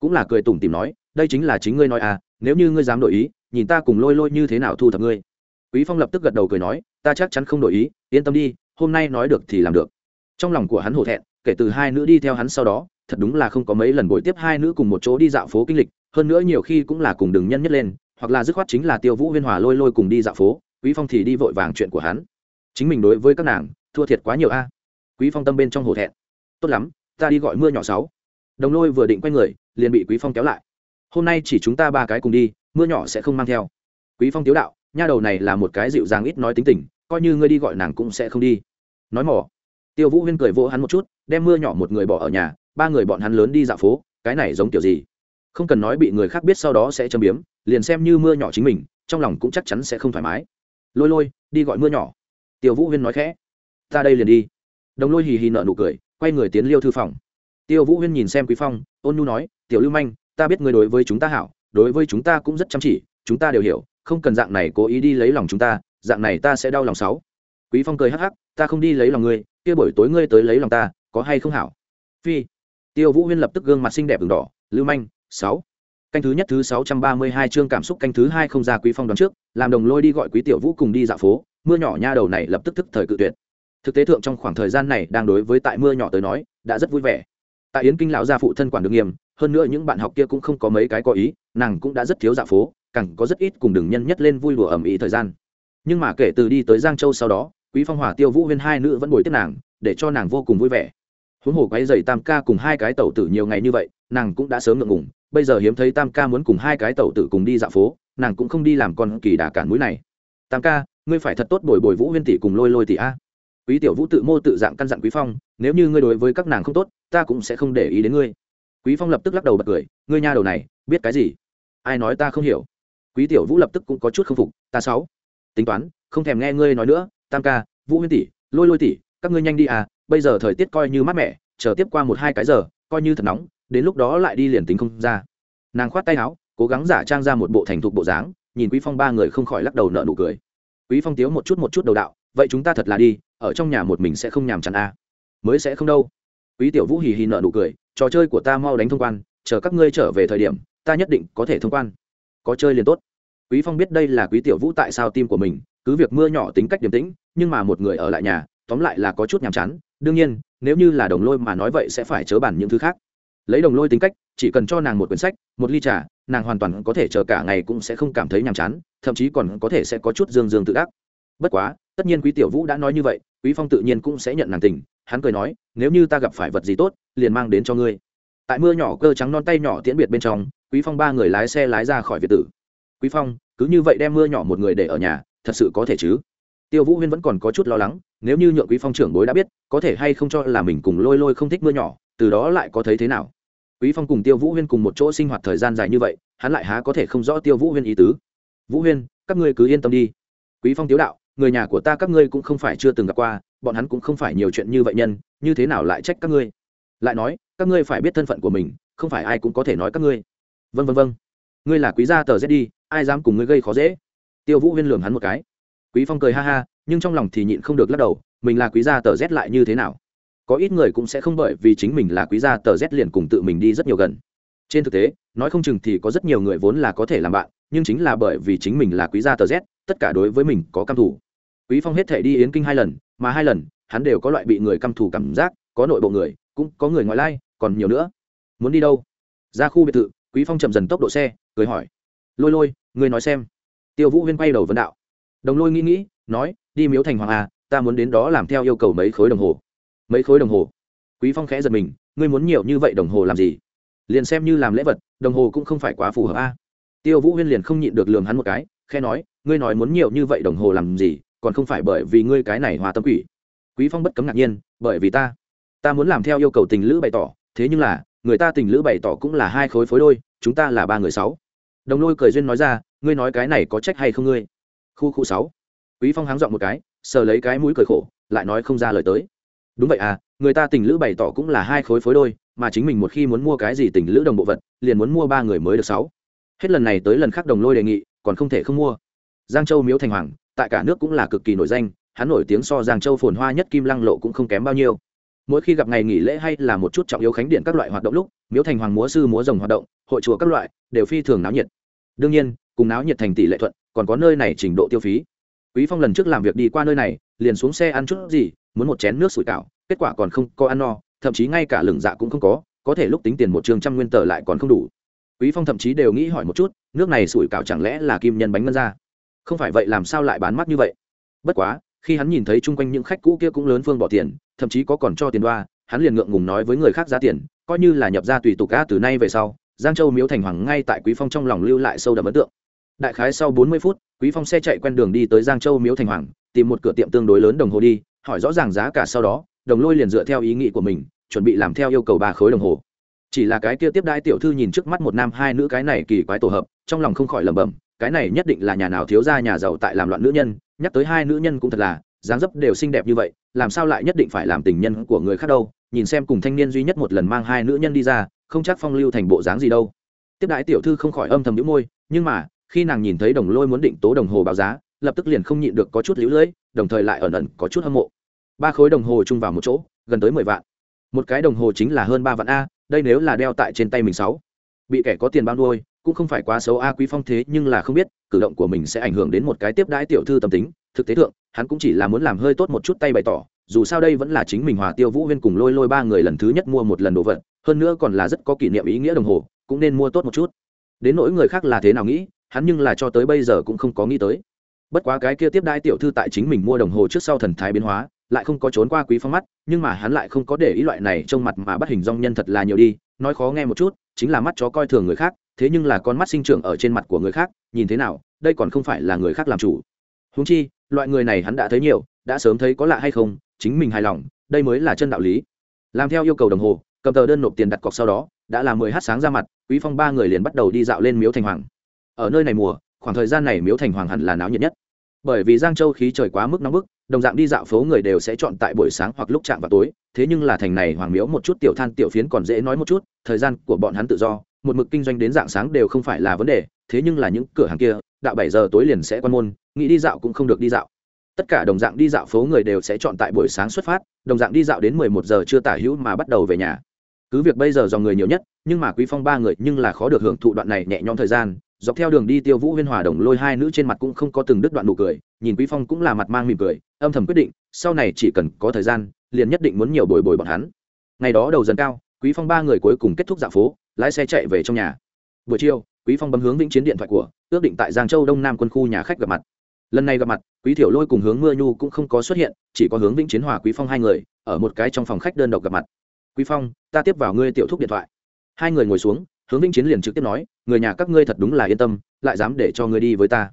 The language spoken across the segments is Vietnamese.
cũng là cười tủm tìm nói, đây chính là chính ngươi nói à nếu như ngươi dám đổi ý, nhìn ta cùng lôi lôi như thế nào thu thập ngươi. Quý phong lập tức gật đầu cười nói, ta chắc chắn không đổi ý, yên tâm đi, hôm nay nói được thì làm được. Trong lòng của hắn hổ thẹn, kể từ hai nữ đi theo hắn sau đó, thật đúng là không có mấy lần buổi tiếp hai nữ cùng một chỗ đi dạo phố kinh lịch, hơn nữa nhiều khi cũng là cùng đường nhân nhất lên, hoặc là dứt khoát chính là tiêu vũ huyên hòa lôi lôi cùng đi dạo phố, quý phong thì đi vội vàng chuyện của hắn. Chính mình đối với các nàng, thua thiệt quá nhiều a. Quý phong tâm bên trong hổ thẹn. Tốt lắm, ta đi gọi mưa nhỏ sáu đồng lôi vừa định quay người, liền bị quý phong kéo lại. Hôm nay chỉ chúng ta ba cái cùng đi, mưa nhỏ sẽ không mang theo. Quý phong tiếu đạo, nha đầu này là một cái dịu dàng ít nói tính tình, coi như ngươi đi gọi nàng cũng sẽ không đi. Nói mỏ. Tiêu vũ huyên cười vỗ hắn một chút, đem mưa nhỏ một người bỏ ở nhà, ba người bọn hắn lớn đi dạo phố, cái này giống kiểu gì? Không cần nói bị người khác biết sau đó sẽ châm biếm, liền xem như mưa nhỏ chính mình, trong lòng cũng chắc chắn sẽ không thoải mái. Lôi lôi, đi gọi mưa nhỏ. Tiêu vũ huyên nói khẽ. Ta đây liền đi. Đồng lôi hì hì nợ nụ cười, quay người tiến liêu thư phòng tiêu vũ huyên nhìn xem quý phong, ôn nhu nói, tiểu lưu manh, ta biết người đối với chúng ta hảo, đối với chúng ta cũng rất chăm chỉ, chúng ta đều hiểu, không cần dạng này cố ý đi lấy lòng chúng ta, dạng này ta sẽ đau lòng sáu. Quý phong cười hắc hắc, ta không đi lấy lòng ngươi, kia buổi tối ngươi tới lấy lòng ta, có hay không hảo? Phi. Tiêu vũ huyên lập tức gương mặt xinh đẹp đường đỏ, lưu manh, sáu. Canh thứ nhất thứ sáu trăm ba mươi hai chương cảm xúc canh thứ hai không ra quý phong đón trước, làm đồng lôi đi gọi quý tiểu vũ cùng đi dạo phố, mưa nhỏ nha đầu này lập tức thức thời cự tuyệt. Thực tế thượng trong khoảng thời gian này đang đối với tại mưa nhỏ tới nói, đã rất vui vẻ tại yến kinh lão gia phụ thân quản được nghiêm, hơn nữa những bạn học kia cũng không có mấy cái có ý, nàng cũng đã rất thiếu dạo phố, càng có rất ít cùng đường nhân nhất lên vui đùa ẩm ý thời gian. Nhưng mà kể từ đi tới giang châu sau đó, quý phong hòa tiêu vũ huyên hai nữ vẫn bồi tiếp nàng, để cho nàng vô cùng vui vẻ. Huống hồ quấy dày tam ca cùng hai cái tẩu tử nhiều ngày như vậy, nàng cũng đã sớm ngượng ngùng, bây giờ hiếm thấy tam ca muốn cùng hai cái tẩu tử cùng đi dạo phố, nàng cũng không đi làm con kỳ đà cản mũi này. Tam ca, ngươi phải thật tốt bồi bồi vũ huyên tỷ cùng lôi lôi tỷ a quý tiểu vũ tự mô tự dạng căn dặn quý phong, nếu như ngươi đối với các nàng không tốt, ta cũng sẽ không để ý đến ngươi. Quý phong lập tức lắc đầu bật cười, ngươi nha đầu này, biết cái gì? Ai nói ta không hiểu. Quý tiểu vũ lập tức cũng có chút không phục, ta sáu. Tính toán, không thèm nghe ngươi nói nữa, tam ca, vũ huyên tỷ, lôi lôi tỷ, các ngươi nhanh đi à bây giờ thời tiết coi như mát mẻ, chờ tiếp qua một hai cái giờ, coi như thật nóng, đến lúc đó lại đi liền tính không ra. Nàng khoát tay áo, cố gắng giả trang ra một bộ thành thục bộ dáng, nhìn quý phong ba người không khỏi lắc đầu nợ nụ cười. Quý phong tiếu một chút một chút đầu đạo, vậy chúng ta thật là đi ở trong nhà một mình sẽ không nhàm chán à. mới sẽ không đâu. Quý tiểu vũ hì hì nợ nụ cười, trò chơi của ta mau đánh thông quan, chờ các ngươi trở về thời điểm, ta nhất định có thể thông quan. Có chơi liền tốt. Quý phong biết đây là quý tiểu vũ tại sao tim của mình, cứ việc mưa nhỏ tính cách điềm tĩnh, nhưng mà một người ở lại nhà, tóm lại là có chút nhàm chán. Đương nhiên, nếu như là đồng lôi mà nói vậy sẽ phải chớ bản những thứ khác. Lấy đồng lôi tính cách, chỉ cần cho nàng một quyển sách, một ly trà, nàng hoàn toàn có thể chờ cả ngày cũng sẽ không cảm thấy nhàm chán, thậm chí còn có thể sẽ có chút dương dương tự đắc. Bất quá, tất nhiên quý tiểu vũ đã nói như vậy quý phong tự nhiên cũng sẽ nhận nàng tình, hắn cười nói, nếu như ta gặp phải vật gì tốt, liền mang đến cho ngươi. Tại mưa nhỏ cơ trắng non tay nhỏ tiễn biệt bên trong, quý phong ba người lái xe lái ra khỏi việt tử. Quý phong, cứ như vậy đem mưa nhỏ một người để ở nhà, thật sự có thể chứ? Tiêu vũ huyên vẫn còn có chút lo lắng, nếu như nhượng quý phong trưởng bối đã biết, có thể hay không cho là mình cùng lôi lôi không thích mưa nhỏ, từ đó lại có thấy thế nào? Quý phong cùng tiêu vũ huyên cùng một chỗ sinh hoạt thời gian dài như vậy, hắn lại há có thể không rõ tiêu vũ huyên ý tứ. Vũ huyên, các ngươi cứ yên tâm đi. Quý phong tiếu đạo người nhà của ta các ngươi cũng không phải chưa từng gặp qua, bọn hắn cũng không phải nhiều chuyện như vậy nhân, như thế nào lại trách các ngươi? Lại nói, các ngươi phải biết thân phận của mình, không phải ai cũng có thể nói các ngươi. Vân vân vân ngươi là quý gia tờ z đi, ai dám cùng ngươi gây khó dễ? Tiêu vũ huyên lường hắn một cái. Quý phong cười ha ha, nhưng trong lòng thì nhịn không được lắc đầu, mình là quý gia tờ z lại như thế nào? Có ít người cũng sẽ không bởi vì chính mình là quý gia tờ z liền cùng tự mình đi rất nhiều gần. Trên thực tế, nói không chừng thì có rất nhiều người vốn là có thể làm bạn nhưng chính là bởi vì chính mình là quý gia tờ z, tất cả đối với mình có căm thủ quý phong hết thể đi yến kinh hai lần, mà hai lần, hắn đều có loại bị người căm thủ cảm giác, có nội bộ người, cũng có người ngoại lai, còn nhiều nữa. Muốn đi đâu? Ra khu biệt thự, quý phong chậm dần tốc độ xe, cười hỏi. Lôi lôi, ngươi nói xem. Tiêu vũ huyên quay đầu vấn đạo. Đồng lôi nghĩ nghĩ, nói, đi miếu thành hoàng a ta muốn đến đó làm theo yêu cầu mấy khối đồng hồ. Mấy khối đồng hồ? Quý phong khẽ giật mình, ngươi muốn nhiều như vậy đồng hồ làm gì? Liền xem như làm lễ vật, đồng hồ cũng không phải quá phù hợp a tiêu vũ huyên liền không nhịn được lường hắn một cái khe nói, ngươi nói muốn nhiều như vậy đồng hồ làm gì, còn không phải bởi vì ngươi cái này hòa tâm quỷ. Quý phong bất cấm ngạc nhiên, bởi vì ta ta muốn làm theo yêu cầu tình lữ bày tỏ, thế nhưng là, người ta tình lữ bày tỏ cũng là hai khối phối đôi, chúng ta là ba người sáu. Đồng lôi cười duyên nói ra, ngươi nói cái này có trách hay không ngươi? Khu khu sáu. Quý phong háng dọn một cái, sờ lấy cái mũi cười khổ, lại nói không ra lời tới. Đúng vậy à người ta tình lữ bày tỏ cũng là hai khối phối đôi, mà chính mình một khi muốn mua cái gì tình lữ đồng bộ vật, liền muốn mua ba người mới được sáu hết lần này tới lần khác đồng lôi đề nghị, còn không thể không mua. Giang châu miếu thành hoàng, tại cả nước cũng là cực kỳ nổi danh, hắn nổi tiếng so giang châu phồn hoa nhất kim lăng lộ cũng không kém bao nhiêu. Mỗi khi gặp ngày nghỉ lễ hay là một chút trọng yếu khánh điện các loại hoạt động lúc, miếu thành hoàng múa sư múa rồng hoạt động, hội chùa các loại, đều phi thường náo nhiệt. Đương nhiên, cùng náo nhiệt thành tỷ lệ thuận, còn có nơi này trình độ tiêu phí. Quý phong lần trước làm việc đi qua nơi này, liền xuống xe ăn chút gì, muốn một chén nước sủi cảo, kết quả còn không có ăn no, thậm chí ngay cả lửng dạ cũng không có có thể lúc tính tiền một trường trăm nguyên tờ lại còn không đủ quý phong thậm chí đều nghĩ hỏi một chút, nước này sủi cảo chẳng lẽ là kim nhân bánh ngân ra? Không phải vậy làm sao lại bán mắc như vậy? Bất quá, khi hắn nhìn thấy chung quanh những khách cũ kia cũng lớn phương bỏ tiền, thậm chí có còn cho tiền đoa, hắn liền ngượng ngùng nói với người khác giá tiền, coi như là nhập ra tùy tục ca từ nay về sau, giang châu miếu thành hoàng ngay tại quý phong trong lòng lưu lại sâu đậm ấn tượng. Đại khái sau 40 phút, quý phong xe chạy quen đường đi tới giang châu miếu thành hoàng, tìm một cửa tiệm tương đối lớn đồng hồ đi, hỏi rõ ràng giá cả sau đó, đồng lôi liền dựa theo ý nghĩ của mình, chuẩn bị làm theo yêu cầu ba khối đồng hồ chỉ là cái kia tiếp đãi tiểu thư nhìn trước mắt một nam hai nữ cái này kỳ quái tổ hợp, trong lòng không khỏi lẩm bẩm, cái này nhất định là nhà nào thiếu gia nhà giàu tại làm loạn nữ nhân, nhắc tới hai nữ nhân cũng thật là, dáng dấp đều xinh đẹp như vậy, làm sao lại nhất định phải làm tình nhân của người khác đâu? Nhìn xem cùng thanh niên duy nhất một lần mang hai nữ nhân đi ra, không chắc phong lưu thành bộ dáng gì đâu. Tiếp đãi tiểu thư không khỏi âm thầm nhũ môi, nhưng mà, khi nàng nhìn thấy đồng lôi muốn định tố đồng hồ báo giá, lập tức liền không nhịn được có chút lũ lưỡi, đồng thời lại ẩn ẩn có chút hâm mộ. Ba khối đồng hồ chung vào một chỗ, gần tới mười vạn. Một cái đồng hồ chính là hơn ba vạn a đây nếu là đeo tại trên tay mình sáu. Bị kẻ có tiền bao nuôi, cũng không phải quá xấu a, quý phong thế nhưng là không biết, cử động của mình sẽ ảnh hưởng đến một cái tiếp đãi tiểu thư tâm tính. Thực tế thượng, hắn cũng chỉ là muốn làm hơi tốt một chút tay bày tỏ, dù sao đây vẫn là chính mình hòa tiêu vũ huyên cùng lôi lôi ba người lần thứ nhất mua một lần đồ vật, hơn nữa còn là rất có kỷ niệm ý nghĩa đồng hồ, cũng nên mua tốt một chút. Đến nỗi người khác là thế nào nghĩ, hắn nhưng là cho tới bây giờ cũng không có nghĩ tới. Bất quá cái kia tiếp đãi tiểu thư tại chính mình mua đồng hồ trước sau thần thái biến hóa lại không có trốn qua quý phong mắt, nhưng mà hắn lại không có để ý loại này trong mặt mà bắt hình dong nhân thật là nhiều đi, nói khó nghe một chút, chính là mắt chó coi thường người khác, thế nhưng là con mắt sinh trưởng ở trên mặt của người khác, nhìn thế nào, đây còn không phải là người khác làm chủ. Húng chi, loại người này hắn đã thấy nhiều, đã sớm thấy có lạ hay không, chính mình hài lòng, đây mới là chân đạo lý. Làm theo yêu cầu đồng hồ, cầm tờ đơn nộp tiền đặt cọc sau đó, đã là mười h sáng ra mặt, quý phong ba người liền bắt đầu đi dạo lên miếu thành hoàng. Ở nơi này mùa, khoảng thời gian này miếu thành hoàng hẳn là náo nhiệt nhất bởi vì giang châu khí trời quá mức nóng bức, đồng dạng đi dạo phố người đều sẽ chọn tại buổi sáng hoặc lúc chạm vào tối, thế nhưng là thành này hoàng miếu một chút tiểu than tiểu phiến còn dễ nói một chút, thời gian của bọn hắn tự do, một mực kinh doanh đến dạng sáng đều không phải là vấn đề, thế nhưng là những cửa hàng kia, đạo bảy giờ tối liền sẽ quan môn, nghĩ đi dạo cũng không được đi dạo. Tất cả đồng dạng đi dạo phố người đều sẽ chọn tại buổi sáng xuất phát, đồng dạng đi dạo đến mười một giờ chưa tả hữu mà bắt đầu về nhà. Cứ việc bây giờ dòng người nhiều nhất, nhưng mà quý phong ba người nhưng là khó được hưởng thụ đoạn này nhẹ nhõm thời gian dọc theo đường đi tiêu vũ huyên hòa đồng lôi hai nữ trên mặt cũng không có từng đứt đoạn nụ cười, nhìn quý phong cũng là mặt mang mỉm cười, âm thầm quyết định, sau này chỉ cần có thời gian, liền nhất định muốn nhiều bồi bồi bọn hắn. Ngày đó đầu dần cao, quý phong ba người cuối cùng kết thúc dạo phố, lái xe chạy về trong nhà. Buổi chiều, quý phong bấm hướng vĩnh chiến điện thoại của, ước định tại giang châu đông nam quân khu nhà khách gặp mặt. Lần này gặp mặt, quý thiểu lôi cùng hướng mưa nhu cũng không có xuất hiện, chỉ có hướng vĩnh chiến hòa quý phong hai người, ở một cái trong phòng khách đơn độc gặp mặt. Quý phong, ta tiếp vào ngươi tiểu thúc điện thoại. Hai người ngồi xuống hướng vĩnh chiến liền trực tiếp nói, người nhà các ngươi thật đúng là yên tâm, lại dám để cho ngươi đi với ta.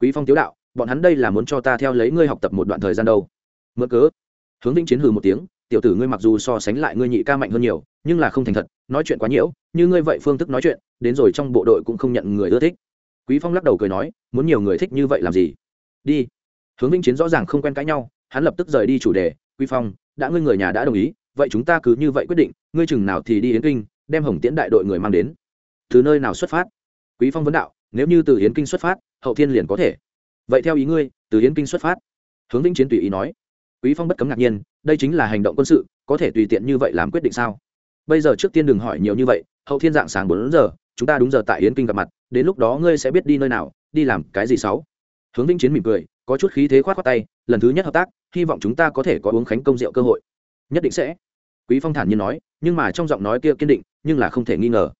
Quý phong tiếu đạo, bọn hắn đây là muốn cho ta theo lấy ngươi học tập một đoạn thời gian đâu. Mượn cớ. Hướng vĩnh chiến hừ một tiếng, tiểu tử ngươi mặc dù so sánh lại ngươi nhị ca mạnh hơn nhiều, nhưng là không thành thật, nói chuyện quá nhiễu, như ngươi vậy phương thức nói chuyện, đến rồi trong bộ đội cũng không nhận người ưa thích. Quý phong lắc đầu cười nói, muốn nhiều người thích như vậy làm gì? Đi. Hướng vĩnh chiến rõ ràng không quen cãi nhau, hắn lập tức rời đi chủ đề, quý phong, đã ngươi người nhà đã đồng ý, vậy chúng ta cứ như vậy quyết định, ngươi chừng nào thì đi yến kinh đem hồng tiễn đại đội người mang đến. Từ nơi nào xuất phát? Quý phong vấn đạo, nếu như từ yến kinh xuất phát, hậu thiên liền có thể. Vậy theo ý ngươi, từ yến kinh xuất phát. Hướng vĩnh chiến tùy ý nói. Quý phong bất cấm ngạc nhiên, đây chính là hành động quân sự, có thể tùy tiện như vậy làm quyết định sao? Bây giờ trước tiên đừng hỏi nhiều như vậy, hậu thiên dạng sáng bốn giờ, chúng ta đúng giờ tại yến kinh gặp mặt, đến lúc đó ngươi sẽ biết đi nơi nào, đi làm cái gì xấu hướng vĩnh chiến mỉm cười, có chút khí thế khoát khoát tay, lần thứ nhất hợp tác, hy vọng chúng ta có thể có uống khánh công rượu cơ hội. Nhất định sẽ quý phong thản nhiên nói, nhưng mà trong giọng nói kia kiên định, nhưng là không thể nghi ngờ.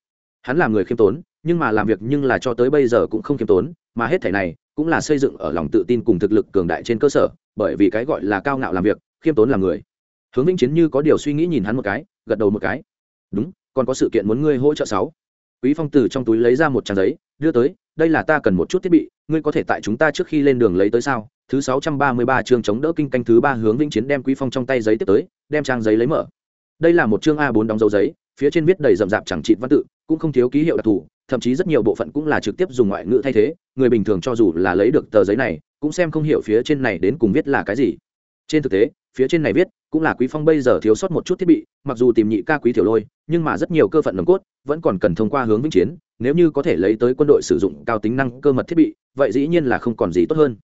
Hắn là người khiêm tốn, nhưng mà làm việc nhưng là cho tới bây giờ cũng không khiêm tốn, mà hết thể này cũng là xây dựng ở lòng tự tin cùng thực lực cường đại trên cơ sở, bởi vì cái gọi là cao ngạo làm việc, khiêm tốn làm người. Hướng vĩnh chiến như có điều suy nghĩ nhìn hắn một cái, gật đầu một cái. Đúng, còn có sự kiện muốn ngươi hỗ trợ sáu. Quý phong từ trong túi lấy ra một trang giấy, đưa tới, đây là ta cần một chút thiết bị, ngươi có thể tại chúng ta trước khi lên đường lấy tới sao? Thứ sáu trăm ba mươi ba chương chống đỡ kinh canh thứ ba, hướng vĩnh chiến đem quý phong trong tay giấy tiếp tới, đem trang giấy lấy mở đây là một chương a 4 đóng dấu giấy, phía trên viết đầy rậm rạp chẳng trị văn tự, cũng không thiếu ký hiệu đặc thù, thậm chí rất nhiều bộ phận cũng là trực tiếp dùng ngoại ngữ thay thế, người bình thường cho dù là lấy được tờ giấy này, cũng xem không hiểu phía trên này đến cùng viết là cái gì. Trên thực tế, phía trên này viết, cũng là quý phong bây giờ thiếu sót một chút thiết bị, mặc dù tìm nhị ca quý tiểu lôi, nhưng mà rất nhiều cơ phận nồng cốt vẫn còn cần thông qua hướng vĩnh chiến, nếu như có thể lấy tới quân đội sử dụng cao tính năng cơ mật thiết bị, vậy dĩ nhiên là không còn gì tốt hơn.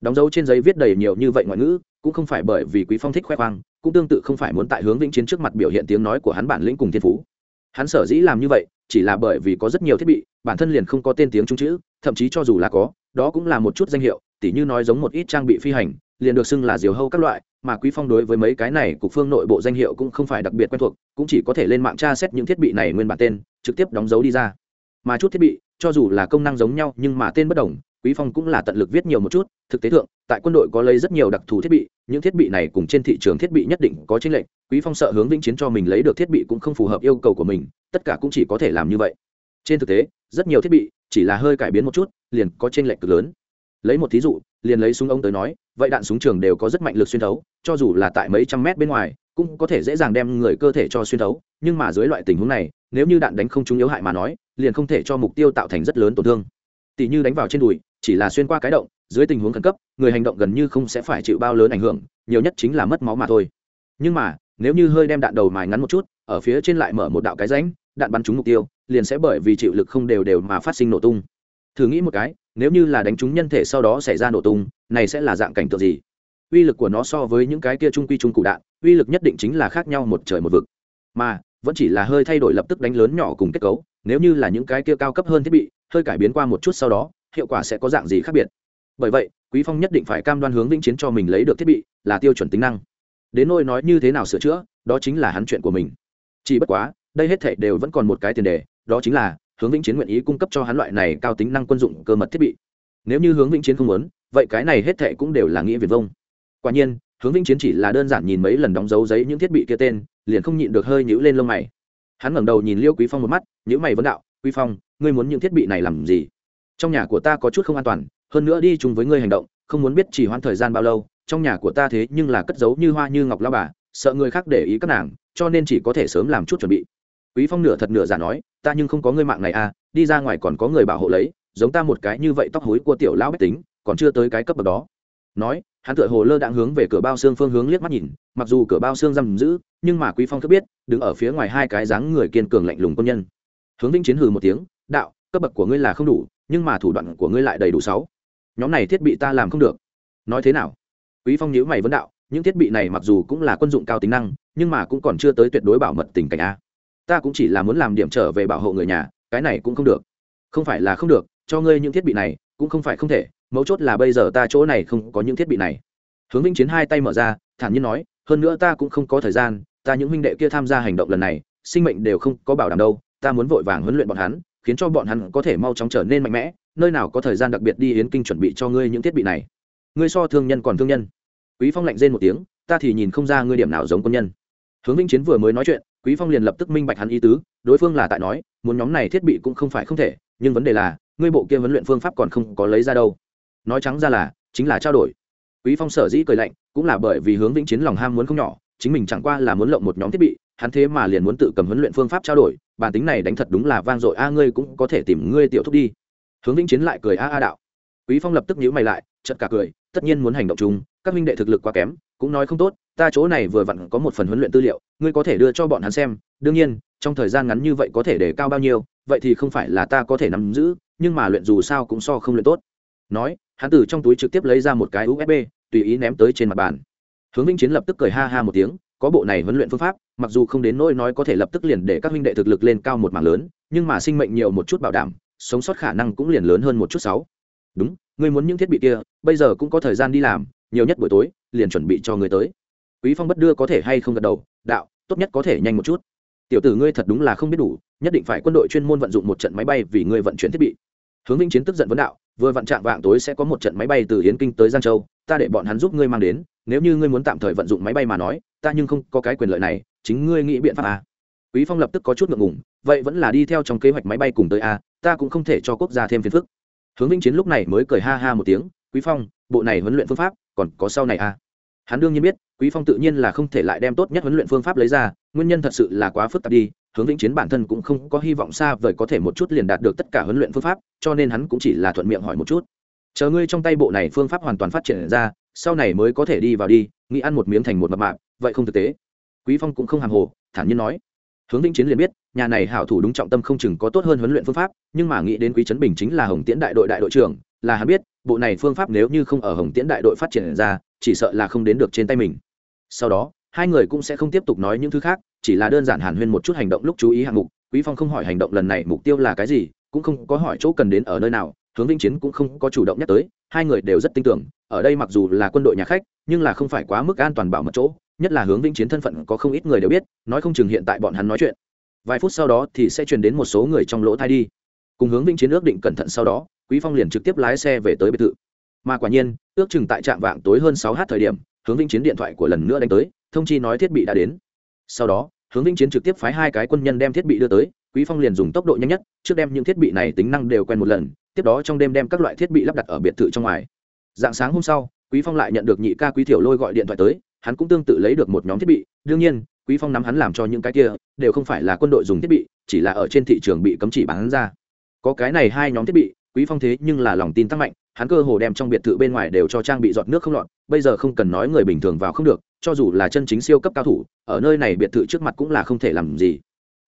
Đóng dấu trên giấy viết đầy nhiều như vậy ngoại ngữ, cũng không phải bởi vì quý phong thích khoe khoang cũng tương tự không phải muốn tại hướng vĩnh chiến trước mặt biểu hiện tiếng nói của hắn bản lĩnh cùng thiên phú. Hắn sở dĩ làm như vậy, chỉ là bởi vì có rất nhiều thiết bị, bản thân liền không có tên tiếng trung chữ, thậm chí cho dù là có, đó cũng là một chút danh hiệu, tỉ như nói giống một ít trang bị phi hành, liền được xưng là diều hâu các loại, mà quý phong đối với mấy cái này cục phương nội bộ danh hiệu cũng không phải đặc biệt quen thuộc, cũng chỉ có thể lên mạng tra xét những thiết bị này nguyên bản tên, trực tiếp đóng dấu đi ra. Mà chút thiết bị, cho dù là công năng giống nhau nhưng mà tên bất đồng quý phong cũng là tận lực viết nhiều một chút, thực tế thượng, tại quân đội có lấy rất nhiều đặc thù thiết bị, những thiết bị này cùng trên thị trường thiết bị nhất định có chênh lệch, quý phong sợ hướng vĩnh chiến cho mình lấy được thiết bị cũng không phù hợp yêu cầu của mình, tất cả cũng chỉ có thể làm như vậy. Trên thực tế, rất nhiều thiết bị chỉ là hơi cải biến một chút, liền có chênh lệch cực lớn. Lấy một thí dụ, liền lấy súng ống tới nói, vậy đạn súng trường đều có rất mạnh lực xuyên thấu, cho dù là tại mấy trăm mét bên ngoài, cũng có thể dễ dàng đem người cơ thể cho xuyên thấu, nhưng mà dưới loại tình huống này, nếu như đạn đánh không trúng yếu hại mà nói, liền không thể cho mục tiêu tạo thành rất lớn tổn thương. Tỷ như đánh vào trên đùi chỉ là xuyên qua cái động, dưới tình huống khẩn cấp, người hành động gần như không sẽ phải chịu bao lớn ảnh hưởng, nhiều nhất chính là mất máu mà thôi. Nhưng mà, nếu như hơi đem đạn đầu mài ngắn một chút, ở phía trên lại mở một đạo cái rãnh, đạn bắn trúng mục tiêu, liền sẽ bởi vì chịu lực không đều đều mà phát sinh nổ tung. Thử nghĩ một cái, nếu như là đánh trúng nhân thể sau đó xảy ra nổ tung, này sẽ là dạng cảnh tượng gì? Uy lực của nó so với những cái kia trung quy trung cụ đạn, uy lực nhất định chính là khác nhau một trời một vực. Mà, vẫn chỉ là hơi thay đổi lập tức đánh lớn nhỏ cùng kết cấu, nếu như là những cái kia cao cấp hơn thiết bị, hơi cải biến qua một chút sau đó hiệu quả sẽ có dạng gì khác biệt. Bởi vậy, quý phong nhất định phải cam đoan hướng vĩnh chiến cho mình lấy được thiết bị là tiêu chuẩn tính năng. Đến nôi nói như thế nào sửa chữa, đó chính là hắn chuyện của mình. Chỉ bất quá, đây hết thảy đều vẫn còn một cái tiền đề, đó chính là hướng vĩnh chiến nguyện ý cung cấp cho hắn loại này cao tính năng quân dụng cơ mật thiết bị. Nếu như hướng vĩnh chiến không muốn, vậy cái này hết thảy cũng đều là nghĩa việt vông. Quả nhiên, hướng vĩnh chiến chỉ là đơn giản nhìn mấy lần đóng dấu giấy những thiết bị kia tên, liền không nhịn được hơi nhíu lên lông mày. Hắn ngẩng đầu nhìn liêu quý phong một mắt, nhíu mày vấn đạo, quý phong, ngươi muốn những thiết bị này làm gì? Trong nhà của ta có chút không an toàn, hơn nữa đi chung với ngươi hành động, không muốn biết chỉ hoãn thời gian bao lâu, trong nhà của ta thế nhưng là cất giấu như hoa như ngọc lao bà, sợ người khác để ý các nàng, cho nên chỉ có thể sớm làm chút chuẩn bị. Quý phong nửa thật nửa giả nói, ta nhưng không có ngươi mạng này à đi ra ngoài còn có người bảo hộ lấy, giống ta một cái như vậy tóc hối của tiểu lão bách tính, còn chưa tới cái cấp bậc đó. Nói, hắn tựa hồ lơ đãng hướng về cửa bao xương phương hướng liếc mắt nhìn, mặc dù cửa bao xương giam giữ, nhưng mà quý phong cứ biết, đứng ở phía ngoài hai cái dáng người kiên cường lạnh lùng quân nhân. Hướng vĩnh chiến hừ một tiếng, đạo, cấp bậc của ngươi là không đủ nhưng mà thủ đoạn của ngươi lại đầy đủ sáu. Nhóm này thiết bị ta làm không được. Nói thế nào? Quý phong nhíu mày vấn đạo, những thiết bị này mặc dù cũng là quân dụng cao tính năng, nhưng mà cũng còn chưa tới tuyệt đối bảo mật tình cảnh a. Ta cũng chỉ là muốn làm điểm trở về bảo hộ người nhà, cái này cũng không được. Không phải là không được, cho ngươi những thiết bị này, cũng không phải không thể, mấu chốt là bây giờ ta chỗ này không có những thiết bị này. Hướng vĩnh chiến hai tay mở ra, thản nhiên nói, hơn nữa ta cũng không có thời gian, ta những huynh đệ kia tham gia hành động lần này, sinh mệnh đều không có bảo đảm đâu, ta muốn vội vàng huấn luyện bọn hắn khiến cho bọn hắn có thể mau chóng trở nên mạnh mẽ, nơi nào có thời gian đặc biệt đi yến kinh chuẩn bị cho ngươi những thiết bị này. Ngươi so thương nhân còn thương nhân. Quý phong lạnh rên một tiếng, ta thì nhìn không ra ngươi điểm nào giống quân nhân. Hướng vĩnh chiến vừa mới nói chuyện, quý phong liền lập tức minh bạch hắn ý tứ, đối phương là tại nói, muốn nhóm này thiết bị cũng không phải không thể, nhưng vấn đề là, ngươi bộ kia vấn luyện phương pháp còn không có lấy ra đâu. Nói trắng ra là, chính là trao đổi. Quý phong sở dĩ cười lạnh, cũng là bởi vì hướng vĩnh chiến lòng ham muốn không nhỏ, chính mình chẳng qua là muốn lộng một nhóm thiết bị hắn thế mà liền muốn tự cầm huấn luyện phương pháp trao đổi, bản tính này đánh thật đúng là vang dội, a, ngươi cũng có thể tìm ngươi tiểu thúc đi. Hướng vĩnh chiến lại cười a a đạo. Quý phong lập tức nhíu mày lại, chợt cả cười, tất nhiên muốn hành động chung, các minh đệ thực lực quá kém, cũng nói không tốt, ta chỗ này vừa vặn có một phần huấn luyện tư liệu, ngươi có thể đưa cho bọn hắn xem, đương nhiên, trong thời gian ngắn như vậy có thể để cao bao nhiêu, vậy thì không phải là ta có thể nắm giữ, nhưng mà luyện dù sao cũng so không luyện tốt. Nói, hắn từ trong túi trực tiếp lấy ra một cái usb tùy ý ném tới trên mặt bàn. Hướng vĩnh chiến lập tức cười ha ha một tiếng có bộ này huấn luyện phương pháp, mặc dù không đến nỗi nói có thể lập tức liền để các huynh đệ thực lực lên cao một mảng lớn, nhưng mà sinh mệnh nhiều một chút bảo đảm, sống sót khả năng cũng liền lớn hơn một chút sáu. Đúng, ngươi muốn những thiết bị kia, bây giờ cũng có thời gian đi làm, nhiều nhất buổi tối, liền chuẩn bị cho ngươi tới. Quý phong bất đưa có thể hay không gật đầu, đạo, tốt nhất có thể nhanh một chút. Tiểu tử ngươi thật đúng là không biết đủ, nhất định phải quân đội chuyên môn vận dụng một trận máy bay vì ngươi vận chuyển thiết bị. Hướng vĩnh chiến tức giận vấn đạo, vừa vặn trạng vạng tối sẽ có một trận máy bay từ hiến kinh tới giang châu, ta để bọn hắn giúp ngươi mang đến nếu như ngươi muốn tạm thời vận dụng máy bay mà nói, ta nhưng không có cái quyền lợi này, chính ngươi nghĩ biện pháp à. quý phong lập tức có chút ngượng ngùng, vậy vẫn là đi theo trong kế hoạch máy bay cùng tới a ta cũng không thể cho quốc gia thêm phiền phức. Hướng vĩnh chiến lúc này mới cười ha ha một tiếng, quý phong, bộ này huấn luyện phương pháp còn có sau này a hắn đương nhiên biết, quý phong tự nhiên là không thể lại đem tốt nhất huấn luyện phương pháp lấy ra, nguyên nhân thật sự là quá phức tạp đi, hướng vĩnh chiến bản thân cũng không có hy vọng xa vời có thể một chút liền đạt được tất cả huấn luyện phương pháp, cho nên hắn cũng chỉ là thuận miệng hỏi một chút. Chờ ngươi trong tay bộ này phương pháp hoàn toàn phát triển ra sau này mới có thể đi vào đi, nghĩ ăn một miếng thành một mập mạp, vậy không thực tế. Quý phong cũng không hàng hồ, thản nhiên nói. Hướng vĩnh chiến liền biết, nhà này hảo thủ đúng trọng tâm không chừng có tốt hơn huấn luyện phương pháp, nhưng mà nghĩ đến quý trấn bình chính là hồng tiễn đại đội đại đội trưởng, là hắn biết, bộ này phương pháp nếu như không ở hồng tiễn đại đội phát triển ra, chỉ sợ là không đến được trên tay mình. Sau đó, hai người cũng sẽ không tiếp tục nói những thứ khác, chỉ là đơn giản hàn huyên một chút hành động lúc chú ý hạng mục. Quý phong không hỏi hành động lần này mục tiêu là cái gì, cũng không có hỏi chỗ cần đến ở nơi nào hướng vĩnh chiến cũng không có chủ động nhắc tới, hai người đều rất tin tưởng, ở đây mặc dù là quân đội nhà khách, nhưng là không phải quá mức an toàn bảo mật chỗ, nhất là hướng vĩnh chiến thân phận có không ít người đều biết, nói không chừng hiện tại bọn hắn nói chuyện. Vài phút sau đó thì sẽ truyền đến một số người trong lỗ thai đi. Cùng hướng vĩnh chiến ước định cẩn thận sau đó, quý phong liền trực tiếp lái xe về tới biệt thự. Mà quả nhiên, ước chừng tại trạm vạng tối hơn sáu h thời điểm, hướng vĩnh chiến điện thoại của lần nữa đánh tới, thông chi nói thiết bị đã đến. Sau đó, hướng vĩnh chiến trực tiếp phái hai cái quân nhân đem thiết bị đưa tới quý phong liền dùng tốc độ nhanh nhất, trước đem những thiết bị này tính năng đều quen một lần, tiếp đó trong đêm đem các loại thiết bị lắp đặt ở biệt thự trong ngoài. Dạng sáng hôm sau, quý phong lại nhận được nhị ca quý thiểu lôi gọi điện thoại tới, hắn cũng tương tự lấy được một nhóm thiết bị, đương nhiên, quý phong nắm hắn làm cho những cái kia, đều không phải là quân đội dùng thiết bị, chỉ là ở trên thị trường bị cấm chỉ bán ra. Có cái này hai nhóm thiết bị, quý phong thế nhưng là lòng tin tăng mạnh, hắn cơ hồ đem trong biệt thự bên ngoài đều cho trang bị giọt nước không lọt, bây giờ không cần nói người bình thường vào không được, cho dù là chân chính siêu cấp cao thủ, ở nơi này biệt thự trước mặt cũng là không thể làm gì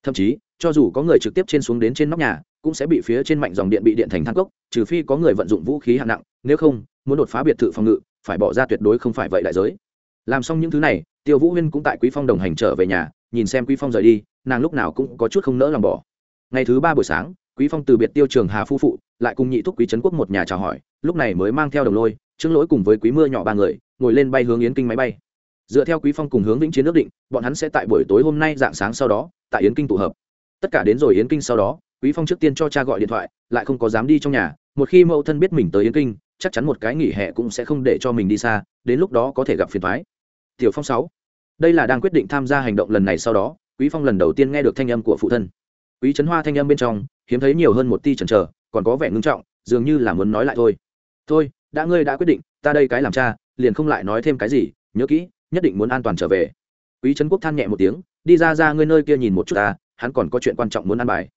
thậm chí, cho dù có người trực tiếp trên xuống đến trên nóc nhà, cũng sẽ bị phía trên mạnh dòng điện bị điện thành thang cốc, trừ phi có người vận dụng vũ khí hạng nặng, nếu không, muốn đột phá biệt thự phòng ngự, phải bỏ ra tuyệt đối không phải vậy đại giới. Làm xong những thứ này, tiêu vũ huyên cũng tại quý phong đồng hành trở về nhà, nhìn xem quý phong rời đi, nàng lúc nào cũng có chút không nỡ lòng bỏ. Ngày thứ ba buổi sáng, quý phong từ biệt tiêu trường hà phu phụ, lại cùng nhị thúc quý trấn quốc một nhà chào hỏi, lúc này mới mang theo đồng lôi, trương lỗi cùng với quý mưa nhỏ ba người, ngồi lên bay hướng yến kinh máy bay. Dựa theo quý phong cùng hướng vĩnh chiến ước định, bọn hắn sẽ tại buổi tối hôm nay dạng sáng sau đó tại yến kinh tụ hợp. Tất cả đến rồi yến kinh sau đó, quý phong trước tiên cho cha gọi điện thoại, lại không có dám đi trong nhà. Một khi mẫu thân biết mình tới yến kinh, chắc chắn một cái nghỉ hè cũng sẽ không để cho mình đi xa, đến lúc đó có thể gặp phiền thoái tiểu phong sáu. Đây là đang quyết định tham gia hành động lần này sau đó, quý phong lần đầu tiên nghe được thanh âm của phụ thân. Quý trấn hoa thanh âm bên trong, hiếm thấy nhiều hơn một ti chần chờ, còn có vẻ ngưng trọng, dường như là muốn nói lại thôi. Thôi, đã ngươi đã quyết định, ta đây cái làm cha, liền không lại nói thêm cái gì, nhớ kỹ, nhất định muốn an toàn trở về. Quý trấn quốc than nhẹ một tiếng đi ra ra ngươi nơi kia nhìn một chút ta, hắn còn có chuyện quan trọng muốn ăn bài.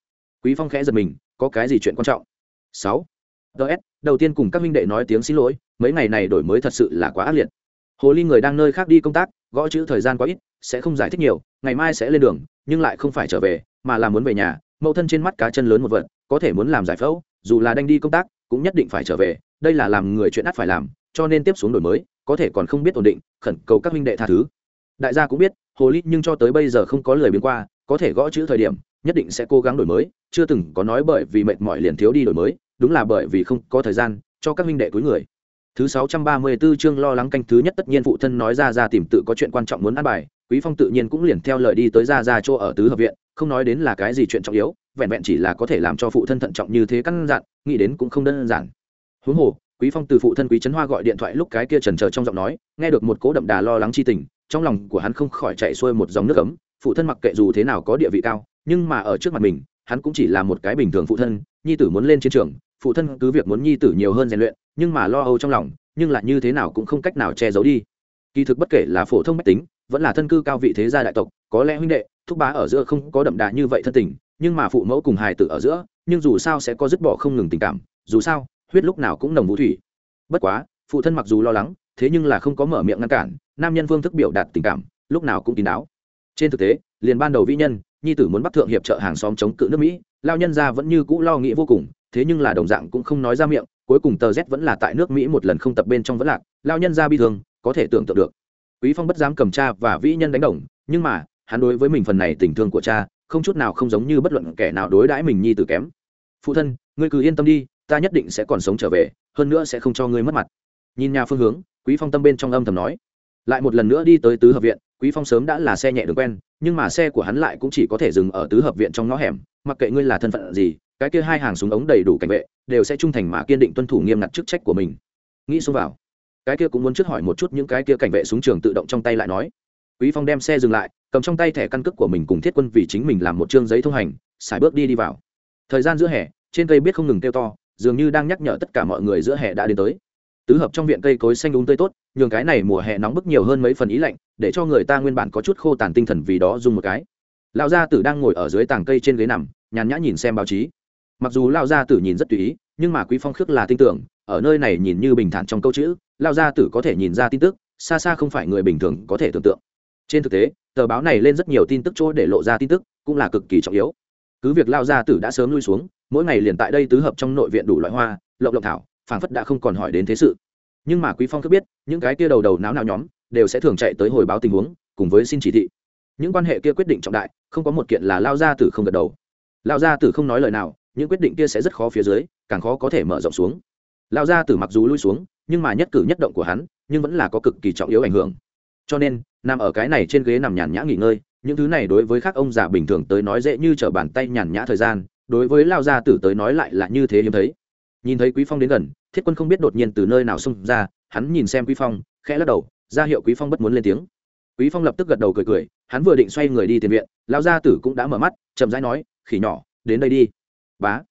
Quý phong khẽ giật mình, có cái gì chuyện quan trọng? Sáu. Ts đầu tiên cùng các minh đệ nói tiếng xin lỗi, mấy ngày này đổi mới thật sự là quá ác liệt. Hồ ly người đang nơi khác đi công tác, gõ chữ thời gian quá ít, sẽ không giải thích nhiều, ngày mai sẽ lên đường, nhưng lại không phải trở về, mà là muốn về nhà, mẫu thân trên mắt cá chân lớn một vật, có thể muốn làm giải phẫu, dù là đang đi công tác, cũng nhất định phải trở về, đây là làm người chuyện ắt phải làm, cho nên tiếp xuống đổi mới, có thể còn không biết ổn định, khẩn cầu các minh đệ tha thứ đại gia cũng biết, hồ ly nhưng cho tới bây giờ không có lời biến qua, có thể gõ chữ thời điểm, nhất định sẽ cố gắng đổi mới, chưa từng có nói bởi vì mệt mỏi liền thiếu đi đổi mới, đúng là bởi vì không có thời gian cho các minh đệ cuối người. Thứ sáu trăm ba mươi 634 chương lo lắng canh thứ nhất tất nhiên phụ thân nói ra ra tìm tự có chuyện quan trọng muốn ăn bài, quý phong tự nhiên cũng liền theo lời đi tới ra ra chỗ ở tứ hợp viện, không nói đến là cái gì chuyện trọng yếu, vẹn vẹn chỉ là có thể làm cho phụ thân thận trọng như thế căn dặn, nghĩ đến cũng không đơn giản. Huống hồ, quý phong từ phụ thân quý trấn hoa gọi điện thoại lúc cái kia trần chờ trong giọng nói, nghe được một cố đậm đà lo lắng chi tình trong lòng của hắn không khỏi chạy xuôi một dòng nước ấm, phụ thân mặc kệ dù thế nào có địa vị cao, nhưng mà ở trước mặt mình, hắn cũng chỉ là một cái bình thường phụ thân, nhi tử muốn lên chiến trường, phụ thân cứ việc muốn nhi tử nhiều hơn rèn luyện, nhưng mà lo âu trong lòng, nhưng lại như thế nào cũng không cách nào che giấu đi. Kỳ thực bất kể là phổ thông mách tính, vẫn là thân cư cao vị thế gia đại tộc, có lẽ huynh đệ, thúc bá ở giữa không có đậm đà như vậy thân tình, nhưng mà phụ mẫu cùng hài tử ở giữa, nhưng dù sao sẽ có dứt bỏ không ngừng tình cảm, dù sao, huyết lúc nào cũng nồng vũ thủy. Bất quá, phụ thân mặc dù lo lắng, thế nhưng là không có mở miệng ngăn cản nam nhân phương thức biểu đạt tình cảm, lúc nào cũng kín đáo. Trên thực tế, liền ban đầu vĩ nhân, nhi tử muốn bắt thượng hiệp trợ hàng xóm chống cự nước mỹ, lao nhân ra vẫn như cũ lo nghĩ vô cùng, thế nhưng là đồng dạng cũng không nói ra miệng, cuối cùng tờ z vẫn là tại nước mỹ một lần không tập bên trong vẫn lạc, lao nhân ra bi thương, có thể tưởng tượng được. Quý phong bất dám cầm cha và vĩ nhân đánh đồng, nhưng mà, hắn đối với mình phần này tình thương của cha, không chút nào không giống như bất luận kẻ nào đối đãi mình nhi tử kém. Phụ thân, ngươi cứ yên tâm đi, ta nhất định sẽ còn sống trở về, hơn nữa sẽ không cho ngươi mất mặt. Nhìn nhà phương hướng, quý phong tâm bên trong âm thầm nói lại một lần nữa đi tới tứ hợp viện, quý phong sớm đã là xe nhẹ đường quen, nhưng mà xe của hắn lại cũng chỉ có thể dừng ở tứ hợp viện trong ngõ hẻm, mặc kệ ngươi là thân phận gì, cái kia hai hàng súng ống đầy đủ cảnh vệ, đều sẽ trung thành mà kiên định tuân thủ nghiêm ngặt chức trách của mình. Nghĩ xông vào. Cái kia cũng muốn trước hỏi một chút những cái kia cảnh vệ súng trường tự động trong tay lại nói. Quý phong đem xe dừng lại, cầm trong tay thẻ căn cước của mình cùng thiết quân vì chính mình làm một chương giấy thông hành, xài bước đi đi vào. Thời gian giữa hè, trên cây biết không ngừng kêu to, dường như đang nhắc nhở tất cả mọi người giữa hè đã đến tới tứ hợp trong viện cây cối xanh đúng tươi tốt, nhường cái này mùa hè nóng bức nhiều hơn mấy phần ý lạnh, để cho người ta nguyên bản có chút khô tàn tinh thần vì đó dùng một cái. Lão gia tử đang ngồi ở dưới tàng cây trên ghế nằm, nhàn nhã nhìn xem báo chí. Mặc dù lão gia tử nhìn rất tùy ý, nhưng mà quý phong khước là tin tưởng, ở nơi này nhìn như bình thản trong câu chữ, lão gia tử có thể nhìn ra tin tức, xa xa không phải người bình thường có thể tưởng tượng. Trên thực tế, tờ báo này lên rất nhiều tin tức chỗ để lộ ra tin tức, cũng là cực kỳ trọng yếu. Cứ việc lão gia tử đã sớm lui xuống, mỗi ngày liền tại đây tứ hợp trong nội viện đủ loại hoa lộng lộng thảo phảng phất đã không còn hỏi đến thế sự. Nhưng mà quý phong cứ biết, những cái kia đầu đầu não não nhóm, đều sẽ thường chạy tới hồi báo tình huống, cùng với xin chỉ thị. Những quan hệ kia quyết định trọng đại, không có một kiện là lao ra tử không gật đầu. Lão gia tử không nói lời nào, những quyết định kia sẽ rất khó phía dưới, càng khó có thể mở rộng xuống. Lão gia tử mặc dù lui xuống, nhưng mà nhất cử nhất động của hắn, nhưng vẫn là có cực kỳ trọng yếu ảnh hưởng. Cho nên, nằm ở cái này trên ghế nằm nhàn nhã nghỉ ngơi, những thứ này đối với các ông già bình thường tới nói dễ như trở bàn tay nhàn nhã thời gian, đối với lao gia tử tới nói lại là như thế hiếm thấy nhìn thấy quý phong đến gần, thiết quân không biết đột nhiên từ nơi nào xông ra, hắn nhìn xem quý phong, khẽ lắc đầu, ra hiệu quý phong bất muốn lên tiếng. Quý phong lập tức gật đầu cười cười, hắn vừa định xoay người đi tiền viện lao gia tử cũng đã mở mắt, chậm rãi nói, khỉ nhỏ, đến đây đi. Bá.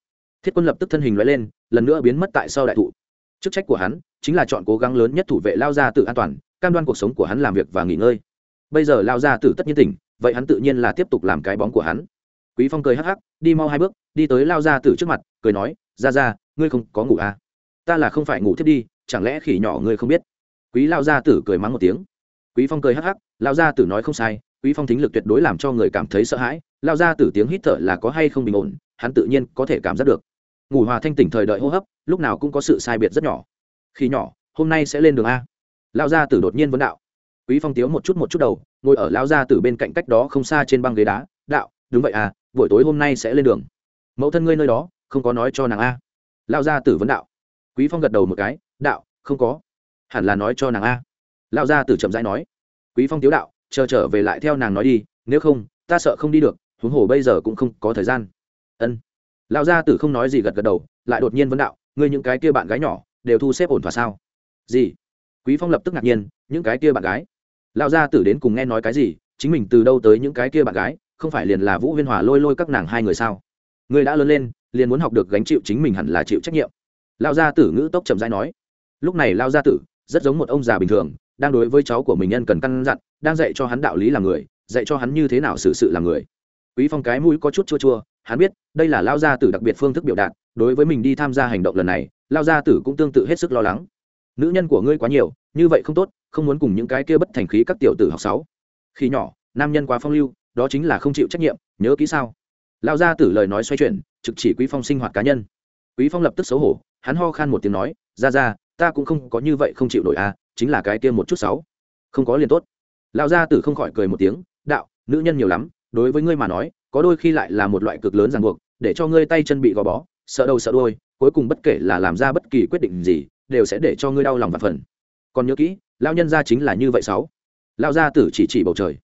Thiết quân lập tức thân hình lóe lên, lần nữa biến mất tại sau đại thụ. Chức trách của hắn chính là chọn cố gắng lớn nhất thủ vệ lao gia tử an toàn, cam đoan cuộc sống của hắn làm việc và nghỉ ngơi. Bây giờ lao gia tử tất nhiên tỉnh, vậy hắn tự nhiên là tiếp tục làm cái bóng của hắn. Quý phong cười hắc hắc, đi mau hai bước, đi tới lao gia tử trước mặt, cười nói ra ra, ngươi không có ngủ à? Ta là không phải ngủ thiết đi, chẳng lẽ khỉ nhỏ ngươi không biết? Quý lao gia tử cười mắng một tiếng. Quý phong cười hắc hắc lao gia tử nói không sai, quý phong thính lực tuyệt đối làm cho người cảm thấy sợ hãi lao gia tử tiếng hít thở là có hay không bình ổn, hắn tự nhiên có thể cảm giác được. Ngủ hòa thanh tỉnh thời đợi hô hấp, lúc nào cũng có sự sai biệt rất nhỏ. Khi nhỏ, hôm nay sẽ lên đường a. Lao gia tử đột nhiên vấn đạo. Quý phong tiếu một chút một chút đầu, ngồi ở lao gia tử bên cạnh cách đó không xa trên băng ghế đá, đạo, đúng vậy à buổi tối hôm nay sẽ lên đường. Mẫu thân ngươi nơi đó không có nói cho nàng a. Lao gia tử vấn đạo. Quý phong gật đầu một cái, đạo, không có. Hẳn là nói cho nàng a. Lao gia tử chậm rãi nói. Quý phong tiếu đạo, chờ trở về lại theo nàng nói đi, nếu không, ta sợ không đi được, huống hồ bây giờ cũng không có thời gian. Ân. Lao gia tử không nói gì gật gật đầu, lại đột nhiên vấn đạo, ngươi những cái kia bạn gái nhỏ, đều thu xếp ổn thỏa sao? Gì? Quý phong lập tức ngạc nhiên, những cái kia bạn gái? Lao gia tử đến cùng nghe nói cái gì, chính mình từ đâu tới những cái kia bạn gái, không phải liền là vũ huyên hòa lôi lôi các nàng hai người sao? Người đã lớn lên liền muốn học được gánh chịu chính mình hẳn là chịu trách nhiệm. Lao gia tử ngữ tốc chậm rãi nói. Lúc này lao gia tử, rất giống một ông già bình thường, đang đối với cháu của mình nhân cần căn dặn, đang dạy cho hắn đạo lý làm người, dạy cho hắn như thế nào xử sự làm người. Quý phong cái mũi có chút chua chua, hắn biết, đây là lao gia tử đặc biệt phương thức biểu đạt, đối với mình đi tham gia hành động lần này, lao gia tử cũng tương tự hết sức lo lắng. Nữ nhân của ngươi quá nhiều, như vậy không tốt, không muốn cùng những cái kia bất thành khí các tiểu tử học sáu. Khi nhỏ, nam nhân quá phong lưu, đó chính là không chịu trách nhiệm, nhớ kỹ sao? Lao gia tử lời nói xoay chuyển trực chỉ quý phong sinh hoạt cá nhân. Quý phong lập tức xấu hổ, hắn ho khan một tiếng nói, ra ra, ta cũng không có như vậy không chịu nổi à chính là cái kia một chút sáu không có liền tốt. Lão gia tử không khỏi cười một tiếng, đạo, nữ nhân nhiều lắm, đối với ngươi mà nói, có đôi khi lại là một loại cực lớn ràng buộc, để cho ngươi tay chân bị gò bó, sợ đầu sợ đuôi, cuối cùng bất kể là làm ra bất kỳ quyết định gì, đều sẽ để cho ngươi đau lòng và phần. Còn nhớ kỹ, lão nhân gia chính là như vậy sáu Lão gia tử chỉ chỉ bầu trời.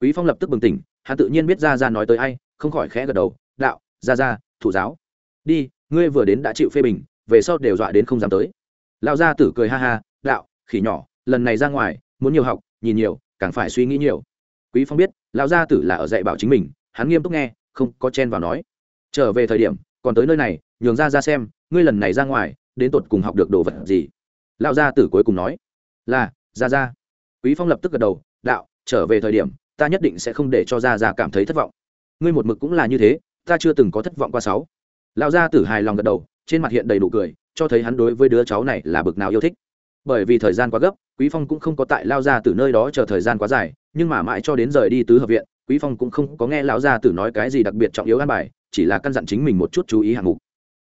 Quý phong lập tức bừng tỉnh, hắn tự nhiên biết ra ra nói tới ai, không khỏi khẽ gật đầu, đạo, ra ra thụ giáo. Đi, ngươi vừa đến đã chịu phê bình, về sau đều dọa đến không dám tới. Lao gia tử cười ha ha đạo khỉ nhỏ, lần này ra ngoài, muốn nhiều học, nhìn nhiều, càng phải suy nghĩ nhiều. Quý phong biết lao gia tử là ở dạy bảo chính mình, hắn nghiêm túc nghe, không có chen vào nói. Trở về thời điểm, còn tới nơi này, nhường ra ra xem, ngươi lần này ra ngoài, đến tột cùng học được đồ vật gì? Lao gia tử cuối cùng nói, là, ra ra. Quý phong lập tức gật đầu đạo trở về thời điểm, ta nhất định sẽ không để cho ra ra cảm thấy thất vọng. Ngươi một mực cũng là như thế ta chưa từng có thất vọng qua sáu. Lão gia tử hài lòng gật đầu, trên mặt hiện đầy đủ cười, cho thấy hắn đối với đứa cháu này là bực nào yêu thích. Bởi vì thời gian quá gấp, quý phong cũng không có tại lao gia tử nơi đó chờ thời gian quá dài, nhưng mà mãi cho đến rời đi tứ hợp viện, quý phong cũng không có nghe lão gia tử nói cái gì đặc biệt trọng yếu an bài, chỉ là căn dặn chính mình một chút chú ý hạng mục.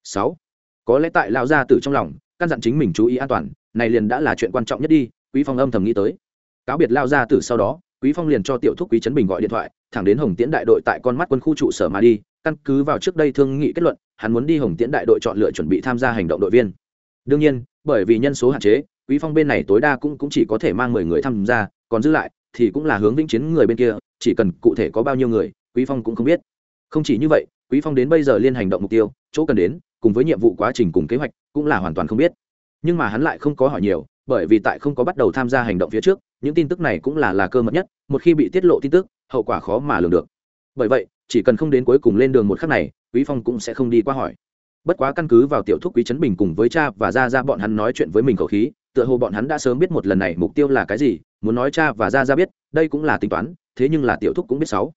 Sáu. Có lẽ tại lão gia tử trong lòng, căn dặn chính mình chú ý an toàn, này liền đã là chuyện quan trọng nhất đi, quý phong âm thầm nghĩ tới. Cáo biệt lao gia tử sau đó, quý phong liền cho tiểu thúc quý trấn bình gọi điện thoại, thẳng đến hồng tiễn đại đội tại con mắt quân khu trụ sở mà đi căn cứ vào trước đây thương nghị kết luận hắn muốn đi hồng tiễn đại đội chọn lựa chuẩn bị tham gia hành động đội viên. Đương nhiên bởi vì nhân số hạn chế quý phong bên này tối đa cũng, cũng chỉ có thể mang mười người tham gia còn dư lại thì cũng là hướng vĩnh chiến người bên kia chỉ cần cụ thể có bao nhiêu người quý phong cũng không biết. Không chỉ như vậy quý phong đến bây giờ liên hành động mục tiêu chỗ cần đến cùng với nhiệm vụ quá trình cùng kế hoạch cũng là hoàn toàn không biết. Nhưng mà hắn lại không có hỏi nhiều bởi vì tại không có bắt đầu tham gia hành động phía trước những tin tức này cũng là là cơ mật nhất một khi bị tiết lộ tin tức hậu quả khó mà lường được. Bởi vậy chỉ cần không đến cuối cùng lên đường một khắc này, quý phong cũng sẽ không đi qua hỏi. Bất quá căn cứ vào tiểu thúc quý trấn bình cùng với cha và ra ra bọn hắn nói chuyện với mình khẩu khí, tựa hồ bọn hắn đã sớm biết một lần này mục tiêu là cái gì, muốn nói cha và ra ra biết, đây cũng là tính toán, thế nhưng là tiểu thúc cũng biết sáu.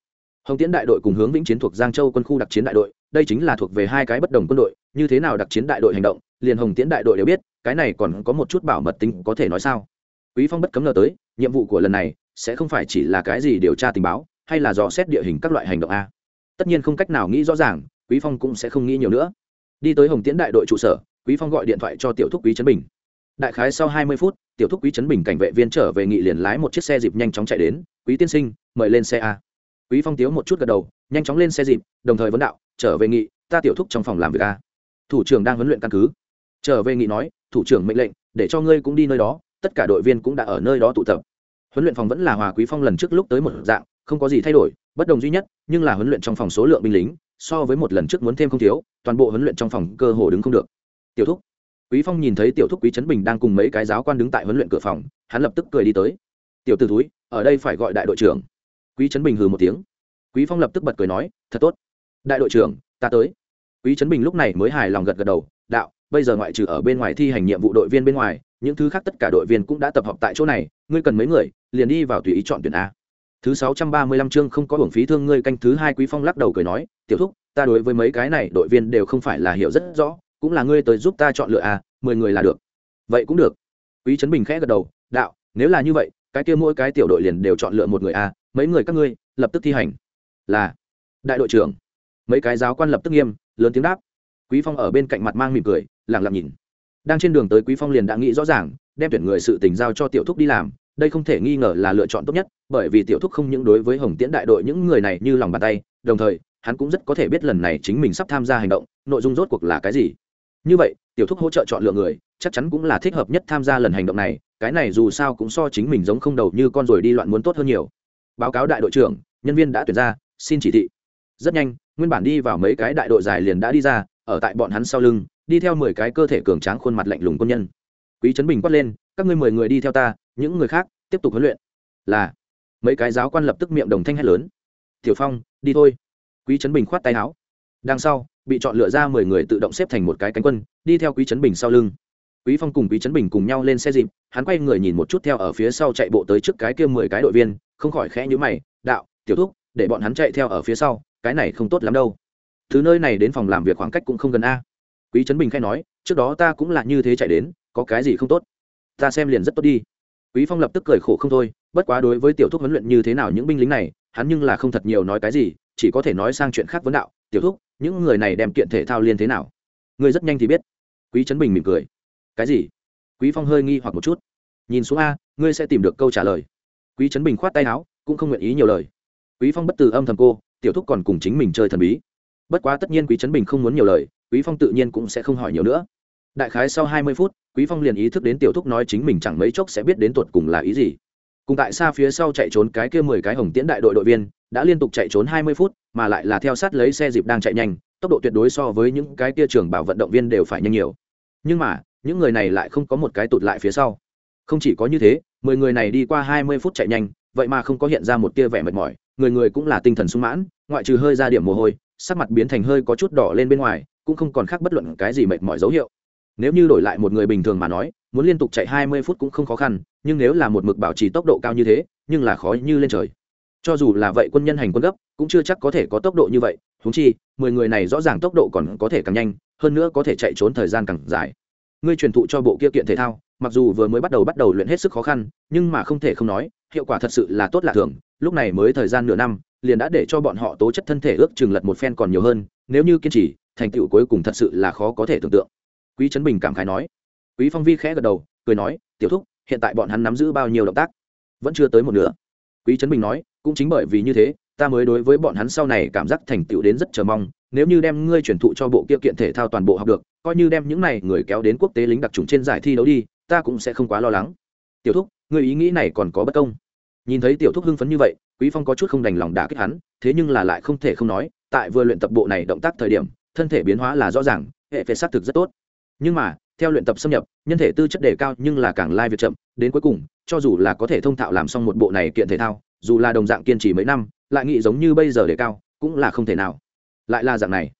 Hồng tiễn đại đội cùng hướng vĩnh chiến thuộc giang châu quân khu đặc chiến đại đội, đây chính là thuộc về hai cái bất đồng quân đội, như thế nào đặc chiến đại đội hành động, liền hồng tiễn đại đội đều biết, cái này còn có một chút bảo mật tính có thể nói sao. Quý phong bất cấm ngờ tới, nhiệm vụ của lần này sẽ không phải chỉ là cái gì điều tra tình báo, hay là dò xét địa hình các loại hành động a tất nhiên không cách nào nghĩ rõ ràng, quý phong cũng sẽ không nghĩ nhiều nữa. Đi tới hồng tiễn đại đội trụ sở, quý phong gọi điện thoại cho tiểu thúc quý trấn bình. Đại khái sau 20 phút, tiểu thúc quý trấn bình cảnh vệ viên trở về nghị liền lái một chiếc xe dịp nhanh chóng chạy đến, quý tiên sinh, mời lên xe a. Quý phong tiếu một chút gật đầu, nhanh chóng lên xe dịp, đồng thời vấn đạo, trở về nghị, ta tiểu thúc trong phòng làm việc a. Thủ trưởng đang huấn luyện căn cứ. Trở về nghị nói, thủ trưởng mệnh lệnh, để cho ngươi cũng đi nơi đó, tất cả đội viên cũng đã ở nơi đó tụ tập. Huấn luyện phòng vẫn là hòa quý phong lần trước lúc tới một dạng, không có gì thay đổi bất đồng duy nhất, nhưng là huấn luyện trong phòng số lượng binh lính, so với một lần trước muốn thêm không thiếu, toàn bộ huấn luyện trong phòng cơ hồ đứng không được. Tiểu thúc. Quý phong nhìn thấy tiểu thúc quý trấn bình đang cùng mấy cái giáo quan đứng tại huấn luyện cửa phòng, hắn lập tức cười đi tới. Tiểu Từ túi ở đây phải gọi đại đội trưởng. Quý trấn bình hừ một tiếng. Quý phong lập tức bật cười nói, thật tốt. Đại đội trưởng, ta tới. Quý trấn bình lúc này mới hài lòng gật gật đầu, đạo, bây giờ ngoại trừ ở bên ngoài thi hành nhiệm vụ đội viên bên ngoài, những thứ khác tất cả đội viên cũng đã tập hợp tại chỗ này, ngươi cần mấy người, liền đi vào tùy ý chọn tuyển a thứ sáu trăm ba mươi lăm chương không có hưởng phí thương ngươi canh thứ hai quý phong lắc đầu cười nói, tiểu thúc, ta đối với mấy cái này đội viên đều không phải là hiểu rất rõ, cũng là ngươi tới giúp ta chọn lựa a mười người là được. Vậy cũng được. Quý trấn bình khẽ gật đầu, đạo, nếu là như vậy, cái kia mỗi cái tiểu đội liền đều chọn lựa một người a mấy người các ngươi lập tức thi hành. Là. Đại đội trưởng. Mấy cái giáo quan lập tức nghiêm, lớn tiếng đáp. Quý phong ở bên cạnh mặt mang mỉm cười, lặng lặng nhìn. Đang trên đường tới quý phong liền đã nghĩ rõ ràng, đem tuyển người sự tình giao cho tiểu thúc đi làm đây không thể nghi ngờ là lựa chọn tốt nhất, bởi vì tiểu thúc không những đối với hồng tiễn đại đội những người này như lòng bàn tay, đồng thời, hắn cũng rất có thể biết lần này chính mình sắp tham gia hành động, nội dung rốt cuộc là cái gì. Như vậy, tiểu thúc hỗ trợ chọn lựa người, chắc chắn cũng là thích hợp nhất tham gia lần hành động này, cái này dù sao cũng so chính mình giống không đầu như con rồi đi loạn muốn tốt hơn nhiều. Báo cáo đại đội trưởng, nhân viên đã tuyển ra, xin chỉ thị. Rất nhanh, nguyên bản đi vào mấy cái đại đội dài liền đã đi ra, ở tại bọn hắn sau lưng, đi theo mười cái cơ thể cường tráng khuôn mặt lạnh lùng quân nhân. Quý trấn bình quát lên, các ngươi mười người đi theo ta những người khác tiếp tục huấn luyện. Là, mấy cái giáo quan lập tức miệng đồng thanh hét lớn. Tiểu phong, đi thôi. Quý trấn bình khoát tay áo. Đằng sau, bị chọn lựa ra mười người tự động xếp thành một cái cánh quân, đi theo quý trấn bình sau lưng. Quý phong cùng quý trấn bình cùng nhau lên xe dịp, hắn quay người nhìn một chút theo ở phía sau chạy bộ tới trước cái kia mười cái đội viên, không khỏi khẽ nhíu mày, đạo, tiểu thúc, để bọn hắn chạy theo ở phía sau, cái này không tốt lắm đâu. Thứ nơi này đến phòng làm việc khoảng cách cũng không gần a. Quý trấn bình khai nói, trước đó ta cũng là như thế chạy đến, có cái gì không tốt? Ta xem liền rất tốt đi quý phong lập tức cười khổ không thôi, bất quá đối với tiểu thúc huấn luyện như thế nào những binh lính này, hắn nhưng là không thật nhiều nói cái gì, chỉ có thể nói sang chuyện khác vấn đạo, tiểu thúc, những người này đem kiện thể thao liên thế nào? Người rất nhanh thì biết. Quý trấn bình mỉm cười. Cái gì? Quý phong hơi nghi hoặc một chút. Nhìn xuống a, ngươi sẽ tìm được câu trả lời. Quý trấn bình khoát tay áo, cũng không nguyện ý nhiều lời. Quý phong bất từ âm thầm cô, tiểu thúc còn cùng chính mình chơi thần bí. Bất quá tất nhiên quý trấn bình không muốn nhiều lời, quý phong tự nhiên cũng sẽ không hỏi nhiều nữa. Đại khái sau hai mươi phút quý phong liền ý thức đến tiểu thúc nói chính mình chẳng mấy chốc sẽ biết đến tuột cùng là ý gì. Cùng tại xa phía sau chạy trốn cái kia mười cái hồng tiễn đại đội đội viên, đã liên tục chạy trốn hai mươi phút, mà lại là theo sát lấy xe dịp đang chạy nhanh, tốc độ tuyệt đối so với những cái kia trường bảo vận động viên đều phải nhanh nhiều. Nhưng mà, những người này lại không có một cái tụt lại phía sau. Không chỉ có như thế, mười người này đi qua hai mươi phút chạy nhanh, vậy mà không có hiện ra một tia vẻ mệt mỏi, người người cũng là tinh thần sung mãn, ngoại trừ hơi ra điểm mồ hôi, sắc mặt biến thành hơi có chút đỏ lên bên ngoài, cũng không còn khác bất luận cái gì mệt mỏi dấu hiệu nếu như đổi lại một người bình thường mà nói, muốn liên tục chạy hai mươi phút cũng không khó khăn, nhưng nếu là một mực bảo trì tốc độ cao như thế, nhưng là khó như lên trời. Cho dù là vậy quân nhân hành quân gấp, cũng chưa chắc có thể có tốc độ như vậy húng chi, mười người này rõ ràng tốc độ còn có thể càng nhanh, hơn nữa có thể chạy trốn thời gian càng dài. Ngươi truyền thụ cho bộ kia kiện thể thao, mặc dù vừa mới bắt đầu bắt đầu luyện hết sức khó khăn, nhưng mà không thể không nói, hiệu quả thật sự là tốt lạ thường, lúc này mới thời gian nửa năm, liền đã để cho bọn họ tố chất thân thể ước chừng lật một phen còn nhiều hơn, nếu như kiên trì, thành tựu cuối cùng thật sự là khó có thể tưởng tượng quý trấn bình cảm khái nói. Quý phong vi khẽ gật đầu, cười nói, tiểu thúc, hiện tại bọn hắn nắm giữ bao nhiêu động tác? Vẫn chưa tới một nửa. Quý trấn bình nói, cũng chính bởi vì như thế, ta mới đối với bọn hắn sau này cảm giác thành tựu đến rất chờ mong, nếu như đem ngươi chuyển thụ cho bộ kia kiện thể thao toàn bộ học được, coi như đem những này người kéo đến quốc tế lính đặc trùng trên giải thi đấu đi, ta cũng sẽ không quá lo lắng. Tiểu thúc người ý nghĩ này còn có bất công. Nhìn thấy tiểu thúc hưng phấn như vậy, quý phong có chút không đành lòng đả kích hắn, thế nhưng là lại không thể không nói, tại vừa luyện tập bộ này động tác thời điểm, thân thể biến hóa là rõ ràng, hệ phệ xác thực rất tốt nhưng mà, theo luyện tập xâm nhập, nhân thể tư chất đề cao nhưng là càng lai việc chậm, đến cuối cùng, cho dù là có thể thông thạo làm xong một bộ này kiện thể thao, dù là đồng dạng kiên trì mấy năm, lại nghĩ giống như bây giờ đề cao, cũng là không thể nào. Lại là dạng này.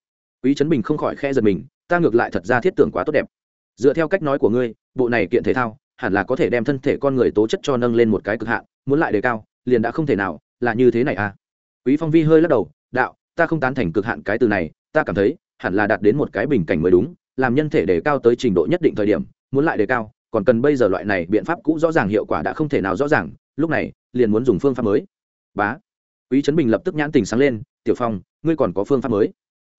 Quý trấn bình không khỏi khe giật mình, ta ngược lại thật ra thiết tưởng quá tốt đẹp. Dựa theo cách nói của ngươi, bộ này kiện thể thao, hẳn là có thể đem thân thể con người tố chất cho nâng lên một cái cực hạn, muốn lại đề cao, liền đã không thể nào, là như thế này à? Quý phong vi hơi lắc đầu, đạo, ta không tán thành cực hạn cái từ này, ta cảm thấy, hẳn là đạt đến một cái bình cảnh mới đúng làm nhân thể đề cao tới trình độ nhất định thời điểm, muốn lại đề cao, còn cần bây giờ loại này biện pháp cũ rõ ràng hiệu quả đã không thể nào rõ ràng, lúc này, liền muốn dùng phương pháp mới. Bá. Quý trấn bình lập tức nhãn tình sáng lên, tiểu phong, ngươi còn có phương pháp mới?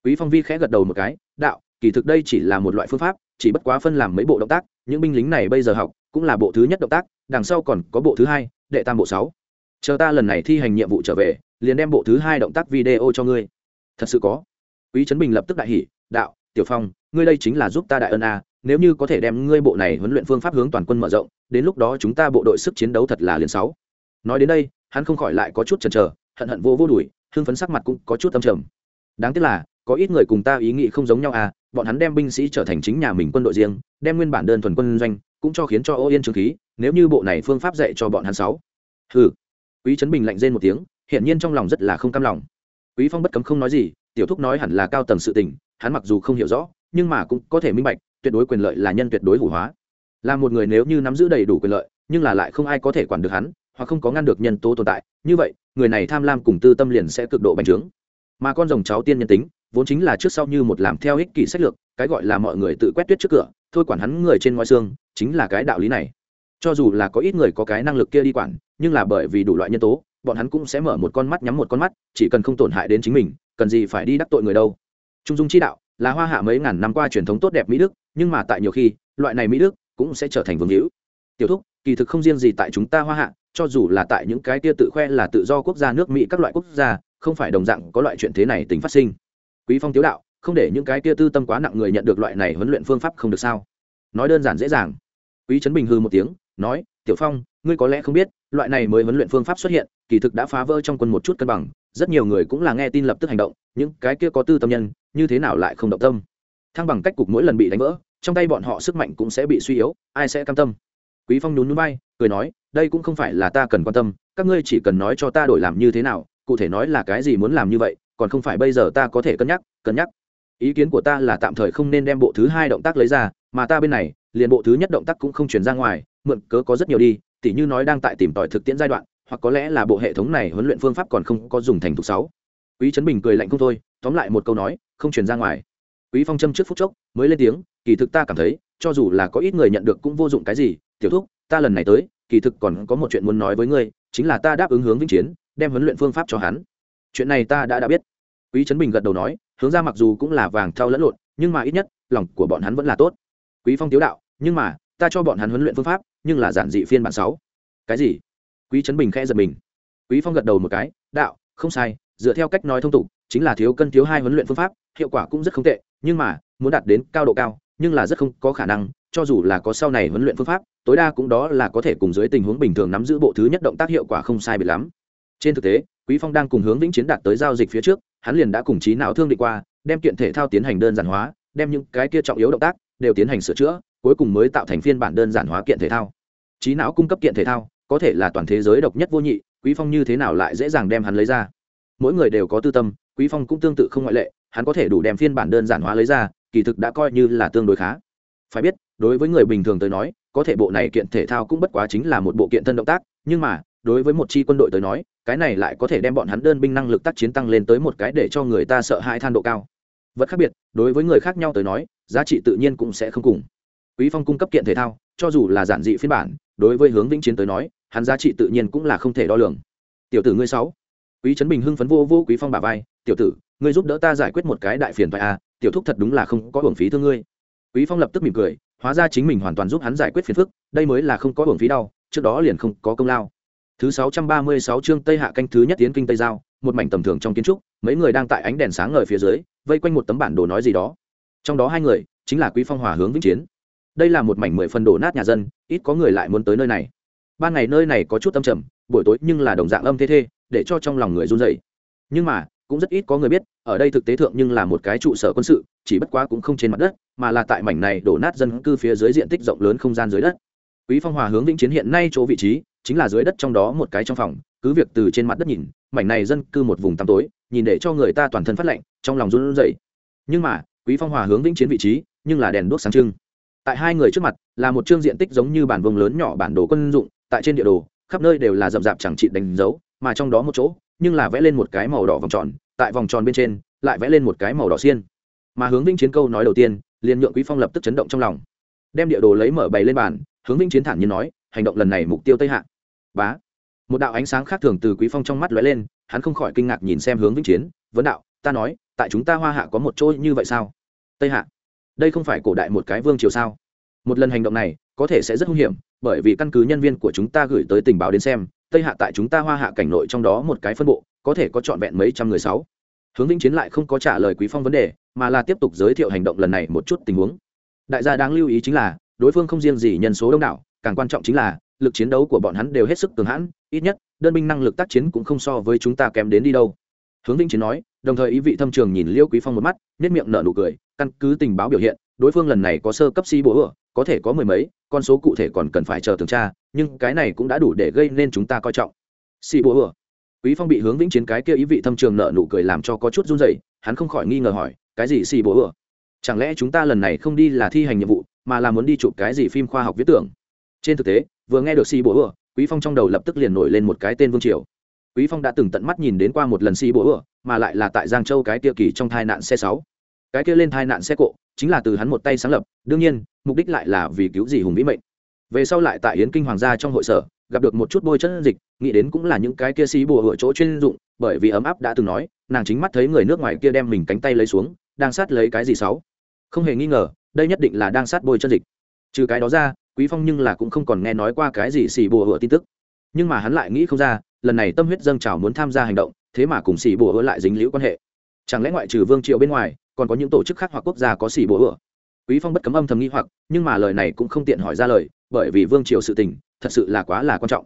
Quý phong vi khẽ gật đầu một cái, đạo, kỳ thực đây chỉ là một loại phương pháp, chỉ bất quá phân làm mấy bộ động tác, những binh lính này bây giờ học, cũng là bộ thứ nhất động tác, đằng sau còn có bộ thứ hai, đệ tam bộ sáu. Chờ ta lần này thi hành nhiệm vụ trở về, liền đem bộ thứ hai động tác video cho ngươi. Thật sự có. Quý trấn bình lập tức đại hỉ, đạo, tiểu phong ngươi đây chính là giúp ta đại ân a, nếu như có thể đem ngươi bộ này huấn luyện phương pháp hướng toàn quân mở rộng, đến lúc đó chúng ta bộ đội sức chiến đấu thật là liền sáu. Nói đến đây, hắn không khỏi lại có chút chần chờ, hận hận vô vô đuổi hưng phấn sắc mặt cũng có chút tâm trầm. Đáng tiếc là, có ít người cùng ta ý nghĩ không giống nhau à bọn hắn đem binh sĩ trở thành chính nhà mình quân đội riêng, đem nguyên bản đơn thuần quân doanh, cũng cho khiến cho ô yên trường khí, nếu như bộ này phương pháp dạy cho bọn hắn sáu. Ừ quý trấn bình lạnh rên một tiếng, hiển nhiên trong lòng rất là không cam lòng. Quý phong bất cấm không nói gì, tiểu thúc nói hẳn là cao tầng sự tình, hắn mặc dù không hiểu rõ nhưng mà cũng có thể minh bạch, tuyệt đối quyền lợi là nhân tuyệt đối hủ hóa. Là một người nếu như nắm giữ đầy đủ quyền lợi, nhưng là lại không ai có thể quản được hắn, hoặc không có ngăn được nhân tố tồn tại, như vậy, người này tham lam cùng tư tâm liền sẽ cực độ bành trướng. Mà con rồng cháu tiên nhân tính, vốn chính là trước sau như một làm theo ích kỷ sách lược, cái gọi là mọi người tự quét tuyết trước cửa, thôi quản hắn người trên ngoài xương, chính là cái đạo lý này. Cho dù là có ít người có cái năng lực kia đi quản, nhưng là bởi vì đủ loại nhân tố, bọn hắn cũng sẽ mở một con mắt nhắm một con mắt, chỉ cần không tổn hại đến chính mình, cần gì phải đi đắc tội người đâu. Trung dung chi đạo là hoa hạ mấy ngàn năm qua truyền thống tốt đẹp mỹ đức, nhưng mà tại nhiều khi, loại này mỹ đức cũng sẽ trở thành vương hữu. Tiểu thúc, kỳ thực không riêng gì tại chúng ta hoa hạ, cho dù là tại những cái tia tự khoe là tự do quốc gia nước mỹ các loại quốc gia, không phải đồng dạng có loại chuyện thế này tính phát sinh. Quý phong tiếu đạo, không để những cái tia tư tâm quá nặng người nhận được loại này huấn luyện phương pháp không được sao? Nói đơn giản dễ dàng. Quý trấn bình hư một tiếng, nói, tiểu phong ngươi có lẽ không biết, loại này mới huấn luyện phương pháp xuất hiện, kỳ thực đã phá vỡ trong quân một chút cân bằng, rất nhiều người cũng là nghe tin lập tức hành động, những cái kia có tư tâm nhân, như thế nào lại không động tâm? Thăng bằng cách cục mỗi lần bị đánh vỡ, trong tay bọn họ sức mạnh cũng sẽ bị suy yếu, ai sẽ cam tâm? Quý phong nhún nhún bay cười nói, đây cũng không phải là ta cần quan tâm, các ngươi chỉ cần nói cho ta đổi làm như thế nào, cụ thể nói là cái gì muốn làm như vậy, còn không phải bây giờ ta có thể cân nhắc cân nhắc. Ý kiến của ta là tạm thời không nên đem bộ thứ hai động tác lấy ra, mà ta bên này, liền bộ thứ nhất động tác cũng không chuyển ra ngoài, mượn cớ có rất nhiều đi tỉ như nói đang tại tìm tòi thực tiễn giai đoạn, hoặc có lẽ là bộ hệ thống này huấn luyện phương pháp còn không có dùng thành thục sáu. Quý trấn bình cười lạnh không thôi, tóm lại một câu nói, không truyền ra ngoài. Quý phong châm trước phút chốc, mới lên tiếng, kỳ thực ta cảm thấy, cho dù là có ít người nhận được cũng vô dụng cái gì, tiểu thúc, ta lần này tới, kỳ thực còn có một chuyện muốn nói với ngươi, chính là ta đáp ứng hướng vĩnh chiến, đem huấn luyện phương pháp cho hắn. Chuyện này ta đã đã biết. Quý trấn bình gật đầu nói, hướng ra mặc dù cũng là vàng thau lẫn lộn, nhưng mà ít nhất, lòng của bọn hắn vẫn là tốt. Quý phong tiếu đạo, nhưng mà, ta cho bọn hắn huấn luyện phương pháp nhưng là giản dị phiên bản sáu. Cái gì? Quý trấn bình khẽ giật mình. Quý phong gật đầu một cái, đạo, không sai, dựa theo cách nói thông tục, chính là thiếu cân thiếu hai huấn luyện phương pháp, hiệu quả cũng rất không tệ, nhưng mà, muốn đạt đến cao độ cao, nhưng là rất không có khả năng, cho dù là có sau này huấn luyện phương pháp, tối đa cũng đó là có thể cùng dưới tình huống bình thường nắm giữ bộ thứ nhất động tác hiệu quả không sai biệt lắm. Trên thực tế, quý phong đang cùng hướng vĩnh chiến đạt tới giao dịch phía trước, hắn liền đã cùng trí não thương định qua, đem kiện thể thao tiến hành đơn giản hóa, đem những cái kia trọng yếu động tác đều tiến hành sửa chữa, cuối cùng mới tạo thành phiên bản đơn giản hóa kiện thể thao trí não cung cấp kiện thể thao, có thể là toàn thế giới độc nhất vô nhị, quý phong như thế nào lại dễ dàng đem hắn lấy ra? Mỗi người đều có tư tâm, quý phong cũng tương tự không ngoại lệ, hắn có thể đủ đem phiên bản đơn giản hóa lấy ra, kỳ thực đã coi như là tương đối khá. Phải biết, đối với người bình thường tới nói, có thể bộ này kiện thể thao cũng bất quá chính là một bộ kiện thân động tác, nhưng mà, đối với một chi quân đội tới nói, cái này lại có thể đem bọn hắn đơn binh năng lực tác chiến tăng lên tới một cái để cho người ta sợ hãi than độ cao. Vật khác biệt, đối với người khác nhau tới nói, giá trị tự nhiên cũng sẽ không cùng. Quý phong cung cấp kiện thể thao, cho dù là giản dị phiên bản đối với hướng vĩnh chiến tới nói, hắn giá trị tự nhiên cũng là không thể đo lường. Tiểu tử ngươi sáu, quý trấn bình hưng phấn vô vô quý phong bà vai, tiểu tử, ngươi giúp đỡ ta giải quyết một cái đại phiền phải à tiểu thúc thật đúng là không có hưởng phí thương ngươi. Quý phong lập tức mỉm cười, hóa ra chính mình hoàn toàn giúp hắn giải quyết phiền phức, đây mới là không có hưởng phí đau, trước đó liền không có công lao. Thứ 636 chương tây hạ canh thứ nhất tiến kinh tây giao, một mảnh tầm thường trong kiến trúc, mấy người đang tại ánh đèn sáng ngời phía dưới, vây quanh một tấm bản đồ nói gì đó. Trong đó hai người, chính là quý phong hòa hướng vĩnh chiến đây là một mảnh mười phần đổ nát nhà dân, ít có người lại muốn tới nơi này. Ban ngày nơi này có chút tâm trầm, buổi tối nhưng là đồng dạng âm thế thê, để cho trong lòng người run dậy nhưng mà, cũng rất ít có người biết, ở đây thực tế thượng nhưng là một cái trụ sở quân sự, chỉ bất quá cũng không trên mặt đất, mà là tại mảnh này đổ nát dân cư phía dưới diện tích rộng lớn không gian dưới đất. Quý phong hòa hướng vĩnh chiến hiện nay chỗ vị trí, chính là dưới đất trong đó một cái trong phòng, cứ việc từ trên mặt đất nhìn, mảnh này dân cư một vùng tăm tối, nhìn để cho người ta toàn thân phát lạnh, trong lòng run rẩy. Nhưng mà, quý phong hòa hướng vĩnh chiến vị trí, nhưng là đèn đuốc sáng trưng tại hai người trước mặt, là một chương diện tích giống như bản vùng lớn nhỏ bản đồ quân dụng, tại trên địa đồ, khắp nơi đều là rậm rạp chẳng trị đánh dấu, mà trong đó một chỗ, nhưng là vẽ lên một cái màu đỏ vòng tròn, tại vòng tròn bên trên, lại vẽ lên một cái màu đỏ xiên. Mà hướng vĩnh chiến câu nói đầu tiên, liền nhượng quý phong lập tức chấn động trong lòng. Đem địa đồ lấy mở bày lên bàn, hướng vĩnh chiến thản nhiên nói, hành động lần này mục tiêu tây hạ. Bá. Một đạo ánh sáng khác thường từ quý phong trong mắt lóe lên, hắn không khỏi kinh ngạc nhìn xem hướng vĩnh chiến, vấn đạo, ta nói, tại chúng ta hoa hạ có một chỗ như vậy sao? Tây hạ đây không phải cổ đại một cái vương triều sao? Một lần hành động này, có thể sẽ rất hung hiểm, bởi vì căn cứ nhân viên của chúng ta gửi tới tình báo đến xem, tây hạ tại chúng ta hoa hạ cảnh nội trong đó một cái phân bộ, có thể có trọn vẹn mấy trăm người sáu. Hướng vĩnh chiến lại không có trả lời quý phong vấn đề, mà là tiếp tục giới thiệu hành động lần này một chút tình huống. Đại gia đáng lưu ý chính là, đối phương không riêng gì nhân số đông đảo, càng quan trọng chính là, lực chiến đấu của bọn hắn đều hết sức cường hãn, ít nhất, đơn binh năng lực tác chiến cũng không so với chúng ta kém đến đi đâu. Hướng vĩnh chiến nói, đồng thời ý vị thâm trường nhìn liêu quý phong một mắt nhất miệng nở nụ cười căn cứ tình báo biểu hiện, đối phương lần này có sơ cấp si bố ửa có thể có mười mấy, con số cụ thể còn cần phải chờ tường tra, nhưng cái này cũng đã đủ để gây nên chúng ta coi trọng. Si bố ửa quý phong bị hướng vĩnh chiến cái kia ý vị thâm trường nợ nụ cười làm cho có chút run rẩy, hắn không khỏi nghi ngờ hỏi, cái gì si bố ửa chẳng lẽ chúng ta lần này không đi là thi hành nhiệm vụ, mà là muốn đi chụp cái gì phim khoa học viết tưởng? Trên thực tế, vừa nghe được si bố ửa quý phong trong đầu lập tức liền nổi lên một cái tên vương triều. Quý phong đã từng tận mắt nhìn đến qua một lần si bố ửa mà lại là tại giang châu cái kia kỳ trong thai nạn xe sáu cái kia lên thai nạn xe cộ chính là từ hắn một tay sáng lập, đương nhiên, mục đích lại là vì cứu gì hùng vĩ mệnh. Về sau lại tại yến kinh hoàng gia trong hội sở, gặp được một chút bôi chân dịch, nghĩ đến cũng là những cái kia xí bùa hựa chỗ chuyên dụng, bởi vì ấm áp đã từng nói, nàng chính mắt thấy người nước ngoài kia đem mình cánh tay lấy xuống, đang sát lấy cái gì sáu? Không hề nghi ngờ, đây nhất định là đang sát bôi chân dịch. Trừ cái đó ra, quý phong nhưng là cũng không còn nghe nói qua cái gì xì bùa hựa tin tức. Nhưng mà hắn lại nghĩ không ra, lần này tâm huyết dâng trào muốn tham gia hành động, thế mà cùng xì bùa hựa lại dính liễu quan hệ. Chẳng lẽ ngoại trừ vương triệu bên ngoài còn có những tổ chức khác hoặc quốc gia có xỉ bùa hựa quý phong bất cấm âm thầm nghi hoặc, nhưng mà lời này cũng không tiện hỏi ra lời, bởi vì vương triều sự tình, thật sự là quá là quan trọng.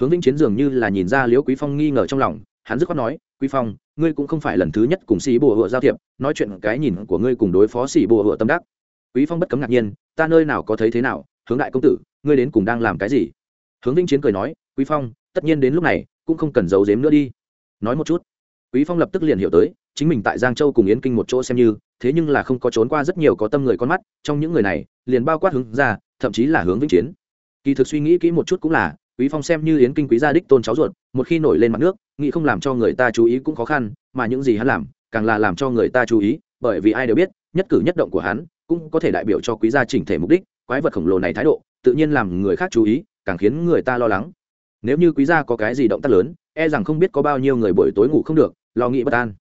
Hướng vĩnh chiến dường như là nhìn ra liễu quý phong nghi ngờ trong lòng, hắn dứt khoát nói, quý phong, ngươi cũng không phải lần thứ nhất cùng xỉ bùa hựa giao thiệp, nói chuyện cái nhìn của ngươi cùng đối phó xỉ bùa hựa tâm đắc. Quý phong bất cấm ngạc nhiên, ta nơi nào có thấy thế nào, hướng đại công tử, ngươi đến cùng đang làm cái gì? Hướng vĩnh chiến cười nói, quý phong, tất nhiên đến lúc này, cũng không cần giấu giếm nữa đi. Nói một chút, quý phong lập tức liền hiểu tới chính mình tại giang châu cùng yến kinh một chỗ xem như, thế nhưng là không có trốn qua rất nhiều có tâm người con mắt, trong những người này, liền bao quát hướng ra, thậm chí là hướng vĩnh chiến. Kỳ thực suy nghĩ kỹ một chút cũng là, quý phong xem như yến kinh quý gia đích tôn cháu ruột, một khi nổi lên mặt nước, nghĩ không làm cho người ta chú ý cũng khó khăn, mà những gì hắn làm, càng là làm cho người ta chú ý, bởi vì ai đều biết, nhất cử nhất động của hắn, cũng có thể đại biểu cho quý gia chỉnh thể mục đích, quái vật khổng lồ này thái độ, tự nhiên làm người khác chú ý, càng khiến người ta lo lắng. Nếu như quý gia có cái gì động tác lớn e rằng không biết có bao nhiêu người buổi tối ngủ không được, lo nghĩ bất an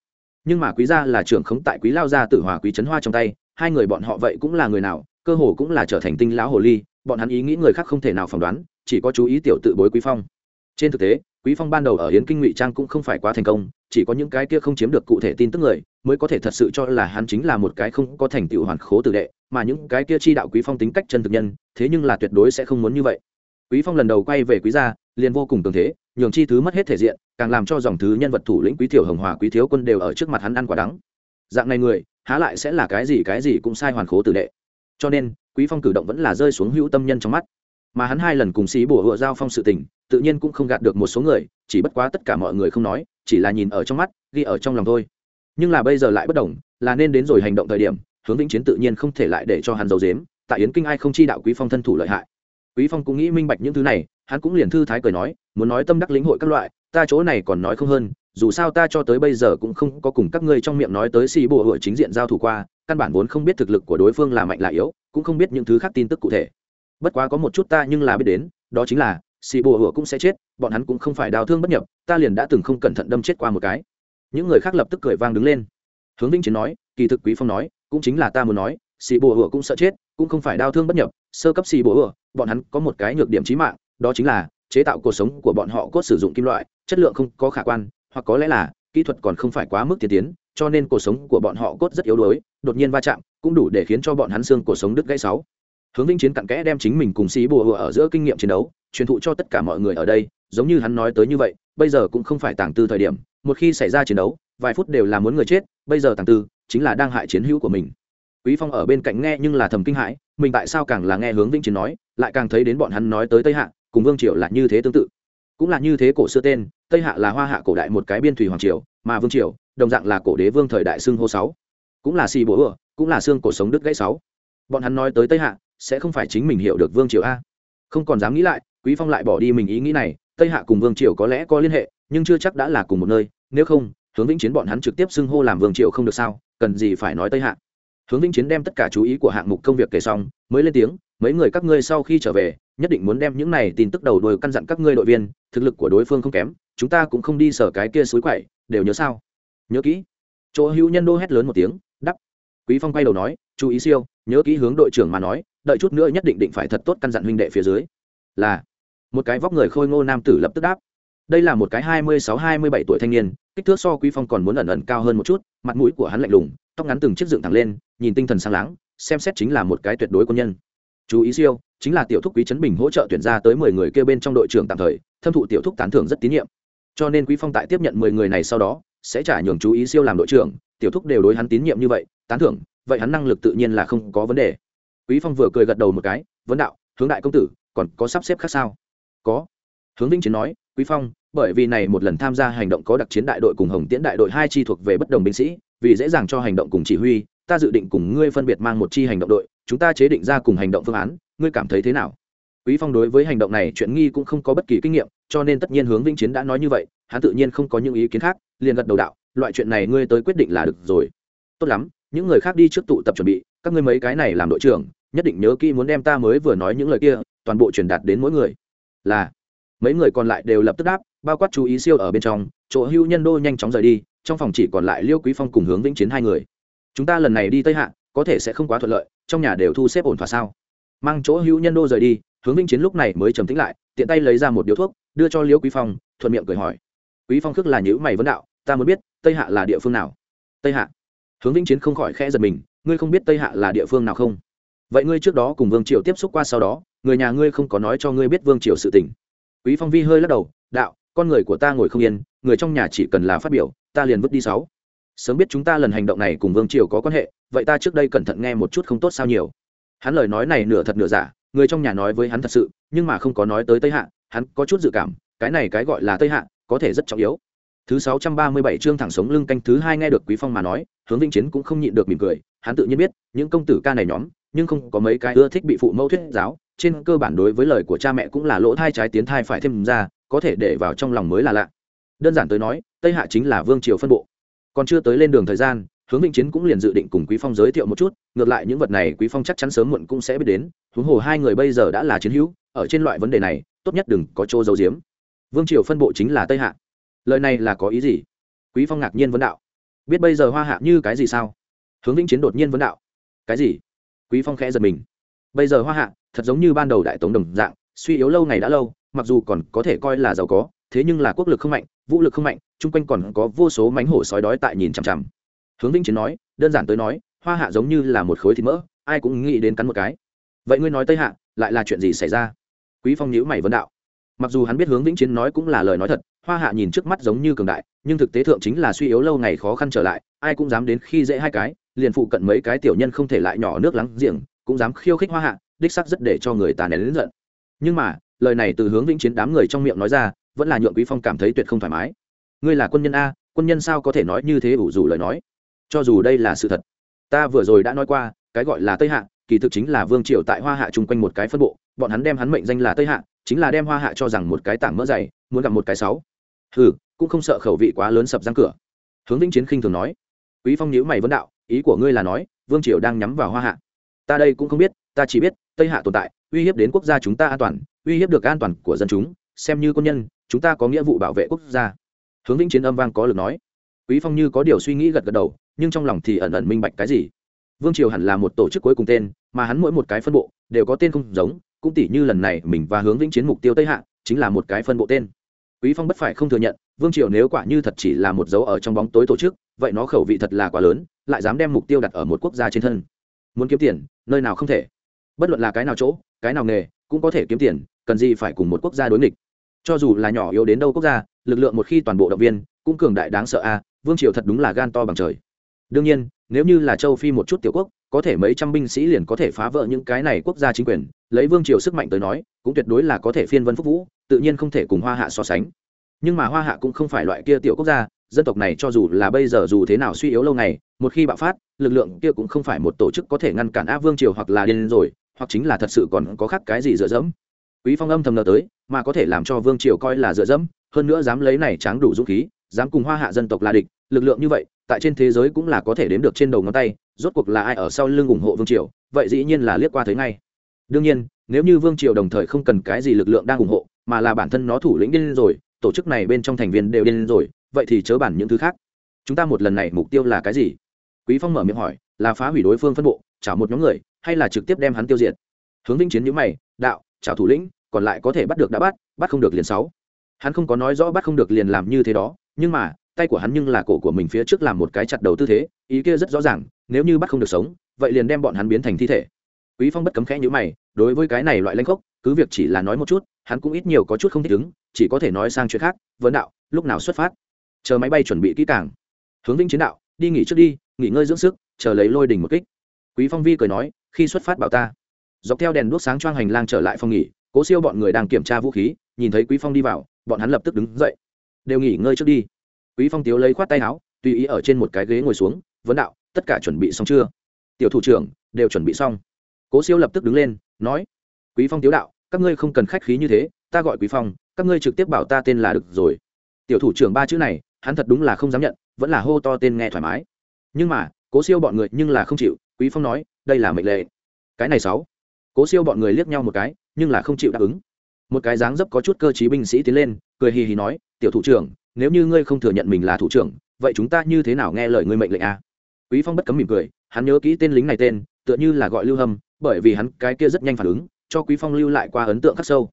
nhưng mà quý gia là trưởng khống tại quý lao gia tử hòa quý trấn hoa trong tay, hai người bọn họ vậy cũng là người nào, cơ hồ cũng là trở thành tinh lão hồ ly, bọn hắn ý nghĩ người khác không thể nào phỏng đoán, chỉ có chú ý tiểu tự bối quý phong. Trên thực tế, quý phong ban đầu ở hiến kinh ngụy trang cũng không phải quá thành công, chỉ có những cái kia không chiếm được cụ thể tin tức người, mới có thể thật sự cho là hắn chính là một cái không có thành tựu hoàn khố tử đệ, mà những cái kia chi đạo quý phong tính cách chân thực nhân, thế nhưng là tuyệt đối sẽ không muốn như vậy. Quý phong lần đầu quay về quý gia liền vô cùng cường thế, nhường chi thứ mất hết thể diện, càng làm cho dòng thứ nhân vật thủ lĩnh quý thiểu hồng hòa, quý thiếu quân đều ở trước mặt hắn ăn quả đắng. Dạng này người, há lại sẽ là cái gì cái gì cũng sai hoàn khố tử đệ. Cho nên, quý phong cử động vẫn là rơi xuống hữu tâm nhân trong mắt. Mà hắn hai lần cùng xí bùa hựa giao phong sự tình, tự nhiên cũng không gạt được một số người, chỉ bất quá tất cả mọi người không nói, chỉ là nhìn ở trong mắt, ghi ở trong lòng thôi. Nhưng là bây giờ lại bất đồng, là nên đến rồi hành động thời điểm, hướng vĩnh chiến tự nhiên không thể lại để cho hắn giấu dếm tại yến kinh ai không chi đạo quý phong thân thủ lợi hại. Quý phong cũng nghĩ minh bạch những thứ này hắn cũng liền thư thái cười nói, muốn nói tâm đắc lĩnh hội các loại, ta chỗ này còn nói không hơn, dù sao ta cho tới bây giờ cũng không có cùng các ngươi trong miệng nói tới xì bộ hội chính diện giao thủ qua, căn bản vốn không biết thực lực của đối phương là mạnh là yếu, cũng không biết những thứ khác tin tức cụ thể. Bất quá có một chút ta nhưng là biết đến, đó chính là, xì bộ hội cũng sẽ chết, bọn hắn cũng không phải đào thương bất nhập, ta liền đã từng không cẩn thận đâm chết qua một cái. Những người khác lập tức cười vang đứng lên. Hướng vinh chiến nói, kỳ thực quý phong nói, cũng chính là ta muốn nói, xì bộ hội cũng sợ chết, cũng không phải đau thương bất nhập, sơ cấp xì bộ hội bọn hắn có một cái nhược điểm chí mạng đó chính là chế tạo cuộc sống của bọn họ cốt sử dụng kim loại, chất lượng không có khả quan, hoặc có lẽ là kỹ thuật còn không phải quá mức tiên tiến, cho nên cuộc sống của bọn họ cốt rất yếu đuối, đột nhiên va chạm, cũng đủ để khiến cho bọn hắn xương cuộc sống đứt gãy sáu. Hướng vinh chiến cặn kẽ đem chính mình cùng xí bùa hùa ở giữa kinh nghiệm chiến đấu, truyền thụ cho tất cả mọi người ở đây, giống như hắn nói tới như vậy, bây giờ cũng không phải tàng tư thời điểm, một khi xảy ra chiến đấu, vài phút đều là muốn người chết, bây giờ tàng tư chính là đang hại chiến hữu của mình. Quý phong ở bên cạnh nghe nhưng là thầm kinh hãi, mình tại sao càng là nghe hướng vĩnh chiến nói, lại càng thấy đến bọn hắn nói tới tây hạ cùng vương triều là như thế tương tự. Cũng là như thế cổ xưa tên, tây hạ là hoa hạ cổ đại một cái biên thủy hoàng triều, mà vương triều, đồng dạng là cổ đế vương thời đại xưng hô sáu. Cũng là xì bố ửa cũng là xương cổ sống đứt gãy sáu. Bọn hắn nói tới tây hạ, sẽ không phải chính mình hiểu được vương triều a. Không còn dám nghĩ lại, quý phong lại bỏ đi mình ý nghĩ này, tây hạ cùng vương triều có lẽ có liên hệ, nhưng chưa chắc đã là cùng một nơi, nếu không, hướng vĩnh chiến bọn hắn trực tiếp xưng hô làm vương triều không được sao, cần gì phải nói tây hạ hướng vĩnh chiến đem tất cả chú ý của hạng mục công việc kể xong, mới lên tiếng, mấy người các ngươi sau khi trở về, nhất định muốn đem những này tin tức đầu đuôi căn dặn các ngươi đội viên, thực lực của đối phương không kém, chúng ta cũng không đi sở cái kia suối quậy, đều nhớ sao? Nhớ kỹ. Chỗ hữu nhân đô hét lớn một tiếng, đắp. Quý phong quay đầu nói, chú ý siêu, nhớ kỹ hướng đội trưởng mà nói, đợi chút nữa nhất định định phải thật tốt căn dặn huynh đệ phía dưới. Là. Một cái vóc người khôi ngô nam tử lập tức đáp đây là một cái hai mươi sáu hai mươi bảy tuổi thanh niên, kích thước so quý phong còn muốn ẩn ẩn cao hơn một chút, mặt mũi của hắn lạnh lùng, tóc ngắn từng chiếc dựng thẳng lên, nhìn tinh thần sáng láng, xem xét chính là một cái tuyệt đối quân nhân. Chú ý siêu, chính là tiểu thúc quý trấn bình hỗ trợ tuyển ra tới mười người kêu bên trong đội trưởng tạm thời, thâm thụ tiểu thúc tán thưởng rất tín nhiệm. Cho nên quý phong tại tiếp nhận mười người này sau đó, sẽ trả nhường chú ý siêu làm đội trưởng, tiểu thúc đều đối hắn tín nhiệm như vậy, tán thưởng, vậy hắn năng lực tự nhiên là không có vấn đề. Quý phong vừa cười gật đầu một cái, vấn đạo, hướng đại công tử, còn có sắp xếp khác sao? Có. Hướng Vinh chiến nói, quý phong bởi vì này một lần tham gia hành động có đặc chiến đại đội cùng hồng tiễn đại đội hai chi thuộc về bất đồng binh sĩ, vì dễ dàng cho hành động cùng chỉ huy, ta dự định cùng ngươi phân biệt mang một chi hành động đội, chúng ta chế định ra cùng hành động phương án, ngươi cảm thấy thế nào? Quý phong đối với hành động này chuyện nghi cũng không có bất kỳ kinh nghiệm, cho nên tất nhiên hướng vĩnh chiến đã nói như vậy, hắn tự nhiên không có những ý kiến khác, liền gật đầu đạo, loại chuyện này ngươi tới quyết định là được rồi. Tốt lắm, những người khác đi trước tụ tập chuẩn bị, các ngươi mấy cái này làm đội trưởng, nhất định nhớ kỹ muốn đem ta mới vừa nói những lời kia, toàn bộ truyền đạt đến mỗi người. Là mấy người còn lại đều lập tức đáp, bao quát chú ý siêu ở bên trong, chỗ hưu nhân đô nhanh chóng rời đi, trong phòng chỉ còn lại liêu quý phong cùng hướng vĩnh chiến hai người. Chúng ta lần này đi tây hạ, có thể sẽ không quá thuận lợi, trong nhà đều thu xếp ổn thỏa sao? Mang chỗ hưu nhân đô rời đi, hướng vĩnh chiến lúc này mới trầm tĩnh lại, tiện tay lấy ra một điếu thuốc, đưa cho liêu quý phong, thuận miệng cười hỏi. Quý phong khước là nhữ mày vấn đạo, ta muốn biết, tây hạ là địa phương nào? Tây hạ? Hướng vĩnh chiến không khỏi khẽ giật mình, ngươi không biết tây hạ là địa phương nào không? Vậy ngươi trước đó cùng vương triều tiếp xúc qua sau đó, người nhà ngươi không có nói cho ngươi biết vương triều sự tình quý phong vi hơi lắc đầu, đạo, con người của ta ngồi không yên, người trong nhà chỉ cần là phát biểu, ta liền vứt đi sáu. Sớm biết chúng ta lần hành động này cùng vương triều có quan hệ, vậy ta trước đây cẩn thận nghe một chút không tốt sao nhiều. Hắn lời nói này nửa thật nửa giả, người trong nhà nói với hắn thật sự, nhưng mà không có nói tới tây hạ, hắn có chút dự cảm, cái này cái gọi là tây hạ, có thể rất trọng yếu. Thứ sáu trăm ba mươi bảy chương thẳng sống lưng canh thứ hai nghe được quý phong mà nói, hướng vĩnh chiến cũng không nhịn được mỉm cười, hắn tự nhiên biết, những công tử ca này nhóm nhưng không có mấy cái ưa thích bị phụ mẫu thuyết giáo, trên cơ bản đối với lời của cha mẹ cũng là lỗ thai trái tiến thai phải thêm ra, có thể để vào trong lòng mới là lạ. Đơn giản tới nói, tây hạ chính là vương triều phân bộ. Còn chưa tới lên đường thời gian, hướng vĩnh chiến cũng liền dự định cùng quý phong giới thiệu một chút, ngược lại những vật này quý phong chắc chắn sớm muộn cũng sẽ biết đến, huống hồ hai người bây giờ đã là chiến hữu, ở trên loại vấn đề này, tốt nhất đừng có chỗ giấu giếm. Vương triều phân bộ chính là tây hạ. Lời này là có ý gì? Quý phong ngạc nhiên vấn đạo. Biết bây giờ hoa hạ như cái gì sao? Hướng vĩnh chiến đột nhiên vấn đạo. Cái gì? Quý phong khẽ giật mình. Bây giờ hoa hạ, thật giống như ban đầu đại tống đồng dạng, suy yếu lâu ngày đã lâu, mặc dù còn có thể coi là giàu có, thế nhưng là quốc lực không mạnh, vũ lực không mạnh, chung quanh còn có vô số mánh hổ sói đói tại nhìn chằm chằm. Hướng vĩnh chiến nói, đơn giản tới nói, hoa hạ giống như là một khối thịt mỡ, ai cũng nghĩ đến cắn một cái. Vậy ngươi nói tây hạ, lại là chuyện gì xảy ra? Quý phong nhíu mày vấn đạo. Mặc dù hắn biết hướng vĩnh chiến nói cũng là lời nói thật, hoa hạ nhìn trước mắt giống như cường đại, nhưng thực tế thượng chính là suy yếu lâu ngày khó khăn trở lại, ai cũng dám đến khi dễ hai cái liền phụ cận mấy cái tiểu nhân không thể lại nhỏ nước lắng giềng, cũng dám khiêu khích hoa hạ, đích sắc rất để cho người ta nén lớn giận. Nhưng mà, lời này từ hướng vĩnh chiến đám người trong miệng nói ra, vẫn là nhượng quý phong cảm thấy tuyệt không thoải mái. Ngươi là quân nhân a, quân nhân sao có thể nói như thế ủ rủ lời nói? Cho dù đây là sự thật, ta vừa rồi đã nói qua, cái gọi là tây hạ, kỳ thực chính là vương triều tại hoa hạ chung quanh một cái phân bộ, bọn hắn đem hắn mệnh danh là tây hạ, chính là đem hoa hạ cho rằng một cái tảng mỡ dày, muốn gặp một cái sáu. Ừ cũng không sợ khẩu vị quá lớn sập răng cửa. Hướng vĩnh chiến khinh thường nói. Quý phong nhíu mày vấn đạo ý của ngươi là nói, vương triều đang nhắm vào hoa hạ. Ta đây cũng không biết, ta chỉ biết, tây hạ tồn tại, uy hiếp đến quốc gia chúng ta an toàn, uy hiếp được an toàn của dân chúng, xem như quân nhân, chúng ta có nghĩa vụ bảo vệ quốc gia. Hướng vĩnh chiến âm vang có lực nói. Quý phong như có điều suy nghĩ gật gật đầu, nhưng trong lòng thì ẩn ẩn minh bạch cái gì. Vương triều hẳn là một tổ chức cuối cùng tên, mà hắn mỗi một cái phân bộ, đều có tên không giống, cũng tỷ như lần này mình và hướng vĩnh chiến mục tiêu tây hạ, chính là một cái phân bộ tên. Quý phong bất phải không thừa nhận vương triều nếu quả như thật chỉ là một dấu ở trong bóng tối tổ chức, vậy nó khẩu vị thật là quá lớn, lại dám đem mục tiêu đặt ở một quốc gia trên thân. Muốn kiếm tiền, nơi nào không thể. Bất luận là cái nào chỗ, cái nào nghề, cũng có thể kiếm tiền, cần gì phải cùng một quốc gia đối nghịch. Cho dù là nhỏ yếu đến đâu quốc gia, lực lượng một khi toàn bộ động viên, cũng cường đại đáng sợ a, vương triều thật đúng là gan to bằng trời. Đương nhiên, nếu như là châu phi một chút tiểu quốc, có thể mấy trăm binh sĩ liền có thể phá vỡ những cái này quốc gia chính quyền, lấy vương triều sức mạnh tới nói, cũng tuyệt đối là có thể phiên vân phúc vũ, tự nhiên không thể cùng hoa hạ so sánh nhưng mà hoa hạ cũng không phải loại kia tiểu quốc gia, dân tộc này cho dù là bây giờ dù thế nào suy yếu lâu ngày, một khi bạo phát, lực lượng kia cũng không phải một tổ chức có thể ngăn cản Á vương triều hoặc là điên rồi, hoặc chính là thật sự còn có khác cái gì dựa dẫm. Quý phong âm thầm nợ tới, mà có thể làm cho vương triều coi là dựa dẫm, hơn nữa dám lấy này tráng đủ dũng khí, dám cùng hoa hạ dân tộc là địch, lực lượng như vậy, tại trên thế giới cũng là có thể đếm được trên đầu ngón tay, rốt cuộc là ai ở sau lưng ủng hộ vương triều, vậy dĩ nhiên là liếc qua thấy ngay. Đương nhiên, nếu như vương triều đồng thời không cần cái gì lực lượng đang ủng hộ, mà là bản thân nó thủ lĩnh điên rồi tổ chức này bên trong thành viên đều điên rồi, vậy thì chớ bản những thứ khác. Chúng ta một lần này mục tiêu là cái gì? Quý phong mở miệng hỏi, là phá hủy đối phương phân bộ, trả một nhóm người, hay là trực tiếp đem hắn tiêu diệt? Hướng vinh chiến nhíu mày, đạo chào thủ lĩnh, còn lại có thể bắt được đã bắt bắt không được liền sáu. Hắn không có nói rõ bắt không được liền làm như thế đó, nhưng mà, tay của hắn nhưng là cổ của mình phía trước làm một cái chặt đầu tư thế, ý kia rất rõ ràng, nếu như bắt không được sống, vậy liền đem bọn hắn biến thành thi thể. Quý phong bất cấm khẽ nhíu mày, đối với cái này loại lanh khốc, cứ việc chỉ là nói một chút, hắn cũng ít nhiều có chút không thích ứng chỉ có thể nói sang chuyện khác, vấn đạo, lúc nào xuất phát? Chờ máy bay chuẩn bị kỹ càng. Hướng vĩnh chiến đạo, đi nghỉ trước đi, nghỉ ngơi dưỡng sức, chờ lấy lôi đỉnh một kích. Quý phong vi cười nói, khi xuất phát bảo ta. Dọc theo đèn đuốc sáng choang hành lang trở lại phòng nghỉ, cố siêu bọn người đang kiểm tra vũ khí, nhìn thấy quý phong đi vào, bọn hắn lập tức đứng dậy. Đều nghỉ ngơi trước đi. Quý phong tiếu lấy khoát tay áo, tùy ý ở trên một cái ghế ngồi xuống, vấn đạo, tất cả chuẩn bị xong chưa? Tiểu thủ trưởng, đều chuẩn bị xong. Cố siêu lập tức đứng lên, nói, quý phong tiếu đạo, các ngươi không cần khách khí như thế, ta gọi quý phong các ngươi trực tiếp bảo ta tên là được rồi. Tiểu thủ trưởng ba chữ này, hắn thật đúng là không dám nhận, vẫn là hô to tên nghe thoải mái. Nhưng mà, cố siêu bọn người nhưng là không chịu, quý phong nói, đây là mệnh lệ cái này sáu. Cố siêu bọn người liếc nhau một cái, nhưng là không chịu đáp ứng. Một cái dáng dấp có chút cơ chí binh sĩ tiến lên, cười hì hì nói, tiểu thủ trưởng, nếu như ngươi không thừa nhận mình là thủ trưởng, vậy chúng ta như thế nào nghe lời ngươi mệnh lệnh a quý phong bất cấm mỉm cười, hắn nhớ kỹ tên lính này tên, tựa như là gọi lưu hâm, bởi vì hắn cái kia rất nhanh phản ứng, cho quý phong lưu lại qua ấn tượng khắc sâu.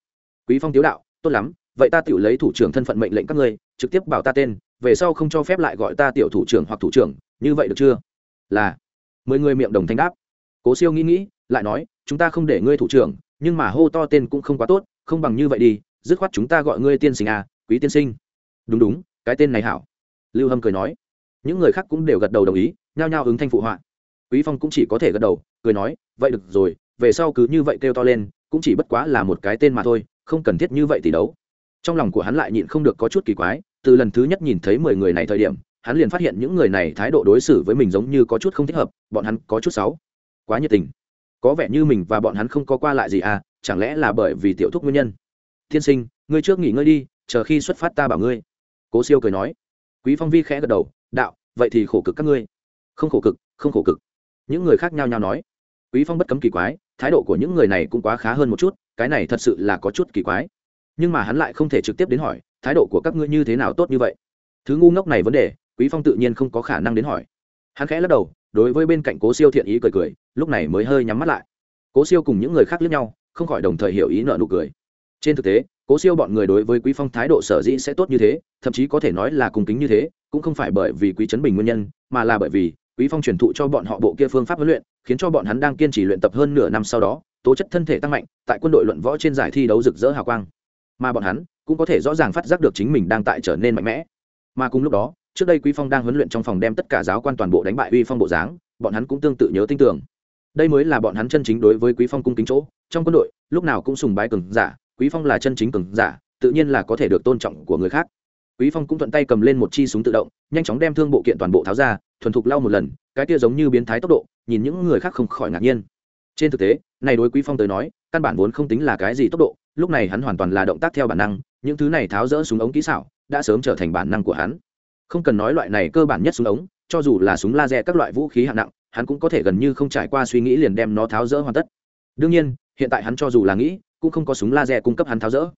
Quý phong tiếu đạo tốt lắm, vậy ta tự lấy thủ trưởng thân phận mệnh lệnh các ngươi, trực tiếp bảo ta tên, về sau không cho phép lại gọi ta tiểu thủ trưởng hoặc thủ trưởng, như vậy được chưa? Là. Mười người miệng đồng thanh đáp. Cố siêu nghĩ nghĩ, lại nói, chúng ta không để ngươi thủ trưởng, nhưng mà hô to tên cũng không quá tốt, không bằng như vậy đi, dứt khoát chúng ta gọi ngươi tiên sinh à quý tiên sinh. Đúng đúng, cái tên này hảo. Lưu hâm cười nói. Những người khác cũng đều gật đầu đồng ý, nhao nhao ứng thanh phụ họa. Quý phong cũng chỉ có thể gật đầu, cười nói, vậy được rồi, về sau cứ như vậy kêu to lên, cũng chỉ bất quá là một cái tên mà thôi không cần thiết như vậy tỷ đấu. Trong lòng của hắn lại nhịn không được có chút kỳ quái, từ lần thứ nhất nhìn thấy mười người này thời điểm, hắn liền phát hiện những người này thái độ đối xử với mình giống như có chút không thích hợp, bọn hắn có chút xấu. Quá nhiệt tình. Có vẻ như mình và bọn hắn không có qua lại gì à chẳng lẽ là bởi vì tiểu thúc nguyên nhân? Tiên sinh, ngươi trước nghỉ ngơi đi, chờ khi xuất phát ta bảo ngươi. Cố siêu cười nói. Quý phong vi khẽ gật đầu, đạo, vậy thì khổ cực các ngươi. Không khổ cực, không khổ cực. Những người khác nhau nhau nói. Quý phong bất cấm kỳ quái, thái độ của những người này cũng quá khá hơn một chút cái này thật sự là có chút kỳ quái. Nhưng mà hắn lại không thể trực tiếp đến hỏi, thái độ của các ngươi như thế nào tốt như vậy? Thứ ngu ngốc này vấn đề, quý phong tự nhiên không có khả năng đến hỏi. Hắn khẽ lắc đầu, đối với bên cạnh cố siêu thiện ý cười cười, lúc này mới hơi nhắm mắt lại. Cố siêu cùng những người khác lướt nhau, không khỏi đồng thời hiểu ý nợ nụ cười. Trên thực tế, cố siêu bọn người đối với quý phong thái độ sở dĩ sẽ tốt như thế, thậm chí có thể nói là cung kính như thế, cũng không phải bởi vì quý trấn bình nguyên nhân, mà là bởi vì quý phong truyền thụ cho bọn họ bộ kia phương pháp huấn luyện, khiến cho bọn hắn đang kiên trì luyện tập hơn nửa năm sau đó tố chất thân thể tăng mạnh, tại quân đội luận võ trên giải thi đấu rực rỡ hào quang. Mà bọn hắn cũng có thể rõ ràng phát giác được chính mình đang tại trở nên mạnh mẽ. Mà cùng lúc đó, trước đây quý phong đang huấn luyện trong phòng đem tất cả giáo quan toàn bộ đánh bại uy phong bộ dáng, bọn hắn cũng tương tự nhớ tin tưởng. Đây mới là bọn hắn chân chính đối với quý phong cung kính chỗ. Trong quân đội, lúc nào cũng sùng bái cường giả, quý phong là chân chính cường giả, tự nhiên là có thể được tôn trọng của người khác. Quý phong cũng thuận tay cầm lên một chi súng tự động, nhanh chóng đem thương bộ kiện toàn bộ tháo ra, thuần thục lau một lần, cái kia giống như biến thái tốc độ, nhìn những người khác không khỏi ngạc nhiên trên thực tế, này đối quý phong tới nói, căn bản vốn không tính là cái gì tốc độ, lúc này hắn hoàn toàn là động tác theo bản năng, những thứ này tháo rỡ súng ống kỹ xảo, đã sớm trở thành bản năng của hắn. Không cần nói loại này cơ bản nhất súng ống, cho dù là súng laser các loại vũ khí hạng nặng, hắn cũng có thể gần như không trải qua suy nghĩ liền đem nó tháo rỡ hoàn tất. Đương nhiên, hiện tại hắn cho dù là nghĩ, cũng không có súng laser cung cấp hắn tháo rỡ.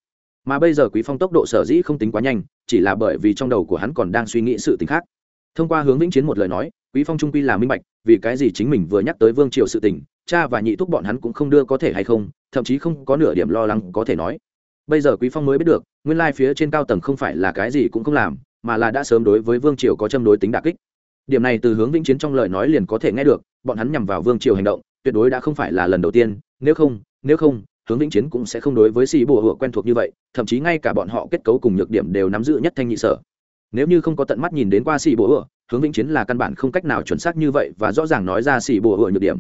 Mà bây giờ quý phong tốc độ sở dĩ không tính quá nhanh, chỉ là bởi vì trong đầu của hắn còn đang suy nghĩ sự tình khác. Thông qua hướng vĩnh chiến một lời nói, quý phong trung quy là minh bạch, vì cái gì chính mình vừa nhắc tới vương triều sự tình cha và nhị thúc bọn hắn cũng không đưa có thể hay không, thậm chí không có nửa điểm lo lắng có thể nói. Bây giờ quý phong mới biết được, nguyên lai phía trên cao tầng không phải là cái gì cũng không làm, mà là đã sớm đối với vương triều có châm đối tính đả kích. Điểm này từ hướng vĩnh chiến trong lời nói liền có thể nghe được, bọn hắn nhằm vào vương triều hành động, tuyệt đối đã không phải là lần đầu tiên, nếu không nếu không, hướng vĩnh chiến cũng sẽ không đối với xì bùa hựa quen thuộc như vậy, thậm chí ngay cả bọn họ kết cấu cùng nhược điểm đều nắm giữ nhất thanh nhị sở. Nếu như không có tận mắt nhìn đến qua xì bùa hựa, hướng vĩnh chiến là căn bản không cách nào chuẩn xác như vậy và rõ ràng nói ra xì bùa hựa nhược điểm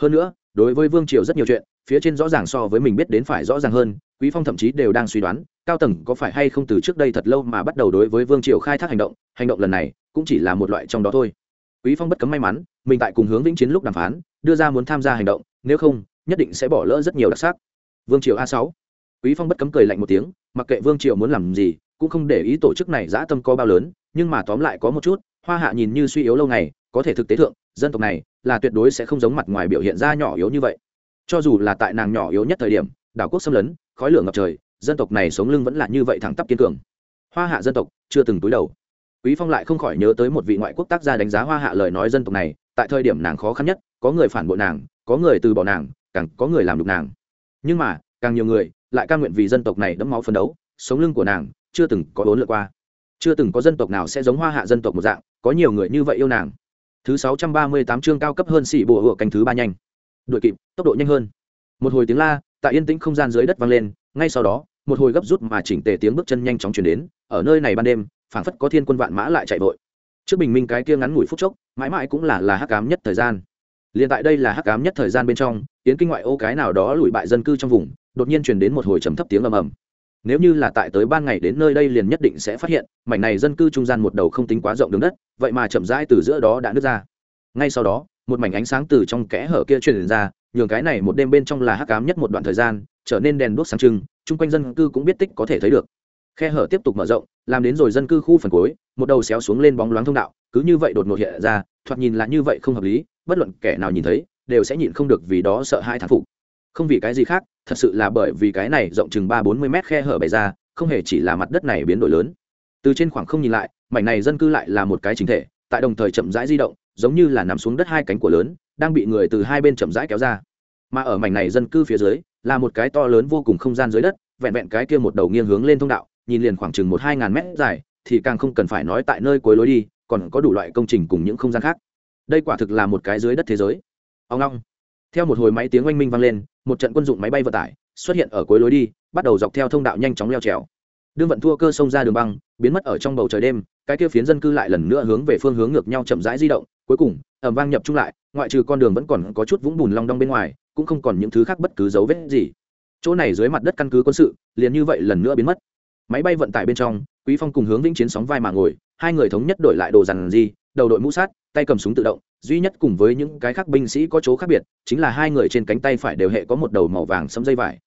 hơn nữa, đối với vương triều rất nhiều chuyện, phía trên rõ ràng so với mình biết đến phải rõ ràng hơn, quý phong thậm chí đều đang suy đoán, cao tầng có phải hay không từ trước đây thật lâu mà bắt đầu đối với vương triều khai thác hành động hành động lần này cũng chỉ là một loại trong đó thôi. Quý phong bất cấm may mắn, mình tại cùng hướng vĩnh chiến lúc đàm phán, đưa ra muốn tham gia hành động, nếu không, nhất định sẽ bỏ lỡ rất nhiều đặc sắc. Vương triều a 6 quý phong bất cấm cười lạnh một tiếng, mặc kệ vương triều muốn làm gì, cũng không để ý tổ chức này dã tâm có bao lớn, nhưng mà tóm lại có một chút, hoa hạ nhìn như suy yếu lâu ngày, có thể thực tế thượng, dân tộc này là tuyệt đối sẽ không giống mặt ngoài biểu hiện ra nhỏ yếu như vậy. Cho dù là tại nàng nhỏ yếu nhất thời điểm, đảo quốc xâm lấn, khói lửa ngập trời, dân tộc này sống lưng vẫn là như vậy thẳng tắp kiên cường. Hoa hạ dân tộc chưa từng túi đầu. Quý phong lại không khỏi nhớ tới một vị ngoại quốc tác gia đánh giá hoa hạ lời nói dân tộc này, tại thời điểm nàng khó khăn nhất, có người phản bội nàng, có người từ bỏ nàng, càng có người làm đục nàng. Nhưng mà, càng nhiều người lại ca nguyện vì dân tộc này đẫm máu phấn đấu, sống lưng của nàng chưa từng có bốn lượt qua. Chưa từng có dân tộc nào sẽ giống hoa hạ dân tộc một dạng, có nhiều người như vậy yêu nàng thứ sáu trăm ba mươi tám chương cao cấp hơn xỉ bộ hựa canh thứ ba nhanh. Đội kịp, tốc độ nhanh hơn. Một hồi tiếng la, tại yên tĩnh không gian dưới đất vang lên, ngay sau đó, một hồi gấp rút mà chỉnh tề tiếng bước chân nhanh chóng chuyển đến, ở nơi này ban đêm, phảng phất có thiên quân vạn mã lại chạy vội. Trước bình minh cái kia ngắn ngủi phút chốc, mãi mãi cũng là là hắc cám nhất thời gian. Liền tại đây là hắc cám nhất thời gian bên trong, tiến kinh ngoại ô cái nào đó lùi bại dân cư trong vùng, đột nhiên truyền đến một hồi trầm thấp tiếng ầm ầm nếu như là tại tới ban ngày đến nơi đây liền nhất định sẽ phát hiện, mảnh này dân cư trung gian một đầu không tính quá rộng đường đất, vậy mà chậm rãi từ giữa đó đã nứt ra. Ngay sau đó, một mảnh ánh sáng từ trong kẽ hở kia truyền ra, nhường cái này một đêm bên trong là hắc ám nhất một đoạn thời gian, trở nên đèn đuốc sáng trưng, chung quanh dân cư cũng biết tích có thể thấy được. Khe hở tiếp tục mở rộng, làm đến rồi dân cư khu phần cuối, một đầu xéo xuống lên bóng loáng thông đạo, cứ như vậy đột ngột hiện ra, thoạt nhìn là như vậy không hợp lý, bất luận kẻ nào nhìn thấy, đều sẽ nhịn không được vì đó sợ hai thán phục không vì cái gì khác, thật sự là bởi vì cái này rộng chừng ba bốn mươi mét khe hở bày ra, không hề chỉ là mặt đất này biến đổi lớn. Từ trên khoảng không nhìn lại, mảnh này dân cư lại là một cái chính thể, tại đồng thời chậm rãi di động, giống như là nằm xuống đất hai cánh của lớn, đang bị người từ hai bên chậm rãi kéo ra. Mà ở mảnh này dân cư phía dưới, là một cái to lớn vô cùng không gian dưới đất, vẹn vẹn cái kia một đầu nghiêng hướng lên thông đạo, nhìn liền khoảng chừng một hai ngàn mét dài, thì càng không cần phải nói tại nơi cuối lối đi, còn có đủ loại công trình cùng những không gian khác. Đây quả thực là một cái dưới đất thế giới. Ông long theo một hồi máy tiếng oanh minh vang lên, một trận quân dụng máy bay vận tải xuất hiện ở cuối lối đi, bắt đầu dọc theo thông đạo nhanh chóng leo trèo. Đương vận thua cơ sông ra đường băng, biến mất ở trong bầu trời đêm, cái kia phiến dân cư lại lần nữa hướng về phương hướng ngược nhau chậm rãi di động, cuối cùng ẩm vang nhập trung lại, ngoại trừ con đường vẫn còn có chút vũng bùn long đong bên ngoài, cũng không còn những thứ khác bất cứ dấu vết gì. Chỗ này dưới mặt đất căn cứ quân sự, liền như vậy lần nữa biến mất. Máy bay vận tải bên trong, quý phong cùng hướng vĩnh chiến sóng vai mà ngồi, hai người thống nhất đổi lại đồ dằn gì đầu đội mũ sát, tay cầm súng tự động duy nhất cùng với những cái khác binh sĩ có chỗ khác biệt, chính là hai người trên cánh tay phải đều hệ có một đầu màu vàng sẫm dây vải.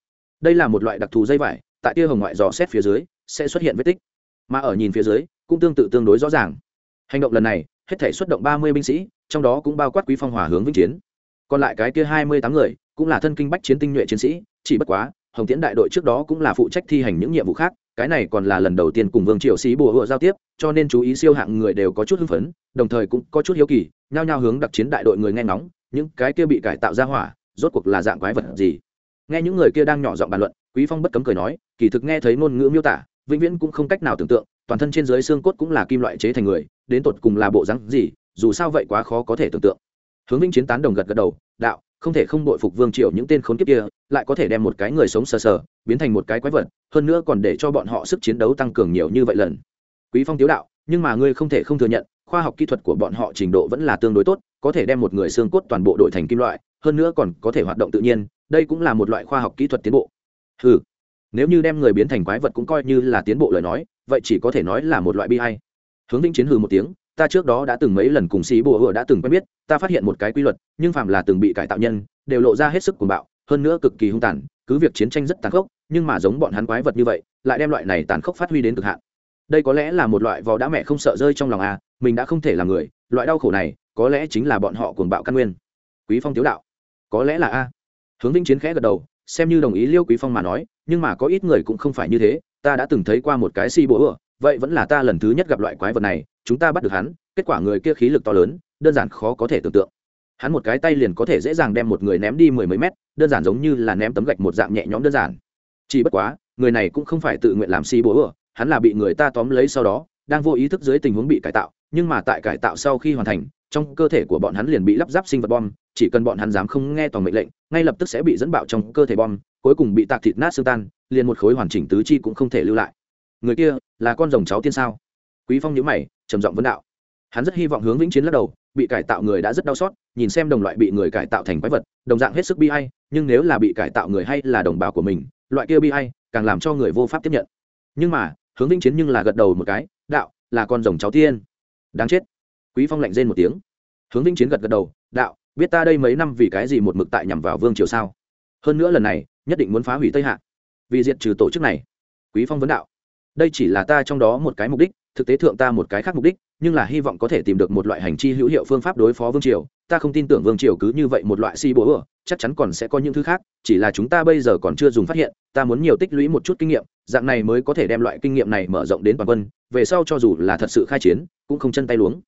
Đây là một loại đặc thù dây vải, tại tia hồng ngoại dò xét phía dưới, sẽ xuất hiện vết tích. Mà ở nhìn phía dưới, cũng tương tự tương đối rõ ràng. Hành động lần này, hết thể xuất động ba mươi binh sĩ, trong đó cũng bao quát quý phong hòa hướng vĩnh chiến. Còn lại cái kia hai mươi tám người, cũng là thân kinh bách chiến tinh nhuệ chiến sĩ, chỉ bất quá hồng tiễn đại đội trước đó cũng là phụ trách thi hành những nhiệm vụ khác, cái này còn là lần đầu tiên cùng vương triều sĩ bùa hựa giao tiếp, cho nên chú ý siêu hạng người đều có chút hưng phấn, đồng thời cũng có chút hiếu kỳ, nhao nhao hướng đặc chiến đại đội người nghe ngóng, những cái kia bị cải tạo ra hỏa, rốt cuộc là dạng quái vật gì? Nghe những người kia đang nhỏ giọng bàn luận, quý phong bất cấm cười nói, kỳ thực nghe thấy ngôn ngữ miêu tả, vĩnh viễn cũng không cách nào tưởng tượng, toàn thân trên dưới xương cốt cũng là kim loại chế thành người, đến tột cùng là bộ rắn gì, dù sao vậy quá khó có thể tưởng tượng. Hướng vĩnh chiến tán đồng gật gật đầu, đạo không thể không đội phục vương triều những tên khốn kiếp kia, lại có thể đem một cái người sống sờ sờ, biến thành một cái quái vật, hơn nữa còn để cho bọn họ sức chiến đấu tăng cường nhiều như vậy lần. Quý phong tiếu đạo, nhưng mà ngươi không thể không thừa nhận, khoa học kỹ thuật của bọn họ trình độ vẫn là tương đối tốt, có thể đem một người xương cốt toàn bộ đổi thành kim loại, hơn nữa còn có thể hoạt động tự nhiên, đây cũng là một loại khoa học kỹ thuật tiến bộ. Ừ nếu như đem người biến thành quái vật cũng coi như là tiến bộ lời nói, vậy chỉ có thể nói là một loại bi hay hướng vĩnh chiến hừ một tiếng ta trước đó đã từng mấy lần cùng sĩ bùa hựa đã từng quen biết, ta phát hiện một cái quy luật, nhưng phạm là từng bị cải tạo nhân, đều lộ ra hết sức cuồng bạo, hơn nữa cực kỳ hung tàn, cứ việc chiến tranh rất tàn khốc, nhưng mà giống bọn hắn quái vật như vậy, lại đem loại này tàn khốc phát huy đến cực hạn. Đây có lẽ là một loại vò đã mẹ không sợ rơi trong lòng à mình đã không thể là người, loại đau khổ này, có lẽ chính là bọn họ cuồng bạo căn nguyên. Quý phong tiếu đạo. Có lẽ là a. Hướng vinh chiến khẽ gật đầu, xem như đồng ý liêu quý phong mà nói, nhưng mà có ít người cũng không phải như thế, ta đã từng thấy qua một cái si bố ựa vậy vẫn là ta lần thứ nhất gặp loại quái vật này, chúng ta bắt được hắn, kết quả người kia khí lực to lớn, đơn giản khó có thể tưởng tượng. Hắn một cái tay liền có thể dễ dàng đem một người ném đi mười mấy mét, đơn giản giống như là ném tấm gạch một dạng nhẹ nhõm đơn giản. Chỉ bất quá, người này cũng không phải tự nguyện làm si bố ở hắn là bị người ta tóm lấy sau đó, đang vô ý thức dưới tình huống bị cải tạo, nhưng mà tại cải tạo sau khi hoàn thành, trong cơ thể của bọn hắn liền bị lắp ráp sinh vật bom, chỉ cần bọn hắn dám không nghe toàn mệnh lệnh, ngay lập tức sẽ bị dẫn bạo trong cơ thể bom, cuối cùng bị tạc thịt nát xương tan, liền một khối hoàn chỉnh tứ chi cũng không thể lưu lại người kia là con rồng cháu tiên sao? Quý phong nhíu mày, trầm giọng vấn đạo. Hắn rất hy vọng hướng vĩnh chiến lắc đầu, bị cải tạo người đã rất đau xót, nhìn xem đồng loại bị người cải tạo thành quái vật, đồng dạng hết sức bi ai, nhưng nếu là bị cải tạo người hay là đồng bào của mình, loại kia bi ai càng làm cho người vô pháp tiếp nhận. Nhưng mà, hướng vĩnh chiến nhưng là gật đầu một cái, đạo, là con rồng cháu tiên. Đáng chết. Quý phong lạnh rên một tiếng. Hướng vĩnh chiến gật gật đầu, đạo, biết ta đây mấy năm vì cái gì một mực tại nhằm vào vương triều sao? Hơn nữa lần này, nhất định muốn phá hủy tây hạ. Vì diệt trừ tổ chức này. Quý phong vấn đạo đây chỉ là ta trong đó một cái mục đích, thực tế thượng ta một cái khác mục đích, nhưng là hy vọng có thể tìm được một loại hành chi hữu hiệu phương pháp đối phó vương triều. Ta không tin tưởng vương triều cứ như vậy một loại si bố ửa chắc chắn còn sẽ có những thứ khác, chỉ là chúng ta bây giờ còn chưa dùng phát hiện, ta muốn nhiều tích lũy một chút kinh nghiệm, dạng này mới có thể đem loại kinh nghiệm này mở rộng đến toàn quân, về sau cho dù là thật sự khai chiến, cũng không chân tay luống.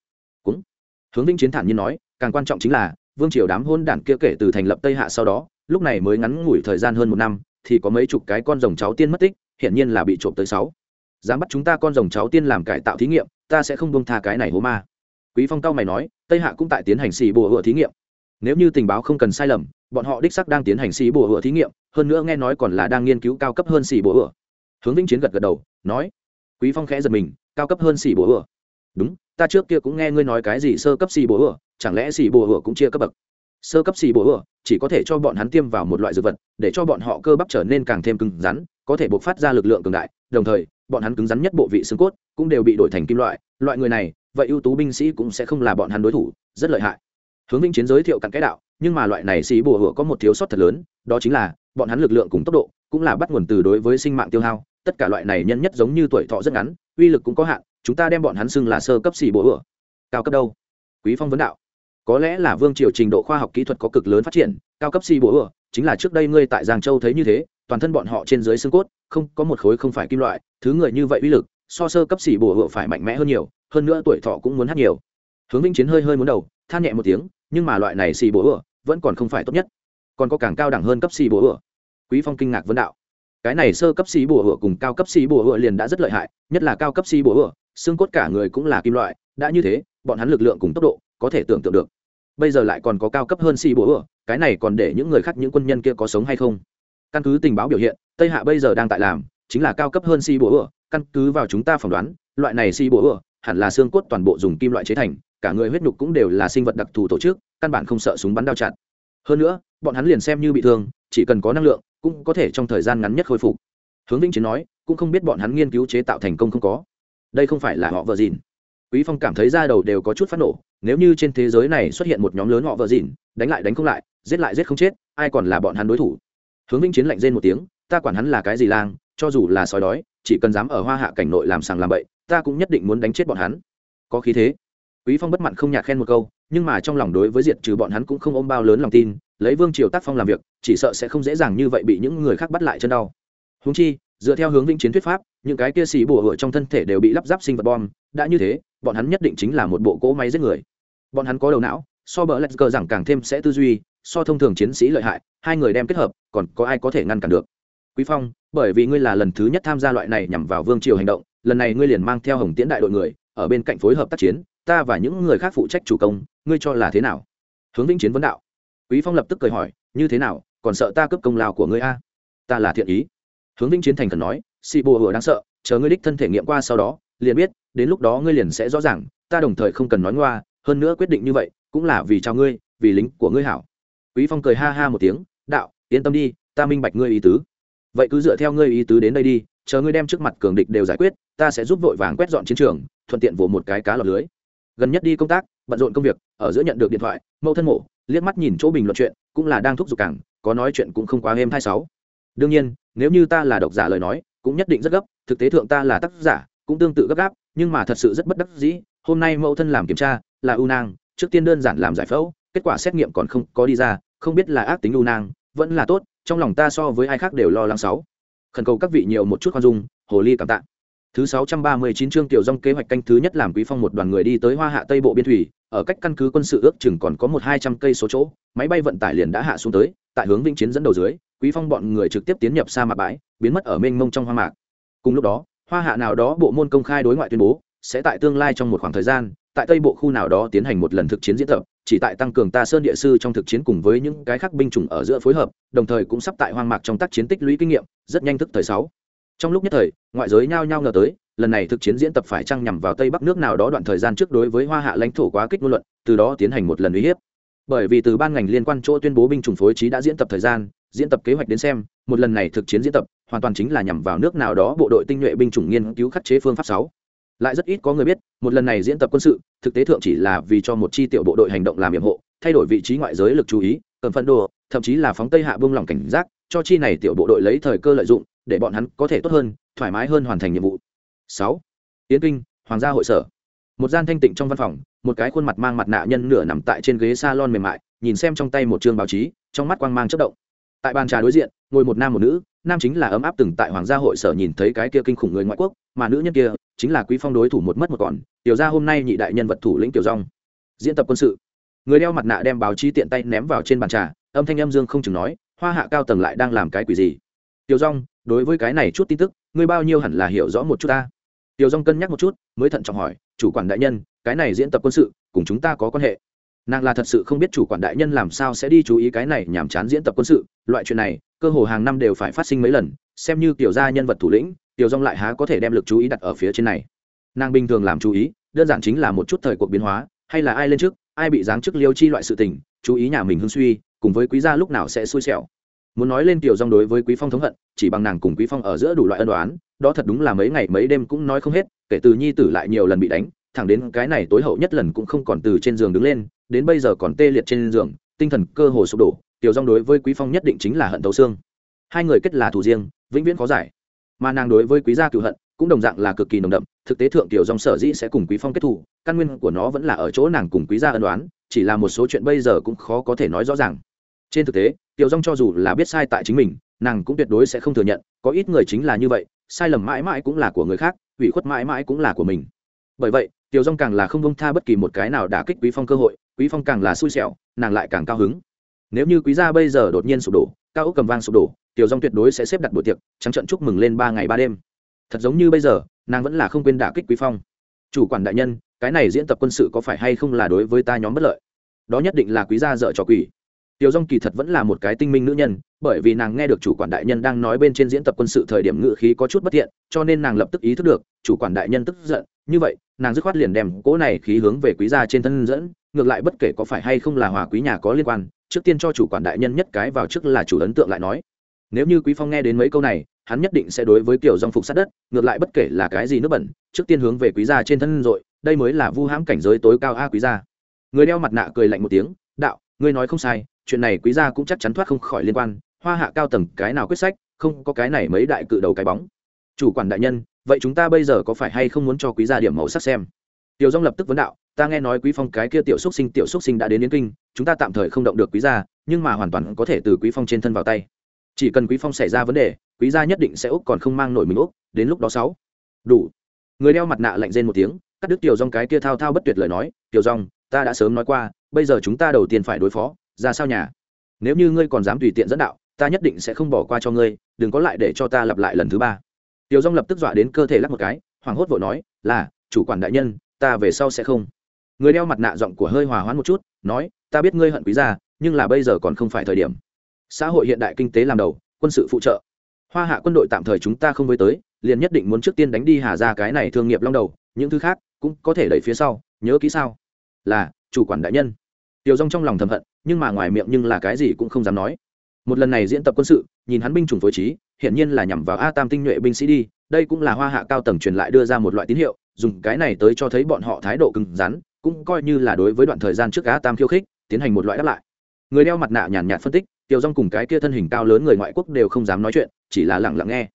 Cũng. Hướng vinh chiến thản nhiên nói, càng quan trọng chính là, vương triều đám hôn đản kia kể từ thành lập tây hạ sau đó, lúc này mới ngắn ngủi thời gian hơn một năm, thì có mấy chục cái con rồng cháu tiên mất tích hiện nhiên là bị trộm tới sáu dám bắt chúng ta con rồng cháu tiên làm cải tạo thí nghiệm, ta sẽ không bông tha cái này hố ma. Quý phong cao mày nói, tây hạ cũng tại tiến hành xì bùa hựa thí nghiệm. Nếu như tình báo không cần sai lầm, bọn họ đích sắc đang tiến hành xì bùa hựa thí nghiệm, hơn nữa nghe nói còn là đang nghiên cứu cao cấp hơn xì bùa hựa hướng vĩnh chiến gật gật đầu, nói. Quý phong khẽ giật mình, cao cấp hơn xì bùa hựa đúng, ta trước kia cũng nghe ngươi nói cái gì sơ cấp xì bùa hựa chẳng lẽ xì bùa hựa cũng chia cấp bậc? Sơ cấp xì bùa hựa chỉ có thể cho bọn hắn tiêm vào một loại dược vật, để cho bọn họ cơ bắp trở nên càng thêm cứng rắn, có thể bộc phát ra lực lượng cường đại, đồng thời bọn hắn cứng rắn nhất bộ vị xương cốt, cũng đều bị đổi thành kim loại. Loại người này, vậy ưu tú binh sĩ cũng sẽ không là bọn hắn đối thủ, rất lợi hại. Hướng vĩnh chiến giới thiệu cặn cái đạo, nhưng mà loại này xì bùa hựa có một thiếu sót thật lớn, đó chính là, bọn hắn lực lượng cùng tốc độ, cũng là bắt nguồn từ đối với sinh mạng tiêu hao. Tất cả loại này nhân nhất giống như tuổi thọ rất ngắn, uy lực cũng có hạn, chúng ta đem bọn hắn xưng là sơ cấp xì bùa hựa. Cao cấp đâu? Quý phong vấn đạo. Có lẽ là vương triều trình độ khoa học kỹ thuật có cực lớn phát triển, cao cấp xì bùa hựa, chính là trước đây ngươi tại giang châu thấy như thế toàn thân bọn họ trên dưới xương cốt, không, có một khối không phải kim loại, thứ người như vậy uy lực, so sơ cấp xỉ bùa hựa phải mạnh mẽ hơn nhiều, hơn nữa tuổi thọ cũng muốn hát nhiều. Hướng vĩnh chiến hơi hơi muốn đầu, than nhẹ một tiếng, nhưng mà loại này xì bùa hựa vẫn còn không phải tốt nhất, còn có càng cao đẳng hơn cấp xì bùa hựa. Quý phong kinh ngạc vấn đạo. Cái này sơ cấp xỉ bùa hựa cùng cao cấp xỉ bùa hựa liền đã rất lợi hại, nhất là cao cấp xỉ bùa hựa, xương cốt cả người cũng là kim loại, đã như thế, bọn hắn lực lượng cùng tốc độ, có thể tưởng tượng được. Bây giờ lại còn có cao cấp hơn xì bùa hựa, cái này còn để những người khác, những quân nhân kia có sống hay không? Căn cứ tình báo biểu hiện, tây hạ bây giờ đang tại làm, chính là cao cấp hơn si bùa ựa. Căn cứ vào chúng ta phỏng đoán, loại này si bùa ựa hẳn là xương cốt toàn bộ dùng kim loại chế thành, cả người huyết nhục cũng đều là sinh vật đặc thù tổ chức, căn bản không sợ súng bắn đao chặn hơn nữa, bọn hắn liền xem như bị thương, chỉ cần có năng lượng, cũng có thể trong thời gian ngắn nhất khôi phục. Hướng vĩnh chiến nói, cũng không biết bọn hắn nghiên cứu chế tạo thành công không có. Đây không phải là họ vợ dìn. Quý phong cảm thấy ra đầu đều có chút phát nổ, nếu như trên thế giới này xuất hiện một nhóm lớn họ vợ dìn, đánh lại đánh không lại, giết lại giết không chết, ai còn là bọn hắn đối thủ? Hướng vĩnh chiến lạnh rên một tiếng, ta quản hắn là cái gì lang, cho dù là sói đói, chỉ cần dám ở hoa hạ cảnh nội làm sàng làm bậy, ta cũng nhất định muốn đánh chết bọn hắn. Có khí thế. Quý phong bất mặn không nhạt khen một câu, nhưng mà trong lòng đối với diệt trừ bọn hắn cũng không ôm bao lớn lòng tin, lấy vương triều tác phong làm việc, chỉ sợ sẽ không dễ dàng như vậy bị những người khác bắt lại chân đau. Húng chi, dựa theo hướng vĩnh chiến thuyết pháp, những cái kia xì bùa hựa trong thân thể đều bị lắp ráp sinh vật bom, đã như thế, bọn hắn nhất định chính là một bộ cỗ máy giết người. Bọn hắn có đầu não, so bờ lạch cờ rằng càng thêm sẽ tư duy so thông thường chiến sĩ lợi hại, hai người đem kết hợp, còn có ai có thể ngăn cản được? Quý phong, bởi vì ngươi là lần thứ nhất tham gia loại này nhằm vào vương triều hành động, lần này ngươi liền mang theo hồng tiễn đại đội người, ở bên cạnh phối hợp tác chiến, ta và những người khác phụ trách chủ công, ngươi cho là thế nào? Hướng vĩnh chiến vấn đạo. Quý phong lập tức cười hỏi, như thế nào, còn sợ ta cướp công lao của ngươi a? Ta là thiện ý. Hướng vĩnh chiến thành khẩn nói xì bồ hùa đáng sợ, chờ ngươi đích thân thể nghiệm qua sau đó, liền biết, đến lúc đó ngươi liền sẽ rõ ràng, ta đồng thời không cần nói ngoa, hơn nữa quyết định như vậy, cũng là vì chào ngươi, vì lính của ngươi hảo quý phong cười ha ha một tiếng, đạo, yên tâm đi, ta minh bạch ngươi ý tứ. Vậy cứ dựa theo ngươi ý tứ đến đây đi, chờ ngươi đem trước mặt cường địch đều giải quyết, ta sẽ giúp vội vàng quét dọn chiến trường, thuận tiện vỗ một cái cá lọt lưới. Gần nhất đi công tác, bận rộn công việc, ở giữa nhận được điện thoại mâu thân mộ, liếc mắt nhìn chỗ bình luận chuyện, cũng là đang thúc giục cảng có nói chuyện cũng không quá êm hai sáu. Đương nhiên, nếu như ta là độc giả lời nói, cũng nhất định rất gấp, thực tế thượng ta là tác giả, cũng tương tự gấp gáp, nhưng mà thật sự rất bất đắc dĩ, hôm nay mẫu thân làm kiểm tra, là u nang, trước tiên đơn giản làm giải phẫu kết quả xét nghiệm còn không có đi ra, không biết là ác tính lưu nang, vẫn là tốt, trong lòng ta so với ai khác đều lo lắng sáu. Khẩn cầu các vị nhiều một chút khoan dung, hồ ly cảm tạ. Thứ sáu trăm ba mươi chín chương tiểu dông kế hoạch canh thứ nhất làm quý phong một đoàn người đi tới hoa hạ tây bộ biên thủy, ở cách căn cứ quân sự ước chừng còn có một hai trăm cây số chỗ, máy bay vận tải liền đã hạ xuống tới, tại hướng vĩnh chiến dẫn đầu dưới, quý phong bọn người trực tiếp tiến nhập sa mạc bãi, biến mất ở mênh mông trong hoa mạc. Cùng lúc đó, hoa hạ nào đó bộ môn công khai đối ngoại tuyên bố, sẽ tại tương lai trong một khoảng thời gian, tại tây bộ khu nào đó tiến hành một lần thực chiến diễn tập chỉ tại tăng cường ta sơn địa sư trong thực chiến cùng với những cái khác binh chủng ở giữa phối hợp, đồng thời cũng sắp tại hoang mạc trong tác chiến tích lũy kinh nghiệm, rất nhanh thức thời sáu. Trong lúc nhất thời, ngoại giới nhao nhao ngờ tới, lần này thực chiến diễn tập phải trăng nhằm vào tây bắc nước nào đó đoạn thời gian trước đối với hoa hạ lãnh thổ quá kích ngôn luận, từ đó tiến hành một lần uy hiếp. Bởi vì từ ban ngành liên quan chỗ tuyên bố binh chủng phối trí đã diễn tập thời gian, diễn tập kế hoạch đến xem, một lần này thực chiến diễn tập hoàn toàn chính là nhằm vào nước nào đó bộ đội tinh nhuệ binh chủng nghiên cứu khắc chế phương pháp sáu lại rất ít có người biết, một lần này diễn tập quân sự, thực tế thượng chỉ là vì cho một chi tiểu bộ đội hành động làm nhiệm hộ, thay đổi vị trí ngoại giới lực chú ý, cầm phân đồ, thậm chí là phóng tây hạ bông lòng cảnh giác, cho chi này tiểu bộ đội lấy thời cơ lợi dụng, để bọn hắn có thể tốt hơn, thoải mái hơn hoàn thành nhiệm vụ. Sáu, yến kinh, hoàng gia hội sở. Một gian thanh tịnh trong văn phòng, một cái khuôn mặt mang mặt nạ nhân nửa nằm tại trên ghế salon mềm mại, nhìn xem trong tay một chương báo chí, trong mắt quang mang chất động. Tại bàn trà đối diện, ngồi một nam một nữ nam chính là ấm áp từng tại hoàng gia hội sở nhìn thấy cái kia kinh khủng người ngoại quốc, mà nữ nhân kia chính là quý phong đối thủ một mất một còn, tiểu ra hôm nay nhị đại nhân vật thủ lĩnh tiểu rong diễn tập quân sự. Người đeo mặt nạ đem báo chí tiện tay ném vào trên bàn trà, âm thanh âm dương không chừng nói, hoa hạ cao tầng lại đang làm cái quỷ gì? Tiểu rong đối với cái này chút tin tức, ngươi bao nhiêu hẳn là hiểu rõ một chút ta. Tiểu rong cân nhắc một chút, mới thận trọng hỏi, chủ quản đại nhân, cái này diễn tập quân sự, cùng chúng ta có quan hệ? Nàng là thật sự không biết chủ quản đại nhân làm sao sẽ đi chú ý cái này nhàm chán diễn tập quân sự, loại chuyện này cơ hồ hàng năm đều phải phát sinh mấy lần, xem như tiểu gia nhân vật thủ lĩnh, tiểu dong lại há có thể đem lực chú ý đặt ở phía trên này. Nàng bình thường làm chú ý, đơn giản chính là một chút thời cuộc biến hóa, hay là ai lên trước, ai bị giáng chức liêu chi loại sự tình, chú ý nhà mình hưng suy, cùng với quý gia lúc nào sẽ xui xẻo. Muốn nói lên tiểu dong đối với quý phong thống hận, chỉ bằng nàng cùng quý phong ở giữa đủ loại ân đoán đó thật đúng là mấy ngày mấy đêm cũng nói không hết, kể từ nhi tử lại nhiều lần bị đánh, thẳng đến cái này tối hậu nhất lần cũng không còn từ trên giường đứng lên, đến bây giờ còn tê liệt trên giường, tinh thần cơ hồ sụp đổ tiểu dong đối với quý phong nhất định chính là hận thấu xương. Hai người kết là thù riêng, vĩnh viễn khó giải. Mà nàng đối với quý gia cựu hận, cũng đồng dạng là cực kỳ nồng đậm, thực tế thượng tiểu dòng sở dĩ sẽ cùng quý phong kết thù, căn nguyên của nó vẫn là ở chỗ nàng cùng quý gia ân đoán chỉ là một số chuyện bây giờ cũng khó có thể nói rõ ràng. Trên thực tế, tiểu dòng cho dù là biết sai tại chính mình, nàng cũng tuyệt đối sẽ không thừa nhận, có ít người chính là như vậy, sai lầm mãi mãi cũng là của người khác, ủy khuất mãi mãi cũng là của mình. Bởi vậy, tiểu dòng càng là không bông tha bất kỳ một cái nào đã kích quý phong cơ hội, quý phong càng là xui xẻo, nàng lại càng cao hứng nếu như quý gia bây giờ đột nhiên sụp đổ, cao ốc cầm vang sụp đổ, tiểu dòng tuyệt đối sẽ xếp đặt buổi tiệc, trắng trận chúc mừng lên ba ngày ba đêm. Thật giống như bây giờ, nàng vẫn là không quên đả kích quý phong. Chủ quản đại nhân, cái này diễn tập quân sự có phải hay không là đối với ta nhóm bất lợi? Đó nhất định là quý gia dợ trò quỷ. Tiểu dông kỳ thật vẫn là một cái tinh minh nữ nhân, bởi vì nàng nghe được chủ quản đại nhân đang nói bên trên diễn tập quân sự thời điểm ngự khí có chút bất thiện, cho nên nàng lập tức ý thức được, chủ quản đại nhân tức giận. Như vậy, nàng dứt khoát liền đem cỗ này khí hướng về quý gia trên thân dẫn, ngược lại bất kể có phải hay không là hòa quý nhà có liên quan trước tiên cho chủ quản đại nhân nhất cái vào trước là chủ ấn tượng lại nói. Nếu như quý phong nghe đến mấy câu này, hắn nhất định sẽ đối với kiểu dòng phục sát đất, ngược lại bất kể là cái gì nước bẩn, trước tiên hướng về quý gia trên thân rồi, đây mới là vu hãm cảnh giới tối cao a quý gia. Người đeo mặt nạ cười lạnh một tiếng, đạo, ngươi nói không sai, chuyện này quý gia cũng chắc chắn thoát không khỏi liên quan, hoa hạ cao tầng cái nào quyết sách, không có cái này mấy đại cự đầu cái bóng. Chủ quản đại nhân, vậy chúng ta bây giờ có phải hay không muốn cho quý gia điểm màu sắc xem? Tiểu dông lập tức vấn đạo, ta nghe nói quý phong cái kia tiểu xúc sinh, tiểu xúc sinh đã đến yến kinh chúng ta tạm thời không động được quý gia, nhưng mà hoàn toàn có thể từ quý phong trên thân vào tay. Chỉ cần quý phong xảy ra vấn đề, quý gia nhất định sẽ úc còn không mang nổi mình úc, đến lúc đó sáu. Đủ. Người đeo mặt nạ lạnh rên một tiếng, cắt đứt tiểu dòng cái kia thao thao bất tuyệt lời nói, tiểu dòng, ta đã sớm nói qua, bây giờ chúng ta đầu tiên phải đối phó, ra sao nhà? Nếu như ngươi còn dám tùy tiện dẫn đạo, ta nhất định sẽ không bỏ qua cho ngươi, đừng có lại để cho ta lặp lại lần thứ ba. Tiểu dòng lập tức dọa đến cơ thể lắc một cái, hoảng hốt vội nói, là, chủ quản đại nhân, ta về sau sẽ không. Người đeo mặt nạ giọng của hơi hòa hoãn một chút, nói ta biết ngươi hận quý gia, nhưng là bây giờ còn không phải thời điểm. Xã hội hiện đại kinh tế làm đầu, quân sự phụ trợ. Hoa hạ quân đội tạm thời chúng ta không với tới, liền nhất định muốn trước tiên đánh đi hà ra cái này thương nghiệp long đầu, những thứ khác cũng có thể đẩy phía sau, nhớ kỹ sao? Là, chủ quản đại nhân. Tiểu dong trong lòng thầm hận, nhưng mà ngoài miệng nhưng là cái gì cũng không dám nói. Một lần này diễn tập quân sự, nhìn hắn binh chủng phối trí hiện nhiên là nhằm vào a tam tinh nhuệ binh sĩ đi, đây cũng là hoa hạ cao tầng truyền lại đưa ra một loại tín hiệu, dùng cái này tới cho thấy bọn họ thái độ cứng rắn, cũng coi như là đối với đoạn thời gian trước a tam khiêu khích tiến hành một loại đáp lại. Người đeo mặt nạ nhàn nhạt phân tích, tiểu dong cùng cái kia thân hình cao lớn người ngoại quốc đều không dám nói chuyện, chỉ là lặng lặng nghe.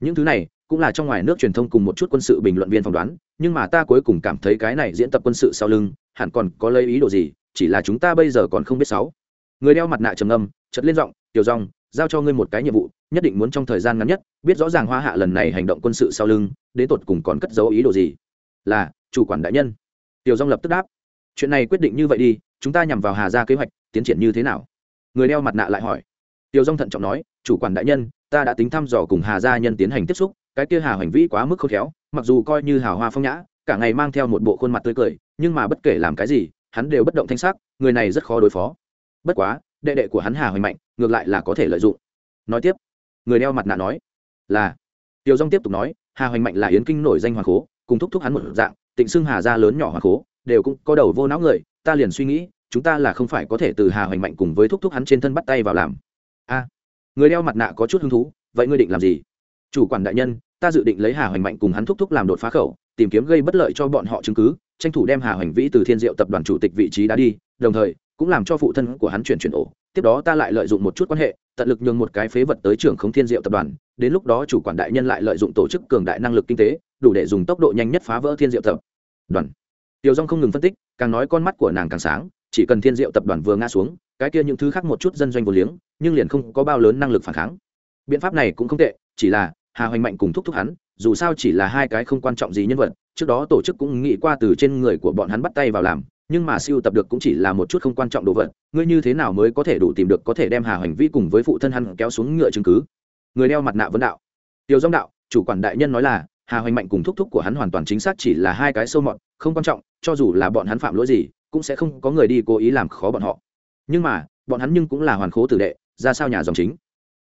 Những thứ này cũng là trong ngoài nước truyền thông cùng một chút quân sự bình luận viên phỏng đoán, nhưng mà ta cuối cùng cảm thấy cái này diễn tập quân sự sau lưng, hẳn còn có lấy ý đồ gì, chỉ là chúng ta bây giờ còn không biết sáu. Người đeo mặt nạ trầm âm chật lên giọng, tiểu dong giao cho ngươi một cái nhiệm vụ, nhất định muốn trong thời gian ngắn nhất, biết rõ ràng hoa hạ lần này hành động quân sự sau lưng, đến tột cùng còn cất giấu ý đồ gì. Là, chủ quản đại nhân. Tiểu dong lập tức đáp. Chuyện này quyết định như vậy đi chúng ta nhằm vào hà ra kế hoạch, tiến triển như thế nào? Người đeo mặt nạ lại hỏi. Tiểu dông thận trọng nói, chủ quản đại nhân, ta đã tính thăm dò cùng hà gia nhân tiến hành tiếp xúc, cái kia hà hoành vĩ quá mức khôn khéo, mặc dù coi như hào hoa phong nhã, cả ngày mang theo một bộ khuôn mặt tươi cười, nhưng mà bất kể làm cái gì, hắn đều bất động thanh sắc, người này rất khó đối phó. Bất quá, đệ đệ của hắn hà hoành mạnh, ngược lại là có thể lợi dụng. Nói tiếp, người đeo mặt nạ nói, là, tiểu dông tiếp tục nói, hà hoành mạnh là yến kinh nổi danh hoàng cố cùng thúc thúc hắn một dạng, tịnh xưng hà gia lớn nhỏ hoàng cố đều cũng có đầu vô não người, ta liền suy nghĩ chúng ta là không phải có thể từ hà hoành mạnh cùng với thúc thúc hắn trên thân bắt tay vào làm. A, người đeo mặt nạ có chút hứng thú, vậy ngươi định làm gì? Chủ quản đại nhân, ta dự định lấy hà hoành mạnh cùng hắn thúc thúc làm đột phá khẩu, tìm kiếm gây bất lợi cho bọn họ chứng cứ, tranh thủ đem hà hoành vĩ từ thiên diệu tập đoàn chủ tịch vị trí đã đi, đồng thời, cũng làm cho phụ thân của hắn chuyển chuyển ổ. Tiếp đó ta lại lợi dụng một chút quan hệ, tận lực nhường một cái phế vật tới trưởng không thiên diệu tập đoàn, đến lúc đó chủ quản đại nhân lại lợi dụng tổ chức cường đại năng lực kinh tế, đủ để dùng tốc độ nhanh nhất phá vỡ thiên diệu tập đoàn. Tiểu dong không ngừng phân tích, càng nói con mắt của nàng càng sáng chỉ cần thiên diệu tập đoàn vừa ngã xuống, cái kia những thứ khác một chút dân doanh vô liếng, nhưng liền không có bao lớn năng lực phản kháng. Biện pháp này cũng không tệ, chỉ là, hà hoành mạnh cùng thúc thúc hắn, dù sao chỉ là hai cái không quan trọng gì nhân vật, trước đó tổ chức cũng nghĩ qua từ trên người của bọn hắn bắt tay vào làm, nhưng mà siêu tập được cũng chỉ là một chút không quan trọng đồ vật, ngươi như thế nào mới có thể đủ tìm được có thể đem hà hoành vi cùng với phụ thân hắn kéo xuống ngựa chứng cứ? Người đeo mặt nạ vấn đạo. Tiểu dông đạo, chủ quản đại nhân nói là, hà hoành mạnh cùng thúc thúc của hắn hoàn toàn chính xác chỉ là hai cái sâu mọt, không quan trọng, cho dù là bọn hắn phạm lỗi gì cũng sẽ không có người đi cố ý làm khó bọn họ. Nhưng mà, bọn hắn nhưng cũng là hoàn khố tử đệ, ra sao nhà dòng chính.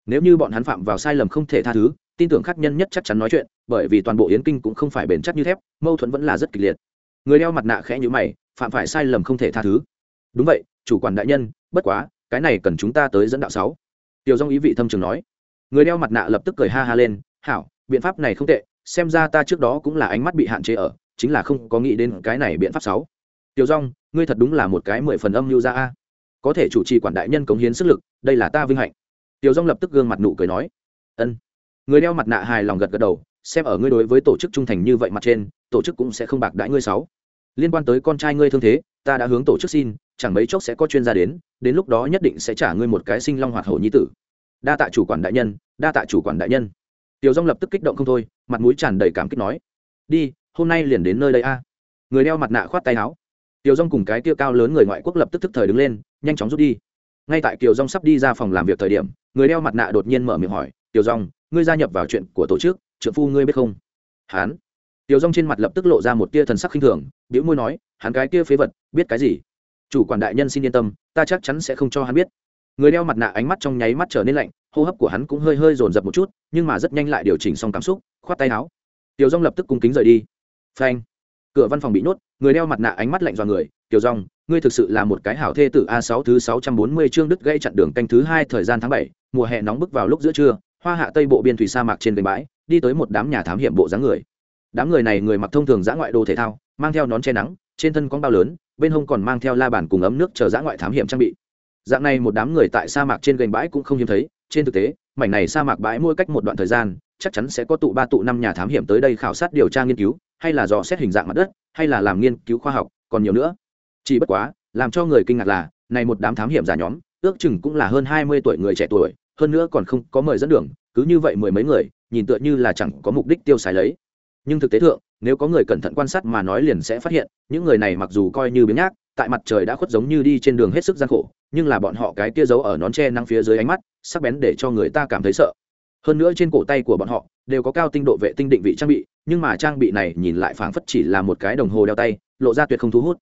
Nếu như bọn hắn phạm vào sai lầm không thể tha thứ, tin tưởng khắc nhân nhất chắc chắn nói chuyện, bởi vì toàn bộ yến kinh cũng không phải bền chắc như thép, mâu thuẫn vẫn là rất kịch liệt. Người đeo mặt nạ khẽ nhữ mày, phạm phải sai lầm không thể tha thứ. Đúng vậy, chủ quản đại nhân, bất quá, cái này cần chúng ta tới dẫn đạo sáu. Tiểu dung ý vị thâm trường nói. Người đeo mặt nạ lập tức cười ha ha lên, hảo, biện pháp này không tệ, xem ra ta trước đó cũng là ánh mắt bị hạn chế ở, chính là không có nghĩ đến cái này biện pháp sáu tiểu rong ngươi thật đúng là một cái mười phần âm lưu ra a. Có thể chủ trì quản đại nhân cống hiến sức lực, đây là ta vinh hạnh. Tiểu rong lập tức gương mặt nụ cười nói. Ân. Người đeo mặt nạ hài lòng gật gật đầu, xem ở ngươi đối với tổ chức trung thành như vậy mặt trên, tổ chức cũng sẽ không bạc đãi ngươi sáu. Liên quan tới con trai ngươi thương thế, ta đã hướng tổ chức xin, chẳng mấy chốc sẽ có chuyên gia đến đến lúc đó nhất định sẽ trả ngươi một cái sinh long hoạt hổ nhi tử. Đa tạ chủ quản đại nhân, đa tạ chủ quản đại nhân. Tiểu dong lập tức kích động không thôi, mặt mũi tràn đầy cảm kích nói. Đi, hôm nay liền đến nơi đây a. Người đeo mặt nạ khoát tay áo tiểu Dung cùng cái kia cao lớn người ngoại quốc lập tức tức thời đứng lên nhanh chóng rút đi. Ngay tại kiều Dung sắp đi ra phòng làm việc thời điểm người đeo mặt nạ đột nhiên mở miệng hỏi tiểu Dung, ngươi gia nhập vào chuyện của tổ chức trưởng phu ngươi biết không? Hán tiểu Dung trên mặt lập tức lộ ra một tia thần sắc khinh thường bĩu môi nói hắn cái kia phế vật biết cái gì? Chủ quản đại nhân xin yên tâm ta chắc chắn sẽ không cho hắn biết. Người đeo mặt nạ ánh mắt trong nháy mắt trở nên lạnh hô hấp của hắn cũng hơi hơi dồn dập một chút nhưng mà rất nhanh lại điều chỉnh xong cảm xúc khoát tay áo. Tiểu Dung lập tức cung kính rời đi. Phanh cửa văn phòng bị nhốt, người đeo mặt nạ ánh mắt lạnh dọa người kiều rong ngươi thực sự là một cái hảo thê tử a sáu thứ sáu trăm bốn mươi chương đứt gây chặn đường canh thứ hai thời gian tháng bảy, mùa hè nóng bức vào lúc giữa trưa, hoa hạ tây bộ biên thủy sa mạc trên bến bãi, đi tới một đám nhà thám hiểm bộ dáng người. Đám người này người mặc thông thường giã ngoại đồ thể thao, mang theo nón che nắng, trên thân con bao lớn, bên hông còn mang theo la bàn cùng ấm nước chờ giã ngoại thám hiểm trang bị. Dạng này một đám người tại sa mạc trên gành bãi cũng không hiếm thấy, trên thực tế, mảnh này sa mạc bãi mỗi cách một đoạn thời gian, chắc chắn sẽ có tụ ba tụ năm nhà thám hiểm tới đây khảo sát điều tra nghiên cứu hay là dò xét hình dạng mặt đất, hay là làm nghiên cứu khoa học, còn nhiều nữa. Chỉ bất quá, làm cho người kinh ngạc là, này một đám thám hiểm giả nhóm, ước chừng cũng là hơn hai mươi tuổi người trẻ tuổi, hơn nữa còn không có mời dẫn đường, cứ như vậy mười mấy người, nhìn tựa như là chẳng có mục đích tiêu xài lấy. Nhưng thực tế thượng, nếu có người cẩn thận quan sát mà nói liền sẽ phát hiện, những người này mặc dù coi như biến nhác, tại mặt trời đã khuất giống như đi trên đường hết sức gian khổ, nhưng là bọn họ cái kia giấu ở nón tre năng phía dưới ánh mắt, sắc bén để cho người ta cảm thấy sợ hơn nữa trên cổ tay của bọn họ đều có cao tinh độ vệ tinh định vị trang bị, nhưng mà trang bị này nhìn lại phảng phất chỉ là một cái đồng hồ đeo tay, lộ ra tuyệt không thu hút.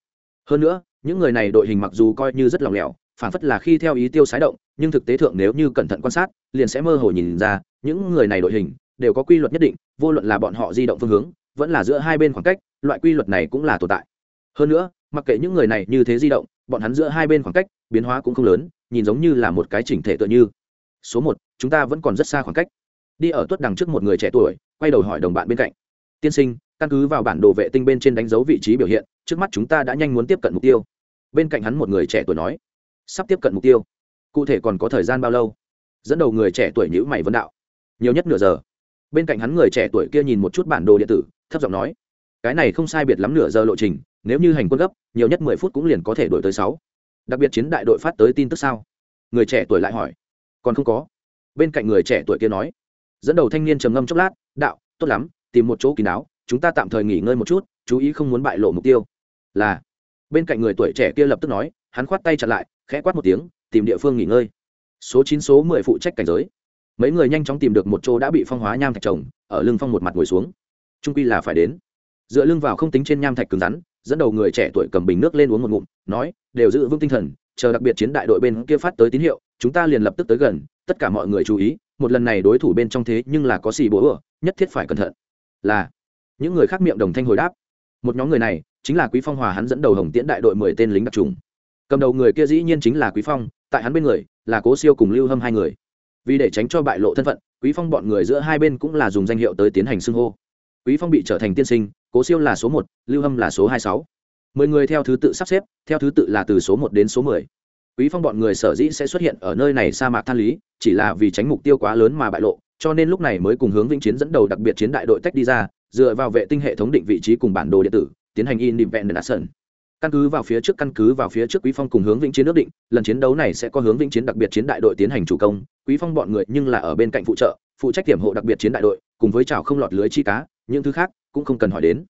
Hơn nữa, những người này đội hình mặc dù coi như rất lòng lẻo, phảng phất là khi theo ý tiêu sái động, nhưng thực tế thượng nếu như cẩn thận quan sát, liền sẽ mơ hồ nhìn ra, những người này đội hình đều có quy luật nhất định, vô luận là bọn họ di động phương hướng, vẫn là giữa hai bên khoảng cách, loại quy luật này cũng là tồn tại. Hơn nữa, mặc kệ những người này như thế di động, bọn hắn giữa hai bên khoảng cách biến hóa cũng không lớn, nhìn giống như là một cái chỉnh thể tựa như số một, chúng ta vẫn còn rất xa khoảng cách. Đi ở tuất đằng trước một người trẻ tuổi, quay đầu hỏi đồng bạn bên cạnh. Tiên sinh, căn cứ vào bản đồ vệ tinh bên trên đánh dấu vị trí biểu hiện, trước mắt chúng ta đã nhanh muốn tiếp cận mục tiêu. Bên cạnh hắn một người trẻ tuổi nói, sắp tiếp cận mục tiêu. Cụ thể còn có thời gian bao lâu? Dẫn đầu người trẻ tuổi nhữ mày vân đạo. Nhiều nhất nửa giờ. Bên cạnh hắn người trẻ tuổi kia nhìn một chút bản đồ điện tử, thấp giọng nói, cái này không sai biệt lắm nửa giờ lộ trình, nếu như hành quân gấp, nhiều nhất mười phút cũng liền có thể đổi tới sáu. Đặc biệt chiến đại đội phát tới tin tức sao? Người trẻ tuổi lại hỏi còn không có. Bên cạnh người trẻ tuổi kia nói, dẫn đầu thanh niên trầm ngâm chốc lát, đạo, tốt lắm, tìm một chỗ kín đáo, chúng ta tạm thời nghỉ ngơi một chút, chú ý không muốn bại lộ mục tiêu. Là, bên cạnh người tuổi trẻ kia lập tức nói, hắn khoát tay chặt lại, khẽ quát một tiếng, tìm địa phương nghỉ ngơi. Số chín, số mười phụ trách cảnh giới. Mấy người nhanh chóng tìm được một chỗ đã bị phong hóa nham thạch trồng, ở lưng phong một mặt ngồi xuống. Trung quy là phải đến. Dựa lưng vào không tính trên nham thạch cứng rắn, dẫn đầu người trẻ tuổi cầm bình nước lên uống một ngụm, nói, đều giữ vững tinh thần, chờ đặc biệt chiến đại đội bên kia phát tới tín hiệu chúng ta liền lập tức tới gần, tất cả mọi người chú ý, một lần này đối thủ bên trong thế nhưng là có xì bố ửa nhất thiết phải cẩn thận. Là, những người khác miệng đồng thanh hồi đáp. Một nhóm người này, chính là quý phong hòa hắn dẫn đầu hồng tiễn đại đội mười tên lính đặc trùng. Cầm đầu người kia dĩ nhiên chính là quý phong, tại hắn bên người, là cố siêu cùng lưu hâm hai người. Vì để tránh cho bại lộ thân phận, quý phong bọn người giữa hai bên cũng là dùng danh hiệu tới tiến hành xưng hô. Quý phong bị trở thành tiên sinh, cố siêu là số một, lưu hâm là số hai sáu. Mười người theo thứ tự sắp xếp, theo thứ tự là từ số một đến số mười quý phong bọn người sở dĩ sẽ xuất hiện ở nơi này sa mạc than lý, chỉ là vì tránh mục tiêu quá lớn mà bại lộ, cho nên lúc này mới cùng hướng vĩnh chiến dẫn đầu đặc biệt chiến đại đội tách đi ra, dựa vào vệ tinh hệ thống định vị trí cùng bản đồ điện tử, tiến hành independent action căn cứ vào phía trước, căn cứ vào phía trước quý phong cùng hướng vĩnh chiến ước định, lần chiến đấu này sẽ có hướng vĩnh chiến đặc biệt chiến đại đội tiến hành chủ công, quý phong bọn người nhưng là ở bên cạnh phụ trợ, phụ trách tiềm hộ đặc biệt chiến đại đội, cùng với chảo không lọt lưới chi cá, những thứ khác cũng không cần hỏi đến.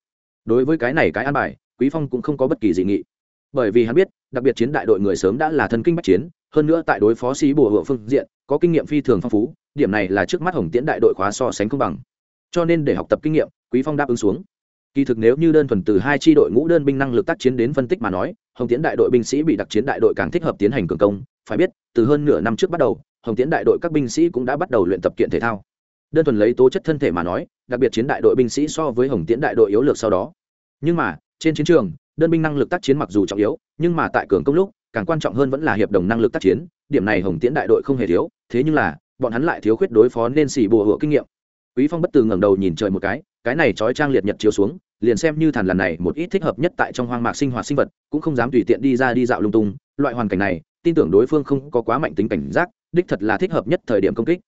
Đối với cái này cái an bài, quý phong cũng không có bất kỳ dị nghị bởi vì hắn biết, đặc biệt chiến đại đội người sớm đã là thân kinh bách chiến, hơn nữa tại đối phó sĩ bùa hựa phương diện, có kinh nghiệm phi thường phong phú, điểm này là trước mắt hồng tiễn đại đội khóa so sánh không bằng. Cho nên để học tập kinh nghiệm, quý phong đáp ứng xuống. Kỳ thực nếu như đơn thuần từ hai tri đội ngũ đơn binh năng lực tác chiến đến phân tích mà nói, hồng tiễn đại đội binh sĩ bị đặc chiến đại đội càng thích hợp tiến hành cường công. Phải biết, từ hơn nửa năm trước bắt đầu, hồng tiễn đại đội các binh sĩ cũng đã bắt đầu luyện tập kiện thể thao. Đơn thuần lấy tố chất thân thể mà nói, đặc biệt chiến đại đội binh sĩ so với hồng tiễn đại đội yếu lược sau đó. Nhưng mà, trên chiến trường đơn binh năng lực tác chiến mặc dù trọng yếu, nhưng mà tại cường công lúc, càng quan trọng hơn vẫn là hiệp đồng năng lực tác chiến, điểm này hồng tiễn đại đội không hề thiếu, thế nhưng là, bọn hắn lại thiếu khuyết đối phó nên xỉ bùa hựa kinh nghiệm. Quý phong bất từ ngẩng đầu nhìn trời một cái cái này trói trang liệt nhật chiếu xuống, liền xem như thằn lần này một ít thích hợp nhất tại trong hoang mạc sinh hoạt sinh vật, cũng không dám tùy tiện đi ra đi dạo lung tung, loại hoàn cảnh này, tin tưởng đối phương không có quá mạnh tính cảnh giác, đích thật là thích hợp nhất thời điểm công kích.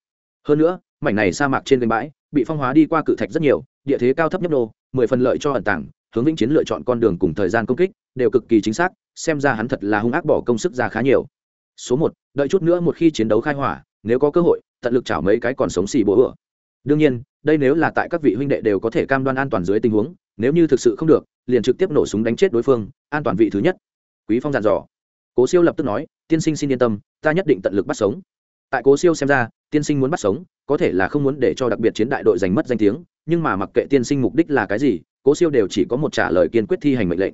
Hơn nữa, mảnh này sa mạc trên bên bãi, bị phong hóa đi qua cự thạch rất nhiều, địa thế cao thấp nhấp nô, mười phần lợi cho ẩn tảng hướng vĩnh chiến lựa chọn con đường cùng thời gian công kích, đều cực kỳ chính xác, xem ra hắn thật là hung ác bỏ công sức ra khá nhiều. Số một, đợi chút nữa một khi chiến đấu khai hỏa, nếu có cơ hội, tận lực chảo mấy cái còn sống xì bố ựa. Đương nhiên, đây nếu là tại các vị huynh đệ đều có thể cam đoan an toàn dưới tình huống, nếu như thực sự không được, liền trực tiếp nổ súng đánh chết đối phương, an toàn vị thứ nhất. Quý phong dặn dò. Cố siêu lập tức nói, tiên sinh xin yên tâm, ta nhất định tận lực bắt sống. Tại cố siêu xem ra, tiên sinh muốn bắt sống, có thể là không muốn để cho đặc biệt chiến đại đội giành mất danh tiếng, nhưng mà mặc kệ tiên sinh mục đích là cái gì cố siêu đều chỉ có một trả lời kiên quyết thi hành mệnh lệnh.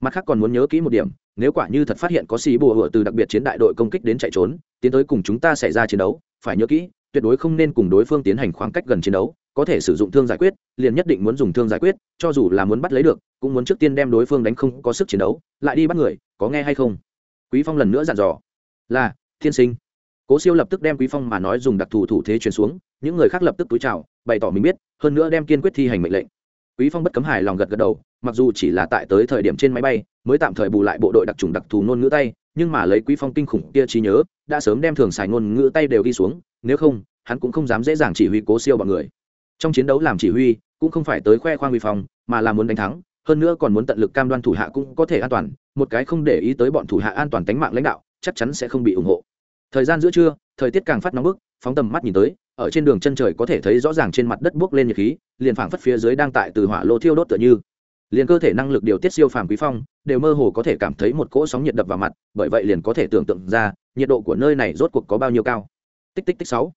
Mặt khác còn muốn nhớ kỹ một điểm, nếu quả như thật phát hiện có xì bùa hựa từ đặc biệt chiến đại đội công kích đến chạy trốn, tiến tới cùng chúng ta xảy ra chiến đấu, phải nhớ kỹ, tuyệt đối không nên cùng đối phương tiến hành khoảng cách gần chiến đấu, có thể sử dụng thương giải quyết, liền nhất định muốn dùng thương giải quyết, cho dù là muốn bắt lấy được, cũng muốn trước tiên đem đối phương đánh không có sức chiến đấu, lại đi bắt người, có nghe hay không? Quý phong lần nữa dặn dò. Là, thiên sinh. Cố siêu lập tức đem quý phong mà nói dùng đặc thù thủ thế truyền xuống, những người khác lập tức túi chào, bày tỏ mình biết, hơn nữa đem kiên quyết thi hành mệnh lệnh quý phong bất cấm hài lòng gật gật đầu, mặc dù chỉ là tại tới thời điểm trên máy bay, mới tạm thời bù lại bộ đội đặc trùng đặc thù ngôn ngữ tay, nhưng mà lấy quý phong kinh khủng kia trí nhớ, đã sớm đem thường xài ngôn ngữ tay đều ghi xuống, nếu không, hắn cũng không dám dễ dàng chỉ huy cố siêu bọn người. Trong chiến đấu làm chỉ huy, cũng không phải tới khoe khoang huy phong, mà là muốn đánh thắng, hơn nữa còn muốn tận lực cam đoan thủ hạ cũng có thể an toàn, một cái không để ý tới bọn thủ hạ an toàn tính mạng lãnh đạo, chắc chắn sẽ không bị ủng hộ. Thời gian giữa trưa thời tiết càng phát nóng bức, phóng tầm mắt nhìn tới, ở trên đường chân trời có thể thấy rõ ràng trên mặt đất buốc lên nhiệt khí, liền phảng phất phía dưới đang tại từ hỏa lô thiêu đốt tựa như. Liền cơ thể năng lực điều tiết siêu phàm quý phong, đều mơ hồ có thể cảm thấy một cỗ sóng nhiệt đập vào mặt, bởi vậy liền có thể tưởng tượng ra, nhiệt độ của nơi này rốt cuộc có bao nhiêu cao. Tích tích tích sáu.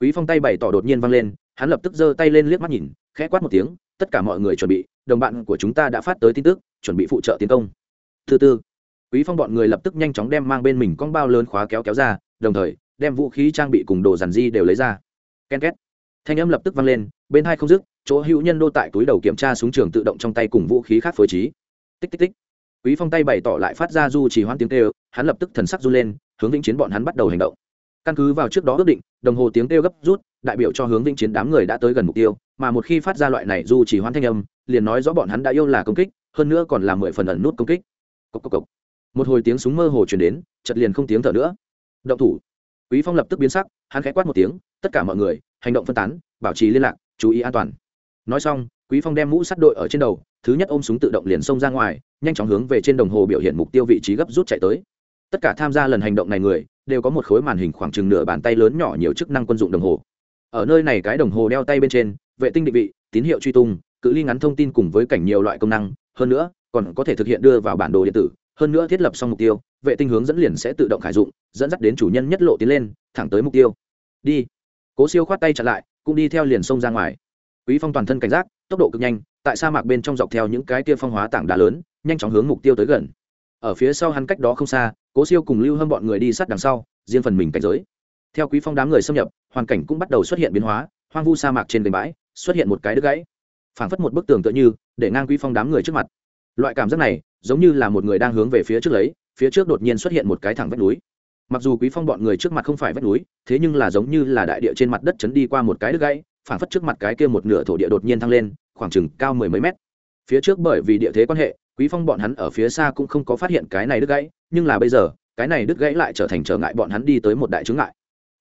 Quý phong tay bày tỏ đột nhiên văng lên, hắn lập tức giơ tay lên liếc mắt nhìn, khẽ quát một tiếng, tất cả mọi người chuẩn bị, đồng bạn của chúng ta đã phát tới tin tức, chuẩn bị phụ trợ tiến công. Thứ tư, quý phong bọn người lập tức nhanh chóng đem mang bên mình con bao lớn khóa kéo kéo ra, đồng thời đem vũ khí trang bị cùng đồ dàn di đều lấy ra. Ken két. Thanh âm lập tức vang lên, bên hai không dứt, chỗ hữu nhân đô tại túi đầu kiểm tra súng trường tự động trong tay cùng vũ khí khác phối trí. Tích tích tích. Quý phong tay bày tỏ lại phát ra du chỉ hoan tiếng kêu, hắn lập tức thần sắc run lên, hướng vĩnh chiến bọn hắn bắt đầu hành động. Căn cứ vào trước đó ước định, đồng hồ tiếng kêu gấp rút, đại biểu cho hướng vĩnh chiến đám người đã tới gần mục tiêu, mà một khi phát ra loại này du chỉ hoan thanh âm, liền nói rõ bọn hắn đã yêu là công kích, hơn nữa còn là mười phần ẩn nút công kích. Cốc cốc cốc. một hồi tiếng súng mơ hồ truyền đến, chợt liền không tiếng thở nữa. Động thủ quý phong lập tức biến sắc, hắn khẽ quát một tiếng, tất cả mọi người, hành động phân tán, bảo trì liên lạc, chú ý an toàn. Nói xong, quý phong đem mũ sắt đội ở trên đầu, thứ nhất ôm súng tự động liền xông ra ngoài, nhanh chóng hướng về trên đồng hồ biểu hiện mục tiêu vị trí gấp rút chạy tới. Tất cả tham gia lần hành động này người, đều có một khối màn hình khoảng chừng nửa bàn tay lớn nhỏ nhiều chức năng quân dụng đồng hồ. Ở nơi này cái đồng hồ đeo tay bên trên, vệ tinh định vị, tín hiệu truy tung, cự ly ngắn thông tin cùng với cảnh nhiều loại công năng, hơn nữa, còn có thể thực hiện đưa vào bản đồ điện tử, hơn nữa thiết lập xong mục tiêu vệ tinh hướng dẫn liền sẽ tự động khải dụng, dẫn dắt đến chủ nhân nhất lộ tiến lên, thẳng tới mục tiêu. Đi. Cố siêu khoát tay chặn lại, cũng đi theo liền sông ra ngoài. Quý phong toàn thân cảnh giác, tốc độ cực nhanh, tại sa mạc bên trong dọc theo những cái tia phong hóa tảng đá lớn, nhanh chóng hướng mục tiêu tới gần. Ở phía sau hắn cách đó không xa, cố siêu cùng lưu hâm bọn người đi sát đằng sau, riêng phần mình cảnh giới. Theo quý phong đám người xâm nhập, hoàn cảnh cũng bắt đầu xuất hiện biến hóa, hoang vu sa mạc trên bề bãi, xuất hiện một cái đứt gãy. Phảng phất một bức tường tựa như, để ngang quý phong đám người trước mặt. Loại cảm giác này, giống như là một người đang hướng về phía trước lấy phía trước đột nhiên xuất hiện một cái thẳng vách núi. Mặc dù quý phong bọn người trước mặt không phải vách núi, thế nhưng là giống như là đại địa trên mặt đất chấn đi qua một cái đứt gãy phản phất trước mặt cái kia một nửa thổ địa đột nhiên thăng lên, khoảng chừng cao mười mấy mét. Phía trước bởi vì địa thế quan hệ, quý phong bọn hắn ở phía xa cũng không có phát hiện cái này đứt gãy, nhưng là bây giờ, cái này đứt gãy lại trở thành trở ngại bọn hắn đi tới một đại chướng ngại.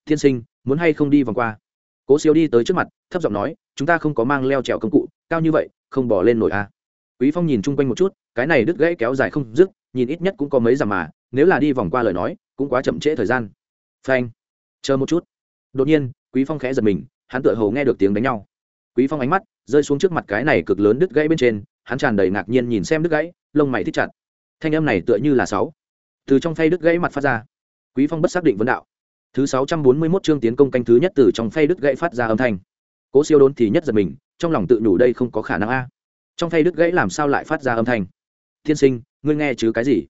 Thiên sinh, muốn hay không đi vòng qua? Cố siêu đi tới trước mặt, thấp giọng nói, chúng ta không có mang leo trèo công cụ, cao như vậy, không bỏ lên nổi a à. quý phong nhìn chung quanh một chút, cái này đứt gãy kéo dài không dứt nhìn ít nhất cũng có mấy dặm mà, nếu là đi vòng qua lời nói, cũng quá chậm trễ thời gian. Phanh. Chờ một chút. Đột nhiên, quý phong khẽ giật mình, hắn tựa hồ nghe được tiếng đánh nhau. Quý phong ánh mắt rơi xuống trước mặt cái này cực lớn đứt gãy bên trên, hắn tràn đầy ngạc nhiên nhìn xem đứt gãy, lông mày thích chặt. Thanh âm này tựa như là sáu. Từ trong phay đứt gãy mặt phát ra. Quý phong bất xác định vấn đạo. Thứ sáu trăm bốn mươi 641 chương tiến công canh thứ nhất từ trong phay đứt gãy phát ra âm thanh. Cố siêu đốn thì nhất giật mình, trong lòng tự nhủ đây không có khả năng a. Trong phay đứt gãy làm sao lại phát ra âm thanh? Tiên sinh, ngươi nghe chứ cái gì?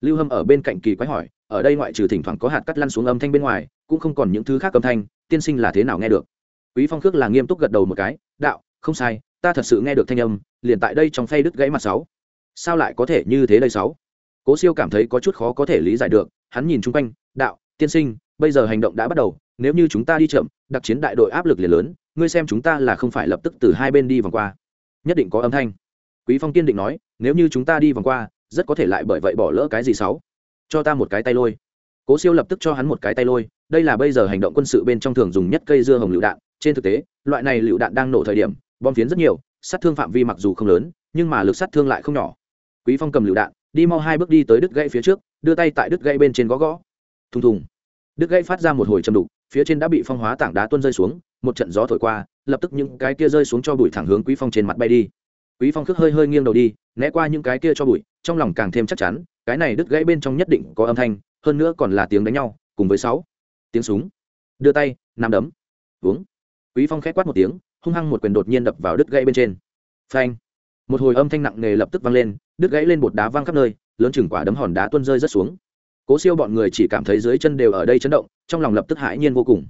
Lưu hâm ở bên cạnh kỳ quái hỏi, ở đây ngoại trừ thỉnh thoảng có hạt cắt lăn xuống âm thanh bên ngoài, cũng không còn những thứ khác âm thanh, tiên sinh là thế nào nghe được? Quý phong khước là nghiêm túc gật đầu một cái, đạo, không sai, ta thật sự nghe được thanh âm, liền tại đây trong phay đứt gãy mặt sáu. Sao lại có thể như thế đây sáu? Cố siêu cảm thấy có chút khó có thể lý giải được, hắn nhìn chung quanh, đạo, tiên sinh, bây giờ hành động đã bắt đầu, nếu như chúng ta đi chậm, đặc chiến đại đội áp lực liền lớn, ngươi xem chúng ta là không phải lập tức từ hai bên đi vòng qua, nhất định có âm thanh quý phong kiên định nói, nếu như chúng ta đi vòng qua, rất có thể lại bởi vậy bỏ lỡ cái gì xấu? Cho ta một cái tay lôi. Cố siêu lập tức cho hắn một cái tay lôi, đây là bây giờ hành động quân sự bên trong thường dùng nhất cây dưa hồng lựu đạn. Trên thực tế, loại này lựu đạn đang nổ thời điểm, bom phiến rất nhiều, sát thương phạm vi mặc dù không lớn, nhưng mà lực sát thương lại không nhỏ. Quý phong cầm lựu đạn, đi mau hai bước đi tới đứt gãy phía trước, đưa tay tại đứt gãy bên trên gõ gõ. Thùng thùng. Đứt gãy phát ra một hồi châm đục, phía trên đã bị phong hóa tảng đá tuôn rơi xuống, một trận gió thổi qua, lập tức những cái kia rơi xuống cho bụi thẳng hướng quý phong trên mặt bay đi quý phong khước hơi hơi nghiêng đầu đi, né qua những cái kia cho bụi, trong lòng càng thêm chắc chắn, cái này đứt gãy bên trong nhất định có âm thanh, hơn nữa còn là tiếng đánh nhau, cùng với sáu tiếng súng. Đưa tay nằm đấm. Uống. Quý phong khẽ quát một tiếng, hung hăng một quyền đột nhiên đập vào đứt gãy bên trên. Phanh. Một hồi âm thanh nặng nề lập tức vang lên, đứt gãy lên bột đá văng khắp nơi, lớn chừng quả đấm hòn đá tuôn rơi rất xuống. Cố siêu bọn người chỉ cảm thấy dưới chân đều ở đây chấn động, trong lòng lập tức hãi nhiên vô cùng.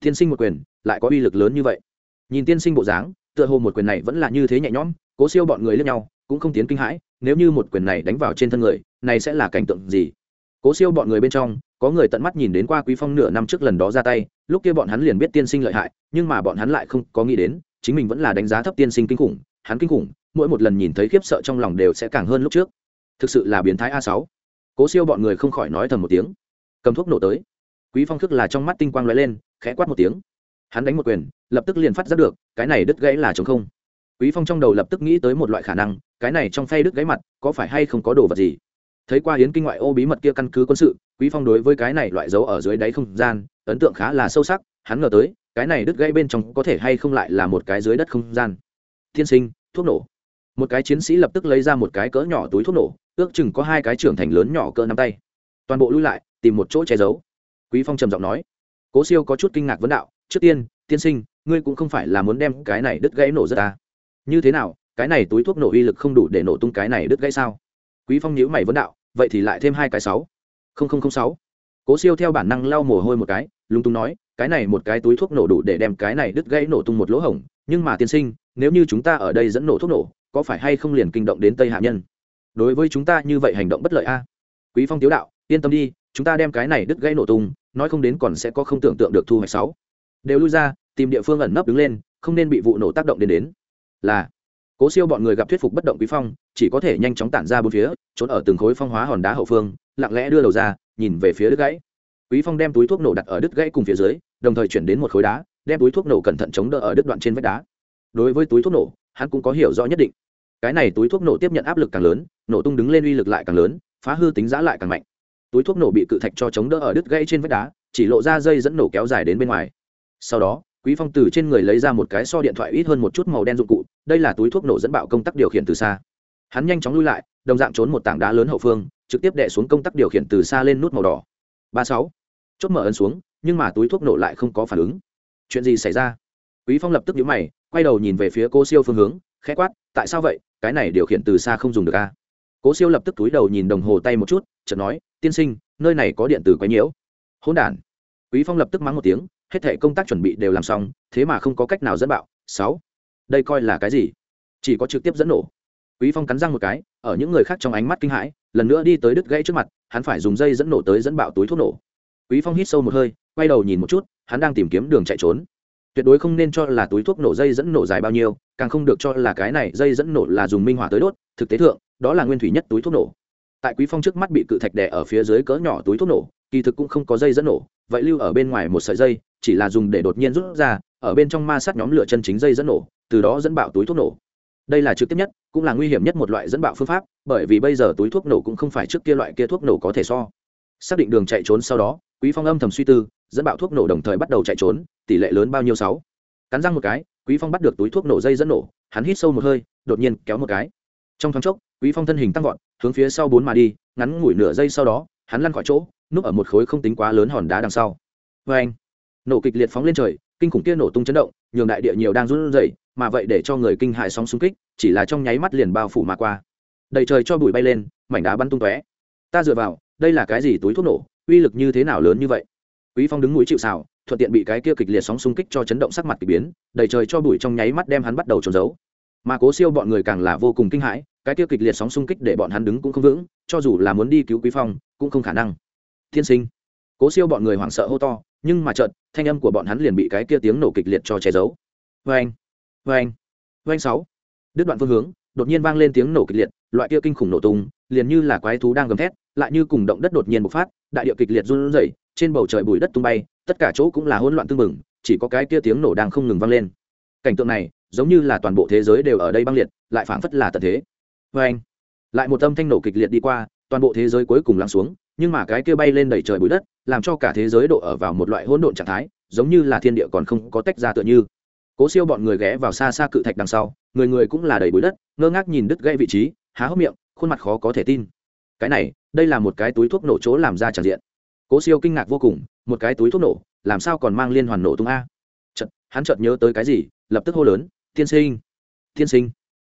Tiên sinh một quyền, lại có uy lực lớn như vậy. Nhìn tiên sinh bộ dáng tựa hồ một quyền này vẫn là như thế nhẹ nhõm, cố siêu bọn người lẫn nhau, cũng không tiến kinh hãi, nếu như một quyền này đánh vào trên thân người, này sẽ là cảnh tượng gì? Cố siêu bọn người bên trong, có người tận mắt nhìn đến qua quý phong nửa năm trước lần đó ra tay, lúc kia bọn hắn liền biết tiên sinh lợi hại, nhưng mà bọn hắn lại không có nghĩ đến, chính mình vẫn là đánh giá thấp tiên sinh kinh khủng, hắn kinh khủng, mỗi một lần nhìn thấy khiếp sợ trong lòng đều sẽ càng hơn lúc trước. Thực sự là biến thái a sáu. Cố siêu bọn người không khỏi nói thầm một tiếng. Cầm thuốc nổ tới. Quý phong thức là trong mắt tinh quang lóe lên, khẽ quát một tiếng hắn đánh một quyền, lập tức liền phát ra được, cái này đứt gãy là chống không. Quý phong trong đầu lập tức nghĩ tới một loại khả năng, cái này trong phay đứt gãy mặt, có phải hay không có đồ vật gì? Thấy qua hiến kinh ngoại ô bí mật kia căn cứ quân sự, quý phong đối với cái này loại dấu ở dưới đáy không gian, ấn tượng khá là sâu sắc, hắn ngờ tới, cái này đứt gãy bên trong có thể hay không lại là một cái dưới đất không gian. Thiên sinh, thuốc nổ. Một cái chiến sĩ lập tức lấy ra một cái cỡ nhỏ túi thuốc nổ, ước chừng có hai cái trưởng thành lớn nhỏ cỡ nắm tay. Toàn bộ lui lại, tìm một chỗ che giấu. Quý phong trầm giọng nói. Cố siêu có chút kinh ngạc vấn đạo trước tiên tiên sinh, ngươi cũng không phải là muốn đem cái này đứt gãy nổ ra ta. Như thế nào, cái này túi thuốc nổ uy lực không đủ để nổ tung cái này đứt gãy sao? Quý phong nhíu mày vấn đạo, vậy thì lại thêm hai cái sáu. Không không không sáu. Cố siêu theo bản năng lau mồ hôi một cái, lúng túng nói, cái này một cái túi thuốc nổ đủ để đem cái này đứt gãy nổ tung một lỗ hổng, nhưng mà tiên sinh, nếu như chúng ta ở đây dẫn nổ thuốc nổ, có phải hay không liền kinh động đến tây hạ nhân? Đối với chúng ta như vậy hành động bất lợi a. Quý phong tiếu đạo, yên tâm đi, chúng ta đem cái này đứt gãy nổ tung, nói không đến còn sẽ có không tưởng tượng được thu hoạch sáu đều lui ra, tìm địa phương ẩn nấp đứng lên, không nên bị vụ nổ tác động đến đến. Là, cố siêu bọn người gặp thuyết phục bất động quý phong, chỉ có thể nhanh chóng tản ra bốn phía, trốn ở từng khối phong hóa hòn đá hậu phương, lặng lẽ đưa đầu ra, nhìn về phía đứt gãy. Quý phong đem túi thuốc nổ đặt ở đứt gãy cùng phía dưới, đồng thời chuyển đến một khối đá, đem túi thuốc nổ cẩn thận chống đỡ ở đứt đoạn trên vách đá. Đối với túi thuốc nổ, hắn cũng có hiểu rõ nhất định. Cái này túi thuốc nổ tiếp nhận áp lực càng lớn, nổ tung đứng lên uy lực lại càng lớn, phá hư tính giá lại càng mạnh. Túi thuốc nổ bị cự thạch cho chống đỡ ở đứt gãy trên vách đá, chỉ lộ ra dây dẫn nổ kéo dài đến bên ngoài sau đó, quý phong từ trên người lấy ra một cái so điện thoại ít hơn một chút màu đen dụng cụ, đây là túi thuốc nổ dẫn bạo công tắc điều khiển từ xa. Hắn nhanh chóng lui lại, đồng dạng trốn một tảng đá lớn hậu phương, trực tiếp đệ xuống công tắc điều khiển từ xa lên nút màu đỏ. Ba sáu. Chốt mở ấn xuống, nhưng mà túi thuốc nổ lại không có phản ứng. Chuyện gì xảy ra? Quý phong lập tức nhíu mày, quay đầu nhìn về phía cô siêu phương hướng, khẽ quát, tại sao vậy? Cái này điều khiển từ xa không dùng được a cố siêu lập tức túi đầu nhìn đồng hồ tay một chút, chợt nói, tiên sinh, nơi này có điện tử quấy nhiễu. Hỗn đản. Quý phong lập tức mắng một tiếng hết thể công tác chuẩn bị đều làm xong, thế mà không có cách nào dẫn bạo. Sáu, đây coi là cái gì? Chỉ có trực tiếp dẫn nổ. Quý phong cắn răng một cái, ở những người khác trong ánh mắt kinh hãi, lần nữa đi tới đứt gãy trước mặt, hắn phải dùng dây dẫn nổ tới dẫn bạo túi thuốc nổ. Quý phong hít sâu một hơi, quay đầu nhìn một chút, hắn đang tìm kiếm đường chạy trốn. Tuyệt đối không nên cho là túi thuốc nổ dây dẫn nổ dài bao nhiêu, càng không được cho là cái này dây dẫn nổ là dùng minh hỏa tới đốt, thực tế thượng, đó là nguyên thủy nhất túi thuốc nổ. Tại quý phong trước mắt bị cự thạch đè ở phía dưới cỡ nhỏ túi thuốc nổ kỳ thực cũng không có dây dẫn nổ, vậy lưu ở bên ngoài một sợi dây, chỉ là dùng để đột nhiên rút ra, ở bên trong ma sát nhóm lửa chân chính dây dẫn nổ, từ đó dẫn bạo túi thuốc nổ. Đây là trực tiếp nhất, cũng là nguy hiểm nhất một loại dẫn bạo phương pháp, bởi vì bây giờ túi thuốc nổ cũng không phải trước kia loại kia thuốc nổ có thể so. Xác định đường chạy trốn sau đó, quý phong âm thầm suy tư, dẫn bạo thuốc nổ đồng thời bắt đầu chạy trốn, tỷ lệ lớn bao nhiêu sáu? Cắn răng một cái, quý phong bắt được túi thuốc nổ dây dẫn nổ, hắn hít sâu một hơi, đột nhiên kéo một cái. Trong thoáng chốc, quý phong thân hình tăng vọt, hướng phía sau bốn mà đi, ngắn ngủi nửa giây sau đó, hắn lăn khỏi chỗ núp ở một khối không tính quá lớn hòn đá đằng sau. Vê anh nổ kịch liệt phóng lên trời kinh khủng kia nổ tung chấn động nhường đại địa nhiều đang run rẩy mà vậy để cho người kinh hại sóng xung kích chỉ là trong nháy mắt liền bao phủ mà qua. Đầy trời cho bụi bay lên mảnh đá bắn tung tóe. Ta dựa vào đây là cái gì túi thuốc nổ uy lực như thế nào lớn như vậy? Quý phong đứng mũi chịu sào, thuận tiện bị cái kia kịch liệt sóng xung kích cho chấn động sắc mặt kỳ biến đầy trời cho bụi trong nháy mắt đem hắn bắt đầu trốn giấu. Mà cố siêu bọn người càng là vô cùng kinh hãi cái kia kịch liệt sóng xung kích để bọn hắn đứng cũng không vững cho dù là muốn đi cứu quý phong cũng không khả năng thiên sinh. Cố siêu bọn người hoảng sợ hô to, nhưng mà trận thanh âm của bọn hắn liền bị cái kia tiếng nổ kịch liệt cho che giấu. Vê anh vê anh vê anh sáu. Đứt đoạn phương hướng, đột nhiên vang lên tiếng nổ kịch liệt, loại kia kinh khủng nổ tung, liền như là quái thú đang gầm thét, lại như cùng động đất đột nhiên bộc phát, đại địa kịch liệt run rẩy, trên bầu trời bụi đất tung bay, tất cả chỗ cũng là hỗn loạn tương mừng chỉ có cái kia tiếng nổ đang không ngừng vang lên. Cảnh tượng này, giống như là toàn bộ thế giới đều ở đây băng liệt, lại phảng phất là tận thế. Vê anh lại một âm thanh nổ kịch liệt đi qua, toàn bộ thế giới cuối cùng lắng xuống nhưng mà cái kia bay lên đầy trời bụi đất, làm cho cả thế giới độ ở vào một loại hỗn độn trạng thái, giống như là thiên địa còn không có tách ra tựa như. Cố siêu bọn người ghé vào xa xa cự thạch đằng sau, người người cũng là đầy bụi đất, ngơ ngác nhìn đứt gãy vị trí, há hốc miệng, khuôn mặt khó có thể tin. Cái này, đây là một cái túi thuốc nổ chỗ làm ra tràn diện. Cố siêu kinh ngạc vô cùng, một cái túi thuốc nổ, làm sao còn mang liên hoàn nổ tung a? Chợt, hắn chợt nhớ tới cái gì, lập tức hô lớn, tiên sinh tiên sinh.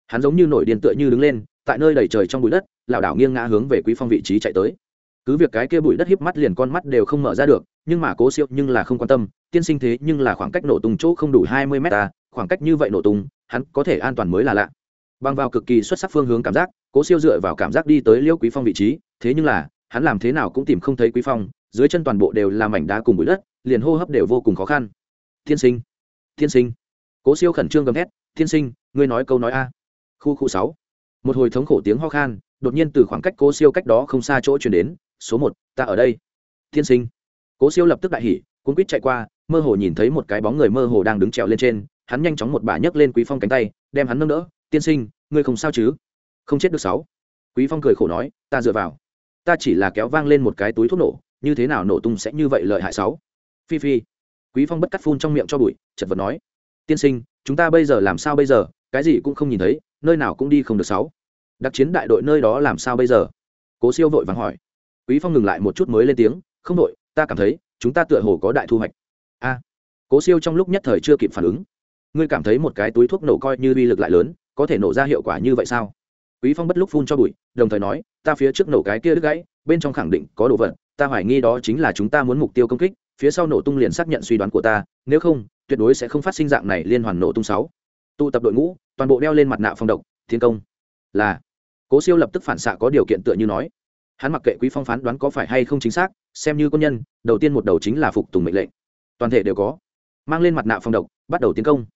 Hắn giống như nổi điên tựa như đứng lên, tại nơi đầy trời trong bụi đất, lảo đảo nghiêng ngã hướng về quý phong vị trí chạy tới cứ việc cái kia bụi đất híp mắt liền con mắt đều không mở ra được, nhưng mà cố siêu nhưng là không quan tâm, tiên sinh thế nhưng là khoảng cách nổ tung chỗ không đủ hai mươi mét ta khoảng cách như vậy nổ tung, hắn có thể an toàn mới là lạ. Bằng vào cực kỳ xuất sắc phương hướng cảm giác, cố siêu dựa vào cảm giác đi tới liêu quý phong vị trí, thế nhưng là, hắn làm thế nào cũng tìm không thấy quý phong, dưới chân toàn bộ đều là mảnh đá cùng bụi đất, liền hô hấp đều vô cùng khó khăn. Tiên sinh tiên sinh. Cố siêu khẩn trương gầm thét, tiên sinh, ngươi nói câu nói a. Khu khu sáu. Một hồi thống khổ tiếng ho khan, đột nhiên từ khoảng cách cố siêu cách đó không xa chỗ chuyển đến số một, ta ở đây. Tiên sinh. Cố siêu lập tức đại hỉ, cuốn quýt chạy qua, mơ hồ nhìn thấy một cái bóng người mơ hồ đang đứng trèo lên trên. Hắn nhanh chóng một bà nhấc lên quý phong cánh tay, đem hắn nâng đỡ. Tiên sinh, ngươi không sao chứ? Không chết được sáu. Quý phong cười khổ nói, ta dựa vào. Ta chỉ là kéo vang lên một cái túi thuốc nổ, như thế nào nổ tung sẽ như vậy lợi hại sáu? Phi phi. Quý phong bất cắt phun trong miệng cho bụi, chật vật nói. Tiên sinh, chúng ta bây giờ làm sao bây giờ? Cái gì cũng không nhìn thấy, nơi nào cũng đi không được sáu. Đặc chiến đại đội nơi đó làm sao bây giờ? Cố siêu vội vàng hỏi quý phong ngừng lại một chút mới lên tiếng, không đội, ta cảm thấy chúng ta tựa hồ có đại thu hoạch. A. Cố siêu trong lúc nhất thời chưa kịp phản ứng. Ngươi cảm thấy một cái túi thuốc nổ coi như uy lực lại lớn, có thể nổ ra hiệu quả như vậy sao? Quý phong bất lúc phun cho bụi, đồng thời nói, ta phía trước nổ cái kia đứt gãy, bên trong khẳng định có đồ vật, ta hoài nghi đó chính là chúng ta muốn mục tiêu công kích, phía sau nổ tung liền xác nhận suy đoán của ta, nếu không, tuyệt đối sẽ không phát sinh dạng này liên hoàn nổ tung sáu. Tụ tập đội ngũ, toàn bộ đeo lên mặt nạ phòng độc thiên công. Là, cố siêu lập tức phản xạ có điều kiện tựa như nói hắn mặc kệ quý phong phán đoán có phải hay không chính xác, xem như quân nhân, đầu tiên một đầu chính là phục tùng mệnh lệnh. Toàn thể đều có. Mang lên mặt nạ phòng độc, bắt đầu tiến công.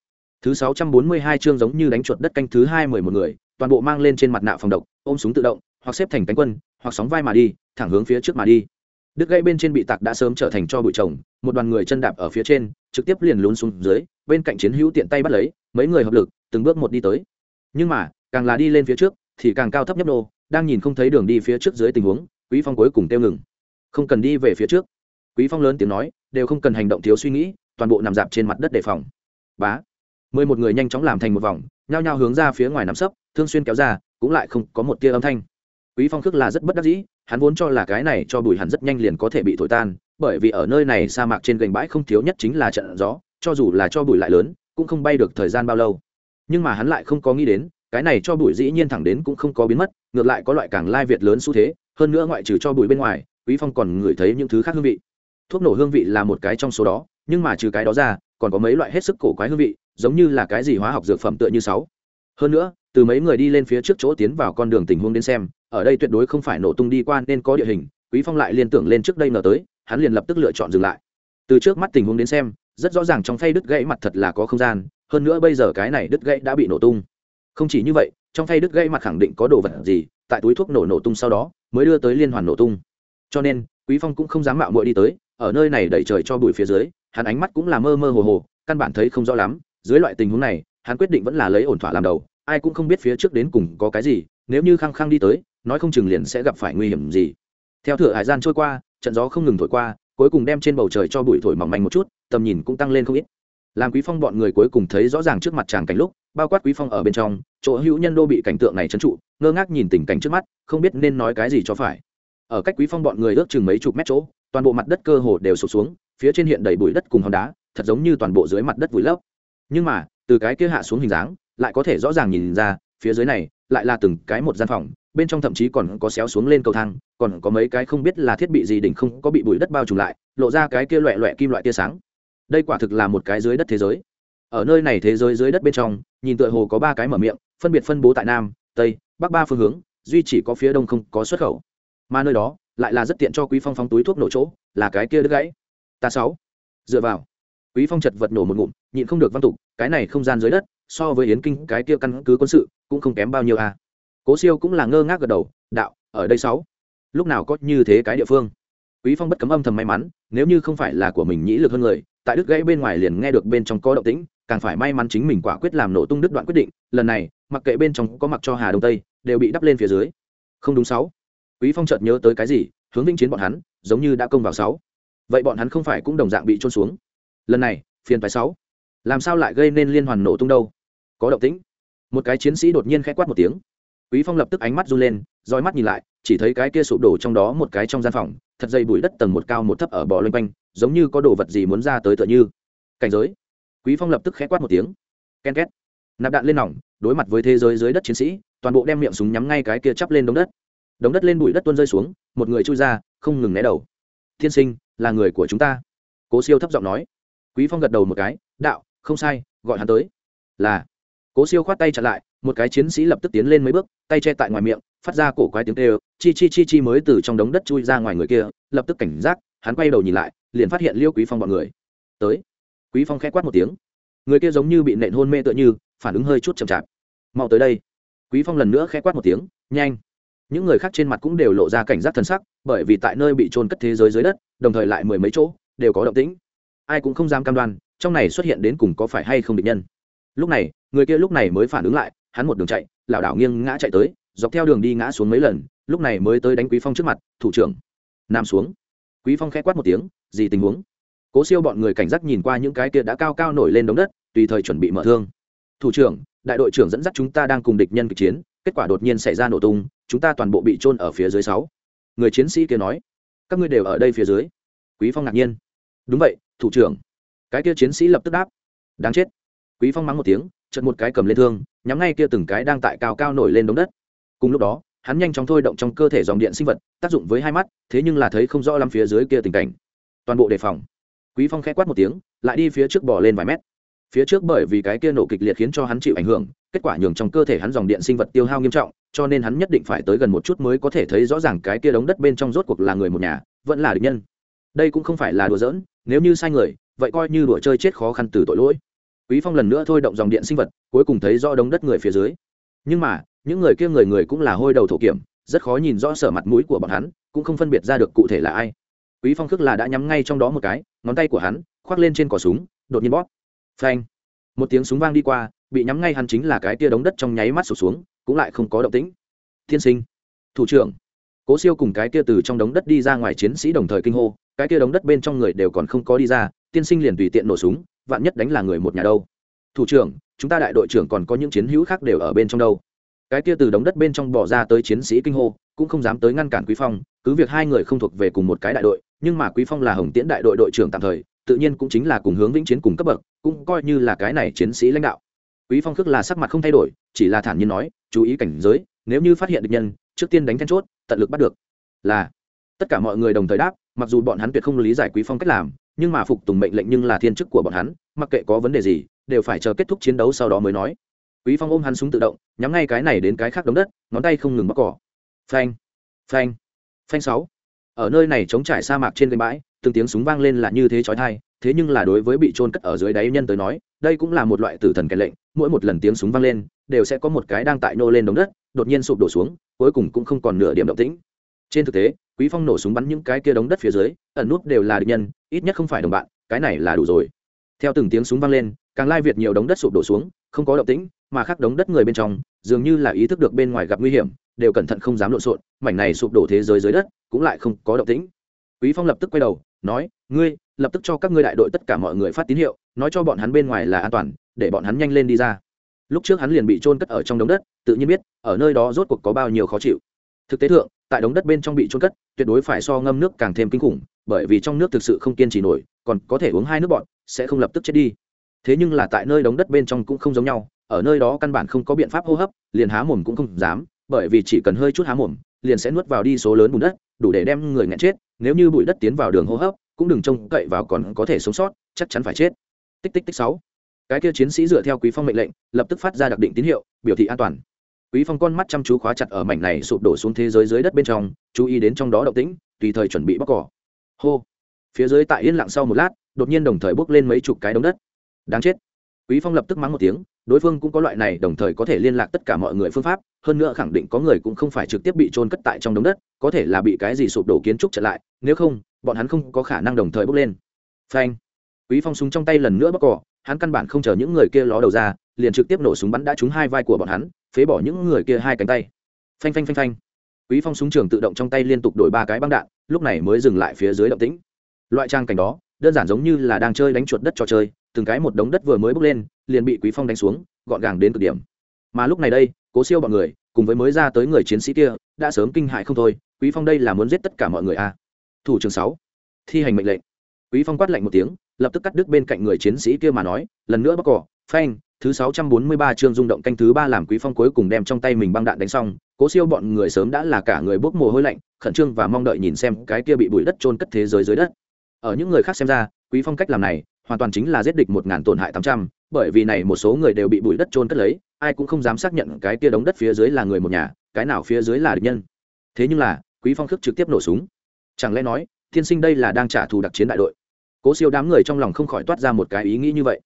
Thứ sáu trăm bốn mươi hai chương giống như đánh chuột đất canh thứ hai mười một người, toàn bộ mang lên trên mặt nạ phòng độc, ôm súng tự động, hoặc xếp thành cánh quân, hoặc sóng vai mà đi, thẳng hướng phía trước mà đi. Đứt gãy bên trên bị tạc đã sớm trở thành cho bụi chồng một đoàn người chân đạp ở phía trên, trực tiếp liền lún xuống dưới, bên cạnh chiến hữu tiện tay bắt lấy, mấy người hợp lực, từng bước một đi tới. Nhưng mà, càng là đi lên phía trước, thì càng cao thấp nhấp nô đang nhìn không thấy đường đi phía trước dưới tình huống, quý phong cuối cùng tiêu ngừng. Không cần đi về phía trước. Quý phong lớn tiếng nói, đều không cần hành động thiếu suy nghĩ, toàn bộ nằm dạp trên mặt đất đề phòng. Bá. Mười một người nhanh chóng làm thành một vòng, nhao nhao hướng ra phía ngoài nắm sấp, thương xuyên kéo ra, cũng lại không có một tia âm thanh. Quý phong khước là rất bất đắc dĩ, hắn vốn cho là cái này cho bùi hẳn rất nhanh liền có thể bị thổi tan, bởi vì ở nơi này sa mạc trên gành bãi không thiếu nhất chính là trận gió, cho dù là cho bùi lại lớn, cũng không bay được thời gian bao lâu. Nhưng mà hắn lại không có nghĩ đến cái này cho bụi dĩ nhiên thẳng đến cũng không có biến mất, ngược lại có loại càng lai việt lớn xu thế, hơn nữa ngoại trừ cho bụi bên ngoài, quý phong còn ngửi thấy những thứ khác hương vị. Thuốc nổ hương vị là một cái trong số đó, nhưng mà trừ cái đó ra, còn có mấy loại hết sức cổ quái hương vị, giống như là cái gì hóa học dược phẩm tựa như sáu. Hơn nữa, từ mấy người đi lên phía trước chỗ tiến vào con đường tình huống đến xem, ở đây tuyệt đối không phải nổ tung đi qua nên có địa hình, quý phong lại liên tưởng lên trước đây nở tới, hắn liền lập tức lựa chọn dừng lại. Từ trước mắt tình huống đến xem, rất rõ ràng trong phay đứt gãy mặt thật là có không gian, hơn nữa bây giờ cái này đứt gãy đã bị nổ tung không chỉ như vậy, trong thay đứt gãy mặt khẳng định có đồ vật gì, tại túi thuốc nổ nổ tung sau đó, mới đưa tới liên hoàn nổ tung. Cho nên, quý phong cũng không dám mạo muội đi tới, ở nơi này đẩy trời cho bụi phía dưới, hắn ánh mắt cũng là mơ mơ hồ hồ, căn bản thấy không rõ lắm. Dưới loại tình huống này, hắn quyết định vẫn là lấy ổn thỏa làm đầu, ai cũng không biết phía trước đến cùng có cái gì, nếu như khăng khăng đi tới, nói không chừng liền sẽ gặp phải nguy hiểm gì. Theo thửa hải gian trôi qua, trận gió không ngừng thổi qua, cuối cùng đem trên bầu trời cho bụi thổi mỏng manh một chút, tầm nhìn cũng tăng lên không ít. Làm quý phong bọn người cuối cùng thấy rõ ràng trước mặt chàng cảnh lúc bao quát quý phong ở bên trong, chỗ hữu nhân đô bị cảnh tượng này trấn trụ, ngơ ngác nhìn tình cảnh trước mắt, không biết nên nói cái gì cho phải. Ở cách quý phong bọn người ước chừng mấy chục mét chỗ, toàn bộ mặt đất cơ hồ đều sụp xuống, phía trên hiện đầy bụi đất cùng hòn đá, thật giống như toàn bộ dưới mặt đất vùi lấp. Nhưng mà, từ cái kia hạ xuống hình dáng, lại có thể rõ ràng nhìn ra, phía dưới này, lại là từng cái một gian phòng, bên trong thậm chí còn có xéo xuống lên cầu thang, còn có mấy cái không biết là thiết bị gì đỉnh không có bị bụi đất bao trùm lại, lộ ra cái kia loẹ loẹ kim loại tia sáng. Đây quả thực là một cái dưới đất thế giới ở nơi này thế giới dưới đất bên trong, nhìn tựa hồ có ba cái mở miệng, phân biệt phân bố tại nam, tây, bắc ba phương hướng, duy chỉ có phía đông không có xuất khẩu. Mà nơi đó, lại là rất tiện cho quý phong phóng túi thuốc nổ chỗ, là cái kia đứt gãy. Ta sáu. Dựa vào. Quý phong chật vật nổ một ngụm, nhịn không được văn tục, cái này không gian dưới đất, so với yến kinh, cái kia căn cứ quân sự, cũng không kém bao nhiêu à. Cố siêu cũng là ngơ ngác gật đầu, đạo, ở đây sáu. Lúc nào có như thế cái địa phương? Quý phong bất cấm âm thầm may mắn, nếu như không phải là của mình nhĩ lực hơn người, tại đứt gãy bên ngoài liền nghe được bên trong có động tĩnh càng phải may mắn chính mình quả quyết làm nổ tung đứt đoạn quyết định, lần này, mặc kệ bên trong có mặc cho hà đông tây, đều bị đắp lên phía dưới. Không đúng sáu. Quý phong chợt nhớ tới cái gì, hướng vĩnh chiến bọn hắn, giống như đã công vào sáu. Vậy bọn hắn không phải cũng đồng dạng bị trôn xuống? Lần này, phiền phải sáu. Làm sao lại gây nên liên hoàn nổ tung đâu? Có động tĩnh. Một cái chiến sĩ đột nhiên khẽ quát một tiếng. Quý phong lập tức ánh mắt run lên, roi mắt nhìn lại, chỉ thấy cái kia sụp đổ trong đó một cái trong gian phòng, thật dày bụi đất tầng một cao một thấp ở bò loanh quanh, giống như có đồ vật gì muốn ra tới tựa như. Cảnh giới quý phong lập tức khẽ quát một tiếng. Ken két. Nạp đạn lên nòng, đối mặt với thế giới dưới đất chiến sĩ, toàn bộ đem miệng súng nhắm ngay cái kia chắp lên đống đất. Đống đất lên bụi đất tuôn rơi xuống, một người chui ra, không ngừng né đầu. Thiên sinh, là người của chúng ta. Cố siêu thấp giọng nói. Quý phong gật đầu một cái, đạo, không sai, gọi hắn tới. Là. Cố siêu khoát tay chặn lại, một cái chiến sĩ lập tức tiến lên mấy bước, tay che tại ngoài miệng, phát ra cổ quái tiếng tê chi chi chi chi mới từ trong đống đất chui ra ngoài người kia, lập tức cảnh giác, hắn quay đầu nhìn lại, liền phát hiện liêu quý phong bọn người. Tới quý phong khẽ quát một tiếng. Người kia giống như bị nện hôn mê tựa như, phản ứng hơi chút chậm chạp. Mau tới đây. Quý phong lần nữa khẽ quát một tiếng, nhanh. Những người khác trên mặt cũng đều lộ ra cảnh giác thần sắc, bởi vì tại nơi bị trôn cất thế giới dưới đất, đồng thời lại mười mấy chỗ, đều có động tĩnh. Ai cũng không dám cam đoan, trong này xuất hiện đến cùng có phải hay không địch nhân. Lúc này, người kia lúc này mới phản ứng lại, hắn một đường chạy, lảo đảo nghiêng ngã chạy tới, dọc theo đường đi ngã xuống mấy lần, lúc này mới tới đánh quý phong trước mặt, thủ trưởng. Nằm xuống. Quý phong khẽ quát một tiếng, gì tình huống? Cố siêu bọn người cảnh giác nhìn qua những cái kia đã cao cao nổi lên đống đất, tùy thời chuẩn bị mở thương. Thủ trưởng, đại đội trưởng dẫn dắt chúng ta đang cùng địch nhân kịch chiến, kết quả đột nhiên xảy ra nổ tung, chúng ta toàn bộ bị trôn ở phía dưới sáu. Người chiến sĩ kia nói. Các ngươi đều ở đây phía dưới. Quý phong ngạc nhiên. Đúng vậy, thủ trưởng. Cái kia chiến sĩ lập tức đáp. Đáng chết. Quý phong mắng một tiếng chật một cái cầm lên thương, nhắm ngay kia từng cái đang tại cao cao nổi lên đống đất. Cùng lúc đó, hắn nhanh chóng thôi động trong cơ thể dòng điện sinh vật, tác dụng với hai mắt, thế nhưng là thấy không rõ lắm phía dưới kia tình cảnh. Toàn bộ đề phòng quý phong khẽ quát một tiếng, lại đi phía trước bỏ lên vài mét. Phía trước bởi vì cái kia nổ kịch liệt khiến cho hắn chịu ảnh hưởng, kết quả nhường trong cơ thể hắn dòng điện sinh vật tiêu hao nghiêm trọng, cho nên hắn nhất định phải tới gần một chút mới có thể thấy rõ ràng cái kia đống đất bên trong rốt cuộc là người một nhà, vẫn là địch nhân. Đây cũng không phải là đùa giỡn, nếu như sai người, vậy coi như đùa chơi chết khó khăn từ tội lỗi. Quý phong lần nữa thôi động dòng điện sinh vật, cuối cùng thấy rõ đống đất người phía dưới. Nhưng mà, những người kia người người cũng là hôi đầu thổ kiểm, rất khó nhìn rõ sở mặt mũi của bọn hắn, cũng không phân biệt ra được cụ thể là ai quý phong khước là đã nhắm ngay trong đó một cái, ngón tay của hắn khoác lên trên cỏ súng, đột nhiên bóp. Phanh. Một tiếng súng vang đi qua, bị nhắm ngay hắn chính là cái tia đống đất trong nháy mắt sụp xuống, cũng lại không có động tĩnh. Thiên sinh. Thủ trưởng. Cố siêu cùng cái kia từ trong đống đất đi ra ngoài chiến sĩ đồng thời kinh hô, cái kia đống đất bên trong người đều còn không có đi ra, tiên sinh liền tùy tiện nổ súng, vạn nhất đánh là người một nhà đâu. Thủ trưởng, chúng ta đại đội trưởng còn có những chiến hữu khác đều ở bên trong đâu cái kia từ đống đất bên trong bỏ ra tới chiến sĩ kinh hô, cũng không dám tới ngăn cản quý phong, cứ việc hai người không thuộc về cùng một cái đại đội, nhưng mà quý phong là hồng tiễn đại đội đội trưởng tạm thời, tự nhiên cũng chính là cùng hướng vĩnh chiến cùng cấp bậc, cũng coi như là cái này chiến sĩ lãnh đạo. Quý phong khước là sắc mặt không thay đổi, chỉ là thản nhiên nói, chú ý cảnh giới, nếu như phát hiện địch nhân, trước tiên đánh then chốt, tận lực bắt được. Là, tất cả mọi người đồng thời đáp, mặc dù bọn hắn tuyệt không lý giải quý phong cách làm, nhưng mà phục tùng mệnh lệnh nhưng là thiên chức của bọn hắn, mặc kệ có vấn đề gì, đều phải chờ kết thúc chiến đấu sau đó mới nói quý phong ôm hắn súng tự động, nhắm ngay cái này đến cái khác đống đất, ngón tay không ngừng bóc cỏ. Phanh phanh phanh sáu. Ở nơi này chống trải sa mạc trên cái bãi, từng tiếng súng vang lên là như thế chói tai, thế nhưng là đối với bị trôn cất ở dưới đáy nhân tới nói, đây cũng là một loại tử thần kèn lệnh, mỗi một lần tiếng súng vang lên, đều sẽ có một cái đang tại nô lên đống đất, đột nhiên sụp đổ xuống, cuối cùng cũng không còn nửa điểm động tĩnh. Trên thực tế, quý phong nổ súng bắn những cái kia đống đất phía dưới, ẩn nút đều là địch nhân, ít nhất không phải đồng bạn, cái này là đủ rồi. Theo từng tiếng súng vang lên, càng lai việt nhiều đống đất sụp đổ xuống, không có động tĩnh mà khác đống đất người bên trong, dường như là ý thức được bên ngoài gặp nguy hiểm, đều cẩn thận không dám lộn xộn, mảnh này sụp đổ thế giới dưới đất, cũng lại không có động tĩnh. Quý phong lập tức quay đầu, nói, ngươi, lập tức cho các ngươi đại đội tất cả mọi người phát tín hiệu, nói cho bọn hắn bên ngoài là an toàn, để bọn hắn nhanh lên đi ra. Lúc trước hắn liền bị trôn cất ở trong đống đất, tự nhiên biết, ở nơi đó rốt cuộc có bao nhiêu khó chịu. Thực tế thượng, tại đống đất bên trong bị trôn cất, tuyệt đối phải so ngâm nước càng thêm kinh khủng, bởi vì trong nước thực sự không kiên trì nổi, còn có thể uống hai nước bọn, sẽ không lập tức chết đi. Thế nhưng là tại nơi đống đất bên trong cũng không giống nhau ở nơi đó căn bản không có biện pháp hô hấp, liền há mồm cũng không dám, bởi vì chỉ cần hơi chút há mồm, liền sẽ nuốt vào đi số lớn bùn đất, đủ để đem người nghẹn chết, nếu như bụi đất tiến vào đường hô hấp, cũng đừng trông cậy vào còn có thể sống sót, chắc chắn phải chết. Tích tích tích sáu. Cái kia chiến sĩ dựa theo quý phong mệnh lệnh, lập tức phát ra đặc định tín hiệu, biểu thị an toàn. Quý phong con mắt chăm chú khóa chặt ở mảnh này sụp đổ xuống thế giới dưới đất bên trong, chú ý đến trong đó động tĩnh, tùy thời chuẩn bị bóc cỏ. Hô. Phía dưới tại yên lặng sau một lát, đột nhiên đồng thời bốc lên mấy chục cái đống đất. Đáng chết. Quý phong lập tức mắng một tiếng đối phương cũng có loại này, đồng thời có thể liên lạc tất cả mọi người phương pháp, hơn nữa khẳng định có người cũng không phải trực tiếp bị trôn cất tại trong đống đất, có thể là bị cái gì sụp đổ kiến trúc trở lại, nếu không, bọn hắn không có khả năng đồng thời bốc lên. Phanh. Quý phong súng trong tay lần nữa bóc cỏ, hắn căn bản không chờ những người kia ló đầu ra, liền trực tiếp nổ súng bắn đã trúng hai vai của bọn hắn, phế bỏ những người kia hai cánh tay. Phanh phanh phanh phanh. Quý phong súng trường tự động trong tay liên tục đổi ba cái băng đạn, lúc này mới dừng lại phía dưới động tĩnh. Loại trang cảnh đó, đơn giản giống như là đang chơi đánh chuột đất trò chơi, từng cái một đống đất vừa mới bốc lên liền bị quý phong đánh xuống, gọn gàng đến cực điểm. Mà lúc này đây, cố siêu bọn người, cùng với mới ra tới người chiến sĩ kia, đã sớm kinh hại không thôi, quý phong đây là muốn giết tất cả mọi người à? Thủ trưởng sáu, thi hành mệnh lệnh. Quý phong quát lạnh một tiếng, lập tức cắt đứt bên cạnh người chiến sĩ kia mà nói, lần nữa bóc cỏ, phanh, thứ 643 chương rung động canh thứ ba làm quý phong cuối cùng đem trong tay mình băng đạn đánh xong. Cố siêu bọn người sớm đã là cả người bốc mồ hôi lạnh, khẩn trương và mong đợi nhìn xem cái kia bị bụi đất trôn cất thế giới dưới đất. Ở những người khác xem ra, quý phong cách làm này hoàn toàn chính là giết địch một ngàn tổn hại tám trăm bởi vì này một số người đều bị bụi đất trôn cất lấy, ai cũng không dám xác nhận cái kia đống đất phía dưới là người một nhà, cái nào phía dưới là địch nhân. Thế nhưng là, quý phong khước trực tiếp nổ súng. Chẳng lẽ nói thiên sinh đây là đang trả thù đặc chiến đại đội? Cố siêu đám người trong lòng không khỏi toát ra một cái ý nghĩ như vậy.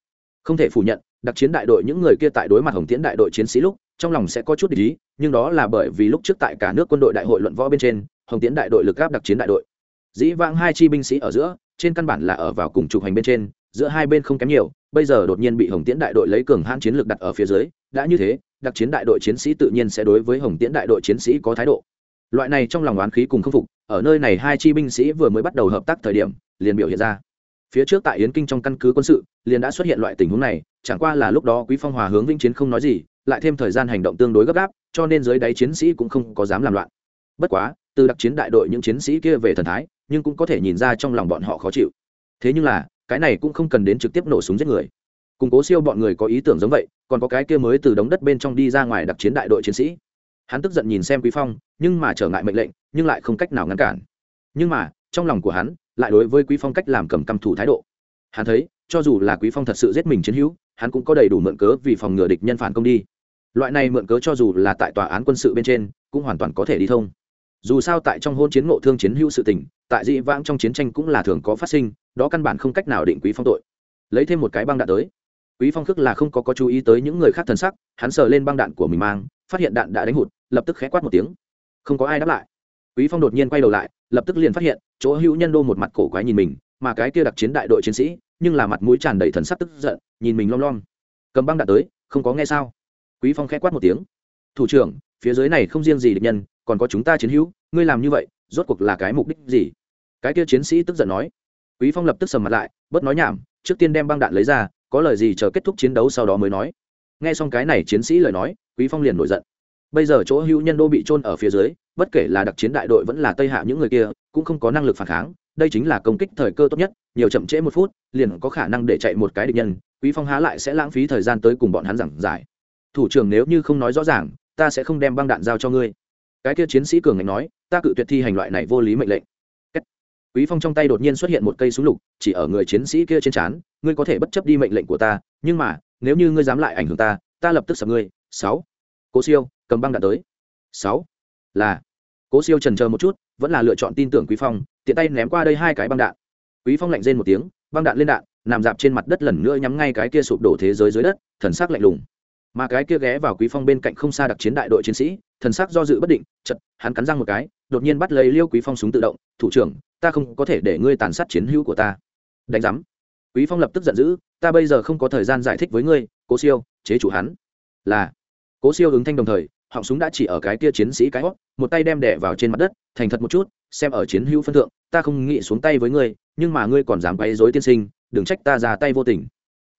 Không thể phủ nhận, đặc chiến đại đội những người kia tại đối mặt hồng tiễn đại đội chiến sĩ lúc, trong lòng sẽ có chút ý, nhưng đó là bởi vì lúc trước tại cả nước quân đội đại hội luận võ bên trên, hồng tiễn đại đội lực gáp đặc chiến đại đội. Dĩ vãng hai chi binh sĩ ở giữa, trên căn bản là ở vào cùng trục hành bên trên giữa hai bên không kém nhiều, bây giờ đột nhiên bị hồng tiễn đại đội lấy cường hãn chiến lược đặt ở phía dưới, đã như thế, đặc chiến đại đội chiến sĩ tự nhiên sẽ đối với hồng tiễn đại đội chiến sĩ có thái độ. Loại này trong lòng oán khí cùng k phục, ở nơi này hai chi binh sĩ vừa mới bắt đầu hợp tác thời điểm, liền biểu hiện ra. Phía trước tại yến kinh trong căn cứ quân sự, liền đã xuất hiện loại tình huống này, chẳng qua là lúc đó quý phong hòa hướng vĩnh chiến không nói gì, lại thêm thời gian hành động tương đối gấp gáp, cho nên dưới đáy chiến sĩ cũng không có dám làm loạn. Bất quá, từ đặc chiến đại đội những chiến sĩ kia về thần thái, nhưng cũng có thể nhìn ra trong lòng bọn họ khó chịu. Thế nhưng là cái này cũng không cần đến trực tiếp nổ súng giết người. Củng cố siêu bọn người có ý tưởng giống vậy, còn có cái kia mới từ đống đất bên trong đi ra ngoài đặc chiến đại đội chiến sĩ. Hắn tức giận nhìn xem quý phong, nhưng mà trở ngại mệnh lệnh, nhưng lại không cách nào ngăn cản. Nhưng mà, trong lòng của hắn, lại đối với quý phong cách làm cầm căm thủ thái độ. Hắn thấy, cho dù là quý phong thật sự giết mình chiến hữu, hắn cũng có đầy đủ mượn cớ vì phòng ngừa địch nhân phản công đi. Loại này mượn cớ cho dù là tại tòa án quân sự bên trên, cũng hoàn toàn có thể đi thông. Dù sao tại trong hôn chiến ngộ thương chiến hữu sự tình, tại dị vãng trong chiến tranh cũng là thường có phát sinh đó căn bản không cách nào định quý phong tội. Lấy thêm một cái băng đạn tới. Quý phong khước là không có có chú ý tới những người khác thần sắc, hắn sờ lên băng đạn của mình mang, phát hiện đạn đã đánh hụt, lập tức khẽ quát một tiếng. Không có ai đáp lại. Quý phong đột nhiên quay đầu lại, lập tức liền phát hiện, chỗ hữu nhân đô một mặt cổ quái nhìn mình, mà cái kia đặc chiến đại đội chiến sĩ, nhưng là mặt mũi tràn đầy thần sắc tức giận, nhìn mình lom lom. Cầm băng đạn tới, không có nghe sao? Quý phong khẽ quát một tiếng. Thủ trưởng, phía dưới này không riêng gì địch nhân, còn có chúng ta chiến hữu, ngươi làm như vậy, rốt cuộc là cái mục đích gì? Cái kia chiến sĩ tức giận nói quý phong lập tức sầm mặt lại, bớt nói nhảm, trước tiên đem băng đạn lấy ra, có lời gì chờ kết thúc chiến đấu sau đó mới nói. Nghe xong cái này chiến sĩ lời nói, quý phong liền nổi giận. Bây giờ chỗ hữu nhân đô bị trôn ở phía dưới, bất kể là đặc chiến đại đội vẫn là tây hạ những người kia, cũng không có năng lực phản kháng, đây chính là công kích thời cơ tốt nhất, nhiều chậm trễ một phút, liền có khả năng để chạy một cái địch nhân, quý phong há lại sẽ lãng phí thời gian tới cùng bọn hắn giảng giải. Thủ trưởng nếu như không nói rõ ràng, ta sẽ không đem băng đạn giao cho ngươi. Cái kia chiến sĩ cường ngạnh nói, ta cự tuyệt thi hành loại này vô lý mệnh lệnh quý phong trong tay đột nhiên xuất hiện một cây súng lục, chỉ ở người chiến sĩ kia trên trán, ngươi có thể bất chấp đi mệnh lệnh của ta, nhưng mà, nếu như ngươi dám lại ảnh hưởng ta ta lập tức sập ngươi. Sáu. Cố siêu, cầm băng đạn tới. Sáu. Là. Cố siêu trần chờ một chút, vẫn là lựa chọn tin tưởng quý phong, tiện tay ném qua đây hai cái băng đạn. Quý phong lạnh rên một tiếng, băng đạn lên đạn, nằm dạp trên mặt đất lần nữa nhắm ngay cái kia sụp đổ thế giới dưới đất, thần sắc lạnh lùng mà cái kia ghé vào quý phong bên cạnh không xa đặc chiến đại đội chiến sĩ, thần sắc do dự bất định chật hắn cắn răng một cái, đột nhiên bắt lấy liêu quý phong súng tự động, thủ trưởng, ta không có thể để ngươi tàn sát chiến hữu của ta. Đánh giám. Quý phong lập tức giận dữ, ta bây giờ không có thời gian giải thích với ngươi, cố siêu, chế chủ hắn. Là, cố siêu ứng thanh đồng thời, họng súng đã chỉ ở cái kia chiến sĩ cái hót, một tay đem đẻ vào trên mặt đất, thành thật một chút, xem ở chiến hữu phân thượng, ta không nghĩ xuống tay với ngươi, nhưng mà ngươi còn dám quấy dối tiên sinh, đừng trách ta ra tay vô tình.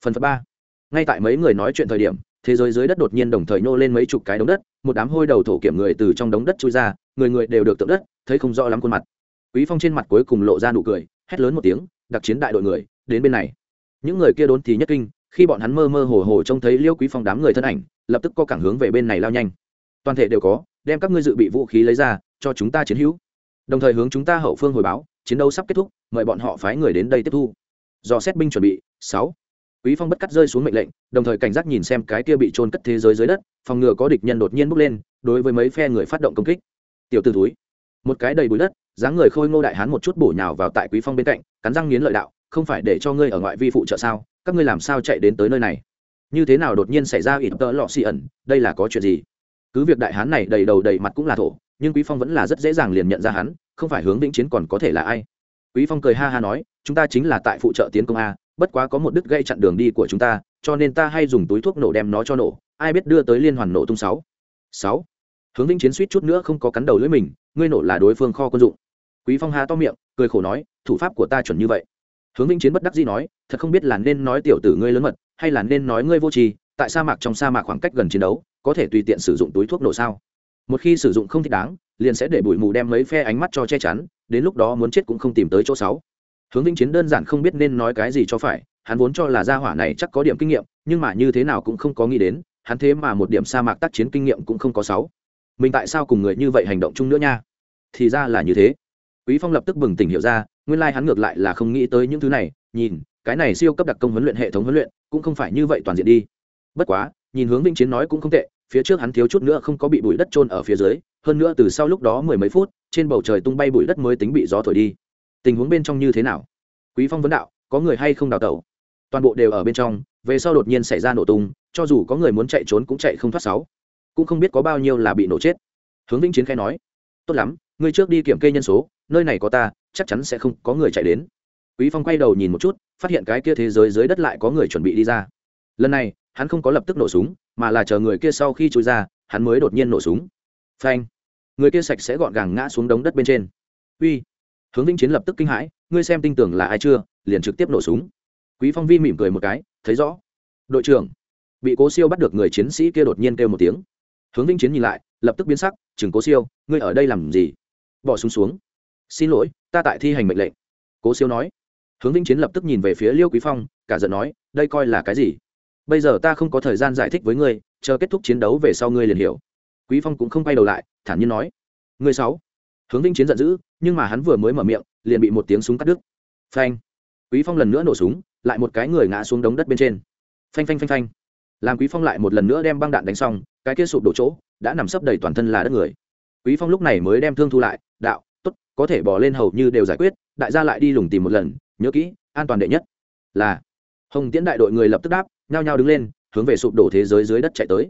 Phần thứ ba. Ngay tại mấy người nói chuyện thời điểm thế giới dưới đất đột nhiên đồng thời nô lên mấy chục cái đống đất, một đám hôi đầu thổ kiểm người từ trong đống đất chui ra, người người đều được tượng đất, thấy không rõ lắm khuôn mặt. Quý phong trên mặt cuối cùng lộ ra nụ cười, hét lớn một tiếng, đặc chiến đại đội người, đến bên này. Những người kia đốn thì nhất kinh, khi bọn hắn mơ mơ hồ hồ trông thấy liêu quý phong đám người thân ảnh, lập tức có cảng hướng về bên này lao nhanh. Toàn thể đều có, đem các ngươi dự bị vũ khí lấy ra, cho chúng ta chiến hữu. Đồng thời hướng chúng ta hậu phương hồi báo, chiến đấu sắp kết thúc, mời bọn họ phái người đến đây tiếp thu. Do xét binh chuẩn bị, sáu quý phong bất cắt rơi xuống mệnh lệnh, đồng thời cảnh giác nhìn xem cái kia bị trôn cất thế giới dưới đất, phòng ngừa có địch nhân đột nhiên bốc lên, đối với mấy phe người phát động công kích. Tiểu tử túi một cái đầy bụi đất, dáng người khôi ngô đại hán một chút bổ nhào vào tại quý phong bên cạnh, cắn răng nghiến lợi đạo, không phải để cho ngươi ở ngoại vi phụ trợ sao? Các ngươi làm sao chạy đến tới nơi này? Như thế nào đột nhiên xảy ra ít tợ lọ xì ẩn? Đây là có chuyện gì? Cứ việc đại hán này đầy đầu đầy mặt cũng là thổ, nhưng quý phong vẫn là rất dễ dàng liền nhận ra hắn, không phải hướng vĩnh chiến còn có thể là ai. Quý phong cười ha ha nói, chúng ta chính là tại phụ trợ tiến công a bất quá có một đứt gây chặn đường đi của chúng ta, cho nên ta hay dùng túi thuốc nổ đem nó cho nổ. Ai biết đưa tới liên hoàn nổ tung sáu. Sáu. Hướng vĩnh chiến suýt chút nữa không có cắn đầu lưỡi mình, ngươi nổ là đối phương kho quân dụng. Quý phong hà to miệng, cười khổ nói, thủ pháp của ta chuẩn như vậy. Hướng vĩnh chiến bất đắc dĩ nói, thật không biết là nên nói tiểu tử ngươi lớn mật, hay là nên nói ngươi vô tri, tại sa mạc trong sa mạc khoảng cách gần chiến đấu, có thể tùy tiện sử dụng túi thuốc nổ sao? Một khi sử dụng không thích đáng, liền sẽ để bụi mù đem mấy phe ánh mắt cho che chắn, đến lúc đó muốn chết cũng không tìm tới chỗ sáu hướng vĩnh chiến đơn giản không biết nên nói cái gì cho phải, hắn vốn cho là gia hỏa này chắc có điểm kinh nghiệm, nhưng mà như thế nào cũng không có nghĩ đến, hắn thế mà một điểm sa mạc tác chiến kinh nghiệm cũng không có sáu. Mình tại sao cùng người như vậy hành động chung nữa nha? Thì ra là như thế. Quý phong lập tức bừng tỉnh hiểu ra, nguyên lai like hắn ngược lại là không nghĩ tới những thứ này, nhìn, cái này siêu cấp đặc công huấn luyện hệ thống huấn luyện, cũng không phải như vậy toàn diện đi. Bất quá, nhìn hướng vĩnh chiến nói cũng không tệ, phía trước hắn thiếu chút nữa không có bị bụi đất trôn ở phía dưới, hơn nữa từ sau lúc đó mười mấy phút, trên bầu trời tung bay bụi đất mới tính bị gió thổi đi tình huống bên trong như thế nào? Quý phong vấn đạo, có người hay không đào tẩu? Toàn bộ đều ở bên trong, về sau đột nhiên xảy ra nổ tung, cho dù có người muốn chạy trốn cũng chạy không thoát sáu. Cũng không biết có bao nhiêu là bị nổ chết. Hướng vĩnh chiến khai nói, tốt lắm, ngươi trước đi kiểm kê nhân số, nơi này có ta, chắc chắn sẽ không có người chạy đến. Quý phong quay đầu nhìn một chút, phát hiện cái kia thế giới dưới đất lại có người chuẩn bị đi ra. Lần này, hắn không có lập tức nổ súng, mà là chờ người kia sau khi trôi ra, hắn mới đột nhiên nổ súng. Phanh! Người kia sạch sẽ gọn gàng ngã xuống đống đất bên trên. Uy! Hướng vĩnh chiến lập tức kinh hãi ngươi xem tin tưởng là ai chưa? liền trực tiếp nổ súng. Quý phong vi mỉm cười một cái thấy rõ. Đội trưởng. Bị cố siêu bắt được người chiến sĩ kia đột nhiên kêu một tiếng. Hướng vĩnh chiến nhìn lại lập tức biến sắc chừng cố siêu ngươi ở đây làm gì? Bỏ súng xuống, xuống xin lỗi ta tại thi hành mệnh lệnh. Cố siêu nói. Hướng vĩnh chiến lập tức nhìn về phía liêu quý phong cả giận nói đây coi là cái gì? Bây giờ ta không có thời gian giải thích với ngươi chờ kết thúc chiến đấu về sau ngươi liền hiểu. Quý phong cũng không quay đầu lại thản nhiên nói. Ngươi sáu hướng vĩnh chiến giận dữ, nhưng mà hắn vừa mới mở miệng, liền bị một tiếng súng cắt đứt. Phanh. Quý phong lần nữa nổ súng, lại một cái người ngã xuống đống đất bên trên. Phanh phanh phanh phanh. Làm quý phong lại một lần nữa đem băng đạn đánh xong, cái kia sụp đổ chỗ, đã nằm sấp đầy toàn thân là đất người. Quý phong lúc này mới đem thương thu lại, đạo, tốt, có thể bỏ lên hầu như đều giải quyết, đại gia lại đi lùng tìm một lần, nhớ kỹ, an toàn đệ nhất. Là, hồng tiễn đại đội người lập tức đáp, nhao nhao đứng lên, hướng về sụp đổ thế giới dưới đất chạy tới.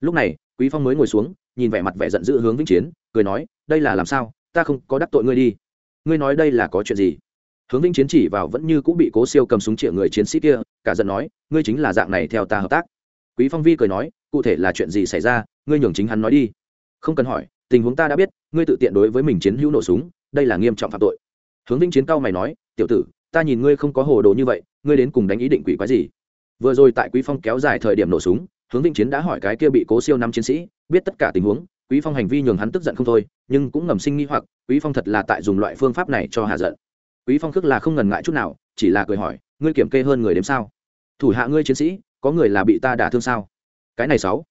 Lúc này, quý phong mới ngồi xuống nhìn vẻ mặt vẻ giận dữ hướng vĩnh chiến, cười nói, đây là làm sao? Ta không có đắc tội ngươi đi. Ngươi nói đây là có chuyện gì? Hướng vĩnh chiến chỉ vào vẫn như cũng bị cố siêu cầm súng triệu người chiến sĩ kia, cả giận nói, ngươi chính là dạng này theo ta hợp tác. Quý phong vi cười nói, cụ thể là chuyện gì xảy ra, ngươi nhường chính hắn nói đi. Không cần hỏi, tình huống ta đã biết, ngươi tự tiện đối với mình chiến hữu nổ súng, đây là nghiêm trọng phạm tội. Hướng vĩnh chiến cao mày nói, tiểu tử, ta nhìn ngươi không có hồ đồ như vậy, ngươi đến cùng đánh ý định quỷ quái gì? Vừa rồi tại quý phong kéo dài thời điểm nổ súng hướng vĩnh chiến đã hỏi cái kia bị cố siêu năm chiến sĩ, biết tất cả tình huống, quý phong hành vi nhường hắn tức giận không thôi, nhưng cũng ngầm sinh nghi hoặc, quý phong thật là tại dùng loại phương pháp này cho hạ giận. Quý phong khước là không ngần ngại chút nào, chỉ là cười hỏi, ngươi kiểm kê hơn người đếm sao? Thủ hạ ngươi chiến sĩ, có người là bị ta đả thương sao? Cái này sáu.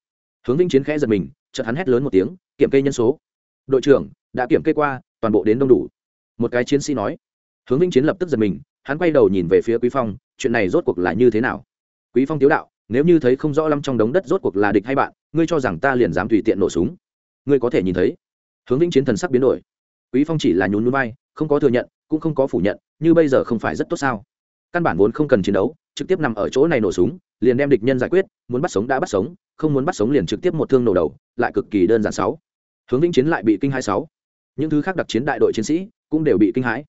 Hướng vĩnh chiến khẽ giật mình, chợt hắn hét lớn một tiếng, kiểm kê nhân số. Đội trưởng, đã kiểm kê qua, toàn bộ đến đông đủ. Một cái chiến sĩ nói. Hướng vĩnh chiến lập tức giật mình, hắn quay đầu nhìn về phía quý phong, chuyện này rốt cuộc là như thế nào? Quý phong tiếu đạo nếu như thấy không rõ lắm trong đống đất rốt cuộc là địch hay bạn, ngươi cho rằng ta liền dám tùy tiện nổ súng. Ngươi có thể nhìn thấy. Hướng vĩnh chiến thần sắc biến đổi. Quý phong chỉ là nhún núi bay không có thừa nhận, cũng không có phủ nhận, như bây giờ không phải rất tốt sao? Căn bản vốn không cần chiến đấu, trực tiếp nằm ở chỗ này nổ súng, liền đem địch nhân giải quyết, muốn bắt sống đã bắt sống, không muốn bắt sống liền trực tiếp một thương nổ đầu, lại cực kỳ đơn giản sáu. Hướng vĩnh chiến lại bị kinh hai sáu. Những thứ khác đặc chiến đại đội chiến sĩ cũng đều bị kinh hãi.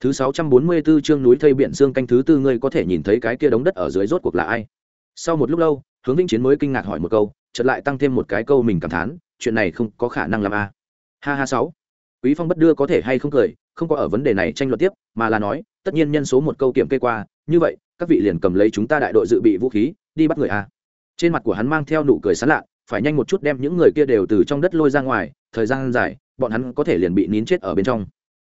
Thứ sáu trăm bốn mươi 644 chương núi thây biển xương canh thứ tư, ngươi có thể nhìn thấy cái kia đống đất ở dưới rốt cuộc là ai? Sau một lúc lâu, hướng vĩnh chiến mới kinh ngạc hỏi một câu, chợt lại tăng thêm một cái câu mình cảm thán, chuyện này không có khả năng làm a. Ha ha sáu. Quý phong bất đưa có thể hay không cười, không có ở vấn đề này tranh luận tiếp, mà là nói, tất nhiên nhân số một câu kiểm kê qua, như vậy, các vị liền cầm lấy chúng ta đại đội dự bị vũ khí, đi bắt người a. Trên mặt của hắn mang theo nụ cười sán lạ phải nhanh một chút đem những người kia đều từ trong đất lôi ra ngoài, thời gian dài, bọn hắn có thể liền bị nín chết ở bên trong.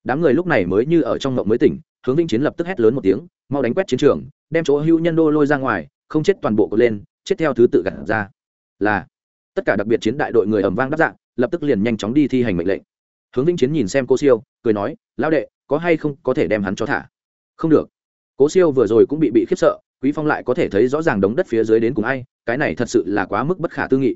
Đám người lúc này mới như ở trong mộng mới tỉnh, hướng vĩnh chiến lập tức hét lớn một tiếng, mau đánh quét chiến trường, đem chỗ hưu nhân đô lôi ra ngoài không chết toàn bộ cột lên, chết theo thứ tự gặt ra. Là, tất cả đặc biệt chiến đại đội người ẩm vang đáp dạng lập tức liền nhanh chóng đi thi hành mệnh lệnh. Hướng vĩnh chiến nhìn xem cô siêu, cười nói, lão đệ, có hay không có thể đem hắn cho thả? Không được. Cố siêu vừa rồi cũng bị bị khiếp sợ, quý phong lại có thể thấy rõ ràng đống đất phía dưới đến cùng ai, cái này thật sự là quá mức bất khả tư nghị.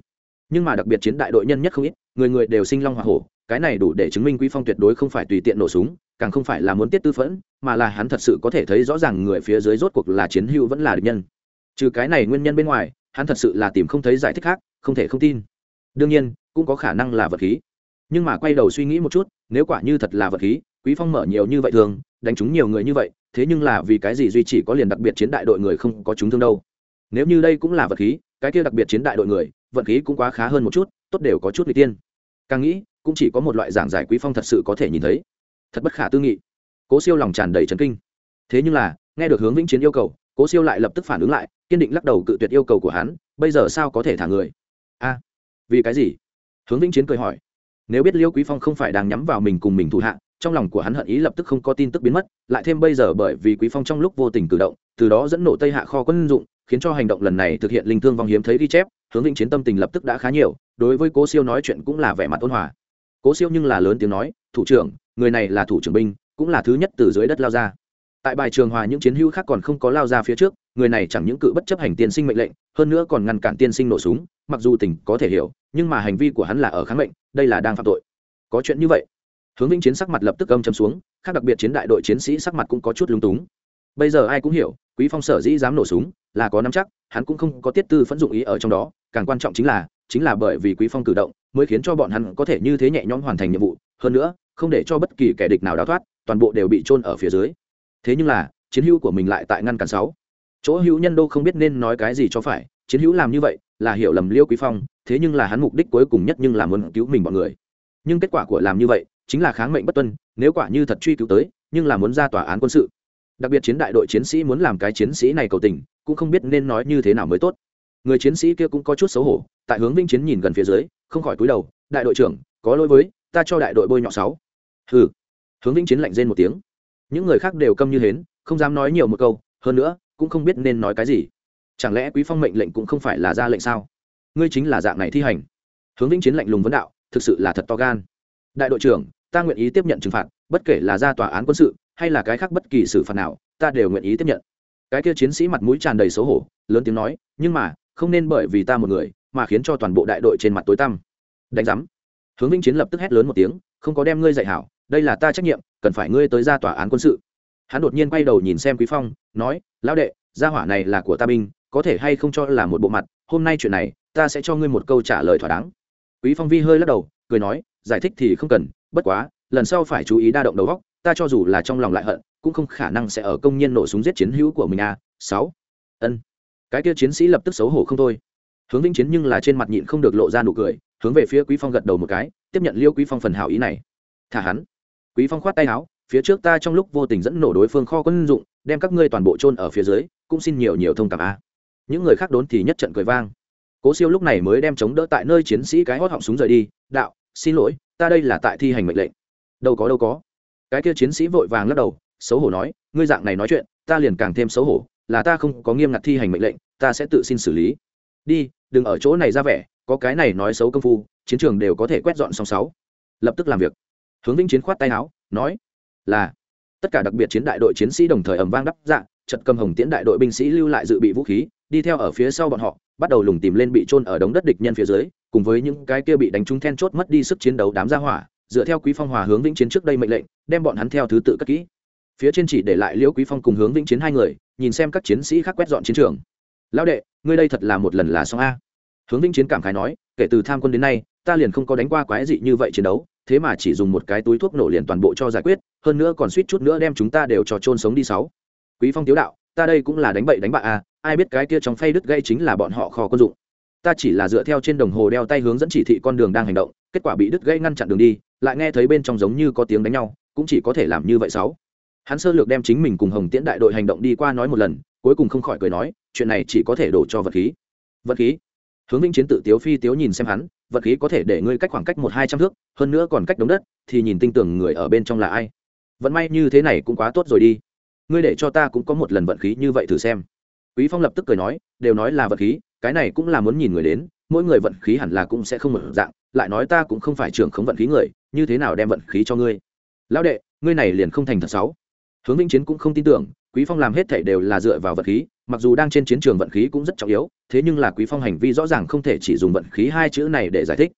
Nhưng mà đặc biệt chiến đại đội nhân nhất không ít, người người đều sinh long hoa hổ, cái này đủ để chứng minh quý phong tuyệt đối không phải tùy tiện nổ súng, càng không phải là muốn tiết tư phẫn, mà là hắn thật sự có thể thấy rõ ràng người phía dưới rốt cuộc là chiến hữu vẫn là địch nhân trừ cái này nguyên nhân bên ngoài, hắn thật sự là tìm không thấy giải thích khác, không thể không tin. Đương nhiên, cũng có khả năng là vật khí. Nhưng mà quay đầu suy nghĩ một chút, nếu quả như thật là vật khí, quý phong mở nhiều như vậy thường, đánh trúng nhiều người như vậy, thế nhưng là vì cái gì duy chỉ có liền đặc biệt chiến đại đội người không có chúng thương đâu? Nếu như đây cũng là vật khí, cái kia đặc biệt chiến đại đội người vận khí cũng quá khá hơn một chút, tốt đều có chút người tiên. Càng nghĩ, cũng chỉ có một loại giảng giải quý phong thật sự có thể nhìn thấy. Thật bất khả tư nghị. Cố siêu lòng tràn đầy trấn kinh. Thế nhưng là, nghe được hướng vĩnh chiến yêu cầu, cố siêu lại lập tức phản ứng lại kiên định lắc đầu cự tuyệt yêu cầu của hắn, bây giờ sao có thể thả người? A, vì cái gì? Hướng vĩnh chiến cười hỏi. Nếu biết liêu quý phong không phải đang nhắm vào mình cùng mình thủ hạ, trong lòng của hắn hận ý lập tức không có tin tức biến mất, lại thêm bây giờ bởi vì quý phong trong lúc vô tình cử động, từ đó dẫn nổ tây hạ kho quân dụng, khiến cho hành động lần này thực hiện linh thương vong hiếm thấy ghi chép, hướng vĩnh chiến tâm tình lập tức đã khá nhiều, đối với cố siêu nói chuyện cũng là vẻ mặt ôn hòa. Cố siêu nhưng là lớn tiếng nói, thủ trưởng, người này là thủ trưởng binh, cũng là thứ nhất từ dưới đất lao ra. Tại bài trường hòa những chiến hữu khác còn không có lao ra phía trước người này chẳng những cự bất chấp hành tiên sinh mệnh lệnh, hơn nữa còn ngăn cản tiên sinh nổ súng, mặc dù tình có thể hiểu, nhưng mà hành vi của hắn là ở kháng mệnh, đây là đang phạm tội. Có chuyện như vậy. Hướng vĩnh chiến sắc mặt lập tức âm châm xuống, khác đặc biệt chiến đại đội chiến sĩ sắc mặt cũng có chút lúng túng. Bây giờ ai cũng hiểu, quý phong sở dĩ dám nổ súng, là có nắm chắc, hắn cũng không có tiết tư phẫn dụng ý ở trong đó, càng quan trọng chính là chính là bởi vì quý phong cử động, mới khiến cho bọn hắn có thể như thế nhẹ nhõm hoàn thành nhiệm vụ, hơn nữa, không để cho bất kỳ kẻ địch nào đào thoát, toàn bộ đều bị trôn ở phía dưới. Thế nhưng là, chiến hữu của mình lại tại ngăn cản sáu chỗ hữu nhân đô không biết nên nói cái gì cho phải, chiến hữu làm như vậy là hiểu lầm liêu quý phong, thế nhưng là hắn mục đích cuối cùng nhất nhưng là muốn cứu mình bọn người. Nhưng kết quả của làm như vậy chính là kháng mệnh bất tuân, nếu quả như thật truy cứu tới, nhưng là muốn ra tòa án quân sự. Đặc biệt chiến đại đội chiến sĩ muốn làm cái chiến sĩ này cầu tình, cũng không biết nên nói như thế nào mới tốt. Người chiến sĩ kia cũng có chút xấu hổ, tại hướng vinh chiến nhìn gần phía dưới, không khỏi cúi đầu, đại đội trưởng, có lỗi với, ta cho đại đội bôi nhọ sáu. Hừ. Hướng vinh chiến lạnh rên một tiếng. Những người khác đều câm như hến, không dám nói nhiều một câu, hơn nữa cũng không biết nên nói cái gì. Chẳng lẽ quý phong mệnh lệnh cũng không phải là ra lệnh sao? Ngươi chính là dạng này thi hành. Hướng vĩnh chiến lạnh lùng vấn đạo, thực sự là thật to gan. Đại đội trưởng, ta nguyện ý tiếp nhận trừng phạt, bất kể là ra tòa án quân sự, hay là cái khác bất kỳ xử phạt nào, ta đều nguyện ý tiếp nhận. Cái kia chiến sĩ mặt mũi tràn đầy xấu hổ, lớn tiếng nói, nhưng mà, không nên bởi vì ta một người, mà khiến cho toàn bộ đại đội trên mặt tối tăm. Đánh giám. Hướng vĩnh chiến lập tức hét lớn một tiếng, không có đem ngươi dạy hảo, đây là ta trách nhiệm, cần phải ngươi tới ra tòa án quân sự hắn đột nhiên quay đầu nhìn xem quý phong, nói, lão đệ, gia hỏa này là của ta binh, có thể hay không cho là một bộ mặt, hôm nay chuyện này, ta sẽ cho ngươi một câu trả lời thỏa đáng. Quý phong vi hơi lắc đầu, cười nói, giải thích thì không cần, bất quá, lần sau phải chú ý đa động đầu góc, ta cho dù là trong lòng lại hận, cũng không khả năng sẽ ở công nhân nổ súng giết chiến hữu của mình a à. sáu. Ân. Cái kia chiến sĩ lập tức xấu hổ không thôi. Hướng vĩnh chiến nhưng là trên mặt nhịn không được lộ ra nụ cười, hướng về phía quý phong gật đầu một cái, tiếp nhận liêu quý phong phần hảo ý này. Thả hắn. Quý phong khoát tay áo phía trước ta trong lúc vô tình dẫn nổ đối phương kho quân dụng, đem các ngươi toàn bộ chôn ở phía dưới, cũng xin nhiều nhiều thông cảm a. Những người khác đốn thì nhất trận cười vang. Cố siêu lúc này mới đem chống đỡ tại nơi chiến sĩ cái hót họng súng rời đi, đạo, xin lỗi, ta đây là tại thi hành mệnh lệnh. Đâu có đâu có. Cái kia chiến sĩ vội vàng lắc đầu, xấu hổ nói, ngươi dạng này nói chuyện, ta liền càng thêm xấu hổ, là ta không có nghiêm ngặt thi hành mệnh lệnh, ta sẽ tự xin xử lý. Đi, đừng ở chỗ này ra vẻ, có cái này nói xấu công phu, chiến trường đều có thể quét dọn xong sáu. Lập tức làm việc. Hướng vĩnh chiến khoát tay áo, nói là tất cả đặc biệt chiến đại đội chiến sĩ đồng thời ầm vang đắp dạ trận cầm hồng tiễn đại đội binh sĩ lưu lại dự bị vũ khí, đi theo ở phía sau bọn họ, bắt đầu lùng tìm lên bị trôn ở đống đất địch nhân phía dưới, cùng với những cái kia bị đánh trúng then chốt mất đi sức chiến đấu đám gia hỏa, dựa theo quý phong hòa hướng vĩnh chiến trước đây mệnh lệnh, đem bọn hắn theo thứ tự cất kỹ. Phía trên chỉ để lại liễu quý phong cùng hướng vĩnh chiến hai người, nhìn xem các chiến sĩ khác quét dọn chiến trường. Lão đệ, ngươi đây thật là một lần là xong a. Hướng vĩnh chiến cảm khái nói, kể từ tham quân đến nay, ta liền không có đánh qua quái dị như vậy chiến đấu, thế mà chỉ dùng một cái túi thuốc nổ liền toàn bộ cho giải quyết hơn nữa còn suýt chút nữa đem chúng ta đều cho trôn sống đi sáu. Quý phong tiếu đạo, ta đây cũng là đánh bậy đánh bạ à ai biết cái kia trong phay đứt gây chính là bọn họ kho quân dụng. Ta chỉ là dựa theo trên đồng hồ đeo tay hướng dẫn chỉ thị con đường đang hành động, kết quả bị đứt gây ngăn chặn đường đi, lại nghe thấy bên trong giống như có tiếng đánh nhau, cũng chỉ có thể làm như vậy sáu. Hắn sơ lược đem chính mình cùng hồng tiễn đại đội hành động đi qua nói một lần, cuối cùng không khỏi cười nói, chuyện này chỉ có thể đổ cho vật khí. Vật khí? Hướng vĩnh chiến tự tiếu phi tiếu nhìn xem hắn, vật khí có thể để ngươi cách khoảng cách một hai trăm thước, hơn nữa còn cách đống đất, thì nhìn tinh tưởng người ở bên trong là ai? Vận may như thế này cũng quá tốt rồi đi. Ngươi để cho ta cũng có một lần vận khí như vậy thử xem. Quý phong lập tức cười nói, đều nói là vận khí, cái này cũng là muốn nhìn người đến, mỗi người vận khí hẳn là cũng sẽ không một dạng, lại nói ta cũng không phải trưởng không vận khí người, như thế nào đem vận khí cho ngươi? Lão đệ, ngươi này liền không thành thật sáu. Hướng vĩnh chiến cũng không tin tưởng, quý phong làm hết thảy đều là dựa vào vận khí, mặc dù đang trên chiến trường vận khí cũng rất trọng yếu, thế nhưng là quý phong hành vi rõ ràng không thể chỉ dùng vận khí hai chữ này để giải thích.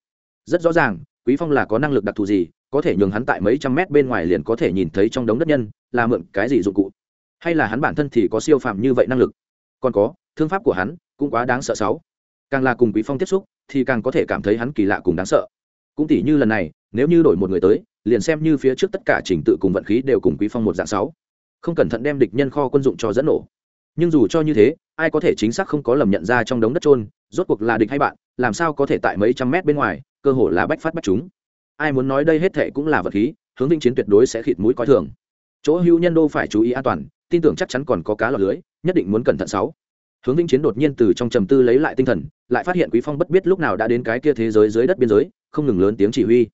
Rất rõ ràng quý phong là có năng lực đặc thù gì, có thể nhường hắn tại mấy trăm mét bên ngoài liền có thể nhìn thấy trong đống đất nhân, là mượn cái gì dụng cụ? Hay là hắn bản thân thì có siêu phàm như vậy năng lực? Còn có, thương pháp của hắn cũng quá đáng sợ sáu. Càng là cùng quý phong tiếp xúc, thì càng có thể cảm thấy hắn kỳ lạ cùng đáng sợ. Cũng tỉ như lần này, nếu như đổi một người tới, liền xem như phía trước tất cả trình tự cùng vận khí đều cùng quý phong một dạng sáu. Không cẩn thận đem địch nhân kho quân dụng cho dẫn nổ. Nhưng dù cho như thế, ai có thể chính xác không có lầm nhận ra trong đống đất trôn rốt cuộc là địch hay bạn? Làm sao có thể tại mấy trăm mét bên ngoài, cơ hội là bách phát bách chúng. Ai muốn nói đây hết thệ cũng là vật khí, hướng vinh chiến tuyệt đối sẽ khịt mũi coi thường. Chỗ hữu nhân đô phải chú ý an toàn, tin tưởng chắc chắn còn có cá lọt lưới, nhất định muốn cẩn thận sáu. Hướng vinh chiến đột nhiên từ trong trầm tư lấy lại tinh thần, lại phát hiện quý phong bất biết lúc nào đã đến cái kia thế giới dưới đất biên giới, không ngừng lớn tiếng chỉ huy.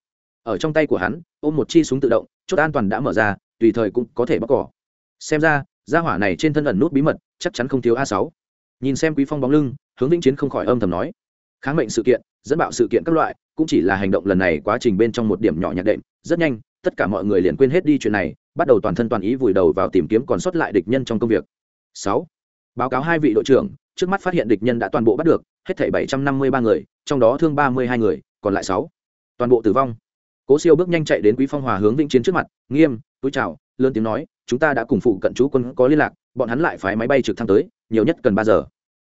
Ở trong tay của hắn, ôm một chi súng tự động, chốt an toàn đã mở ra, tùy thời cũng có thể bóc cỏ. Xem ra, gia hỏa này trên thân ẩn nút bí mật, chắc chắn không thiếu a sáu. Nhìn xem quý phong bóng lưng, hướng vĩnh chiến không khỏi âm thầm nói kháng mệnh sự kiện, dẫn bạo sự kiện các loại, cũng chỉ là hành động lần này quá trình bên trong một điểm nhỏ nhạc đệm. Rất nhanh, tất cả mọi người liền quên hết đi chuyện này, bắt đầu toàn thân toàn ý vùi đầu vào tìm kiếm còn sót lại địch nhân trong công việc. Sáu, báo cáo hai vị đội trưởng, trước mắt phát hiện địch nhân đã toàn bộ bắt được, hết thảy bảy trăm năm mươi ba người, trong đó thương ba mươi hai người, còn lại sáu, toàn bộ tử vong. Cố siêu bước nhanh chạy đến quý phong hòa hướng vĩnh chiến trước mặt, nghiêm, túi chào, lớn tiếng nói, chúng ta đã cùng phụ cận chú quân có liên lạc, bọn hắn lại phái máy bay trực thăng tới, nhiều nhất cần ba giờ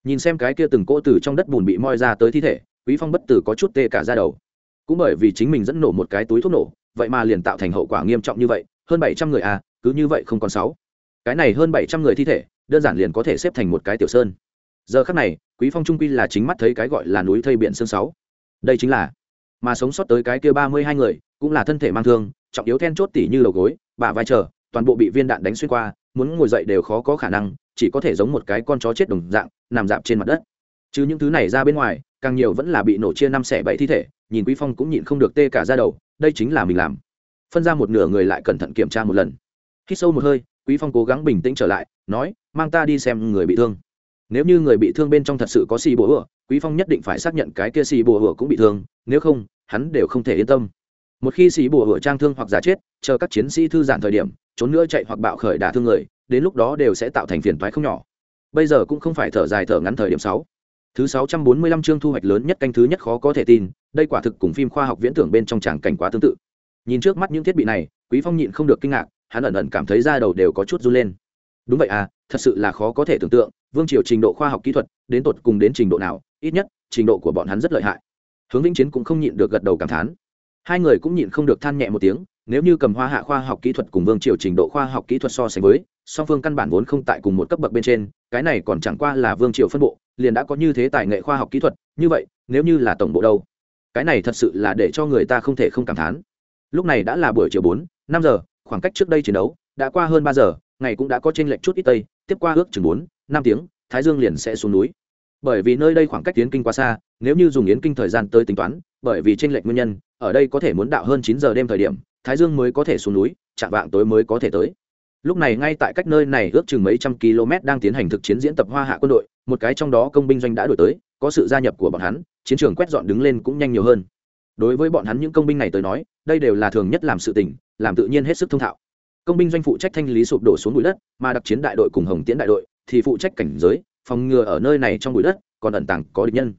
nhìn xem cái kia từng cỗ từ trong đất bùn bị moi ra tới thi thể, quý phong bất tử có chút tê cả ra đầu. Cũng bởi vì chính mình dẫn nổ một cái túi thuốc nổ, vậy mà liền tạo thành hậu quả nghiêm trọng như vậy, hơn bảy trăm người à cứ như vậy không còn sáu. Cái này hơn bảy trăm người thi thể, đơn giản liền có thể xếp thành một cái tiểu sơn. Giờ khắc này, quý phong trung quy là chính mắt thấy cái gọi là núi thây biển sương sáu. Đây chính là, mà sống sót tới cái kia ba mươi hai người, cũng là thân thể mang thương, trọng yếu then chốt tỉ như đầu gối, bả vai chờ, toàn bộ bị viên đạn đánh xuyên qua, muốn ngồi dậy đều khó có khả năng chỉ có thể giống một cái con chó chết đồng dạng, nằm dạp trên mặt đất. Chứ những thứ này ra bên ngoài, càng nhiều vẫn là bị nổ chia năm xẻ bảy thi thể, nhìn quý phong cũng nhịn không được tê cả ra đầu, đây chính là mình làm. Phân ra một nửa người lại cẩn thận kiểm tra một lần. Khi sâu một hơi, quý phong cố gắng bình tĩnh trở lại, nói, mang ta đi xem người bị thương. Nếu như người bị thương bên trong thật sự có xì bùa hửa quý phong nhất định phải xác nhận cái kia xì bùa hửa cũng bị thương, nếu không, hắn đều không thể yên tâm. Một khi xì bùa hửa trang thương hoặc giả chết, chờ các chiến sĩ thư giãn thời điểm, trốn nữa chạy hoặc bạo khởi đả thương người đến lúc đó đều sẽ tạo thành phiền toái không nhỏ. Bây giờ cũng không phải thở dài thở ngắn thời điểm sáu. Thứ sáu trăm bốn mươi lăm chương thu hoạch lớn nhất canh thứ nhất khó có thể tin, đây quả thực cùng phim khoa học viễn tưởng bên trong tràng cảnh quá tương tự. Nhìn trước mắt những thiết bị này, quý phong nhịn không được kinh ngạc, hắn ẩn ẩn cảm thấy da đầu đều có chút run lên. Đúng vậy à thật sự là khó có thể tưởng tượng, vương triều trình độ khoa học kỹ thuật, đến tột cùng đến trình độ nào, ít nhất, trình độ của bọn hắn rất lợi hại. Hướng vĩnh chiến cũng không nhịn được gật đầu cảm thán. Hai người cũng nhịn không được than nhẹ một tiếng nếu như cầm hoa hạ khoa học kỹ thuật cùng vương triều trình độ khoa học kỹ thuật so sánh với, song phương căn bản vốn không tại cùng một cấp bậc bên trên, cái này còn chẳng qua là vương triều phân bộ, liền đã có như thế tài nghệ khoa học kỹ thuật, như vậy, nếu như là tổng bộ đâu? Cái này thật sự là để cho người ta không thể không cảm thán. Lúc này đã là buổi chiều bốn, năm giờ, khoảng cách trước đây chiến đấu đã qua hơn ba giờ, ngày cũng đã có trên lệch chút ít tây, tiếp qua ước chừng bốn, năm tiếng, thái dương liền sẽ xuống núi. Bởi vì nơi đây khoảng cách tiến kinh quá xa, nếu như dùng yến kinh thời gian tới tính toán, bởi vì trên lệch nguyên nhân ở đây có thể muốn đạo hơn chín giờ đêm thời điểm, thái dương mới có thể xuống núi, chạm vạng tối mới có thể tới. Lúc này ngay tại cách nơi này ước chừng mấy trăm km đang tiến hành thực chiến diễn tập hoa hạ quân đội, một cái trong đó công binh doanh đã đổi tới, có sự gia nhập của bọn hắn, chiến trường quét dọn đứng lên cũng nhanh nhiều hơn. Đối với bọn hắn những công binh này tới nói, đây đều là thường nhất làm sự tình, làm tự nhiên hết sức thông thạo. Công binh doanh phụ trách thanh lý sụp đổ xuống bụi đất, mà đặc chiến đại đội cùng hồng tiễn đại đội thì phụ trách cảnh giới, phòng ngừa ở nơi này trong bụi đất còn ẩn tàng có địch nhân.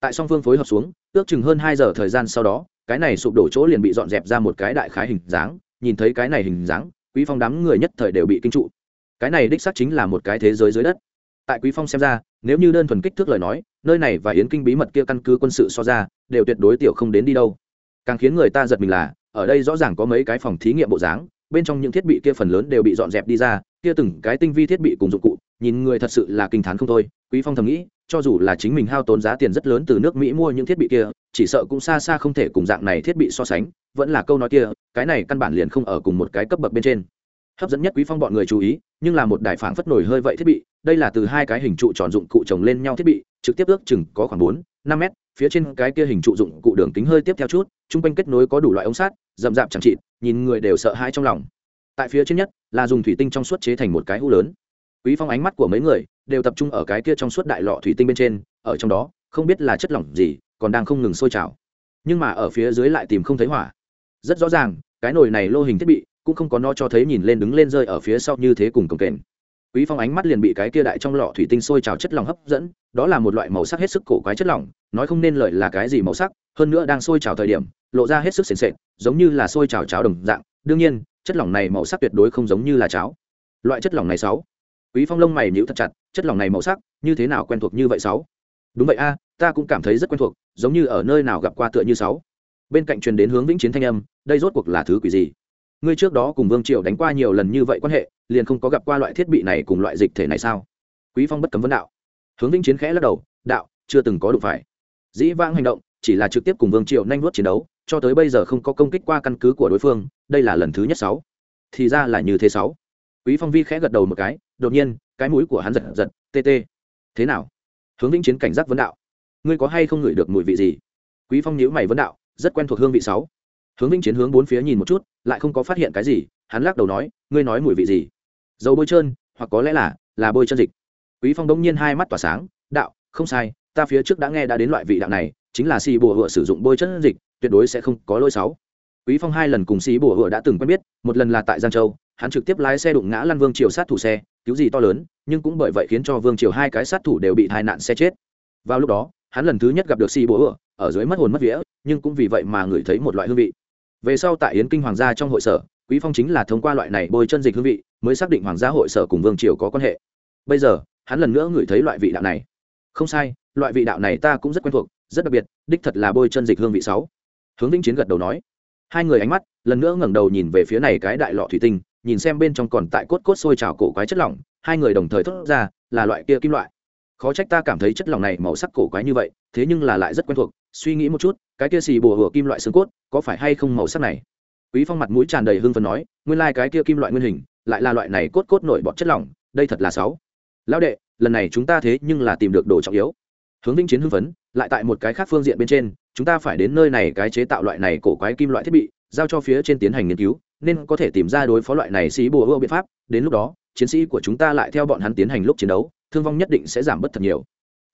Tại song phương phối hợp xuống, ước chừng hơn hai giờ thời gian sau đó cái này sụp đổ chỗ liền bị dọn dẹp ra một cái đại khái hình dáng, nhìn thấy cái này hình dáng, quý phong đám người nhất thời đều bị kinh trụ. Cái này đích xác chính là một cái thế giới dưới đất. Tại quý phong xem ra, nếu như đơn thuần kích thước lời nói, nơi này và yến kinh bí mật kia căn cứ quân sự so ra, đều tuyệt đối tiểu không đến đi đâu. Càng khiến người ta giật mình là, ở đây rõ ràng có mấy cái phòng thí nghiệm bộ dáng, bên trong những thiết bị kia phần lớn đều bị dọn dẹp đi ra, kia từng cái tinh vi thiết bị cùng dụng cụ nhìn người thật sự là kinh thán không thôi, quý phong thầm nghĩ, cho dù là chính mình hao tốn giá tiền rất lớn từ nước mỹ mua những thiết bị kia, chỉ sợ cũng xa xa không thể cùng dạng này thiết bị so sánh, vẫn là câu nói kia, cái này căn bản liền không ở cùng một cái cấp bậc bên trên. Hấp dẫn nhất quý phong bọn người chú ý, nhưng là một đài phản phất nổi hơi vậy thiết bị, đây là từ hai cái hình trụ tròn dụng cụ chồng lên nhau thiết bị, trực tiếp ước chừng có khoảng bốn, năm mét, phía trên cái kia hình trụ dụng cụ đường kính hơi tiếp theo chút trung quanh kết nối có đủ loại ống sắt, rậm rạp chẳng trị nhìn người đều sợ hãi trong lòng. Tại phía trên nhất, là dùng thủy tinh trong suốt chế thành một cái hũ lớn quý phong ánh mắt của mấy người đều tập trung ở cái kia trong suốt đại lọ thủy tinh bên trên, ở trong đó, không biết là chất lỏng gì, còn đang không ngừng sôi trào. Nhưng mà ở phía dưới lại tìm không thấy hỏa. Rất rõ ràng, cái nồi này lô hình thiết bị cũng không có nó cho thấy nhìn lên đứng lên rơi ở phía sau như thế cùng cồng kềnh. Quý phong ánh mắt liền bị cái kia đại trong lọ thủy tinh sôi trào chất lỏng hấp dẫn, đó là một loại màu sắc hết sức cổ quái chất lỏng, nói không nên lợi là cái gì màu sắc, hơn nữa đang sôi trào thời điểm, lộ ra hết sức sền sệt, giống như là sôi trào cháo đồng dạng. Đương nhiên, chất lỏng này màu sắc tuyệt đối không giống như là cháo. Loại chất lỏng này sáu quý phong lông mày nhíu thật chặt, chất lỏng này màu sắc, như thế nào quen thuộc như vậy sáu? Đúng vậy a, ta cũng cảm thấy rất quen thuộc, giống như ở nơi nào gặp qua tựa như sáu. Bên cạnh truyền đến hướng vĩnh chiến thanh âm, đây rốt cuộc là thứ quỷ gì? Ngươi trước đó cùng vương triều đánh qua nhiều lần như vậy quan hệ, liền không có gặp qua loại thiết bị này cùng loại dịch thể này sao? Quý phong bất cấm vấn đạo. Hướng vĩnh chiến khẽ lắc đầu, đạo, chưa từng có đụng phải. Dĩ vãng hành động, chỉ là trực tiếp cùng vương triều nhanh nuốt chiến đấu, cho tới bây giờ không có công kích qua căn cứ của đối phương, đây là lần thứ nhất sáu. Thì ra là như thế sáu. Quý phong vi khẽ gật đầu một cái đột nhiên, cái mũi của hắn giật giật, tê tê. Thế nào? Hướng vĩnh chiến cảnh giác vấn đạo. Ngươi có hay không ngửi được mùi vị gì? Quý phong nhíu mày vấn đạo, rất quen thuộc hương vị sáu. Hướng vĩnh chiến hướng bốn phía nhìn một chút, lại không có phát hiện cái gì, hắn lắc đầu nói, ngươi nói mùi vị gì? Dầu bôi trơn, hoặc có lẽ là là bôi chân dịch. Quý phong đống nhiên hai mắt tỏa sáng, đạo, không sai, ta phía trước đã nghe đã đến loại vị đạo này, chính là xì bùa hựa sử dụng bôi chân dịch, tuyệt đối sẽ không có lỗi sáu. Quý phong hai lần cùng xì bùa hựa đã từng quen biết, một lần là tại giang châu, hắn trực tiếp lái xe đụng ngã lăn vương triều sát thủ xe cứu gì to lớn, nhưng cũng bởi vậy khiến cho vương triều hai cái sát thủ đều bị tai nạn xe chết. Vào lúc đó, hắn lần thứ nhất gặp được si bố ựa ở dưới mất hồn mất vía, nhưng cũng vì vậy mà ngửi thấy một loại hương vị. Về sau tại yến kinh hoàng gia trong hội sở, quý phong chính là thông qua loại này bôi chân dịch hương vị, mới xác định hoàng gia hội sở cùng vương triều có quan hệ. Bây giờ, hắn lần nữa ngửi thấy loại vị đạo này. Không sai, loại vị đạo này ta cũng rất quen thuộc, rất đặc biệt, đích thật là bôi chân dịch hương vị sáu. Hướng vĩnh chiến gật đầu nói. Hai người ánh mắt, lần nữa ngẩng đầu nhìn về phía này cái đại lọ thủy tinh nhìn xem bên trong còn tại cốt cốt sôi trào cổ quái chất lỏng, hai người đồng thời thốt ra, là loại kia kim loại. Khó trách ta cảm thấy chất lỏng này màu sắc cổ quái như vậy, thế nhưng là lại rất quen thuộc, suy nghĩ một chút, cái kia xì bùa hở kim loại xương cốt, có phải hay không màu sắc này? Quý phong mặt mũi tràn đầy hưng phấn nói, nguyên lai like cái kia kim loại nguyên hình, lại là loại này cốt cốt nổi bọt chất lỏng, đây thật là sáu. Lão đệ, lần này chúng ta thế nhưng là tìm được đồ trọng yếu. Hướng vĩnh chiến hưng phấn, lại tại một cái khác phương diện bên trên, chúng ta phải đến nơi này cái chế tạo loại này cổ quái kim loại thiết bị, giao cho phía trên tiến hành nghiên cứu nên có thể tìm ra đối phó loại này xí bùa ưa biện pháp, đến lúc đó, chiến sĩ của chúng ta lại theo bọn hắn tiến hành lúc chiến đấu, thương vong nhất định sẽ giảm bớt thật nhiều.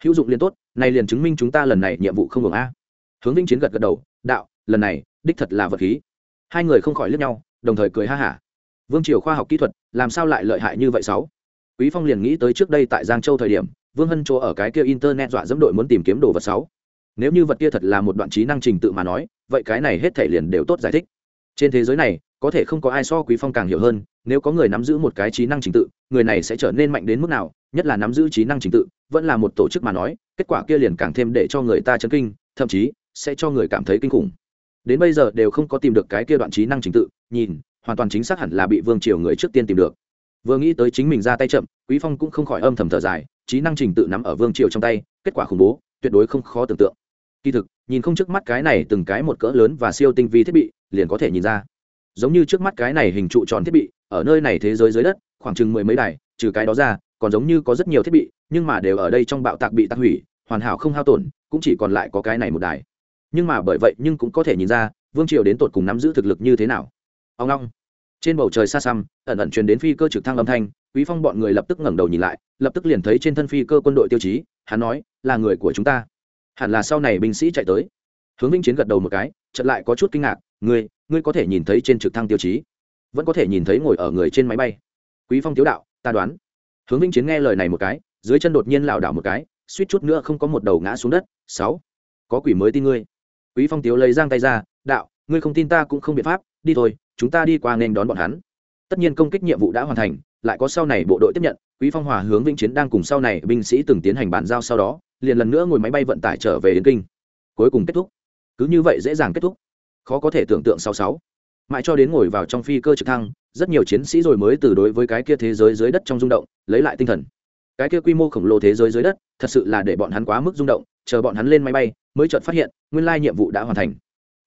Hữu dụng liên tốt, này liền chứng minh chúng ta lần này nhiệm vụ không ngừng a. Hướng vĩnh chiến gật gật đầu, đạo, lần này, đích thật là vật khí. Hai người không khỏi lướt nhau, đồng thời cười ha hả. Vương triều khoa học kỹ thuật, làm sao lại lợi hại như vậy sáu? Quý phong liền nghĩ tới trước đây tại giang châu thời điểm, vương hân chỗ ở cái kia internet dọa dẫm đội muốn tìm kiếm đồ vật sáu. Nếu như vật kia thật là một đoạn trí năng trình tự mà nói, vậy cái này hết thể liền đều tốt giải thích trên thế giới này, có thể không có ai so quý phong càng hiểu hơn, nếu có người nắm giữ một cái trí năng trình tự, người này sẽ trở nên mạnh đến mức nào, nhất là nắm giữ trí năng trình tự, vẫn là một tổ chức mà nói, kết quả kia liền càng thêm để cho người ta chấn kinh, thậm chí sẽ cho người cảm thấy kinh khủng. Đến bây giờ đều không có tìm được cái kia đoạn trí năng trình tự, nhìn, hoàn toàn chính xác hẳn là bị vương triều người trước tiên tìm được. Vừa nghĩ tới chính mình ra tay chậm, quý phong cũng không khỏi âm thầm thở dài, trí năng trình tự nắm ở vương triều trong tay, kết quả khủng bố, tuyệt đối không khó tưởng tượng. Kỳ thực, nhìn không trước mắt cái này từng cái một cỡ lớn và siêu tinh vi thiết bị liền có thể nhìn ra. Giống như trước mắt cái này hình trụ tròn thiết bị, ở nơi này thế giới dưới đất, khoảng chừng mười mấy đài, trừ cái đó ra, còn giống như có rất nhiều thiết bị, nhưng mà đều ở đây trong bạo tạc bị tạc hủy, hoàn hảo không hao tổn, cũng chỉ còn lại có cái này một đài. Nhưng mà bởi vậy nhưng cũng có thể nhìn ra, vương triều đến tột cùng nắm giữ thực lực như thế nào. Ông long trên bầu trời xa xăm, ẩn ẩn truyền đến phi cơ trực thăng âm thanh, quý phong bọn người lập tức ngẩng đầu nhìn lại, lập tức liền thấy trên thân phi cơ quân đội tiêu chí, hắn nói, là người của chúng ta. Hẳn là sau này binh sĩ chạy tới. Hướng vinh chiến gật đầu một cái, chợt lại có chút kinh ngạc ngươi ngươi có thể nhìn thấy trên trực thăng tiêu chí, vẫn có thể nhìn thấy ngồi ở người trên máy bay. Quý phong tiếu đạo, ta đoán. Hướng vinh chiến nghe lời này một cái, dưới chân đột nhiên lảo đảo một cái, suýt chút nữa không có một đầu ngã xuống đất. Sáu. Có quỷ mới tin ngươi. Quý phong tiếu lấy giang tay ra, đạo, ngươi không tin ta cũng không biện pháp, đi thôi, chúng ta đi qua nên đón bọn hắn. Tất nhiên công kích nhiệm vụ đã hoàn thành, lại có sau này bộ đội tiếp nhận, quý phong hòa hướng vĩnh chiến đang cùng sau này binh sĩ từng tiến hành bàn giao sau đó, liền lần nữa ngồi máy bay vận tải trở về đến kinh. Cuối cùng kết thúc. Cứ như vậy dễ dàng kết thúc khó có thể tưởng tượng sáu sáu. Mãi cho đến ngồi vào trong phi cơ trực thăng, rất nhiều chiến sĩ rồi mới từ đối với cái kia thế giới dưới đất trong rung động, lấy lại tinh thần. Cái kia quy mô khổng lồ thế giới dưới đất, thật sự là để bọn hắn quá mức rung động, chờ bọn hắn lên máy bay, mới chợt phát hiện, nguyên lai nhiệm vụ đã hoàn thành.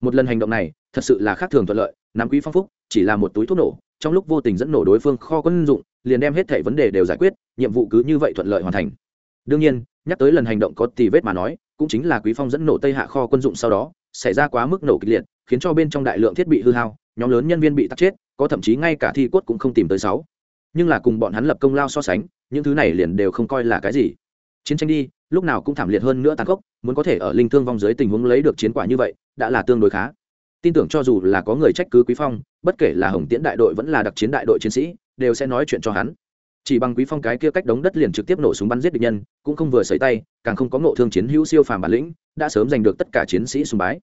Một lần hành động này, thật sự là khác thường thuận lợi, nắm quý phong phúc, chỉ là một túi thuốc nổ, trong lúc vô tình dẫn nổ đối phương kho quân dụng, liền đem hết thảy vấn đề đều giải quyết, nhiệm vụ cứ như vậy thuận lợi hoàn thành. Đương nhiên, nhắc tới lần hành động có tì vết mà nói, cũng chính là quý phong dẫn nổ tây hạ kho quân dụng sau đó xảy ra quá mức nổ kịch liệt, khiến cho bên trong đại lượng thiết bị hư hao, nhóm lớn nhân viên bị tắc chết, có thậm chí ngay cả thi cốt cũng không tìm tới sáu. Nhưng là cùng bọn hắn lập công lao so sánh, những thứ này liền đều không coi là cái gì. Chiến tranh đi, lúc nào cũng thảm liệt hơn nữa tàn khốc, muốn có thể ở linh thương vong dưới tình huống lấy được chiến quả như vậy, đã là tương đối khá. Tin tưởng cho dù là có người trách cứ quý phong, bất kể là hồng tiễn đại đội vẫn là đặc chiến đại đội chiến sĩ, đều sẽ nói chuyện cho hắn chỉ bằng quý phong cái kia cách đống đất liền trực tiếp nổ súng bắn giết địch nhân, cũng không vừa sấy tay, càng không có ngộ thương chiến hữu siêu phàm bản lĩnh, đã sớm giành được tất cả chiến sĩ sùng bái.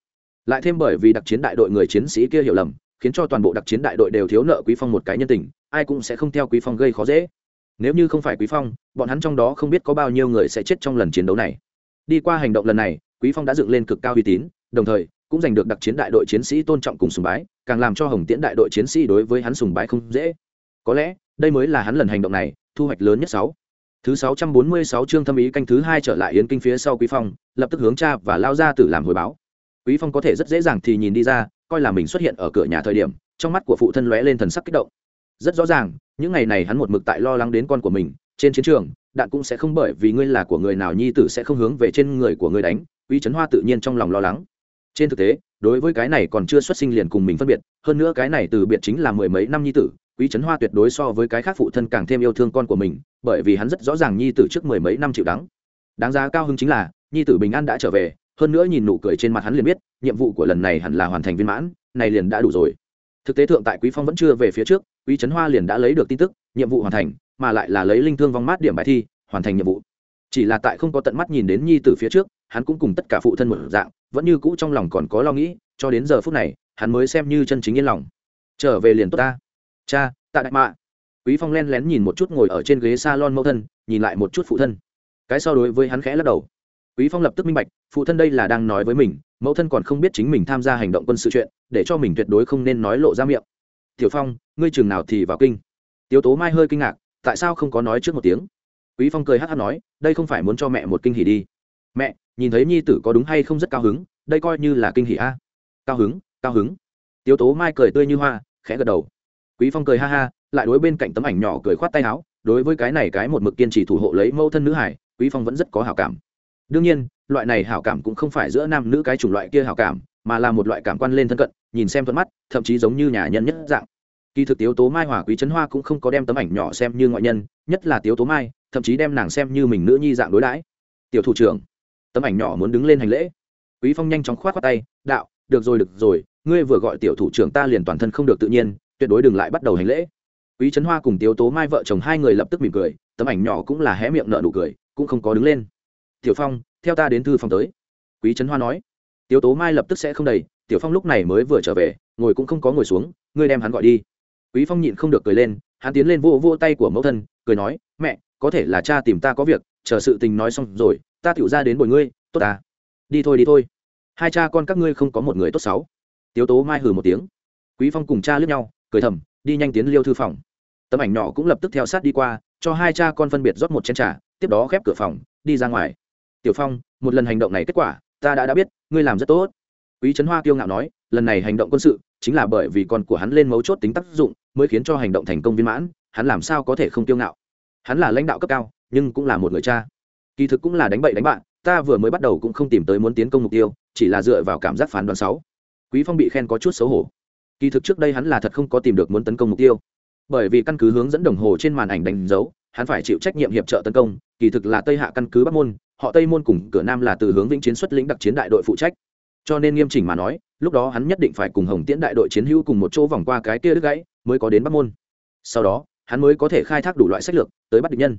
Lại thêm bởi vì đặc chiến đại đội người chiến sĩ kia hiểu lầm, khiến cho toàn bộ đặc chiến đại đội đều thiếu nợ quý phong một cái nhân tình, ai cũng sẽ không theo quý phong gây khó dễ. Nếu như không phải quý phong, bọn hắn trong đó không biết có bao nhiêu người sẽ chết trong lần chiến đấu này. Đi qua hành động lần này, quý phong đã dựng lên cực cao uy tín, đồng thời, cũng giành được đặc chiến đại đội chiến sĩ tôn trọng cùng sùng bái, càng làm cho hồng tiễn đại đội chiến sĩ đối với hắn sùng bái không dễ. Có lẽ đây mới là hắn lần hành động này, thu hoạch lớn nhất sáu. Thứ sáu trăm bốn mươi sáu chương thâm ý canh thứ hai trở lại yến kinh phía sau quý phong, lập tức hướng cha và lao ra tử làm hồi báo. Quý phong có thể rất dễ dàng thì nhìn đi ra, coi là mình xuất hiện ở cửa nhà thời điểm, trong mắt của phụ thân lóe lên thần sắc kích động. Rất rõ ràng, những ngày này hắn một mực tại lo lắng đến con của mình, trên chiến trường, đạn cũng sẽ không bởi vì ngươi là của người nào nhi tử sẽ không hướng về trên người của ngươi đánh, quý trấn hoa tự nhiên trong lòng lo lắng. Trên thực tế, đối với cái này còn chưa xuất sinh liền cùng mình phân biệt, hơn nữa cái này từ biệt chính là mười mấy năm nhi tử quý trấn hoa tuyệt đối so với cái khác phụ thân càng thêm yêu thương con của mình, bởi vì hắn rất rõ ràng nhi tử trước mười mấy năm chịu đắng. Đáng giá cao hứng chính là, nhi tử bình an đã trở về, hơn nữa nhìn nụ cười trên mặt hắn liền biết, nhiệm vụ của lần này hẳn là hoàn thành viên mãn, này liền đã đủ rồi. Thực tế thượng tại quý phong vẫn chưa về phía trước, quý trấn hoa liền đã lấy được tin tức, nhiệm vụ hoàn thành, mà lại là lấy linh thương vong mát điểm bài thi, hoàn thành nhiệm vụ. Chỉ là tại không có tận mắt nhìn đến nhi tử phía trước, hắn cũng cùng tất cả phụ thân một dạng, vẫn như cũ trong lòng còn có lo nghĩ, cho đến giờ phút này, hắn mới xem như chân chính yên lòng. Trở về liền tốt ta cha, tạ đại mạ. Quý phong len lén nhìn một chút ngồi ở trên ghế salon mẫu thân, nhìn lại một chút phụ thân. Cái so đối với hắn khẽ lắc đầu. Quý phong lập tức minh bạch, phụ thân đây là đang nói với mình, mẫu thân còn không biết chính mình tham gia hành động quân sự chuyện, để cho mình tuyệt đối không nên nói lộ ra miệng. Tiểu phong, ngươi trường nào thì vào kinh. Tiếu tố mai hơi kinh ngạc, tại sao không có nói trước một tiếng? Quý phong cười hát hát nói, đây không phải muốn cho mẹ một kinh hỉ đi. Mẹ, nhìn thấy nhi tử có đúng hay không rất cao hứng, đây coi như là kinh hỉ a. Cao hứng cao hứng. Tiếu tố mai cười tươi như hoa, khẽ gật đầu quý phong cười ha ha, lại đối bên cạnh tấm ảnh nhỏ cười khoát tay áo, đối với cái này cái một mực kiên trì thủ hộ lấy mẫu thân nữ hải, quý phong vẫn rất có hảo cảm. Đương nhiên, loại này hảo cảm cũng không phải giữa nam nữ cái chủng loại kia hảo cảm, mà là một loại cảm quan lên thân cận, nhìn xem thuận mắt, thậm chí giống như nhà nhân nhất dạng. Kỳ thực tiếu tố mai hòa quý trấn hoa cũng không có đem tấm ảnh nhỏ xem như ngoại nhân, nhất là tiếu tố mai, thậm chí đem nàng xem như mình nữ nhi dạng đối đãi. Tiểu thủ trưởng, tấm ảnh nhỏ muốn đứng lên hành lễ. Quý phong nhanh chóng khoát khoát tay, đạo, được rồi được rồi, ngươi vừa gọi tiểu thủ trưởng ta liền toàn thân không được tự nhiên tuyệt đối đừng lại bắt đầu hành lễ. Quý trấn hoa cùng tiếu tố mai vợ chồng hai người lập tức mỉm cười, tấm ảnh nhỏ cũng là hé miệng nợ nụ cười, cũng không có đứng lên. Tiểu phong, theo ta đến thư phòng tới. Quý trấn hoa nói. Tiếu tố mai lập tức sẽ không đầy, tiểu phong lúc này mới vừa trở về, ngồi cũng không có ngồi xuống, ngươi đem hắn gọi đi. Quý phong nhịn không được cười lên, hắn tiến lên vô vô tay của mẫu thân, cười nói, mẹ, có thể là cha tìm ta có việc, chờ sự tình nói xong rồi, ta tiểu ra đến bồi ngươi, tốt à? Đi thôi đi thôi. Hai cha con các ngươi không có một người tốt xấu. Tiếu tố mai hừ một tiếng. Quý phong cùng cha lướt nhau cười thầm, đi nhanh tiến liêu thư phòng. Tấm ảnh nhỏ cũng lập tức theo sát đi qua, cho hai cha con phân biệt rót một chén trà, tiếp đó khép cửa phòng, đi ra ngoài. Tiểu phong, một lần hành động này kết quả, ta đã đã biết, ngươi làm rất tốt. Quý trấn hoa kiêu ngạo nói, lần này hành động quân sự, chính là bởi vì con của hắn lên mấu chốt tính tác dụng, mới khiến cho hành động thành công viên mãn, hắn làm sao có thể không kiêu ngạo? Hắn là lãnh đạo cấp cao, nhưng cũng là một người cha. Kỳ thực cũng là đánh bậy đánh bạn, ta vừa mới bắt đầu cũng không tìm tới muốn tiến công mục tiêu, chỉ là dựa vào cảm giác phán đoán sáu quý phong bị khen có chút xấu hổ kỳ thực trước đây hắn là thật không có tìm được muốn tấn công mục tiêu. Bởi vì căn cứ hướng dẫn đồng hồ trên màn ảnh đánh dấu, hắn phải chịu trách nhiệm hiệp trợ tấn công. Kỳ thực là tây hạ căn cứ bắc môn, họ tây môn cùng cửa nam là từ hướng vĩnh chiến xuất lĩnh đặc chiến đại đội phụ trách. Cho nên nghiêm chỉnh mà nói, lúc đó hắn nhất định phải cùng hồng tiễn đại đội chiến hữu cùng một chỗ vòng qua cái kia đứt gãy mới có đến bắc môn. Sau đó, hắn mới có thể khai thác đủ loại sách lược tới bắt địch nhân.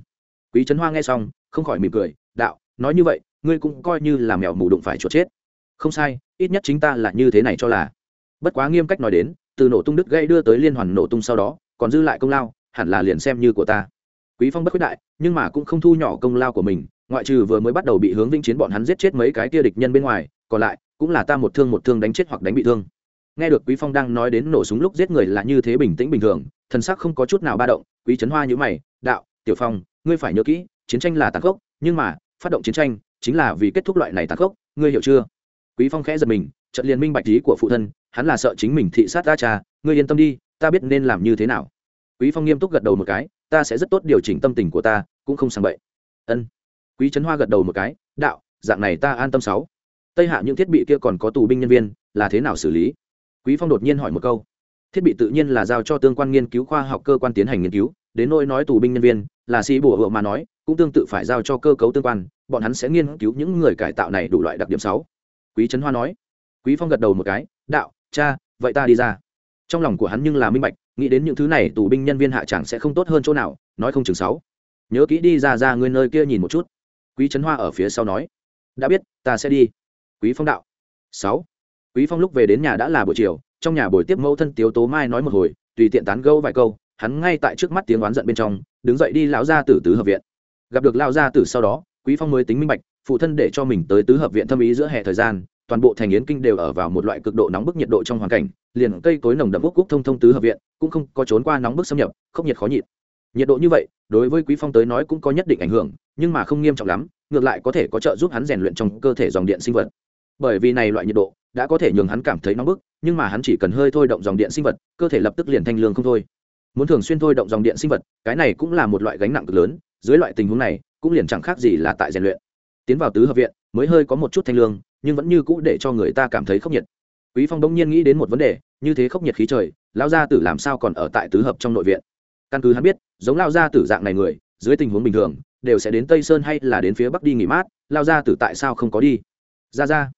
Quý trấn hoa nghe xong, không khỏi mỉm cười, đạo, nói như vậy, ngươi cũng coi như là mèo mù đụng phải chuột chết. Không sai, ít nhất chính ta là như thế này cho là bất quá nghiêm cách nói đến, từ nổ tung đứt gây đưa tới liên hoàn nổ tung sau đó, còn dư lại công lao, hẳn là liền xem như của ta. Quý phong bất quyết đại, nhưng mà cũng không thu nhỏ công lao của mình, ngoại trừ vừa mới bắt đầu bị hướng vinh chiến bọn hắn giết chết mấy cái kia địch nhân bên ngoài, còn lại, cũng là ta một thương một thương đánh chết hoặc đánh bị thương. Nghe được quý phong đang nói đến nổ súng lúc giết người là như thế bình tĩnh bình thường, thần sắc không có chút nào ba động, quý trấn hoa như mày, đạo, tiểu phong, ngươi phải nhớ kỹ, chiến tranh là tàn khốc, nhưng mà, phát động chiến tranh, chính là vì kết thúc loại này tàn khốc, ngươi hiểu chưa? Quý phong khẽ giật mình trận liền minh bạch ý của phụ thân, hắn là sợ chính mình thị sát ta cha, ngươi yên tâm đi, ta biết nên làm như thế nào. Quý phong nghiêm túc gật đầu một cái, ta sẽ rất tốt điều chỉnh tâm tình của ta, cũng không sang bậy. Ân. Quý trấn hoa gật đầu một cái, đạo, dạng này ta an tâm sáu. Tây hạ những thiết bị kia còn có tù binh nhân viên, là thế nào xử lý? Quý phong đột nhiên hỏi một câu. Thiết bị tự nhiên là giao cho tương quan nghiên cứu khoa học cơ quan tiến hành nghiên cứu, đến nỗi nói tù binh nhân viên, là sĩ bùa hựa mà nói, cũng tương tự phải giao cho cơ cấu tương quan, bọn hắn sẽ nghiên cứu những người cải tạo này đủ loại đặc điểm sáu. Quý trấn hoa nói quý phong gật đầu một cái, đạo, cha, vậy ta đi ra. Trong lòng của hắn nhưng là minh bạch, nghĩ đến những thứ này, tù binh nhân viên hạ chẳng sẽ không tốt hơn chỗ nào, nói không chừng sáu. Nhớ kỹ đi ra ra người nơi kia nhìn một chút. Quý trấn hoa ở phía sau nói, đã biết, ta sẽ đi. Quý phong đạo, sáu. Quý phong lúc về đến nhà đã là buổi chiều, trong nhà buổi tiếp mẫu thân tiếu tố mai nói một hồi, tùy tiện tán gẫu vài câu, hắn ngay tại trước mắt tiếng oán giận bên trong, đứng dậy đi lão gia tử tứ hợp viện. Gặp được lão gia tử sau đó, quý phong mới tính minh bạch, phụ thân để cho mình tới tứ hợp viện thâm ý giữa hè thời gian toàn bộ thành yến kinh đều ở vào một loại cực độ nóng bức nhiệt độ trong hoàn cảnh, liền cây cối nồng đậm úc cúc thông thông tứ hợp viện, cũng không có trốn qua nóng bức xâm nhập không nhiệt khó nhịn. Nhiệt độ như vậy, đối với quý phong tới nói cũng có nhất định ảnh hưởng, nhưng mà không nghiêm trọng lắm, ngược lại có thể có trợ giúp hắn rèn luyện trong cơ thể dòng điện sinh vật. Bởi vì này loại nhiệt độ, đã có thể nhường hắn cảm thấy nóng bức, nhưng mà hắn chỉ cần hơi thôi động dòng điện sinh vật, cơ thể lập tức liền thanh lương không thôi. Muốn thường xuyên thôi động dòng điện sinh vật, cái này cũng là một loại gánh nặng cực lớn, dưới loại tình huống này, cũng liền chẳng khác gì là tại rèn luyện. Tiến vào tứ hợp viện, mới hơi có một chút thanh lương nhưng vẫn như cũ để cho người ta cảm thấy khốc nhiệt. Quý phong đông nhiên nghĩ đến một vấn đề, như thế khốc nhiệt khí trời, lão gia tử làm sao còn ở tại tứ hợp trong nội viện? Căn cứ hắn biết, giống lão gia tử dạng này người, dưới tình huống bình thường, đều sẽ đến tây sơn hay là đến phía bắc đi nghỉ mát lao gia tử tại sao không có đi? Ra ra.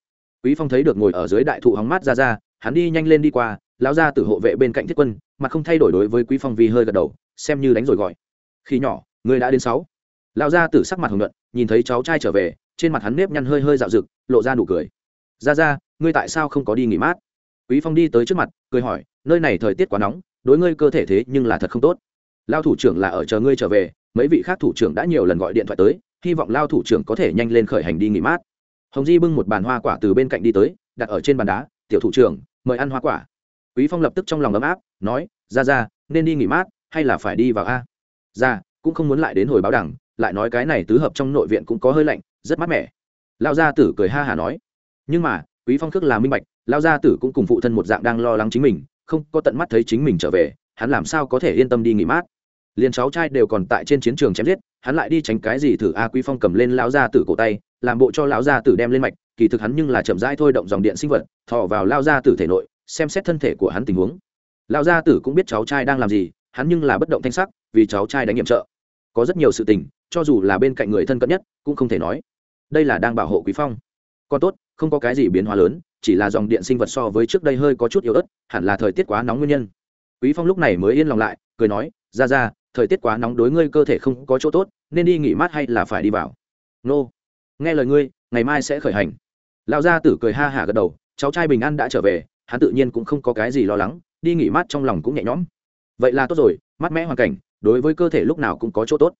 Quý phong thấy được ngồi ở dưới đại thụ hóng mát ra ra, hắn đi nhanh lên đi qua, lão gia tử hộ vệ bên cạnh thiết quân mà không thay đổi đối với quý phong vì hơi gật đầu, xem như đánh rồi gọi. Khi nhỏ, người đã đến sáu lão gia tử sắc mặt hồng nhuận, nhìn thấy cháu trai trở về, trên mặt hắn nếp nhăn hơi hơi dạo rực lộ ra nụ cười. Ra ra ngươi tại sao không có đi nghỉ mát? Quý phong đi tới trước mặt, cười hỏi, nơi này thời tiết quá nóng, đối ngươi cơ thể thế nhưng là thật không tốt. Lao thủ trưởng là ở chờ ngươi trở về, mấy vị khác thủ trưởng đã nhiều lần gọi điện thoại tới, hy vọng lao thủ trưởng có thể nhanh lên khởi hành đi nghỉ mát. Hồng di bưng một bàn hoa quả từ bên cạnh đi tới, đặt ở trên bàn đá, tiểu thủ trưởng, mời ăn hoa quả. Quý phong lập tức trong lòng ấm áp, nói ra ra nên đi nghỉ mát, hay là phải đi vào a? Ra cũng không muốn lại đến hồi báo đẳng lại nói cái này tứ hợp trong nội viện cũng có hơi lạnh, rất mát mẻ. Lao gia tử cười ha hả nói. Nhưng mà, quý phong khước là minh bạch lao gia tử cũng cùng phụ thân một dạng đang lo lắng chính mình, không có tận mắt thấy chính mình trở về, hắn làm sao có thể yên tâm đi nghỉ mát? Liền cháu trai đều còn tại trên chiến trường chém giết, hắn lại đi tránh cái gì thử a quý phong cầm lên lão gia tử cổ tay, làm bộ cho lão gia tử đem lên mạch, kỳ thực hắn nhưng là chậm rãi thôi động dòng điện sinh vật, thò vào lao gia tử thể nội, xem xét thân thể của hắn tình huống. Lão gia tử cũng biết cháu trai đang làm gì, hắn nhưng là bất động thanh sắc, vì cháu trai đánh nhiệm trợ có rất nhiều sự tình, cho dù là bên cạnh người thân cận nhất, cũng không thể nói. Đây là đang bảo hộ quý phong. Còn tốt, không có cái gì biến hóa lớn, chỉ là dòng điện sinh vật so với trước đây hơi có chút yếu ớt, hẳn là thời tiết quá nóng nguyên nhân. Quý phong lúc này mới yên lòng lại, cười nói, ra ra, thời tiết quá nóng đối ngươi cơ thể không có chỗ tốt, nên đi nghỉ mát hay là phải đi vào? Nô, nghe lời ngươi, ngày mai sẽ khởi hành. Lão gia tử cười ha hả gật đầu, cháu trai bình an đã trở về, hắn tự nhiên cũng không có cái gì lo lắng, đi nghỉ mát trong lòng cũng nhẹ nhõm. Vậy là tốt rồi, mát mẽ hoàn cảnh đối với cơ thể lúc nào cũng có chỗ tốt.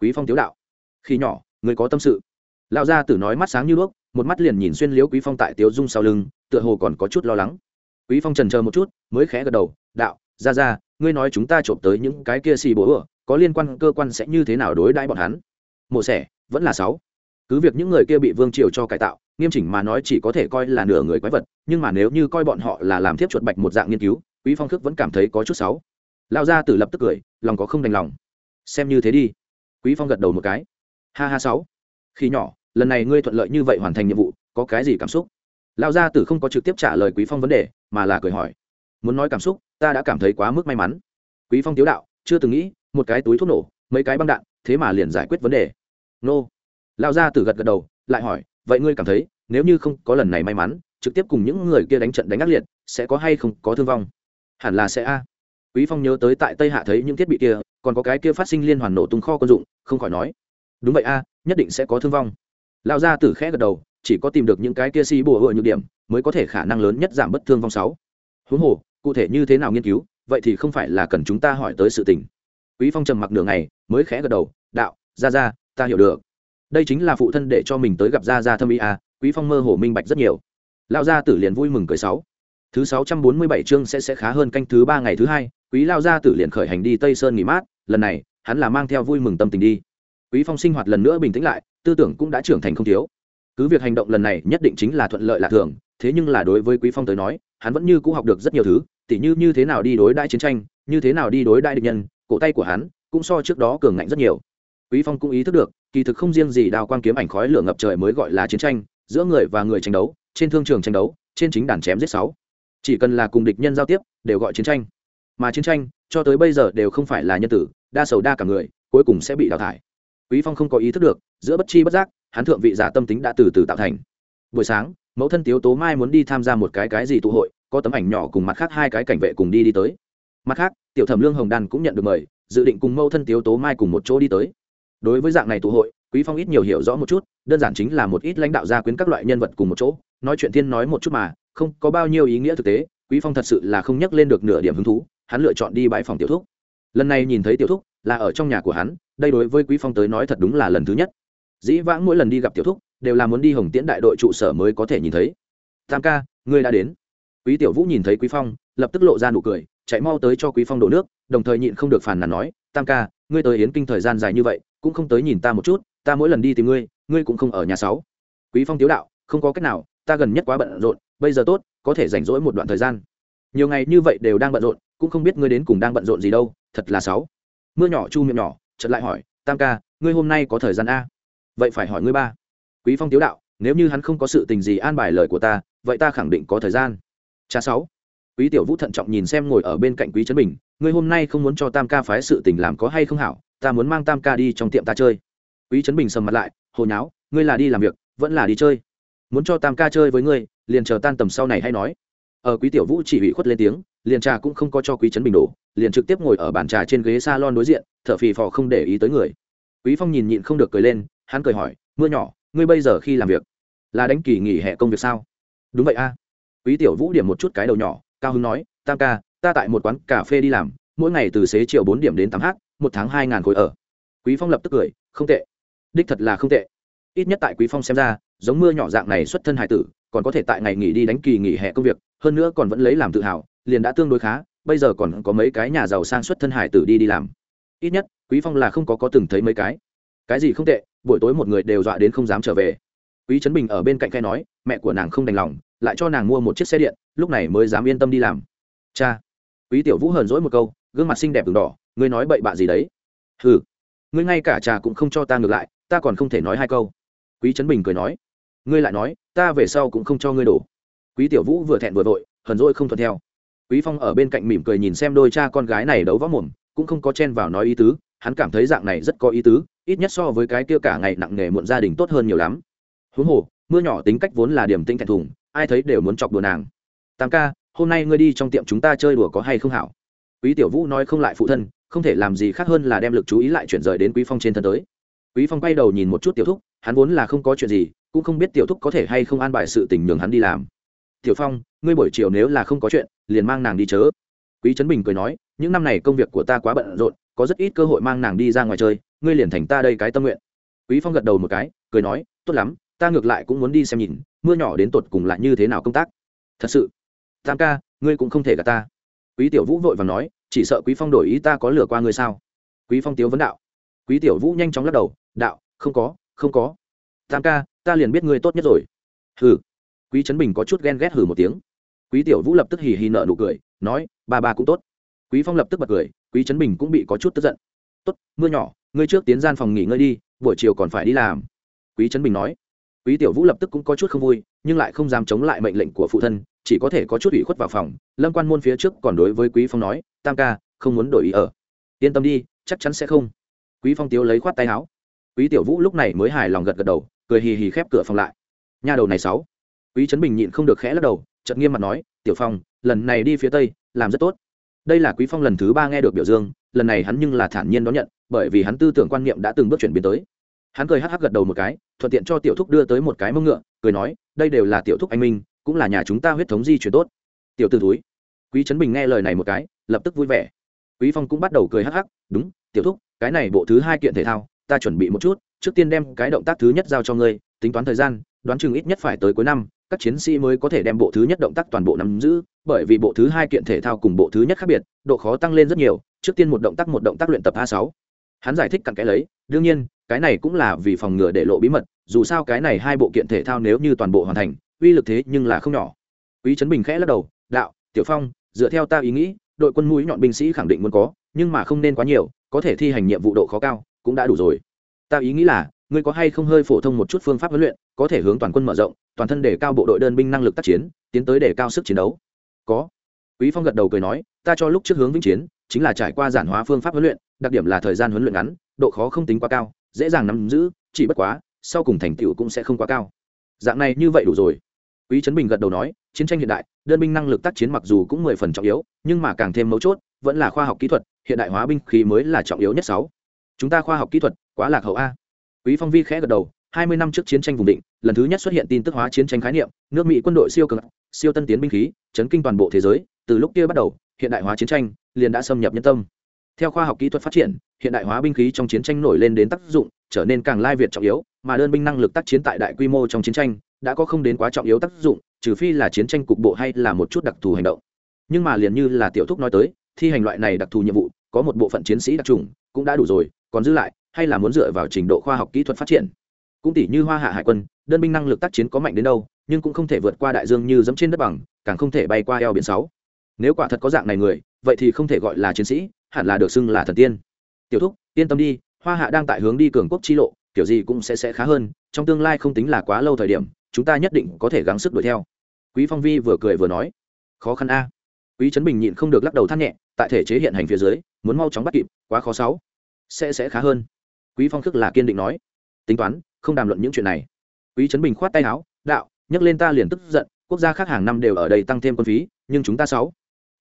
Quý phong tiếu đạo, khi nhỏ người có tâm sự. Lão gia tử nói mắt sáng như đuốc, một mắt liền nhìn xuyên liếu quý phong tại tiếu dung sau lưng, tựa hồ còn có chút lo lắng. Quý phong trần chờ một chút, mới khẽ gật đầu, đạo ra ra ngươi nói chúng ta trộm tới những cái kia xì bố ở có liên quan cơ quan sẽ như thế nào đối đãi bọn hắn? Mộ xẻ vẫn là sáu. Cứ việc những người kia bị vương triều cho cải tạo, nghiêm chỉnh mà nói chỉ có thể coi là nửa người quái vật, nhưng mà nếu như coi bọn họ là làm thiếp chuột bạch một dạng nghiên cứu, quý phong thức vẫn cảm thấy có chút sáu lao gia tử lập tức cười, lòng có không đành lòng. Xem như thế đi. Quý phong gật đầu một cái. Ha ha sáu. Khi nhỏ, lần này ngươi thuận lợi như vậy hoàn thành nhiệm vụ, có cái gì cảm xúc? Lao gia tử không có trực tiếp trả lời quý phong vấn đề, mà là cười hỏi. Muốn nói cảm xúc, ta đã cảm thấy quá mức may mắn. Quý phong tiếu đạo, chưa từng nghĩ, một cái túi thuốc nổ, mấy cái băng đạn, thế mà liền giải quyết vấn đề. Nô. Lao gia tử gật gật đầu, lại hỏi, vậy ngươi cảm thấy, nếu như không có lần này may mắn, trực tiếp cùng những người kia đánh trận đánh ác liệt, sẽ có hay không có thương vong? Hẳn là sẽ a quý phong nhớ tới tại tây hạ thấy những thiết bị kia, còn có cái kia phát sinh liên hoàn nổ tung kho quân dụng, không khỏi nói, đúng vậy a, nhất định sẽ có thương vong. Lao gia tử khẽ gật đầu, chỉ có tìm được những cái kia si bùa hội nhược điểm, mới có thể khả năng lớn nhất giảm bất thương vong sáu. Huống hồ, cụ thể như thế nào nghiên cứu, vậy thì không phải là cần chúng ta hỏi tới sự tình. Quý phong trầm mặc nửa ngày, mới khẽ gật đầu, đạo ra ra ta hiểu được. Đây chính là phụ thân để cho mình tới gặp ra ra thâm ý à quý phong mơ hồ minh bạch rất nhiều. Lao gia tử liền vui mừng cười sáu. Thứ sáu trăm bốn mươi bảy chương sẽ sẽ khá hơn canh thứ ba ngày thứ hai quý lao gia tử liền khởi hành đi tây sơn nghỉ mát, lần này, hắn là mang theo vui mừng tâm tình đi. Quý phong sinh hoạt lần nữa bình tĩnh lại, tư tưởng cũng đã trưởng thành không thiếu. Cứ việc hành động lần này nhất định chính là thuận lợi là thường, thế nhưng là đối với quý phong tới nói, hắn vẫn như cũ học được rất nhiều thứ, tỉ như như thế nào đi đối đại chiến tranh, như thế nào đi đối đại địch nhân, cổ tay của hắn cũng so trước đó cường ngạnh rất nhiều. Quý phong cũng ý thức được, kỳ thực không riêng gì đào quang kiếm ảnh khói lửa ngập trời mới gọi là chiến tranh, giữa người và người tranh đấu, trên thương trường tranh đấu, trên chính đàn chém giết sáu. Chỉ cần là cùng địch nhân giao tiếp, đều gọi chiến tranh mà chiến tranh, cho tới bây giờ đều không phải là nhân tử, đa sầu đa cả người, cuối cùng sẽ bị đào thải. Quý phong không có ý thức được, giữa bất chi bất giác, hắn thượng vị giả tâm tính đã từ từ tạo thành. Buổi sáng, mẫu thân tiếu tố mai muốn đi tham gia một cái cái gì tụ hội, có tấm ảnh nhỏ cùng mặt khác hai cái cảnh vệ cùng đi đi tới. Mặt khác, tiểu thẩm lương hồng đàn cũng nhận được mời, dự định cùng mẫu thân tiếu tố mai cùng một chỗ đi tới. Đối với dạng này tụ hội, quý phong ít nhiều hiểu rõ một chút, đơn giản chính là một ít lãnh đạo gia quyến các loại nhân vật cùng một chỗ, nói chuyện thiên nói một chút mà, không có bao nhiêu ý nghĩa thực tế, quý phong thật sự là không nhắc lên được nửa điểm hứng thú hắn lựa chọn đi bãi phòng tiểu thúc. Lần này nhìn thấy tiểu thúc, là ở trong nhà của hắn, đây đối với quý phong tới nói thật đúng là lần thứ nhất. Dĩ vãng mỗi lần đi gặp tiểu thúc, đều là muốn đi hồng tiễn đại đội trụ sở mới có thể nhìn thấy. Tam ca, ngươi đã đến. Quý tiểu vũ nhìn thấy quý phong, lập tức lộ ra nụ cười, chạy mau tới cho quý phong đổ nước, đồng thời nhịn không được phàn nàn nói, tam ca, ngươi tới yến kinh thời gian dài như vậy, cũng không tới nhìn ta một chút, ta mỗi lần đi tìm ngươi ngươi cũng không ở nhà sáu. Quý phong tiếu đạo, không có cách nào, ta gần nhất quá bận rộn, bây giờ tốt, có thể rảnh rỗi một đoạn thời gian. Nhiều ngày như vậy đều đang bận rộn cũng không biết ngươi đến cùng đang bận rộn gì đâu, thật là sáu. Mưa nhỏ chu miệng nhỏ, chợt lại hỏi, tam ca, ngươi hôm nay có thời gian a? Vậy phải hỏi ngươi ba. Quý phong tiếu đạo, nếu như hắn không có sự tình gì an bài lời của ta, vậy ta khẳng định có thời gian. Cha sáu. Quý tiểu vũ thận trọng nhìn xem ngồi ở bên cạnh quý trấn bình, ngươi hôm nay không muốn cho tam ca phái sự tình làm có hay không hảo, ta muốn mang tam ca đi trong tiệm ta chơi. Quý trấn bình sầm mặt lại, hồ nháo, ngươi là đi làm việc, vẫn là đi chơi. Muốn cho tam ca chơi với ngươi, liền chờ tan tầm sau này hay nói ở quý tiểu vũ chỉ ủy khuất lên tiếng, liền trà cũng không có cho quý trấn bình đổ, liền trực tiếp ngồi ở bàn trà trên ghế salon đối diện, thở phì phò không để ý tới người. Quý phong nhìn nhịn không được cười lên, hắn cười hỏi, mưa nhỏ, ngươi bây giờ khi làm việc, là đánh kỳ nghỉ hè công việc sao? Đúng vậy a. Quý tiểu vũ điểm một chút cái đầu nhỏ, cao hứng nói, tam ca, ta tại một quán cà phê đi làm, mỗi ngày từ xế chiều bốn điểm đến tám h một tháng hai ngàn khối ở. Quý phong lập tức cười, không tệ. Đích thật là không tệ ít nhất tại quý phong xem ra, giống mưa nhỏ dạng này xuất thân hải tử, còn có thể tại ngày nghỉ đi đánh kỳ nghỉ hè công việc, hơn nữa còn vẫn lấy làm tự hào, liền đã tương đối khá, bây giờ còn có mấy cái nhà giàu sang xuất thân hải tử đi đi làm. Ít nhất, quý phong là không có có từng thấy mấy cái. Cái gì không tệ, buổi tối một người đều dọa đến không dám trở về. Quý trấn bình ở bên cạnh khai nói, mẹ của nàng không đành lòng, lại cho nàng mua một chiếc xe điện, lúc này mới dám yên tâm đi làm. Cha. Quý tiểu vũ hờn dỗi một câu, gương mặt xinh đẹp đường đỏ, ngươi nói bậy bạ gì đấy? Ừ ngươi ngay cả trà cũng không cho ta ngược lại, ta còn không thể nói hai câu quý trấn bình cười nói, ngươi lại nói, ta về sau cũng không cho ngươi đổ. Quý tiểu vũ vừa thẹn vừa vội, hờn dỗi không thuận theo. Quý phong ở bên cạnh mỉm cười nhìn xem đôi cha con gái này đấu võ mồm, cũng không có chen vào nói ý tứ, hắn cảm thấy dạng này rất có ý tứ, ít nhất so với cái kia cả ngày nặng nghề muộn gia đình tốt hơn nhiều lắm. Huống hồ, mưa nhỏ tính cách vốn là điểm tinh thẹn thùng, ai thấy đều muốn chọc đùa nàng. Tam ca, hôm nay ngươi đi trong tiệm chúng ta chơi đùa có hay không hảo? Quý tiểu vũ nói không lại phụ thân, không thể làm gì khác hơn là đem lực chú ý lại chuyển rời đến quý phong trên thân tới. Quý phong quay đầu nhìn một chút tiểu thúc hắn vốn là không có chuyện gì, cũng không biết tiểu thúc có thể hay không an bài sự tình nhường hắn đi làm. Tiểu phong, ngươi buổi chiều nếu là không có chuyện, liền mang nàng đi chớ. Quý trấn bình cười nói, những năm này công việc của ta quá bận rộn, có rất ít cơ hội mang nàng đi ra ngoài chơi, ngươi liền thành ta đây cái tâm nguyện. Quý phong gật đầu một cái, cười nói, tốt lắm, ta ngược lại cũng muốn đi xem nhìn, mưa nhỏ đến tột cùng lại như thế nào công tác. Thật sự, tam ca, ngươi cũng không thể gạt ta. Quý tiểu vũ vội và nói, chỉ sợ quý phong đổi ý ta có lừa qua ngươi sao? Quý phong tiếu vấn đạo. Quý tiểu vũ nhanh chóng lắc đầu, đạo, không có không có. Tam ca, ta liền biết ngươi tốt nhất rồi. Hừ. Quý trấn bình có chút ghen ghét hừ một tiếng. Quý tiểu vũ lập tức hì hì nợ nụ cười, nói, ba ba cũng tốt. Quý phong lập tức bật cười, quý trấn bình cũng bị có chút tức giận. Tốt, mưa nhỏ, ngươi trước tiến gian phòng nghỉ ngơi đi, buổi chiều còn phải đi làm. Quý trấn bình nói. Quý tiểu vũ lập tức cũng có chút không vui, nhưng lại không dám chống lại mệnh lệnh của phụ thân, chỉ có thể có chút ủy khuất vào phòng. Lâm quan môn phía trước còn đối với quý phong nói, tam ca, không muốn đổi ý ở. Yên tâm đi, chắc chắn sẽ không. Quý phong tiếu lấy khoát tay áo quý tiểu vũ lúc này mới hài lòng gật gật đầu, cười hì hì khép cửa phòng lại. Nhà đầu này sáu. Quý trấn bình nhịn không được khẽ lắc đầu, chợt nghiêm mặt nói, tiểu phong, lần này đi phía tây, làm rất tốt. Đây là quý phong lần thứ ba nghe được biểu dương, lần này hắn nhưng là thản nhiên đón nhận, bởi vì hắn tư tưởng quan niệm đã từng bước chuyển biến tới. Hắn cười hắc hắc gật đầu một cái, thuận tiện cho tiểu thúc đưa tới một cái mông ngựa, cười nói, đây đều là tiểu thúc anh minh, cũng là nhà chúng ta huyết thống di chuyển tốt. Tiểu tư túi quý trấn bình nghe lời này một cái, lập tức vui vẻ. Quý phong cũng bắt đầu cười hắc hắc, đúng, tiểu thúc, cái này bộ thứ hai kiện thể thao ta chuẩn bị một chút, trước tiên đem cái động tác thứ nhất giao cho ngươi, tính toán thời gian, đoán chừng ít nhất phải tới cuối năm, các chiến sĩ mới có thể đem bộ thứ nhất động tác toàn bộ nắm giữ, bởi vì bộ thứ hai kiện thể thao cùng bộ thứ nhất khác biệt, độ khó tăng lên rất nhiều, trước tiên một động tác một động tác luyện tập a sáu. Hắn giải thích cặn cái lấy, đương nhiên, cái này cũng là vì phòng ngừa để lộ bí mật, dù sao cái này hai bộ kiện thể thao nếu như toàn bộ hoàn thành, uy lực thế nhưng là không nhỏ. Quý trấn bình khẽ lắc đầu, đạo, tiểu phong, dựa theo ta ý nghĩ, đội quân mũi nhọn binh sĩ khẳng định muốn có, nhưng mà không nên quá nhiều, có thể thi hành nhiệm vụ độ khó cao cũng đã đủ rồi. Ta ý nghĩ là, ngươi có hay không hơi phổ thông một chút phương pháp huấn luyện, có thể hướng toàn quân mở rộng, toàn thân để cao bộ đội đơn binh năng lực tác chiến, tiến tới để cao sức chiến đấu. Có. Quý phong gật đầu cười nói, ta cho lúc trước hướng vĩnh chiến, chính là trải qua giản hóa phương pháp huấn luyện, đặc điểm là thời gian huấn luyện ngắn, độ khó không tính quá cao, dễ dàng nắm giữ, chỉ bất quá, sau cùng thành tựu cũng sẽ không quá cao. Dạng này như vậy đủ rồi. Quý trấn bình gật đầu nói, chiến tranh hiện đại, đơn binh năng lực tác chiến mặc dù cũng mười phần trọng yếu, nhưng mà càng thêm mấu chốt, vẫn là khoa học kỹ thuật, hiện đại hóa binh khí mới là trọng yếu nhất sáu chúng ta khoa học kỹ thuật, quá lạc hậu a. Quý phong vi khẽ gật đầu, hai mươi năm trước chiến tranh vùng định, lần thứ nhất xuất hiện tin tức hóa chiến tranh khái niệm, nước mỹ quân đội siêu cường, siêu tân tiến binh khí, chấn kinh toàn bộ thế giới, từ lúc kia bắt đầu, hiện đại hóa chiến tranh, liền đã xâm nhập nhân tâm. Theo khoa học kỹ thuật phát triển, hiện đại hóa binh khí trong chiến tranh nổi lên đến tác dụng, trở nên càng lai việt trọng yếu, mà đơn binh năng lực tác chiến tại đại quy mô trong chiến tranh, đã có không đến quá trọng yếu tác dụng, trừ phi là chiến tranh cục bộ hay là một chút đặc thù hành động. Nhưng mà liền như là tiểu thúc nói tới, thi hành loại này đặc thù nhiệm vụ, có một bộ phận chiến sĩ đặc trùng, cũng đã đủ rồi còn giữ lại, hay là muốn dựa vào trình độ khoa học kỹ thuật phát triển? Cũng tỷ như hoa hạ hải quân, đơn binh năng lực tác chiến có mạnh đến đâu, nhưng cũng không thể vượt qua đại dương như dẫm trên đất bằng, càng không thể bay qua eo biển sáu. Nếu quả thật có dạng này người, vậy thì không thể gọi là chiến sĩ, hẳn là được xưng là thần tiên. Tiểu thúc, yên tâm đi, hoa hạ đang tại hướng đi cường quốc chi lộ, kiểu gì cũng sẽ sẽ khá hơn, trong tương lai không tính là quá lâu thời điểm, chúng ta nhất định có thể gắng sức đuổi theo. Quý phong vi vừa cười vừa nói. Khó khăn a. Quý trấn bình nhịn không được lắc đầu than nhẹ, tại thể chế hiện hành phía dưới, muốn mau chóng bắt kịp, quá khó sáu sẽ sẽ khá hơn. Quý phong khước là kiên định nói. Tính toán, không đàm luận những chuyện này. Quý trấn bình khoát tay áo, đạo, nhắc lên ta liền tức giận, quốc gia khác hàng năm đều ở đây tăng thêm quân phí, nhưng chúng ta sáu.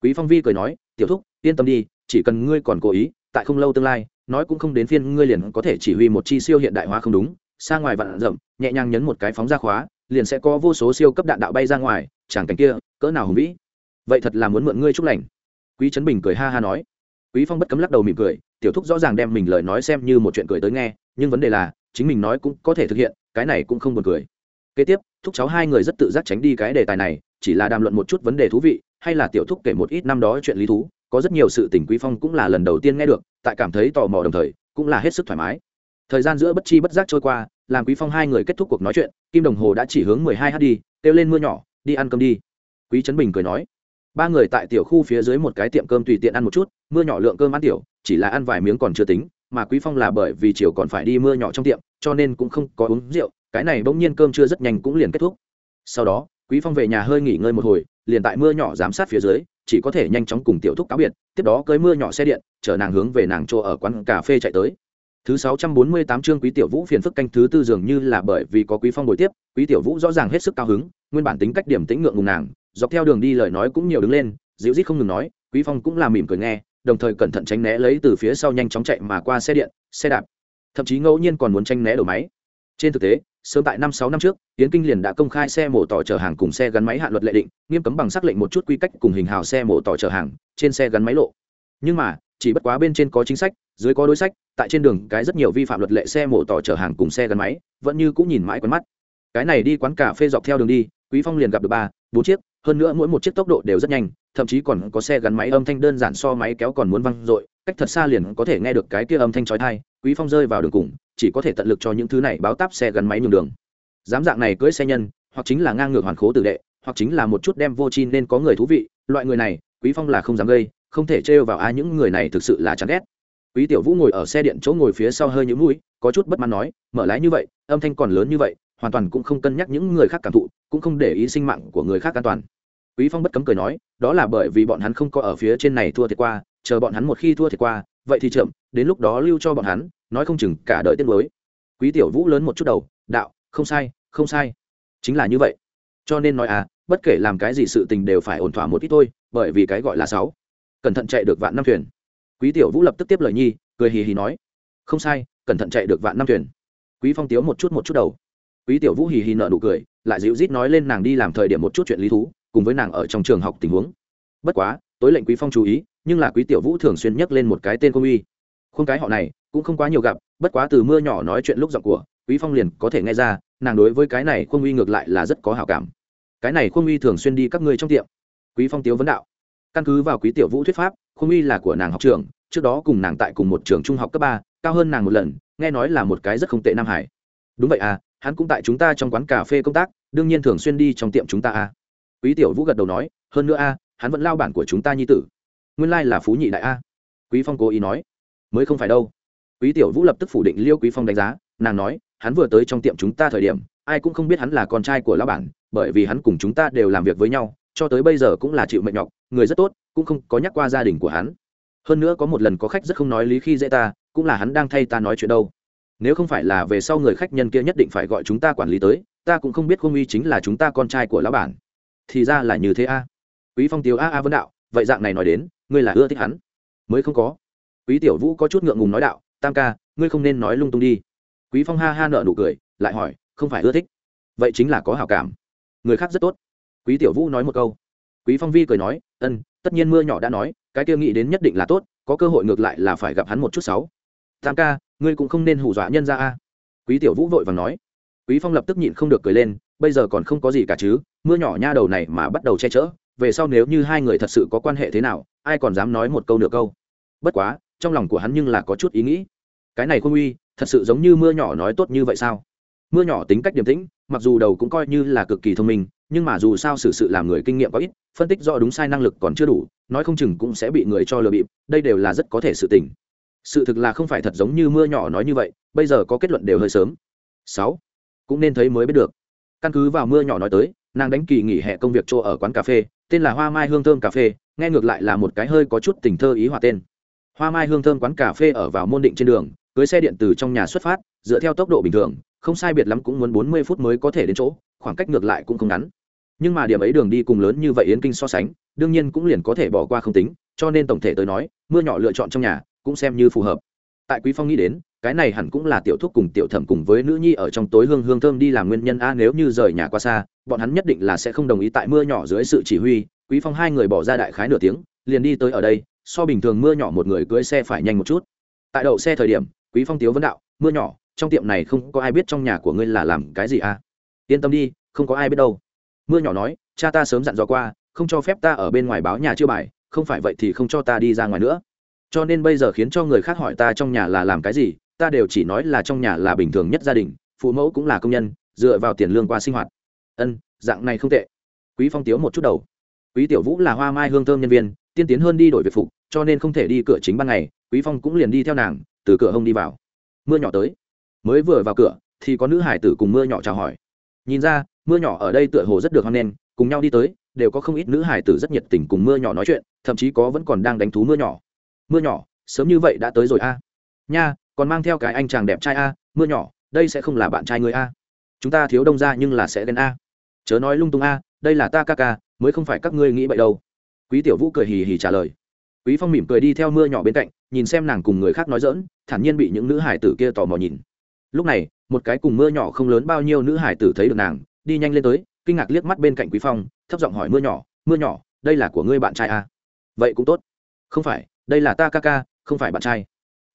Quý phong vi cười nói, tiểu thúc, yên tâm đi, chỉ cần ngươi còn cố ý, tại không lâu tương lai, nói cũng không đến phiên ngươi liền có thể chỉ huy một chi siêu hiện đại hóa không đúng, xa ngoài vạn rộng nhẹ nhàng nhấn một cái phóng ra khóa, liền sẽ có vô số siêu cấp đạn đạo bay ra ngoài, chẳng cảnh kia, cỡ nào hùng vĩ. Vậy thật là muốn mượn ngươi chúc lành. Quý trấn bình cười ha ha nói quý phong bất cấm lắc đầu mỉm cười, tiểu thúc rõ ràng đem mình lời nói xem như một chuyện cười tới nghe, nhưng vấn đề là, chính mình nói cũng có thể thực hiện, cái này cũng không buồn cười. Kế tiếp, thúc cháu hai người rất tự giác tránh đi cái đề tài này, chỉ là đàm luận một chút vấn đề thú vị, hay là tiểu thúc kể một ít năm đó chuyện lý thú, có rất nhiều sự tình quý phong cũng là lần đầu tiên nghe được, tại cảm thấy tò mò đồng thời, cũng là hết sức thoải mái. Thời gian giữa bất chi bất giác trôi qua, làm quý phong hai người kết thúc cuộc nói chuyện, kim đồng hồ đã chỉ hướng 12 h đi, kêu lên mưa nhỏ, đi ăn cơm đi. Quý trấn bình cười nói ba người tại tiểu khu phía dưới một cái tiệm cơm tùy tiện ăn một chút, mưa nhỏ lượng cơm ăn tiểu, chỉ là ăn vài miếng còn chưa tính, mà quý phong là bởi vì chiều còn phải đi mưa nhỏ trong tiệm, cho nên cũng không có uống rượu, cái này bỗng nhiên cơm chưa rất nhanh cũng liền kết thúc. Sau đó, quý phong về nhà hơi nghỉ ngơi một hồi, liền tại mưa nhỏ giám sát phía dưới, chỉ có thể nhanh chóng cùng tiểu thúc cáo biệt, tiếp đó cưới mưa nhỏ xe điện, chở nàng hướng về nàng chỗ ở quán cà phê chạy tới. Thứ sáu trăm bốn mươi tám chương quý tiểu vũ phiền phức canh thứ tư dường như là bởi vì có quý phong buổi tiếp, quý tiểu vũ rõ ràng hết sức cao hứng, nguyên bản tính cách điểm tĩnh ngượng ngùng nàng dọc theo đường đi lời nói cũng nhiều đứng lên, dịu rít không ngừng nói, quý phong cũng là mỉm cười nghe, đồng thời cẩn thận tránh né lấy từ phía sau nhanh chóng chạy mà qua xe điện, xe đạp. Thậm chí ngẫu nhiên còn muốn tranh né đầu máy. Trên thực tế, sớm tại năm sáu năm trước tiến kinh liền đã công khai xe mổ tỏ chở hàng cùng xe gắn máy hạ luật lệ định, nghiêm cấm bằng xác lệnh một chút quy cách cùng hình hào xe mổ tỏ chở hàng trên xe gắn máy lộ. Nhưng mà, chỉ bất quá bên trên có chính sách, dưới có đối sách, tại trên đường cái rất nhiều vi phạm luật lệ xe mổ tỏ chở hàng cùng xe gắn máy, vẫn như cũng nhìn mãi quen mắt. Cái này đi quán cà phê dọc theo đường đi, quý phong liền gặp được ba, bốn chiếc hơn nữa mỗi một chiếc tốc độ đều rất nhanh, thậm chí còn có xe gắn máy âm thanh đơn giản so máy kéo còn muốn văng dội, cách thật xa liền có thể nghe được cái kia âm thanh chói tai, quý phong rơi vào đường cùng, chỉ có thể tận lực cho những thứ này báo táp xe gắn máy nhường đường. Dám dạng này cưỡi xe nhân, hoặc chính là ngang ngược hoàn khố tử đệ, hoặc chính là một chút đem vô chi nên có người thú vị, loại người này, quý phong là không dám gây, không thể trêu vào ai những người này thực sự là chán ghét. Quý tiểu vũ ngồi ở xe điện chỗ ngồi phía sau hơi nhũ mũi, có chút bất mãn nói, mở lái như vậy, âm thanh còn lớn như vậy, hoàn toàn cũng không cân nhắc những người khác cảm thụ, cũng không để ý sinh mạng của người khác an toàn quý phong bất cấm cười nói, đó là bởi vì bọn hắn không có ở phía trên này thua thiệt qua, chờ bọn hắn một khi thua thiệt qua, vậy thì chậm, đến lúc đó lưu cho bọn hắn, nói không chừng cả đời tiết mới quý tiểu vũ lớn một chút đầu, đạo, không sai không sai, chính là như vậy. Cho nên nói à bất kể làm cái gì sự tình đều phải ổn thỏa một ít thôi, bởi vì cái gọi là sáu, cẩn thận chạy được vạn năm thuyền. Quý tiểu vũ lập tức tiếp lời nhi, cười hì hì nói, không sai, cẩn thận chạy được vạn năm thuyền. Quý phong tiếu một chút một chút đầu. Quý tiểu vũ hì hì nợ nụ cười, lại dịu rít nói lên nàng đi làm thời điểm một chút chuyện lý thú cùng với nàng ở trong trường học tình huống. Bất quá, tối lệnh quý phong chú ý, nhưng là quý tiểu vũ thường xuyên nhắc lên một cái tên công uy. Khuôn cái họ này, cũng không quá nhiều gặp, bất quá từ mưa nhỏ nói chuyện lúc giọng của, quý phong liền có thể nghe ra, nàng đối với cái này khuôn uy ngược lại là rất có hảo cảm. Cái này khuôn uy thường xuyên đi các ngươi trong tiệm. Quý phong tiếu vấn đạo. Căn cứ vào quý tiểu vũ thuyết pháp, khuôn uy là của nàng học trường, trước đó cùng nàng tại cùng một trường trung học cấp ba, cao hơn nàng một lần, nghe nói là một cái rất không tệ nam hải. Đúng vậy à hắn cũng tại chúng ta trong quán cà phê công tác, đương nhiên thường xuyên đi trong tiệm chúng ta à quý tiểu vũ gật đầu nói, hơn nữa a, hắn vẫn lao bản của chúng ta nhi tử. Nguyên lai là phú nhị đại a. Quý phong cố ý nói, mới không phải đâu. Quý tiểu vũ lập tức phủ định liêu quý phong đánh giá, nàng nói, hắn vừa tới trong tiệm chúng ta thời điểm, ai cũng không biết hắn là con trai của lão bản, bởi vì hắn cùng chúng ta đều làm việc với nhau, cho tới bây giờ cũng là chịu mệnh nhọc, người rất tốt, cũng không có nhắc qua gia đình của hắn. Hơn nữa có một lần có khách rất không nói lý khi dễ ta, cũng là hắn đang thay ta nói chuyện đâu. Nếu không phải là về sau người khách nhân kia nhất định phải gọi chúng ta quản lý tới, ta cũng không biết không uy chính là chúng ta con trai của lão bản thì ra là như thế a. Quý phong tiếu a a vấn đạo, vậy dạng này nói đến, ngươi là ưa thích hắn. Mới không có. Quý tiểu vũ có chút ngượng ngùng nói đạo, tam ca, ngươi không nên nói lung tung đi. Quý phong ha ha nợ nụ cười, lại hỏi, không phải ưa thích? Vậy chính là có hảo cảm. Người khác rất tốt. Quý tiểu vũ nói một câu. Quý phong vi cười nói, ân, tất nhiên mưa nhỏ đã nói, cái kia nghĩ đến nhất định là tốt, có cơ hội ngược lại là phải gặp hắn một chút sáu. Tam ca, ngươi cũng không nên hù dọa nhân ra a. Quý tiểu vũ vội vàng nói. Quý phong lập tức nhịn không được cười lên bây giờ còn không có gì cả chứ, mưa nhỏ nha đầu này mà bắt đầu che chở, về sau nếu như hai người thật sự có quan hệ thế nào, ai còn dám nói một câu nửa câu. Bất quá, trong lòng của hắn nhưng là có chút ý nghĩ. Cái này không uy, thật sự giống như mưa nhỏ nói tốt như vậy sao? Mưa nhỏ tính cách điềm tĩnh, mặc dù đầu cũng coi như là cực kỳ thông minh, nhưng mà dù sao xử sự làm người kinh nghiệm có ít, phân tích rõ đúng sai năng lực còn chưa đủ, nói không chừng cũng sẽ bị người cho lừa bịp, đây đều là rất có thể sự tình. Sự thực là không phải thật giống như mưa nhỏ nói như vậy, bây giờ có kết luận đều hơi sớm. Sáu, cũng nên thấy mới biết được căn cứ vào mưa nhỏ nói tới, nàng đánh kỳ nghỉ hè công việc chỗ ở quán cà phê, tên là hoa mai hương thơm cà phê, nghe ngược lại là một cái hơi có chút tình thơ ý hòa tên. Hoa mai hương thơm quán cà phê ở vào môn định trên đường, cưới xe điện từ trong nhà xuất phát, dựa theo tốc độ bình thường, không sai biệt lắm cũng muốn bốn mươi phút mới có thể đến chỗ, khoảng cách ngược lại cũng không ngắn. Nhưng mà điểm ấy đường đi cùng lớn như vậy yến kinh so sánh, đương nhiên cũng liền có thể bỏ qua không tính, cho nên tổng thể tới nói, mưa nhỏ lựa chọn trong nhà cũng xem như phù hợp. Tại quý phong nghĩ đến cái này hẳn cũng là tiểu thúc cùng tiểu thẩm cùng với nữ nhi ở trong tối hương hương thơm đi làm nguyên nhân a, nếu như rời nhà qua xa, bọn hắn nhất định là sẽ không đồng ý tại mưa nhỏ dưới sự chỉ huy. Quý phong hai người bỏ ra đại khái nửa tiếng, liền đi tới ở đây, so bình thường mưa nhỏ một người cưới xe phải nhanh một chút. Tại đậu xe thời điểm, quý phong tiếu vấn đạo, mưa nhỏ, trong tiệm này không có ai biết trong nhà của ngươi là làm cái gì à yên tâm đi, không có ai biết đâu. Mưa nhỏ nói, cha ta sớm dặn dò qua, không cho phép ta ở bên ngoài báo nhà chưa bài, không phải vậy thì không cho ta đi ra ngoài nữa. Cho nên bây giờ khiến cho người khác hỏi ta trong nhà là làm cái gì ta đều chỉ nói là trong nhà là bình thường nhất gia đình, phụ mẫu cũng là công nhân, dựa vào tiền lương qua sinh hoạt. Ân, dạng này không tệ. Quý phong tiếu một chút đầu. Quý tiểu vũ là hoa mai hương thơm nhân viên, tiên tiến hơn đi đổi việc phục, cho nên không thể đi cửa chính ban ngày, quý phong cũng liền đi theo nàng, từ cửa hông đi vào. Mưa nhỏ tới. Mới vừa vào cửa, thì có nữ hải tử cùng mưa nhỏ chào hỏi. Nhìn ra, mưa nhỏ ở đây tựa hồ rất được hoan nghênh, cùng nhau đi tới, đều có không ít nữ hải tử rất nhiệt tình cùng mưa nhỏ nói chuyện, thậm chí có vẫn còn đang đánh thú mưa nhỏ. Mưa nhỏ, sớm như vậy đã tới rồi a. Nha còn mang theo cái anh chàng đẹp trai a, mưa nhỏ, đây sẽ không là bạn trai người a. Chúng ta thiếu đông ra nhưng là sẽ ghen a. Chớ nói lung tung a, đây là ta ca ca, mới không phải các ngươi nghĩ vậy đâu. Quý tiểu vũ cười hì hì trả lời. Quý phong mỉm cười đi theo mưa nhỏ bên cạnh, nhìn xem nàng cùng người khác nói dỡn thản nhiên bị những nữ hải tử kia tò mò nhìn. Lúc này, một cái cùng mưa nhỏ không lớn bao nhiêu nữ hải tử thấy được nàng, đi nhanh lên tới, kinh ngạc liếc mắt bên cạnh quý phong, thấp giọng hỏi mưa nhỏ mưa nhỏ, đây là của ngươi bạn trai à? vậy cũng tốt. Không phải, đây là ta ca ca, không phải bạn trai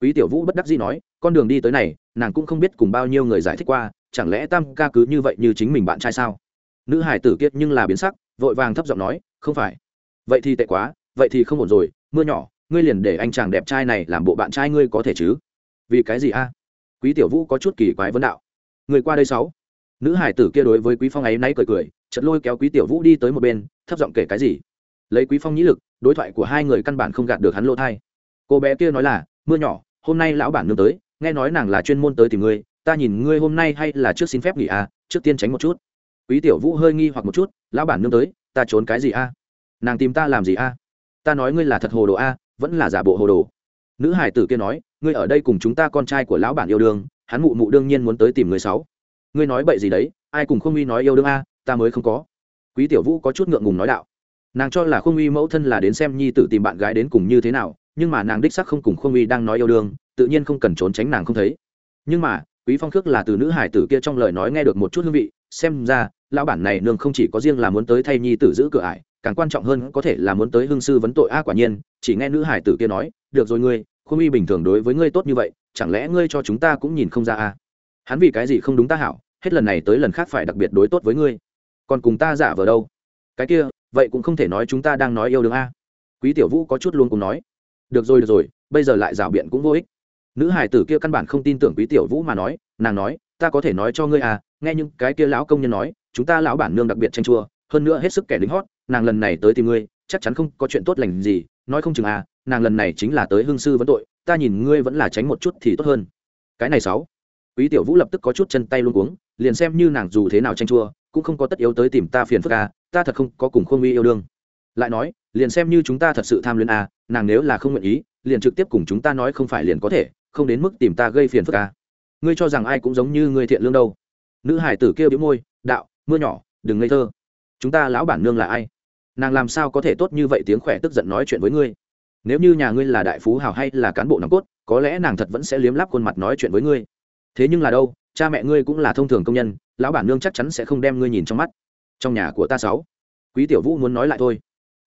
quý tiểu vũ bất đắc dĩ nói, con đường đi tới này, nàng cũng không biết cùng bao nhiêu người giải thích qua, chẳng lẽ tam ca cứ như vậy như chính mình bạn trai sao? Nữ hải tử kiệt nhưng là biến sắc, vội vàng thấp giọng nói, không phải. Vậy thì tệ quá, vậy thì không ổn rồi, mưa nhỏ, ngươi liền để anh chàng đẹp trai này làm bộ bạn trai ngươi có thể chứ? Vì cái gì a? Quý tiểu vũ có chút kỳ quái vấn đạo. Người qua đây sáu. Nữ hải tử kia đối với quý phong ấy nay cười cười, chợt lôi kéo quý tiểu vũ đi tới một bên, thấp giọng kể cái gì? Lấy quý phong nhĩ lực, đối thoại của hai người căn bản không gạt được hắn lỗ thai. Cô bé kia nói là, mưa nhỏ hôm nay lão bản nương tới nghe nói nàng là chuyên môn tới tìm ngươi ta nhìn ngươi hôm nay hay là trước xin phép nghỉ à trước tiên tránh một chút. Quý tiểu vũ hơi nghi hoặc một chút lão bản nương tới ta trốn cái gì a à? nàng tìm ta làm gì a à? ta nói ngươi là thật hồ đồ a à, vẫn là giả bộ hồ đồ. Nữ hải tử kia nói ngươi ở đây cùng chúng ta con trai của lão bản yêu đương hắn mụ mụ đương nhiên muốn tới tìm người sáu. Ngươi nói bậy gì đấy ai cùng không uy nói yêu đương a ta mới không có. Quý tiểu vũ có chút ngượng ngùng nói đạo nàng cho là Khương uy mẫu thân là đến xem nhi tử tìm bạn gái đến cùng như thế nào, nhưng mà nàng đích sắc không cùng Khương uy đang nói yêu đương, tự nhiên không cần trốn tránh nàng không thấy. Nhưng mà, quý phong khước là từ nữ hải tử kia trong lời nói nghe được một chút hương vị, xem ra, lão bản này nương không chỉ có riêng là muốn tới thay nhi tử giữ cửa ải, càng quan trọng hơn có thể là muốn tới hương sư vấn tội a quả nhiên, chỉ nghe nữ hải tử kia nói, được rồi ngươi Khương uy bình thường đối với ngươi tốt như vậy, chẳng lẽ ngươi cho chúng ta cũng nhìn không ra a? Hắn vì cái gì không đúng ta hảo, hết lần này tới lần khác phải đặc biệt đối tốt với ngươi, còn cùng ta giả vờ đâu. Cái kia vậy cũng không thể nói chúng ta đang nói yêu đương a. Quý tiểu vũ có chút luôn cùng nói, được rồi được rồi, bây giờ lại rào biện cũng vô ích. Nữ hải tử kia căn bản không tin tưởng quý tiểu vũ mà nói, nàng nói, ta có thể nói cho ngươi à nghe những cái kia lão công nhân nói, chúng ta lão bản nương đặc biệt tranh chua, hơn nữa hết sức kẻ lính hót, nàng lần này tới tìm ngươi, chắc chắn không có chuyện tốt lành gì, nói không chừng à nàng lần này chính là tới hương sư vấn tội, ta nhìn ngươi vẫn là tránh một chút thì tốt hơn. Cái này sáu quý tiểu vũ lập tức có chút chân tay luôn cuống, liền xem như nàng dù thế nào tranh chua, cũng không có tất yếu tới tìm ta phiền phức à ta thật không có cùng khuôn uy yêu đương. Lại nói, liền xem như chúng ta thật sự tham luyến a nàng nếu là không nguyện ý, liền trực tiếp cùng chúng ta nói không phải liền có thể, không đến mức tìm ta gây phiền phức a ngươi cho rằng ai cũng giống như ngươi thiện lương đâu. Nữ hải tử kêu biếu môi, đạo, mưa nhỏ, đừng ngây thơ. Chúng ta lão bản nương là ai? Nàng làm sao có thể tốt như vậy tiếng khỏe tức giận nói chuyện với ngươi? Nếu như nhà ngươi là đại phú hào hay là cán bộ nòng cốt, có lẽ nàng thật vẫn sẽ liếm láp khuôn mặt nói chuyện với ngươi thế nhưng là đâu, cha mẹ ngươi cũng là thông thường công nhân, lão bản nương chắc chắn sẽ không đem ngươi nhìn trong mắt. Trong nhà của ta sáu. Quý tiểu vũ muốn nói lại thôi.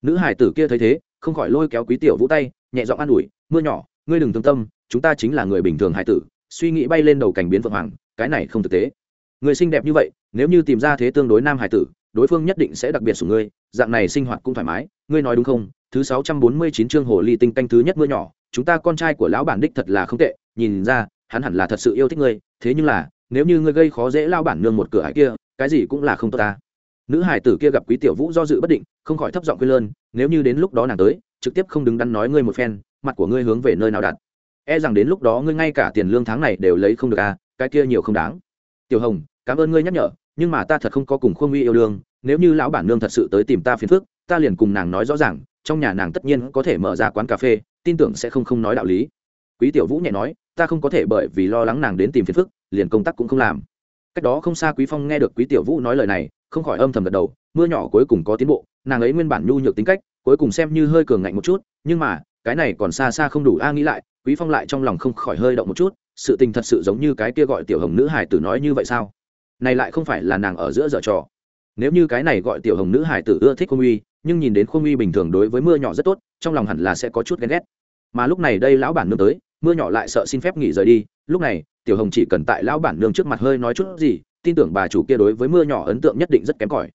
Nữ hải tử kia thấy thế, không khỏi lôi kéo quý tiểu vũ tay, nhẹ giọng an ủi, mưa nhỏ, ngươi đừng thương tâm, chúng ta chính là người bình thường hải tử, suy nghĩ bay lên đầu cảnh biến vượng hoàng, cái này không thực tế. Người xinh đẹp như vậy, nếu như tìm ra thế tương đối nam hải tử, đối phương nhất định sẽ đặc biệt sủng ngươi, dạng này sinh hoạt cũng thoải mái, ngươi nói đúng không? Thứ sáu trăm bốn mươi chín chương hồ ly tinh canh thứ nhất mưa nhỏ, chúng ta con trai của lão bản đích thật là không tệ, nhìn ra hắn hẳn là thật sự yêu thích ngươi, thế nhưng là, nếu như ngươi gây khó dễ lao bản nương một cửa hải kia, cái gì cũng là không tốt ta. Nữ hải tử kia gặp quý tiểu vũ do dự bất định, không khỏi thấp giọng quê lơn, nếu như đến lúc đó nàng tới, trực tiếp không đứng đắn nói ngươi một phen, mặt của ngươi hướng về nơi nào đặt. E rằng đến lúc đó ngươi ngay cả tiền lương tháng này đều lấy không được à cái kia nhiều không đáng. Tiểu hồng, cảm ơn ngươi nhắc nhở, nhưng mà ta thật không có cùng khuôn nguy yêu đương, nếu như lão bản nương thật sự tới tìm ta phiền phức, ta liền cùng nàng nói rõ ràng, trong nhà nàng tất nhiên có thể mở ra quán cà phê, tin tưởng sẽ không không nói đạo lý. Quý tiểu vũ nhẹ nói ta không có thể bởi vì lo lắng nàng đến tìm phiền phức, liền công tác cũng không làm. Cách đó không xa quý phong nghe được quý tiểu vũ nói lời này, không khỏi âm thầm gật đầu, mưa nhỏ cuối cùng có tiến bộ, nàng ấy nguyên bản nhu nhược tính cách, cuối cùng xem như hơi cường ngạnh một chút, nhưng mà, cái này còn xa xa không đủ a nghĩ lại, quý phong lại trong lòng không khỏi hơi động một chút, sự tình thật sự giống như cái kia gọi tiểu hồng nữ hải tử nói như vậy sao? Này lại không phải là nàng ở giữa dở trò. Nếu như cái này gọi tiểu hồng nữ hải tử ưa thích khuôn uy, nhưng nhìn đến khuôn uy bình thường đối với mưa nhỏ rất tốt, trong lòng hẳn là sẽ có chút ghen ghét. Mà lúc này đây lão bản nương tới mưa nhỏ lại sợ xin phép nghỉ rời đi. Lúc này, tiểu hồng chỉ cần tại lão bản nương trước mặt hơi nói chút gì, tin tưởng bà chủ kia đối với mưa nhỏ ấn tượng nhất định rất kém cỏi.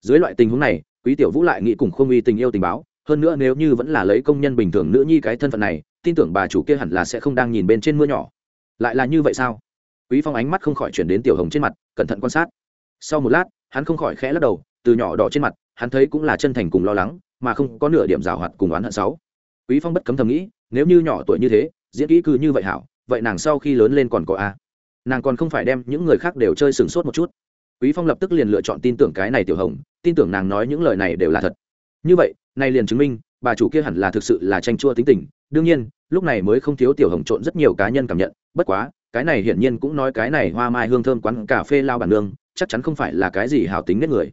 Dưới loại tình huống này, quý tiểu vũ lại nghĩ cùng không uy tình yêu tình báo, hơn nữa nếu như vẫn là lấy công nhân bình thường nữ nhi cái thân phận này, tin tưởng bà chủ kia hẳn là sẽ không đang nhìn bên trên mưa nhỏ. Lại là như vậy sao? Quý phong ánh mắt không khỏi chuyển đến tiểu hồng trên mặt, cẩn thận quan sát. Sau một lát, hắn không khỏi khẽ lắc đầu, từ nhỏ đỏ trên mặt, hắn thấy cũng là chân thành cùng lo lắng, mà không có nửa điểm rào hoạt cùng oán hận sáu quý phong bất cấm thầm nghĩ, nếu như nhỏ tuổi như thế diễn kỹ cứ như vậy hảo, vậy nàng sau khi lớn lên còn có a. Nàng còn không phải đem những người khác đều chơi sừng sốt một chút. Quý phong lập tức liền lựa chọn tin tưởng cái này tiểu hồng, tin tưởng nàng nói những lời này đều là thật. Như vậy nay liền chứng minh, bà chủ kia hẳn là thực sự là tranh chua tính tình. Đương nhiên, lúc này mới không thiếu tiểu hồng trộn rất nhiều cá nhân cảm nhận, bất quá, cái này hiển nhiên cũng nói cái này hoa mai hương thơm quán cà phê lao bản nương, chắc chắn không phải là cái gì hảo tính nết người.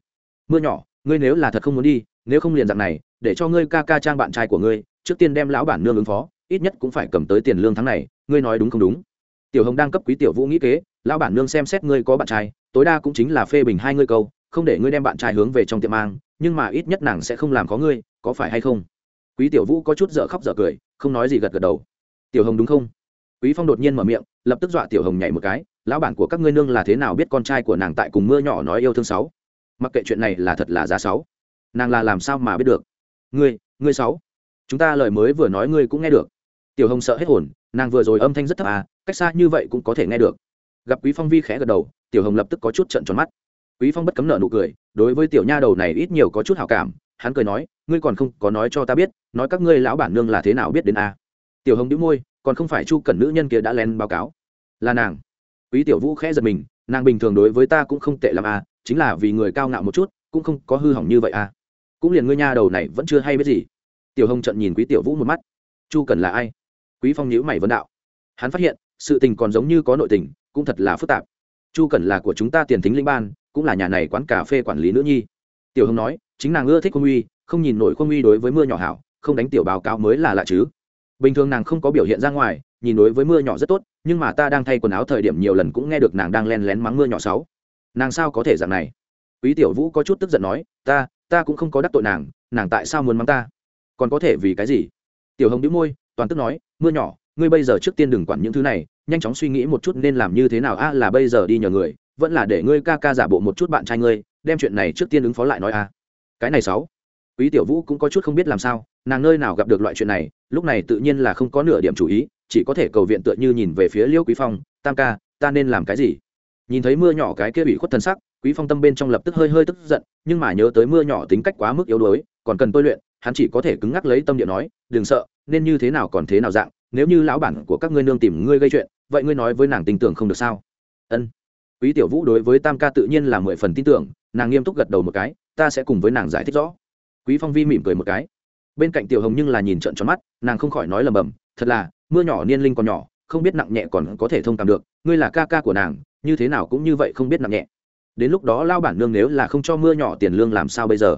Mưa nhỏ, ngươi nếu là thật không muốn đi, nếu không liền dạng này, để cho ngươi ca ca trang bạn trai của ngươi, trước tiên đem lão bản nương ứng phó ít nhất cũng phải cầm tới tiền lương tháng này, ngươi nói đúng không đúng? Tiểu hồng đang cấp quý tiểu vũ nghĩ kế, lão bản nương xem xét ngươi có bạn trai, tối đa cũng chính là phê bình hai ngươi câu, không để ngươi đem bạn trai hướng về trong tiệm mang, nhưng mà ít nhất nàng sẽ không làm có ngươi, có phải hay không? Quý tiểu vũ có chút dở khóc dở cười, không nói gì gật gật đầu. Tiểu hồng đúng không? Quý phong đột nhiên mở miệng, lập tức dọa tiểu hồng nhảy một cái, lão bản của các ngươi nương là thế nào biết con trai của nàng tại cùng mưa nhỏ nói yêu thương sáu? Mặc kệ chuyện này là thật là giá sáu. Nàng là làm sao mà biết được? Ngươi ngươi sáu. Chúng ta lời mới vừa nói ngươi cũng nghe được tiểu hồng sợ hết hồn nàng vừa rồi âm thanh rất thấp à cách xa như vậy cũng có thể nghe được. Gặp quý phong vi khẽ gật đầu tiểu hồng lập tức có chút trận tròn mắt. Quý phong bất cấm nợ nụ cười đối với tiểu nha đầu này ít nhiều có chút hảo cảm hắn cười nói ngươi còn không có nói cho ta biết nói các ngươi lão bản nương là thế nào biết đến a? Tiểu hồng đĩu môi còn không phải chu cẩn nữ nhân kia đã lén báo cáo. Là nàng. Quý tiểu vũ khẽ giật mình nàng bình thường đối với ta cũng không tệ l à, chính là vì người cao ngạo một chút cũng không có hư hỏng như vậy à? cũng liền ngươi nha đầu này vẫn chưa hay biết gì. Tiểu hồng trận nhìn quý tiểu vũ một mắt. Chu cần là ai? Quý phong nhíu mày vấn đạo. Hắn phát hiện, sự tình còn giống như có nội tình, cũng thật là phức tạp. Chu cần là của chúng ta tiền thính linh ban, cũng là nhà này quán cà phê quản lý nữ nhi. Tiểu hồng nói, chính nàng ưa thích khuôn uy, không nhìn nổi khuôn uy đối với mưa nhỏ hảo, không đánh tiểu báo cáo mới là lạ chứ. Bình thường nàng không có biểu hiện ra ngoài, nhìn đối với mưa nhỏ rất tốt, nhưng mà ta đang thay quần áo thời điểm nhiều lần cũng nghe được nàng đang len lén mắng mưa nhỏ sáu nàng sao có thể dạng này? Quý tiểu vũ có chút tức giận nói, ta ta cũng không có đắc tội nàng nàng tại sao muốn mắng ta? Còn có thể vì cái gì? Tiểu hồng đĩu môi, toàn tức nói mưa nhỏ, ngươi bây giờ trước tiên đừng quản những thứ này, nhanh chóng suy nghĩ một chút nên làm như thế nào. A, là bây giờ đi nhờ người, vẫn là để ngươi ca ca giả bộ một chút bạn trai ngươi, đem chuyện này trước tiên ứng phó lại nói a. Cái này sáu. Quý tiểu vũ cũng có chút không biết làm sao, nàng nơi nào gặp được loại chuyện này, lúc này tự nhiên là không có nửa điểm chủ ý, chỉ có thể cầu viện tựa như nhìn về phía liêu quý phong, tam ca, ta nên làm cái gì? Nhìn thấy mưa nhỏ cái kia bị khuất thân sắc, quý phong tâm bên trong lập tức hơi hơi tức giận, nhưng mà nhớ tới mưa nhỏ tính cách quá mức yếu đuối, còn cần tôi luyện, hắn chỉ có thể cứng ngắc lấy tâm địa nói, đừng sợ nên như thế nào còn thế nào dạng, nếu như lão bản của các ngươi nương tìm ngươi gây chuyện, vậy ngươi nói với nàng tin tưởng không được sao? Ân. Quý tiểu vũ đối với tam ca tự nhiên là mười phần tin tưởng, nàng nghiêm túc gật đầu một cái, ta sẽ cùng với nàng giải thích rõ. Quý phong vi mỉm cười một cái. Bên cạnh tiểu hồng nhưng là nhìn trận tròn mắt, nàng không khỏi nói lầm bầm, thật là, mưa nhỏ niên linh còn nhỏ, không biết nặng nhẹ còn có thể thông cảm được, ngươi là ca ca của nàng, như thế nào cũng như vậy không biết nặng nhẹ. Đến lúc đó lao bản nương nếu là không cho mưa nhỏ tiền lương làm sao bây giờ?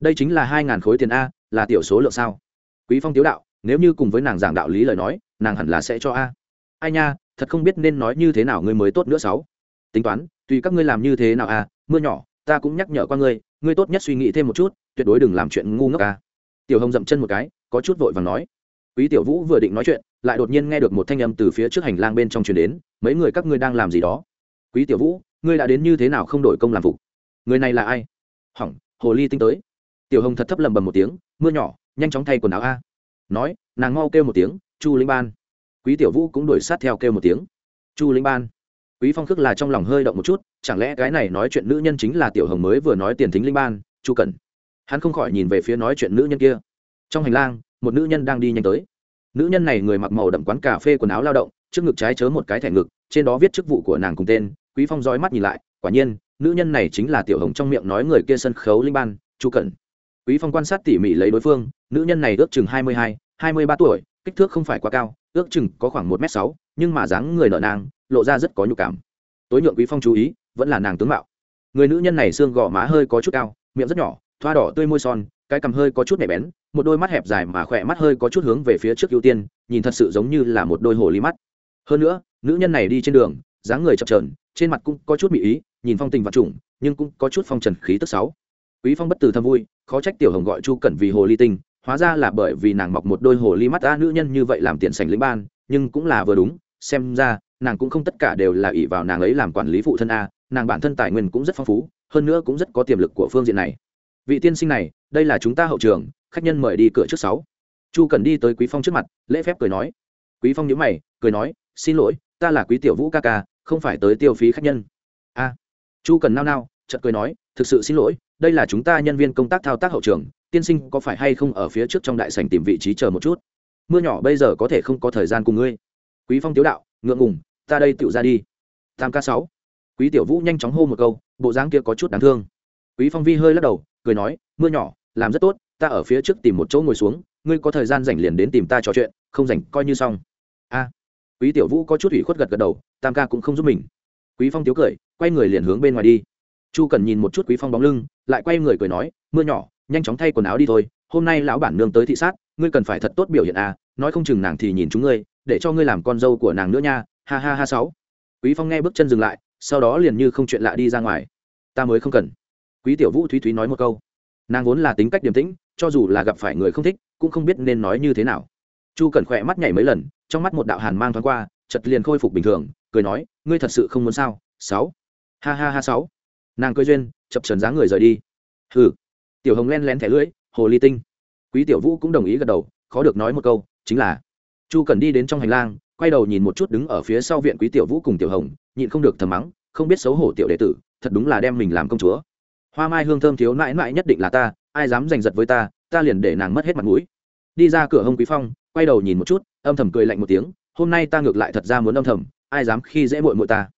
Đây chính là hai ngàn khối tiền a, là tiểu số lượng sao? Quý phong tiếu đạo nếu như cùng với nàng giảng đạo lý lời nói, nàng hẳn là sẽ cho a. Ai nha, thật không biết nên nói như thế nào ngươi mới tốt nữa sáu. Tính toán, tùy các ngươi làm như thế nào a, mưa nhỏ, ta cũng nhắc nhở qua ngươi ngươi tốt nhất suy nghĩ thêm một chút, tuyệt đối đừng làm chuyện ngu ngốc a. Tiểu hồng dậm chân một cái, có chút vội vàng nói. Quý tiểu vũ vừa định nói chuyện, lại đột nhiên nghe được một thanh âm từ phía trước hành lang bên trong truyền đến, mấy người các ngươi đang làm gì đó? Quý tiểu vũ, ngươi đã đến như thế nào không đổi công làm phục người này là ai? Hỏng, hồ ly tinh tới. Tiểu hồng thật thấp lầm bầm một tiếng, mưa nhỏ, nhanh chóng thay quần áo a nói, nàng mau kêu một tiếng, chu linh ban. Quý tiểu vũ cũng đuổi sát theo kêu một tiếng. Chu linh ban. Quý phong khước là trong lòng hơi động một chút, chẳng lẽ cái này nói chuyện nữ nhân chính là tiểu hồng mới vừa nói tiền thính linh ban, chu cần hắn không khỏi nhìn về phía nói chuyện nữ nhân kia. Trong hành lang, một nữ nhân đang đi nhanh tới. Nữ nhân này người mặc màu đậm quán cà phê quần áo lao động, trước ngực trái chớ một cái thẻ ngực, trên đó viết chức vụ của nàng cùng tên. Quý phong dõi mắt nhìn lại, quả nhiên, nữ nhân này chính là tiểu hồng trong miệng nói người kia sân khấu linh ban, chu cẩn quý phong quan sát tỉ mỉ lấy đối phương, nữ nhân này ước chừng hai mươi hai hai mươi ba tuổi, kích thước không phải quá cao, ước chừng có khoảng một m sáu, nhưng mà dáng người nợ nàng lộ ra rất có nhục cảm. Tối nhượng quý phong chú ý, vẫn là nàng tướng mạo. Người nữ nhân này xương gò má hơi có chút cao, miệng rất nhỏ, thoa đỏ tươi môi son, cái cằm hơi có chút nhạy bén, một đôi mắt hẹp dài mà khỏe mắt hơi có chút hướng về phía trước ưu tiên, nhìn thật sự giống như là một đôi hồ ly mắt. Hơn nữa, nữ nhân này đi trên đường, dáng người chập trờn trên mặt cũng có chút mỹ ý, nhìn phong tình và trùng, nhưng cũng có chút phong trần khí tức sáu quý phong bất từ thâm vui, khó trách tiểu hồng gọi chu cẩn vì hồ ly tinh, hóa ra là bởi vì nàng mọc một đôi hồ ly mắt ta nữ nhân như vậy làm tiền sành lĩnh ban, nhưng cũng là vừa đúng, xem ra, nàng cũng không tất cả đều là ỷ vào nàng ấy làm quản lý phụ thân a, nàng bản thân tài nguyên cũng rất phong phú, hơn nữa cũng rất có tiềm lực của phương diện này. Vị tiên sinh này, đây là chúng ta hậu trường, khách nhân mời đi cửa trước sáu. Chu cần đi tới quý phong trước mặt, lễ phép cười nói. Quý phong nhíu mày, cười nói, xin lỗi, ta là quý tiểu vũ ca ca, không phải tới tiêu phí khách nhân. A. Chu cần nao nao chợt cười nói, thực sự xin lỗi, đây là chúng ta nhân viên công tác thao tác hậu trường, tiên sinh có phải hay không ở phía trước trong đại sảnh tìm vị trí chờ một chút? Mưa nhỏ bây giờ có thể không có thời gian cùng ngươi. Quý phong tiếu đạo, ngượng ngùng, ta đây tựu ra đi. Tam ca sáu. Quý tiểu vũ nhanh chóng hô một câu, bộ dáng kia có chút đáng thương. Quý phong vi hơi lắc đầu, cười nói, mưa nhỏ, làm rất tốt, ta ở phía trước tìm một chỗ ngồi xuống, ngươi có thời gian rảnh liền đến tìm ta trò chuyện, không rảnh coi như xong. A. Quý tiểu vũ có chút ủy khuất gật gật đầu, tam ca cũng không giúp mình. Quý phong tiếu cười, quay người liền hướng bên ngoài đi chu cần nhìn một chút quý phong bóng lưng, lại quay người cười nói, mưa nhỏ, nhanh chóng thay quần áo đi thôi, hôm nay lão bản nương tới thị sát, ngươi cần phải thật tốt biểu hiện à nói không chừng nàng thì nhìn chúng ngươi, để cho ngươi làm con dâu của nàng nữa nha, ha ha ha sáu. Quý phong nghe bước chân dừng lại, sau đó liền như không chuyện lạ đi ra ngoài. Ta mới không cần. Quý tiểu vũ thúy thúy nói một câu. Nàng vốn là tính cách điềm tĩnh, cho dù là gặp phải người không thích, cũng không biết nên nói như thế nào. Chu cần khỏe mắt nhảy mấy lần, trong mắt một đạo hàn mang thoáng qua chật liền khôi phục bình thường, cười nói, ngươi thật sự không muốn sao, sáu? Ha ha ha sáu nàng cơ duyên, chập trần dáng người rời đi. Hừ. Tiểu hồng len lén thẻ lưỡi, hồ ly tinh. Quý tiểu vũ cũng đồng ý gật đầu, khó được nói một câu, chính là, chu cần đi đến trong hành lang, quay đầu nhìn một chút đứng ở phía sau viện quý tiểu vũ cùng tiểu hồng, nhịn không được thầm mắng, không biết xấu hổ tiểu đệ tử, thật đúng là đem mình làm công chúa. Hoa mai hương thơm thiếu mãi mãi nhất định là ta, ai dám giành giật với ta ta liền để nàng mất hết mặt mũi. Đi ra cửa hông quý phong, quay đầu nhìn một chút, âm thầm cười lạnh một tiếng, hôm nay ta ngược lại thật ra muốn âm thầm, ai dám khi dễ muội muội ta.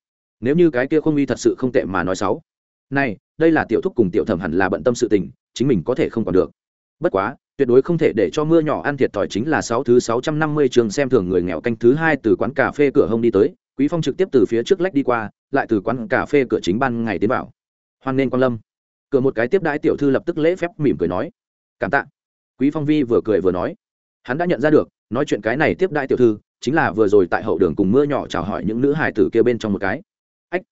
Nếu như cái kia không uy thật sự không tệ mà nói xấu này, đây là tiểu thúc cùng tiểu thẩm hẳn là bận tâm sự tình, chính mình có thể không còn được. Bất quá, tuyệt đối không thể để cho mưa nhỏ ăn thiệt thòi chính là sáu thứ sáu trăm năm mươi trường xem thường người nghèo canh thứ hai từ quán cà phê cửa hông đi tới, quý phong trực tiếp từ phía trước lách đi qua, lại từ quán cà phê cửa chính ban ngày tiến vào. Hoan nên quan lâm. Cửa một cái tiếp đãi tiểu thư lập tức lễ phép mỉm cười nói, cảm tạ. Quý phong vi vừa cười vừa nói, hắn đã nhận ra được, nói chuyện cái này tiếp đãi tiểu thư, chính là vừa rồi tại hậu đường cùng mưa nhỏ chào hỏi những nữ hài tử kia bên trong một cái. Ách,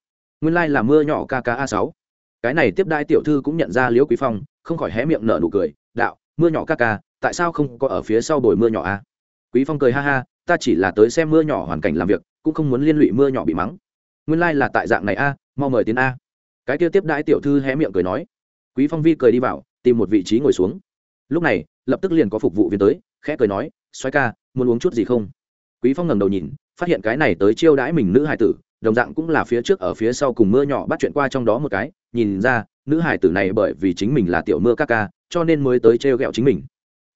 nguyên lai like là mưa nhỏ kka sáu cái này tiếp đại tiểu thư cũng nhận ra liễu quý phong, không khỏi hé miệng nở nụ cười, đạo, mưa nhỏ ca ca, tại sao không có ở phía sau bồi mưa nhỏ a quý phong cười ha ha, ta chỉ là tới xem mưa nhỏ hoàn cảnh làm việc, cũng không muốn liên lụy mưa nhỏ bị mắng. Nguyên lai like là tại dạng này a, mau mời tiến a. Cái kia tiếp đãi tiểu thư hé miệng cười nói. Quý phong vi cười đi vào, tìm một vị trí ngồi xuống. Lúc này, lập tức liền có phục vụ viên tới, khẽ cười nói xoay ca, muốn uống chút gì không? Quý phong ngẩng đầu nhìn, phát hiện cái này tới chiêu đãi mình nữ hài tử, đồng dạng cũng là phía trước ở phía sau cùng mưa nhỏ bắt chuyện qua trong đó một cái nhìn ra, nữ hải tử này bởi vì chính mình là tiểu mưa ca ca, cho nên mới tới trêu ghẹo chính mình.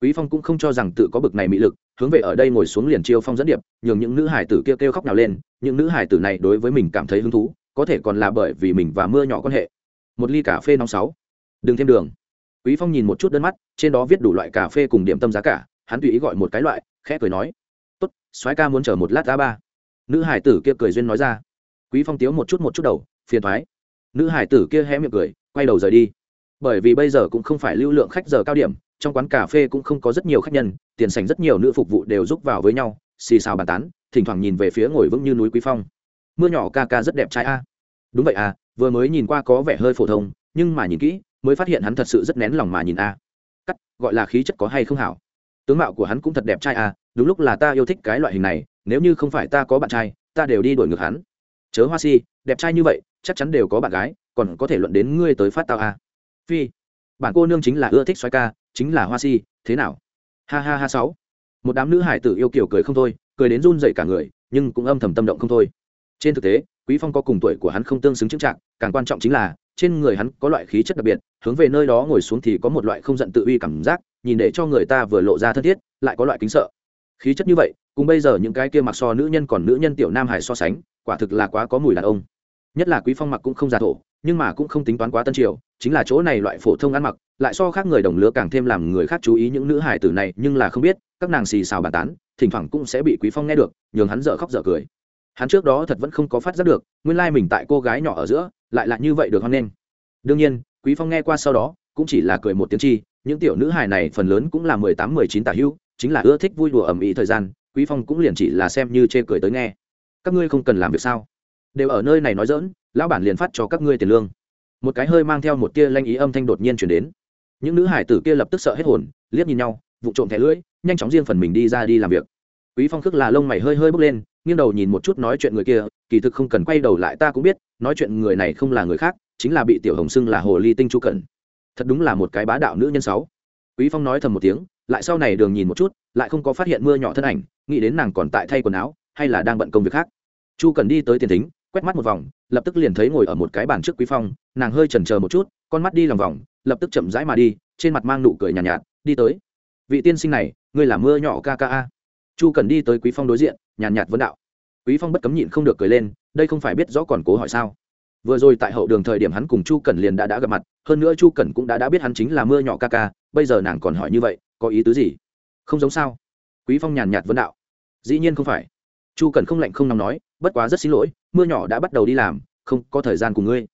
Quý phong cũng không cho rằng tự có bực này mị lực, hướng về ở đây ngồi xuống liền chiêu phong dẫn điệp, nhường những nữ hải tử kia kêu khóc nào lên, những nữ hải tử này đối với mình cảm thấy hứng thú, có thể còn là bởi vì mình và mưa nhỏ quan hệ. Một ly cà phê nóng sáu. Đừng thêm đường. Quý phong nhìn một chút đơn mắt, trên đó viết đủ loại cà phê cùng điểm tâm giá cả, hắn tùy ý gọi một cái loại, khẽ cười nói. Tốt, soái ca muốn chờ một lát giá ba. Nữ hải tử kia cười duyên nói ra. Quý phong tiếu một chút một chút đầu, phiền thoái nữ hải tử kia hé miệng cười, quay đầu rời đi. Bởi vì bây giờ cũng không phải lưu lượng khách giờ cao điểm, trong quán cà phê cũng không có rất nhiều khách nhân, tiền sành rất nhiều nữ phục vụ đều giúp vào với nhau, xì xào bàn tán, thỉnh thoảng nhìn về phía ngồi vững như núi quý phong. Mưa nhỏ ca ca rất đẹp trai a. À. Đúng vậy à vừa mới nhìn qua có vẻ hơi phổ thông, nhưng mà nhìn kỹ, mới phát hiện hắn thật sự rất nén lòng mà nhìn a. Cắt, gọi là khí chất có hay không hảo? Tướng mạo của hắn cũng thật đẹp trai a, đúng lúc là ta yêu thích cái loại hình này, nếu như không phải ta có bạn trai, ta đều đi đuổi ngược hắn chớ hoa si, đẹp trai như vậy, chắc chắn đều có bạn gái, còn có thể luận đến ngươi tới phát tao à? phi bản cô nương chính là ưa thích xoay ca, chính là hoa si, thế nào? Ha ha ha sáu. Một đám nữ hải tử yêu kiểu cười không thôi, cười đến run dậy cả người, nhưng cũng âm thầm tâm động không thôi. Trên thực tế, quý phong có cùng tuổi của hắn không tương xứng chứng trạng càng quan trọng chính là, trên người hắn có loại khí chất đặc biệt, hướng về nơi đó ngồi xuống thì có một loại không giận tự uy cảm giác, nhìn để cho người ta vừa lộ ra thân thiết, lại có loại kính sợ. Khí chất như vậy, cùng bây giờ những cái kia mặc so nữ nhân còn nữ nhân tiểu nam hải so sánh quả thực là quá có mùi đàn ông. Nhất là quý phong mặc cũng không già thổ, nhưng mà cũng không tính toán quá tân triều, chính là chỗ này loại phổ thông ăn mặc, lại so khác người đồng lứa càng thêm làm người khác chú ý những nữ hải tử này, nhưng là không biết, các nàng xì xào bàn tán, thỉnh thoảng cũng sẽ bị quý phong nghe được, nhường hắn dở khóc dở cười. Hắn trước đó thật vẫn không có phát giác được, nguyên lai mình tại cô gái nhỏ ở giữa, lại là như vậy được hoan nghênh. Đương nhiên, quý phong nghe qua sau đó, cũng chỉ là cười một tiếng chi, những tiểu nữ hài này phần lớn cũng là mười tám, mười chín tả hữu chính là ưa thích vui đùa ẩm ý thời gian, quý phong cũng liền chỉ là xem như chê cười tới nghe các ngươi không cần làm việc sao? Đều ở nơi này nói dỡn lão bản liền phát cho các ngươi tiền lương. Một cái hơi mang theo một tia lanh ý âm thanh đột nhiên chuyển đến. Những nữ hải tử kia lập tức sợ hết hồn, liếc nhìn nhau, vụ trộm thẻ lưỡi, nhanh chóng riêng phần mình đi ra đi làm việc. Quý phong khước là lông mày hơi hơi bốc lên, nghiêng đầu nhìn một chút nói chuyện người kia, kỳ thực không cần quay đầu lại ta cũng biết, nói chuyện người này không là người khác, chính là bị tiểu hồng xưng là hồ ly tinh chu cẩn. Thật đúng là một cái bá đạo nữ nhân sáu. Quý phong nói thầm một tiếng, lại sau này đường nhìn một chút, lại không có phát hiện mưa nhỏ thân ảnh, nghĩ đến nàng còn tại thay quần áo hay là đang bận công việc khác. Chu cần đi tới tiền thính quét mắt một vòng lập tức liền thấy ngồi ở một cái bàn trước quý phong nàng hơi chần chờ một chút con mắt đi lòng vòng lập tức chậm rãi mà đi trên mặt mang nụ cười nhàn nhạt, nhạt đi tới. Vị tiên sinh này ngươi là mưa nhỏ ca ca a? Chu cần đi tới quý phong đối diện nhàn nhạt vấn đạo. Quý phong bất cấm nhịn không được cười lên đây không phải biết rõ còn cố hỏi sao? Vừa rồi tại hậu đường thời điểm hắn cùng chu Cần liền đã đã gặp mặt hơn nữa chu Cần cũng đã đã biết hắn chính là mưa nhỏ ca ca bây giờ nàng còn hỏi như vậy có ý tứ gì? Không giống sao? Quý phong nhàn nhạt vấn đạo. Dĩ nhiên không phải chu Cần không lạnh không nóng nói, bất quá rất xin lỗi, mưa nhỏ đã bắt đầu đi làm, không có thời gian cùng ngươi.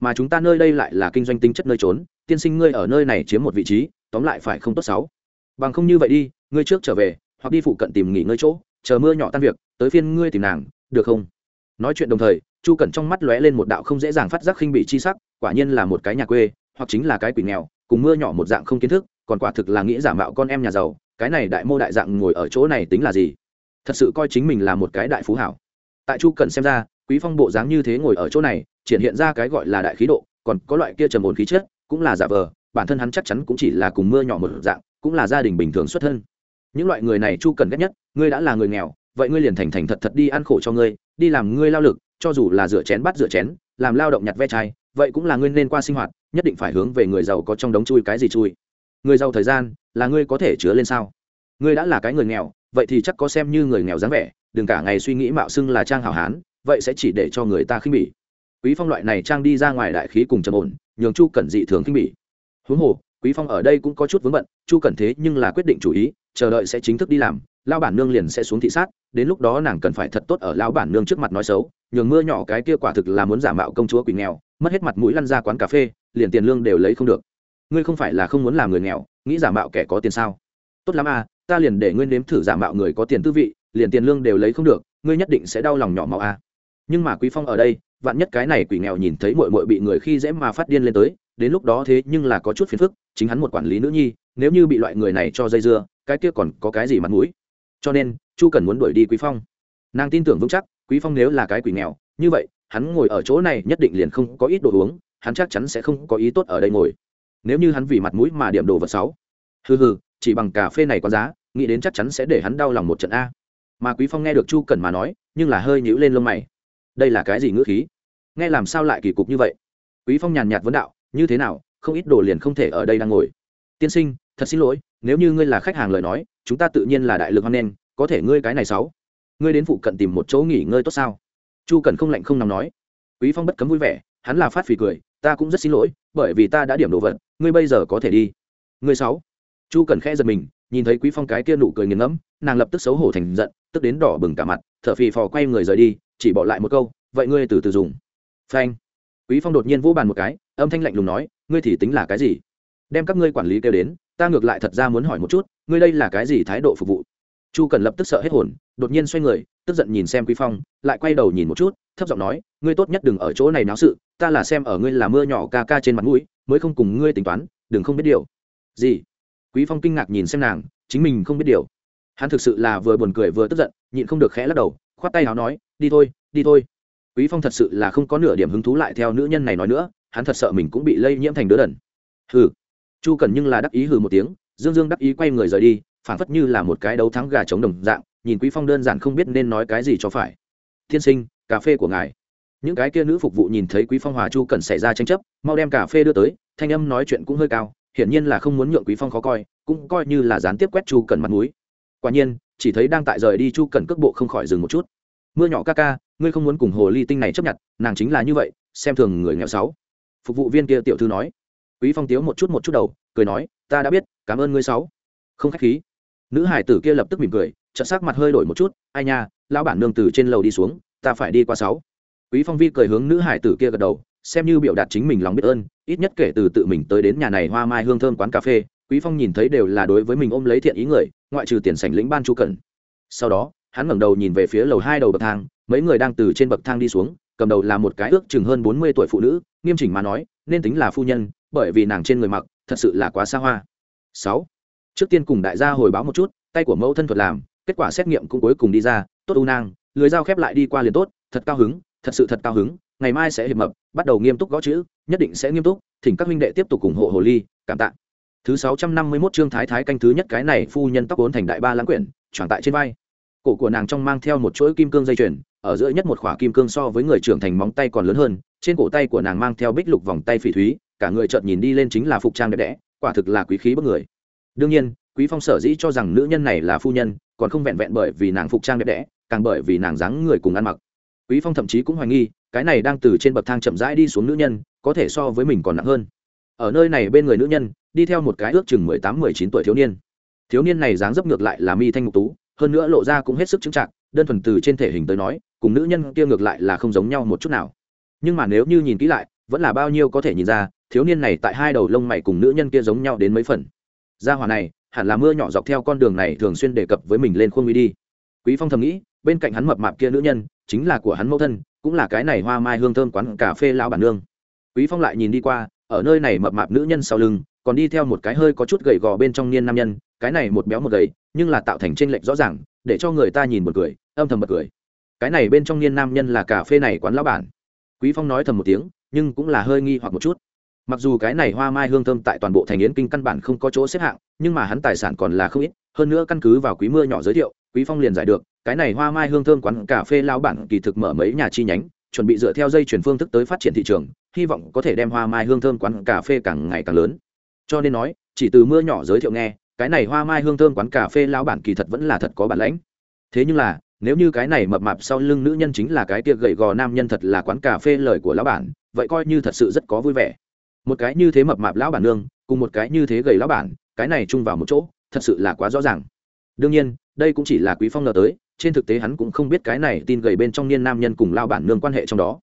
Mà chúng ta nơi đây lại là kinh doanh tính chất nơi trốn, tiên sinh ngươi ở nơi này chiếm một vị trí, tóm lại phải không tốt xấu. Bằng không như vậy đi, ngươi trước trở về, hoặc đi phụ cận tìm nghỉ ngơi chỗ, chờ mưa nhỏ tan việc, tới phiên ngươi tìm nàng, được không? Nói chuyện đồng thời, chu cẩn trong mắt lóe lên một đạo không dễ dàng phát giác khinh bị chi sắc, quả nhiên là một cái nhà quê, hoặc chính là cái quỷ nghèo, cùng mưa nhỏ một dạng không kiến thức, còn quả thực là nghĩ giả mạo con em nhà giàu, cái này đại mô đại dạng ngồi ở chỗ này tính là gì? Thật sự coi chính mình là một cái đại phú hảo. Tại chu cần xem ra, quý phong bộ dáng như thế ngồi ở chỗ này, triển hiện ra cái gọi là đại khí độ, còn có loại kia trầm ổn khí chất, cũng là giả vờ, bản thân hắn chắc chắn cũng chỉ là cùng mưa nhỏ một dạng, cũng là gia đình bình thường xuất thân. Những loại người này chu cần ghét nhất, ngươi đã là người nghèo, vậy ngươi liền thành thành thật thật đi ăn khổ cho ngươi, đi làm ngươi lao lực, cho dù là rửa chén bắt rửa chén, làm lao động nhặt ve chai, vậy cũng là ngươi nên qua sinh hoạt, nhất định phải hướng về người giàu có trong đống chui cái gì chui. Người giàu thời gian, là ngươi có thể chứa lên sao? Ngươi đã là cái người nghèo vậy thì chắc có xem như người nghèo dáng vẻ, đừng cả ngày suy nghĩ mạo xưng là trang hảo hán, vậy sẽ chỉ để cho người ta khinh bỉ. Quý phong loại này trang đi ra ngoài đại khí cùng trầm ổn, nhường chu cẩn dị thường khinh bỉ. Huống hồ, quý phong ở đây cũng có chút vướng bận, chu cẩn thế nhưng là quyết định chủ ý, chờ đợi sẽ chính thức đi làm lao bản nương liền sẽ xuống thị sát, đến lúc đó nàng cần phải thật tốt ở lao bản nương trước mặt nói xấu, nhường mưa nhỏ cái kia quả thực là muốn giả mạo công chúa quỷ nghèo, mất hết mặt mũi lăn ra quán cà phê, liền tiền lương đều lấy không được. Ngươi không phải là không muốn làm người nghèo, nghĩ giả mạo kẻ có tiền sao? Tốt lắm à ta liền để ngươi nếm thử giả mạo người có tiền tư vị, liền tiền lương đều lấy không được, ngươi nhất định sẽ đau lòng nhỏ máu à nhưng mà quý phong ở đây, vạn nhất cái này quỷ nghèo nhìn thấy muội muội bị người khi dễ mà phát điên lên tới, đến lúc đó thế nhưng là có chút phiền phức, chính hắn một quản lý nữ nhi, nếu như bị loại người này cho dây dưa, cái kia còn có cái gì mặt mũi? Cho nên, chu cần muốn đuổi đi quý phong. Nàng tin tưởng vững chắc, quý phong nếu là cái quỷ nghèo, như vậy, hắn ngồi ở chỗ này nhất định liền không có ít đồ uống, hắn chắc chắn sẽ không có ý tốt ở đây ngồi. Nếu như hắn vì mặt mũi mà điểm đồ vật sáu hừ hừ, chỉ bằng cà phê này có giá nghĩ đến chắc chắn sẽ để hắn đau lòng một trận a. Mà quý phong nghe được chu cần mà nói, nhưng là hơi nhíu lên lông mày. Đây là cái gì ngữ khí? Nghe làm sao lại kỳ cục như vậy? Quý phong nhàn nhạt vấn đạo, như thế nào, không ít đồ liền không thể ở đây đang ngồi. Tiên sinh, thật xin lỗi, nếu như ngươi là khách hàng lời nói, chúng ta tự nhiên là đại lực hoan nên có thể ngươi cái này sáu. Ngươi đến phụ cận tìm một chỗ nghỉ ngơi tốt sao? Chu cần không lạnh không nóng nói. Quý phong bất cấm vui vẻ, hắn là phát phì cười, ta cũng rất xin lỗi, bởi vì ta đã điểm đồ vật, ngươi bây giờ có thể đi. Ngươi sáu. Chu cần khẽ giật mình nhìn thấy quý phong cái kia nụ cười nghiền ngẫm, nàng lập tức xấu hổ thành giận, tức đến đỏ bừng cả mặt, thở phì phò quay người rời đi, chỉ bỏ lại một câu, vậy ngươi từ từ dùng. Phanh. Quý phong đột nhiên vỗ bàn một cái, âm thanh lạnh lùng nói, ngươi thì tính là cái gì? Đem các ngươi quản lý kêu đến, ta ngược lại thật ra muốn hỏi một chút, ngươi đây là cái gì thái độ phục vụ? Chu cần lập tức sợ hết hồn, đột nhiên xoay người, tức giận nhìn xem quý phong, lại quay đầu nhìn một chút, thấp giọng nói, ngươi tốt nhất đừng ở chỗ này náo sự, ta là xem ở ngươi là mưa nhỏ ca ca trên mặt mũi, mới không cùng ngươi tính toán, đừng không biết điều. Gì? Quý phong kinh ngạc nhìn xem nàng, chính mình không biết điều. Hắn thực sự là vừa buồn cười vừa tức giận, nhịn không được khẽ lắc đầu, khoát tay áo nói, đi thôi đi thôi. Quý phong thật sự là không có nửa điểm hứng thú lại theo nữ nhân này nói nữa, hắn thật sợ mình cũng bị lây nhiễm thành đứa đần. Hừ. Chu cần nhưng là đắc ý hừ một tiếng, dương dương đắc ý quay người rời đi, phảng phất như là một cái đấu thắng gà chống đồng dạng, nhìn quý phong đơn giản không biết nên nói cái gì cho phải. Thiên sinh, cà phê của ngài. Những cái kia nữ phục vụ nhìn thấy quý phong hòa chu cần xảy ra tranh chấp, mau đem cà phê đưa tới, thanh âm nói chuyện cũng hơi cao hiển nhiên là không muốn nhượng quý phong khó coi, cũng coi như là gián tiếp quét chu cần mặt mũi. Quả nhiên, chỉ thấy đang tại rời đi chu cần cước bộ không khỏi dừng một chút. Mưa nhỏ ca ca, ngươi không muốn cùng hồ ly tinh này chấp nhận, nàng chính là như vậy, xem thường người nghèo sáu. Phục vụ viên kia tiểu thư nói. Quý phong tiếu một chút một chút đầu, cười nói, ta đã biết, cảm ơn ngươi sáu. Không khách khí. Nữ hải tử kia lập tức mỉm cười, chợt sắc mặt hơi đổi một chút, ai nha, lão bản nương từ trên lầu đi xuống, ta phải đi qua sáu. Quý phong vi cười hướng nữ hải tử kia gật đầu xem như biểu đạt chính mình lòng biết ơn, ít nhất kể từ tự mình tới đến nhà này hoa mai hương thơm quán cà phê, quý phong nhìn thấy đều là đối với mình ôm lấy thiện ý người, ngoại trừ tiền sảnh lĩnh ban chu cần sau đó, hắn ngẩng đầu nhìn về phía lầu hai đầu bậc thang, mấy người đang từ trên bậc thang đi xuống, cầm đầu là một cái ước chừng hơn bốn mươi tuổi phụ nữ, nghiêm chỉnh mà nói, nên tính là phu nhân, bởi vì nàng trên người mặc, thật sự là quá xa hoa. Sáu. Trước tiên cùng đại gia hồi báo một chút, tay của mẫu thân thuật làm, kết quả xét nghiệm cũng cuối cùng đi ra, tốt u nang, lưới dao khép lại đi qua liền tốt, thật cao hứng, thật sự thật cao hứng ngày mai sẽ hiệp mập, bắt đầu nghiêm túc gõ chữ, nhất định sẽ nghiêm túc, thỉnh các huynh đệ tiếp tục ủng hộ hồ ly, cảm tạ. Thứ sáu trăm năm mươi 651 chương thái thái canh thứ nhất cái này phu nhân tóc vốn thành đại ba lãng quyển tròn tại trên vai. Cổ của nàng trong mang theo một chuỗi kim cương dây chuyền, ở giữa nhất một khỏa kim cương so với người trưởng thành móng tay còn lớn hơn, trên cổ tay của nàng mang theo bích lục vòng tay phỉ thúy, cả người chợt nhìn đi lên chính là phục trang đẹp đẽ, quả thực là quý khí bất người. Đương nhiên, quý phong sở dĩ cho rằng nữ nhân này là phu nhân, còn không vẹn vẹn bởi vì nàng phục trang đẹp đẽ, càng bởi vì nàng dáng người cùng ăn mặc quý phong thậm chí cũng hoài nghi, cái này đang từ trên bậc thang chậm rãi đi xuống nữ nhân, có thể so với mình còn nặng hơn. Ở nơi này bên người nữ nhân, đi theo một cái ước chừng mười tám, mười chín tuổi thiếu niên. Thiếu niên này dáng dấp ngược lại là mi thanh ngục tú, hơn nữa lộ ra cũng hết sức chứng trạng đơn thuần từ trên thể hình tới nói, cùng nữ nhân kia ngược lại là không giống nhau một chút nào. Nhưng mà nếu như nhìn kỹ lại, vẫn là bao nhiêu có thể nhìn ra, thiếu niên này tại hai đầu lông mày cùng nữ nhân kia giống nhau đến mấy phần. Gia hòa này, hẳn là mưa nhỏ dọc theo con đường này thường xuyên đề cập với mình lên khuôn nguy đi. Quý phong thầm nghĩ, bên cạnh hắn mập mạp kia nữ nhân chính là của hắn mẫu thân, cũng là cái này hoa mai hương thơm quán cà phê lão bản nương. Quý phong lại nhìn đi qua, ở nơi này mập mạp nữ nhân sau lưng, còn đi theo một cái hơi có chút gầy gò bên trong niên nam nhân, cái này một béo một gầy, nhưng là tạo thành trên lệch rõ ràng, để cho người ta nhìn một cười, âm thầm bật cười. Cái này bên trong niên nam nhân là cà phê này quán lão bản. Quý phong nói thầm một tiếng, nhưng cũng là hơi nghi hoặc một chút. Mặc dù cái này hoa mai hương thơm tại toàn bộ thành yến kinh căn bản không có chỗ xếp hạng, nhưng mà hắn tài sản còn là không ít, hơn nữa căn cứ vào quý mưa nhỏ giới thiệu quý phong liền giải được, cái này hoa mai hương thơm quán cà phê lao bản kỳ thực mở mấy nhà chi nhánh, chuẩn bị dựa theo dây chuyển phương thức tới phát triển thị trường, hy vọng có thể đem hoa mai hương thơm quán cà phê càng ngày càng lớn. Cho nên nói, chỉ từ mưa nhỏ giới thiệu nghe, cái này hoa mai hương thơm quán cà phê lao bản kỳ thật vẫn là thật có bản lãnh. Thế nhưng là, nếu như cái này mập mạp sau lưng nữ nhân chính là cái tiệc gậy gò nam nhân thật là quán cà phê lời của lão bản, vậy coi như thật sự rất có vui vẻ. Một cái như thế mập mạp lão bản nương, cùng một cái như thế gầy lão bản, cái này chung vào một chỗ, thật sự là quá rõ ràng. Đương nhiên đây cũng chỉ là quý phong ngờ tới, trên thực tế hắn cũng không biết cái này tin gầy bên trong niên nam nhân cùng lao bản nương quan hệ trong đó.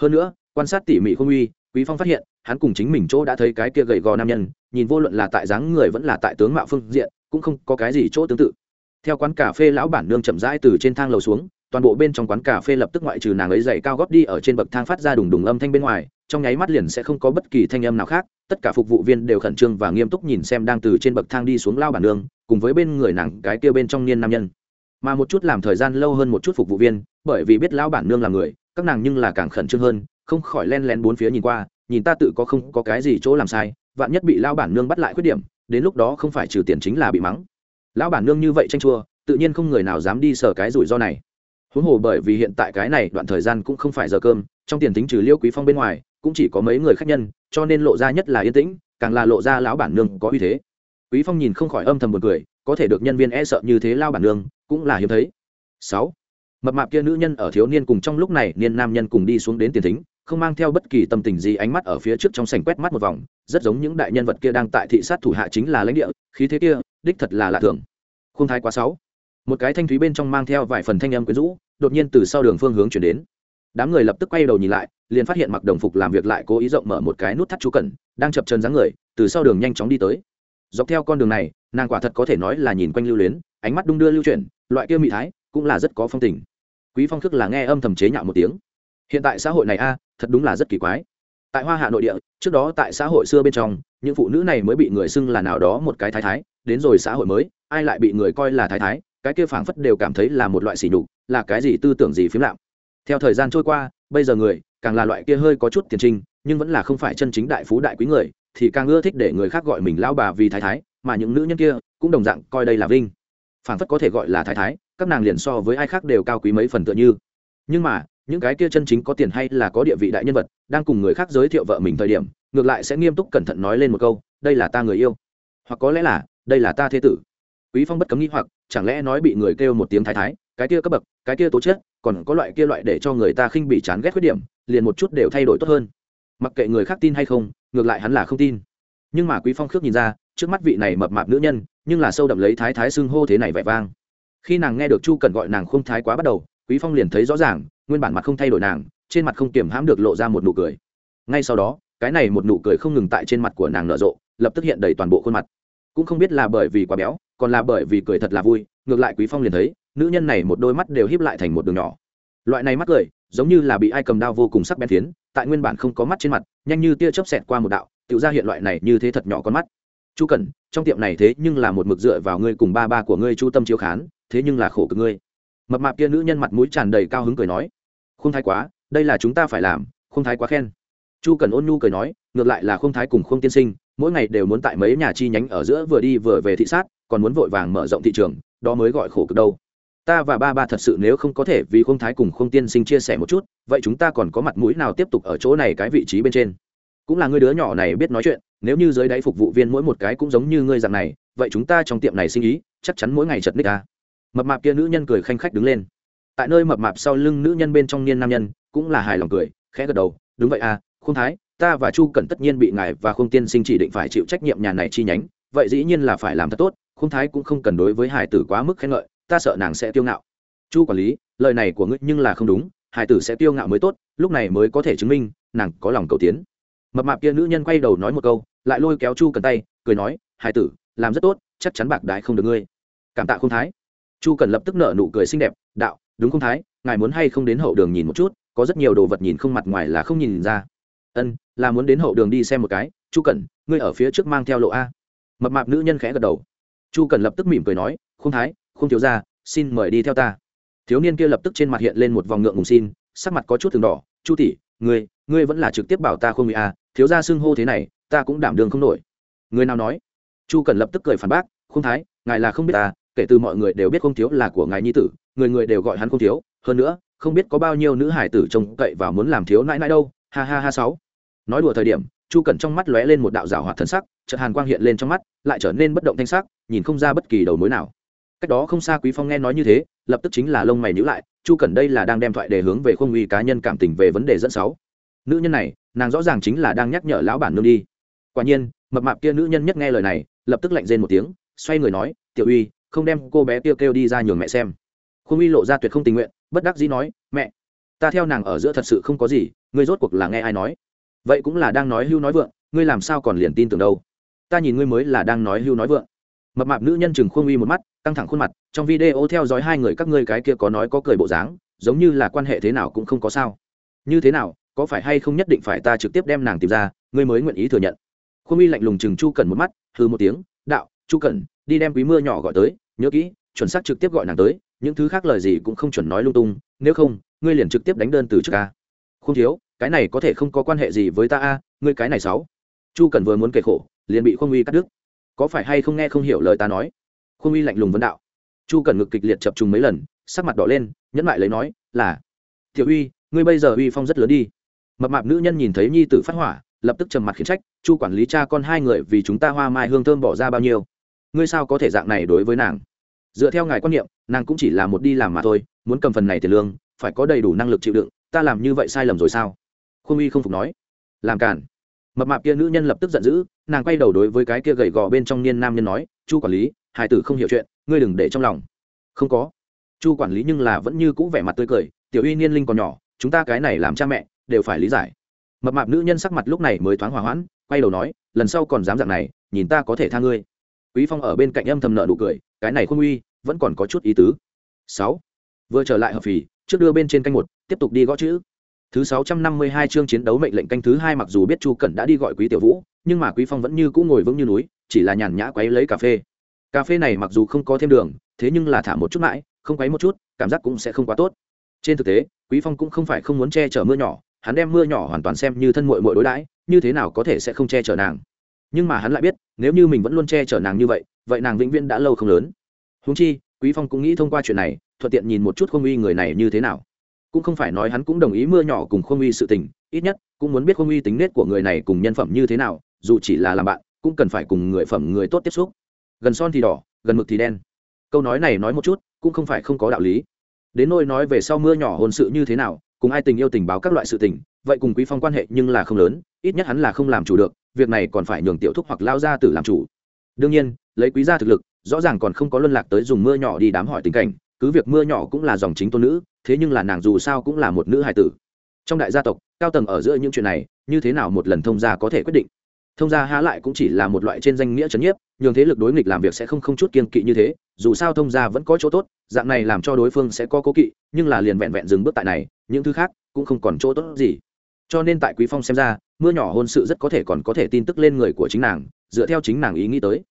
Hơn nữa, quan sát tỉ mỉ không uy, quý phong phát hiện, hắn cùng chính mình chỗ đã thấy cái kia gầy gò nam nhân, nhìn vô luận là tại dáng người vẫn là tại tướng mạo phương diện, cũng không có cái gì chỗ tương tự. Theo quán cà phê lão bản nương chậm rãi từ trên thang lầu xuống, toàn bộ bên trong quán cà phê lập tức ngoại trừ nàng ấy dày cao góp đi ở trên bậc thang phát ra đùng đùng âm thanh bên ngoài, trong nháy mắt liền sẽ không có bất kỳ thanh âm nào khác, tất cả phục vụ viên đều khẩn trương và nghiêm túc nhìn xem đang từ trên bậc thang đi xuống lao bản nương cùng với bên người nàng cái kia bên trong niên nam nhân. Mà một chút làm thời gian lâu hơn một chút phục vụ viên, bởi vì biết lão bản nương là người, các nàng nhưng là càng khẩn trương hơn, không khỏi len lén bốn phía nhìn qua, nhìn ta tự có không có cái gì chỗ làm sai, vạn nhất bị lão bản nương bắt lại khuyết điểm, đến lúc đó không phải trừ tiền chính là bị mắng. Lão bản nương như vậy tranh chua, tự nhiên không người nào dám đi sở cái rủi ro này. Huống hồ bởi vì hiện tại cái này đoạn thời gian cũng không phải giờ cơm, trong tiền tính trừ liêu quý phong bên ngoài, cũng chỉ có mấy người khách nhân, cho nên lộ ra nhất là yên tĩnh, càng là lộ ra lão bản nương có uy thế quý phong nhìn không khỏi âm thầm buồn cười có thể được nhân viên e sợ như thế lao bản đường, cũng là hiếm thấy. Sáu mập mạp kia nữ nhân ở thiếu niên cùng trong lúc này niên nam nhân cùng đi xuống đến tiền thính không mang theo bất kỳ tâm tình gì ánh mắt ở phía trước trong sảnh quét mắt một vòng rất giống những đại nhân vật kia đang tại thị sát thủ hạ chính là lãnh địa khí thế kia đích thật là lạ thường. Khung thái quá sáu một cái thanh thúy bên trong mang theo vài phần thanh âm quyến rũ đột nhiên từ sau đường phương hướng chuyển đến. Đám người lập tức quay đầu nhìn lại liền phát hiện mặc đồng phục làm việc lại cố ý rộng mở một cái nút thắt chú cẩn đang chập chân dáng người từ sau đường nhanh chóng đi tới dọc theo con đường này, nàng quả thật có thể nói là nhìn quanh lưu luyến, ánh mắt đung đưa lưu chuyển, loại kia mị thái cũng là rất có phong tình. Quý phong thức là nghe âm thầm chế nhạo một tiếng. Hiện tại xã hội này a, thật đúng là rất kỳ quái. Tại hoa hạ nội địa, trước đó tại xã hội xưa bên trong, những phụ nữ này mới bị người xưng là nào đó một cái thái thái, đến rồi xã hội mới, ai lại bị người coi là thái thái, cái kia phảng phất đều cảm thấy là một loại sỉ nhục, là cái gì tư tưởng gì phiếm lạm. Theo thời gian trôi qua, bây giờ người càng là loại kia hơi có chút tiền trinh, nhưng vẫn là không phải chân chính đại phú đại quý người thì càng ưa thích để người khác gọi mình lao bà vì thái thái, mà những nữ nhân kia cũng đồng dạng coi đây là vinh. Phản phất có thể gọi là thái thái, các nàng liền so với ai khác đều cao quý mấy phần tựa như. Nhưng mà, những cái kia chân chính có tiền hay là có địa vị đại nhân vật, đang cùng người khác giới thiệu vợ mình thời điểm, ngược lại sẽ nghiêm túc cẩn thận nói lên một câu, đây là ta người yêu. Hoặc có lẽ là, đây là ta thế tử. Quý phong bất cấm nghĩ hoặc, chẳng lẽ nói bị người kêu một tiếng thái thái, cái kia cấp bậc, cái kia tố chất, còn có loại kia loại để cho người ta khinh bị chán ghét khuyết điểm, liền một chút đều thay đổi tốt hơn. Mặc kệ người khác tin hay không ngược lại hắn là không tin. Nhưng mà quý phong khước nhìn ra, trước mắt vị này mập mạp nữ nhân, nhưng là sâu đậm lấy thái thái xưng hô thế này vẻ vang. Khi nàng nghe được chu cần gọi nàng không thái quá bắt đầu, quý phong liền thấy rõ ràng, nguyên bản mặt không thay đổi nàng, trên mặt không kiềm hãm được lộ ra một nụ cười. Ngay sau đó, cái này một nụ cười không ngừng tại trên mặt của nàng nở rộ, lập tức hiện đầy toàn bộ khuôn mặt. Cũng không biết là bởi vì quá béo, còn là bởi vì cười thật là vui, ngược lại quý phong liền thấy, nữ nhân này một đôi mắt đều híp lại thành một đường nhỏ. Loại này mắt cười giống như là bị ai cầm đao vô cùng sắc bén phiến, tại nguyên bản không có mắt trên mặt, nhanh như tia chớp xẹt qua một đạo tự ra hiện loại này như thế thật nhỏ con mắt. Chu cẩn, trong tiệm này thế nhưng là một mực dựa vào ngươi cùng ba ba của ngươi chu tâm chiếu khán, thế nhưng là khổ cực ngươi. Mập mạp kia nữ nhân mặt mũi tràn đầy cao hứng cười nói, không thái quá, đây là chúng ta phải làm, không thái quá khen. Chu cần ôn nhu cười nói, ngược lại là không thái cùng không tiên sinh, mỗi ngày đều muốn tại mấy nhà chi nhánh ở giữa vừa đi vừa về thị sát, còn muốn vội vàng mở rộng thị trường, đó mới gọi khổ cực đâu ta và ba ba thật sự nếu không có thể vì không thái cùng không tiên sinh chia sẻ một chút, vậy chúng ta còn có mặt mũi nào tiếp tục ở chỗ này cái vị trí bên trên? Cũng là người đứa nhỏ này biết nói chuyện, nếu như dưới đáy phục vụ viên mỗi một cái cũng giống như ngươi dạng này, vậy chúng ta trong tiệm này sinh ý, chắc chắn mỗi ngày chật ních ta mập mạp kia nữ nhân cười khanh khách đứng lên. Tại nơi mập mạp sau lưng nữ nhân bên trong niên nam nhân, cũng là hài lòng cười, khẽ gật đầu, đúng vậy à không thái, ta và chu cần tất nhiên bị ngài và không tiên sinh chỉ định phải chịu trách nhiệm nhà này chi nhánh, vậy dĩ nhiên là phải làm thật tốt không thái cũng không cần đối với hải tử quá mức khen ngợi ta sợ nàng sẽ tiêu ngạo. Chu quản lý, lời này của ngươi nhưng là không đúng, hải tử sẽ tiêu ngạo mới tốt, lúc này mới có thể chứng minh, nàng có lòng cầu tiến. Mập mạp kia nữ nhân quay đầu nói một câu, lại lôi kéo chu cần tay, cười nói, hải tử, làm rất tốt, chắc chắn bạc đái không được ngươi. Cảm tạ không thái. Chu cần lập tức nở nụ cười xinh đẹp, đạo, đúng không thái, ngài muốn hay không đến hậu đường nhìn một chút, có rất nhiều đồ vật nhìn không mặt ngoài là không nhìn ra. Ân, là muốn đến hậu đường đi xem một cái, chu cần, ngươi ở phía trước mang theo lộ a. Mập mạp nữ nhân khẽ gật đầu. Chu cần lập tức mỉm cười nói không thái không thiếu ra, xin mời đi theo ta. Thiếu niên kia lập tức trên mặt hiện lên một vòng ngượng ngùng xin, sắc mặt có chút thường đỏ. Chu tỷ, ngươi ngươi vẫn là trực tiếp bảo ta không bị a thiếu ra xưng hô thế này, ta cũng đảm đường không nổi. Người nào nói? Chu cần lập tức cười phản bác, không thái, ngài là không biết ta, kể từ mọi người đều biết không thiếu là của ngài nhi tử, người người đều gọi hắn không thiếu. Hơn nữa, không biết có bao nhiêu nữ hải tử trông cậy và muốn làm thiếu nãi nãi đâu. Ha ha ha sáu. Nói đùa thời điểm, chu cẩn trong mắt lóe lên một đạo rào hoạt thần sắc, chợt hàn quang hiện lên trong mắt, lại trở nên bất động thanh sắc, nhìn không ra bất kỳ đầu mối nào cách đó không xa quý phong nghe nói như thế lập tức chính là lông mày nhíu lại chu cẩn đây là đang đem thoại để hướng về không uy cá nhân cảm tình về vấn đề dẫn sáu. Nữ nhân này nàng rõ ràng chính là đang nhắc nhở lão bản nương đi. Quả nhiên mập mạp kia nữ nhân nhất nghe lời này lập tức lạnh rên một tiếng xoay người nói tiểu uy không đem cô bé kia kêu, kêu đi ra nhường mẹ xem. Không uy lộ ra tuyệt không tình nguyện bất đắc dĩ nói mẹ ta theo nàng ở giữa thật sự không có gì ngươi rốt cuộc là nghe ai nói? Vậy cũng là đang nói hưu nói vượng ngươi làm sao còn liền tin tưởng đâu? Ta nhìn ngươi mới là đang nói hưu nói vượng. Mập mạp nữ nhân chừng khuôn uy một mắt căng thẳng khuôn mặt, trong video theo dõi hai người các ngươi cái kia có nói có cười bộ dáng, giống như là quan hệ thế nào cũng không có sao. Như thế nào, có phải hay không nhất định phải ta trực tiếp đem nàng tìm ra, ngươi mới nguyện ý thừa nhận. Khuôn uy lạnh lùng chừng chu cần một mắt hư một tiếng, đạo, chu cần đi đem quý mưa nhỏ gọi tới, nhớ kỹ, chuẩn xác trực tiếp gọi nàng tới, những thứ khác lời gì cũng không chuẩn nói lung tung, nếu không, ngươi liền trực tiếp đánh đơn từ trước ca không thiếu, cái này có thể không có quan hệ gì với ta a, ngươi cái này sáu chu cần vừa muốn kể khổ, liền bị khuôn uy cắt đứt. Có phải hay không nghe không hiểu lời ta nói? Khuôn uy lạnh lùng vấn đạo. Chu cần ngực kịch liệt chập trùng mấy lần, sắc mặt đỏ lên, nhẫn lại lấy nói, là, tiểu uy, ngươi bây giờ uy phong rất lớn đi. Mập mạp nữ nhân nhìn thấy nhi tử phát hỏa, lập tức trầm mặt khiển trách, chu quản lý cha con hai người vì chúng ta hoa mai hương thơm bỏ ra bao nhiêu? Ngươi sao có thể dạng này đối với nàng? Dựa theo ngài quan niệm, nàng cũng chỉ là một đi làm mà thôi, muốn cầm phần này tiền lương, phải có đầy đủ năng lực chịu đựng, ta làm như vậy sai lầm rồi sao? Khuôn uy không phục nói, làm cản. Mập mạp kia nữ nhân lập tức giận dữ, nàng quay đầu đối với cái kia gầy gò bên trong niên nam nhân nói, chu quản lý hải tử không hiểu chuyện, ngươi đừng để trong lòng. Không có. Chu quản lý nhưng là vẫn như cũ vẻ mặt tươi cười, tiểu uy niên linh còn nhỏ, chúng ta cái này làm cha mẹ, đều phải lý giải. Mập mạp nữ nhân sắc mặt lúc này mới thoáng hòa hoãn, quay đầu nói, lần sau còn dám dạng này, nhìn ta có thể tha ngươi. Quý phong ở bên cạnh âm thầm nợ nụ cười, cái này không uy, vẫn còn có chút ý tứ. Sáu. Vừa trở lại hợp phì, trước đưa bên trên canh một, tiếp tục đi gõ chữ. Thứ sáu trăm năm mươi hai chương chiến đấu mệnh lệnh canh thứ hai mặc dù biết chu cẩn đã đi gọi quý tiểu vũ, nhưng mà quý phong vẫn như cũ ngồi vững như núi, chỉ là nhàn nhã quấy lấy cà phê cà phê này mặc dù không có thêm đường, thế nhưng là thả một chút mãi, không quấy một chút, cảm giác cũng sẽ không quá tốt. Trên thực tế, quý phong cũng không phải không muốn che chở mưa nhỏ, hắn đem mưa nhỏ hoàn toàn xem như thân muội muội đối đãi, như thế nào có thể sẽ không che chở nàng. Nhưng mà hắn lại biết, nếu như mình vẫn luôn che chở nàng như vậy vậy nàng vĩnh viễn đã lâu không lớn. Huống chi, quý phong cũng nghĩ thông qua chuyện này, thuận tiện nhìn một chút không uy người này như thế nào. Cũng không phải nói hắn cũng đồng ý mưa nhỏ cùng không uy sự tình, ít nhất, cũng muốn biết không uy tính nết của người này cùng nhân phẩm như thế nào, dù chỉ là làm bạn, cũng cần phải cùng người phẩm người tốt tiếp xúc gần son thì đỏ, gần mực thì đen. Câu nói này nói một chút, cũng không phải không có đạo lý. Đến nôi nói về sau mưa nhỏ hôn sự như thế nào, cùng ai tình yêu tình báo các loại sự tình, vậy cùng quý phong quan hệ nhưng là không lớn, ít nhất hắn là không làm chủ được, việc này còn phải nhường tiểu thúc hoặc lao ra tử làm chủ. Đương nhiên, lấy quý gia thực lực, rõ ràng còn không có luân lạc tới dùng mưa nhỏ đi đám hỏi tình cảnh, cứ việc mưa nhỏ cũng là dòng chính tôn nữ, thế nhưng là nàng dù sao cũng là một nữ hài tử. Trong đại gia tộc, cao tầng ở giữa những chuyện này, như thế nào một lần thông gia có thể quyết định? Thông gia há lại cũng chỉ là một loại trên danh nghĩa trấn nhiếp, nhường thế lực đối nghịch làm việc sẽ không không chút kiên kỵ như thế, dù sao thông gia vẫn có chỗ tốt, dạng này làm cho đối phương sẽ có cố kỵ, nhưng là liền vẹn vẹn dừng bước tại này, những thứ khác cũng không còn chỗ tốt gì. Cho nên tại quý phong xem ra, mưa nhỏ hôn sự rất có thể còn có thể tin tức lên người của chính nàng, dựa theo chính nàng ý nghĩ tới.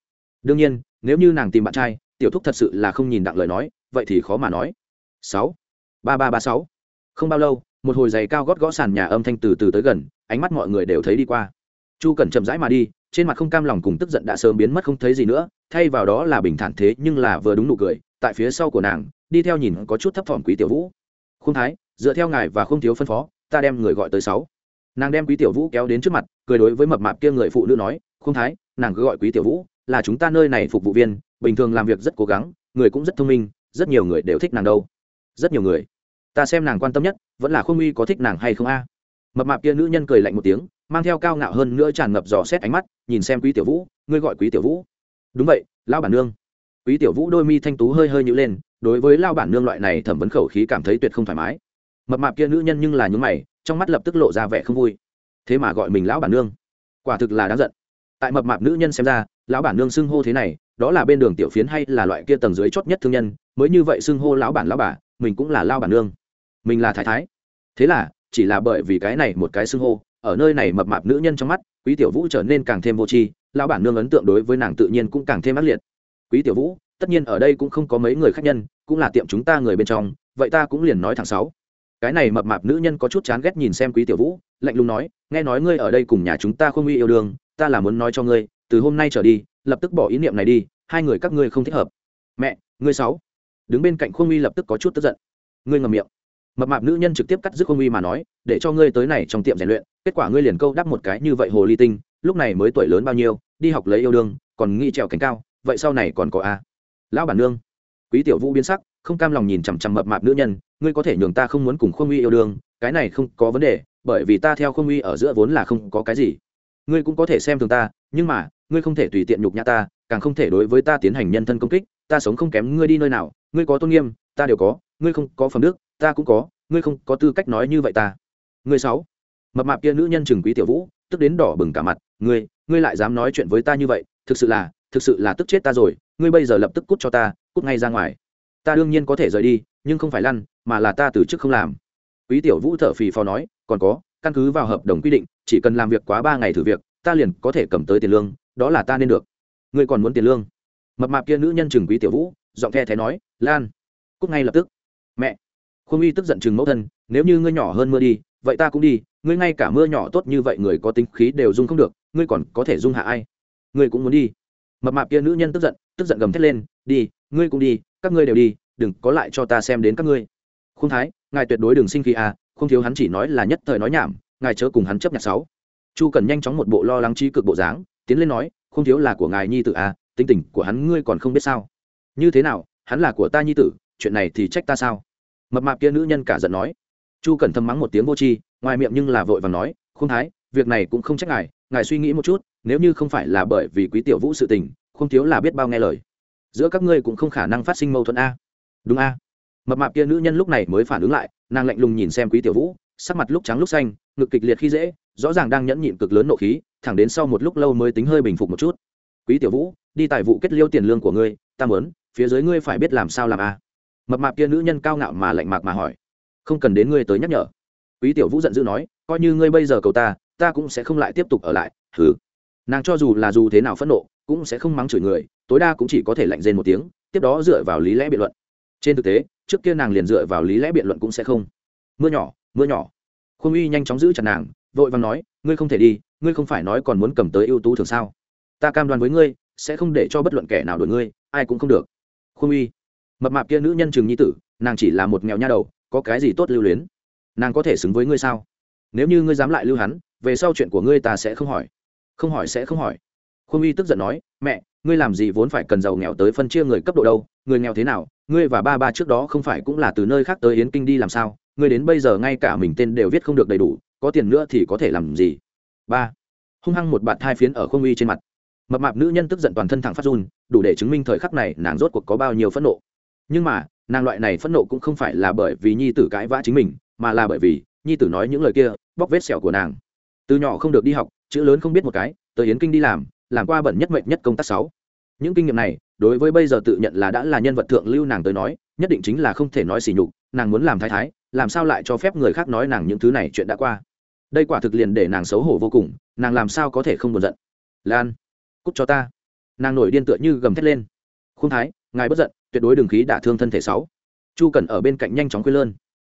Đương nhiên, nếu như nàng tìm bạn trai, tiểu thúc thật sự là không nhìn đặng lời nói, vậy thì khó mà nói. Sáu, ba ba ba sáu. Không bao lâu, một hồi giày cao gót gõ sàn nhà âm thanh từ từ tới gần, ánh mắt mọi người đều thấy đi qua chu cẩn chậm rãi mà đi, trên mặt không cam lòng cùng tức giận đã sớm biến mất không thấy gì nữa, thay vào đó là bình thản thế nhưng là vừa đúng nụ cười, tại phía sau của nàng, đi theo nhìn có chút thấp thỏm quý tiểu vũ. Không thái, dựa theo ngài và không thiếu phân phó, ta đem người gọi tới sáu. Nàng đem quý tiểu vũ kéo đến trước mặt, cười đối với mập mạp kia người phụ nữ nói không thái, nàng cứ gọi quý tiểu vũ, là chúng ta nơi này phục vụ viên, bình thường làm việc rất cố gắng, người cũng rất thông minh, rất nhiều người đều thích nàng đâu. Rất nhiều người. Ta xem nàng quan tâm nhất, vẫn là không uy có thích nàng hay không a? Mập mạp kia nữ nhân cười lạnh một tiếng mang theo cao ngạo hơn nữa tràn ngập dò xét ánh mắt, nhìn xem quý tiểu vũ, ngươi gọi quý tiểu vũ. Đúng vậy lao bản nương. Quý tiểu vũ đôi mi thanh tú hơi hơi nhữ lên, đối với lao bản nương loại này thẩm vấn khẩu khí cảm thấy tuyệt không thoải mái. Mập mạp kia nữ nhân nhưng là nhúng mày, trong mắt lập tức lộ ra vẻ không vui. Thế mà gọi mình lão bản nương. Quả thực là đáng giận. Tại mập mạp nữ nhân xem ra, lão bản nương xưng hô thế này, đó là bên đường tiểu phiến hay là loại kia tầng dưới chót nhất thương nhân, mới như vậy xưng hô lão bản lão bà, mình cũng là lao bản nương. Mình là thái thái. Thế là, chỉ là bởi vì cái này một cái xưng hô ở nơi này mập mạp nữ nhân trong mắt, quý tiểu vũ trở nên càng thêm vô tri, lão bản nương ấn tượng đối với nàng tự nhiên cũng càng thêm ác liệt. Quý tiểu vũ, tất nhiên ở đây cũng không có mấy người khác nhân, cũng là tiệm chúng ta người bên trong, vậy ta cũng liền nói thẳng sáu. Cái này mập mạp nữ nhân có chút chán ghét nhìn xem quý tiểu vũ, lạnh lùng nói, nghe nói ngươi ở đây cùng nhà chúng ta không uy yêu đương, ta là muốn nói cho ngươi, từ hôm nay trở đi, lập tức bỏ ý niệm này đi, hai người các ngươi không thích hợp. Mẹ, ngươi sáu. Đứng bên cạnh khuôn uy lập tức có chút tức giận. Ngươi ngầm miệng. Mập mạp nữ nhân trực tiếp cắt dứt khuôn uy mà nói, để cho ngươi tới này trong tiệm rèn luyện kết quả ngươi liền câu đáp một cái như vậy hồ ly tinh, lúc này mới tuổi lớn bao nhiêu, đi học lấy yêu đương, còn nghĩ trèo cánh cao, vậy sau này còn có a? Lão bản nương. Quý tiểu vũ biến sắc, không cam lòng nhìn chằm chằm mập mạp nữ nhân, ngươi có thể nhường ta không muốn cùng không uy yêu đương, cái này không có vấn đề, bởi vì ta theo không uy ở giữa vốn là không có cái gì. Ngươi cũng có thể xem thường ta, nhưng mà, ngươi không thể tùy tiện nhục nhã ta, càng không thể đối với ta tiến hành nhân thân công kích, ta sống không kém ngươi đi nơi nào, ngươi có tôn nghiêm, ta đều có, ngươi không có phẩm đức, ta cũng có, ngươi không có tư cách nói như vậy ta. Ngươi sáu mập mạp kia nữ nhân chừng quý tiểu vũ, tức đến đỏ bừng cả mặt, ngươi ngươi lại dám nói chuyện với ta như vậy, thực sự là, thực sự là tức chết ta rồi, ngươi bây giờ lập tức cút cho ta, cút ngay ra ngoài. Ta đương nhiên có thể rời đi, nhưng không phải lăn, mà là ta từ chức không làm. Quý tiểu vũ thở phì phò nói, còn có, căn cứ vào hợp đồng quy định, chỉ cần làm việc quá ba ngày thử việc, ta liền có thể cầm tới tiền lương, đó là ta nên được. Ngươi còn muốn tiền lương? Mập mạp kia nữ nhân chừng quý tiểu vũ, giọng the thé nói, lan cúc ngay lập tức. Mẹ. Khuôn uy tức giận chừng mẫu thân, nếu như ngươi nhỏ hơn mưa đi vậy ta cũng đi, ngươi ngay cả mưa nhỏ tốt như vậy người có tính khí đều dung không được, ngươi còn có thể dung hạ ai? Ngươi cũng muốn đi. Mập mạp kia nữ nhân tức giận tức giận gầm thét lên, đi, ngươi cũng đi, các ngươi đều đi, đừng có lại cho ta xem đến các ngươi. Không thái, ngài tuyệt đối đừng sinh khí à không thiếu hắn chỉ nói là nhất thời nói nhảm, ngài chớ cùng hắn chấp nhận sáu. Chu cần nhanh chóng một bộ lo lắng trí cực bộ dáng, tiến lên nói không thiếu là của ngài nhi tử à tính tình của hắn ngươi còn không biết sao? Như thế nào, hắn là của ta nhi tử, chuyện này thì trách ta sao? Mập mạp kia nữ nhân cả giận nói chu cẩn thâm mắng một tiếng vô tri, ngoài miệng nhưng là vội và nói không thái, việc này cũng không trách ngài ngài suy nghĩ một chút, nếu như không phải là bởi vì quý tiểu vũ sự tình không thiếu là biết bao nghe lời. Giữa các ngươi cũng không khả năng phát sinh mâu thuẫn a. Đúng a. Mập mạp kia nữ nhân lúc này mới phản ứng lại, nàng lạnh lùng nhìn xem quý tiểu vũ, sắc mặt lúc trắng lúc xanh, ngực kịch liệt khi dễ, rõ ràng đang nhẫn nhịn cực lớn nộ khí, thẳng đến sau một lúc lâu mới tính hơi bình phục một chút. Quý tiểu vũ, đi tài vụ kết liêu tiền lương của ngươi, ta mớn phía dưới ngươi phải biết làm sao làm a. Mập mạp kia nữ nhân cao ngạo mà lạnh mạc mà hỏi không cần đến ngươi tới nhắc nhở. Quý tiểu vũ giận dữ nói, coi như ngươi bây giờ cầu ta ta cũng sẽ không lại tiếp tục ở lại thử nàng cho dù là dù thế nào phẫn nộ, cũng sẽ không mắng chửi người, tối đa cũng chỉ có thể lạnh rên một tiếng, tiếp đó dựa vào lý lẽ biện luận. Trên thực tế, trước kia nàng liền dựa vào lý lẽ biện luận cũng sẽ không. Mưa nhỏ mưa nhỏ. Khuôn uy nhanh chóng giữ chặt nàng, vội vàng nói, ngươi không thể đi, ngươi không phải nói còn muốn cầm tới ưu tú thường sao? Ta cam đoan với ngươi, sẽ không để cho bất luận kẻ nào đổi ngươi, ai cũng không được. Khuôn uy. Mập mạp kia nữ nhân trường nhi tử, nàng chỉ là một nghèo nha đầu có cái gì tốt lưu luyến? Nàng có thể xứng với ngươi sao? Nếu như ngươi dám lại lưu hắn, về sau chuyện của ngươi ta sẽ không hỏi. Không hỏi sẽ không hỏi. Khương uy tức giận nói, mẹ, ngươi làm gì vốn phải cần giàu nghèo tới phân chia người cấp độ đâu? Người nghèo thế nào? Ngươi và ba ba trước đó không phải cũng là từ nơi khác tới yến kinh đi làm sao? Ngươi đến bây giờ ngay cả mình tên đều viết không được đầy đủ, có tiền nữa thì có thể làm gì? Ba. Hung hăng một bạt thai phiến ở Khương uy trên mặt. Mập mạp nữ nhân tức giận toàn thân thẳng phát run, đủ để chứng minh thời khắc này nàng rốt cuộc có bao nhiêu phẫn nộ. Nhưng mà nàng loại này phẫn nộ cũng không phải là bởi vì nhi tử cãi vã chính mình, mà là bởi vì nhi tử nói những lời kia, bóc vết sẹo của nàng. Từ nhỏ không được đi học, chữ lớn không biết một cái, tới yến kinh đi làm làm qua bẩn nhất mệnh nhất công tác sáu. Những kinh nghiệm này, đối với bây giờ tự nhận là đã là nhân vật thượng lưu nàng tới nói, nhất định chính là không thể nói xỉ nhục, nàng muốn làm thái thái, làm sao lại cho phép người khác nói nàng những thứ này chuyện đã qua. Đây quả thực liền để nàng xấu hổ vô cùng, nàng làm sao có thể không buồn giận? Lan, cút cho ta. Nàng nổi điên tựa như gầm thét lên. Khung thái, ngài bất giận tuyệt đối đường khí đả thương thân thể sáu. Chu cần ở bên cạnh nhanh chóng quên lơn.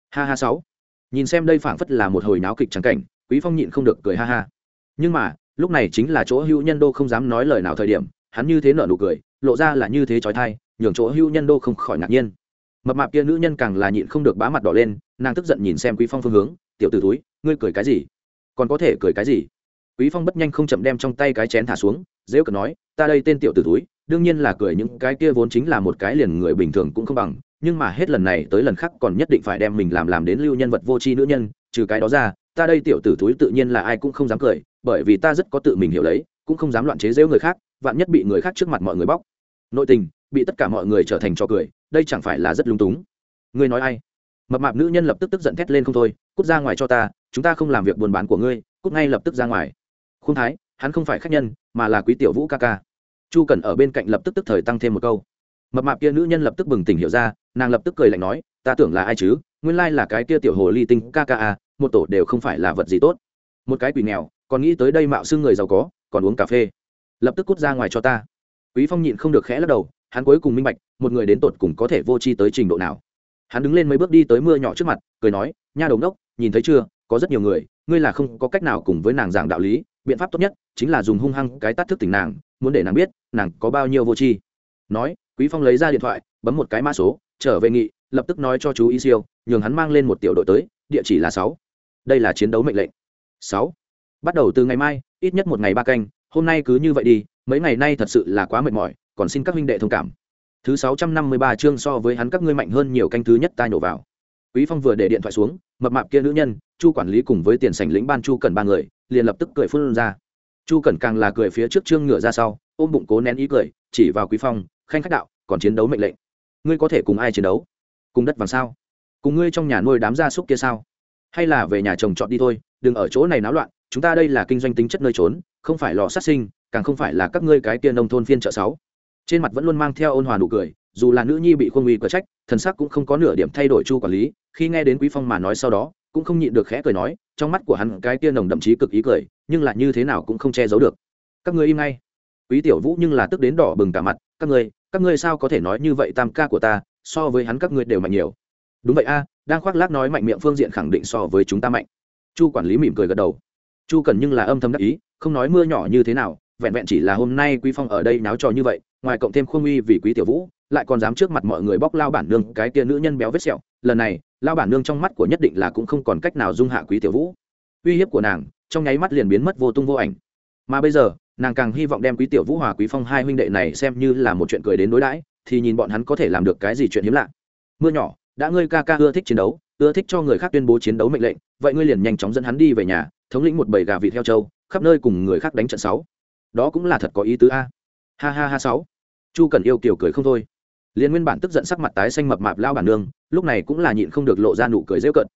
Ha ha sáu. Nhìn xem đây phảng phất là một hồi náo kịch trắng cảnh, quý phong nhịn không được cười ha ha. Nhưng mà, lúc này chính là chỗ hữu nhân đô không dám nói lời nào thời điểm, hắn như thế nở nụ cười, lộ ra là như thế trói thai nhường chỗ hữu nhân đô không khỏi ngạc nhiên. Mập mạp kia nữ nhân càng là nhịn không được bá mặt đỏ lên, nàng tức giận nhìn xem quý phong phương hướng, tiểu t ử túi ngươi cười cái gì? Còn có thể cười cái gì? Quý phong bất nhanh không chậm đem trong tay cái chén thả xuống, dễ cờ nói, ta đây tên tiểu t ử túi đương nhiên là cười những cái kia vốn chính là một cái liền người bình thường cũng không bằng, nhưng mà hết lần này tới lần khác còn nhất định phải đem mình làm làm đến lưu nhân vật vô tri nữ nhân, trừ cái đó ra, ta đây tiểu tử thúi tự nhiên là ai cũng không dám cười, bởi vì ta rất có tự mình hiểu lấy, cũng không dám loạn chế giễu người khác, vạn nhất bị người khác trước mặt mọi người bóc. Nội tình, bị tất cả mọi người trở thành trò cười, đây chẳng phải là rất lung túng. Ngươi nói ai? Mập mạp nữ nhân lập tức tức giận thét lên không thôi, cút ra ngoài cho ta, chúng ta không làm việc buôn bán của ngươi, cút ngay lập tức ra ngoài. Khung thái, hắn không phải khách nhân, mà là quý tiểu vũ ca ca chu cần ở bên cạnh lập tức tức thời tăng thêm một câu. Mập mạp kia nữ nhân lập tức bừng tỉnh hiểu ra, nàng lập tức cười lạnh nói, ta tưởng là ai chứ? Nguyên lai là cái kia tiểu hồ ly tinh ca ca à một tổ đều không phải là vật gì tốt. Một cái quỷ nghèo, còn nghĩ tới đây mạo xưng người giàu có, còn uống cà phê. Lập tức cút ra ngoài cho ta. Quý phong nhịn không được khẽ lắc đầu, hắn cuối cùng minh bạch, một người đến tột cùng có thể vô tri tới trình độ nào. Hắn đứng lên mấy bước đi tới mưa nhỏ trước mặt, cười nói, nha đầu ngốc, nhìn thấy chưa, có rất nhiều người, ngươi là không có cách nào cùng với nàng giảng đạo lý, biện pháp tốt nhất chính là dùng hung hăng cái tát thức tỉnh nàng muốn để nàng biết nàng có bao nhiêu vô tri. Nói, quý phong lấy ra điện thoại, bấm một cái mã số, trở về nghị, lập tức nói cho chú y siêu, nhường hắn mang lên một tiểu đội tới, địa chỉ là sáu. Đây là chiến đấu mệnh lệnh. Sáu. Bắt đầu từ ngày mai, ít nhất một ngày ba canh, hôm nay cứ như vậy đi, mấy ngày nay thật sự là quá mệt mỏi, còn xin các huynh đệ thông cảm. Thứ sáu trăm năm mươi ba chương so với hắn các ngươi mạnh hơn nhiều canh thứ nhất ta nhổ vào. Quý phong vừa để điện thoại xuống, mập mạp kia nữ nhân, chu quản lý cùng với tiền sảnh lĩnh ban chu cần ba người, liền lập tức cười phun ra chu cần càng là cười phía trước trương ngựa ra sau, ôm bụng cố nén ý cười, chỉ vào quý phong, khanh khách đạo, còn chiến đấu mệnh lệnh. Ngươi có thể cùng ai chiến đấu? Cùng đất vàng sao? Cùng ngươi trong nhà nuôi đám gia súc kia sao? Hay là về nhà chồng chọn đi thôi, đừng ở chỗ này náo loạn, chúng ta đây là kinh doanh tính chất nơi trốn, không phải lò sát sinh, càng không phải là các ngươi cái kia nông thôn phiên chợ sáu. Trên mặt vẫn luôn mang theo ôn hòa nụ cười, dù là nữ nhi bị khuôn uy cờ trách, thần sắc cũng không có nửa điểm thay đổi chu quản lý, khi nghe đến quý phong mà nói sau đó cũng không nhịn được khẽ cười nói, trong mắt của hắn cái tia nồng đậm chí cực ý cười, nhưng là như thế nào cũng không che giấu được. Các ngươi im ngay. Quý tiểu vũ nhưng là tức đến đỏ bừng cả mặt, các ngươi các ngươi sao có thể nói như vậy tam ca của ta, so với hắn các ngươi đều mạnh nhiều. Đúng vậy a, đang khoác lác nói mạnh miệng phương diện khẳng định so với chúng ta mạnh. Chu quản lý mỉm cười gật đầu. Chu cần nhưng là âm thầm đắc ý, không nói mưa nhỏ như thế nào, vẹn vẹn chỉ là hôm nay quý phong ở đây náo trò như vậy, ngoài cộng thêm khuôn uy vì quý tiểu vũ, lại còn dám trước mặt mọi người bóc lao bản nương cái kia nữ nhân béo vết sẹo. Lần này lao bản nương trong mắt của nhất định là cũng không còn cách nào dung hạ quý tiểu vũ. Uy hiếp của nàng, trong nháy mắt liền biến mất vô tung vô ảnh. Mà bây giờ, nàng càng hy vọng đem quý tiểu vũ hòa quý phong hai huynh đệ này xem như là một chuyện cười đến đối đãi, thì nhìn bọn hắn có thể làm được cái gì chuyện hiếm lạ. Mưa nhỏ, đã ngươi ca ca ưa thích chiến đấu, ưa thích cho người khác tuyên bố chiến đấu mệnh lệnh, vậy ngươi liền nhanh chóng dẫn hắn đi về nhà, thống lĩnh một bầy gà vịt theo châu khắp nơi cùng người khác đánh trận sáu. Đó cũng là thật có ý tứ a. Ha ha ha sáu. Chu cần yêu kiểu cười không thôi liền nguyên bản tức giận sắc mặt tái xanh mập mạp lao bản nương, lúc này cũng là nhịn không được lộ ra nụ cười rêu cận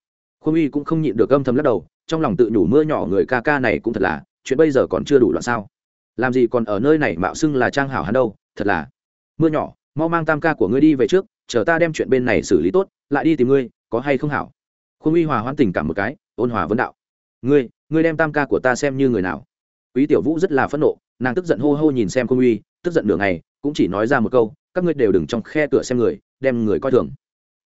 khuôn uy cũng không nhịn được âm thầm lắc đầu, trong lòng tự nhủ mưa nhỏ người ca ca này cũng thật là, chuyện bây giờ còn chưa đủ loạn sao. Làm gì còn ở nơi này mạo xưng là trang hảo hắn đâu, thật là. Mưa nhỏ, mau mang tam ca của ngươi đi về trước, chờ ta đem chuyện bên này xử lý tốt, lại đi tìm ngươi, có hay không hảo? Khuôn uy hòa hoãn tình cảm một cái, ôn hòa vấn đạo. Ngươi ngươi đem tam ca của ta xem như người nào? Quý tiểu vũ rất là phẫn nộ, nàng tức giận hô hô nhìn xem khuôn uy, tức giận nửa ngày, cũng chỉ nói ra một câu các ngươi đều đừng trong khe cửa xem người, đem người coi thường.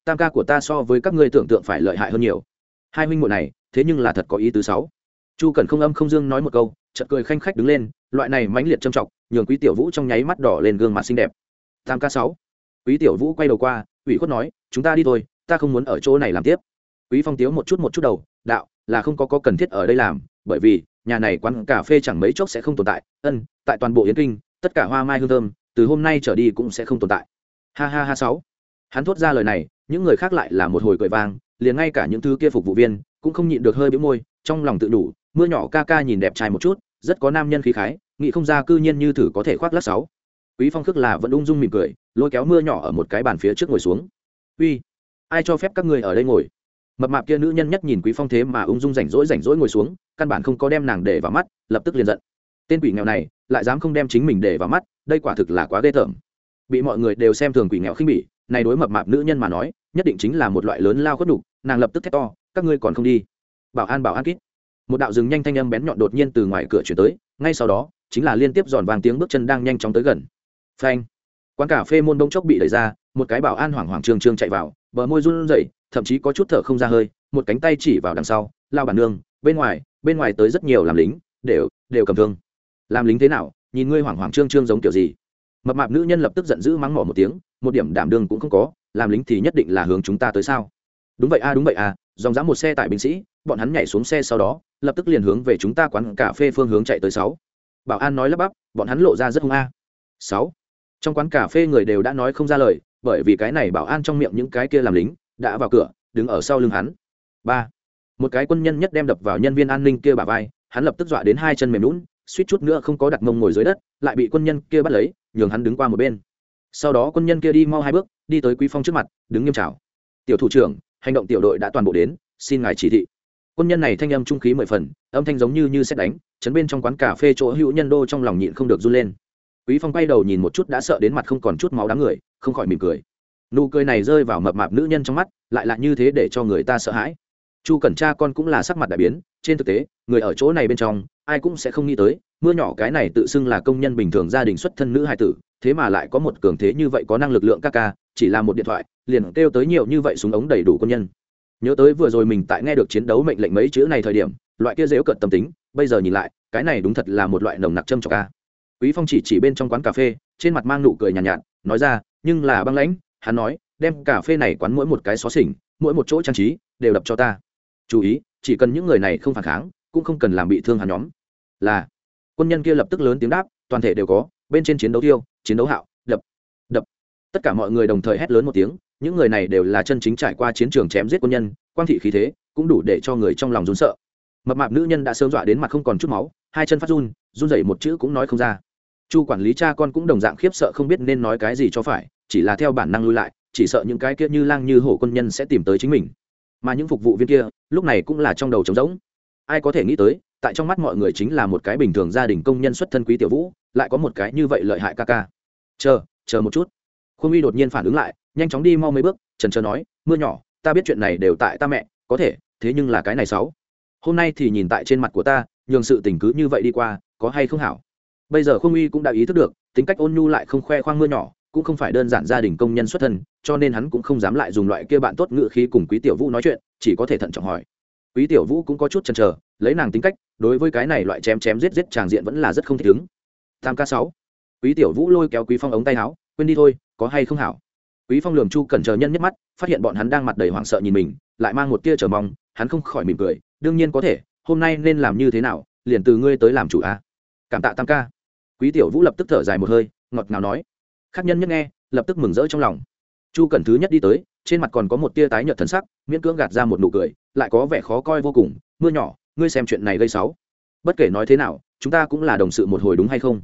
Tam ca của ta so với các ngươi tưởng tượng phải lợi hại hơn nhiều. Hai huynh muội này, thế nhưng là thật có ý tứ sáu. Chu cần không âm không dương nói một câu, chợt cười khanh khách đứng lên, loại này mãnh liệt trầm trọng, nhường quý tiểu vũ trong nháy mắt đỏ lên gương mặt xinh đẹp. Tam ca sáu. Quý tiểu vũ quay đầu qua, ủy khuất nói, chúng ta đi thôi, ta không muốn ở chỗ này làm tiếp. Quý phong tiếu một chút một chút đầu, đạo, là không có có cần thiết ở đây làm, bởi vì nhà này quán cà phê chẳng mấy chốc sẽ không tồn tại. Ân, tại toàn bộ yến kinh, tất cả hoa mai hương thơm từ hôm nay trở đi cũng sẽ không tồn tại. Ha ha ha sáu. Hắn thốt ra lời này, những người khác lại là một hồi cười vang, liền ngay cả những thứ kia phục vụ viên cũng không nhịn được hơi bĩu môi, trong lòng tự đủ, mưa nhỏ ca ca nhìn đẹp trai một chút, rất có nam nhân khí khái, nghĩ không ra cư nhiên như thử có thể khoác lắc sáu. Quý phong khước là vẫn ung dung mỉm cười, lôi kéo mưa nhỏ ở một cái bàn phía trước ngồi xuống. Uy, ai cho phép các người ở đây ngồi? Mập mạp kia nữ nhân nhất nhìn quý phong thế mà ung dung rảnh rỗi rảnh rỗi ngồi xuống, căn bản không có đem nàng để vào mắt, lập tức liền giận tên quỷ nghèo này lại dám không đem chính mình để vào mắt, đây quả thực là quá ghê tởm. Bị mọi người đều xem thường quỷ nghèo khinh bỉ, này đối mập mạp nữ nhân mà nói, nhất định chính là một loại lớn lao khuất đục nàng lập tức thét to, các ngươi còn không đi? Bảo an bảo an kít. Một đạo rừng nhanh thanh âm bén nhọn đột nhiên từ ngoài cửa chuyển tới, ngay sau đó, chính là liên tiếp giòn vàng tiếng bước chân đang nhanh chóng tới gần. Phanh! Quán cà phê môn đông chốc bị đẩy ra, một cái bảo an hoảng hoảng trương trương chạy vào, bờ môi run rẩy, thậm chí có chút thở không ra hơi, một cánh tay chỉ vào đằng sau, lao bản nương, bên ngoài bên ngoài tới rất nhiều làm lính, đều đều cầm thương làm lính thế nào, nhìn ngươi hoảng hoảng trương trương giống kiểu gì. Mập mạp nữ nhân lập tức giận dữ mắng mỏ một tiếng, một điểm đảm đương cũng không có, làm lính thì nhất định là hướng chúng ta tới sao? Đúng vậy a, đúng vậy a, dòng dã một xe tại binh sĩ, bọn hắn nhảy xuống xe sau đó, lập tức liền hướng về chúng ta quán cà phê phương hướng chạy tới sáu. Bảo an nói lắp bắp, bọn hắn lộ ra rất hung a. Sáu. Trong quán cà phê người đều đã nói không ra lời, bởi vì cái này bảo an trong miệng những cái kia làm lính, đã vào cửa, đứng ở sau lưng hắn. Ba. Một cái quân nhân nhất đem đập vào nhân viên an ninh kia bà vai, hắn lập tức dọa đến hai chân mềm lún suýt chút nữa không có đặt mông ngồi dưới đất, lại bị quân nhân kia bắt lấy, nhường hắn đứng qua một bên. Sau đó quân nhân kia đi mau hai bước, đi tới quý phong trước mặt, đứng nghiêm chào. tiểu thủ trưởng, hành động tiểu đội đã toàn bộ đến, xin ngài chỉ thị. Quân nhân này thanh âm trung khí mười phần, âm thanh giống như như xét đánh, chấn bên trong quán cà phê chỗ hữu nhân đô trong lòng nhịn không được run lên. Quý phong quay đầu nhìn một chút, đã sợ đến mặt không còn chút máu đám người, không khỏi mỉm cười. Nụ cười này rơi vào mập mạp nữ nhân trong mắt, lại là như thế để cho người ta sợ hãi. Chu cẩn cha con cũng là sắc mặt đại biến trên thực tế người ở chỗ này bên trong ai cũng sẽ không nghĩ tới mưa nhỏ cái này tự xưng là công nhân bình thường gia đình xuất thân nữ hai tử thế mà lại có một cường thế như vậy có năng lực lượng ca ca chỉ là một điện thoại liền kêu tới nhiều như vậy súng ống đầy đủ quân nhân. Nhớ tới vừa rồi mình tại nghe được chiến đấu mệnh lệnh mấy chữ này thời điểm loại kia dễu cận tâm tính bây giờ nhìn lại cái này đúng thật là một loại nồng nặc châm trọc ca. Quý phong chỉ chỉ bên trong quán cà phê trên mặt mang nụ cười nhàn nhạt, nhạt nói ra nhưng là băng lãnh hắn nói đem cà phê này quán mỗi một cái xó xỉnh mỗi một chỗ trang trí đều đập cho ta. Chú ý chỉ cần những người này không phản kháng, cũng không cần làm bị thương hắn nhóm. Là, quân nhân kia lập tức lớn tiếng đáp, toàn thể đều có, bên trên chiến đấu tiêu, chiến đấu hạo, đập đập. Tất cả mọi người đồng thời hét lớn một tiếng, những người này đều là chân chính trải qua chiến trường chém giết quân nhân, quang thị khí thế cũng đủ để cho người trong lòng run sợ. Mập mạp nữ nhân đã sớm dọa đến mặt không còn chút máu, hai chân phát run run rẩy một chữ cũng nói không ra. Chu quản lý cha con cũng đồng dạng khiếp sợ không biết nên nói cái gì cho phải, chỉ là theo bản năng lui lại, chỉ sợ những cái kia như lang như hổ quân nhân sẽ tìm tới chính mình mà những phục vụ viên kia, lúc này cũng là trong đầu trống rỗng. Ai có thể nghĩ tới, tại trong mắt mọi người chính là một cái bình thường gia đình công nhân xuất thân quý tiểu vũ, lại có một cái như vậy lợi hại ca ca. Chờ chờ một chút. Khuôn uy đột nhiên phản ứng lại, nhanh chóng đi mau mấy bước, trần trờ nói, mưa nhỏ, ta biết chuyện này đều tại ta mẹ, có thể, thế nhưng là cái này xấu hôm nay thì nhìn tại trên mặt của ta, nhường sự tình cứ như vậy đi qua, có hay không hảo? Bây giờ khuôn uy cũng đã ý thức được, tính cách ôn nhu lại không khoe khoang mưa nhỏ cũng không phải đơn giản gia đình công nhân xuất thân, cho nên hắn cũng không dám lại dùng loại kia bạn tốt ngự khí cùng quý tiểu vũ nói chuyện, chỉ có thể thận trọng hỏi. Quý tiểu vũ cũng có chút chần chờ, lấy nàng tính cách, đối với cái này loại chém chém giết giết tràng diện vẫn là rất không thích ứng. Tam k sáu. Quý tiểu vũ lôi kéo quý phong ống tay áo, quên đi thôi, có hay không hảo? Quý phong lường chu cẩn chờ nhân nhất mắt, phát hiện bọn hắn đang mặt đầy hoảng sợ nhìn mình, lại mang một tia chờ mong, hắn không khỏi mỉm cười, đương nhiên có thể, hôm nay nên làm như thế nào, liền từ ngươi tới làm chủ a cảm tạ tam ca. Quý tiểu vũ lập tức thở dài một hơi, ngọt ngào nói khác nhân nhất nghe, lập tức mừng rỡ trong lòng. Chu Cần thứ nhất đi tới, trên mặt còn có một tia tái nhợt thần sắc, miễn cưỡng gạt ra một nụ cười, lại có vẻ khó coi vô cùng, mưa nhỏ, ngươi xem chuyện này gây sáu bất kể nói thế nào, chúng ta cũng là đồng sự một hồi đúng hay không?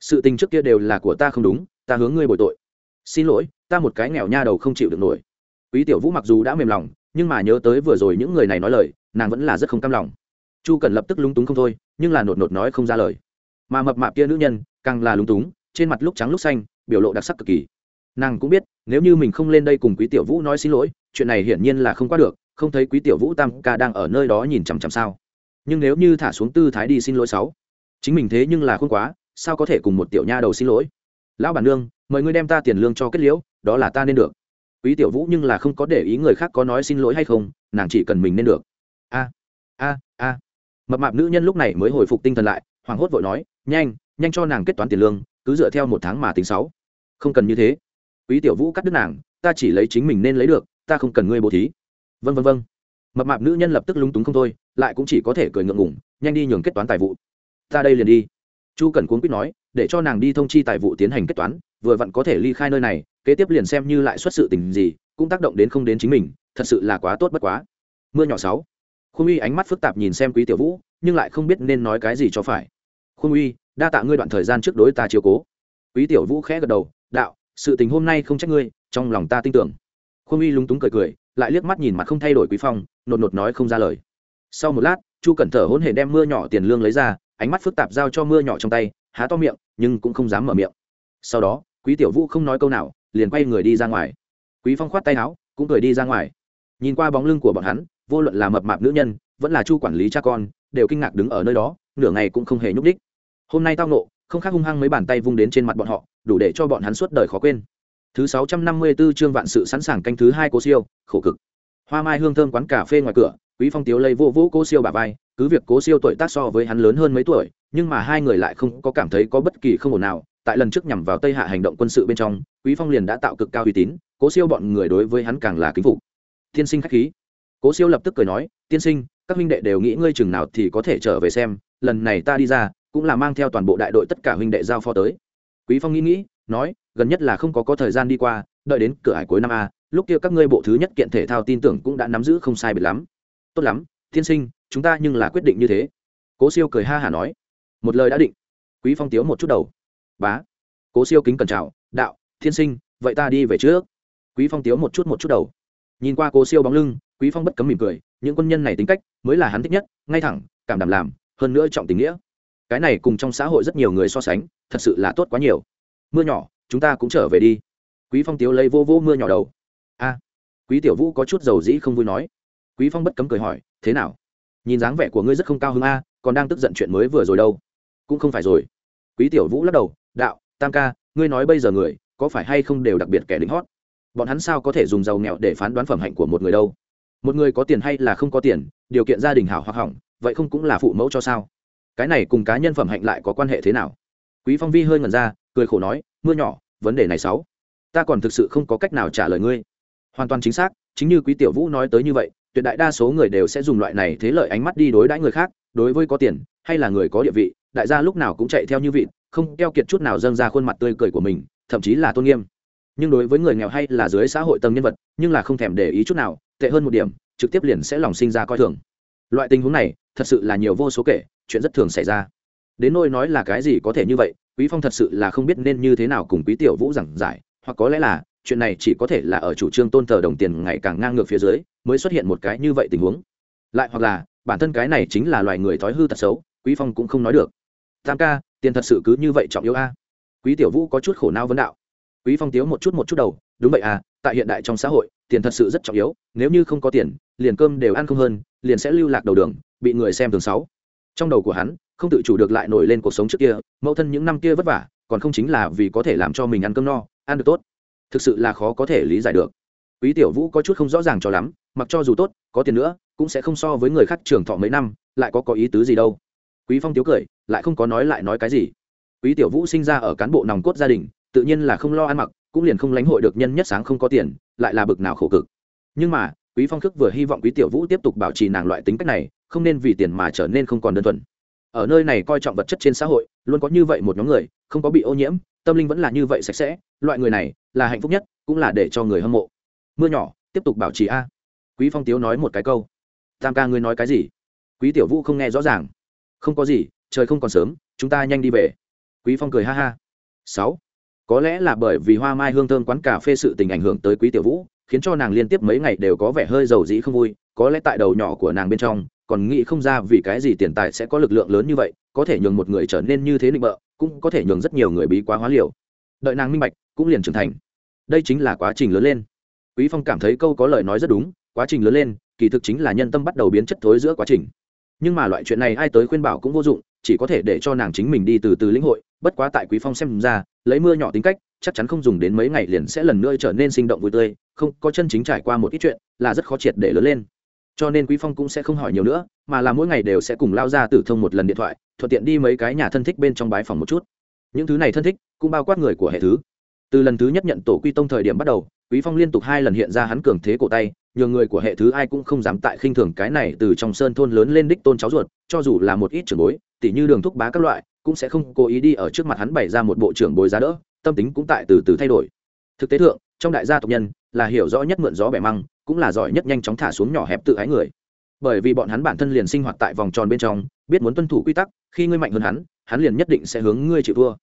Sự tình trước kia đều là của ta không đúng, ta hướng ngươi bồi tội. Xin lỗi, ta một cái nghèo nha đầu không chịu được nổi. Quý tiểu vũ mặc dù đã mềm lòng, nhưng mà nhớ tới vừa rồi những người này nói lời, nàng vẫn là rất không cam lòng. Chu cần lập tức lúng túng không thôi, nhưng là nột nột nói không ra lời. Mà mập mạp kia nữ nhân, càng là lúng túng, trên mặt lúc trắng lúc xanh biểu lộ đặc sắc cực kỳ. Nàng cũng biết, nếu như mình không lên đây cùng quý tiểu vũ nói xin lỗi, chuyện này hiển nhiên là không qua được, không thấy quý tiểu vũ tam ca đang ở nơi đó nhìn chằm chằm sao. Nhưng nếu như thả xuống tư thái đi xin lỗi sáu, chính mình thế nhưng là không quá, sao có thể cùng một tiểu nha đầu xin lỗi? Lão bản nương, mời ngươi đem ta tiền lương cho kết liễu, đó là ta nên được. Quý tiểu vũ nhưng là không có để ý người khác có nói xin lỗi hay không, nàng chỉ cần mình nên được. A a a. Mập mạp nữ nhân lúc này mới hồi phục tinh thần lại, hoảng hốt vội nói, nhanh nhanh cho nàng kết toán tiền lương cứ dựa theo một tháng mà tính sáu. Không cần như thế. Quý tiểu vũ cắt đứt nàng, ta chỉ lấy chính mình nên lấy được, ta không cần ngươi bố thí. Vân vân vân mập mạp nữ nhân lập tức lúng túng không thôi, lại cũng chỉ có thể cười ngượng ngủng nhanh đi nhường kết toán tài vụ. Ta đây liền đi. Chu cần cuốn quýt nói, để cho nàng đi thông chi tài vụ tiến hành kết toán, vừa vặn có thể ly khai nơi này, kế tiếp liền xem như lại xuất sự tình gì, cũng tác động đến không đến chính mình, thật sự là quá tốt bất quá. Mưa nhỏ sáu. Khung uy ánh mắt phức tạp nhìn xem quý tiểu vũ, nhưng lại không biết nên nói cái gì cho phải. Khung uy đa tạ ngươi đoạn thời gian trước đối ta chiếu cố. Quý tiểu vũ khẽ gật đầu, đạo, sự tình hôm nay không trách ngươi, trong lòng ta tin tưởng. Khương uy lúng túng cười cười, lại liếc mắt nhìn mặt không thay đổi quý phong, nột nột nói không ra lời. Sau một lát, chu cẩn thở hôn hề đem mưa nhỏ tiền lương lấy ra, ánh mắt phức tạp giao cho mưa nhỏ trong tay, há to miệng, nhưng cũng không dám mở miệng. Sau đó, quý tiểu vũ không nói câu nào, liền quay người đi ra ngoài. Quý phong khoát tay áo, cũng cười đi ra ngoài. Nhìn qua bóng lưng của bọn hắn, vô luận là mập mạp nữ nhân, vẫn là chu quản lý cha con, đều kinh ngạc đứng ở nơi đó, nửa ngày cũng không hề nhúc đích hôm nay tao nộ, không khác hung hăng mấy bàn tay vung đến trên mặt bọn họ, đủ để cho bọn hắn suốt đời khó quên. Thứ sáu trăm năm mươi 654 chương vạn sự sẵn sàng canh thứ hai cố siêu, khổ cực. Hoa mai hương thơm quán cà phê ngoài cửa, quý phong tiếu lây vô vũ cố siêu bà vai, cứ việc cố siêu tuổi tác so với hắn lớn hơn mấy tuổi, nhưng mà hai người lại không có cảm thấy có bất kỳ không ổn nào, tại lần trước nhằm vào tây hạ hành động quân sự bên trong, quý phong liền đã tạo cực cao uy tín, cố siêu bọn người đối với hắn càng là kính phục. Tiên sinh khách khí. Cố siêu lập tức cười nói, tiên sinh, các huynh đệ đều nghĩ ngươi chừng nào thì có thể trở về xem, lần này ta đi ra cũng là mang theo toàn bộ đại đội tất cả huynh đệ giao phó tới. Quý phong nghĩ nghĩ, nói, gần nhất là không có có thời gian đi qua, đợi đến cửa hải cuối năm a, lúc kia các ngươi bộ thứ nhất kiện thể thao tin tưởng cũng đã nắm giữ không sai biệt lắm. Tốt lắm, tiên sinh, chúng ta nhưng là quyết định như thế. Cố siêu cười ha hả nói. Một lời đã định. Quý phong tiếu một chút đầu. Bá. Cố siêu kính cẩn chào, đạo, tiên sinh, vậy ta đi về trước. Quý phong tiếu một chút một chút đầu. Nhìn qua cố siêu bóng lưng, quý phong bất cấm mỉm cười, những quân nhân này tính cách mới là hắn thích nhất, ngay thẳng, cảm đảm làm, hơn nữa trọng tình nghĩa cái này cùng trong xã hội rất nhiều người so sánh, thật sự là tốt quá nhiều. Mưa nhỏ, chúng ta cũng trở về đi. Quý phong tiếu lấy vô vô mưa nhỏ đầu. A, quý tiểu vũ có chút dầu dĩ không vui nói. Quý phong bất cấm cười hỏi, thế nào? Nhìn dáng vẻ của ngươi rất không cao hứng a, còn đang tức giận chuyện mới vừa rồi đâu. Cũng không phải rồi. Quý tiểu vũ lắc đầu, đạo, tam ca, ngươi nói bây giờ người, có phải hay không đều đặc biệt kẻ lính hót? Bọn hắn sao có thể dùng giàu nghèo để phán đoán phẩm hạnh của một người đâu? Một người có tiền hay là không có tiền, điều kiện gia đình hảo hoặc hỏng, vậy không cũng là phụ mẫu cho sao? Cái này cùng cá nhân phẩm hạnh lại có quan hệ thế nào? Quý phong vi hơi ngẩn ra cười khổ nói mưa nhỏ vấn đề này sáu, ta còn thực sự không có cách nào trả lời ngươi. Hoàn toàn chính xác chính như quý tiểu vũ nói tới như vậy tuyệt đại đa số người đều sẽ dùng loại này thế lợi ánh mắt đi đối đãi người khác đối với có tiền hay là người có địa vị đại gia lúc nào cũng chạy theo như vị không keo kiệt chút nào dâng ra khuôn mặt tươi cười của mình thậm chí là tôn nghiêm. Nhưng đối với người nghèo hay là dưới xã hội tầng nhân vật nhưng là không thèm để ý chút nào tệ hơn một điểm trực tiếp liền sẽ lòng sinh ra coi thường. Loại tình huống này thật sự là nhiều vô số kể, chuyện rất thường xảy ra. Đến nôi nói là cái gì có thể như vậy, quý phong thật sự là không biết nên như thế nào cùng quý tiểu vũ giảng giải, hoặc có lẽ là, chuyện này chỉ có thể là ở chủ trương tôn thờ đồng tiền ngày càng ngang ngược phía dưới, mới xuất hiện một cái như vậy tình huống. Lại hoặc là, bản thân cái này chính là loài người thói hư tật xấu, quý phong cũng không nói được. Tam ca, tiền thật sự cứ như vậy trọng yếu a? Quý tiểu vũ có chút khổ não vấn đạo. Quý phong tiếu một chút một chút đầu, đúng vậy à tại hiện đại trong xã hội, tiền thật sự rất trọng yếu, nếu như không có tiền, liền cơm đều ăn không hơn, liền sẽ lưu lạc đầu đường bị người xem thường sáu. Trong đầu của hắn, không tự chủ được lại nổi lên cuộc sống trước kia, mẫu thân những năm kia vất vả, còn không chính là vì có thể làm cho mình ăn cơm no, ăn được tốt. Thực sự là khó có thể lý giải được. Quý tiểu vũ có chút không rõ ràng cho lắm, mặc cho dù tốt, có tiền nữa, cũng sẽ không so với người khác trường thọ mấy năm, lại có có ý tứ gì đâu. Quý phong tiếu cười, lại không có nói lại nói cái gì. Quý tiểu vũ sinh ra ở cán bộ nòng cốt gia đình, tự nhiên là không lo ăn mặc, cũng liền không lãnh hội được nhân nhất sáng không có tiền, lại là bực nào khổ cực. Nhưng mà, quý phong khước vừa hy vọng quý tiểu vũ tiếp tục bảo trì nàng loại tính cách này không nên vì tiền mà trở nên không còn đơn thuần. Ở nơi này coi trọng vật chất trên xã hội, luôn có như vậy một nhóm người, không có bị ô nhiễm, tâm linh vẫn là như vậy sạch sẽ, loại người này là hạnh phúc nhất, cũng là để cho người hâm mộ. Mưa nhỏ, tiếp tục bảo trì a. Quý phong tiếu nói một cái câu. Tam ca ngươi nói cái gì? Quý tiểu vũ không nghe rõ ràng. Không có gì, trời không còn sớm, chúng ta nhanh đi về. Quý phong cười ha ha. Sáu. Có lẽ là bởi vì hoa mai hương thơm quán cà phê sự tình ảnh hưởng tới quý tiểu vũ, khiến cho nàng liên tiếp mấy ngày đều có vẻ hơi giàu dĩ không vui có lẽ tại đầu nhỏ của nàng bên trong, còn nghĩ không ra vì cái gì tiền tài sẽ có lực lượng lớn như vậy, có thể nhường một người trở nên như thế định bợ, cũng có thể nhường rất nhiều người bí quá hóa liều. Đợi nàng minh bạch, cũng liền trưởng thành. Đây chính là quá trình lớn lên. Quý phong cảm thấy câu có lời nói rất đúng, quá trình lớn lên, kỳ thực chính là nhân tâm bắt đầu biến chất thối giữa quá trình. Nhưng mà loại chuyện này ai tới khuyên bảo cũng vô dụng, chỉ có thể để cho nàng chính mình đi từ từ lĩnh hội, bất quá tại quý phong xem ra, lấy mưa nhỏ tính cách, chắc chắn không dùng đến mấy ngày liền sẽ lần nữa trở nên sinh động vui tươi, không, có chân chính trải qua một ít chuyện, là rất khó triệt để lớn lên cho nên quý phong cũng sẽ không hỏi nhiều nữa, mà là mỗi ngày đều sẽ cùng lao ra tử thông một lần điện thoại, thuận tiện đi mấy cái nhà thân thích bên trong bái phòng một chút. Những thứ này thân thích cũng bao quát người của hệ thứ. Từ lần thứ nhất nhận tổ quy tông thời điểm bắt đầu, quý phong liên tục hai lần hiện ra hắn cường thế cổ tay, nhờ người của hệ thứ ai cũng không dám tại khinh thường cái này từ trong sơn thôn lớn lên đích tôn cháu ruột, cho dù là một ít trưởng bối, tỉ như đường thúc bá các loại, cũng sẽ không cố ý đi ở trước mặt hắn bày ra một bộ trưởng bối giá đỡ, tâm tính cũng tại từ từ thay đổi. Thực tế thượng, trong đại gia tộc nhân là hiểu rõ nhất mượn gió bẻ măng cũng là giỏi nhất nhanh chóng thả xuống nhỏ hẹp tự ái người. Bởi vì bọn hắn bản thân liền sinh hoạt tại vòng tròn bên trong, biết muốn tuân thủ quy tắc, khi ngươi mạnh hơn hắn hắn liền nhất định sẽ hướng ngươi chịu thua.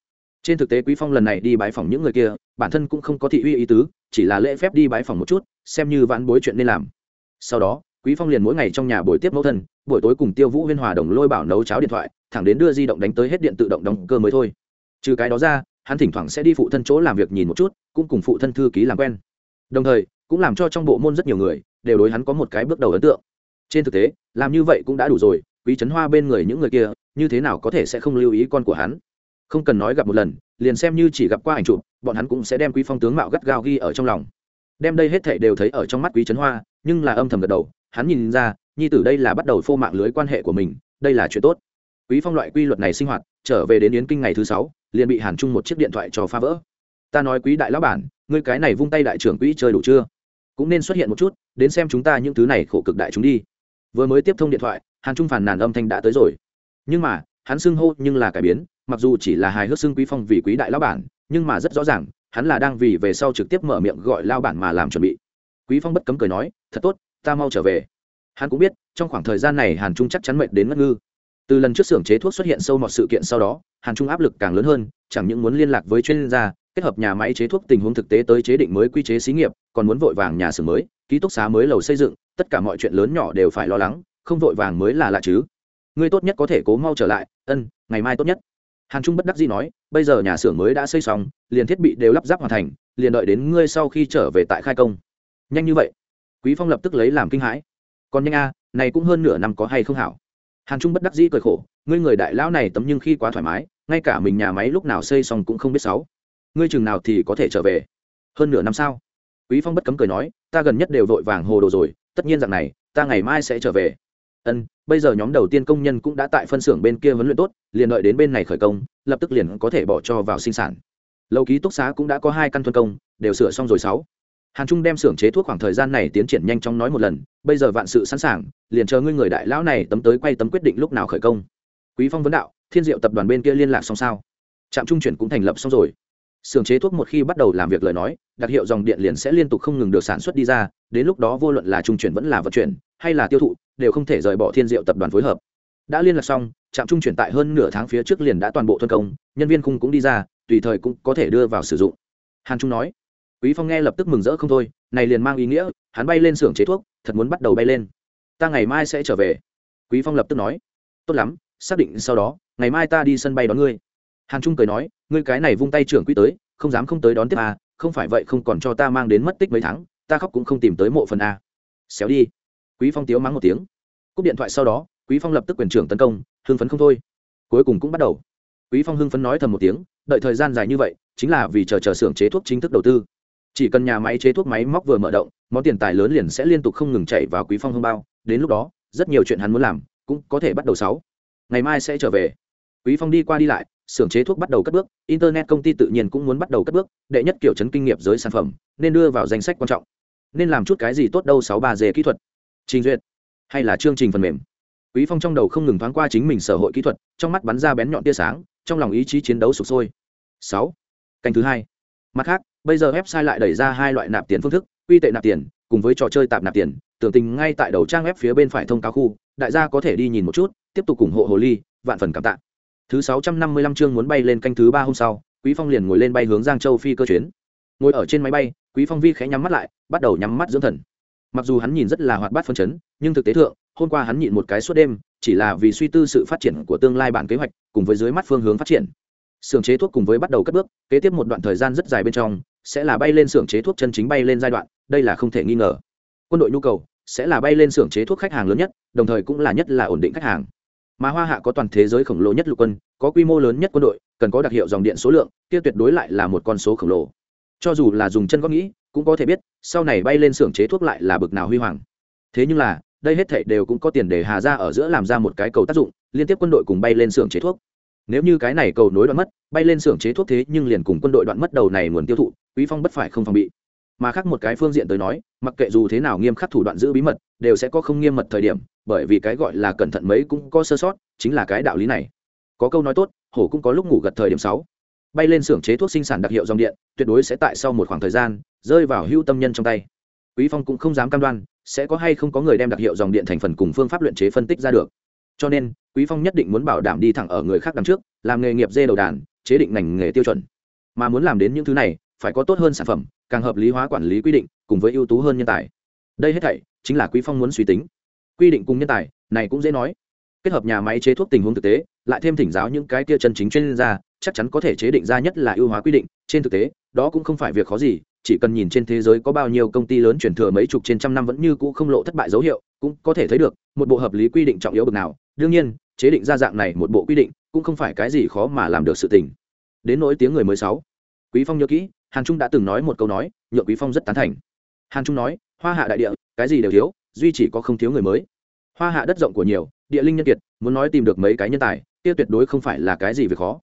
Trên thực tế quý phong lần này đi bái phòng những người kia, bản thân cũng không có thị uy ý tứ, chỉ là lễ phép đi bái phòng một chút, xem như vãn bối chuyện nên làm. Sau đó, quý phong liền mỗi ngày trong nhà buổi tiếp mẫu thân, buổi tối cùng tiêu vũ huyên hòa đồng lôi bảo nấu cháo điện thoại, thẳng đến đưa di động đánh tới hết điện tự động đóng cơ mới thôi. Trừ cái đó ra, hắn thỉnh thoảng sẽ đi phụ thân chỗ làm việc nhìn một chút, cũng cùng phụ thân thư ký làm quen đồng thời, cũng làm cho trong bộ môn rất nhiều người đều đối hắn có một cái bước đầu ấn tượng. Trên thực tế, làm như vậy cũng đã đủ rồi, quý trấn hoa bên người những người kia, như thế nào có thể sẽ không lưu ý con của hắn? Không cần nói gặp một lần, liền xem như chỉ gặp qua ảnh chụp, bọn hắn cũng sẽ đem quý phong tướng mạo gắt gao ghi ở trong lòng. Đem đây hết thảy đều thấy ở trong mắt quý trấn hoa, nhưng là âm thầm gật đầu, hắn nhìn ra, nhi tử đây là bắt đầu phô mạng lưới quan hệ của mình, đây là chuyện tốt. Quý phong loại quy luật này sinh hoạt, trở về đến yến kinh ngày thứ sáu, liền bị hàn trung một chiếc điện thoại cho phá vỡ. Ta nói quý đại lão bản ngươi cái này vung tay đại trưởng quỹ chơi đủ chưa? Cũng nên xuất hiện một chút, đến xem chúng ta những thứ này khổ cực đại chúng đi. Vừa mới tiếp thông điện thoại, hàn trung phản nàn âm thanh đã tới rồi. Nhưng mà, hắn xưng hô nhưng là cải biến, mặc dù chỉ là hài hước xưng quý phong vì quý đại lão bản, nhưng mà rất rõ ràng, hắn là đang vì về sau trực tiếp mở miệng gọi lao bản mà làm chuẩn bị. Quý phong bất cấm cười nói, thật tốt, ta mau trở về. Hắn cũng biết, trong khoảng thời gian này hàn trung chắc chắn mệnh đến ngất ngư. Từ lần trước xưởng chế thuốc xuất hiện sâu mọt sự kiện sau đó, hàn trung áp lực càng lớn hơn, chẳng những muốn liên lạc với chuyên gia kết hợp nhà máy chế thuốc tình huống thực tế tới chế định mới quy chế xí nghiệp, còn muốn vội vàng nhà xưởng mới, ký túc xá mới lầu xây dựng, tất cả mọi chuyện lớn nhỏ đều phải lo lắng, không vội vàng mới là lạ chứ. Ngươi tốt nhất có thể cố mau trở lại, ân, ngày mai tốt nhất. Hàn trung bất đắc dĩ nói, bây giờ nhà xưởng mới đã xây xong, liền thiết bị đều lắp ráp hoàn thành, liền đợi đến ngươi sau khi trở về tại khai công. Nhanh như vậy. Quý phong lập tức lấy làm kinh hãi. Còn nhanh a này cũng hơn nửa năm có hay không hảo? Hàn trung bất đắc dĩ cười khổ, ngươi người đại lão này tấm nhưng khi quá thoải mái, ngay cả mình nhà máy lúc nào xây xong cũng không biết sáu ngươi chừng nào thì có thể trở về. Hơn nửa năm sao quý phong bất cấm cười nói, ta gần nhất đều vội vàng hồ đồ rồi, tất nhiên rằng này, ta ngày mai sẽ trở về. Ân, bây giờ nhóm đầu tiên công nhân cũng đã tại phân xưởng bên kia huấn luyện tốt, liền đợi đến bên này khởi công, lập tức liền có thể bỏ cho vào sinh sản. Lâu ký túc xá cũng đã có hai căn thuần công, đều sửa xong rồi sáu. Hàn trung đem xưởng chế thuốc khoảng thời gian này tiến triển nhanh chóng nói một lần, bây giờ vạn sự sẵn sàng, liền chờ ngươi người đại lão này tấm tới quay tấm quyết định lúc nào khởi công. Quý phong vấn đạo, thiên diệu tập đoàn bên kia liên lạc xong sao? Trạm trung chuyển cũng thành lập xong rồi. Sưởng chế thuốc một khi bắt đầu làm việc lời nói, đặc hiệu dòng điện liền sẽ liên tục không ngừng được sản xuất đi ra, đến lúc đó vô luận là trung chuyển vẫn là vận chuyển, hay là tiêu thụ, đều không thể rời bỏ thiên diệu tập đoàn phối hợp. Đã liên lạc xong, trạm trung chuyển tại hơn nửa tháng phía trước liền đã toàn bộ thuần công, nhân viên khung cũng đi ra, tùy thời cũng có thể đưa vào sử dụng. Hàn trung nói, quý phong nghe lập tức mừng rỡ không thôi, này liền mang ý nghĩa, hắn bay lên xưởng chế thuốc, thật muốn bắt đầu bay lên. Ta ngày mai sẽ trở về. Quý phong lập tức nói, tốt lắm, xác định sau đó, ngày mai ta đi sân bay đón ngươi hàn trung cười nói, ngươi cái này vung tay trưởng quý tới, không dám không tới đón tiếp à không phải vậy không còn cho ta mang đến mất tích mấy tháng, ta khóc cũng không tìm tới mộ phần a xéo đi. Quý phong tiếu mắng một tiếng. Cúp điện thoại sau đó, quý phong lập tức quyền trưởng tấn công, hưng phấn không thôi. Cuối cùng cũng bắt đầu. Quý phong hưng phấn nói thầm một tiếng, đợi thời gian dài như vậy, chính là vì chờ chờ xưởng chế thuốc chính thức đầu tư. Chỉ cần nhà máy chế thuốc máy móc vừa mở động, món tiền tài lớn liền sẽ liên tục không ngừng chạy vào quý phong hương bao, đến lúc đó, rất nhiều chuyện hắn muốn làm cũng có thể bắt đầu sáu. Ngày mai sẽ trở về. Quý phong đi qua đi lại xưởng chế thuốc bắt đầu cất bước, internet công ty tự nhiên cũng muốn bắt đầu cất bước, đệ nhất kiểu chấn kinh nghiệp giới sản phẩm, nên đưa vào danh sách quan trọng. Nên làm chút cái gì tốt đâu sáu ba dề kỹ thuật. Trình duyệt. Hay là chương trình phần mềm. Quý phong trong đầu không ngừng thoáng qua chính mình sở hội kỹ thuật, trong mắt bắn ra bén nhọn tia sáng, trong lòng ý chí chiến đấu sục sôi. Sáu. Canh thứ hai. Mặt khác, bây giờ website lại đẩy ra hai loại nạp tiền phương thức, quy tệ nạp tiền, cùng với trò chơi tạp nạp tiền, tưởng tình ngay tại đầu trang web phía bên phải thông cáo khu, đại gia có thể đi nhìn một chút, tiếp tục ủng hộ hồ ly, vạn phần cảm tạ thứ sáu trăm năm mươi lăm chương muốn bay lên canh thứ ba hôm sau, quý phong liền ngồi lên bay hướng giang châu phi cơ chuyến. Ngồi ở trên máy bay, quý phong vi khẽ nhắm mắt lại, bắt đầu nhắm mắt dưỡng thần. Mặc dù hắn nhìn rất là hoạt bát phân chấn, nhưng thực tế thượng, hôm qua hắn nhịn một cái suốt đêm, chỉ là vì suy tư sự phát triển của tương lai bản kế hoạch, cùng với dưới mắt phương hướng phát triển. Xưởng chế thuốc cùng với bắt đầu cất bước, kế tiếp một đoạn thời gian rất dài bên trong, sẽ là bay lên xưởng chế thuốc chân chính bay lên giai đoạn, đây là không thể nghi ngờ. Quân đội nhu cầu sẽ là bay lên xưởng chế thuốc khách hàng lớn nhất, đồng thời cũng là nhất là ổn định khách hàng mà hoa hạ có toàn thế giới khổng lồ nhất lục quân, có quy mô lớn nhất quân đội, cần có đặc hiệu dòng điện số lượng, kia tuyệt đối lại là một con số khổng lồ. Cho dù là dùng chân góp nghĩ, cũng có thể biết, sau này bay lên xưởng chế thuốc lại là bực nào huy hoàng. Thế nhưng là, đây hết thảy đều cũng có tiền để hà ra ở giữa làm ra một cái cầu tác dụng, liên tiếp quân đội cùng bay lên xưởng chế thuốc. Nếu như cái này cầu nối đoạn mất, bay lên xưởng chế thuốc thế nhưng liền cùng quân đội đoạn mất đầu này nguồn tiêu thụ, quý phong bất phải không phòng bị mà khác một cái phương diện tới nói, mặc kệ dù thế nào nghiêm khắc thủ đoạn giữ bí mật, đều sẽ có không nghiêm mật thời điểm, bởi vì cái gọi là cẩn thận mấy cũng có sơ sót, chính là cái đạo lý này. Có câu nói tốt, hổ cũng có lúc ngủ gật thời điểm sáu. Bay lên xưởng chế thuốc sinh sản đặc hiệu dòng điện, tuyệt đối sẽ tại sau một khoảng thời gian, rơi vào hưu tâm nhân trong tay. Quý phong cũng không dám cam đoan, sẽ có hay không có người đem đặc hiệu dòng điện thành phần cùng phương pháp luyện chế phân tích ra được. Cho nên, quý phong nhất định muốn bảo đảm đi thẳng ở người khác đằng trước, làm nghề nghiệp dê đầu đàn, chế định ngành nghề tiêu chuẩn. Mà muốn làm đến những thứ này, phải có tốt hơn sản phẩm càng hợp lý hóa quản lý quy định, cùng với ưu tú hơn nhân tài. Đây hết thảy chính là quý phong muốn suy tính. Quy định cùng nhân tài, này cũng dễ nói. Kết hợp nhà máy chế thuốc tình huống thực tế, lại thêm thỉnh giáo những cái kia chân chính chuyên gia, chắc chắn có thể chế định ra nhất là ưu hóa quy định. Trên thực tế, đó cũng không phải việc khó gì, chỉ cần nhìn trên thế giới có bao nhiêu công ty lớn chuyển thừa mấy chục trên trăm năm vẫn như cũ không lộ thất bại dấu hiệu, cũng có thể thấy được một bộ hợp lý quy định trọng yếu bực nào. Đương nhiên, chế định ra dạng này một bộ quy định cũng không phải cái gì khó mà làm được sự tình. Đến nỗi tiếng người mới sáu. Quý phong nhớ kỹ hàn trung đã từng nói một câu nói, nhượng quý phong rất tán thành. Hàn trung nói, hoa hạ đại địa, cái gì đều thiếu, duy chỉ có không thiếu người mới. Hoa hạ đất rộng của nhiều, địa linh nhân kiệt, muốn nói tìm được mấy cái nhân tài, kia tuyệt đối không phải là cái gì việc khó.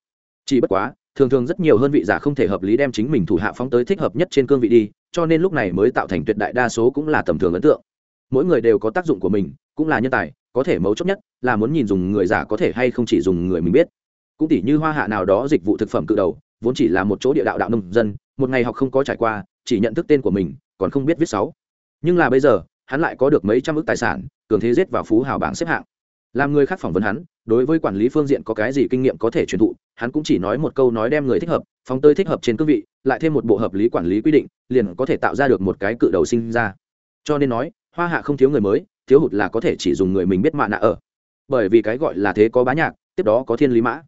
Chỉ bất quá, thường thường rất nhiều hơn vị giả không thể hợp lý đem chính mình thủ hạ phóng tới thích hợp nhất trên cương vị đi, cho nên lúc này mới tạo thành tuyệt đại đa số cũng là tầm thường ấn tượng. Mỗi người đều có tác dụng của mình, cũng là nhân tài, có thể mấu chốt nhất là muốn nhìn dùng người giả có thể hay không chỉ dùng người mình biết. Cũng tỉ như hoa hạ nào đó dịch vụ thực phẩm cự đầu, vốn chỉ là một chỗ địa đạo đạo nông dân một ngày học không có trải qua, chỉ nhận thức tên của mình, còn không biết viết sáu. Nhưng là bây giờ, hắn lại có được mấy trăm ước tài sản, cường thế giết vào phú hào bảng xếp hạng. Làm người khác phỏng vấn hắn, đối với quản lý phương diện có cái gì kinh nghiệm có thể truyền thụ, hắn cũng chỉ nói một câu nói đem người thích hợp, phóng tơi thích hợp trên cương vị, lại thêm một bộ hợp lý quản lý quy định, liền có thể tạo ra được một cái cự đầu sinh ra. Cho nên nói, hoa hạ không thiếu người mới, thiếu hụt là có thể chỉ dùng người mình biết mạ nạ ở. Bởi vì cái gọi là thế có bá nhạc, tiếp đó có thiên lý mã.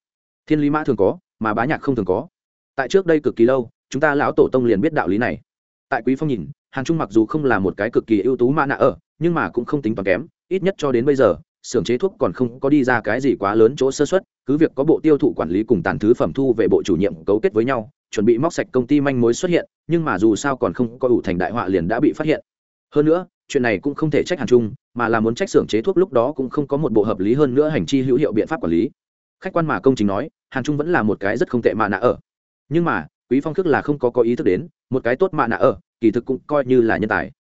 Thiên lý mã thường có, mà bá nhạc không thường có. Tại trước đây cực kỳ lâu chúng ta lão tổ tông liền biết đạo lý này. Tại quý phong nhìn, Hàn trung mặc dù không là một cái cực kỳ ưu tú mã nạ ở, nhưng mà cũng không tính toán kém, ít nhất cho đến bây giờ, xưởng chế thuốc còn không có đi ra cái gì quá lớn chỗ sơ xuất cứ việc có bộ tiêu thụ quản lý cùng tàn thứ phẩm thu về bộ chủ nhiệm cấu kết với nhau, chuẩn bị móc sạch công ty manh mối xuất hiện, nhưng mà dù sao còn không có ủ thành đại họa liền đã bị phát hiện. Hơn nữa, chuyện này cũng không thể trách hàn trung, mà là muốn trách xưởng chế thuốc lúc đó cũng không có một bộ hợp lý hơn nữa hành chi hữu hiệu biện pháp quản lý. Khách quan mà công chính nói, hàn trung vẫn là một cái rất không tệ mà nạ ở. Nhưng mà quý phong thức là không có có ý thức đến, một cái tốt mạ nạ ở, kỳ thực cũng coi như là nhân tài.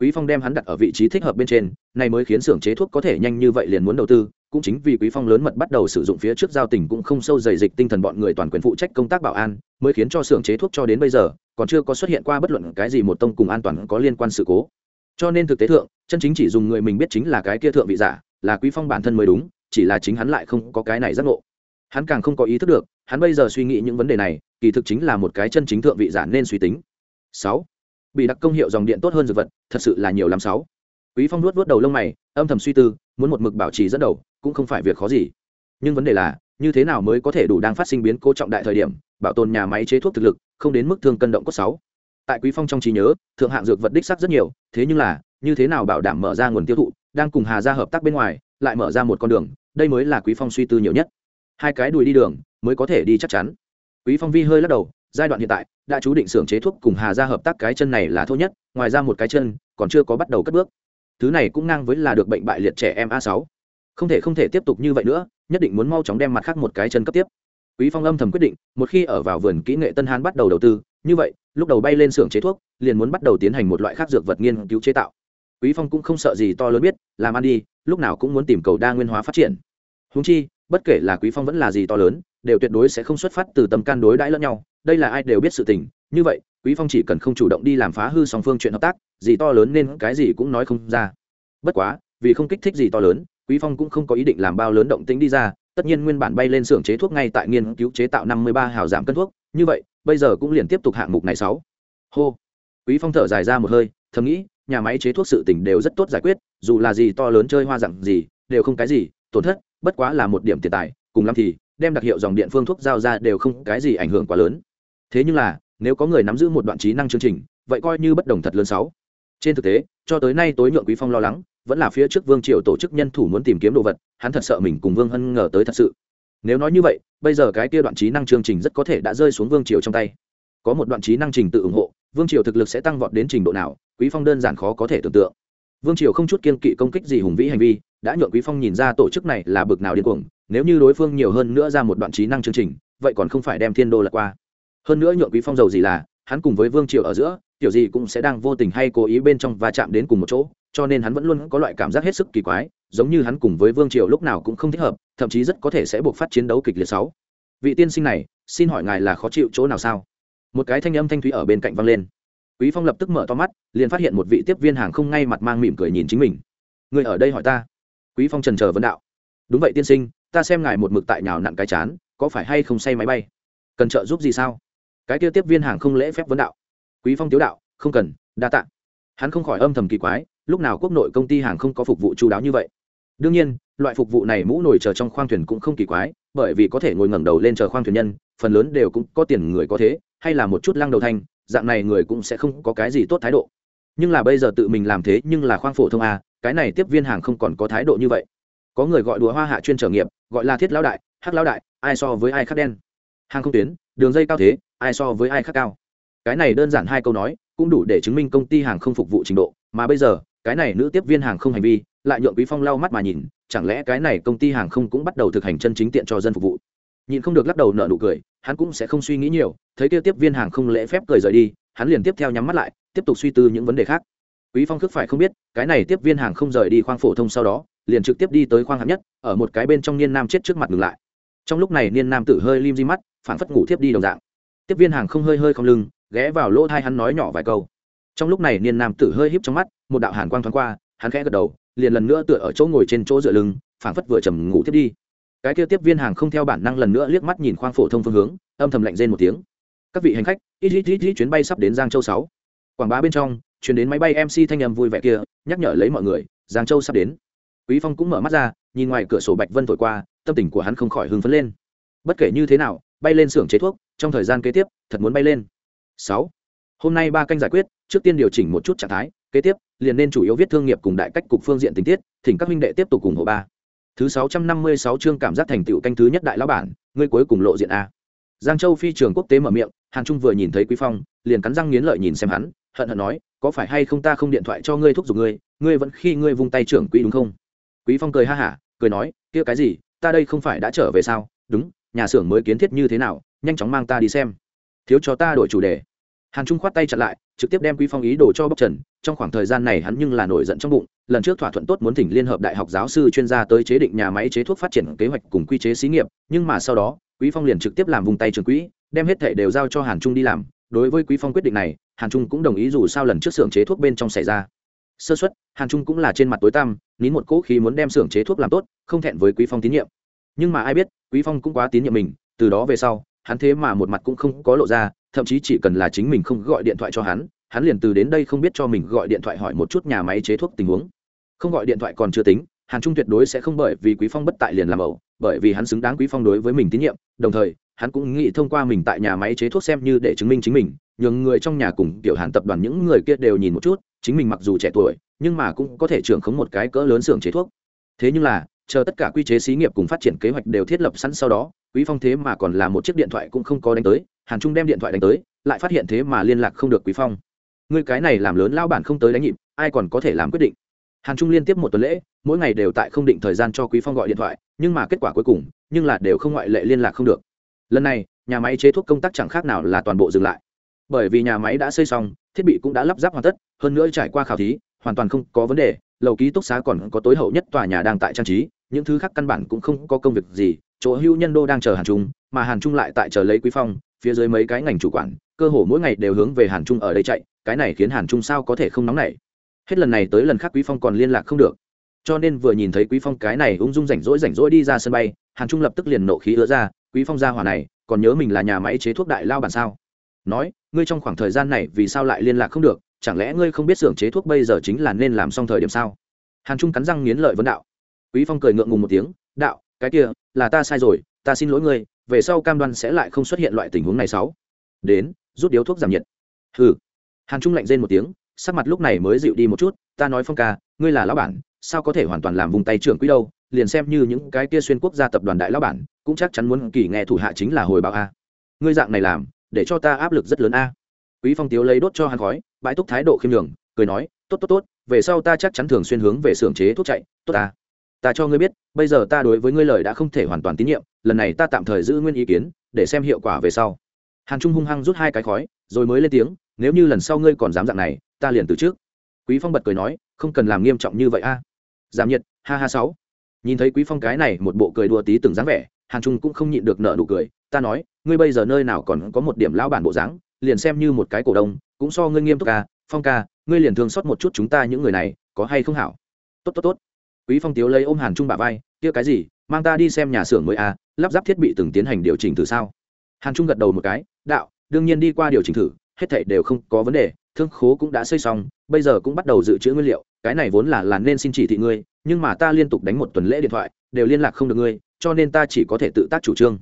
Quý phong đem hắn đặt ở vị trí thích hợp bên trên này mới khiến xưởng chế thuốc có thể nhanh như vậy liền muốn đầu tư, cũng chính vì quý phong lớn mật bắt đầu sử dụng phía trước giao tình cũng không sâu dày dịch tinh thần bọn người toàn quyền phụ trách công tác bảo an, mới khiến cho xưởng chế thuốc cho đến bây giờ, còn chưa có xuất hiện qua bất luận cái gì một tông cùng an toàn có liên quan sự cố. Cho nên thực tế thượng, chân chính chỉ dùng người mình biết chính là cái kia thượng vị giả, là quý phong bản thân mới đúng, chỉ là chính hắn lại không có cái này giác ngộ hắn càng không có ý thức được, hắn bây giờ suy nghĩ những vấn đề này, kỳ thực chính là một cái chân chính thượng vị giả nên suy tính. Sáu. Bị đặc công hiệu dòng điện tốt hơn dược vật, thật sự là nhiều lắm sáu. Quý phong nuốt vớt đầu lông mày, âm thầm suy tư, muốn một mực bảo trì dẫn đầu, cũng không phải việc khó gì. Nhưng vấn đề là, như thế nào mới có thể đủ đang phát sinh biến cố trọng đại thời điểm, bảo tồn nhà máy chế thuốc thực lực, không đến mức thương cân động cốt sáu. Tại quý phong trong trí nhớ, thượng hạng dược vật đích sắc rất nhiều, thế nhưng là, như thế nào bảo đảm mở ra nguồn tiêu thụ, đang cùng hà gia hợp tác bên ngoài, lại mở ra một con đường, đây mới là quý phong suy tư nhiều nhất hai cái đùi đi đường mới có thể đi chắc chắn. Quý phong vi hơi lắc đầu, giai đoạn hiện tại, đã chú định xưởng chế thuốc cùng hà gia hợp tác cái chân này là thô nhất, ngoài ra một cái chân còn chưa có bắt đầu cất bước. Thứ này cũng ngang với là được bệnh bại liệt trẻ em a 6 không thể không thể tiếp tục như vậy nữa, nhất định muốn mau chóng đem mặt khác một cái chân cấp tiếp. Quý phong âm thầm quyết định, một khi ở vào vườn kỹ nghệ tân hán bắt đầu đầu tư, như vậy, lúc đầu bay lên xưởng chế thuốc, liền muốn bắt đầu tiến hành một loại khác dược vật nghiên cứu chế tạo. Quý phong cũng không sợ gì to lớn biết, làm ăn đi, lúc nào cũng muốn tìm cầu đa nguyên hóa phát triển. Húng chi bất kể là quý phong vẫn là gì to lớn, đều tuyệt đối sẽ không xuất phát từ tâm can đối đãi lẫn nhau, đây là ai đều biết sự tình, như vậy, quý phong chỉ cần không chủ động đi làm phá hư song phương chuyện hợp tác, gì to lớn nên cái gì cũng nói không ra. Bất quá, vì không kích thích gì to lớn, quý phong cũng không có ý định làm bao lớn động tĩnh đi ra, tất nhiên nguyên bản bay lên xưởng chế thuốc ngay tại nghiên cứu chế tạo năm mươi ba hào giảm cân thuốc, như vậy, bây giờ cũng liền tiếp tục hạng mục này sáu. Hô. Quý phong thở dài ra một hơi, thầm nghĩ, nhà máy chế thuốc sự tình đều rất tốt giải quyết, dù là gì to lớn chơi hoa dạng gì, đều không cái gì, tổn thất bất quá là một điểm tiền tài, cùng lắm thì đem đặc hiệu dòng điện phương thuốc giao ra đều không cái gì ảnh hưởng quá lớn. Thế nhưng là, nếu có người nắm giữ một đoạn trí năng chương trình, vậy coi như bất đồng thật lớn sáu. Trên thực tế, cho tới nay tối nhượng quý phong lo lắng, vẫn là phía trước vương triều tổ chức nhân thủ muốn tìm kiếm đồ vật, hắn thật sợ mình cùng vương hân ngờ tới thật sự. Nếu nói như vậy, bây giờ cái kia đoạn trí năng chương trình rất có thể đã rơi xuống vương triều trong tay. Có một đoạn trí năng trình tự ủng hộ, vương triều thực lực sẽ tăng vọt đến trình độ nào, quý phong đơn giản khó có thể tưởng tượng. Vương triều không chút kiên kỵ công kích gì hùng vĩ hành vi đã nhượng quý phong nhìn ra tổ chức này là bực nào điên cuồng, nếu như đối phương nhiều hơn nữa ra một đoạn trí năng chương trình, vậy còn không phải đem thiên đô lật qua. Hơn nữa nhượng quý phong giàu gì là, hắn cùng với vương triều ở giữa, tiểu gì cũng sẽ đang vô tình hay cố ý bên trong và chạm đến cùng một chỗ, cho nên hắn vẫn luôn có loại cảm giác hết sức kỳ quái, giống như hắn cùng với vương triều lúc nào cũng không thích hợp, thậm chí rất có thể sẽ buộc phát chiến đấu kịch liệt sáu. Vị tiên sinh này, xin hỏi ngài là khó chịu chỗ nào sao? Một cái thanh âm thanh thúy ở bên cạnh vang lên. Quý phong lập tức mở to mắt, liền phát hiện một vị tiếp viên hàng không ngay mặt mang mỉm cười nhìn chính mình. Người ở đây hỏi ta quý phong trần chờ vấn đạo. Đúng vậy tiên sinh, ta xem ngài một mực tại nhào nặn cái chán, có phải hay không say máy bay? Cần trợ giúp gì sao? Cái kia tiếp viên hàng không lễ phép vấn đạo. Quý phong tiếu đạo, không cần, đa tạ. Hắn không khỏi âm thầm kỳ quái, lúc nào quốc nội công ty hàng không có phục vụ chú đáo như vậy? Đương nhiên, loại phục vụ này mũ nổi chờ trong khoang thuyền cũng không kỳ quái, bởi vì có thể ngồi ngẩng đầu lên chờ khoang thuyền nhân, phần lớn đều cũng có tiền người có thế, hay là một chút lăng đầu thanh dạng này người cũng sẽ không có cái gì tốt thái độ. Nhưng là bây giờ tự mình làm thế nhưng là khoang phổ thông à? Cái này tiếp viên hàng không còn có thái độ như vậy. Có người gọi đùa hoa hạ chuyên trở nghiệp, gọi là thiết lão đại, hắc lão đại, ai so với ai khác đen. Hàng không tuyến, đường dây cao thế, ai so với ai khác cao. Cái này đơn giản hai câu nói, cũng đủ để chứng minh công ty hàng không phục vụ trình độ, mà bây giờ, cái này nữ tiếp viên hàng không hành vi, lại nhượng quý phong lau mắt mà nhìn, chẳng lẽ cái này công ty hàng không cũng bắt đầu thực hành chân chính tiện cho dân phục vụ? Nhìn không được lắc đầu nợ nụ cười, hắn cũng sẽ không suy nghĩ nhiều, thấy kia tiếp viên hàng không lễ phép cười rời đi, hắn liền tiếp theo nhắm mắt lại, tiếp tục suy tư những vấn đề khác quý phong khước phải không biết, cái này tiếp viên hàng không rời đi khoang phổ thông sau đó, liền trực tiếp đi tới khoang hạng nhất, ở một cái bên trong niên nam chết trước mặt ngừng lại. Trong lúc này niên nam tử hơi lim di mắt, phảng phất ngủ thiếp đi đồng dạng. Tiếp viên hàng không hơi hơi không lưng, ghé vào lỗ thai hắn nói nhỏ vài câu. Trong lúc này niên nam tử hơi híp trong mắt, một đạo hàn quang thoáng qua, hắn khẽ gật đầu, liền lần nữa tựa ở chỗ ngồi trên chỗ dựa lưng, phảng phất vừa trầm ngủ thiếp đi. Cái kia tiếp viên hàng không theo bản năng lần nữa liếc mắt nhìn khoang phổ thông phương hướng, âm thầm lạnh rên một tiếng. Các vị hành khách, ít ít ít ít chuyến bay sắp đến giang châu sáu quảng bá bên trong chuyển đến máy bay mc thanh âm vui vẻ kia, nhắc nhở lấy mọi người, giang châu sắp đến. Quý phong cũng mở mắt ra, nhìn ngoài cửa sổ bạch vân thổi qua, tâm tình của hắn không khỏi hưng phấn lên. Bất kể như thế nào, bay lên xưởng chế thuốc, trong thời gian kế tiếp, thật muốn bay lên. Sáu. Hôm nay ba canh giải quyết, trước tiên điều chỉnh một chút trạng thái, kế tiếp, liền nên chủ yếu viết thương nghiệp cùng đại cách cục phương diện tình tiết, thỉnh các huynh đệ tiếp tục cùng hộ ba. Thứ sáu trăm năm mươi sáu chương cảm giác thành tựu canh thứ nhất đại lão bản, ngươi cuối cùng lộ diện a. Giang châu phi trường quốc tế mở miệng, hàn trung vừa nhìn thấy quý phong, liền cắn răng nghiến lợi nhìn xem hắn hận hận nói, có phải hay không ta không điện thoại cho ngươi thúc giục ngươi ngươi vẫn khi ngươi vung tay trưởng quỹ đúng không? Quý phong cười ha hả, cười nói, kia cái gì, ta đây không phải đã trở về sao? Đúng, nhà xưởng mới kiến thiết như thế nào, nhanh chóng mang ta đi xem. Thiếu cho ta đổi chủ đề. Hàn trung khoát tay chặn lại, trực tiếp đem quý phong ý đồ cho bóc trần, trong khoảng thời gian này hắn nhưng là nổi giận trong bụng, lần trước thỏa thuận tốt muốn thỉnh liên hợp đại học giáo sư chuyên gia tới chế định nhà máy chế thuốc phát triển kế hoạch cùng quy chế xí nghiệp, nhưng mà sau đó, quý phong liền trực tiếp làm vùng tay trường quỹ, đem hết thảy đều giao cho hàn trung đi làm đối với quý phong quyết định này, hàn trung cũng đồng ý dù sao lần trước xưởng chế thuốc bên trong xảy ra. Sơ xuất hàn trung cũng là trên mặt tối tăm, nín một cỗ khi muốn đem xưởng chế thuốc làm tốt, không thẹn với quý phong tín nhiệm. Nhưng mà ai biết, quý phong cũng quá tín nhiệm mình, từ đó về sau, hắn thế mà một mặt cũng không có lộ ra, thậm chí chỉ cần là chính mình không gọi điện thoại cho hắn hắn liền từ đến đây không biết cho mình gọi điện thoại hỏi một chút nhà máy chế thuốc tình huống. Không gọi điện thoại còn chưa tính hàn trung tuyệt đối sẽ không bởi vì quý phong bất tại liền làm ẩu, bởi vì hắn xứng đáng quý phong đối với mình tín nhiệm, đồng thời, hắn cũng nghĩ thông qua mình tại nhà máy chế thuốc xem như để chứng minh chính mình, nhường người trong nhà cùng tiểu hàn tập đoàn những người kia đều nhìn một chút, chính mình mặc dù trẻ tuổi, nhưng mà cũng có thể trưởng khống một cái cỡ lớn xưởng chế thuốc. Thế nhưng là, chờ tất cả quy chế xí nghiệp cùng phát triển kế hoạch đều thiết lập sẵn sau đó, quý phong thế mà còn là một chiếc điện thoại cũng không có đánh tới, hàn trung đem điện thoại đánh tới, lại phát hiện thế mà liên lạc không được quý phong. Người cái này làm lớn lao bản không tới đánh nhịp, ai còn có thể làm quyết định? Hàn trung liên tiếp một tuần lễ, mỗi ngày đều tại không định thời gian cho quý phong gọi điện thoại, nhưng mà kết quả cuối cùng, nhưng là đều không ngoại lệ liên lạc không được. Lần này, nhà máy chế thuốc công tác chẳng khác nào là toàn bộ dừng lại. Bởi vì nhà máy đã xây xong, thiết bị cũng đã lắp ráp hoàn tất, hơn nữa trải qua khảo thí, hoàn toàn không có vấn đề, lầu ký túc xá còn có tối hậu nhất tòa nhà đang tại trang trí, những thứ khác căn bản cũng không có công việc gì, chỗ hưu nhân đô đang chờ hàn trung, mà hàn trung lại tại chờ lấy quý phong, phía dưới mấy cái ngành chủ quản, cơ hồ mỗi ngày đều hướng về hàn trung ở đây chạy, cái này khiến hàn trung sao có thể không nóng nảy hết lần này tới lần khác quý phong còn liên lạc không được. Cho nên vừa nhìn thấy quý phong cái này ung dung rảnh rỗi rảnh rỗi đi ra sân bay, hàn trung lập tức liền nộ khí ứa ra, quý phong ra hỏa này, còn nhớ mình là nhà máy chế thuốc đại lao bản sao? Nói, ngươi trong khoảng thời gian này vì sao lại liên lạc không được? Chẳng lẽ ngươi không biết xưởng chế thuốc bây giờ chính là nên làm xong thời điểm sao? Hàn trung cắn răng nghiến lợi vấn đạo. Quý phong cười ngượng ngùng một tiếng, đạo, cái kia, là ta sai rồi, ta xin lỗi ngươi, về sau cam đoan sẽ lại không xuất hiện loại tình huống này sáu. Đến, rút điếu thuốc giảm nhiệt. Hừ. Hàn trung lạnh rên một tiếng sắc mặt lúc này mới dịu đi một chút, ta nói phong ca, ngươi là lão bản, sao có thể hoàn toàn làm vùng tay trưởng quỹ đâu, liền xem như những cái kia xuyên quốc gia tập đoàn đại lão bản, cũng chắc chắn muốn kỳ nghe thủ hạ chính là hồi báo a. Ngươi dạng này làm, để cho ta áp lực rất lớn a. Quý phong tiếu lấy đốt cho hắn khói, bãi túc thái độ khiêm nhường, cười nói, tốt tốt tốt, về sau ta chắc chắn thường xuyên hướng về xưởng chế thuốc chạy, tốt ta. Ta cho ngươi biết, bây giờ ta đối với ngươi lời đã không thể hoàn toàn tín nhiệm, lần này ta tạm thời giữ nguyên ý kiến, để xem hiệu quả về sau. Hàn trung hung hăng rút hai cái khói rồi mới lên tiếng, nếu như lần sau ngươi còn dám dạng này, ta liền từ trước. Quý phong bật cười nói, không cần làm nghiêm trọng như vậy a. Giảm nhiệt, ha ha sáu. Nhìn thấy quý phong cái này một bộ cười đùa tí từng dáng vẻ, hàn trung cũng không nhịn được nợ nụ cười, ta nói, ngươi bây giờ nơi nào còn có một điểm lão bản bộ dáng, liền xem như một cái cổ đông, cũng so ngươi nghiêm túc ca phong ca, ngươi liền thương xót một chút chúng ta những người này, có hay không hảo? Tốt tốt tốt. Quý phong tiếu lấy ôm hàn trung bả vai, kia cái gì, mang ta đi xem nhà xưởng mới a, lắp ráp thiết bị từng tiến hành điều chỉnh từ sao? Hàn trung gật đầu một cái, đạo đương nhiên đi qua điều chỉnh thử, hết thảy đều không có vấn đề, thương khố cũng đã xây xong, bây giờ cũng bắt đầu dự trữ nguyên liệu, cái này vốn là là nên xin chỉ thị ngươi, nhưng mà ta liên tục đánh một tuần lễ điện thoại, đều liên lạc không được ngươi, cho nên ta chỉ có thể tự tác chủ trương.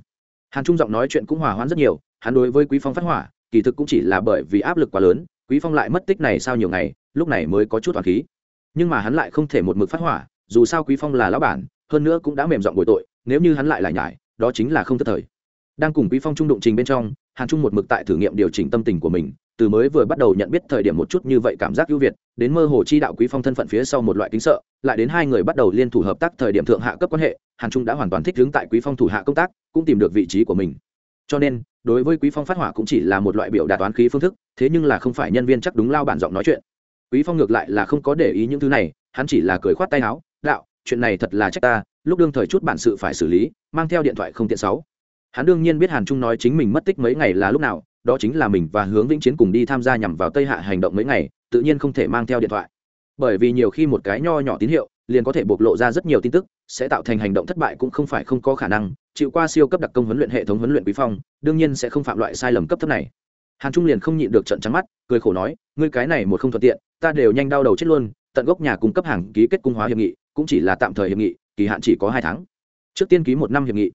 Hàn trung giọng nói chuyện cũng hòa hoãn rất nhiều, hắn đối với quý phong phát hỏa, kỳ thực cũng chỉ là bởi vì áp lực quá lớn, quý phong lại mất tích này sau nhiều ngày, lúc này mới có chút toàn khí. Nhưng mà hắn lại không thể một mực phát hỏa, dù sao quý phong là lão bản, hơn nữa cũng đã mềm giọng bồi tội, nếu như hắn lại lại nhải, đó chính là không thất thời. Đang cùng quý phong trung đụng trình bên trong hàn trung một mực tại thử nghiệm điều chỉnh tâm tình của mình, từ mới vừa bắt đầu nhận biết thời điểm một chút như vậy cảm giác ưu việt, đến mơ hồ chi đạo quý phong thân phận phía sau một loại kính sợ, lại đến hai người bắt đầu liên thủ hợp tác thời điểm thượng hạ cấp quan hệ, hàn trung đã hoàn toàn thích ứng tại quý phong thủ hạ công tác, cũng tìm được vị trí của mình. Cho nên, đối với quý phong phát hỏa cũng chỉ là một loại biểu đạt toán khí phương thức, thế nhưng là không phải nhân viên chắc đúng lao bản giọng nói chuyện. Quý phong ngược lại là không có để ý những thứ này, hắn chỉ là cười khoát tay áo, đạo, chuyện này thật là trách ta, lúc đương thời chút bản sự phải xử lý, mang theo điện thoại không tiện sáu hắn đương nhiên biết hàn trung nói chính mình mất tích mấy ngày là lúc nào, đó chính là mình và hướng vĩnh chiến cùng đi tham gia nhằm vào tây hạ hành động mấy ngày, tự nhiên không thể mang theo điện thoại. Bởi vì nhiều khi một cái nho nhỏ tín hiệu, liền có thể bộc lộ ra rất nhiều tin tức, sẽ tạo thành hành động thất bại cũng không phải không có khả năng, chịu qua siêu cấp đặc công huấn luyện hệ thống huấn luyện quý phong, đương nhiên sẽ không phạm loại sai lầm cấp thấp này. Hàn trung liền không nhịn được trận trắng mắt, cười khổ nói, ngươi cái này một không thuận tiện, ta đều nhanh đau đầu chết luôn, tận gốc nhà cung cấp hàng ký kết cung hóa hiệp nghị, cũng chỉ là tạm thời hiệp nghị, kỳ hạn chỉ có hai tháng. Trước tiên ký một năm hiệp nghị.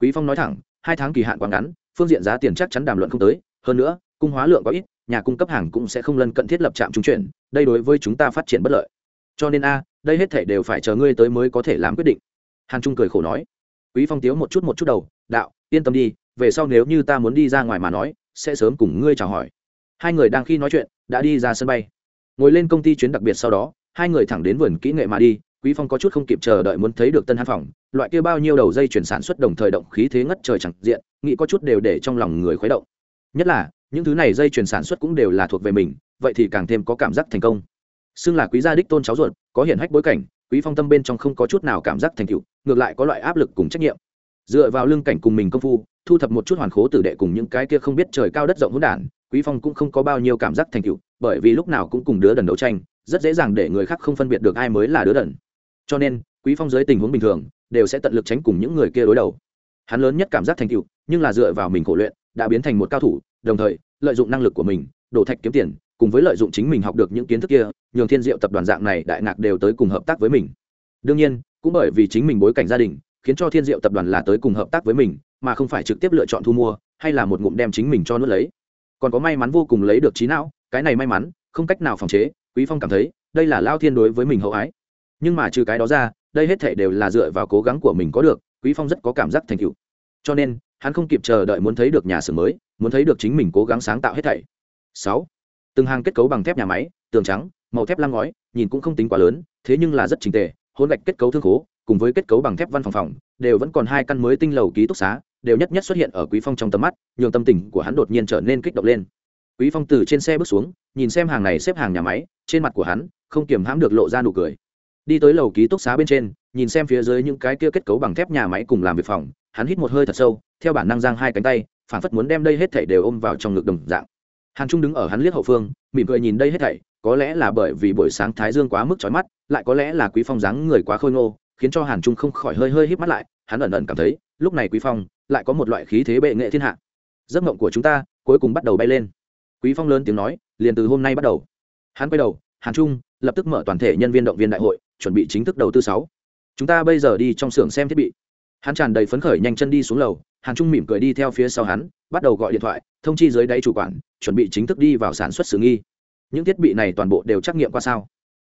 Quý phong nói thẳng hai tháng kỳ hạn quá ngắn, phương diện giá tiền chắc chắn đàm luận không tới, hơn nữa, cung hóa lượng có ít, nhà cung cấp hàng cũng sẽ không lân cận thiết lập trạm trung chuyển, đây đối với chúng ta phát triển bất lợi. Cho nên a, đây hết thể đều phải chờ ngươi tới mới có thể làm quyết định. Hàn trung cười khổ nói. Quý phong tiếu một chút một chút đầu, đạo, yên tâm đi, về sau nếu như ta muốn đi ra ngoài mà nói, sẽ sớm cùng ngươi chào hỏi. Hai người đang khi nói chuyện, đã đi ra sân bay. Ngồi lên công ty chuyến đặc biệt sau đó, hai người thẳng đến vườn kỹ nghệ mà đi quý phong có chút không kịp chờ đợi muốn thấy được tân hán phòng, loại kia bao nhiêu đầu dây chuyển sản xuất đồng thời động khí thế ngất trời chẳng diện, nghĩ có chút đều để trong lòng người khuấy động. Nhất là, những thứ này dây chuyển sản xuất cũng đều là thuộc về mình, vậy thì càng thêm có cảm giác thành công. Xưng là quý gia đích tôn cháu ruột, có hiển hách bối cảnh, quý phong tâm bên trong không có chút nào cảm giác thành tựu, ngược lại có loại áp lực cùng trách nhiệm. Dựa vào lưng cảnh cùng mình công phu, thu thập một chút hoàn khố tử đệ cùng những cái kia không biết trời cao đất rộng hỗn đản, quý phong cũng không có bao nhiêu cảm giác thành tựu, bởi vì lúc nào cũng cùng đứa đần đấu tranh, rất dễ dàng để người khác không phân biệt được ai mới là đứa đần cho nên, quý phong dưới tình huống bình thường, đều sẽ tận lực tránh cùng những người kia đối đầu. Hắn lớn nhất cảm giác thành tựu, nhưng là dựa vào mình khổ luyện, đã biến thành một cao thủ, đồng thời, lợi dụng năng lực của mình, đổ thạch kiếm tiền, cùng với lợi dụng chính mình học được những kiến thức kia, nhường thiên diệu tập đoàn dạng này đại ngạc đều tới cùng hợp tác với mình. Đương nhiên, cũng bởi vì chính mình bối cảnh gia đình, khiến cho thiên diệu tập đoàn là tới cùng hợp tác với mình, mà không phải trực tiếp lựa chọn thu mua, hay là một ngụm đem chính mình cho nuốt lấy. Còn có may mắn vô cùng lấy được trí não, cái này may mắn, không cách nào phòng chế, quý phong cảm thấy, đây là lao thiên đối với mình hậu ái nhưng mà trừ cái đó ra, đây hết thể đều là dựa vào cố gắng của mình có được, quý phong rất có cảm giác thành tựu. Cho nên, hắn không kịp chờ đợi muốn thấy được nhà xưởng mới, muốn thấy được chính mình cố gắng sáng tạo hết thảy. Sáu, từng hàng kết cấu bằng thép nhà máy, tường trắng, màu thép lăng ngói, nhìn cũng không tính quá lớn, thế nhưng là rất trình tề hôn gạch kết cấu thương khố, cùng với kết cấu bằng thép văn phòng phòng, đều vẫn còn hai căn mới tinh lầu ký túc xá, đều nhất nhất xuất hiện ở quý phong trong tầm mắt, nhường tâm tình của hắn đột nhiên trở nên kích động lên. Quý phong từ trên xe bước xuống, nhìn xem hàng này xếp hàng nhà máy, trên mặt của hắn, không kiềm hãm được lộ ra nụ cười đi tới lầu ký túc xá bên trên, nhìn xem phía dưới những cái kia kết cấu bằng thép nhà máy cùng làm việc phòng, hắn hít một hơi thật sâu, theo bản năng giang hai cánh tay, phản phất muốn đem đây hết thảy đều ôm vào trong ngực đồng dạng. Hàn trung đứng ở hắn liếc hậu phương, mỉm cười nhìn đây hết thảy, có lẽ là bởi vì buổi sáng thái dương quá mức trói mắt, lại có lẽ là quý phong dáng người quá khôi ngô, khiến cho hàn trung không khỏi hơi hơi híp mắt lại, hắn ẩn ẩn cảm thấy, lúc này quý phong lại có một loại khí thế bệ nghệ thiên hạ. Giấc mộng của chúng ta cuối cùng bắt đầu bay lên. Quý phong lớn tiếng nói, liền từ hôm nay bắt đầu. Hắn quay đầu, hàn trung lập tức mở toàn thể nhân viên động viên đại hội, chuẩn bị chính thức đầu tư sáu. Chúng ta bây giờ đi trong xưởng xem thiết bị. Hắn tràn đầy phấn khởi nhanh chân đi xuống lầu, hàn trung mỉm cười đi theo phía sau hắn, bắt đầu gọi điện thoại, thông chi dưới đáy chủ quản, chuẩn bị chính thức đi vào sản xuất xử nghi. Những thiết bị này toàn bộ đều trắc nghiệm qua sao?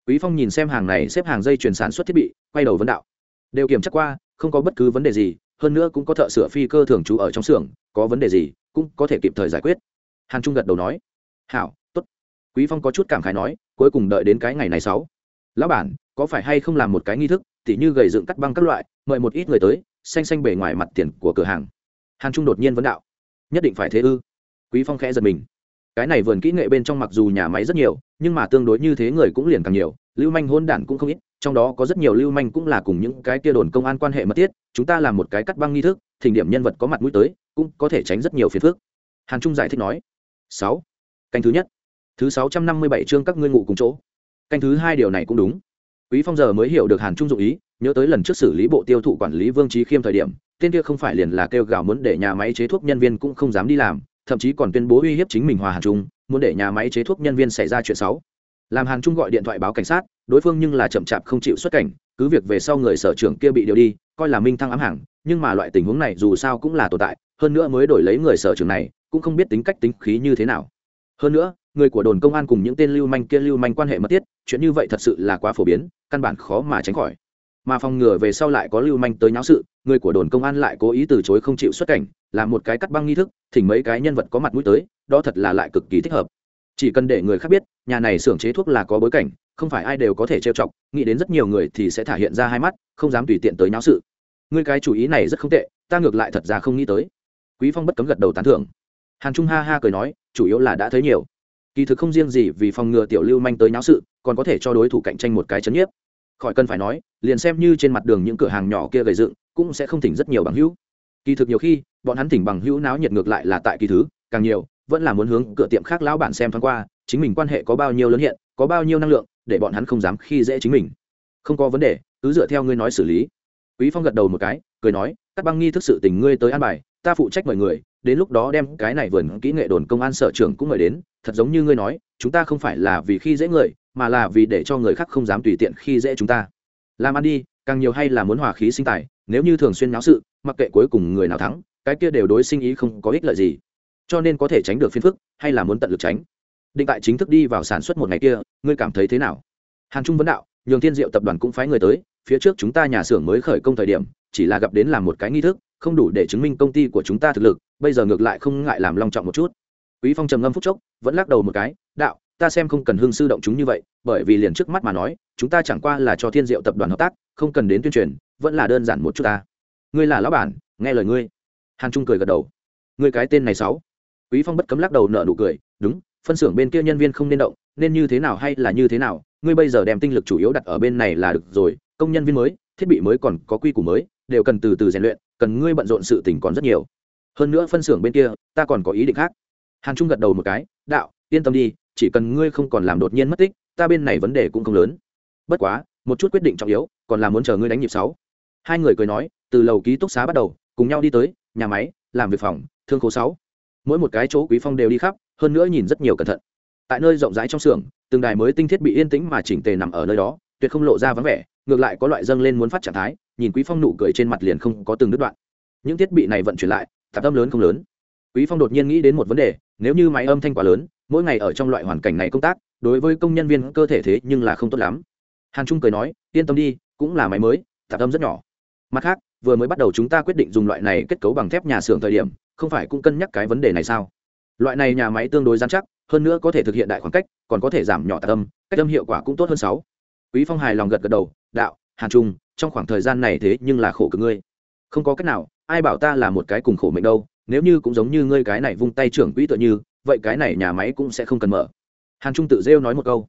Quý phong nhìn xem hàng này xếp hàng dây chuyển sản xuất thiết bị, quay đầu vấn đạo. Đều kiểm tra qua, không có bất cứ vấn đề gì, hơn nữa cũng có thợ sửa phi cơ thường trú ở trong xưởng, có vấn đề gì, cũng có thể kịp thời giải quyết. Hàn trung gật đầu nói. Hảo quý phong có chút cảm khái nói, cuối cùng đợi đến cái ngày này sáu. Lão bản, có phải hay không làm một cái nghi thức, tỉ như gầy dựng cắt băng các loại, mời một ít người tới, xanh xanh bề ngoài mặt tiền của cửa hàng. Hàn trung đột nhiên vấn đạo, nhất định phải thế ư? Quý phong khẽ giật mình, cái này vườn kỹ nghệ bên trong mặc dù nhà máy rất nhiều, nhưng mà tương đối như thế người cũng liền càng nhiều, lưu manh hôn đản cũng không ít, trong đó có rất nhiều lưu manh cũng là cùng những cái kia đồn công an quan hệ mật thiết, chúng ta làm một cái cắt băng nghi thức, thỉnh điểm nhân vật có mặt mũi tới, cũng có thể tránh rất nhiều phiền phức. Hàn trung giải thích nói, sáu. Canh thứ nhất thứ sáu trăm năm mươi bảy chương các ngươi ngủ cùng chỗ. Canh thứ hai điều này cũng đúng. Quý phong giờ mới hiểu được hàn trung dụng ý, nhớ tới lần trước xử lý bộ tiêu thụ quản lý vương trí khiêm thời điểm, tên kia không phải liền là kêu gào muốn để nhà máy chế thuốc nhân viên cũng không dám đi làm, thậm chí còn tuyên bố uy hiếp chính mình hòa hàn trung, muốn để nhà máy chế thuốc nhân viên xảy ra chuyện xấu. Làm hàn trung gọi điện thoại báo cảnh sát, đối phương nhưng là chậm chạp không chịu xuất cảnh, cứ việc về sau người sở trưởng kia bị điều đi, coi là minh thăng ám hàng nhưng mà loại tình huống này dù sao cũng là tồn tại, hơn nữa mới đổi lấy người sở trưởng này, cũng không biết tính cách tính khí như thế nào. Hơn nữa người của đồn công an cùng những tên lưu manh kia lưu manh quan hệ mất tiết chuyện như vậy thật sự là quá phổ biến, căn bản khó mà tránh khỏi. Mà phòng ngừa về sau lại có lưu manh tới nháo sự, người của đồn công an lại cố ý từ chối không chịu xuất cảnh làm một cái cắt băng nghi thức, thỉnh mấy cái nhân vật có mặt mũi tới, đó thật là lại cực kỳ thích hợp. Chỉ cần để người khác biết, nhà này xưởng chế thuốc là có bối cảnh, không phải ai đều có thể trêu chọc, nghĩ đến rất nhiều người thì sẽ thả hiện ra hai mắt, không dám tùy tiện tới nháo sự. Người cái chủ ý này rất không tệ, ta ngược lại thật ra không nghĩ tới. Quý phong bất cấm gật đầu tán thưởng. Hàn trung ha ha cười nói, chủ yếu là đã thấy nhiều kỳ thực không riêng gì vì phòng ngừa tiểu lưu manh tới nháo sự, còn có thể cho đối thủ cạnh tranh một cái chấn nhiếp. Khỏi cần phải nói, liền xem như trên mặt đường những cửa hàng nhỏ kia gầy dựng, cũng sẽ không thỉnh rất nhiều bằng hữu. Kỳ thực nhiều khi, bọn hắn thỉnh bằng hữu náo nhiệt ngược lại là tại kỳ thứ, càng nhiều, vẫn là muốn hướng cửa tiệm khác lão bản xem thoáng qua, chính mình quan hệ có bao nhiêu lớn hiện, có bao nhiêu năng lượng, để bọn hắn không dám khi dễ chính mình. Không có vấn đề, cứ dựa theo ngươi nói xử lý. Quý phong gật đầu một cái, cười nói các băng nghi thức sự tình ngươi tới an bài, ta phụ trách mọi người, đến lúc đó đem cái này vườn kỹ nghệ đồn công an sở trưởng cũng mời đến thật giống như ngươi nói, chúng ta không phải là vì khi dễ người, mà là vì để cho người khác không dám tùy tiện khi dễ chúng ta. Làm ăn đi, càng nhiều hay là muốn hòa khí sinh tài, nếu như thường xuyên náo sự, mặc kệ cuối cùng người nào thắng, cái kia đều đối sinh ý không có ích lợi gì. Cho nên có thể tránh được phiền phức, hay là muốn tận lực tránh. Định tại chính thức đi vào sản xuất một ngày kia, ngươi cảm thấy thế nào? Hàn trung vấn đạo, nhường thiên diệu tập đoàn cũng phái người tới, phía trước chúng ta nhà xưởng mới khởi công thời điểm, chỉ là gặp đến làm một cái nghi thức, không đủ để chứng minh công ty của chúng ta thực lực, bây giờ ngược lại không ngại làm long trọng một chút quý phong trầm ngâm phút chốc, vẫn lắc đầu một cái, đạo, ta xem không cần hưng sư động chúng như vậy, bởi vì liền trước mắt mà nói, chúng ta chẳng qua là cho thiên diệu tập đoàn hợp tác, không cần đến tuyên truyền, vẫn là đơn giản một chút ta. Ngươi là lão bản, nghe lời ngươi. Hàn trung cười gật đầu. Ngươi cái tên này sáu quý phong bất cấm lắc đầu nở nụ cười, đúng, phân xưởng bên kia nhân viên không nên động, nên như thế nào hay là như thế nào, ngươi bây giờ đem tinh lực chủ yếu đặt ở bên này là được rồi, công nhân viên mới, thiết bị mới còn có quy củ mới, đều cần từ từ rèn luyện, cần ngươi bận rộn sự tình còn rất nhiều. Hơn nữa phân xưởng bên kia, ta còn có ý định khác hàn trung gật đầu một cái, đạo, yên tâm đi, chỉ cần ngươi không còn làm đột nhiên mất tích, ta bên này vấn đề cũng không lớn. Bất quá, một chút quyết định trọng yếu, còn là muốn chờ ngươi đánh nhịp sáu. Hai người cười nói, từ lầu ký túc xá bắt đầu, cùng nhau đi tới, nhà máy, làm việc phòng, thương khố sáu. Mỗi một cái chỗ quý phong đều đi khắp, hơn nữa nhìn rất nhiều cẩn thận. Tại nơi rộng rãi trong xưởng, từng đài mới tinh thiết bị yên tĩnh mà chỉnh tề nằm ở nơi đó, tuyệt không lộ ra vắng vẻ, ngược lại có loại dâng lên muốn phát trạng thái, nhìn quý phong nụ cười trên mặt liền không có từng đứt đoạn. Những thiết bị này vận chuyển lại, tạp âm lớn không lớn. Quý phong đột nhiên nghĩ đến một vấn đề nếu như máy âm thanh quá lớn, mỗi ngày ở trong loại hoàn cảnh này công tác, đối với công nhân viên cơ thể thế nhưng là không tốt lắm. Hàn trung cười nói, yên tâm đi, cũng là máy mới, tạp âm rất nhỏ. Mặt khác, vừa mới bắt đầu chúng ta quyết định dùng loại này kết cấu bằng thép nhà xưởng thời điểm, không phải cũng cân nhắc cái vấn đề này sao? Loại này nhà máy tương đối gian chắc, hơn nữa có thể thực hiện đại khoảng cách, còn có thể giảm nhỏ tạp âm, cách âm hiệu quả cũng tốt hơn sáu. Quý phong hài lòng gật gật đầu, đạo, hàn trung, trong khoảng thời gian này thế nhưng là khổ cực ngươi. Không có cách nào, ai bảo ta là một cái cùng khổ mệnh đâu nếu như cũng giống như ngươi cái này vung tay trưởng quỹ tựa như, vậy cái này nhà máy cũng sẽ không cần mở. Hàn trung tự rêu nói một câu.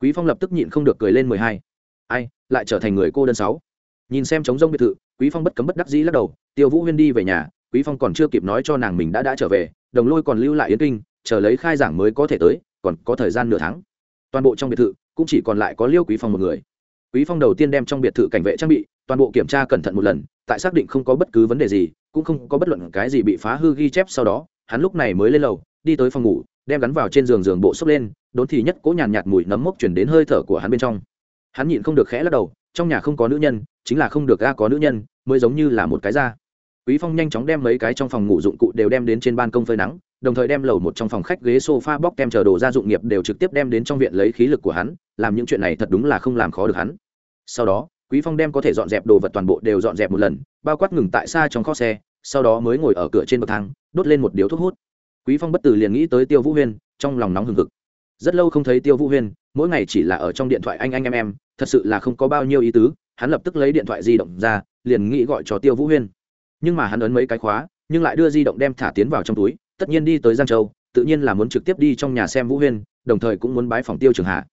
Quý phong lập tức nhịn không được cười lên mười hai. Ai, lại trở thành người cô đơn sáu. Nhìn xem trống rông biệt thự, quý phong bất cấm bất đắc dĩ lắc đầu, tiêu vũ huyên đi về nhà, quý phong còn chưa kịp nói cho nàng mình đã đã trở về, đồng lôi còn lưu lại yến kinh, chờ lấy khai giảng mới có thể tới, còn có thời gian nửa tháng. Toàn bộ trong biệt thự, cũng chỉ còn lại có liêu quý phong một người quý phong đầu tiên đem trong biệt thự cảnh vệ trang bị toàn bộ kiểm tra cẩn thận một lần, tại xác định không có bất cứ vấn đề gì, cũng không có bất luận cái gì bị phá hư ghi chép sau đó, hắn lúc này mới lên lầu, đi tới phòng ngủ, đem gắn vào trên giường giường bộ xốc lên, đốn thì nhất cố nhàn nhạt mùi nấm mốc chuyển đến hơi thở của hắn bên trong. Hắn nhịn không được khẽ lắc đầu, trong nhà không có nữ nhân, chính là không được ga có nữ nhân, mới giống như là một cái da. Quý phong nhanh chóng đem mấy cái trong phòng ngủ dụng cụ đều đem đến trên ban công phơi nắng đồng thời đem lầu một trong phòng khách ghế sofa bóc tem chờ đồ gia dụng nghiệp đều trực tiếp đem đến trong viện lấy khí lực của hắn, làm những chuyện này thật đúng là không làm khó được hắn. Sau đó, quý phong đem có thể dọn dẹp đồ vật toàn bộ đều dọn dẹp một lần, bao quát ngừng tại xa trong kho xe, sau đó mới ngồi ở cửa trên bậc thang, đốt lên một điếu thuốc hút. Quý phong bất tử liền nghĩ tới tiêu vũ huyên, trong lòng nóng hừng hực. Rất lâu không thấy tiêu vũ huyên, mỗi ngày chỉ là ở trong điện thoại anh anh em em, thật sự là không có bao nhiêu ý tứ, hắn lập tức lấy điện thoại di động ra, liền nghĩ gọi cho tiêu vũ huyên. Nhưng mà hắn ấn mấy cái khóa, nhưng lại đưa di động đem thả tiến vào trong túi tất nhiên đi tới giang châu, tự nhiên là muốn trực tiếp đi trong nhà xem vũ huyên, đồng thời cũng muốn bái phòng tiêu trường hạ.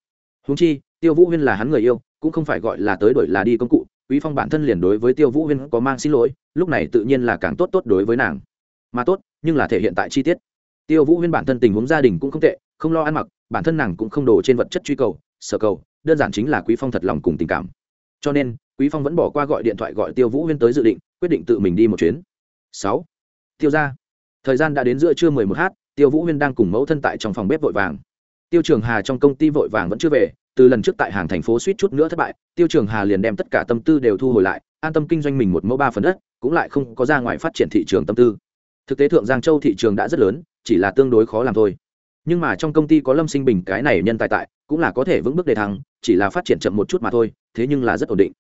Húng chi, tiêu vũ huyên là hắn người yêu, cũng không phải gọi là tới đổi là đi công cụ, quý phong bản thân liền đối với tiêu vũ huyên có mang xin lỗi, lúc này tự nhiên là càng tốt tốt đối với nàng. Mà tốt, nhưng là thể hiện tại chi tiết. Tiêu vũ huyên bản thân tình huống gia đình cũng không tệ, không lo ăn mặc, bản thân nàng cũng không đổ trên vật chất truy cầu, sở cầu, đơn giản chính là quý phong thật lòng cùng tình cảm. Cho nên, quý phong vẫn bỏ qua gọi điện thoại gọi tiêu vũ huyên tới dự định, quyết định tự mình đi một chuyến. Sáu. Tiêu ra thời gian đã đến giữa trưa mười một h tiêu vũ huyên đang cùng mẫu thân tại trong phòng bếp vội vàng. Tiêu trường hà trong công ty vội vàng vẫn chưa về, từ lần trước tại hàng thành phố suýt chút nữa thất bại, tiêu trường hà liền đem tất cả tâm tư đều thu hồi lại, an tâm kinh doanh mình một mẫu ba phần đất, cũng lại không có ra ngoài phát triển thị trường tâm tư. Thực tế thượng giang châu thị trường đã rất lớn, chỉ là tương đối khó làm thôi. Nhưng mà trong công ty có lâm sinh bình cái này nhân tài tại, cũng là có thể vững bước đề thăng, chỉ là phát triển chậm một chút mà thôi, thế nhưng là rất ổn định.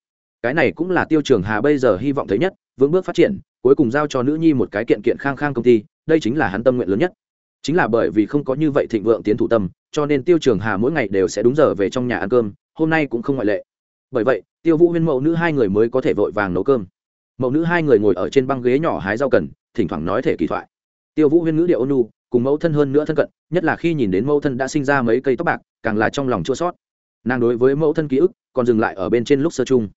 Cái này cũng là tiêu trường hà bây giờ hy vọng thấy nhất, vững bước phát triển, cuối cùng giao cho nữ nhi một cái kiện kiện khang khang công ty đây chính là hắn tâm nguyện lớn nhất. Chính là bởi vì không có như vậy thịnh vượng tiến thủ tâm, cho nên tiêu trường hà mỗi ngày đều sẽ đúng giờ về trong nhà ăn cơm, hôm nay cũng không ngoại lệ. Bởi vậy, tiêu vũ huyên mẫu nữ hai người mới có thể vội vàng nấu cơm. Mẫu nữ hai người ngồi ở trên băng ghế nhỏ hái rau cần, thỉnh thoảng nói thể kỳ thoại. Tiêu vũ huyên ngữ điệu ônu cùng mẫu thân hơn nữa thân cận, nhất là khi nhìn đến mẫu thân đã sinh ra mấy cây tóc bạc, càng là trong lòng chua sót nàng đối với mẫu thân ký ức còn dừng lại ở bên trên lúc sơ chung.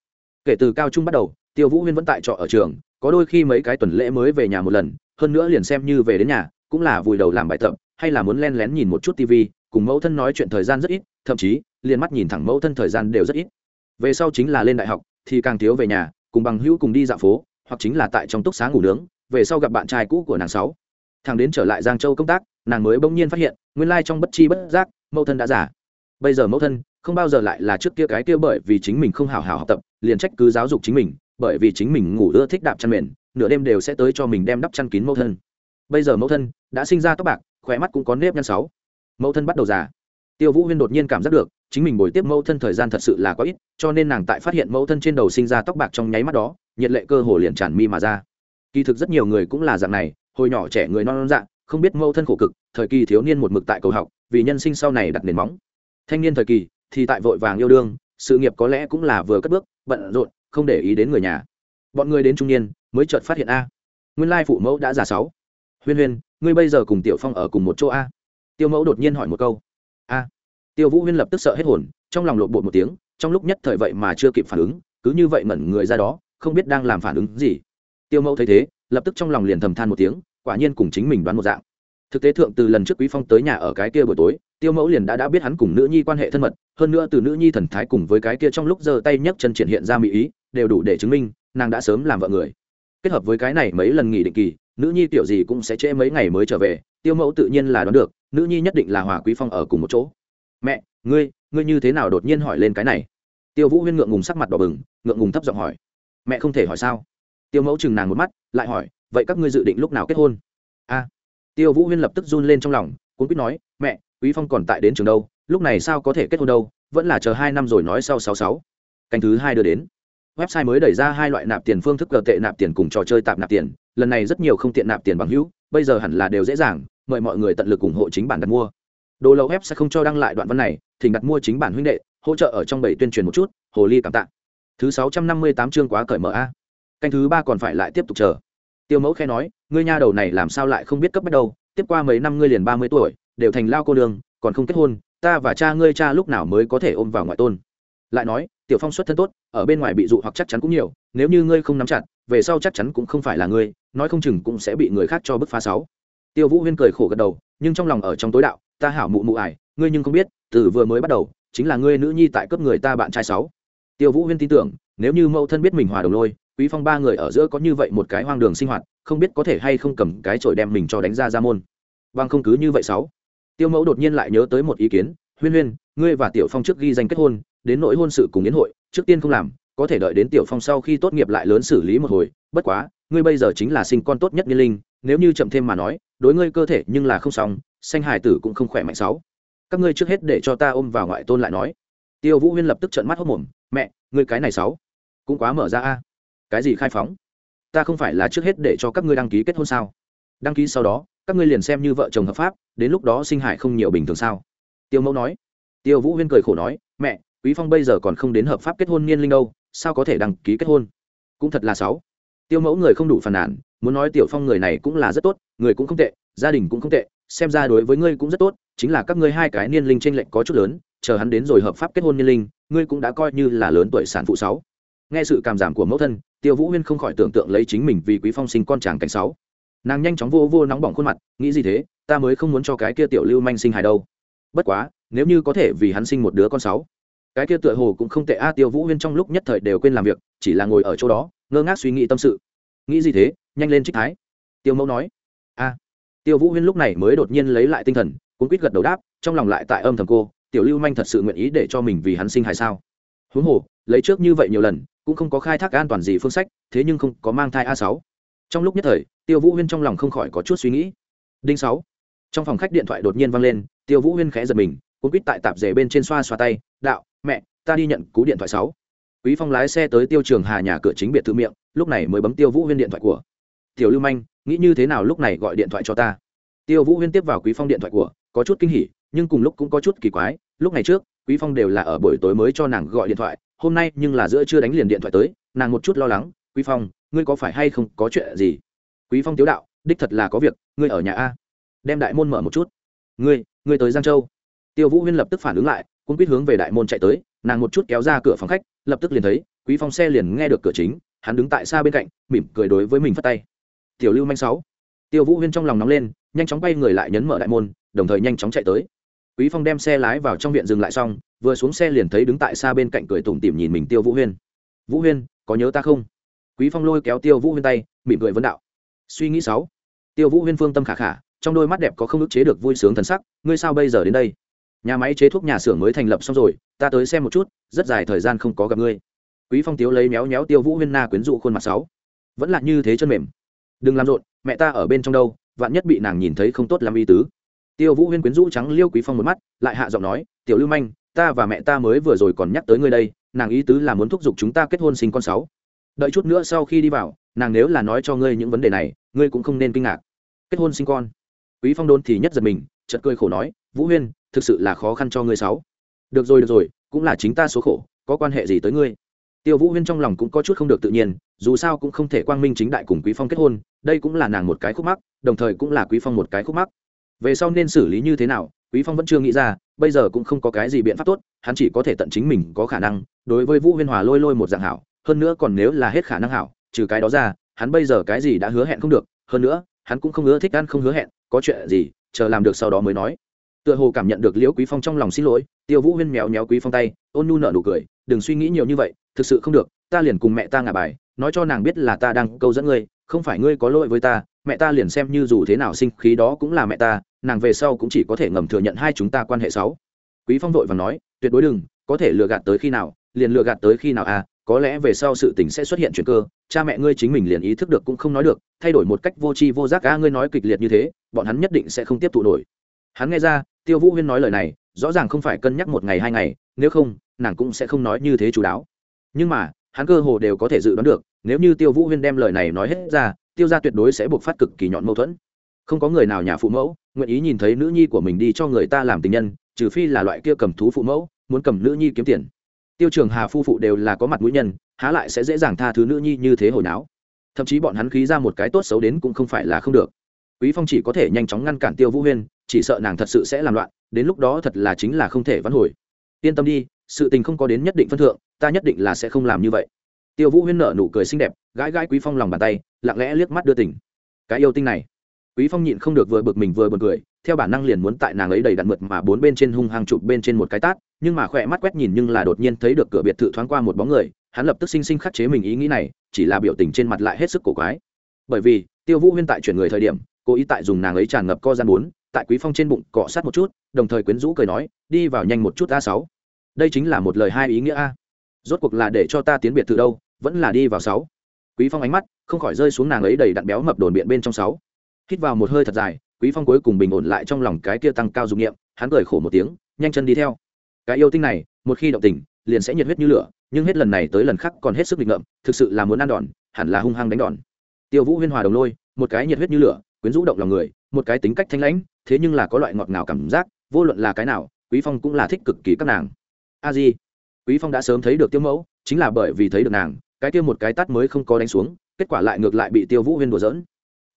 Kể từ cao trung bắt đầu, tiêu vũ huyên vẫn tại trọ ở trường, có đôi khi mấy cái tuần lễ mới về nhà một lần hơn nữa liền xem như về đến nhà, cũng là vùi đầu làm bài tập, hay là muốn len lén nhìn một chút tv cùng mẫu thân nói chuyện thời gian rất ít, thậm chí, liền mắt nhìn thẳng mẫu thân thời gian đều rất ít. Về sau chính là lên đại học, thì càng thiếu về nhà, cùng bằng hữu cùng đi dạo phố, hoặc chính là tại trong túc xá ngủ nướng, về sau gặp bạn trai cũ của nàng sáu. Thằng đến trở lại giang châu công tác, nàng mới bỗng nhiên phát hiện, nguyên lai trong bất chi bất giác, mẫu thân đã giả bây giờ mẫu thân, không bao giờ lại là trước kia cái kia bởi vì chính mình không hào hào học tập, liền trách cứ giáo dục chính mình, bởi vì chính mình ngủ ưa thích đạp chăn mền nửa đêm đều sẽ tới cho mình đem đắp chăn kín mẫu thân. Bây giờ mẫu thân đã sinh ra tóc bạc, khỏe mắt cũng có nếp nhăn sáu. Mẫu thân bắt đầu già. Tiêu vũ huyên đột nhiên cảm giác được, chính mình bồi tiếp mẫu thân thời gian thật sự là có ít, cho nên nàng tại phát hiện mẫu thân trên đầu sinh ra tóc bạc trong nháy mắt đó, nhiệt lệ cơ hồ liền tràn mi mà ra. Kỳ thực rất nhiều người cũng là dạng này, hồi nhỏ trẻ người non non dạng không biết mẫu thân khổ cực, thời kỳ thiếu niên một mực tại cầu học, vì nhân sinh sau này đặt nền móng. Thanh niên thời kỳ thì tại vội vàng yêu đương, sự nghiệp có lẽ cũng là vừa cất bước, bận rộn, không để ý đến người nhà. Bọn người đến trung niên mới chợt phát hiện a. Nguyên lai phụ mẫu đã già sáu. Huyên huyên, ngươi bây giờ cùng tiểu phong ở cùng một chỗ a? Tiêu mẫu đột nhiên hỏi một câu. A. Tiêu vũ huyên lập tức sợ hết hồn, trong lòng lộn bột một tiếng, trong lúc nhất thời vậy mà chưa kịp phản ứng, cứ như vậy ngẩn người ra đó, không biết đang làm phản ứng gì. Tiêu mẫu thấy thế, lập tức trong lòng liền thầm than một tiếng, quả nhiên cùng chính mình đoán một dạng. Thực tế thượng từ lần trước quý phong tới nhà ở cái kia buổi tối, tiêu mẫu liền đã đã biết hắn cùng nữ nhi quan hệ thân mật, hơn nữa từ nữ nhi thần thái cùng với cái kia trong lúc giơ tay nhấc chân triển hiện ra mỹ ý, đều đủ để chứng minh, nàng đã sớm làm vợ người kết hợp với cái này mấy lần nghỉ định kỳ, nữ nhi tiểu gì cũng sẽ trễ mấy ngày mới trở về, tiêu mẫu tự nhiên là đoán được, nữ nhi nhất định là hòa quý phong ở cùng một chỗ. Mẹ, ngươi ngươi như thế nào đột nhiên hỏi lên cái này? Tiêu vũ huyên ngượng ngùng sắc mặt đỏ bừng, ngượng ngùng thấp giọng hỏi. Mẹ không thể hỏi sao? Tiêu mẫu chừng nàng một mắt, lại hỏi, vậy các ngươi dự định lúc nào kết hôn? A. Tiêu vũ huyên lập tức run lên trong lòng, cuốn quýt nói, mẹ, quý phong còn tại đến trường đâu, lúc này sao có thể kết hôn đâu, vẫn là chờ hai năm rồi nói sau sáu sáu. Canh thứ hai đưa đến website mới đẩy ra hai loại nạp tiền phương thức cờ tệ nạp tiền cùng trò chơi tạp nạp tiền. Lần này rất nhiều không tiện nạp tiền bằng hữu, bây giờ hẳn là đều dễ dàng, mời mọi người tận lực ủng hộ chính bản đặt mua. Đồ lậu web sẽ không cho đăng lại đoạn văn này, thỉnh đặt mua chính bản huynh đệ, hỗ trợ ở trong bảy tuyên truyền một chút, hồ ly cảm tạ. Thứ sáu trăm năm mươi tám chương quá cởi mở a. Canh thứ ba còn phải lại tiếp tục chờ. Tiêu mẫu khe nói, ngươi nha đầu này làm sao lại không biết cấp bắt đầu tiếp qua mấy năm ngươi liền ba mươi tuổi, đều thành lao cô đường còn không kết hôn, ta và cha ngươi cha lúc nào mới có thể ôm vào ngoại tôn? Lại nói tiểu phong xuất thân tốt, ở bên ngoài bị dụ hoặc chắc chắn cũng nhiều, nếu như ngươi không nắm chặt, về sau chắc chắn cũng không phải là ngươi, nói không chừng cũng sẽ bị người khác cho bức phá sáu. Tiêu vũ huyên cười khổ gật đầu, nhưng trong lòng ở trong tối đạo, ta hảo mụ mụ ải, ngươi nhưng không biết, từ vừa mới bắt đầu, chính là ngươi nữ nhi tại cấp người ta bạn trai sáu. Tiêu vũ huyên tin tưởng, nếu như mẫu thân biết mình hòa đồng lôi, quý phong ba người ở giữa có như vậy một cái hoang đường sinh hoạt, không biết có thể hay không cầm cái chổi đem mình cho đánh ra ra môn. Vâng không cứ như vậy sáu. Tiêu mẫu đột nhiên lại nhớ tới một ý kiến, huyên huyên, ngươi và tiểu phong trước ghi danh kết hôn đến nỗi hôn sự cùng yến hội, trước tiên không làm, có thể đợi đến tiểu phong sau khi tốt nghiệp lại lớn xử lý một hồi, bất quá, ngươi bây giờ chính là sinh con tốt nhất niên linh, nếu như chậm thêm mà nói, đối ngươi cơ thể nhưng là không xong, sanh hài tử cũng không khỏe mạnh sáu. Các ngươi trước hết để cho ta ôm vào ngoại tôn lại nói. Tiêu vũ huyên lập tức trợn mắt hốc mồm, mẹ, ngươi cái này sáu, cũng quá mở ra a. Cái gì khai phóng? Ta không phải là trước hết để cho các ngươi đăng ký kết hôn sao? Đăng ký sau đó, các ngươi liền xem như vợ chồng hợp pháp, đến lúc đó sinh hải không nhiều bình thường sao? Tiêu mẫu nói. Tiêu vũ huyên cười khổ nói, mẹ quý phong bây giờ còn không đến hợp pháp kết hôn niên linh đâu, sao có thể đăng ký kết hôn? Cũng thật là sáu tiêu mẫu người không đủ phàn nàn, muốn nói tiểu phong người này cũng là rất tốt, người cũng không tệ, gia đình cũng không tệ, xem ra đối với ngươi cũng rất tốt, chính là các ngươi hai cái niên linh tranh lệch có chút lớn, chờ hắn đến rồi hợp pháp kết hôn niên linh, ngươi cũng đã coi như là lớn tuổi sản phụ sáu nghe sự cảm giảm của mẫu thân, tiêu vũ huyên không khỏi tưởng tượng lấy chính mình vì quý phong sinh con chàng cảnh sáu nàng nhanh chóng vô vô nóng bỏng khuôn mặt, nghĩ gì thế, ta mới không muốn cho cái kia tiểu lưu manh sinh hài đâu. Bất quá, nếu như có thể vì hắn sinh một đứa con sáu cái kia tựa hồ cũng không tệ. A, tiêu vũ huyên trong lúc nhất thời đều quên làm việc, chỉ là ngồi ở chỗ đó, ngơ ngác suy nghĩ tâm sự. Nghĩ gì thế? Nhanh lên trích thái. Tiêu mẫu nói. A. Tiêu vũ huyên lúc này mới đột nhiên lấy lại tinh thần cũng quýt gật đầu đáp, trong lòng lại tại âm thầm cô, tiểu lưu manh thật sự nguyện ý để cho mình vì hắn sinh hài sao? Huống hồ, lấy trước như vậy nhiều lần, cũng không có khai thác an toàn gì phương sách, thế nhưng không có mang thai a sáu. Trong lúc nhất thời, tiêu vũ huyên trong lòng không khỏi có chút suy nghĩ. Đinh sáu. Trong phòng khách điện thoại đột nhiên vang lên, tiêu vũ huyên khẽ giật mình cũng quýt tại tạp rể bên trên xoa xoa tay, đạo mẹ, ta đi nhận cú điện thoại sáu. Quý phong lái xe tới tiêu trường hà nhà cửa chính biệt thự miệng, lúc này mới bấm tiêu vũ huyên điện thoại của. Tiểu lưu manh, nghĩ như thế nào lúc này gọi điện thoại cho ta? Tiêu vũ huyên tiếp vào quý phong điện thoại của, có chút kinh hỉ, nhưng cùng lúc cũng có chút kỳ quái, lúc này trước, quý phong đều là ở buổi tối mới cho nàng gọi điện thoại, hôm nay nhưng là giữa chưa đánh liền điện thoại tới, nàng một chút lo lắng, quý phong, ngươi có phải hay không có chuyện gì? Quý phong tiếu đạo, đích thật là có việc, ngươi ở nhà a. Đem đại môn mở một chút. Ngươi ngươi tới giang châu. Tiêu vũ huyên lập tức phản ứng lại cũng quyết hướng về đại môn chạy tới, nàng một chút kéo ra cửa phòng khách, lập tức liền thấy, quý phong xe liền nghe được cửa chính, hắn đứng tại xa bên cạnh, mỉm cười đối với mình phất tay. Tiểu lưu manh sáu. Tiêu vũ huyên trong lòng nóng lên, nhanh chóng bay người lại nhấn mở đại môn, đồng thời nhanh chóng chạy tới. Quý phong đem xe lái vào trong viện dừng lại xong, vừa xuống xe liền thấy đứng tại xa bên cạnh cười tủm tỉm nhìn mình tiêu vũ huyên. Vũ huyên, có nhớ ta không? Quý phong lôi kéo tiêu vũ huyên tay, mỉm cười vấn đạo. Suy nghĩ sáu. Tiêu vũ huyên phương tâm khả khả, trong đôi mắt đẹp có không ức chế được vui sướng thần sắc, ngươi sao bây giờ đến đây? Nhà máy chế thuốc nhà xưởng mới thành lập xong rồi, ta tới xem một chút, rất dài thời gian không có gặp ngươi. Quý phong tiếu lấy méo méo tiêu vũ huyên na quyến rũ khuôn mặt sáu. Vẫn là như thế chân mềm. Đừng làm rộn, mẹ ta ở bên trong đâu, vạn nhất bị nàng nhìn thấy không tốt làm y tứ. Tiêu vũ huyên quyến rũ trắng liêu quý phong một mắt, lại hạ giọng nói, tiểu lưu manh, ta và mẹ ta mới vừa rồi còn nhắc tới ngươi đây, nàng ý tứ là muốn thúc giục chúng ta kết hôn sinh con sáu. Đợi chút nữa sau khi đi vào, nàng nếu là nói cho ngươi những vấn đề này, ngươi cũng không nên kinh ngạc. Kết hôn sinh con? Quý phong đôn thì nhất giật mình, chợt cười khổ nói vũ huyên, thực sự là khó khăn cho ngươi sáu. Được rồi được rồi, cũng là chính ta số khổ, có quan hệ gì tới ngươi? Tiêu vũ huyên trong lòng cũng có chút không được tự nhiên, dù sao cũng không thể quang minh chính đại cùng quý phong kết hôn, đây cũng là nàng một cái khúc mắc, đồng thời cũng là quý phong một cái khúc mắc. Về sau nên xử lý như thế nào, quý phong vẫn chưa nghĩ ra, bây giờ cũng không có cái gì biện pháp tốt, hắn chỉ có thể tận chính mình có khả năng, đối với vũ huyên hòa lôi lôi một dạng hảo, hơn nữa còn nếu là hết khả năng hảo, trừ cái đó ra, hắn bây giờ cái gì đã hứa hẹn không được, hơn nữa, hắn cũng không ưa thích ăn không hứa hẹn, có chuyện gì, chờ làm được sau đó mới nói tựa hồ cảm nhận được liễu quý phong trong lòng xin lỗi, tiêu vũ huyên méo méo quý phong tay, ôn nhu nở nụ cười, đừng suy nghĩ nhiều như vậy, thực sự không được, ta liền cùng mẹ ta ngả bài, nói cho nàng biết là ta đang câu dẫn ngươi, không phải ngươi có lỗi với ta, mẹ ta liền xem như dù thế nào sinh khí đó cũng là mẹ ta, nàng về sau cũng chỉ có thể ngầm thừa nhận hai chúng ta quan hệ xấu. Quý phong vội và nói, tuyệt đối đừng, có thể lừa gạt tới khi nào, liền lừa gạt tới khi nào à có lẽ về sau sự tình sẽ xuất hiện chuyện cơ, cha mẹ ngươi chính mình liền ý thức được cũng không nói được, thay đổi một cách vô tri vô giác a ngươi nói kịch liệt như thế, bọn hắn nhất định sẽ không tiếp thụ nổi hắn nghe ra, tiêu vũ huyên nói lời này, rõ ràng không phải cân nhắc một ngày hai ngày, nếu không, nàng cũng sẽ không nói như thế chú đáo. Nhưng mà, hắn cơ hồ đều có thể dự đoán được, nếu như tiêu vũ huyên đem lời này nói hết ra, tiêu ra tuyệt đối sẽ buộc phát cực kỳ nhọn mâu thuẫn. Không có người nào nhà phụ mẫu, nguyện ý nhìn thấy nữ nhi của mình đi cho người ta làm tình nhân, trừ phi là loại kia cầm thú phụ mẫu, muốn cầm nữ nhi kiếm tiền. Tiêu trường hà phu phụ đều là có mặt mũi nhân, há lại sẽ dễ dàng tha thứ nữ nhi như thế hồi náo. Thậm chí bọn hắn khí ra một cái tốt xấu đến cũng không phải là không được. Quý phong chỉ có thể nhanh chóng ngăn cản tiêu vũ huyên chỉ sợ nàng thật sự sẽ làm loạn, đến lúc đó thật là chính là không thể vãn hồi. Yên tâm đi, sự tình không có đến nhất định phân thượng, ta nhất định là sẽ không làm như vậy. Tiêu vũ huyên nở nụ cười xinh đẹp, gãi gãi quý phong lòng bàn tay, lặng lẽ liếc mắt đưa tỉnh cái yêu tinh này. Quý phong nhịn không được vừa bực mình vừa bực cười, theo bản năng liền muốn tại nàng ấy đầy đặn mượt mà bốn bên trên hung hăng chụp bên trên một cái tát, nhưng mà khỏe mắt quét nhìn nhưng là đột nhiên thấy được cửa biệt thự thoáng qua một bóng người, hắn lập tức sinh sinh khắc chế mình ý nghĩ này, chỉ là biểu tình trên mặt lại hết sức cổ quái. Bởi vì, tiêu vũ huyên tại chuyển người thời điểm, cố ý tại dùng nàng ấy tràn ngập co gian bốn tại quý phong trên bụng cọ sát một chút, đồng thời quyến rũ cười nói, đi vào nhanh một chút a sáu. Đây chính là một lời hai ý nghĩa a. Rốt cuộc là để cho ta tiến biệt từ đâu, vẫn là đi vào sáu. Quý phong ánh mắt không khỏi rơi xuống nàng ấy đầy đặn béo mập đồn biện bên trong sáu. Hít vào một hơi thật dài, quý phong cuối cùng bình ổn lại trong lòng cái kia tăng cao dụng nghiệm hắn cười khổ một tiếng, nhanh chân đi theo. Cái yêu tinh này, một khi động tình, liền sẽ nhiệt huyết như lửa, nhưng hết lần này tới lần khác còn hết sức định ngậm thực sự là muốn ăn đòn, hẳn là hung hăng đánh đòn. Tiêu vũ huyên hòa đồng lôi, một cái nhiệt huyết như lửa quyến rũ động lòng người, một cái tính cách thanh lãnh, thế nhưng là có loại ngọt ngào cảm giác, vô luận là cái nào, quý phong cũng là thích cực kỳ các nàng. A di, quý phong đã sớm thấy được tiêu mẫu, chính là bởi vì thấy được nàng, cái tiêu một cái tát mới không có đánh xuống, kết quả lại ngược lại bị tiêu vũ huyên đùa dỡn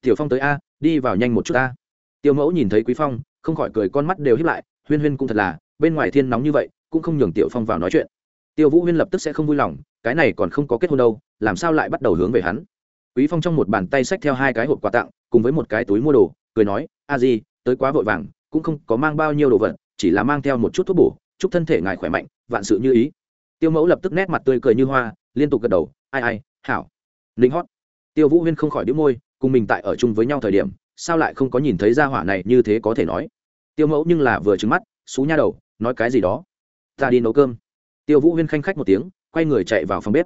tiểu phong tới a, đi vào nhanh một chút a. Tiêu mẫu nhìn thấy quý phong, không khỏi cười con mắt đều hiếp lại, huyên huyên cũng thật là, bên ngoài thiên nóng như vậy, cũng không nhường tiểu phong vào nói chuyện. Tiêu vũ huyên lập tức sẽ không vui lòng, cái này còn không có kết hôn đâu, làm sao lại bắt đầu hướng về hắn? Quý phong trong một bàn tay xách theo hai cái hộp quà tặng cùng với một cái túi mua đồ, cười nói, a di, tới quá vội vàng, cũng không có mang bao nhiêu đồ vật, chỉ là mang theo một chút thuốc bổ, chúc thân thể ngài khỏe mạnh, vạn sự như ý. Tiêu mẫu lập tức nét mặt tươi cười như hoa, liên tục gật đầu, ai ai, hảo. Linh hót. Tiêu vũ huyên không khỏi đĩu môi, cùng mình tại ở chung với nhau thời điểm, sao lại không có nhìn thấy gia hỏa này như thế có thể nói? Tiêu mẫu nhưng là vừa trứng mắt, xú nha đầu, nói cái gì đó? Ta đi nấu cơm. Tiêu vũ huyên khanh khách một tiếng, quay người chạy vào phòng bếp.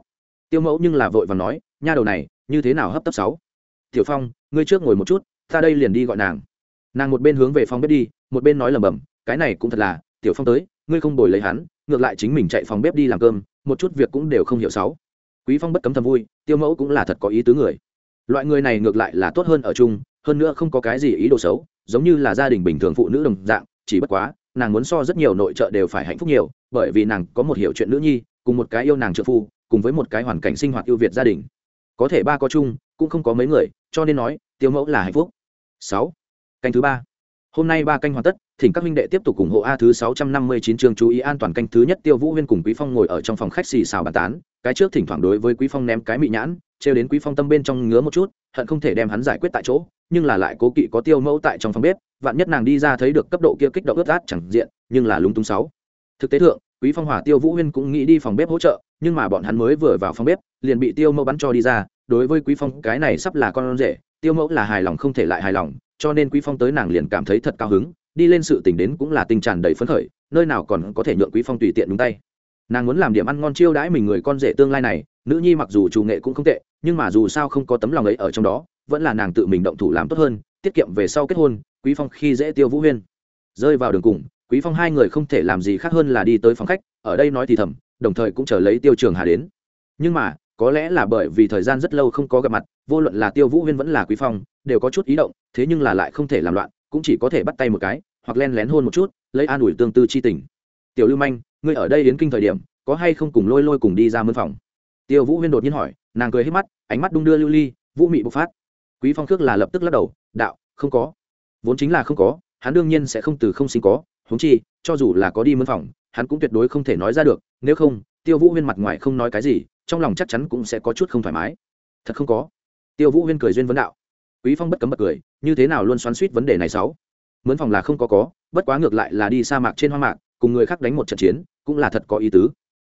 Tiêu mẫu nhưng là vội và nói, nha đầu này, như thế nào hấp tấp sáu? Tiểu phong, ngươi trước ngồi một chút, ta đây liền đi gọi nàng. Nàng một bên hướng về phòng bếp đi, một bên nói lẩm bẩm, cái này cũng thật là, tiểu phong tới, ngươi không đổi lấy hắn, ngược lại chính mình chạy phòng bếp đi làm cơm, một chút việc cũng đều không hiểu sáu. Quý phong bất cấm thầm vui, tiêu mẫu cũng là thật có ý tứ người. Loại người này ngược lại là tốt hơn ở chung, hơn nữa không có cái gì ý đồ xấu, giống như là gia đình bình thường phụ nữ đồng dạng, chỉ bất quá, nàng muốn so rất nhiều nội trợ đều phải hạnh phúc nhiều, bởi vì nàng có một hiểu chuyện nữ nhi, cùng một cái yêu nàng trợ phu, cùng với một cái hoàn cảnh sinh hoạt ưu việt gia đình. Có thể ba có chung cũng không có mấy người, cho nên nói, tiêu mẫu là hạnh phúc. Sáu, canh thứ ba. Hôm nay ba canh hoàn tất, thỉnh các minh đệ tiếp tục ủng hộ a thứ sáu trăm năm mươi chín chương chú ý an toàn canh thứ nhất. Tiêu vũ huyên cùng quý phong ngồi ở trong phòng khách xì xào bàn tán, cái trước thỉnh thoảng đối với quý phong ném cái mị nhãn, trêu đến quý phong tâm bên trong ngứa một chút, hận không thể đem hắn giải quyết tại chỗ, nhưng là lại cố kỵ có tiêu mẫu tại trong phòng bếp, vạn nhất nàng đi ra thấy được cấp độ kia kích động ướt át chẳng diện, nhưng là lúng túng sáu. Thực tế thượng, quý phong hỏa tiêu vũ huyên cũng nghĩ đi phòng bếp hỗ trợ, nhưng mà bọn hắn mới vừa vào phòng bếp, liền bị tiêu mẫu bắn cho đi ra đối với quý phong, cái này sắp là con rể, tiêu mẫu là hài lòng không thể lại hài lòng, cho nên quý phong tới nàng liền cảm thấy thật cao hứng, đi lên sự tình đến cũng là tình tràn đầy phấn khởi, nơi nào còn có thể nhượng quý phong tùy tiện đúng tay. Nàng muốn làm điểm ăn ngon chiêu đãi mình người con rể tương lai này, nữ nhi mặc dù chủ nghệ cũng không tệ, nhưng mà dù sao không có tấm lòng ấy ở trong đó, vẫn là nàng tự mình động thủ làm tốt hơn, tiết kiệm về sau kết hôn, quý phong khi dễ tiêu vũ huyên. Rơi vào đường cùng, quý phong hai người không thể làm gì khác hơn là đi tới phòng khách, ở đây nói thì thầm, đồng thời cũng chờ lấy tiêu trường hà đến. Nhưng mà có lẽ là bởi vì thời gian rất lâu không có gặp mặt, vô luận là tiêu vũ huyên vẫn là quý phong, đều có chút ý động, thế nhưng là lại không thể làm loạn, cũng chỉ có thể bắt tay một cái, hoặc len lén hôn một chút, lấy an ủi tương tư chi tình. Tiểu lưu manh, ngươi ở đây đến kinh thời điểm, có hay không cùng lôi lôi cùng đi ra mân phòng? Tiêu vũ huyên đột nhiên hỏi, nàng cười hết mắt, ánh mắt đung đưa lưu ly, vũ mị bộc phát. Quý phong khước là lập tức lắc đầu, đạo, không có. Vốn chính là không có, hắn đương nhiên sẽ không từ không sinh có, huống chi, cho dù là có đi mân phòng, hắn cũng tuyệt đối không thể nói ra được, nếu không, tiêu vũ huyên mặt ngoài không nói cái gì trong lòng chắc chắn cũng sẽ có chút không thoải mái. Thật không có. Tiêu vũ huyên cười duyên vấn đạo. Quý phong bất cấm bật cười, như thế nào luôn xoắn suýt vấn đề này sáu? Mướn phòng là không có có, bất quá ngược lại là đi sa mạc trên hoa mạc, cùng người khác đánh một trận chiến, cũng là thật có ý tứ.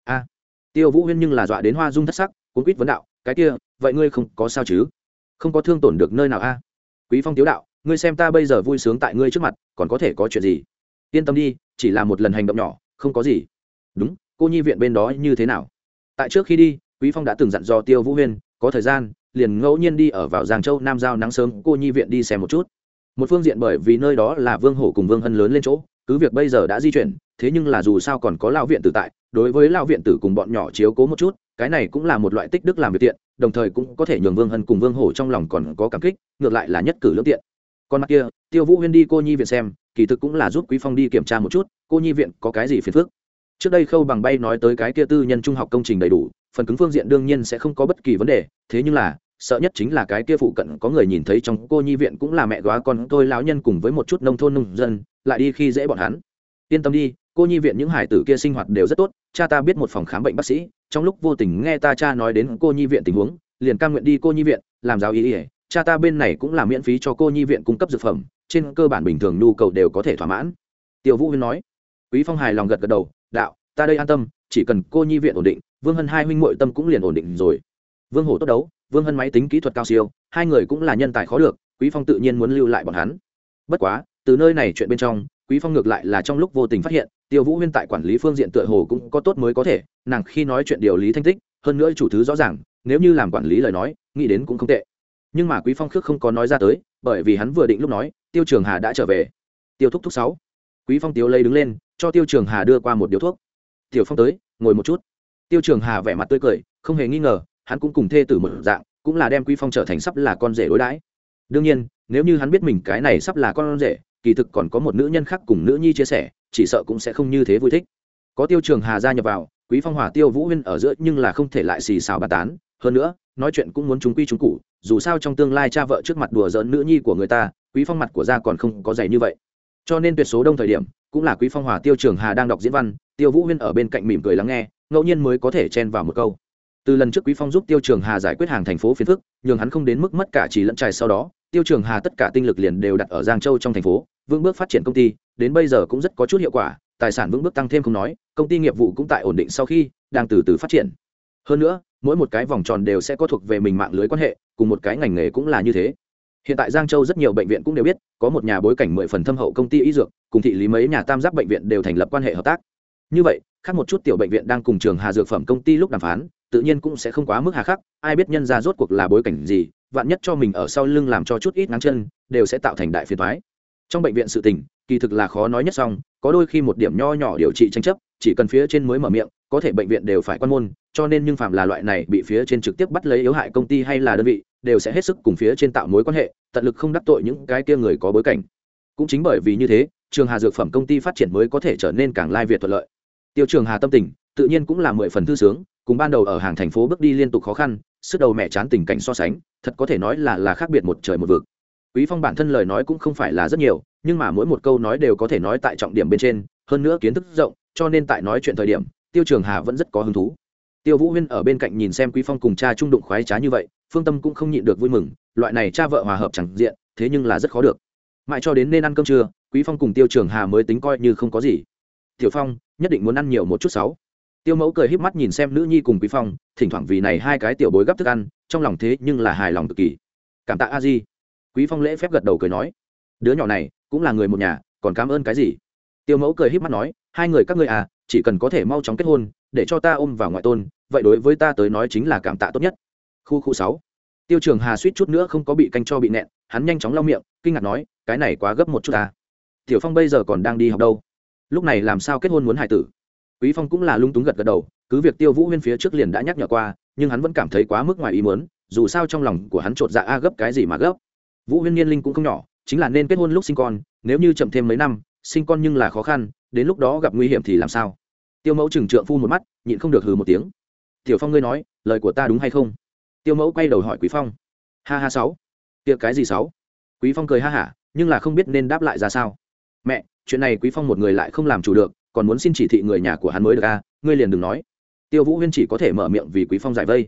A. Tiêu vũ huyên nhưng là dọa đến hoa dung thất sắc, cuốn quýt vấn đạo, cái kia, vậy ngươi không có sao chứ? Không có thương tổn được nơi nào a? Quý phong tiếu đạo, ngươi xem ta bây giờ vui sướng tại ngươi trước mặt, còn có thể có chuyện gì? Yên tâm đi, chỉ là một lần hành động nhỏ, không có gì. Đúng, cô nhi viện bên đó như thế nào? Tại trước khi đi, quý phong đã từng dặn dò tiêu vũ huyên, có thời gian, liền ngẫu nhiên đi ở vào giang châu nam giao nắng sớm, cô nhi viện đi xem một chút. Một phương diện bởi vì nơi đó là vương hổ cùng vương hân lớn lên chỗ, cứ việc bây giờ đã di chuyển, thế nhưng là dù sao còn có lao viện tử tại, đối với lao viện tử cùng bọn nhỏ chiếu cố một chút, cái này cũng là một loại tích đức làm việc tiện, đồng thời cũng có thể nhường vương hân cùng vương hổ trong lòng còn có cảm kích, ngược lại là nhất cử lương tiện. Còn mặt kia, tiêu vũ huyên đi cô nhi viện xem, kỳ thực cũng là giúp quý phong đi kiểm tra một chút, cô nhi viện có cái gì phiền phức trước đây khâu bằng bay nói tới cái kia tư nhân trung học công trình đầy đủ, phần cứng phương diện đương nhiên sẽ không có bất kỳ vấn đề, thế nhưng là, sợ nhất chính là cái kia phụ cận có người nhìn thấy trong cô nhi viện cũng là mẹ góa con tôi lão nhân cùng với một chút nông thôn nông dân, lại đi khi dễ bọn hắn. Yên tâm đi, cô nhi viện những hải tử kia sinh hoạt đều rất tốt, cha ta biết một phòng khám bệnh bác sĩ, trong lúc vô tình nghe ta cha nói đến cô nhi viện tình huống, liền ca nguyện đi cô nhi viện, làm giáo ý ỉa cha ta bên này cũng là miễn phí cho cô nhi viện cung cấp dược phẩm, trên cơ bản bình thường nhu cầu đều có thể thỏa mãn. Tiểu vũ huyên nói. Quý phong hài lòng gật gật đầu đạo, ta đây an tâm, chỉ cần cô nhi viện ổn định, vương hân hai huynh muội tâm cũng liền ổn định rồi. Vương hổ tốt đấu, vương hân máy tính kỹ thuật cao siêu, hai người cũng là nhân tài khó được, quý phong tự nhiên muốn lưu lại bọn hắn. Bất quá, từ nơi này chuyện bên trong, quý phong ngược lại là trong lúc vô tình phát hiện, tiêu vũ huyên tại quản lý phương diện tựa hồ cũng có tốt mới có thể, nàng khi nói chuyện điều lý thanh tích, hơn nữa chủ thứ rõ ràng, nếu như làm quản lý lời nói, nghĩ đến cũng không tệ. Nhưng mà quý phong khước không có nói ra tới, bởi vì hắn vừa định lúc nói, tiêu trường hà đã trở về. Tiêu thúc thúc sáu. Quý phong tiếu lây đứng lên cho tiêu trường hà đưa qua một điếu thuốc. Tiểu phong tới, ngồi một chút. Tiêu trường hà vẻ mặt tươi cười, không hề nghi ngờ, hắn cũng cùng thê tử một dạng, cũng là đem quý phong trở thành sắp là con rể đối đãi. Đương nhiên, nếu như hắn biết mình cái này sắp là con rể, kỳ thực còn có một nữ nhân khác cùng nữ nhi chia sẻ, chỉ sợ cũng sẽ không như thế vui thích. Có tiêu trường hà gia nhập vào, quý phong hòa tiêu vũ huyên ở giữa nhưng là không thể lại xì xào bàn tán. Hơn nữa, nói chuyện cũng muốn chúng quy chúng cụ dù sao trong tương lai cha vợ trước mặt đùa giỡn nữ nhi của người ta, quý phong mặt của gia còn không có dày như vậy cho nên tuyệt số đông thời điểm, cũng là quý phong hòa, tiêu trường hà đang đọc diễn văn, tiêu vũ huyên ở bên cạnh mỉm cười lắng nghe, ngẫu nhiên mới có thể chen vào một câu. Từ lần trước quý phong giúp tiêu trường hà giải quyết hàng thành phố phiền phức, nhường hắn không đến mức mất cả chỉ lẫn trài sau đó, tiêu trường hà tất cả tinh lực liền đều đặt ở giang châu trong thành phố, vững bước phát triển công ty, đến bây giờ cũng rất có chút hiệu quả, tài sản vững bước tăng thêm không nói, công ty nghiệp vụ cũng tại ổn định sau khi đang từ từ phát triển. Hơn nữa, mỗi một cái vòng tròn đều sẽ có thuộc về mình mạng lưới quan hệ, cùng một cái ngành nghề cũng là như thế hiện tại giang châu rất nhiều bệnh viện cũng đều biết, có một nhà bối cảnh mười phần thâm hậu công ty y dược, cùng thị lý mấy nhà tam giác bệnh viện đều thành lập quan hệ hợp tác. Như vậy, khác một chút tiểu bệnh viện đang cùng trường hà dược phẩm công ty lúc đàm phán, tự nhiên cũng sẽ không quá mức hà khắc, ai biết nhân ra rốt cuộc là bối cảnh gì, vạn nhất cho mình ở sau lưng làm cho chút ít ngắn chân, đều sẽ tạo thành đại phiền thoái trong bệnh viện sự tình, kỳ thực là khó nói nhất xong, có đôi khi một điểm nho nhỏ điều trị tranh chấp chỉ cần phía trên mới mở miệng, có thể bệnh viện đều phải quan môn, cho nên nhưng phạm là loại này bị phía trên trực tiếp bắt lấy yếu hại công ty hay là đơn vị, đều sẽ hết sức cùng phía trên tạo mối quan hệ, tận lực không đắc tội những cái kia người có bối cảnh. Cũng chính bởi vì như thế, trường hà dược phẩm công ty phát triển mới có thể trở nên càng lai việt thuận lợi. Tiêu trường hà tâm tình, tự nhiên cũng là mười phần thư sướng, cùng ban đầu ở hàng thành phố bước đi liên tục khó khăn, sức đầu mẹ chán tình cảnh so sánh, thật có thể nói là là khác biệt một trời một vực. Quý phong bản thân lời nói cũng không phải là rất nhiều, nhưng mà mỗi một câu nói đều có thể nói tại trọng điểm bên trên, hơn nữa kiến thức rộng cho nên tại nói chuyện thời điểm, tiêu trường hà vẫn rất có hứng thú. Tiêu vũ huyên ở bên cạnh nhìn xem quý phong cùng cha trung đụng khoái trá như vậy, phương tâm cũng không nhịn được vui mừng, loại này cha vợ hòa hợp chẳng diện, thế nhưng là rất khó được. Mãi cho đến nên ăn cơm trưa, quý phong cùng tiêu trường hà mới tính coi như không có gì. Tiểu phong, nhất định muốn ăn nhiều một chút sáu. Tiêu mẫu cười híp mắt nhìn xem nữ nhi cùng quý phong, thỉnh thoảng vì này hai cái tiểu bối gấp thức ăn, trong lòng thế nhưng là hài lòng cực kỳ. Cảm tạ a di. Quý phong lễ phép gật đầu cười nói, đứa nhỏ này cũng là người một nhà, còn cảm ơn cái gì? Tiêu mẫu cười híp mắt nói, hai người các ngươi à chỉ cần có thể mau chóng kết hôn, để cho ta ôm vào ngoại tôn, vậy đối với ta tới nói chính là cảm tạ tốt nhất. Khu khu sáu. Tiêu trường hà suýt chút nữa không có bị canh cho bị nẹn, hắn nhanh chóng lau miệng, kinh ngạc nói, cái này quá gấp một chút ta. Tiểu phong bây giờ còn đang đi học đâu? Lúc này làm sao kết hôn muốn hài tử? Quý phong cũng là lung túng gật gật đầu, cứ việc tiêu vũ huyên phía trước liền đã nhắc nhở qua, nhưng hắn vẫn cảm thấy quá mức ngoài ý muốn, dù sao trong lòng của hắn trột dạ a gấp cái gì mà gấp. Vũ huyên niên linh cũng không nhỏ, chính là nên kết hôn lúc sinh con, nếu như chậm thêm mấy năm sinh con nhưng là khó khăn đến lúc đó gặp nguy hiểm thì làm sao? Tiêu mẫu trừng trượng phu một mắt nhịn không được hừ một tiếng. Tiểu phong ngươi nói lời của ta đúng hay không? Tiêu mẫu quay đầu hỏi quý phong. Ha ha sáu. Tiệc cái gì sáu? Quý phong cười ha hả nhưng là không biết nên đáp lại ra sao. Mẹ chuyện này quý phong một người lại không làm chủ được còn muốn xin chỉ thị người nhà của hắn mới được a à, ngươi liền đừng nói. Tiêu vũ huyên chỉ có thể mở miệng vì quý phong giải vây.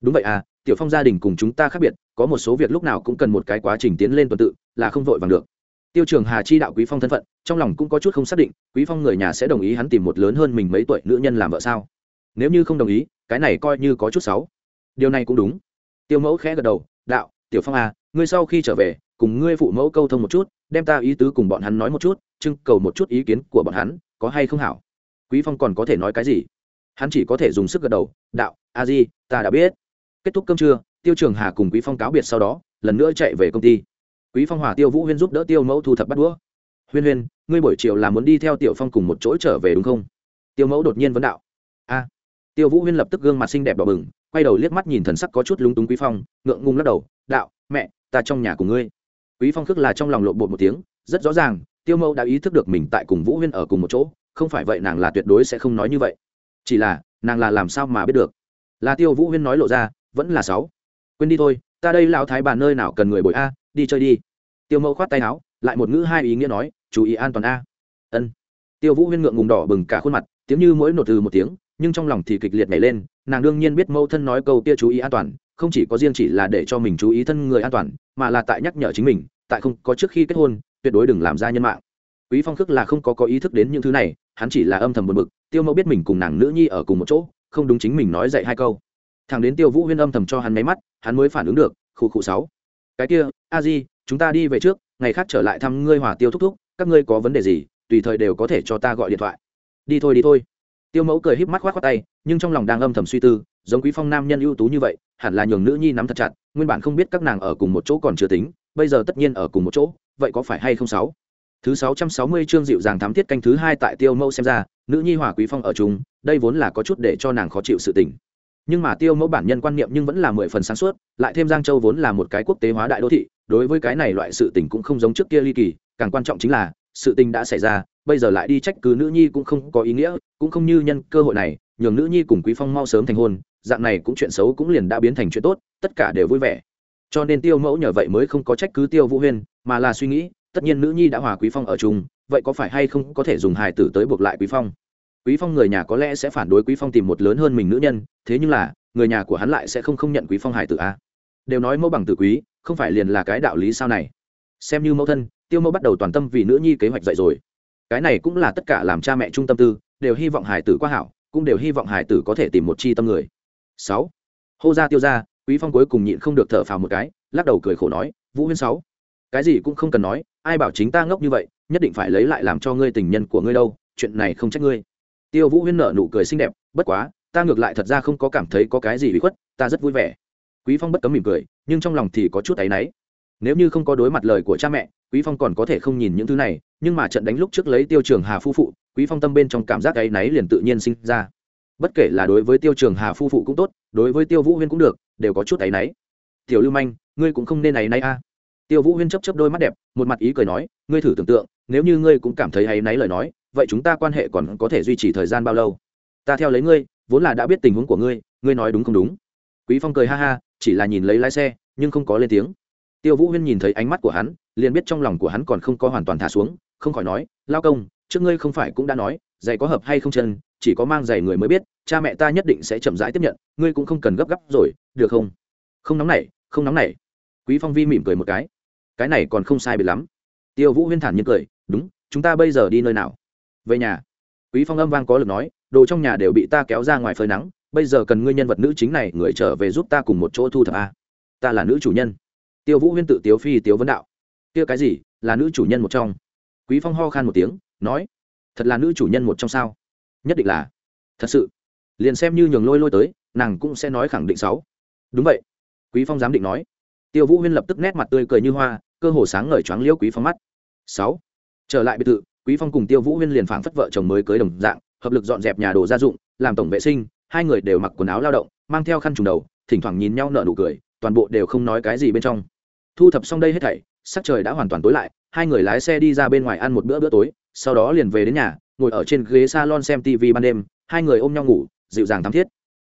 Đúng vậy à tiểu phong gia đình cùng chúng ta khác biệt có một số việc lúc nào cũng cần một cái quá trình tiến lên tuần tự là không vội vàng được tiêu trường hà chi đạo quý phong thân phận, trong lòng cũng có chút không xác định, quý phong người nhà sẽ đồng ý hắn tìm một lớn hơn mình mấy tuổi nữ nhân làm vợ sao? Nếu như không đồng ý, cái này coi như có chút xấu. Điều này cũng đúng. Tiêu mẫu khẽ gật đầu, đạo, tiểu phong à ngươi sau khi trở về, cùng ngươi phụ mẫu câu thông một chút, đem ta ý tứ cùng bọn hắn nói một chút, trưng cầu một chút ý kiến của bọn hắn, có hay không hảo? Quý phong còn có thể nói cái gì? Hắn chỉ có thể dùng sức gật đầu, đạo, a di, ta đã biết. Kết thúc cơm trưa, tiêu trường hà cùng quý phong cáo biệt sau đó, lần nữa chạy về công ty quý phong hòa tiêu vũ huyên giúp đỡ tiêu mẫu thu thập bắt đũa. Huyên huyên, ngươi buổi chiều là muốn đi theo tiểu phong cùng một chỗ trở về đúng không? Tiêu mẫu đột nhiên vấn đạo. A. Tiêu vũ huyên lập tức gương mặt xinh đẹp đỏ bừng, quay đầu liếc mắt nhìn thần sắc có chút lúng túng quý phong, ngượng ngùng lắc đầu, đạo, mẹ, ta trong nhà cùng ngươi. Quý phong khước là trong lòng lộn bột một tiếng, rất rõ ràng, tiêu mẫu đã ý thức được mình tại cùng vũ huyên ở cùng một chỗ, không phải vậy nàng là tuyệt đối sẽ không nói như vậy. Chỉ là, nàng là làm sao mà biết được? Là tiêu vũ huyên nói lộ ra, vẫn là sáu. Quên đi thôi, ta đây lão thái bà nơi nào cần người bồi a đi chơi đi. Tiêu mẫu khoát tay áo, lại một ngữ hai ý nghĩa nói, chú ý an toàn a. Ân. Tiêu vũ huyên ngượng ngùng đỏ bừng cả khuôn mặt, tiếng như mỗi nột từ một tiếng, nhưng trong lòng thì kịch liệt nhảy lên, nàng đương nhiên biết mẫu thân nói câu kia chú ý an toàn, không chỉ có riêng chỉ là để cho mình chú ý thân người an toàn, mà là tại nhắc nhở chính mình, tại không có trước khi kết hôn, tuyệt đối đừng làm ra nhân mạng. Quý phong khước là không có có ý thức đến những thứ này, hắn chỉ là âm thầm buồn bực, tiêu mẫu biết mình cùng nàng nữ nhi ở cùng một chỗ, không đúng chính mình nói dạy hai câu. Thằng đến tiêu vũ huyên âm thầm cho hắn máy mắt, hắn mới phản ứng được, khu khu sáu cái kia, a di, chúng ta đi về trước, ngày khác trở lại thăm ngươi hòa tiêu thúc thúc, các ngươi có vấn đề gì, tùy thời đều có thể cho ta gọi điện thoại. Đi thôi đi thôi. Tiêu mẫu cười híp mắt khoát khoát tay, nhưng trong lòng đang âm thầm suy tư, giống quý phong nam nhân ưu tú như vậy, hẳn là nhường nữ nhi nắm thật chặt, nguyên bản không biết các nàng ở cùng một chỗ còn chưa tính, bây giờ tất nhiên ở cùng một chỗ, vậy có phải hay không sáu? Thứ sáu trăm sáu mươi chương dịu dàng thám thiết canh thứ hai tại tiêu mẫu xem ra, nữ nhi hòa quý phong ở chung, đây vốn là có chút để cho nàng khó chịu sự tình nhưng mà tiêu mẫu bản nhân quan niệm nhưng vẫn là mười phần sáng suốt, lại thêm giang châu vốn là một cái quốc tế hóa đại đô thị, đối với cái này loại sự tình cũng không giống trước kia ly kỳ, càng quan trọng chính là, sự tình đã xảy ra, bây giờ lại đi trách cứ nữ nhi cũng không có ý nghĩa, cũng không như nhân cơ hội này, nhường nữ nhi cùng quý phong mau sớm thành hôn, dạng này cũng chuyện xấu cũng liền đã biến thành chuyện tốt, tất cả đều vui vẻ. Cho nên tiêu mẫu nhờ vậy mới không có trách cứ tiêu vũ huyên, mà là suy nghĩ, tất nhiên nữ nhi đã hòa quý phong ở chung, vậy có phải hay không có thể dùng hài tử tới buộc lại quý phong? Quý phong người nhà có lẽ sẽ phản đối quý phong tìm một lớn hơn mình nữ nhân, thế nhưng là, người nhà của hắn lại sẽ không không nhận quý phong Hải tử a. À? đều nói mẫu bằng tử quý, không phải liền là cái đạo lý sao này? Xem như mẫu thân, tiêu mẫu bắt đầu toàn tâm vì nữ nhi kế hoạch dạy rồi. Cái này cũng là tất cả làm cha mẹ trung tâm tư, đều hy vọng Hải tử quá hảo, cũng đều hy vọng Hải tử có thể tìm một chi tâm người. Sáu. Hô ra tiêu ra, quý phong cuối cùng nhịn không được thở phào một cái, lắc đầu cười khổ nói, vũ huyên sáu, cái gì cũng không cần nói, ai bảo chính ta ngốc như vậy, nhất định phải lấy lại làm cho ngươi tình nhân của ngươi đâu, chuyện này không trách ngươi tiêu vũ huyên nở nụ cười xinh đẹp, bất quá, ta ngược lại thật ra không có cảm thấy có cái gì bị khuất, ta rất vui vẻ. Quý phong bất cấm mỉm cười, nhưng trong lòng thì có chút áy náy. Nếu như không có đối mặt lời của cha mẹ, quý phong còn có thể không nhìn những thứ này, nhưng mà trận đánh lúc trước lấy tiêu trường hà phu phụ, quý phong tâm bên trong cảm giác áy náy liền tự nhiên sinh ra. Bất kể là đối với tiêu trường hà phu phụ cũng tốt, đối với tiêu vũ huyên cũng được, đều có chút áy náy. Tiểu lưu manh, ngươi cũng không nên áy náy a. Tiêu vũ huyên chấp chấp đôi mắt đẹp, một mặt ý cười nói, ngươi thử tưởng tượng, nếu như ngươi cũng cảm thấy áy náy lời nói vậy chúng ta quan hệ còn có thể duy trì thời gian bao lâu? Ta theo lấy ngươi, vốn là đã biết tình huống của ngươi ngươi nói đúng không đúng? Quý phong cười ha ha, chỉ là nhìn lấy lái xe, nhưng không có lên tiếng. Tiêu vũ huyên nhìn thấy ánh mắt của hắn, liền biết trong lòng của hắn còn không có hoàn toàn thả xuống, không khỏi nói, lao công, trước ngươi không phải cũng đã nói, giày có hợp hay không chân, chỉ có mang giày người mới biết, cha mẹ ta nhất định sẽ chậm rãi tiếp nhận, ngươi cũng không cần gấp gáp rồi, được không? Không nóng nảy, không nóng nảy. Quý phong vi mỉm cười một cái. Cái này còn không sai biệt lắm. Tiêu vũ huyên thản nhiên cười, đúng, chúng ta bây giờ đi nơi nào? Về nhà. Quý phong âm vang có lực nói, đồ trong nhà đều bị ta kéo ra ngoài phơi nắng, bây giờ cần ngươi nhân vật nữ chính này, người trở về giúp ta cùng một chỗ thu thập a. Ta là nữ chủ nhân. Tiêu vũ huyên tự tiếu phi tiếu vấn đạo. Kia cái gì, là nữ chủ nhân một trong? Quý phong ho khan một tiếng, nói, thật là nữ chủ nhân một trong sao? Nhất định là. Thật sự. Liền xem như nhường lôi lôi tới, nàng cũng sẽ nói khẳng định sáu. Đúng vậy. Quý phong dám định nói. Tiêu vũ huyên lập tức nét mặt tươi cười như hoa, cơ hồ sáng ngời choáng liễu quý phong mắt. Sáu. Trở lại biệt thự quý phong cùng tiêu vũ huyên liền phảng phất vợ chồng mới cưới đồng dạng, hợp lực dọn dẹp nhà đồ gia dụng, làm tổng vệ sinh, hai người đều mặc quần áo lao động, mang theo khăn trùng đầu, thỉnh thoảng nhìn nhau nở nụ cười, toàn bộ đều không nói cái gì bên trong. Thu thập xong đây hết thảy, sắc trời đã hoàn toàn tối lại, hai người lái xe đi ra bên ngoài ăn một bữa bữa tối, sau đó liền về đến nhà, ngồi ở trên ghế salon xem tv ban đêm, hai người ôm nhau ngủ, dịu dàng thắm thiết.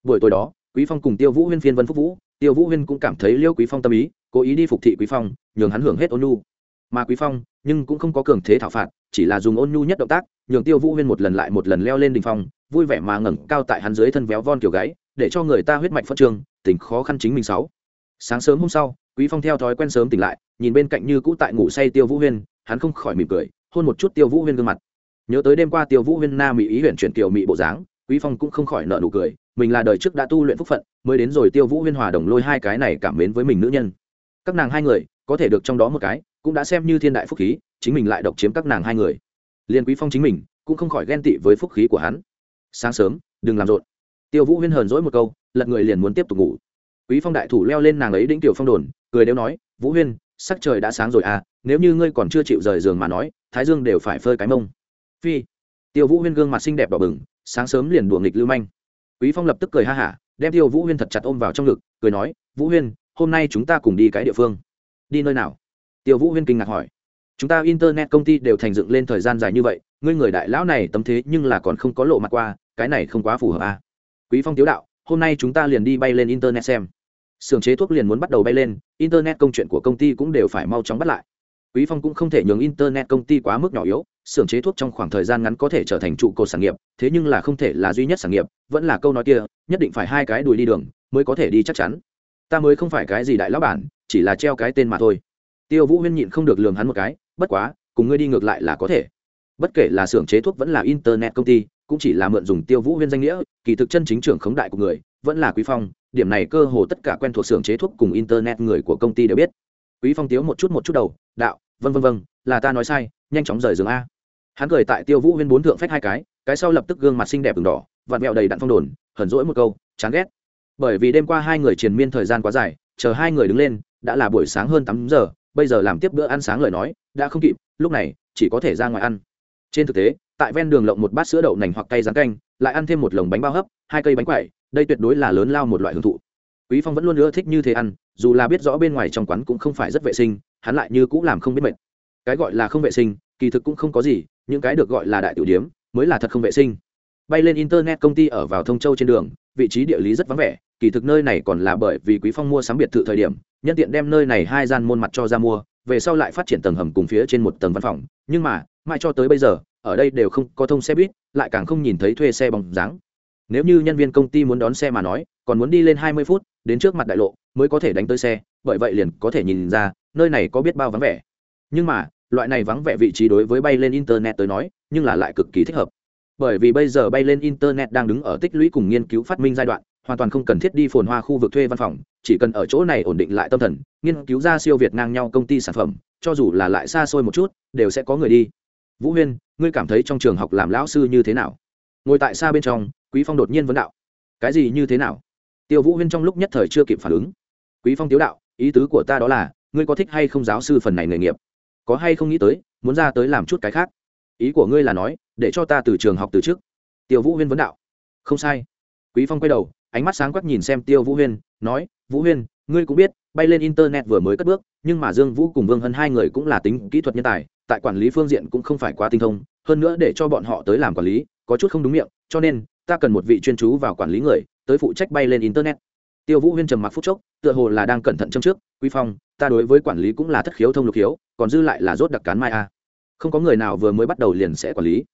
Buổi tối đó, quý phong cùng tiêu vũ huyên phiên vân phúc vũ, tiêu vũ huyên cũng cảm thấy liêu quý phong tâm ý, cố ý đi phục thị quý phong, nhường hắn hưởng hết ôn nhu mà quý phong nhưng cũng không có cường thế thảo phạt, chỉ là dùng ôn nhu nhất động tác, nhường tiêu vũ huyên một lần lại một lần leo lên đỉnh phong, vui vẻ mà ngẩng cao tại hắn dưới thân véo von kiểu gáy, để cho người ta huyết mạch phân trường, tình khó khăn chính mình sáu. Sáng sớm hôm sau, quý phong theo thói quen sớm tỉnh lại, nhìn bên cạnh như cũ tại ngủ say tiêu vũ huyên, hắn không khỏi mỉm cười, hôn một chút tiêu vũ huyên gương mặt. Nhớ tới đêm qua tiêu vũ huyên na mỹ ý huyện chuyển kiều mỹ bộ dáng, quý phong cũng không khỏi nợ nụ cười, mình là đời trước đã tu luyện phúc phận, mới đến rồi tiêu vũ huyên hòa đồng lôi hai cái này cảm mến với mình nữ nhân. Các nàng hai người, có thể được trong đó một cái cũng đã xem như thiên đại phúc khí, chính mình lại độc chiếm các nàng hai người. Liền quý phong chính mình cũng không khỏi ghen tị với phúc khí của hắn. Sáng sớm, đừng làm rộn. Tiêu vũ huyên hờn dỗi một câu, lật người liền muốn tiếp tục ngủ. Quý phong đại thủ leo lên nàng ấy đĩnh tiểu phong đồn, cười đeo nói, vũ huyên, sắc trời đã sáng rồi à nếu như ngươi còn chưa chịu rời giường mà nói, thái dương đều phải phơi cái mông. Phi. Tiêu vũ huyên gương mặt xinh đẹp đỏ bừng, sáng sớm liền đùa nghịch lưu manh. Quý phong lập tức cười ha hả, đem tiêu vũ huyên thật chặt ôm vào trong ngực, cười nói, vũ huyên, hôm nay chúng ta cùng đi cái địa phương. Đi nơi nào? Tiêu vũ huyên kinh ngạc hỏi. Chúng ta internet công ty đều thành dựng lên thời gian dài như vậy, ngươi người đại lão này tấm thế nhưng là còn không có lộ mặt qua, cái này không quá phù hợp à. quý phong tiếu đạo, hôm nay chúng ta liền đi bay lên internet xem. Sưởng chế thuốc liền muốn bắt đầu bay lên, internet công chuyện của công ty cũng đều phải mau chóng bắt lại. Quý phong cũng không thể nhường internet công ty quá mức nhỏ yếu, sưởng chế thuốc trong khoảng thời gian ngắn có thể trở thành trụ cột sản nghiệp, thế nhưng là không thể là duy nhất sản nghiệp, vẫn là câu nói kia, nhất định phải hai cái đùi đi đường, mới có thể đi chắc chắn. Ta mới không phải cái gì đại lão bản, chỉ là treo cái tên mà thôi tiêu vũ huyên nhịn không được lường hắn một cái, bất quá, cùng ngươi đi ngược lại là có thể. Bất kể là xưởng chế thuốc vẫn là internet công ty, cũng chỉ là mượn dùng tiêu vũ huyên danh nghĩa, kỳ thực chân chính trưởng khống đại của người, vẫn là quý phong, điểm này cơ hồ tất cả quen thuộc xưởng chế thuốc cùng internet người của công ty đều biết. Quý phong tiếu một chút một chút đầu, đạo vân vân vân là ta nói sai, nhanh chóng rời giường a. Hắn cười tại tiêu vũ huyên bốn thượng phách hai cái cái sau lập tức gương mặt xinh đẹp đường đỏ, vặn mẹo đầy đặn phong đồn, hờn rỗi một câu, chán ghét. Bởi vì đêm qua hai người triền miên thời gian quá dài, chờ hai người đứng lên, đã là buổi sáng hơn tám giờ bây giờ làm tiếp bữa ăn sáng lời nói, đã không kịp, lúc này, chỉ có thể ra ngoài ăn. Trên thực tế, tại ven đường lộng một bát sữa đậu nành hoặc cây rán canh, lại ăn thêm một lồng bánh bao hấp, hai cây bánh quẩy, đây tuyệt đối là lớn lao một loại hưởng thụ. Quý phong vẫn luôn ưa thích như thế ăn, dù là biết rõ bên ngoài trong quán cũng không phải rất vệ sinh, hắn lại như cũng làm không biết mệt. Cái gọi là không vệ sinh, kỳ thực cũng không có gì, những cái được gọi là đại tiểu điếm, mới là thật không vệ sinh. Bay lên internet công ty ở vào thông châu trên đường, vị trí địa lý rất vắng vẻ, kỳ thực nơi này còn là bởi vì quý phong mua sắm biệt thự thời điểm nhân tiện đem nơi này hai gian môn mặt cho ra mua, về sau lại phát triển tầng hầm cùng phía trên một tầng văn phòng. Nhưng mà, mãi cho tới bây giờ, ở đây đều không có thông xe buýt, lại càng không nhìn thấy thuê xe bóng dáng. Nếu như nhân viên công ty muốn đón xe mà nói, còn muốn đi lên hai mươi phút, đến trước mặt đại lộ mới có thể đánh tới xe, bởi vậy liền có thể nhìn ra, nơi này có biết bao vắng vẻ. Nhưng mà, loại này vắng vẻ vị trí đối với bay lên internet tới nói, nhưng là lại cực kỳ thích hợp. Bởi vì bây giờ bay lên internet đang đứng ở tích lũy cùng nghiên cứu phát minh giai đoạn hoàn toàn không cần thiết đi phồn hoa khu vực thuê văn phòng, chỉ cần ở chỗ này ổn định lại tâm thần, nghiên cứu ra siêu việt ngang nhau công ty sản phẩm, cho dù là lại xa xôi một chút, đều sẽ có người đi. Vũ huyên, ngươi cảm thấy trong trường học làm lão sư như thế nào? Ngồi tại xa bên trong, quý phong đột nhiên vấn đạo. Cái gì như thế nào? Tiêu vũ huyên trong lúc nhất thời chưa kịp phản ứng. Quý phong tiếu đạo, ý tứ của ta đó là, ngươi có thích hay không giáo sư phần này nghề nghiệp? Có hay không nghĩ tới, muốn ra tới làm chút cái khác? Ý của ngươi là nói, để cho ta từ trường học từ trước tiêu vũ huyên vấn đạo. Không sai. Quý phong quay đầu ánh mắt sáng quắc nhìn xem tiêu vũ huyên, nói, vũ huyên, ngươi cũng biết, bay lên internet vừa mới cất bước, nhưng mà dương vũ cùng vương hân hai người cũng là tính kỹ thuật nhân tài, tại quản lý phương diện cũng không phải quá tinh thông, hơn nữa để cho bọn họ tới làm quản lý, có chút không đúng miệng, cho nên, ta cần một vị chuyên chú vào quản lý người, tới phụ trách bay lên internet. Tiêu vũ huyên trầm mặc phút chốc, tựa hồ là đang cẩn thận trong trước, quý phong, ta đối với quản lý cũng là thất khiếu thông lục khiếu, còn dư lại là rốt đặc cán mai a. Không có người nào vừa mới bắt đầu liền sẽ quản lý.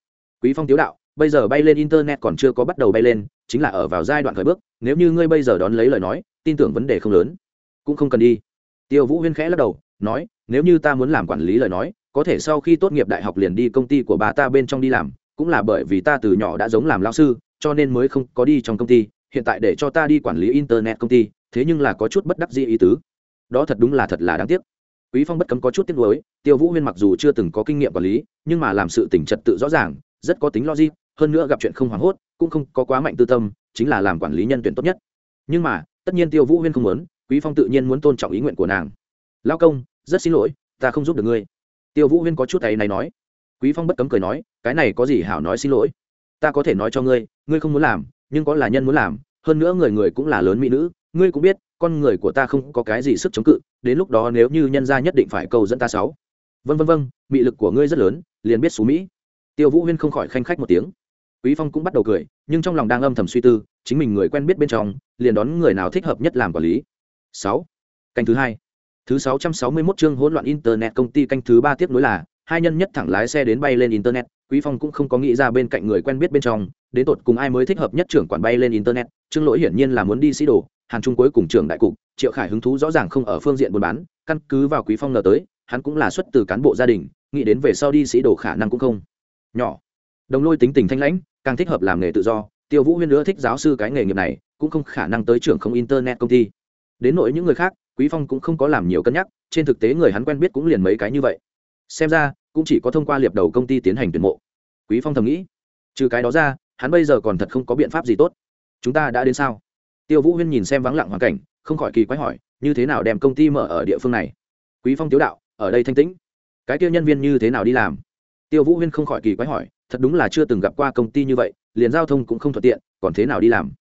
Quý phong tiếu đạo bây giờ bay lên internet còn chưa có bắt đầu bay lên, chính là ở vào giai đoạn khởi bước, nếu như ngươi bây giờ đón lấy lời nói, tin tưởng vấn đề không lớn, cũng không cần đi. Tiêu vũ huyên khẽ lắc đầu, nói, nếu như ta muốn làm quản lý lời nói, có thể sau khi tốt nghiệp đại học liền đi công ty của bà ta bên trong đi làm, cũng là bởi vì ta từ nhỏ đã giống làm lao sư, cho nên mới không có đi trong công ty, hiện tại để cho ta đi quản lý internet công ty, thế nhưng là có chút bất đắc dĩ ý tứ. Đó thật đúng là thật là đáng tiếc. Quý phong bất cấm có chút tiếc nuối, tiêu vũ huyên mặc dù chưa từng có kinh nghiệm quản lý, nhưng mà làm sự tỉnh trật tự rõ ràng, rất có tính logic hơn nữa gặp chuyện không hoảng hốt, cũng không có quá mạnh tư tâm, chính là làm quản lý nhân tuyển tốt nhất. Nhưng mà, tất nhiên tiêu vũ huyên không muốn, quý phong tự nhiên muốn tôn trọng ý nguyện của nàng. Lao công, rất xin lỗi, ta không giúp được ngươi. Tiêu vũ huyên có chút tay này nói. Quý phong bất cấm cười nói, cái này có gì hảo nói xin lỗi? Ta có thể nói cho ngươi ngươi không muốn làm, nhưng có là nhân muốn làm, hơn nữa người người cũng là lớn mỹ nữ, ngươi cũng biết, con người của ta không có cái gì sức chống cự, đến lúc đó nếu như nhân gia nhất định phải cầu dẫn ta sáu. Vân vân vân mị lực của ngươi rất lớn, liền biết xú mỹ. Tiêu vũ huyên không khỏi khanh khách một tiếng quý phong cũng bắt đầu cười nhưng trong lòng đang âm thầm suy tư chính mình người quen biết bên trong liền đón người nào thích hợp nhất làm quản lý. Sáu, canh thứ hai. Thứ sáu trăm sáu mươi 661 chương hỗn loạn internet công ty canh thứ ba tiếp nối là hai nhân nhất thẳng lái xe đến bay lên internet quý phong cũng không có nghĩ ra bên cạnh người quen biết bên trong đến tột cùng ai mới thích hợp nhất trưởng quản bay lên internet trương lỗi hiển nhiên là muốn đi sĩ đồ hàn trung cuối cùng trưởng đại cục triệu khải hứng thú rõ ràng không ở phương diện buôn bán căn cứ vào quý phong ngờ tới hắn cũng là xuất từ cán bộ gia đình nghĩ đến về sau đi sĩ đồ khả năng cũng không nhỏ. Đồng lôi tính tình thanh lãnh càng thích hợp làm nghề tự do, tiêu vũ huyên nữa thích giáo sư cái nghề nghiệp này, cũng không khả năng tới trưởng không internet công ty. Đến nỗi những người khác, quý phong cũng không có làm nhiều cân nhắc, trên thực tế người hắn quen biết cũng liền mấy cái như vậy. Xem ra, cũng chỉ có thông qua liệp đầu công ty tiến hành tuyển mộ. Quý phong thầm nghĩ, trừ cái đó ra, hắn bây giờ còn thật không có biện pháp gì tốt. Chúng ta đã đến sao? Tiêu vũ huyên nhìn xem vắng lặng hoàn cảnh, không khỏi kỳ quái hỏi, như thế nào đem công ty mở ở địa phương này? Quý phong tiếu đạo, ở đây thanh tĩnh. Cái kia nhân viên như thế nào đi làm? Tiêu vũ huyên không khỏi kỳ quái hỏi thật đúng là chưa từng gặp qua công ty như vậy, liền giao thông cũng không thuận tiện, còn thế nào đi làm?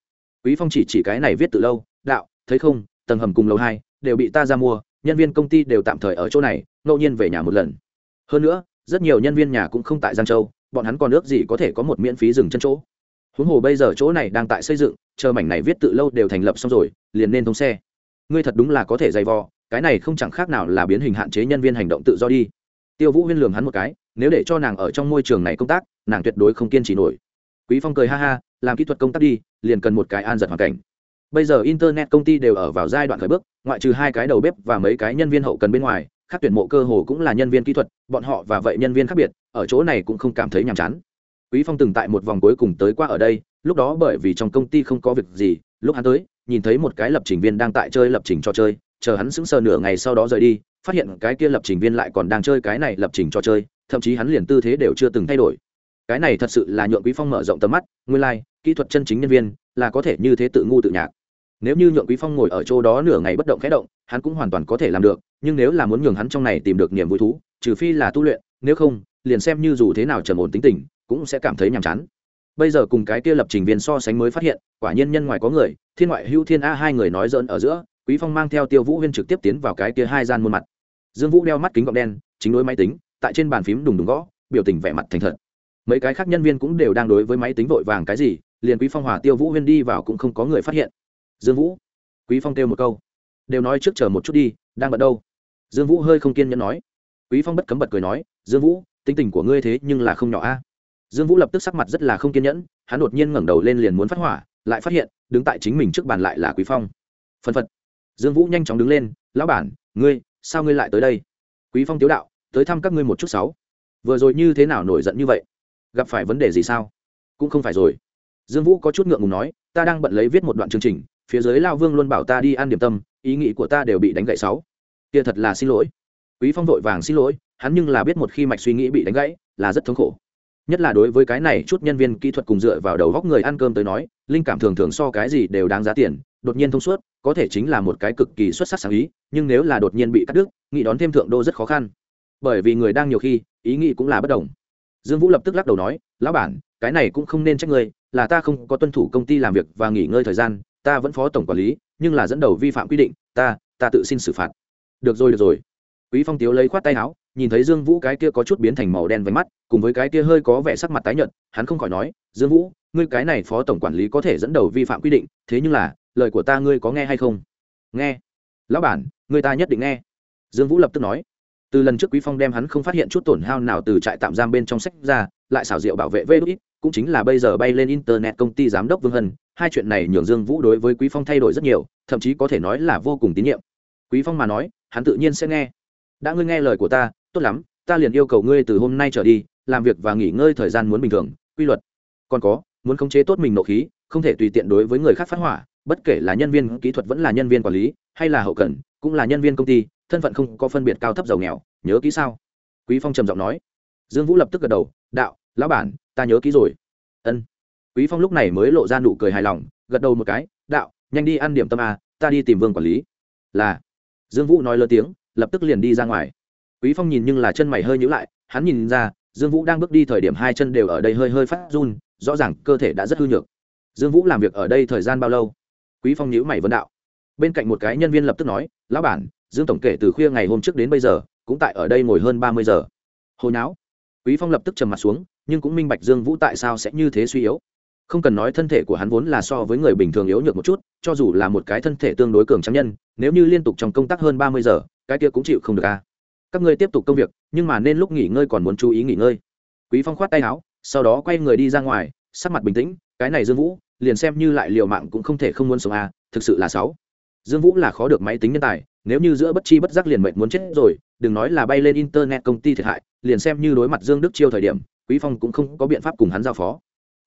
Quý phong chỉ chỉ cái này viết từ lâu, đạo, thấy không, tầng hầm cùng lầu hai đều bị ta ra mua, nhân viên công ty đều tạm thời ở chỗ này, ngẫu nhiên về nhà một lần. Hơn nữa, rất nhiều nhân viên nhà cũng không tại giang châu, bọn hắn còn ước gì có thể có một miễn phí dừng chân chỗ. Huống hồ bây giờ chỗ này đang tại xây dựng, chờ mảnh này viết tự lâu đều thành lập xong rồi, liền nên thông xe. Ngươi thật đúng là có thể dày vò, cái này không chẳng khác nào là biến hình hạn chế nhân viên hành động tự do đi. Tiêu vũ huyên lường hắn một cái nếu để cho nàng ở trong môi trường này công tác, nàng tuyệt đối không kiên trì nổi. Quý phong cười ha ha, làm kỹ thuật công tác đi, liền cần một cái an giật hoàn cảnh. Bây giờ internet công ty đều ở vào giai đoạn khởi bước, ngoại trừ hai cái đầu bếp và mấy cái nhân viên hậu cần bên ngoài, khác tuyển mộ cơ hồ cũng là nhân viên kỹ thuật, bọn họ và vậy nhân viên khác biệt, ở chỗ này cũng không cảm thấy nhàm chán. Quý phong từng tại một vòng cuối cùng tới qua ở đây, lúc đó bởi vì trong công ty không có việc gì, lúc hắn tới, nhìn thấy một cái lập trình viên đang tại chơi lập trình trò chơi, chờ hắn sững sờ nửa ngày sau đó rời đi, phát hiện cái kia lập trình viên lại còn đang chơi cái này lập trình trò chơi thậm chí hắn liền tư thế đều chưa từng thay đổi. Cái này thật sự là nhượng quý phong mở rộng tầm mắt nguyên lai、like, kỹ thuật chân chính nhân viên là có thể như thế tự ngu tự nhạc. Nếu như nhượng quý phong ngồi ở chỗ đó nửa ngày bất động khẽ động hắn cũng hoàn toàn có thể làm được nhưng nếu là muốn nhường hắn trong này tìm được niềm vui thú trừ phi là tu luyện nếu không liền xem như dù thế nào trầm ổn tính tình cũng sẽ cảm thấy nhàm chán. Bây giờ cùng cái kia lập trình viên so sánh mới phát hiện quả nhiên nhân ngoài có người thiên ngoại hữu thiên a hai người nói dỡn ở giữa quý phong mang theo tiêu vũ huyên trực tiếp tiến vào cái kia hai gian muôn mặt. Dương vũ đeo mắt kính gọng đen chính đối máy tính tại trên bàn phím đùng đùng gõ, biểu tình vẻ mặt thành thật. Mấy cái khác nhân viên cũng đều đang đối với máy tính vội vàng cái gì, liền quý phong hòa, tiêu vũ huyên đi vào cũng không có người phát hiện. Dương vũ, quý phong kêu một câu. Đều nói trước chờ một chút đi, đang bận đâu? Dương vũ hơi không kiên nhẫn nói. Quý phong bất cấm bật cười nói, dương vũ, tính tình của ngươi thế nhưng là không nhỏ a. Dương vũ lập tức sắc mặt rất là không kiên nhẫn, hắn đột nhiên ngẩng đầu lên liền muốn phát hỏa, lại phát hiện, đứng tại chính mình trước bàn lại là quý phong. Phân phật. Dương vũ nhanh chóng đứng lên, lão bản, ngươi, sao ngươi lại tới đây? Quý phong tiếu đạo tới thăm các ngươi một chút sáu. Vừa rồi như thế nào nổi giận như vậy? Gặp phải vấn đề gì sao? Cũng không phải rồi. Dương vũ có chút ngượng ngùng nói, ta đang bận lấy viết một đoạn chương trình, phía dưới lao vương luôn bảo ta đi ăn điểm tâm, ý nghĩ của ta đều bị đánh gậy sáu. Kia thật là xin lỗi. Quý phong vội vàng xin lỗi, hắn nhưng là biết một khi mạch suy nghĩ bị đánh gãy, là rất thống khổ. Nhất là đối với cái này chút nhân viên kỹ thuật cùng dựa vào đầu góc người ăn cơm tới nói, linh cảm thường thường so cái gì đều đáng giá tiền, đột nhiên thông suốt, có thể chính là một cái cực kỳ xuất sắc sáng ý, nhưng nếu là đột nhiên bị cắt đứt, nghĩ đón thêm thượng đô rất khó khăn bởi vì người đang nhiều khi, ý nghĩ cũng là bất đồng. Dương vũ lập tức lắc đầu nói, lão bản, cái này cũng không nên trách ngươi, là ta không có tuân thủ công ty làm việc và nghỉ ngơi thời gian, ta vẫn phó tổng quản lý, nhưng là dẫn đầu vi phạm quy định, ta ta tự xin xử phạt. Được rồi được rồi. Quý phong tiếu lấy khoát tay áo, nhìn thấy dương vũ cái kia có chút biến thành màu đen với mắt, cùng với cái kia hơi có vẻ sắc mặt tái nhợt, hắn không khỏi nói, dương vũ, ngươi cái này phó tổng quản lý có thể dẫn đầu vi phạm quy định, thế nhưng là, lời của ta ngươi có nghe hay không? Nghe. Lão bản, người ta nhất định nghe. Dương vũ lập tức nói từ lần trước quý phong đem hắn không phát hiện chút tổn hao nào từ trại tạm giam bên trong sách ra, lại xảo diệu bảo vệ vê đút, cũng chính là bây giờ bay lên internet công ty giám đốc vương hân. Hai chuyện này nhường dương vũ đối với quý phong thay đổi rất nhiều, thậm chí có thể nói là vô cùng tín nhiệm. Quý phong mà nói, hắn tự nhiên sẽ nghe. Đã ngươi nghe lời của ta, tốt lắm, ta liền yêu cầu ngươi từ hôm nay trở đi, làm việc và nghỉ ngơi thời gian muốn bình thường, quy luật. Còn có, muốn khống chế tốt mình nộ khí, không thể tùy tiện đối với người khác phát hỏa, bất kể là nhân viên kỹ thuật vẫn là nhân viên quản lý, hay là hậu cần, cũng là nhân viên công ty thân phận không có phân biệt cao thấp giàu nghèo, nhớ kỹ sao? Quý phong trầm giọng nói. Dương vũ lập tức gật đầu, đạo, lão bản, ta nhớ kỹ rồi. Ân. Quý phong lúc này mới lộ ra nụ cười hài lòng, gật đầu một cái, đạo, nhanh đi ăn điểm tâm a, ta đi tìm vương quản lý. Là. Dương vũ nói lớn tiếng, lập tức liền đi ra ngoài. Quý phong nhìn nhưng là chân mày hơi nhíu lại, hắn nhìn ra, dương vũ đang bước đi thời điểm hai chân đều ở đây hơi hơi phát run, rõ ràng cơ thể đã rất hư nhược. Dương vũ làm việc ở đây thời gian bao lâu? Quý phong nhíu mày vấn đạo. Bên cạnh một cái nhân viên lập tức nói, lão bản dương tổng kể từ khuya ngày hôm trước đến bây giờ cũng tại ở đây ngồi hơn ba mươi giờ. Hồi não quý phong lập tức trầm mặt xuống nhưng cũng minh bạch dương vũ tại sao sẽ như thế suy yếu. Không cần nói thân thể của hắn vốn là so với người bình thường yếu nhược một chút cho dù là một cái thân thể tương đối cường trắng nhân nếu như liên tục trong công tác hơn ba mươi giờ cái kia cũng chịu không được a. À. các ngươi tiếp tục công việc nhưng mà nên lúc nghỉ ngơi còn muốn chú ý nghỉ ngơi. Quý phong khoát tay áo sau đó quay người đi ra ngoài sắc mặt bình tĩnh cái này dương vũ liền xem như lại liều mạng cũng không thể không muốn sống a à, thực sự là sáu dương vũ là khó được máy tính nhân tài, nếu như giữa bất chi bất giác liền mệnh muốn chết rồi, đừng nói là bay lên internet công ty thiệt hại, liền xem như đối mặt dương đức chiêu thời điểm, quý phong cũng không có biện pháp cùng hắn giao phó.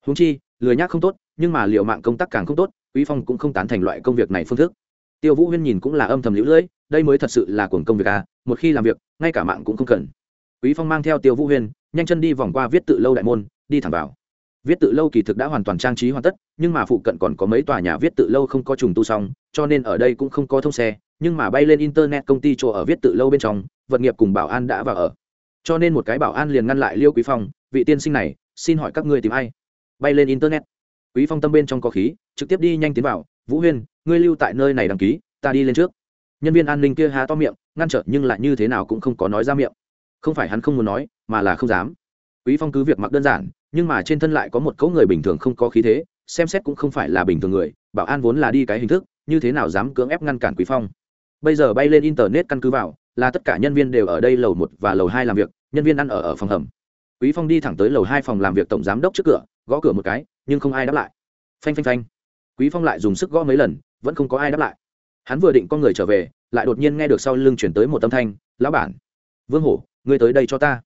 Húng chi, lười nhác không tốt, nhưng mà liệu mạng công tác càng không tốt, quý phong cũng không tán thành loại công việc này phương thức. Tiêu vũ huyên nhìn cũng là âm thầm lũ lưỡi đây mới thật sự là cuồng công việc à một khi làm việc, ngay cả mạng cũng không cần. Quý phong mang theo tiêu vũ huyên, nhanh chân đi vòng qua viết tự lâu đại môn, đi thẳng vào viết tự lâu kỳ thực đã hoàn toàn trang trí hoàn tất, nhưng mà phụ cận còn có mấy tòa nhà viết tự lâu không có trùng tu xong, cho nên ở đây cũng không có thông xe, nhưng mà bay lên internet công ty chỗ ở viết tự lâu bên trong, vật nghiệp cùng bảo an đã vào ở. Cho nên một cái bảo an liền ngăn lại liêu quý phong, vị tiên sinh này, xin hỏi các ngươi tìm ai? Bay lên internet. Quý phong tâm bên trong có khí, trực tiếp đi nhanh tiến vào, vũ huyên, ngươi lưu tại nơi này đăng ký, ta đi lên trước. Nhân viên an ninh kia há to miệng, ngăn trở nhưng lại như thế nào cũng không có nói ra miệng. Không phải hắn không muốn nói, mà là không dám. Quý phong cứ việc mặc đơn giản nhưng mà trên thân lại có một cấu người bình thường không có khí thế, xem xét cũng không phải là bình thường người, bảo an vốn là đi cái hình thức, như thế nào dám cưỡng ép ngăn cản quý phong. Bây giờ bay lên internet căn cứ vào, là tất cả nhân viên đều ở đây lầu một và lầu hai làm việc, nhân viên ăn ở ở phòng hầm. Quý phong đi thẳng tới lầu hai phòng làm việc tổng giám đốc trước cửa, gõ cửa một cái, nhưng không ai đáp lại. Phanh phanh phanh. Quý phong lại dùng sức gõ mấy lần, vẫn không có ai đáp lại. Hắn vừa định con người trở về, lại đột nhiên nghe được sau lưng chuyển tới một âm thanh, lão bản. Vương hổ, ngươi tới đây cho ta.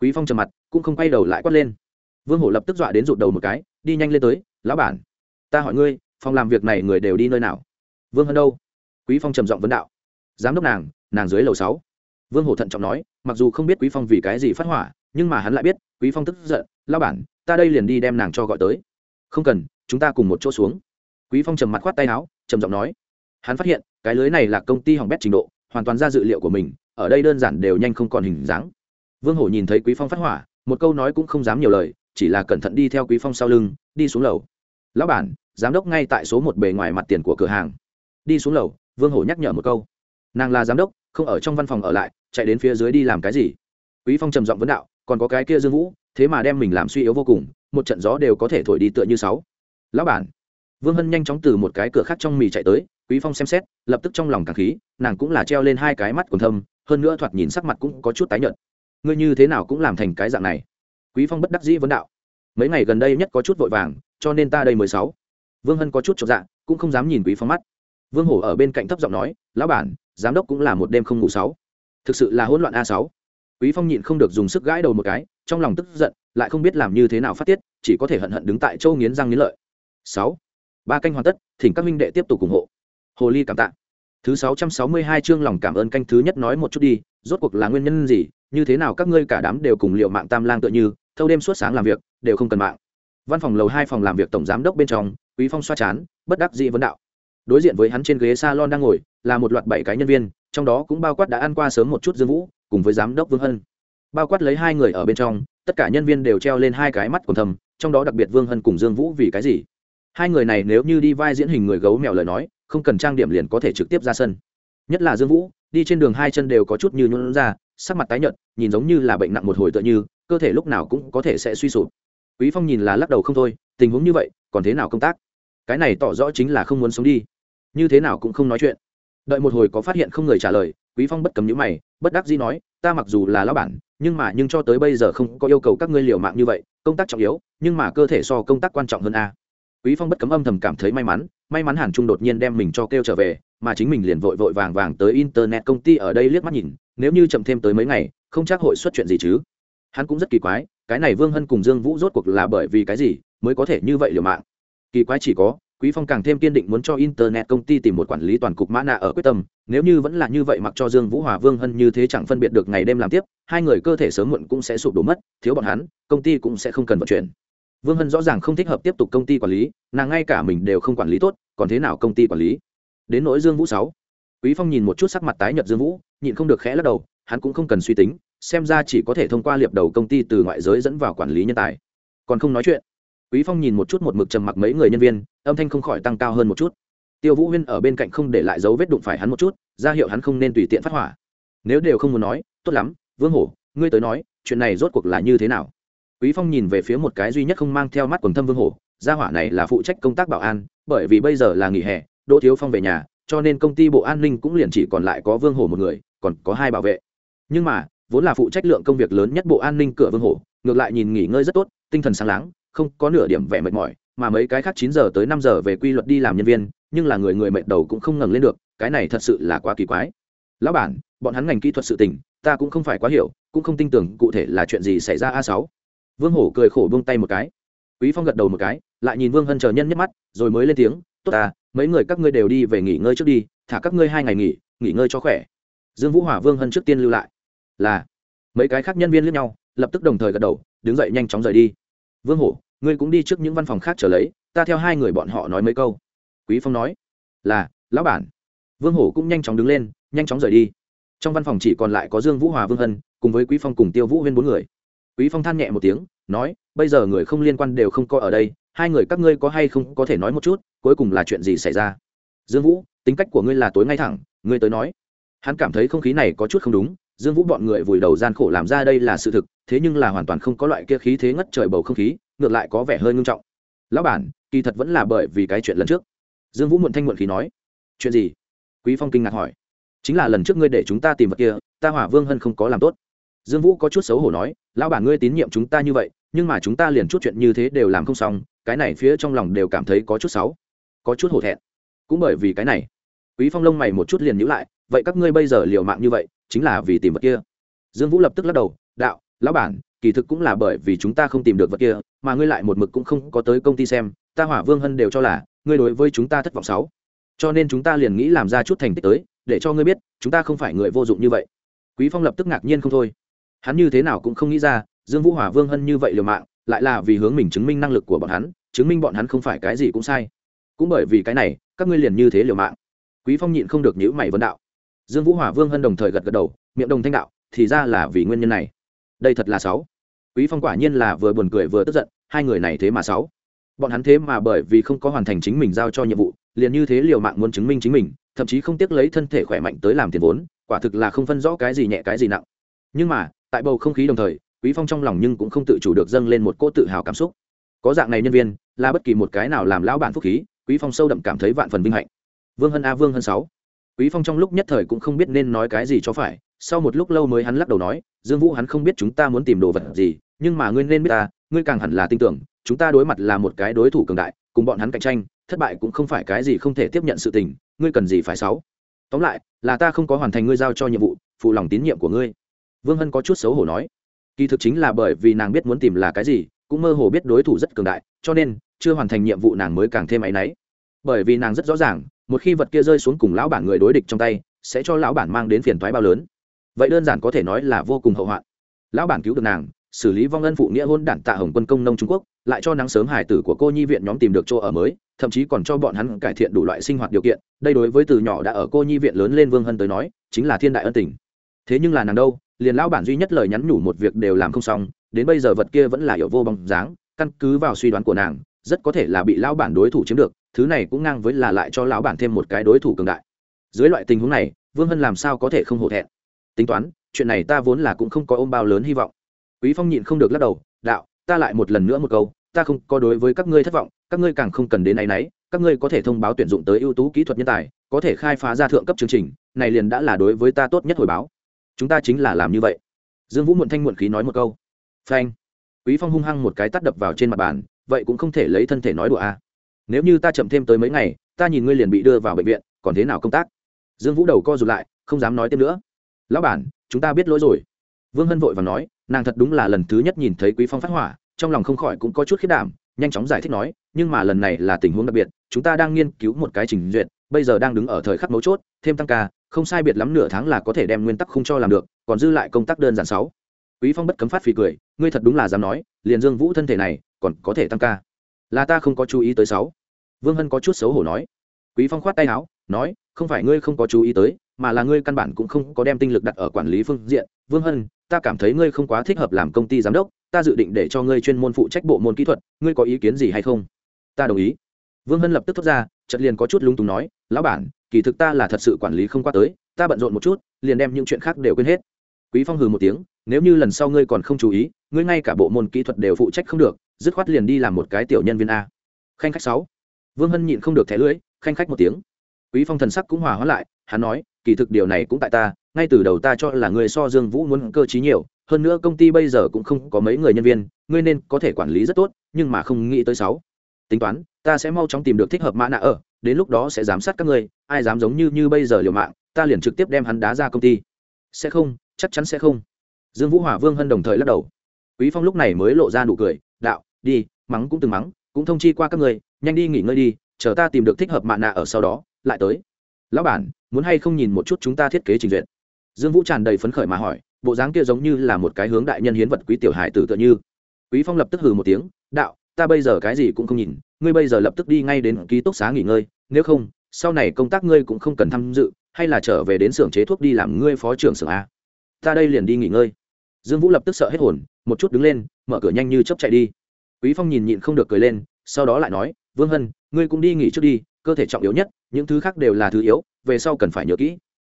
Quý phong trầm mặt, cũng không quay đầu lại quát lên vương hổ lập tức dọa đến rụt đầu một cái, đi nhanh lên tới, lão bản. Ta hỏi ngươi, phòng làm việc này người đều đi nơi nào? Vương hân đâu? Quý phong trầm giọng vấn đạo. Giám đốc nàng nàng dưới lầu sáu. Vương hổ thận trọng nói, mặc dù không biết quý phong vì cái gì phát hỏa, nhưng mà hắn lại biết, quý phong tức giận, lão bản, ta đây liền đi đem nàng cho gọi tới. Không cần, chúng ta cùng một chỗ xuống. Quý phong trầm mặt khoát tay áo, trầm giọng nói. Hắn phát hiện, cái lưới này là công ty hỏng bét trình độ, hoàn toàn ra dự liệu của mình, ở đây đơn giản đều nhanh không còn hình dáng. Vương hổ nhìn thấy quý phong phát hỏa, một câu nói cũng không dám nhiều lời chỉ là cẩn thận đi theo quý phong sau lưng, đi xuống lầu. Lão bản, giám đốc ngay tại số một bề ngoài mặt tiền của cửa hàng. Đi xuống lầu, vương hổ nhắc nhở một câu. Nàng là giám đốc, không ở trong văn phòng ở lại, chạy đến phía dưới đi làm cái gì? Quý phong trầm giọng vấn đạo, còn có cái kia dương vũ, thế mà đem mình làm suy yếu vô cùng, một trận gió đều có thể thổi đi tựa như sáu. Lão bản. Vương hân nhanh chóng từ một cái cửa khác trong mì chạy tới, quý phong xem xét, lập tức trong lòng càng khí, nàng cũng là treo lên hai cái mắt còn thâm, hơn nữa thoạt nhìn sắc mặt cũng có chút tái nhợt. Ngươi như thế nào cũng làm thành cái dạng này? Quý phong bất đắc dĩ vấn đạo. Mấy ngày gần đây nhất có chút vội vàng, cho nên ta đây mười sáu. Vương hân có chút chột dạ cũng không dám nhìn quý phong mắt. Vương hổ ở bên cạnh thấp giọng nói, lão bản, giám đốc cũng là một đêm không ngủ sáu. Thực sự là hỗn loạn a sáu. Quý phong nhịn không được dùng sức gãi đầu một cái, trong lòng tức giận, lại không biết làm như thế nào phát tiết, chỉ có thể hận hận đứng tại châu nghiến răng nghiến lợi. Sáu. Ba canh hoàn tất, thỉnh các minh đệ tiếp tục ủng hộ. Hồ ly cảm tạ. Thứ sáu trăm sáu mươi hai chương lòng cảm ơn canh thứ nhất nói một chút đi, rốt cuộc là nguyên nhân gì, như thế nào các ngươi cả đám đều cùng liệu mạng tam lang tựa như thâu đêm suốt sáng làm việc, đều không cần mạng. Văn phòng lầu hai phòng làm việc tổng giám đốc bên trong, quý phong xoa chán, bất đắc dĩ vấn đạo. Đối diện với hắn trên ghế salon đang ngồi, là một loạt bảy cái nhân viên, trong đó cũng bao quát đã ăn qua sớm một chút dương vũ, cùng với giám đốc vương hân. Bao quát lấy hai người ở bên trong, tất cả nhân viên đều treo lên hai cái mắt còn thầm, trong đó đặc biệt vương hân cùng dương vũ vì cái gì? Hai người này nếu như đi vai diễn hình người gấu mèo lời nói, không cần trang điểm liền có thể trực tiếp ra sân. Nhất là dương vũ, đi trên đường hai chân đều có chút như nhuận ra, sắc mặt tái nhợt, nhìn giống như là bệnh nặng một hồi tựa như cơ thể lúc nào cũng có thể sẽ suy sụp. Quý phong nhìn là lắc đầu không thôi, tình huống như vậy, còn thế nào công tác? Cái này tỏ rõ chính là không muốn sống đi. Như thế nào cũng không nói chuyện. Đợi một hồi có phát hiện không người trả lời, quý phong bất cấm nhíu mày, bất đắc dĩ nói, ta mặc dù là lão bản, nhưng mà nhưng cho tới bây giờ không có yêu cầu các ngươi liều mạng như vậy, công tác trọng yếu, nhưng mà cơ thể so công tác quan trọng hơn a. Quý phong bất cấm âm thầm cảm thấy may mắn may mắn hàn trung đột nhiên đem mình cho kêu trở về, mà chính mình liền vội vội vàng vàng tới internet công ty ở đây liếc mắt nhìn, nếu như chậm thêm tới mấy ngày, không chắc hội xuất chuyện gì chứ? Hắn cũng rất kỳ quái, cái này vương hân cùng dương vũ rốt cuộc là bởi vì cái gì mới có thể như vậy liều mạng? Kỳ quái chỉ có, quý phong càng thêm kiên định muốn cho internet công ty tìm một quản lý toàn cục mã nạ ở quyết tâm, nếu như vẫn là như vậy mặc cho dương vũ hòa vương hân như thế chẳng phân biệt được ngày đêm làm tiếp, hai người cơ thể sớm muộn cũng sẽ sụp đổ mất, thiếu bọn hắn, công ty cũng sẽ không cần vận chuyển. Vương hân rõ ràng không thích hợp tiếp tục công ty quản lý, nàng ngay cả mình đều không quản lý tốt, còn thế nào công ty quản lý? Đến nỗi dương vũ sáu, quý phong nhìn một chút sắc mặt tái nhợt dương vũ, nhịn không được khẽ lắc đầu, hắn cũng không cần suy tính xem ra chỉ có thể thông qua liệp đầu công ty từ ngoại giới dẫn vào quản lý nhân tài. Còn không nói chuyện, quý phong nhìn một chút một mực trầm mặc mấy người nhân viên, âm thanh không khỏi tăng cao hơn một chút. Tiêu vũ huyên ở bên cạnh không để lại dấu vết đụng phải hắn một chút, ra hiệu hắn không nên tùy tiện phát hỏa. Nếu đều không muốn nói, tốt lắm, vương hổ, ngươi tới nói, chuyện này rốt cuộc là như thế nào? Quý phong nhìn về phía một cái duy nhất không mang theo mắt quần thâm vương hổ gia hỏa này là phụ trách công tác bảo an, bởi vì bây giờ là nghỉ hè, đỗ thiếu phong về nhà, cho nên công ty bộ an ninh cũng liền chỉ còn lại có vương hổ một người, còn có hai bảo vệ. Nhưng mà vốn là phụ trách lượng công việc lớn nhất bộ an ninh cửa vương hổ, ngược lại nhìn nghỉ ngơi rất tốt, tinh thần sáng láng, không có nửa điểm vẻ mệt mỏi, mà mấy cái khác chín giờ tới năm giờ về quy luật đi làm nhân viên, nhưng là người người mệt đầu cũng không ngẩng lên được, cái này thật sự là quá kỳ quái. Lão bản, bọn hắn ngành kỹ thuật sự tình, ta cũng không phải quá hiểu, cũng không tin tưởng cụ thể là chuyện gì xảy ra a sáu. Vương hổ cười khổ buông tay một cái. Quý phong gật đầu một cái, lại nhìn vương hân chờ nhân nhất mắt, rồi mới lên tiếng, tốt ta, mấy người các ngươi đều đi về nghỉ ngơi trước đi, thả các ngươi hai ngày nghỉ nghỉ ngơi cho khỏe. Dương vũ hỏa vương hân trước tiên lưu lại là mấy cái khác nhân viên liếc nhau, lập tức đồng thời gật đầu, đứng dậy nhanh chóng rời đi. Vương hổ, ngươi cũng đi trước những văn phòng khác trở lấy, ta theo hai người bọn họ nói mấy câu. Quý phong nói, là, lão bản. Vương hổ cũng nhanh chóng đứng lên, nhanh chóng rời đi. Trong văn phòng chỉ còn lại có dương vũ hòa, vương hân, cùng với quý phong cùng tiêu vũ huyên bốn người. Quý phong than nhẹ một tiếng, nói, bây giờ người không liên quan đều không có ở đây, hai người các ngươi có hay không có thể nói một chút, cuối cùng là chuyện gì xảy ra? Dương vũ, tính cách của ngươi là tối ngay thẳng, ngươi tới nói. Hắn cảm thấy không khí này có chút không đúng dương vũ bọn người vùi đầu gian khổ làm ra đây là sự thực, thế nhưng là hoàn toàn không có loại kia khí thế ngất trời bầu không khí, ngược lại có vẻ hơi ngưng trọng. Lão bản, kỳ thật vẫn là bởi vì cái chuyện lần trước. Dương vũ muộn thanh muộn khí nói. Chuyện gì? Quý phong kinh ngạc hỏi. Chính là lần trước ngươi để chúng ta tìm vật kia, ta hỏa vương hân không có làm tốt. Dương vũ có chút xấu hổ nói, lão bản ngươi tín nhiệm chúng ta như vậy, nhưng mà chúng ta liền chút chuyện như thế đều làm không xong, cái này phía trong lòng đều cảm thấy có chút xấu, có chút hổ thẹn. Cũng bởi vì cái này, quý phong lông mày một chút liền nhíu lại, vậy các ngươi bây giờ liều mạng như vậy chính là vì tìm vật kia. Dương vũ lập tức lắc đầu, đạo, lão bản, kỳ thực cũng là bởi vì chúng ta không tìm được vật kia, mà ngươi lại một mực cũng không có tới công ty xem, ta hỏa vương hân đều cho là, ngươi đối với chúng ta thất vọng sáu. Cho nên chúng ta liền nghĩ làm ra chút thành tích tới, để cho ngươi biết, chúng ta không phải người vô dụng như vậy. Quý phong lập tức ngạc nhiên không thôi. Hắn như thế nào cũng không nghĩ ra, dương vũ hỏa vương hân như vậy liều mạng, lại là vì hướng mình chứng minh năng lực của bọn hắn, chứng minh bọn hắn không phải cái gì cũng sai. Cũng bởi vì cái này, các ngươi liền như thế liều mạng. Quý phong nhịn không được nhữ mày vấn đạo dương vũ Hòa vương hân đồng thời gật gật đầu, miệng đồng thanh đạo, thì ra là vì nguyên nhân này. Đây thật là sáu. Quý phong quả nhiên là vừa buồn cười vừa tức giận, hai người này thế mà sáu. Bọn hắn thế mà bởi vì không có hoàn thành chính mình giao cho nhiệm vụ, liền như thế liều mạng muốn chứng minh chính mình, thậm chí không tiếc lấy thân thể khỏe mạnh tới làm tiền vốn, quả thực là không phân rõ cái gì nhẹ cái gì nặng. Nhưng mà, tại bầu không khí đồng thời, quý phong trong lòng nhưng cũng không tự chủ được dâng lên một cô tự hào cảm xúc. Có dạng này nhân viên, là bất kỳ một cái nào làm lão bản phúc khí, quý phong sâu đậm cảm thấy vạn phần vinh hạnh. Vương hân a, vương hân sáu quý phong trong lúc nhất thời cũng không biết nên nói cái gì cho phải, sau một lúc lâu mới hắn lắc đầu nói, dương vũ hắn không biết chúng ta muốn tìm đồ vật gì, nhưng mà ngươi nên biết ta, ngươi càng hẳn là tin tưởng, chúng ta đối mặt là một cái đối thủ cường đại, cùng bọn hắn cạnh tranh, thất bại cũng không phải cái gì không thể tiếp nhận sự tình, ngươi cần gì phải sáu tóm lại, là ta không có hoàn thành ngươi giao cho nhiệm vụ, phụ lòng tín nhiệm của ngươi. Vương hân có chút xấu hổ nói. Kỳ thực chính là bởi vì nàng biết muốn tìm là cái gì, cũng mơ hồ biết đối thủ rất cường đại, cho nên, chưa hoàn thành nhiệm vụ nàng mới càng thêm áy náy. Bởi vì nàng rất rõ ràng một khi vật kia rơi xuống cùng lão bản người đối địch trong tay, sẽ cho lão bản mang đến phiền thoái bao lớn. Vậy đơn giản có thể nói là vô cùng hậu hoạn. Lão bản cứu được nàng, xử lý vong ân phụ nghĩa hôn đản tạ hồng quân công nông trung quốc, lại cho nắng sớm hải tử của cô nhi viện nhóm tìm được chỗ ở mới, thậm chí còn cho bọn hắn cải thiện đủ loại sinh hoạt điều kiện. Đây đối với từ nhỏ đã ở cô nhi viện lớn lên vương hân tới nói, chính là thiên đại ân tình. Thế nhưng là nàng đâu, liền lão bản duy nhất lời nhắn nhủ một việc đều làm không xong, đến bây giờ vật kia vẫn là hiệu vô bóng dáng, căn cứ vào suy đoán của nàng rất có thể là bị lão bản đối thủ chiếm được, thứ này cũng ngang với là lại cho lão bản thêm một cái đối thủ cường đại. Dưới loại tình huống này, vương hân làm sao có thể không hổ thẹn? Tính toán, chuyện này ta vốn là cũng không có ôm bao lớn hy vọng. Quý phong nhịn không được lắc đầu, đạo, ta lại một lần nữa một câu, ta không có đối với các ngươi thất vọng, các ngươi càng không cần đến này nấy các ngươi có thể thông báo tuyển dụng tới ưu tú kỹ thuật nhân tài, có thể khai phá ra thượng cấp chương trình, này liền đã là đối với ta tốt nhất hồi báo. Chúng ta chính là làm như vậy. Dương vũ muộn thanh muộn khí nói một câu. Phanh. Quý phong hung hăng một cái tắt đập vào trên mặt bàn vậy cũng không thể lấy thân thể nói đùa a. Nếu như ta chậm thêm tới mấy ngày, ta nhìn ngươi liền bị đưa vào bệnh viện, còn thế nào công tác? Dương vũ đầu co rụt lại, không dám nói thêm nữa. Lão bản, chúng ta biết lỗi rồi. Vương hân vội và nói, nàng thật đúng là lần thứ nhất nhìn thấy quý phong phát hỏa, trong lòng không khỏi cũng có chút khiết đảm, nhanh chóng giải thích nói, nhưng mà lần này là tình huống đặc biệt, chúng ta đang nghiên cứu một cái trình duyệt, bây giờ đang đứng ở thời khắc mấu chốt, thêm tăng ca, không sai biệt lắm nửa tháng là có thể đem nguyên tắc không cho làm được, còn dư lại công tác đơn giản sáu. Quý phong bất cấm phát phì cười, ngươi thật đúng là dám nói, liền dương vũ thân thể này còn có thể tăng ca. Là ta không có chú ý tới sáu. Vương hân có chút xấu hổ nói. Quý phong khoát tay áo, nói, không phải ngươi không có chú ý tới, mà là ngươi căn bản cũng không có đem tinh lực đặt ở quản lý phương diện. Vương hân, ta cảm thấy ngươi không quá thích hợp làm công ty giám đốc, ta dự định để cho ngươi chuyên môn phụ trách bộ môn kỹ thuật, ngươi có ý kiến gì hay không? Ta đồng ý. Vương hân lập tức thốt ra, chợt liền có chút lung túng nói, lão bản, kỳ thực ta là thật sự quản lý không qua tới, ta bận rộn một chút, liền đem những chuyện khác đều quên hết. Quý phong hừ một tiếng, nếu như lần sau ngươi còn không chú ý, ngươi ngay cả bộ môn kỹ thuật đều phụ trách không được dứt khoát liền đi làm một cái tiểu nhân viên a. Khanh khách sáu. Vương hân nhịn không được thẻ lưỡi, khanh khách một tiếng. Quý phong thần sắc cũng hòa hóa lại, hắn nói, kỳ thực điều này cũng tại ta, ngay từ đầu ta cho là người so dương vũ muốn cơ trí nhiều, hơn nữa công ty bây giờ cũng không có mấy người nhân viên, ngươi nên có thể quản lý rất tốt, nhưng mà không nghĩ tới sáu. Tính toán, ta sẽ mau chóng tìm được thích hợp mã nạ ở, đến lúc đó sẽ giám sát các ngươi, ai dám giống như như bây giờ liều mạng, ta liền trực tiếp đem hắn đá ra công ty. Sẽ không, chắc chắn sẽ không. Dương vũ hòa vương hân đồng thời lắc đầu. Quý phong lúc này mới lộ ra nụ cười đạo, đi, mắng cũng từng mắng, cũng thông chi qua các ngươi, nhanh đi nghỉ ngơi đi, chờ ta tìm được thích hợp mạ nạ ở sau đó, lại tới. Lão bản, muốn hay không nhìn một chút chúng ta thiết kế trình duyệt? Dương vũ tràn đầy phấn khởi mà hỏi, bộ dáng kia giống như là một cái hướng đại nhân hiến vật quý tiểu hải tử tựa như. Quý phong lập tức hừ một tiếng, đạo, ta bây giờ cái gì cũng không nhìn, ngươi bây giờ lập tức đi ngay đến ký túc xá nghỉ ngơi, nếu không, sau này công tác ngươi cũng không cần tham dự, hay là trở về đến xưởng chế thuốc đi làm ngươi phó trưởng xưởng a. Ta đây liền đi nghỉ ngơi. Dương vũ lập tức sợ hết hồn, một chút đứng lên mở cửa nhanh như chấp chạy đi. Quý phong nhìn nhịn không được cười lên, sau đó lại nói, vương hân, ngươi cũng đi nghỉ trước đi, cơ thể trọng yếu nhất, những thứ khác đều là thứ yếu, về sau cần phải nhớ kỹ.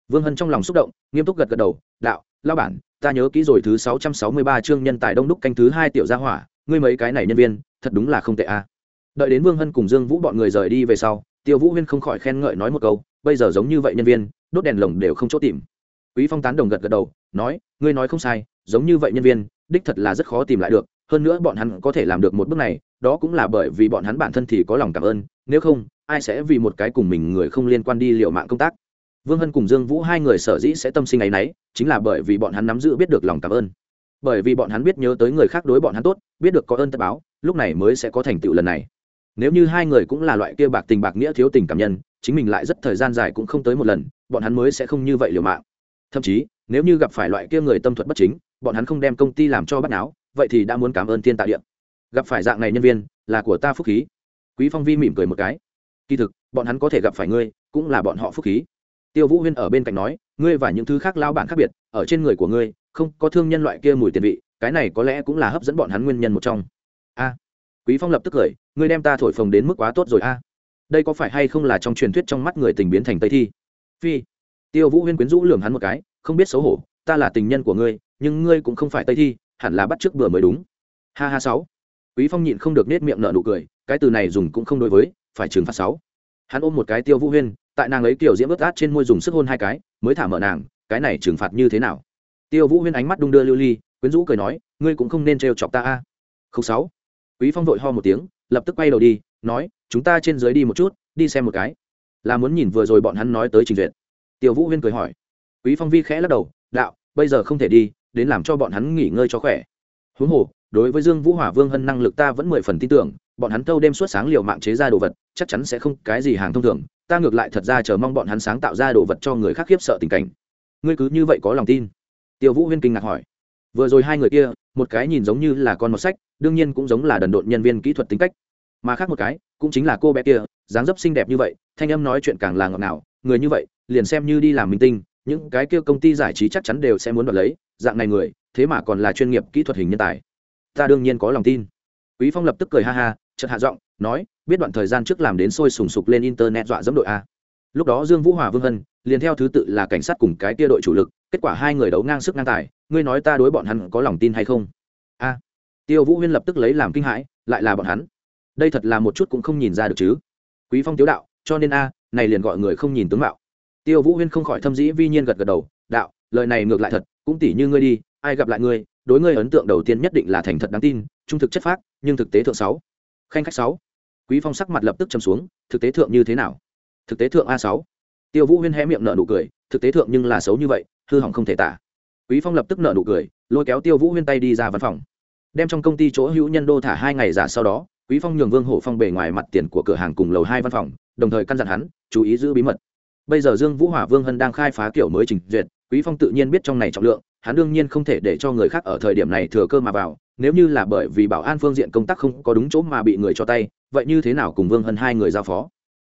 Vương hân trong lòng xúc động, nghiêm túc gật gật đầu, đạo lao bản, ta nhớ kỹ rồi, thứ sáu trăm sáu mươi ba chương nhân tài đông đúc canh thứ hai tiểu gia hỏa, ngươi mấy cái này nhân viên, thật đúng là không tệ a. Đợi đến vương hân cùng dương vũ bọn người rời đi về sau, tiêu vũ huyên không khỏi khen ngợi nói một câu, bây giờ giống như vậy nhân viên, đốt đèn lồng đều không chỗ tìm. Quý phong tán đồng gật gật đầu, nói, ngươi nói không sai, giống như vậy nhân viên đích thật là rất khó tìm lại được, hơn nữa bọn hắn có thể làm được một bước này, đó cũng là bởi vì bọn hắn bản thân thì có lòng cảm ơn, nếu không, ai sẽ vì một cái cùng mình người không liên quan đi liệu mạng công tác. Vương hân cùng dương vũ hai người sở dĩ sẽ tâm sinh ấ y n ấ y chính là bởi vì bọn hắn nắm giữ biết được lòng cảm ơn. Bởi vì bọn hắn biết nhớ tới người khác đối bọn hắn tốt, biết được có ơn tất báo, lúc này mới sẽ có thành tựu lần này. Nếu như hai người cũng là loại kia bạc tình bạc nghĩa thiếu tình cảm nhân, chính mình lại rất thời gian dài cũng không tới một lần, bọn hắn mới sẽ không như vậy liều mạng. Thậm chí, nếu như gặp phải loại kia người tâm thuật bất chính bọn hắn không đem công ty làm cho bắt náo, vậy thì đã muốn cảm ơn thiên tạ điện. Gặp phải dạng này nhân viên, là của ta phúc khí. Quý phong vi mỉm cười một cái. Kỳ thực, bọn hắn có thể gặp phải ngươi, cũng là bọn họ phúc khí. Tiêu vũ huyên ở bên cạnh nói, ngươi và những thứ khác lao bản khác biệt, ở trên người của ngươi, không có thương nhân loại kia mùi tiền vị, cái này có lẽ cũng là hấp dẫn bọn hắn nguyên nhân một trong. A. Quý phong lập tức cười, ngươi đem ta thổi phồng đến mức quá tốt rồi a. Đây có phải hay không là trong truyền thuyết trong mắt người tình biến thành tây thi? Phi. Tiêu vũ huyên quyến rũ lường hắn một cái, không biết xấu hổ, ta là tình nhân của ngươi nhưng ngươi cũng không phải tây thi, hẳn là bắt trước bừa mới đúng. Ha ha sáu. Quý phong nhịn không được nết miệng nợ nụ cười, cái từ này dùng cũng không đối với, phải trừng phạt sáu. Hắn ôm một cái tiêu vũ huyên, tại nàng ấy kiểu diễm ướt át trên môi dùng sức hôn hai cái, mới thả mở nàng, cái này trừng phạt như thế nào? Tiêu vũ huyên ánh mắt đung đưa lưu ly, quyến rũ cười nói, ngươi cũng không nên trêu chọc ta a. Không sáu. Quý phong vội ho một tiếng, lập tức quay đầu đi, nói, chúng ta trên dưới đi một chút, đi xem một cái. Là muốn nhìn vừa rồi bọn hắn nói tới trình duyệt. Tiêu vũ huyên cười hỏi. Quý phong vi khẽ lắc đầu, đạo, bây giờ không thể đi đến làm cho bọn hắn nghỉ ngơi cho khỏe. Huống hồ, đối với dương vũ hỏa vương hân năng lực ta vẫn mười phần tin tưởng, bọn hắn thâu đêm suốt sáng liều mạng chế ra đồ vật, chắc chắn sẽ không cái gì hàng thông thường, ta ngược lại thật ra chờ mong bọn hắn sáng tạo ra đồ vật cho người khác khiếp sợ tình cảnh. Ngươi cứ như vậy có lòng tin? Tiêu vũ huyên kinh ngạc hỏi. Vừa rồi hai người kia, một cái nhìn giống như là con một sách, đương nhiên cũng giống là đần độn nhân viên kỹ thuật tính cách. Mà khác một cái, cũng chính là cô bé kia, dáng dấp xinh đẹp như vậy, thanh âm nói chuyện càng là ngọt ngào, người như vậy, liền xem như đi làm minh tinh, những cái kia công ty giải trí chắc chắn đều sẽ muốn đoạt lấy dạng này người, thế mà còn là chuyên nghiệp kỹ thuật hình nhân tài. Ta đương nhiên có lòng tin. Quý phong lập tức cười ha ha, chợt hạ giọng, nói, biết đoạn thời gian trước làm đến sôi sùng sục lên internet dọa dẫm đội a. Lúc đó dương vũ hòa vương hân, liền theo thứ tự là cảnh sát cùng cái tia đội chủ lực, kết quả hai người đấu ngang sức ngang tài, ngươi nói ta đối bọn hắn có lòng tin hay không? A. Tiêu vũ huyên lập tức lấy làm kinh hãi, lại là bọn hắn. Đây thật là một chút cũng không nhìn ra được chứ. Quý phong tiếu đạo, cho nên a, này liền gọi người không nhìn tướng mạo. Tiêu vũ huyên không khỏi thâm dĩ vi nhiên gật gật đầu, đạo, lời này ngược lại thật cũng tỷ như ngươi đi, ai gặp lại ngươi, đối ngươi ấn tượng đầu tiên nhất định là thành thật đáng tin, trung thực chất phác, nhưng thực tế thượng sáu. Khanh khách sáu. Quý phong sắc mặt lập tức chầm xuống, thực tế thượng như thế nào? Thực tế thượng a sáu. Tiêu vũ huyên hé miệng nở nụ cười, thực tế thượng nhưng là xấu như vậy, hư hỏng không thể tả. Quý phong lập tức nở nụ cười, lôi kéo tiêu vũ huyên tay đi ra văn phòng. Đem trong công ty chỗ hữu nhân đô thả hai ngày giả sau đó, quý phong nhường vương hổ phong bề ngoài mặt tiền của cửa hàng cùng lầu hai văn phòng, đồng thời căn dặn hắn, chú ý giữ bí mật. Bây giờ dương vũ hỏa vương hân đang khai phá kiểu mới trình duyệt quý phong tự nhiên biết trong này trọng lượng, hắn đương nhiên không thể để cho người khác ở thời điểm này thừa cơ mà vào, nếu như là bởi vì bảo an phương diện công tác không có đúng chỗ mà bị người cho tay, vậy như thế nào cùng vương hân hai người giao phó?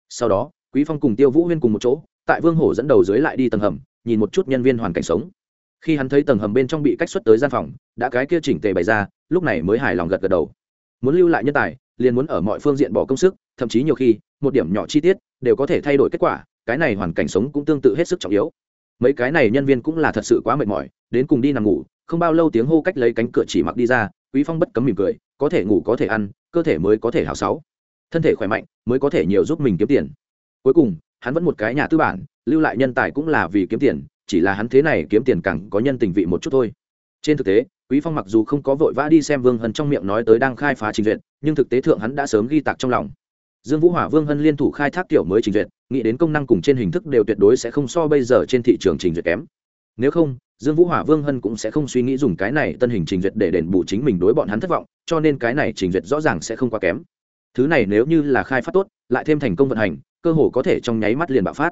Sau đó, quý phong cùng tiêu vũ huyên cùng một chỗ, tại vương hổ dẫn đầu dưới lại đi tầng hầm, nhìn một chút nhân viên hoàn cảnh sống. Khi hắn thấy tầng hầm bên trong bị cách xuất tới gian phòng, đã cái kia chỉnh tề bày ra, lúc này mới hài lòng gật gật đầu. Muốn lưu lại nhân tài, liền muốn ở mọi phương diện bỏ công sức, thậm chí nhiều khi, một điểm nhỏ chi tiết, đều có thể thay đổi kết quả, cái này hoàn cảnh sống cũng tương tự hết sức trọng yếu mấy cái này nhân viên cũng là thật sự quá mệt mỏi, đến cùng đi nằm ngủ, không bao lâu tiếng hô cách lấy cánh cửa chỉ mặc đi ra, quý phong bất cấm mỉm cười, có thể ngủ có thể ăn, cơ thể mới có thể hào sáu. Thân thể khỏe mạnh, mới có thể nhiều giúp mình kiếm tiền. Cuối cùng, hắn vẫn một cái nhà tư bản, lưu lại nhân tài cũng là vì kiếm tiền, chỉ là hắn thế này kiếm tiền càng có nhân tình vị một chút thôi. Trên thực tế, quý phong mặc dù không có vội vã đi xem vương hân trong miệng nói tới đang khai phá trình duyệt, nhưng thực tế thượng hắn đã sớm ghi tạc trong lòng dương vũ hỏa vương hân liên thủ khai thác kiểu mới trình duyệt, nghĩ đến công năng cùng trên hình thức đều tuyệt đối sẽ không so bây giờ trên thị trường trình duyệt kém. Nếu không, dương vũ hỏa vương hân cũng sẽ không suy nghĩ dùng cái này tân hình trình duyệt để đền bù chính mình đối bọn hắn thất vọng, cho nên cái này trình duyệt rõ ràng sẽ không quá kém. Thứ này nếu như là khai phát tốt, lại thêm thành công vận hành, cơ hồ có thể trong nháy mắt liền bạo phát.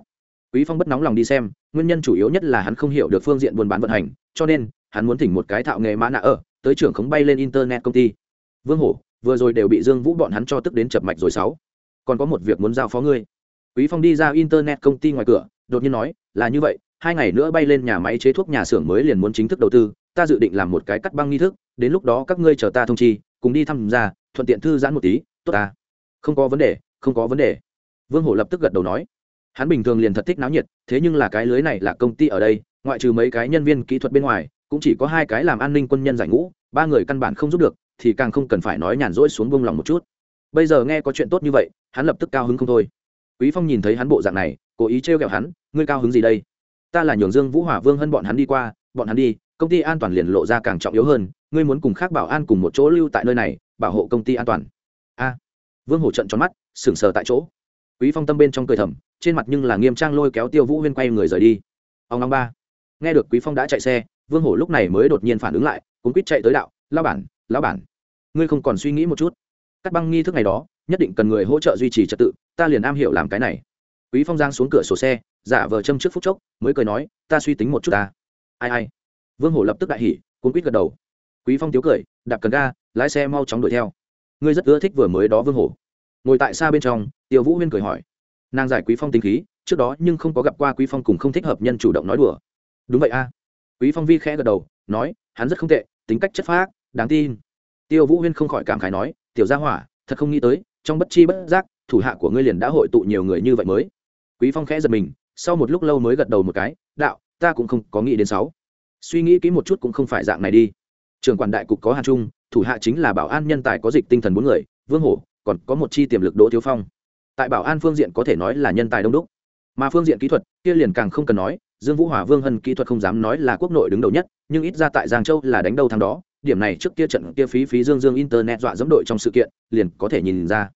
Quý phong bất nóng lòng đi xem, nguyên nhân chủ yếu nhất là hắn không hiểu được phương diện buôn bán vận hành, cho nên, hắn muốn thỉnh một cái thạo nghề mã nạ ở, tới trưởng khống bay lên internet công ty. Vương hổ, vừa rồi đều bị dương vũ bọn hắn cho tức đến chập mạch rồi sáu còn có một việc muốn giao phó ngươi. Quý phong đi ra internet công ty ngoài cửa, đột nhiên nói, là như vậy, hai ngày nữa bay lên nhà máy chế thuốc nhà xưởng mới liền muốn chính thức đầu tư, ta dự định làm một cái cắt băng nghi thức, đến lúc đó các ngươi chờ ta thông chi, cùng đi thăm ra, thuận tiện thư giãn một tí, tốt ta. Không có vấn đề, không có vấn đề. Vương hổ lập tức gật đầu nói. Hắn bình thường liền thật thích náo nhiệt, thế nhưng là cái lưới này là công ty ở đây, ngoại trừ mấy cái nhân viên kỹ thuật bên ngoài, cũng chỉ có hai cái làm an ninh quân nhân giải ngũ, ba người căn bản không giúp được, thì càng không cần phải nói nhàn rỗi xuống bông lòng một chút bây giờ nghe có chuyện tốt như vậy, hắn lập tức cao hứng không thôi. Quý phong nhìn thấy hắn bộ dạng này, cố ý trêu ghẹo hắn, ngươi cao hứng gì đây? Ta là nhường dương vũ hỏa vương hơn bọn hắn đi qua, bọn hắn đi, công ty an toàn liền lộ ra càng trọng yếu hơn, ngươi muốn cùng khác bảo an cùng một chỗ lưu tại nơi này, bảo hộ công ty an toàn. A. Vương hổ trận tròn mắt, sững sờ tại chỗ. Quý phong tâm bên trong cười thầm, trên mặt nhưng là nghiêm trang lôi kéo tiêu vũ huyên quay người rời đi. Ông năm ba. Nghe được quý phong đã chạy xe, vương hổ lúc này mới đột nhiên phản ứng lại cuốn quýt chạy tới đạo, lão bản lão bản, ngươi không còn suy nghĩ một chút cắt băng nghi thức này đó, nhất định cần người hỗ trợ duy trì trật tự, ta liền am hiểu làm cái này. Quý phong giang xuống cửa sổ xe, giả vờ châm trước phút chốc, mới cười nói, ta suy tính một chút ta. Ai ai. Vương hổ lập tức đại hỉ, cuốn quýt gật đầu. Quý phong tiếu cười, đạp cần ga, lái xe mau chóng đuổi theo. Ngươi rất ưa thích vừa mới đó vương hổ. Ngồi tại xa bên trong, tiêu vũ huyên cười hỏi. Nàng giải quý phong tính khí, trước đó nhưng không có gặp qua quý phong cùng không thích hợp nhân chủ động nói đùa. Đúng vậy a. Quý phong vi khẽ gật đầu, nói, hắn rất không tệ, tính cách chất phác, đáng tin. Tiêu vũ huyên không khỏi cảm khái nói tiểu gia hỏa, thật không nghĩ tới, trong bất chi bất giác, thủ hạ của ngươi liền đã hội tụ nhiều người như vậy mới. Quý phong khẽ giật mình, sau một lúc lâu mới gật đầu một cái, đạo, ta cũng không có nghĩ đến sáu. Suy nghĩ kỹ một chút cũng không phải dạng này đi. Trường quản đại cục có hàn trung, thủ hạ chính là bảo an nhân tài có dịch tinh thần bốn người, vương hổ, còn có một chi tiềm lực đỗ thiếu phong. Tại bảo an phương diện có thể nói là nhân tài đông đúc. Mà phương diện kỹ thuật, kia liền càng không cần nói, dương vũ hòa vương hân kỹ thuật không dám nói là quốc nội đứng đầu nhất, nhưng ít ra tại giang châu là đánh đầu thằng đó điểm này trước kia trận kia phí phí dương dương internet dọa dẫm đội trong sự kiện, liền có thể nhìn ra.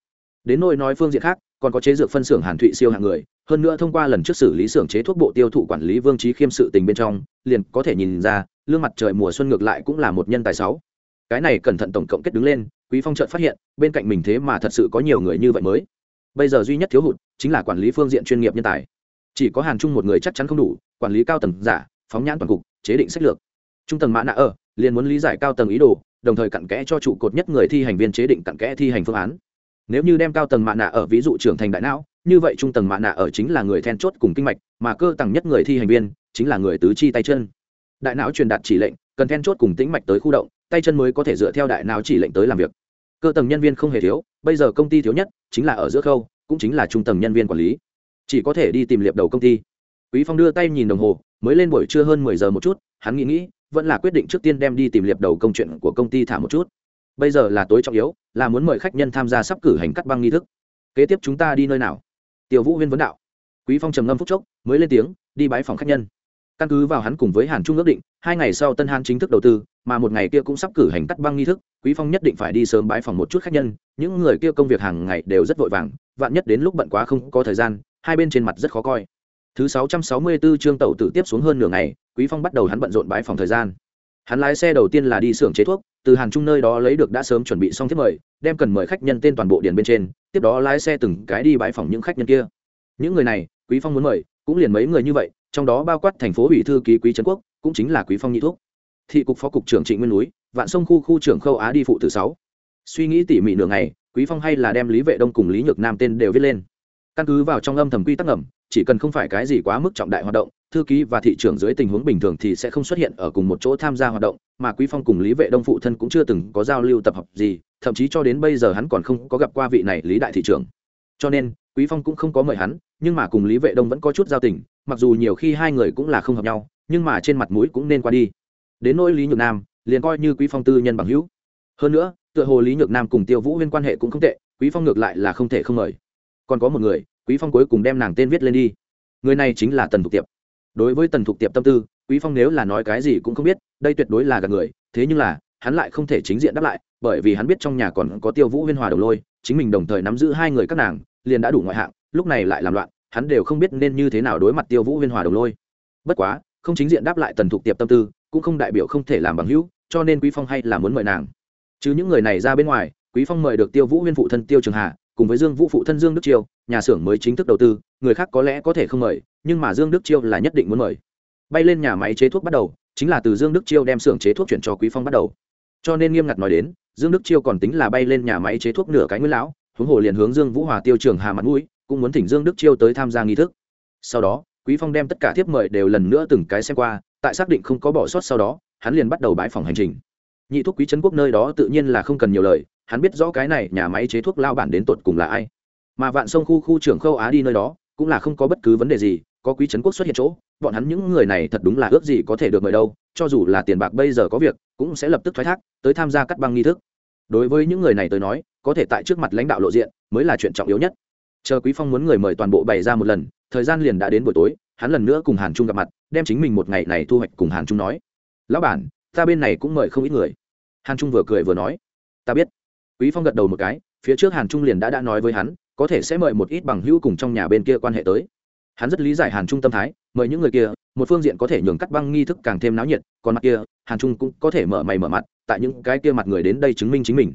Đến nỗi nói phương diện khác, còn có chế dược phân xưởng hàn thụy siêu hạng người, hơn nữa thông qua lần trước xử lý xưởng chế thuốc bộ tiêu thụ quản lý vương trí khiêm sự tình bên trong, liền có thể nhìn ra, lương mặt trời mùa xuân ngược lại cũng là một nhân tài sáu. Cái này cẩn thận tổng cộng kết đứng lên, quý phong chợt phát hiện, bên cạnh mình thế mà thật sự có nhiều người như vậy mới. Bây giờ duy nhất thiếu hụt, chính là quản lý phương diện chuyên nghiệp nhân tài. Chỉ có hàn trung một người chắc chắn không đủ, quản lý cao tầng giả, phóng nhãn toàn cục, chế định sách lược. Trung tầng mã nạ ở liền muốn lý giải cao tầng ý đồ, đồng thời cặn kẽ cho trụ cột nhất người thi hành viên chế định cặn kẽ thi hành phương án. Nếu như đem cao tầng mạ nạ ở ví dụ trưởng thành đại não, như vậy trung tầng mạ nạ ở chính là người then chốt cùng kinh mạch, mà cơ tầng nhất người thi hành viên chính là người tứ chi tay chân. Đại não truyền đạt chỉ lệnh, cần then chốt cùng tĩnh mạch tới khu động, tay chân mới có thể dựa theo đại não chỉ lệnh tới làm việc. Cơ tầng nhân viên không hề thiếu, bây giờ công ty thiếu nhất chính là ở giữa khâu, cũng chính là trung tầng nhân viên quản lý. Chỉ có thể đi tìm liệp đầu công ty. Quý phong đưa tay nhìn đồng hồ, mới lên buổi trưa hơn mười giờ một chút, hắn nghĩ nghĩ vẫn là quyết định trước tiên đem đi tìm liệp đầu công chuyện của công ty thả một chút. Bây giờ là tối trọng yếu, là muốn mời khách nhân tham gia sắp cử hành cắt băng nghi thức. Kế tiếp chúng ta đi nơi nào? Tiểu vũ huyên vấn đạo. Quý phong trầm ngâm phúc chốc, mới lên tiếng, đi bái phòng khách nhân. Căn cứ vào hắn cùng với hàn trung ước định, hai ngày sau tân hàn chính thức đầu tư, mà một ngày kia cũng sắp cử hành cắt băng nghi thức, quý phong nhất định phải đi sớm bái phòng một chút khách nhân, những người kia công việc hàng ngày đều rất vội vàng, vạn nhất đến lúc bận quá không có thời gian, hai bên trên mặt rất khó coi thứ 664 chương tàu tử tiếp xuống hơn nửa ngày, quý phong bắt đầu hắn bận rộn bãi phòng thời gian. Hắn lái xe đầu tiên là đi xưởng chế thuốc, từ hàn trung nơi đó lấy được đã sớm chuẩn bị xong thiết mời, đem cần mời khách nhân tên toàn bộ điền bên trên, tiếp đó lái xe từng cái đi bãi phòng những khách nhân kia. Những người này, quý phong muốn mời, cũng liền mấy người như vậy, trong đó bao quát thành phố ủy thư ký quý trấn quốc, cũng chính là quý phong nhị thuốc thị cục phó cục trưởng trịnh nguyên núi, vạn sông khu khu trưởng khâu á đi phụ từ sáu. Suy nghĩ tỉ mỉ nửa ngày, quý phong hay là đem lý vệ đông cùng lý nhược nam tên đều viết lên. Căn cứ vào trong âm thầm quy tắc ngầm chỉ cần không phải cái gì quá mức trọng đại hoạt động, thư ký và thị trưởng dưới tình huống bình thường thì sẽ không xuất hiện ở cùng một chỗ tham gia hoạt động, mà quý phong cùng lý vệ đông phụ thân cũng chưa từng có giao lưu tập hợp gì, thậm chí cho đến bây giờ hắn còn không có gặp qua vị này lý đại thị trưởng. Cho nên, quý phong cũng không có mời hắn, nhưng mà cùng lý vệ đông vẫn có chút giao tình, mặc dù nhiều khi hai người cũng là không hợp nhau, nhưng mà trên mặt mũi cũng nên qua đi. Đến nỗi lý nhược nam, liền coi như quý phong tư nhân bằng hữu. Hơn nữa, tựa hồ lý nhược nam cùng tiêu vũ huyên quan hệ cũng không tệ, quý phong ngược lại là không thể không mời. Còn có một người quý phong cuối cùng đem nàng tên viết lên đi. Người này chính là tần thục tiệp. Đối với tần thục tiệp tâm tư, quý phong nếu là nói cái gì cũng không biết, đây tuyệt đối là gạt người, thế nhưng là, hắn lại không thể chính diện đáp lại, bởi vì hắn biết trong nhà còn có tiêu vũ huyên hòa đầu lôi, chính mình đồng thời nắm giữ hai người các nàng, liền đã đủ ngoại hạng, lúc này lại làm loạn, hắn đều không biết nên như thế nào đối mặt tiêu vũ huyên hòa đầu lôi. Bất quá, không chính diện đáp lại tần thục tiệp tâm tư, cũng không đại biểu không thể làm bằng hữu, cho nên quý phong hay là muốn mời nàng. Chứ những người này ra bên ngoài, quý phong mời được tiêu vũ huyên phụ thân tiêu trường hà, cùng với dương vũ phụ thân dương đức chiêu nhà xưởng mới chính thức đầu tư, người khác có lẽ có thể không mời, nhưng mà dương đức chiêu là nhất định muốn mời. Bay lên nhà máy chế thuốc bắt đầu, chính là từ dương đức chiêu đem xưởng chế thuốc chuyển cho quý phong bắt đầu. Cho nên nghiêm ngặt nói đến, dương đức chiêu còn tính là bay lên nhà máy chế thuốc nửa cái nguyên lão, huống hồ liền hướng dương vũ hòa tiêu trường hà mặt mũi, cũng muốn thỉnh dương đức chiêu tới tham gia nghi thức. Sau đó, quý phong đem tất cả thiếp mời đều lần nữa từng cái xem qua, tại xác định không có bỏ sót sau đó, hắn liền bắt đầu bãi phòng hành trình. Nhị thuốc quý trấn quốc nơi đó tự nhiên là không cần nhiều lời, hắn biết rõ cái này nhà máy chế thuốc lao bản đến tột cùng là ai mà vạn sông khu khu trưởng khâu á đi nơi đó, cũng là không có bất cứ vấn đề gì, có quý trấn quốc xuất hiện chỗ, bọn hắn những người này thật đúng là ước gì có thể được mời đâu, cho dù là tiền bạc bây giờ có việc, cũng sẽ lập tức thoái thác, tới tham gia cắt băng nghi thức. Đối với những người này tới nói, có thể tại trước mặt lãnh đạo lộ diện, mới là chuyện trọng yếu nhất. Chờ quý phong muốn người mời toàn bộ bày ra một lần, thời gian liền đã đến buổi tối, hắn lần nữa cùng hàn trung gặp mặt, đem chính mình một ngày này thu hoạch cùng hàn trung nói. Lão bản, ta bên này cũng mời không ít người. Hàn trung vừa cười vừa nói. Ta biết. Quý phong gật đầu một cái, phía trước hàn trung liền đã đã nói với hắn có thể sẽ mời một ít bằng hữu cùng trong nhà bên kia quan hệ tới. Hắn rất lý giải hàn trung tâm thái, mời những người kia, một phương diện có thể nhường cắt băng nghi thức càng thêm náo nhiệt, còn mặt kia, hàn trung cũng có thể mở mày mở mặt, tại những cái kia mặt người đến đây chứng minh chính mình.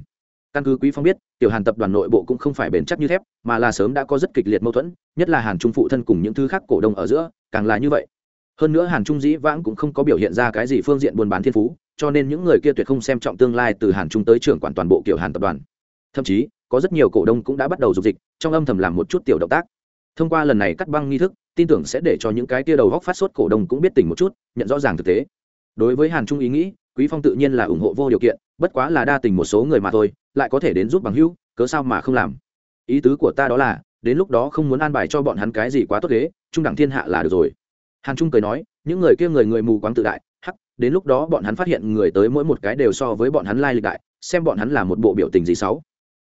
Căn cứ quý phong biết, tiểu hàn tập đoàn nội bộ cũng không phải bền chắc như thép, mà là sớm đã có rất kịch liệt mâu thuẫn, nhất là hàn trung phụ thân cùng những thứ khác cổ đông ở giữa, càng là như vậy. Hơn nữa hàn trung dĩ vãng cũng không có biểu hiện ra cái gì phương diện buôn bán thiên phú, cho nên những người kia tuyệt không xem trọng tương lai từ hàn trung tới trưởng quản toàn bộ kiểu hàn tập đoàn. Thậm chí có rất nhiều cổ đông cũng đã bắt đầu dục dịch, trong âm thầm làm một chút tiểu động tác. Thông qua lần này cắt băng nghi thức, tin tưởng sẽ để cho những cái kia đầu góc phát sốt cổ đông cũng biết tỉnh một chút, nhận rõ ràng thực tế. Đối với hàn trung ý nghĩ, quý phong tự nhiên là ủng hộ vô điều kiện, bất quá là đa tình một số người mà thôi, lại có thể đến giúp bằng hữu, cớ sao mà không làm? Ý tứ của ta đó là, đến lúc đó không muốn an bài cho bọn hắn cái gì quá tốt thế trung đẳng thiên hạ là được rồi. Hàn trung cười nói, những người kia người người mù quáng tự đại, hắc, đến lúc đó bọn hắn phát hiện người tới mỗi một cái đều so với bọn hắn lai lịch đại, xem bọn hắn là một bộ biểu tình gì xấu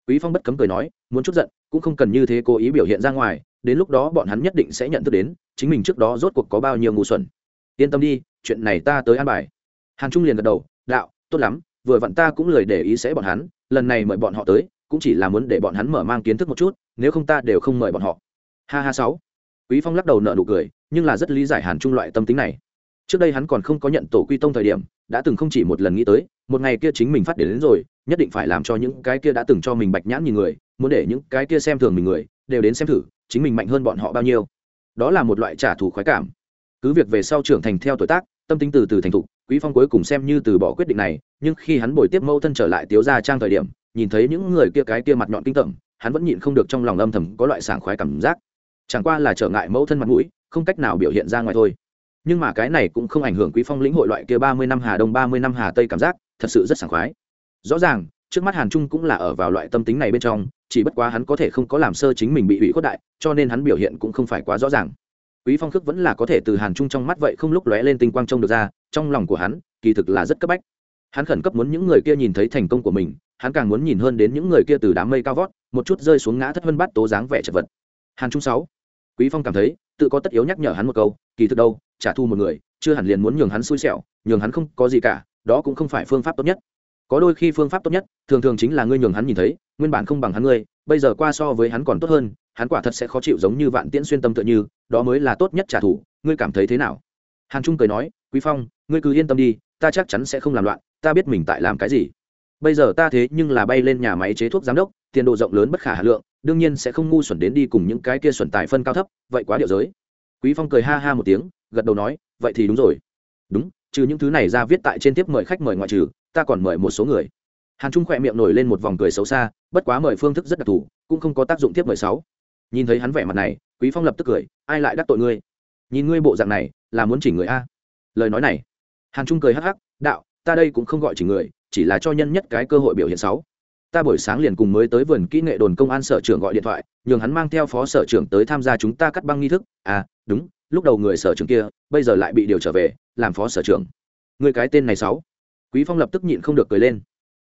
quý phong bất cấm cười nói muốn chút giận cũng không cần như thế cố ý biểu hiện ra ngoài đến lúc đó bọn hắn nhất định sẽ nhận thức đến chính mình trước đó rốt cuộc có bao nhiêu ngu xuẩn. Yên tâm đi chuyện này ta tới an bài. Hàn trung liền gật đầu đạo tốt lắm vừa vặn ta cũng lời để ý sẽ bọn hắn lần này mời bọn họ tới cũng chỉ là muốn để bọn hắn mở mang kiến thức một chút nếu không ta đều không mời bọn họ. Ha ha sáu. Quý phong lắc đầu nợ nụ cười nhưng là rất lý giải hàn trung loại tâm tính này. Trước đây hắn còn không có nhận tổ quy tông thời điểm đã từng không chỉ một lần nghĩ tới một ngày kia chính mình phát đến, đến rồi nhất định phải làm cho những cái kia đã từng cho mình bạch nhãn nhìn người, muốn để những cái kia xem thường mình người, đều đến xem thử, chính mình mạnh hơn bọn họ bao nhiêu. Đó là một loại trả thù khoái cảm. Cứ việc về sau trưởng thành theo tuổi tác, tâm tính từ từ thành thục, quý phong cuối cùng xem như từ bỏ quyết định này, nhưng khi hắn bồi tiếp mâu thân trở lại tiếu ra trang thời điểm, nhìn thấy những người kia cái kia mặt nhọn kinh tởm, hắn vẫn nhịn không được trong lòng âm thầm có loại sảng khoái cảm giác. Chẳng qua là trở ngại mẫu thân mặt mũi, không cách nào biểu hiện ra ngoài thôi. Nhưng mà cái này cũng không ảnh hưởng quý phong lĩnh hội loại kia ba mươi năm hà đông, ba mươi năm hà tây cảm giác, thật sự rất sảng khoái rõ ràng, trước mắt hàn trung cũng là ở vào loại tâm tính này bên trong, chỉ bất quá hắn có thể không có làm sơ chính mình bị hủy khuất đại, cho nên hắn biểu hiện cũng không phải quá rõ ràng. Quý phong khước vẫn là có thể từ hàn trung trong mắt vậy không lúc lóe lên tinh quang trông được ra, trong lòng của hắn, kỳ thực là rất cấp bách. Hắn khẩn cấp muốn những người kia nhìn thấy thành công của mình, hắn càng muốn nhìn hơn đến những người kia từ đám mây cao vót, một chút rơi xuống ngã thất vân bát tố dáng vẻ chật vật. Hàn trung sáu. Quý phong cảm thấy, tự có tất yếu nhắc nhở hắn một câu, kỳ thực đâu, trả thu một người, chưa hẳn liền muốn nhường hắn xui xẻo, nhường hắn không có gì cả, đó cũng không phải phương pháp tốt nhất có đôi khi phương pháp tốt nhất, thường thường chính là ngươi nhường hắn nhìn thấy, nguyên bản không bằng hắn ngươi, bây giờ qua so với hắn còn tốt hơn, hắn quả thật sẽ khó chịu giống như vạn tiễn xuyên tâm tựa như, đó mới là tốt nhất trả thù, ngươi cảm thấy thế nào? Hàn trung cười nói, quý phong, ngươi cứ yên tâm đi, ta chắc chắn sẽ không làm loạn, ta biết mình tại làm cái gì. Bây giờ ta thế nhưng là bay lên nhà máy chế thuốc giám đốc, tiền độ rộng lớn bất khả hà lượng, đương nhiên sẽ không ngu xuẩn đến đi cùng những cái kia xuẩn tài phân cao thấp, vậy quá điệu giới. Quý phong cười ha ha một tiếng, gật đầu nói, vậy thì đúng rồi. Đúng, trừ những thứ này ra viết tại trên tiếp mời khách mời ngoại trừ ta còn mời một số người. Hàn trung khỏe miệng nổi lên một vòng cười xấu xa, bất quá mời phương thức rất đặc thù, cũng không có tác dụng tiếp mời sáu. Nhìn thấy hắn vẻ mặt này, quý phong lập tức cười, ai lại đắc tội ngươi? Nhìn ngươi bộ dạng này, là muốn chỉ người a? Lời nói này, hàn trung cười hắc hắc, đạo, ta đây cũng không gọi chỉ người, chỉ là cho nhân nhất cái cơ hội biểu hiện sáu. Ta buổi sáng liền cùng mới tới vườn kỹ nghệ đồn công an sở trưởng gọi điện thoại, nhường hắn mang theo phó sở trưởng tới tham gia chúng ta cắt băng nghi thức. À đúng, lúc đầu người sở trưởng kia, bây giờ lại bị điều trở về, làm phó sở trưởng. Người cái tên này sáu quý phong lập tức nhịn không được cười lên.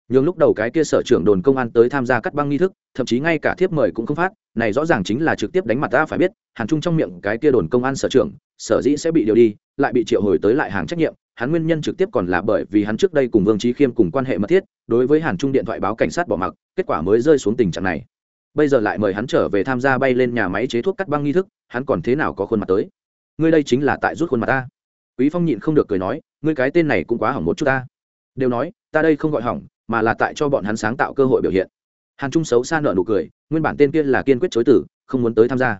Nhưng lúc đầu cái kia sở trưởng đồn công an tới tham gia cắt băng nghi thức, thậm chí ngay cả thiếp mời cũng không phát, này rõ ràng chính là trực tiếp đánh mặt ta phải biết, hàn trung trong miệng cái kia đồn công an sở trưởng, sở dĩ sẽ bị điều đi, lại bị triệu hồi tới lại hàng trách nhiệm, hắn nguyên nhân trực tiếp còn là bởi vì hắn trước đây cùng vương trí khiêm cùng quan hệ mật thiết, đối với hàn trung điện thoại báo cảnh sát bỏ mặc, kết quả mới rơi xuống tình trạng này. Bây giờ lại mời hắn trở về tham gia bay lên nhà máy chế thuốc cắt băng nghi thức, hắn còn thế nào có khuôn mặt tới? Ngươi đây chính là tại rút khuôn mặt ta. Quý phong nhịn không được cười nói, ngươi cái tên này cũng quá hỏng một chút ta đều nói, ta đây không gọi hỏng, mà là tại cho bọn hắn sáng tạo cơ hội biểu hiện. Hàn trung xấu xa nợ nụ cười, nguyên bản tên kia là kiên quyết chối tử, không muốn tới tham gia.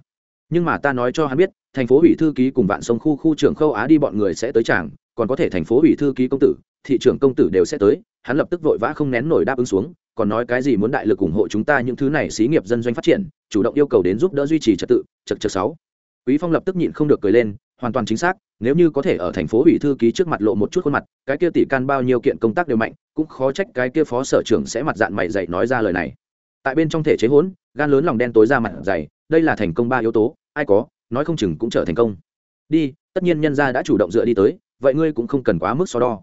Nhưng mà ta nói cho hắn biết, thành phố ủy thư ký cùng vạn sông khu khu trưởng khâu á đi bọn người sẽ tới chàng còn có thể thành phố ủy thư ký công tử, thị trưởng công tử đều sẽ tới, hắn lập tức vội vã không nén nổi đáp ứng xuống, còn nói cái gì muốn đại lực ủng hộ chúng ta những thứ này xí nghiệp dân doanh phát triển, chủ động yêu cầu đến giúp đỡ duy trì trật tự chật chật sáu. Quý phong lập tức nhịn không được cười lên hoàn toàn chính xác, nếu như có thể ở thành phố ủy thư ký trước mặt lộ một chút khuôn mặt, cái kia tỷ can bao nhiêu kiện công tác đều mạnh, cũng khó trách cái kia phó sở trưởng sẽ mặt dạng mày dày nói ra lời này. Tại bên trong thể chế hỗn, gan lớn lòng đen tối ra mặt dày, đây là thành công ba yếu tố, ai có, nói không chừng cũng trở thành công. Đi, tất nhiên nhân gia đã chủ động dựa đi tới, vậy ngươi cũng không cần quá mức so đo.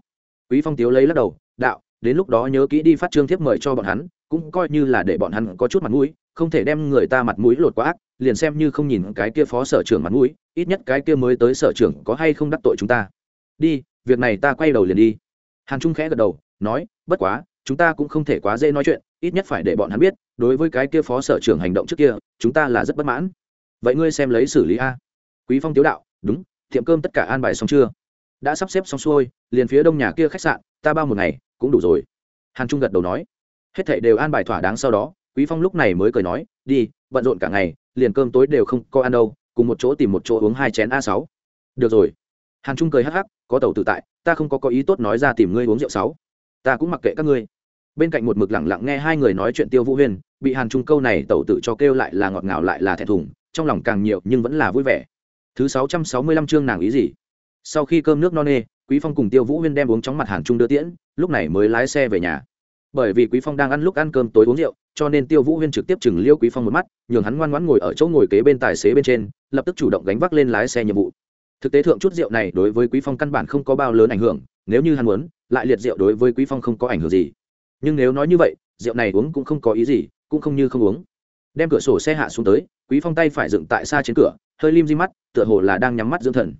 Quý phong tiếu lấy lắc đầu, đạo, đến lúc đó nhớ kỹ đi phát trương thiếp mời cho bọn hắn, cũng coi như là để bọn hắn có chút mặt mũi, không thể đem người ta mặt mũi lột quá ác, liền xem như không nhìn cái kia phó sở trưởng mặt mũi ít nhất cái kia mới tới sở trưởng có hay không đắc tội chúng ta. Đi, việc này ta quay đầu liền đi. Hàn trung khẽ gật đầu, nói, bất quá, chúng ta cũng không thể quá dễ nói chuyện, ít nhất phải để bọn hắn biết, đối với cái kia phó sở trưởng hành động trước kia, chúng ta là rất bất mãn. Vậy ngươi xem lấy xử lý a. Quý phong tiếu đạo, đúng, tiệm cơm tất cả an bài xong chưa? Đã sắp xếp xong xuôi, liền phía đông nhà kia khách sạn, ta bao một ngày, cũng đủ rồi. Hàn trung gật đầu nói. Hết thảy đều an bài thỏa đáng sau đó, quý phong lúc này mới cười nói, đi, bận rộn cả ngày, liền cơm tối đều không có ăn đâu cùng một chỗ tìm một chỗ uống hai chén a sáu. Được rồi. Hàn trung cười hắc hắc, có tàu tự tại, ta không có có ý tốt nói ra tìm ngươi uống rượu sáu. Ta cũng mặc kệ các ngươi. Bên cạnh một mực lẳng lặng nghe hai người nói chuyện tiêu vũ huyên, bị hàn trung câu này tẩu tự cho kêu lại là ngọt ngào lại là thẹn thùng, trong lòng càng nhiều nhưng vẫn là vui vẻ. Thứ sáu trăm sáu mươi lăm chương nàng ý gì? Sau khi cơm nước no nê, quý phong cùng tiêu vũ huyên đem uống chóng mặt hàn trung đưa tiễn, lúc này mới lái xe về nhà. Bởi vì quý phong đang ăn lúc ăn cơm tối uống rượu cho nên tiêu vũ huyên trực tiếp chừng liêu quý phong một mắt, nhường hắn ngoan ngoãn ngồi ở chỗ ngồi kế bên tài xế bên trên, lập tức chủ động gánh vác lên lái xe nhiệm vụ. Thực tế thượng chút rượu này đối với quý phong căn bản không có bao lớn ảnh hưởng, nếu như hắn muốn, lại liệt rượu đối với quý phong không có ảnh hưởng gì. Nhưng nếu nói như vậy, rượu này uống cũng không có ý gì, cũng không như không uống. Đem cửa sổ xe hạ xuống tới, quý phong tay phải dựng tại xa trên cửa, hơi lim di mắt, tựa hồ là đang nhắm mắt dưỡng thần.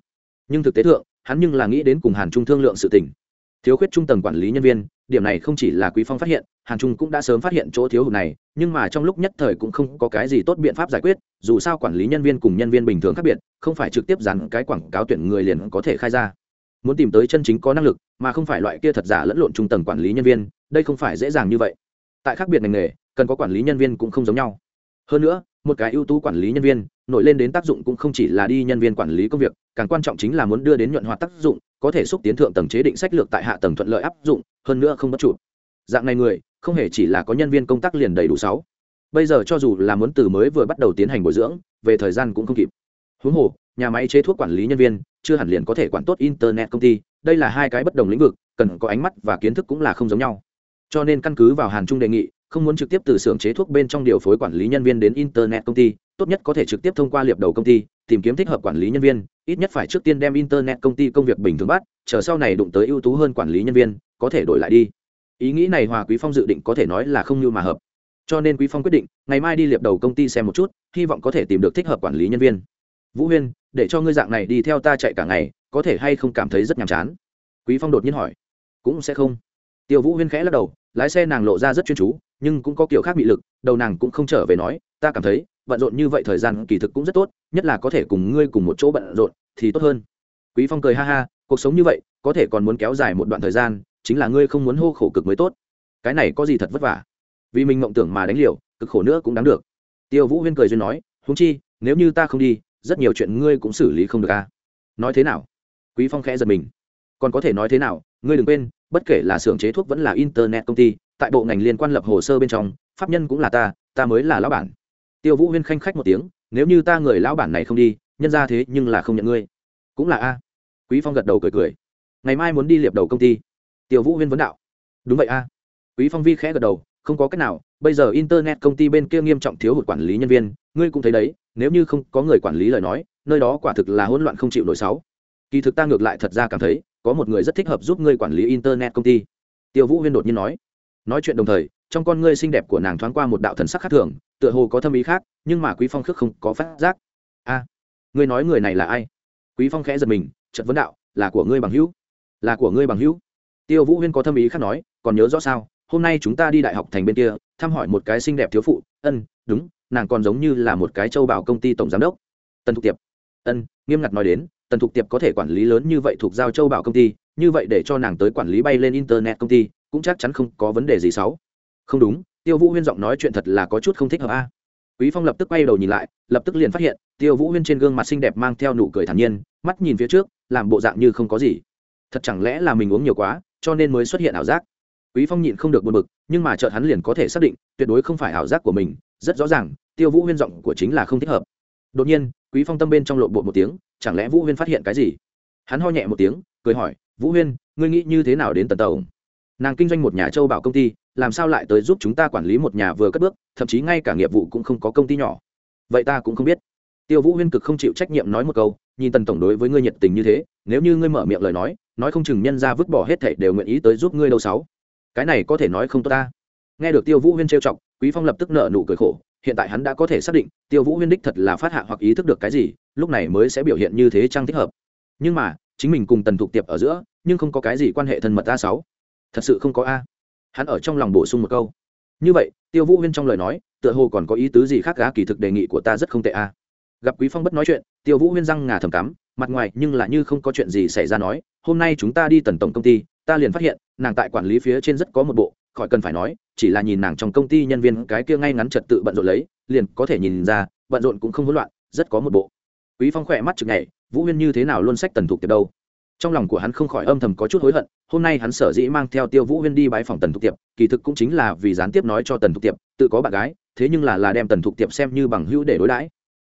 Nhưng thực tế thượng, hắn nhưng là nghĩ đến cùng hàn trung thương lượng sự tình. Thiếu khuyết trung tầng quản lý nhân viên điểm này không chỉ là quý phong phát hiện, hàn trung cũng đã sớm phát hiện chỗ thiếu hụt này, nhưng mà trong lúc nhất thời cũng không có cái gì tốt biện pháp giải quyết, dù sao quản lý nhân viên cùng nhân viên bình thường khác biệt, không phải trực tiếp dán cái quảng cáo tuyển người liền có thể khai ra. Muốn tìm tới chân chính có năng lực, mà không phải loại kia thật giả lẫn lộn trung tầng quản lý nhân viên, đây không phải dễ dàng như vậy. Tại khác biệt ngành nghề, cần có quản lý nhân viên cũng không giống nhau. Hơn nữa, một cái ưu tú quản lý nhân viên nổi lên đến tác dụng cũng không chỉ là đi nhân viên quản lý công việc, càng quan trọng chính là muốn đưa đến nhuận hoạt tác dụng, có thể xúc tiến thượng tầng chế định sách lược tại hạ tầng thuận lợi áp dụng, hơn nữa không bất chủ dạng này người, không hề chỉ là có nhân viên công tác liền đầy đủ sáu. Bây giờ cho dù là muốn từ mới vừa bắt đầu tiến hành bồi dưỡng, về thời gian cũng không kịp. Huống hồ, nhà máy chế thuốc quản lý nhân viên, chưa hẳn liền có thể quản tốt internet công ty, đây là hai cái bất đồng lĩnh vực, cần có ánh mắt và kiến thức cũng là không giống nhau. Cho nên căn cứ vào hàn trung đề nghị không muốn trực tiếp từ xưởng chế thuốc bên trong điều phối quản lý nhân viên đến internet công ty, tốt nhất có thể trực tiếp thông qua liệp đầu công ty, tìm kiếm thích hợp quản lý nhân viên, ít nhất phải trước tiên đem internet công ty công việc bình thường bắt, chờ sau này đụng tới ưu tú hơn quản lý nhân viên, có thể đổi lại đi. Ý nghĩ này hòa quý phong dự định có thể nói là không như mà hợp. Cho nên quý phong quyết định, ngày mai đi liệp đầu công ty xem một chút, hy vọng có thể tìm được thích hợp quản lý nhân viên. Vũ huyên, để cho ngươi dạng này đi theo ta chạy cả ngày, có thể hay không cảm thấy rất nhàm chán? Quý phong đột nhiên hỏi. Cũng sẽ không. Tiêu vũ huyên khẽ lắc đầu, lái xe nàng lộ ra rất chuyên chú nhưng cũng có kiểu khác bị lực, đầu nàng cũng không trở về nói, ta cảm thấy, bận rộn như vậy thời gian kỳ thực cũng rất tốt, nhất là có thể cùng ngươi cùng một chỗ bận rộn thì tốt hơn. Quý phong cười ha ha, cuộc sống như vậy, có thể còn muốn kéo dài một đoạn thời gian, chính là ngươi không muốn hô khổ cực mới tốt. Cái này có gì thật vất vả? Vì mình mộng tưởng mà đánh liều, cực khổ nữa cũng đáng được. Tiêu vũ huyên cười duyên nói húng chi, nếu như ta không đi, rất nhiều chuyện ngươi cũng xử lý không được à? Nói thế nào? Quý phong khẽ giật mình. Còn có thể nói thế nào? Ngươi đừng quên bất kể là xưởng chế thuốc vẫn là internet công ty, tại bộ ngành liên quan lập hồ sơ bên trong, pháp nhân cũng là ta ta mới là lão bản. Tiêu vũ huyên khanh khách một tiếng, nếu như ta người lão bản này không đi, nhân ra thế nhưng là không nhận ngươi. Cũng là a. Quý phong gật đầu cười cười. Ngày mai muốn đi liệp đầu công ty. Tiêu vũ huyên vấn đạo. Đúng vậy a. Quý phong vi khẽ gật đầu, không có cách nào, bây giờ internet công ty bên kia nghiêm trọng thiếu hụt quản lý nhân viên, ngươi cũng thấy đấy, nếu như không có người quản lý lời nói, nơi đó quả thực là hỗn loạn không chịu nổi sáu. Kỳ thực ta ngược lại thật ra cảm thấy có một người rất thích hợp giúp ngươi quản lý internet công ty. Tiêu vũ huyên đột nhiên nói. Nói chuyện đồng thời, trong con ngươi xinh đẹp của nàng thoáng qua một đạo thần sắc khác thường, tựa hồ có thâm ý khác, nhưng mà quý phong khước không có phát giác. A, ngươi nói người này là ai? Quý phong khẽ giật mình, chợt vấn đạo, là của ngươi bằng hữu? Là của ngươi bằng hữu? Tiêu vũ huyên có thâm ý khác nói, còn nhớ rõ sao, hôm nay chúng ta đi đại học thành bên kia, thăm hỏi một cái xinh đẹp thiếu phụ, ân, đúng, nàng còn giống như là một cái châu bảo công ty tổng giám đốc. Tần thục tiệp. Ân, nghiêm ngặt nói đến tần thục tiệp có thể quản lý lớn như vậy thuộc giao châu bảo công ty, như vậy để cho nàng tới quản lý bay lên internet công ty, cũng chắc chắn không có vấn đề gì xấu. Không đúng, tiêu vũ huyên giọng nói chuyện thật là có chút không thích hợp a. Quý phong lập tức quay đầu nhìn lại, lập tức liền phát hiện, tiêu vũ huyên trên gương mặt xinh đẹp mang theo nụ cười thản nhiên, mắt nhìn phía trước, làm bộ dạng như không có gì. Thật chẳng lẽ là mình uống nhiều quá, cho nên mới xuất hiện ảo giác? Quý phong nhịn không được buồn bực, nhưng mà chợt hắn liền có thể xác định, tuyệt đối không phải ảo giác của mình, rất rõ ràng, tiêu vũ huyên giọng của chính là không thích hợp. Đột nhiên, quý phong tâm bên trong lộn bộ một tiếng chẳng lẽ vũ huyên phát hiện cái gì? Hắn ho nhẹ một tiếng, cười hỏi, vũ huyên, ngươi nghĩ như thế nào đến tần tàu? Nàng kinh doanh một nhà châu bảo công ty, làm sao lại tới giúp chúng ta quản lý một nhà vừa cất bước, thậm chí ngay cả nghiệp vụ cũng không có công ty nhỏ. Vậy ta cũng không biết. Tiêu vũ huyên cực không chịu trách nhiệm nói một câu, nhìn tần tổng đối với ngươi nhiệt tình như thế, nếu như ngươi mở miệng lời nói nói không chừng nhân ra vứt bỏ hết thảy đều nguyện ý tới giúp ngươi đâu sáu. Cái này có thể nói không tốt ta. Nghe được tiêu vũ huyên trêu chọc, quý phong lập tức nợ nụ cười khổ hiện tại hắn đã có thể xác định tiêu vũ huyên đích thật là phát hạ hoặc ý thức được cái gì, lúc này mới sẽ biểu hiện như thế trang thích hợp. Nhưng mà, chính mình cùng tần thục tiệp ở giữa, nhưng không có cái gì quan hệ thân mật a sáu. Thật sự không có a. Hắn ở trong lòng bổ sung một câu. Như vậy, tiêu vũ huyên trong lời nói, tựa hồ còn có ý tứ gì khác gá kỳ thực đề nghị của ta rất không tệ a. Gặp quý phong bất nói chuyện, tiêu vũ huyên răng ngà thầm cắm, mặt ngoài nhưng là như không có chuyện gì xảy ra nói, hôm nay chúng ta đi tần tổng công ty, ta liền phát hiện, nàng tại quản lý phía trên rất có một bộ khỏi cần phải nói, chỉ là nhìn nàng trong công ty nhân viên cái kia ngay ngắn trật tự bận rộn lấy, liền có thể nhìn ra, bận rộn cũng không hỗn loạn, rất có một bộ. Quý phong khỏe mắt chực nhảy, vũ huyên như thế nào luôn sách tần thục tiệp đâu? Trong lòng của hắn không khỏi âm thầm có chút hối hận, hôm nay hắn sở dĩ mang theo tiêu vũ huyên đi bãi phòng tần thục tiệp, kỳ thực cũng chính là vì gián tiếp nói cho tần thục tiệp, tự có bạn gái, thế nhưng là là đem tần thục tiệp xem như bằng hữu để đối đãi.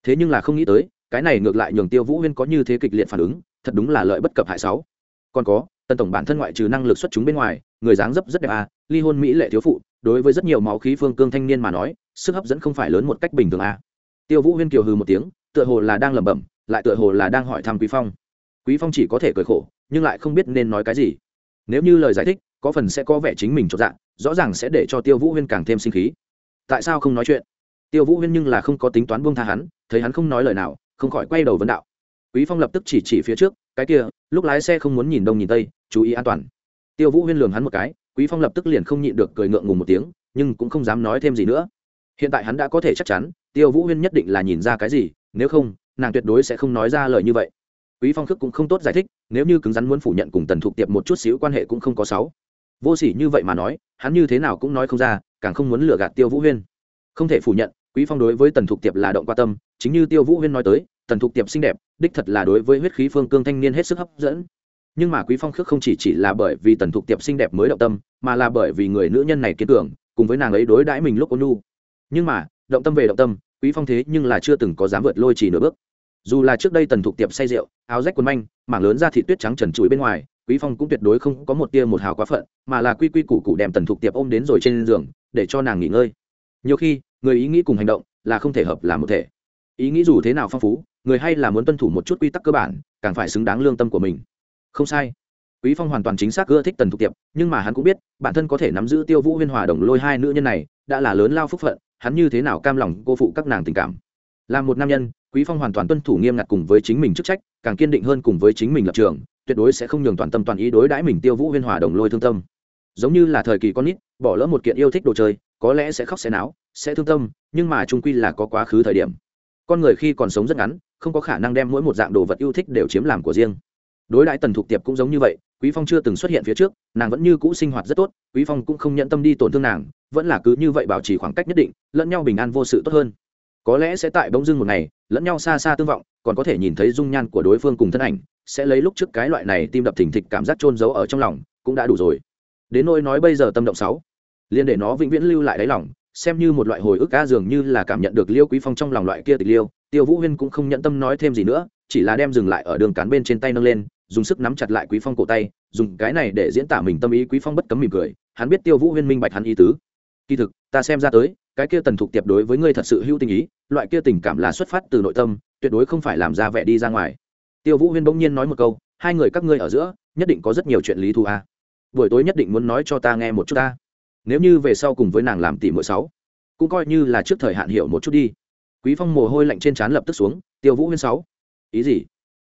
Thế nhưng là không nghĩ tới, cái này ngược lại nhường tiêu vũ huyên có như thế kịch liệt phản ứng, thật đúng là lợi bất cập hại sáu. Còn có tần tổng bản thân ngoại trừ năng lực xuất chúng bên ngoài, người dáng dấp rất đẹp à ly hôn mỹ lệ thiếu phụ, đối với rất nhiều máu khí phương cương thanh niên mà nói, sức hấp dẫn không phải lớn một cách bình thường à. Tiêu vũ huyên kiều hừ một tiếng, tựa hồ là đang lẩm bẩm, lại tựa hồ là đang hỏi thăm quý phong. Quý phong chỉ có thể cười khổ, nhưng lại không biết nên nói cái gì. Nếu như lời giải thích, có phần sẽ có vẻ chính mình chột dạ rõ ràng sẽ để cho tiêu vũ huyên càng thêm sinh khí. Tại sao không nói chuyện? Tiêu vũ huyên nhưng là không có tính toán buông tha hắn, thấy hắn không nói lời nào, không khỏi quay đầu vấn đạo. Quý phong lập tức chỉ chỉ phía trước, cái kia, lúc lái xe không muốn nhìn đông nhìn tây chú ý an toàn. Tiêu vũ huyên lường hắn một cái, quý phong lập tức liền không nhịn được cười ngượng ngùng một tiếng, nhưng cũng không dám nói thêm gì nữa. Hiện tại hắn đã có thể chắc chắn, tiêu vũ huyên nhất định là nhìn ra cái gì, nếu không, nàng tuyệt đối sẽ không nói ra lời như vậy. Quý phong khước cũng không tốt giải thích, nếu như cứng rắn muốn phủ nhận cùng tần thục tiệp một chút xíu quan hệ cũng không có sáu. Vô sỉ như vậy mà nói, hắn như thế nào cũng nói không ra, càng không muốn lừa gạt tiêu vũ huyên. Không thể phủ nhận, quý phong đối với tần thục tiệp là động qua tâm, chính như tiêu vũ huyên nói tới, tần thục tiệp xinh đẹp, đích thật là đối với huyết khí phương cương thanh niên hết sức hấp dẫn nhưng mà quý phong khước không chỉ chỉ là bởi vì tần thục tiệp xinh đẹp mới động tâm, mà là bởi vì người nữ nhân này kiên cường, cùng với nàng ấy đối đãi mình lúc ôn nhu. Nhưng mà, động tâm về động tâm, quý phong thế nhưng là chưa từng có dám vượt lôi chỉ nửa bước. Dù là trước đây tần thục tiệp say rượu, áo rách quần manh, mảng lớn ra thị tuyết trắng trần trụi bên ngoài, quý phong cũng tuyệt đối không có một tia một hào quá phận, mà là quy quy củ củ đem tần thục tiệp ôm đến rồi trên giường, để cho nàng nghỉ ngơi. Nhiều khi, người ý nghĩ cùng hành động là không thể hợp làm một thể. Ý nghĩ dù thế nào phong phú, người hay là muốn tuân thủ một chút quy tắc cơ bản, càng phải xứng đáng lương tâm của mình không sai. Quý phong hoàn toàn chính xác ưa thích tần thục tiệp, nhưng mà hắn cũng biết, bản thân có thể nắm giữ tiêu vũ huyên hòa đồng lôi hai nữ nhân này, đã là lớn lao phúc phận, hắn như thế nào cam lòng cô phụ các nàng tình cảm? Là một nam nhân, quý phong hoàn toàn tuân thủ nghiêm ngặt cùng với chính mình chức trách, càng kiên định hơn cùng với chính mình lập trường, tuyệt đối sẽ không nhường toàn tâm toàn ý đối đãi mình tiêu vũ huyên hòa đồng lôi thương tâm. Giống như là thời kỳ con nít, bỏ lỡ một kiện yêu thích đồ chơi, có lẽ sẽ khóc sẽ náo, sẽ thương tâm, nhưng mà trung quy là có quá khứ thời điểm. Con người khi còn sống rất ngắn, không có khả năng đem mỗi một dạng đồ vật yêu thích đều chiếm làm của riêng đối đãi tần thục tiệp cũng giống như vậy, quý phong chưa từng xuất hiện phía trước, nàng vẫn như cũ sinh hoạt rất tốt, quý phong cũng không nhận tâm đi tổn thương nàng, vẫn là cứ như vậy bảo trì khoảng cách nhất định, lẫn nhau bình an vô sự tốt hơn. Có lẽ sẽ tại bỗng dưng một ngày, lẫn nhau xa xa tương vọng, còn có thể nhìn thấy dung nhan của đối phương cùng thân ảnh, sẽ lấy lúc trước cái loại này tim đập thình thịch cảm giác trôn giấu ở trong lòng, cũng đã đủ rồi. Đến nỗi nói bây giờ tâm động sáu, liền để nó vĩnh viễn lưu lại đáy lòng, xem như một loại hồi ức ca dường như là cảm nhận được liêu quý phong trong lòng loại kia tịch liêu, tiêu vũ huyên cũng không nhận tâm nói thêm gì nữa, chỉ là đem dừng lại ở đường cán bên trên tay nâng lên dùng sức nắm chặt lại quý phong cổ tay, dùng cái này để diễn tả mình tâm ý quý phong bất cấm mỉm cười, hắn biết tiêu vũ huyên minh bạch hắn ý tứ. Kỳ thực, ta xem ra tới, cái kia tần thục tiệp đối với ngươi thật sự hữu tình ý, loại kia tình cảm là xuất phát từ nội tâm, tuyệt đối không phải làm ra vẻ đi ra ngoài. Tiêu vũ huyên bỗng nhiên nói một câu, hai người các ngươi ở giữa, nhất định có rất nhiều chuyện lý thù a. À. buổi tối nhất định muốn nói cho ta nghe một chút ta. Nếu như về sau cùng với nàng làm tỷ mỗi sáu, cũng coi như là trước thời hạn hiểu một chút đi. Quý phong mồ hôi lạnh trên trán lập tức xuống, tiêu vũ huyên sáu. Ý gì?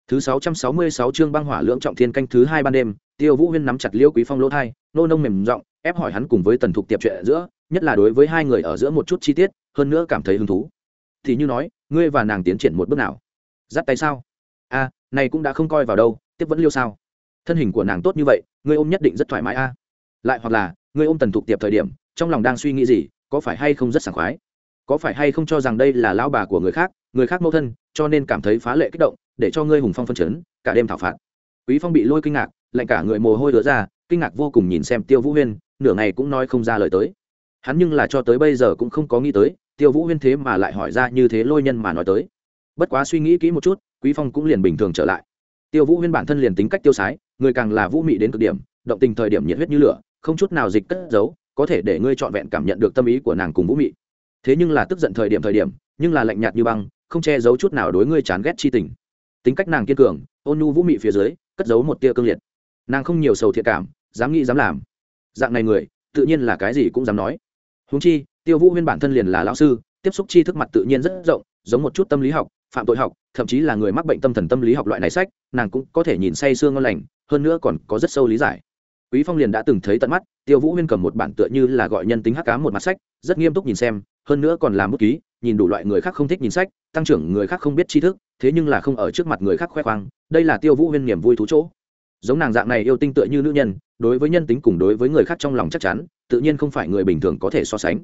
Thứ sáu trăm sáu mươi sáu chương băng hỏa lưỡng trọng thiên canh thứ hai ban đêm, tiêu vũ huyên nắm chặt liêu quý phong lỗ thai, nô nông mềm giọng, ép hỏi hắn cùng với tần thục tiệp chuyện giữa, nhất là đối với hai người ở giữa một chút chi tiết, hơn nữa cảm thấy hứng thú. Thì như nói, ngươi và nàng tiến triển một bước nào? Dắt tay sao? A này cũng đã không coi vào đâu, tiếp vẫn liêu sao? Thân hình của nàng tốt như vậy, ngươi ôm nhất định rất thoải mái a. Lại hoặc là, ngươi ôm tần thục tiệp thời điểm, trong lòng đang suy nghĩ gì, có phải hay không rất sảng khoái? Có phải hay không cho rằng đây là lão bà của người khác người khác mâu thân, cho nên cảm thấy phá lệ kích động để cho ngươi hùng phong phân chấn, cả đêm thảo phạt. Quý phong bị lôi kinh ngạc, lạnh cả người mồ hôi đứa ra, kinh ngạc vô cùng nhìn xem tiêu vũ huyên, nửa ngày cũng nói không ra lời tới. Hắn nhưng là cho tới bây giờ cũng không có nghĩ tới, tiêu vũ huyên thế mà lại hỏi ra như thế lôi nhân mà nói tới. Bất quá suy nghĩ kỹ một chút, quý phong cũng liền bình thường trở lại. Tiêu vũ huyên bản thân liền tính cách tiêu sái, người càng là vũ mị đến cực điểm, động tình thời điểm nhiệt huyết như lửa, không chút nào dịch cất giấu, có thể để ngươi trọn vẹn cảm nhận được tâm ý của nàng cùng vũ mị. Thế nhưng là tức giận thời điểm thời điểm, nhưng là lạnh nhạt như băng, không che giấu chút nào đối ngươi chán ghét chi tình tính cách nàng kiên cường, ôn nhu vũ mị phía dưới, cất giấu một tia cương liệt. Nàng không nhiều sầu thiệt cảm, dám nghĩ dám làm. Dạng này người, tự nhiên là cái gì cũng dám nói. Húng chi, tiêu vũ huyên bản thân liền là lão sư, tiếp xúc tri thức mặt tự nhiên rất rộng, giống một chút tâm lý học, phạm tội học, thậm chí là người mắc bệnh tâm thần tâm lý học loại này sách, nàng cũng có thể nhìn say sương ngon lành, hơn nữa còn có rất sâu lý giải. Quý phong liền đã từng thấy tận mắt, tiêu vũ huyên cầm một bản tựa như là gọi nhân tính hắc cá một mặt sách, rất nghiêm túc nhìn xem, hơn nữa còn làm bút ký nhìn đủ loại người khác không thích nhìn sách, tăng trưởng người khác không biết tri thức, thế nhưng là không ở trước mặt người khác khoe khoang, đây là tiêu vũ huyên niềm vui thú chỗ. Giống nàng dạng này yêu tinh tựa như nữ nhân, đối với nhân tính cùng đối với người khác trong lòng chắc chắn, tự nhiên không phải người bình thường có thể so sánh.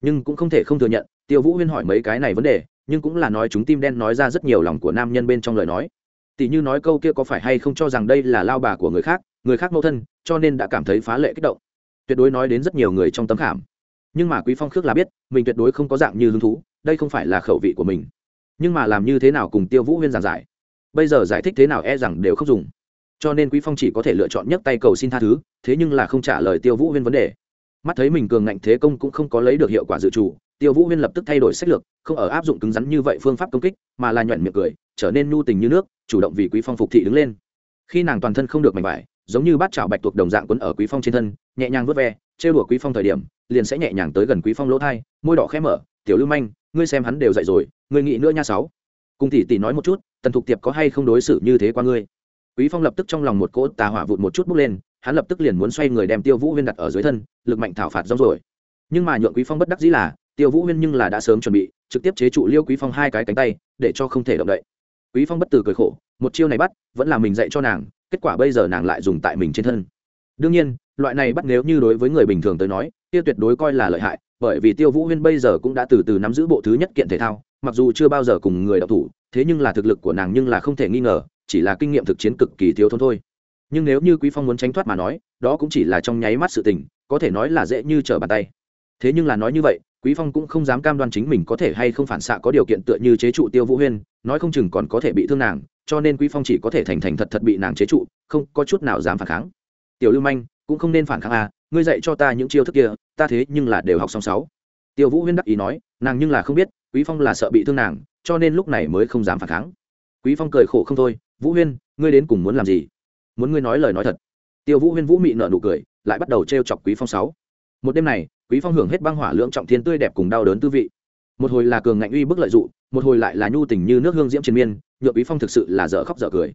Nhưng cũng không thể không thừa nhận, tiêu vũ huyên hỏi mấy cái này vấn đề, nhưng cũng là nói chúng tim đen nói ra rất nhiều lòng của nam nhân bên trong lời nói. Tỷ như nói câu kia có phải hay không cho rằng đây là lao bà của người khác người khác mâu thân, cho nên đã cảm thấy phá lệ kích động. Tuyệt đối nói đến rất nhiều người trong tấm khảm. Nhưng mà quý phong khước là biết, mình tuyệt đối không có dạng như hứng thú đây không phải là khẩu vị của mình. Nhưng mà làm như thế nào cùng tiêu vũ huyên giảng giải? Bây giờ giải thích thế nào e rằng đều không dùng. Cho nên quý phong chỉ có thể lựa chọn nhấc tay cầu xin tha thứ, thế nhưng là không trả lời tiêu vũ huyên vấn đề. Mắt thấy mình cường ngạnh thế công cũng không có lấy được hiệu quả dự trù, tiêu vũ huyên lập tức thay đổi sách lược, không ở áp dụng cứng rắn như vậy phương pháp công kích, mà là nhuận miệng cười, trở nên nhu tình như nước, chủ động vì quý phong phục thị đứng lên. Khi nàng toàn thân không được mảnh vải, giống như bát chảo bạch tuộc đồng dạng quấn ở quý phong trên thân, nhẹ nhàng vớt ve, trêu đùa quý phong thời điểm, liền sẽ nhẹ nhàng tới gần quý phong lỗ thai, môi đỏ khẽ mở, tiểu lưu manh ngươi xem hắn đều dậy rồi, ngươi nghĩ nữa nha sáu. Cùng tỷ tỷ nói một chút, tần thục tiệp có hay không đối xử như thế qua ngươi? Quý phong lập tức trong lòng một cỗ tà hỏa vụt một chút bốc lên, hắn lập tức liền muốn xoay người đem tiêu vũ huyên đặt ở dưới thân, lực mạnh thảo phạt rong rồi. Nhưng mà nhượng quý phong bất đắc dĩ là, tiêu vũ huyên nhưng là đã sớm chuẩn bị, trực tiếp chế trụ liêu quý phong hai cái cánh tay, để cho không thể động đậy. Quý phong bất tử cười khổ, một chiêu này bắt, vẫn là mình dạy cho nàng, kết quả bây giờ nàng lại dùng tại mình trên thân. Đương nhiên, loại này bắt nếu như đối với người bình thường tới nói, kia tuyệt đối coi là lợi hại bởi vì tiêu vũ huyên bây giờ cũng đã từ từ nắm giữ bộ thứ nhất kiện thể thao, mặc dù chưa bao giờ cùng người đọc thủ, thế nhưng là thực lực của nàng nhưng là không thể nghi ngờ, chỉ là kinh nghiệm thực chiến cực kỳ thiếu thốn thôi. Nhưng nếu như quý phong muốn tránh thoát mà nói, đó cũng chỉ là trong nháy mắt sự tình, có thể nói là dễ như trở bàn tay. Thế nhưng là nói như vậy, quý phong cũng không dám cam đoan chính mình có thể hay không phản xạ có điều kiện tựa như chế trụ tiêu vũ huyên, nói không chừng còn có thể bị thương nàng, cho nên quý phong chỉ có thể thành thành thật thật bị nàng chế trụ, không có chút nào dám phản kháng. Tiểu lưu manh cũng không nên phản kháng à ngươi dạy cho ta những chiêu thức kia, ta thế nhưng là đều học xong sáu. Tiêu vũ huyên đắc ý nói, nàng nhưng là không biết, quý phong là sợ bị thương nàng, cho nên lúc này mới không dám phản kháng. Quý phong cười khổ không thôi, vũ huyên, ngươi đến cùng muốn làm gì? Muốn ngươi nói lời nói thật. Tiêu vũ huyên vũ mị nợ nụ cười, lại bắt đầu trêu chọc quý phong sáu. Một đêm này, quý phong hưởng hết băng hỏa lượng trọng thiên tươi đẹp cùng đau đớn tư vị. Một hồi là cường ngạnh uy bức lợi dụng, một hồi lại là nhu tình như nước hương diễm triền miên, nhượng quý phong thực sự là dở khóc dở cười.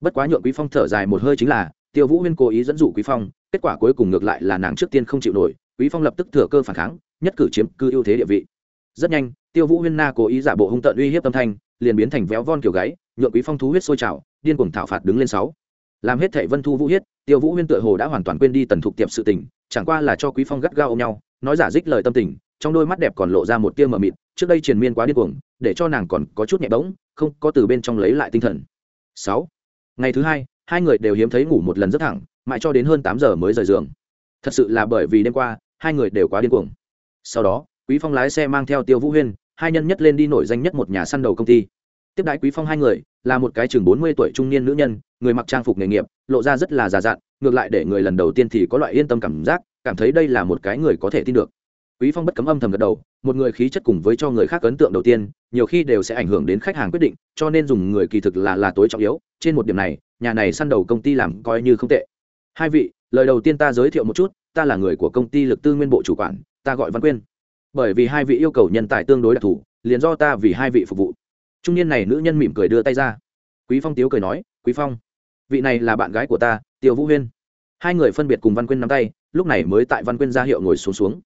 Bất quá nhượng quý phong thở dài một hơi chính là, tiêu vũ huyên cố ý dẫn dụ quý phong kết quả cuối cùng ngược lại là nàng trước tiên không chịu nổi, quý phong lập tức thừa cơ phản kháng, nhất cử chiếm cư ưu thế địa vị. Rất nhanh, tiêu vũ huyên na cố ý giả bộ hung tợn uy hiếp tâm thanh, liền biến thành véo von kiểu gáy, nhượng quý phong thú huyết sôi trào, điên cuồng thảo phạt đứng lên sáu. Làm hết thệ vân thu vũ huyết tiêu vũ huyên tựa hồ đã hoàn toàn quên đi tần thục tiệp sự tình, chẳng qua là cho quý phong gắt gao ôm nhau, nói giả dích lời tâm tình, trong đôi mắt đẹp còn lộ ra một tia mờ mịt, trước đây triền miên quá điên cuồng, để cho nàng còn có chút nhẹ bỗng, không có từ bên trong lấy lại tinh thần. Sáu. Ngày thứ hai hai người đều hiếm thấy ngủ một lần rất thẳng mãi cho đến hơn tám giờ mới rời giường. Thật sự là bởi vì đêm qua, hai người đều quá điên cuồng. Sau đó, quý phong lái xe mang theo tiêu vũ huyên, hai nhân nhất lên đi nổi danh nhất một nhà săn đầu công ty. Tiếp đãi quý phong hai người, là một cái chừng bốn mươi tuổi trung niên nữ nhân, người mặc trang phục nghề nghiệp, lộ ra rất là già dặn, ngược lại để người lần đầu tiên thì có loại yên tâm cảm giác, cảm thấy đây là một cái người có thể tin được. Quý phong bất cấm âm thầm gật đầu, một người khí chất cùng với cho người khác ấn tượng đầu tiên, nhiều khi đều sẽ ảnh hưởng đến khách hàng quyết định, cho nên dùng người kỳ thực là là tối trọng yếu. Trên một điểm này, nhà này săn đầu công ty làm coi như không tệ hai vị, lời đầu tiên ta giới thiệu một chút, ta là người của công ty lực tư nguyên bộ chủ quản, ta gọi văn quyên. Bởi vì hai vị yêu cầu nhân tài tương đối đặc thù, liền do ta vì hai vị phục vụ. Trung niên này nữ nhân mỉm cười đưa tay ra. Quý phong tiếu cười nói, quý phong, vị này là bạn gái của ta, tiêu vũ huyên. Hai người phân biệt cùng văn quyên nắm tay, lúc này mới tại văn quyên ra hiệu ngồi xuống xuống.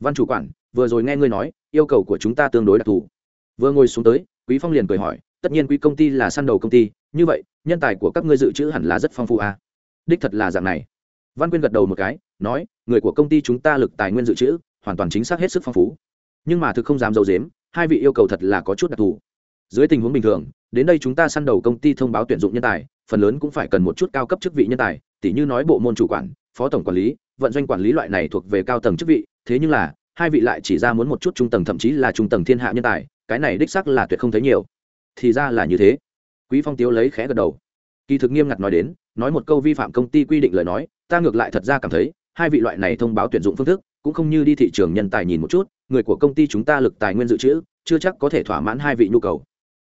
Văn chủ quản, vừa rồi nghe ngươi nói, yêu cầu của chúng ta tương đối đặc thù. Vừa ngồi xuống tới, quý phong liền cười hỏi, tất nhiên quý công ty là săn đầu công ty, như vậy, nhân tài của các ngươi dự trữ hẳn là rất phong phú à? Đích thật là dạng này. Văn quyên gật đầu một cái, nói, người của công ty chúng ta lực tài nguyên dự trữ, hoàn toàn chính xác hết sức phong phú. Nhưng mà thực không dám dầu dếm hai vị yêu cầu thật là có chút đặc thù. Dưới tình huống bình thường, đến đây chúng ta săn đầu công ty thông báo tuyển dụng nhân tài, phần lớn cũng phải cần một chút cao cấp chức vị nhân tài, tỉ như nói bộ môn chủ quản, phó tổng quản lý, vận doanh quản lý loại này thuộc về cao tầng chức vị, thế nhưng là, hai vị lại chỉ ra muốn một chút trung tầng thậm chí là trung tầng thiên hạ nhân tài, cái này đích sắc là tuyệt không thấy nhiều. Thì ra là như thế. Quý phong tiếu lấy khẽ gật đầu. Kỳ thực nghiêm ngặt nói đến nói một câu vi phạm công ty quy định lời nói, ta ngược lại thật ra cảm thấy, hai vị loại này thông báo tuyển dụng phương thức, cũng không như đi thị trường nhân tài nhìn một chút, người của công ty chúng ta lực tài nguyên dự trữ, chưa chắc có thể thỏa mãn hai vị nhu cầu.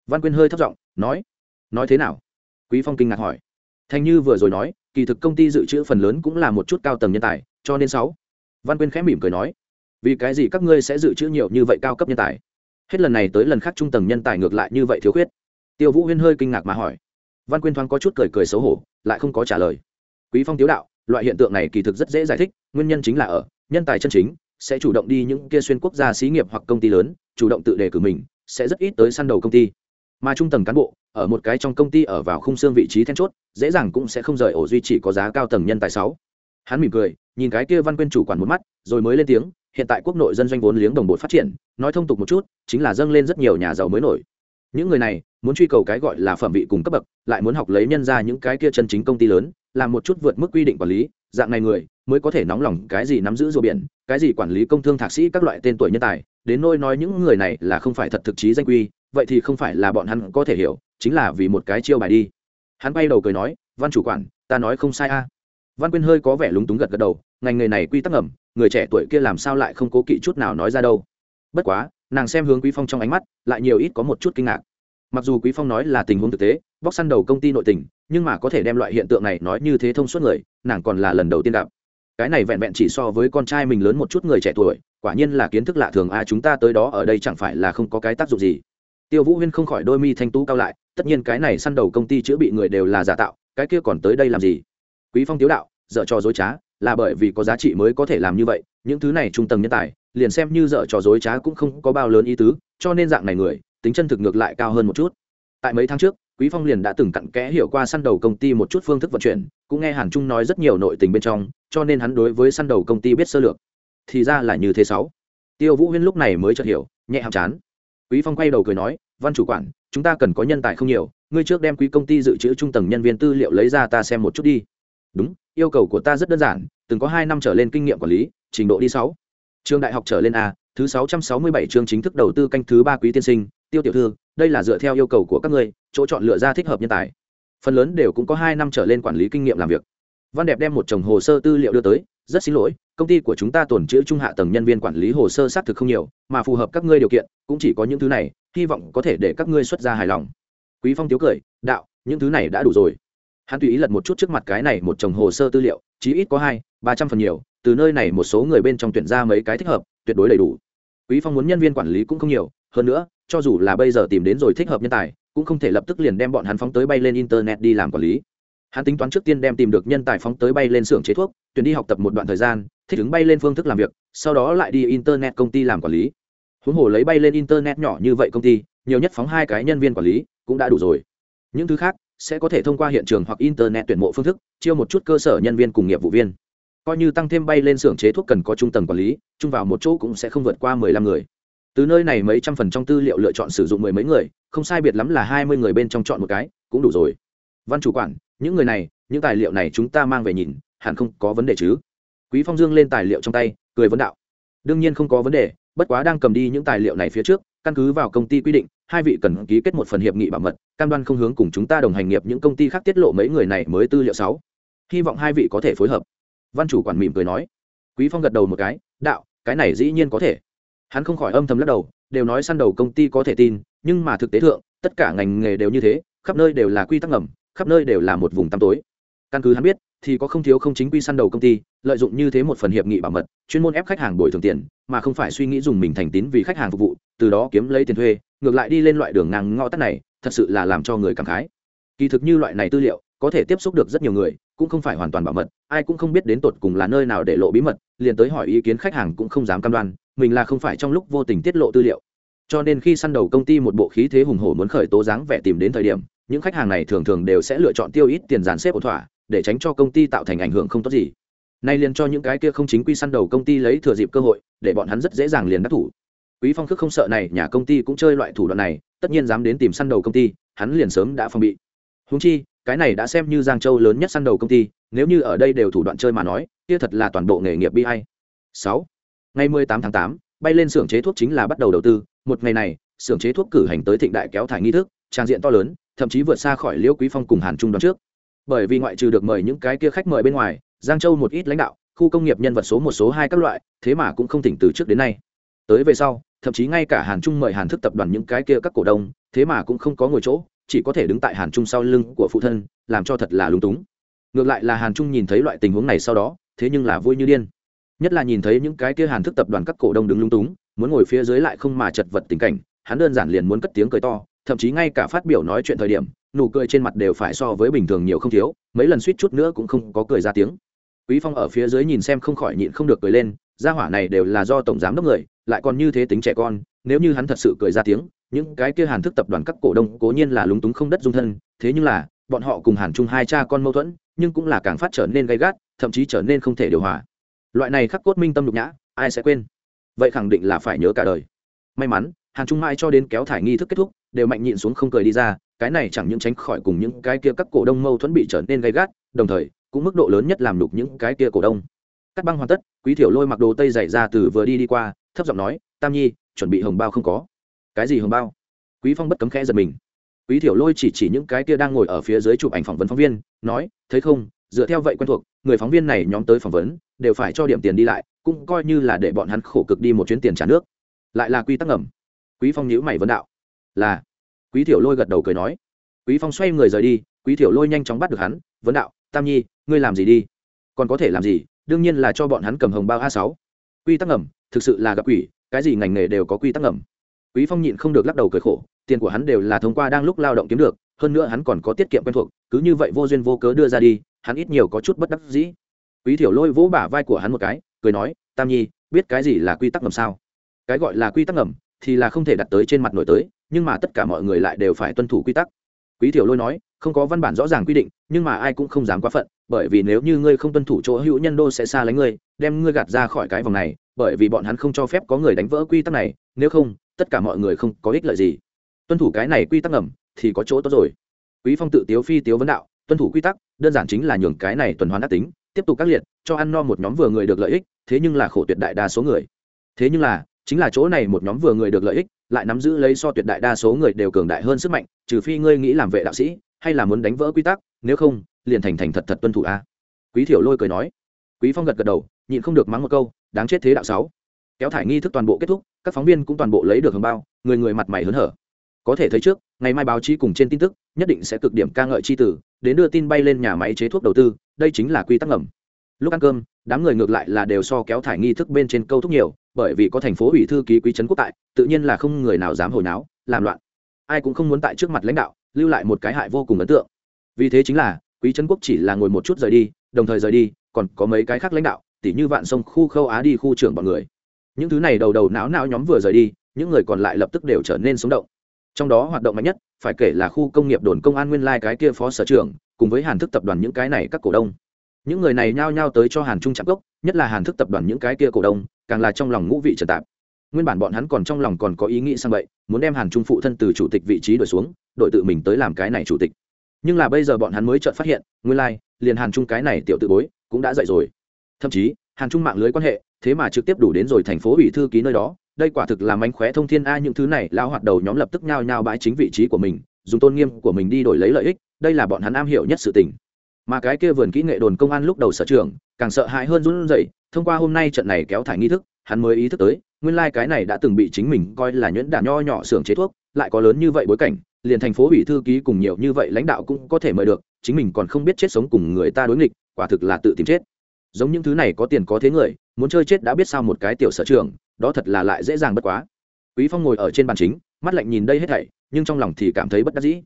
Văn quyên hơi thất giọng, nói nói thế nào? Quý phong kinh ngạc hỏi. Thành như vừa rồi nói, kỳ thực công ty dự trữ phần lớn cũng là một chút cao tầng nhân tài, cho nên sáu. Văn quyên khẽ mỉm cười nói, vì cái gì các ngươi sẽ dự trữ nhiều như vậy cao cấp nhân tài? Hết lần này tới lần khác trung tầng nhân tài ngược lại như vậy thiếu khuyết. Tiêu vũ huyên hơi kinh ngạc mà hỏi văn quyên thoáng có chút cười cười xấu hổ, lại không có trả lời. Quý phong tiếu đạo, loại hiện tượng này kỳ thực rất dễ giải thích, nguyên nhân chính là ở, nhân tài chân chính, sẽ chủ động đi những kia xuyên quốc gia xí nghiệp hoặc công ty lớn, chủ động tự đề cử mình, sẽ rất ít tới săn đầu công ty. Mà trung tầng cán bộ, ở một cái trong công ty ở vào khung xương vị trí then chốt, dễ dàng cũng sẽ không rời ổ duy chỉ có giá cao tầng nhân tài sáu. Hắn mỉm cười, nhìn cái kia văn quyên chủ quản một mắt, rồi mới lên tiếng, hiện tại quốc nội dân doanh vốn liếng đồng bộ phát triển, nói thông tục một chút, chính là dâng lên rất nhiều nhà giàu mới nổi những người này, muốn truy cầu cái gọi là phẩm vị cùng cấp bậc, lại muốn học lấy nhân ra những cái kia chân chính công ty lớn, làm một chút vượt mức quy định quản lý, dạng này người, mới có thể nóng lòng cái gì nắm giữ rùa biển, cái gì quản lý công thương thạc sĩ các loại tên tuổi nhân tài. Đến nôi nói những người này là không phải thật thực chí danh quy, vậy thì không phải là bọn hắn có thể hiểu, chính là vì một cái chiêu bài đi. Hắn bay đầu cười nói, văn chủ quản, ta nói không sai a. Văn quyên hơi có vẻ lúng túng gật gật đầu, ngành nghề này quy tắc ẩm người trẻ tuổi kia làm sao lại không cố kỵ chút nào nói ra đâu? Bất quá nàng xem hướng quý phong trong ánh mắt, lại nhiều ít có một chút kinh ngạc. Mặc dù quý phong nói là tình huống thực tế, bóc săn đầu công ty nội tình, nhưng mà có thể đem loại hiện tượng này nói như thế thông suốt người, nàng còn là lần đầu tiên gặp. Cái này vẹn vẹn chỉ so với con trai mình lớn một chút người trẻ tuổi, quả nhiên là kiến thức lạ thường a chúng ta tới đó ở đây chẳng phải là không có cái tác dụng gì. Tiêu vũ huyên không khỏi đôi mi thanh tú cao lại, tất nhiên cái này săn đầu công ty chữa bị người đều là giả tạo, cái kia còn tới đây làm gì? Quý phong tiếu đạo, dở trò dối trá, là bởi vì có giá trị mới có thể làm như vậy, những thứ này trung tầng nhân tài liền xem như dở trò dối trá cũng không có bao lớn ý tứ, cho nên dạng này người, tính chân thực ngược lại cao hơn một chút. Tại mấy tháng trước, quý phong liền đã từng cặn kẽ hiểu qua săn đầu công ty một chút phương thức vận chuyển, cũng nghe hàn trung nói rất nhiều nội tình bên trong, cho nên hắn đối với săn đầu công ty biết sơ lược. Thì ra là như thế sáu. Tiêu vũ huyên lúc này mới chợt hiểu, nhẹ hàm chán. Quý phong quay đầu cười nói, văn chủ quản, chúng ta cần có nhân tài không nhiều, ngươi trước đem quý công ty dự trữ trung tầng nhân viên tư liệu lấy ra ta xem một chút đi. Đúng, yêu cầu của ta rất đơn giản, từng có hai năm trở lên kinh nghiệm quản lý, trình độ đi sáu trường đại học trở lên a, thứ sáu trăm sáu mươi bảy chương chính thức đầu tư canh thứ ba quý tiên sinh, tiêu tiểu thư, đây là dựa theo yêu cầu của các ngươi, chỗ chọn lựa ra thích hợp nhân tài. Phần lớn đều cũng có hai năm trở lên quản lý kinh nghiệm làm việc. Văn đẹp đem một chồng hồ sơ tư liệu đưa tới, rất xin lỗi, công ty của chúng ta tồn chữ trung hạ tầng nhân viên quản lý hồ sơ xác thực không nhiều, mà phù hợp các ngươi điều kiện, cũng chỉ có những thứ này, hy vọng có thể để các ngươi xuất ra hài lòng. Quý phong tiếu cười, đạo, những thứ này đã đủ rồi. Hắn tùy ý lật một chút trước mặt cái này một chồng hồ sơ tư liệu, chí ít có hai, ba trăm phần nhiều từ nơi này một số người bên trong tuyển ra mấy cái thích hợp, tuyệt đối đầy đủ. Quý phong muốn nhân viên quản lý cũng không nhiều, hơn nữa, cho dù là bây giờ tìm đến rồi thích hợp nhân tài, cũng không thể lập tức liền đem bọn hắn phóng tới bay lên internet đi làm quản lý. Hắn tính toán trước tiên đem tìm được nhân tài phóng tới bay lên xưởng chế thuốc, tuyển đi học tập một đoạn thời gian, thích ứng bay lên phương thức làm việc, sau đó lại đi internet công ty làm quản lý. Huống hồ lấy bay lên internet nhỏ như vậy công ty, nhiều nhất phóng hai cái nhân viên quản lý, cũng đã đủ rồi. Những thứ khác, sẽ có thể thông qua hiện trường hoặc internet tuyển mộ phương thức, chiêu một chút cơ sở nhân viên cùng nghiệp vụ viên coi như tăng thêm bay lên xưởng chế thuốc cần có trung tầng quản lý, chung vào một chỗ cũng sẽ không vượt qua mười lăm người. Từ nơi này mấy trăm phần trong tư liệu lựa chọn sử dụng mười mấy người, không sai biệt lắm là hai mươi người bên trong chọn một cái, cũng đủ rồi. Văn chủ quản, những người này, những tài liệu này chúng ta mang về nhìn, hẳn không có vấn đề chứ? Quý phong dương lên tài liệu trong tay, cười vấn đạo. Đương nhiên không có vấn đề, bất quá đang cầm đi những tài liệu này phía trước, căn cứ vào công ty quy định, hai vị cần ký kết một phần hiệp nghị bảo mật, cam đoan không hướng cùng chúng ta đồng hành nghiệp những công ty khác tiết lộ mấy người này mới tư liệu sáu. Hy vọng hai vị có thể phối hợp văn chủ quản mỉm cười nói. Quý phong gật đầu một cái, đạo, cái này dĩ nhiên có thể. Hắn không khỏi âm thầm lắc đầu, đều nói săn đầu công ty có thể tin, nhưng mà thực tế thượng, tất cả ngành nghề đều như thế, khắp nơi đều là quy tắc ngầm, khắp nơi đều là một vùng tăm tối. Căn cứ hắn biết, thì có không thiếu không chính quy săn đầu công ty, lợi dụng như thế một phần hiệp nghị bảo mật, chuyên môn ép khách hàng bồi thường tiền, mà không phải suy nghĩ dùng mình thành tín vì khách hàng phục vụ, từ đó kiếm lấy tiền thuê, ngược lại đi lên loại đường ngang ngõ tắt này, thật sự là làm cho người cảm khái. Kỳ thực như loại này tư liệu, có thể tiếp xúc được rất nhiều người cũng không phải hoàn toàn bảo mật, ai cũng không biết đến tột cùng là nơi nào để lộ bí mật, liền tới hỏi ý kiến khách hàng cũng không dám cam đoan, mình là không phải trong lúc vô tình tiết lộ tư liệu. Cho nên khi săn đầu công ty một bộ khí thế hùng hổ muốn khởi tố dáng vẻ tìm đến thời điểm, những khách hàng này thường thường đều sẽ lựa chọn tiêu ít tiền dàn xếp ổn thỏa, để tránh cho công ty tạo thành ảnh hưởng không tốt gì. Nay liền cho những cái kia không chính quy săn đầu công ty lấy thừa dịp cơ hội, để bọn hắn rất dễ dàng liền đắc thủ. Quý phong khước không sợ này, nhà công ty cũng chơi loại thủ đoạn này, tất nhiên dám đến tìm săn đầu công ty, hắn liền sớm đã phòng bị. Húng chi cái này đã xem như giang châu lớn nhất săn đầu công ty nếu như ở đây đều thủ đoạn chơi mà nói kia thật là toàn bộ nghề nghiệp bi. Hay sáu ngày 18 tháng 8, bay lên xưởng chế thuốc chính là bắt đầu đầu tư. Một ngày này xưởng chế thuốc cử hành tới thịnh đại kéo thải nghi thức trang diện to lớn thậm chí vượt xa khỏi liễu quý phong cùng hàn trung đón trước. Bởi vì ngoại trừ được mời những cái kia khách mời bên ngoài giang châu một ít lãnh đạo khu công nghiệp nhân vật số một số hai các loại thế mà cũng không tỉnh từ trước đến nay. Tới về sau thậm chí ngay cả hàn trung mời hàn thức tập đoàn những cái kia các cổ đông thế mà cũng không có ngồi chỗ chỉ có thể đứng tại hàn trung sau lưng của phụ thân, làm cho thật là lúng túng. Ngược lại là hàn trung nhìn thấy loại tình huống này sau đó, thế nhưng là vui như điên. Nhất là nhìn thấy những cái kia hàn thức tập đoàn các cổ đông đứng lúng túng, muốn ngồi phía dưới lại không mà chật vật tình cảnh, hắn đơn giản liền muốn cất tiếng cười to, thậm chí ngay cả phát biểu nói chuyện thời điểm, nụ cười trên mặt đều phải so với bình thường nhiều không thiếu, mấy lần suýt chút nữa cũng không có cười ra tiếng. Quý phong ở phía dưới nhìn xem không khỏi nhịn không được cười lên, gia hỏa này đều là do tổng giám đốc người, lại còn như thế tính trẻ con, nếu như hắn thật sự cười ra tiếng những cái kia hàn thức tập đoàn các cổ đông cố nhiên là lúng túng không đất dung thân, thế nhưng là, bọn họ cùng hàn chung hai cha con mâu thuẫn, nhưng cũng là càng phát trở nên gay gắt, thậm chí trở nên không thể điều hòa. Loại này khắc cốt minh tâm nhục nhã, ai sẽ quên? Vậy khẳng định là phải nhớ cả đời. May mắn, hàn trung mai cho đến kéo thải nghi thức kết thúc, đều mạnh nhịn xuống không cười đi ra, cái này chẳng những tránh khỏi cùng những cái kia các cổ đông mâu thuẫn bị trở nên gay gắt, đồng thời, cũng mức độ lớn nhất làm đục những cái kia cổ đông. Cắt băng hoàn tất, quý thiểu lôi mặc đồ tây dày ra từ vừa đi đi qua, thấp giọng nói, tam nhi, chuẩn bị hồng bao không có cái gì hồng bao? Quý phong bất cấm khẽ giật mình. Quý thiểu lôi chỉ chỉ những cái kia đang ngồi ở phía dưới chụp ảnh phỏng vấn phóng viên, nói, thấy không, dựa theo vậy quen thuộc, người phóng viên này nhóm tới phỏng vấn, đều phải cho điểm tiền đi lại, cũng coi như là để bọn hắn khổ cực đi một chuyến tiền trả nước. Lại là quy tắc ngầm. Quý phong nhíu mày vấn đạo. Là. Quý thiểu lôi gật đầu cười nói. Quý phong xoay người rời đi, quý thiểu lôi nhanh chóng bắt được hắn, vấn đạo, tam nhi, ngươi làm gì đi? Còn có thể làm gì? Đương nhiên là cho bọn hắn cầm hồng bao a sáu. Quy tắc ngầm, thực sự là gặp quỷ, cái gì ngành nghề đều có quy tắc ngầm quý phong nhịn không được lắc đầu cười khổ, tiền của hắn đều là thông qua đang lúc lao động kiếm được, hơn nữa hắn còn có tiết kiệm quen thuộc, cứ như vậy vô duyên vô cớ đưa ra đi, hắn ít nhiều có chút bất đắc dĩ. Quý thiểu lôi vỗ bả vai của hắn một cái, cười nói, tam nhi, biết cái gì là quy tắc ngầm sao? Cái gọi là quy tắc ngầm thì là không thể đặt tới trên mặt nổi tới, nhưng mà tất cả mọi người lại đều phải tuân thủ quy tắc. Quý thiểu lôi nói, không có văn bản rõ ràng quy định, nhưng mà ai cũng không dám quá phận, bởi vì nếu như ngươi không tuân thủ chỗ hữu nhân đô sẽ xa lánh ngươi, đem ngươi gạt ra khỏi cái vòng này, bởi vì bọn hắn không cho phép có người đánh vỡ quy tắc này, nếu không tất cả mọi người không có ích lợi gì. Tuân thủ cái này quy tắc ngầm thì có chỗ tốt rồi. Quý phong tự tiếu phi tiếu vấn đạo, tuân thủ quy tắc, đơn giản chính là nhường cái này tuần hoàn đắc tính, tiếp tục các liệt, cho ăn no một nhóm vừa người được lợi ích, thế nhưng là khổ tuyệt đại đa số người. Thế nhưng là, chính là chỗ này một nhóm vừa người được lợi ích, lại nắm giữ lấy so tuyệt đại đa số người đều cường đại hơn sức mạnh, trừ phi ngươi nghĩ làm vệ đạo sĩ, hay là muốn đánh vỡ quy tắc, nếu không, liền thành thành thật thật tuân thủ a. Quý thiểu lôi cười nói. Quý phong gật gật đầu, nhịn không được mắng một câu, đáng chết thế đạo sáu kéo thải nghi thức toàn bộ kết thúc, các phóng viên cũng toàn bộ lấy được hồng bao, người người mặt mày hớn hở. Có thể thấy trước, ngày mai báo chí cùng trên tin tức, nhất định sẽ cực điểm ca ngợi chi tử đến đưa tin bay lên nhà máy chế thuốc đầu tư, đây chính là quy tắc ngầm. Lúc ăn cơm, đám người ngược lại là đều so kéo thải nghi thức bên trên câu thúc nhiều, bởi vì có thành phố ủy thư ký quý trấn quốc tại, tự nhiên là không người nào dám hồi náo, làm loạn. Ai cũng không muốn tại trước mặt lãnh đạo, lưu lại một cái hại vô cùng ấn tượng. Vì thế chính là, quý trấn quốc chỉ là ngồi một chút rời đi, đồng thời rời đi, còn có mấy cái khác lãnh đạo, tỉ như vạn sông khu khâu á đi khu trưởng bọn người những thứ này đầu đầu não não nhóm vừa rời đi, những người còn lại lập tức đều trở nên sống động. Trong đó hoạt động mạnh nhất, phải kể là khu công nghiệp đồn công an nguyên lai cái kia phó sở trưởng, cùng với hàn thức tập đoàn những cái này các cổ đông. Những người này nhao nhao tới cho hàn trung chạm gốc, nhất là hàn thức tập đoàn những cái kia cổ đông, càng là trong lòng ngũ vị trần tạp. Nguyên bản bọn hắn còn trong lòng còn có ý nghĩ sang vậy muốn đem hàn trung phụ thân từ chủ tịch vị trí đổi xuống, đội tự mình tới làm cái này chủ tịch. Nhưng là bây giờ bọn hắn mới chợt phát hiện, nguyên lai, liền hàn trung cái này tiểu tự bối, cũng đã dậy rồi. Thậm chí, hàn trung mạng lưới quan hệ thế mà trực tiếp đủ đến rồi thành phố ủy thư ký nơi đó, đây quả thực là mánh khóe thông thiên a, những thứ này lao hoạt đầu nhóm lập tức nhao nhao bãi chính vị trí của mình, dùng tôn nghiêm của mình đi đổi lấy lợi ích, đây là bọn hắn am hiểu nhất sự tình. Mà cái kia vườn kỹ nghệ đồn công an lúc đầu sở trường, càng sợ hãi hơn run rẩy, thông qua hôm nay trận này kéo thải nghi thức, hắn mới ý thức tới, nguyên lai cái này đã từng bị chính mình coi là nhuyễn đản nho nhỏ xưởng chế thuốc, lại có lớn như vậy bối cảnh, liền thành phố ủy thư ký cùng nhiều như vậy lãnh đạo cũng có thể mời được, chính mình còn không biết chết sống cùng người ta đối nghịch, quả thực là tự tìm chết. Giống những thứ này có tiền có thế người muốn chơi chết đã biết sao một cái tiểu sở trường, đó thật là lại dễ dàng bất quá. Quý phong ngồi ở trên bàn chính, mắt lạnh nhìn đây hết thảy, nhưng trong lòng thì cảm thấy bất đắc dĩ.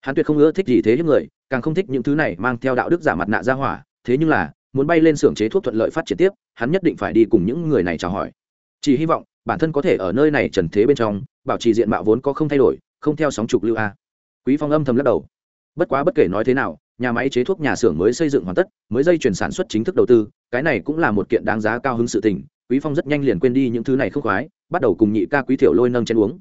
Hắn tuyệt không ưa thích gì thế hiếp người, càng không thích những thứ này mang theo đạo đức giả mặt nạ ra hỏa, thế nhưng là, muốn bay lên xưởng chế thuốc thuận lợi phát triển tiếp, hắn nhất định phải đi cùng những người này chào hỏi. Chỉ hy vọng, bản thân có thể ở nơi này trần thế bên trong, bảo trì diện mạo vốn có không thay đổi, không theo sóng trục lưu a. Quý phong âm thầm lắc đầu. Bất quá bất kể nói thế nào, nhà máy chế thuốc nhà xưởng mới xây dựng hoàn tất, mới dây chuyển sản xuất chính thức đầu tư cái này cũng là một kiện đáng giá cao hứng sự tình, quý phong rất nhanh liền quên đi những thứ này không khoái, bắt đầu cùng nhị ca quý thiểu lôi nâng chén uống.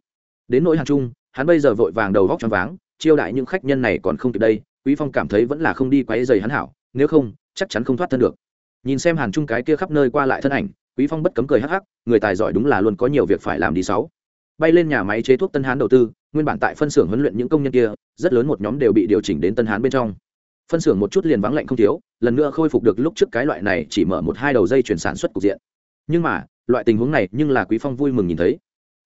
Đến nỗi hàng chung hắn bây giờ vội vàng đầu vóc choáng váng, chiêu đại những khách nhân này còn không kịp đây, quý phong cảm thấy vẫn là không đi quấy giày hắn hảo, nếu không, chắc chắn không thoát thân được. Nhìn xem hàn trung cái kia khắp nơi qua lại thân ảnh, quý phong bất cấm cười hắc hắc, người tài giỏi đúng là luôn có nhiều việc phải làm đi sáu. Bay lên nhà máy chế thuốc tân hán đầu tư, nguyên bản tại phân xưởng huấn luyện những công nhân kia, rất lớn một nhóm đều bị điều chỉnh đến tân hán bên trong phân xưởng một chút liền vắng lạnh không thiếu, lần nữa khôi phục được lúc trước cái loại này chỉ mở một hai đầu dây chuyển sản xuất cục diện. Nhưng mà, loại tình huống này nhưng là quý phong vui mừng nhìn thấy.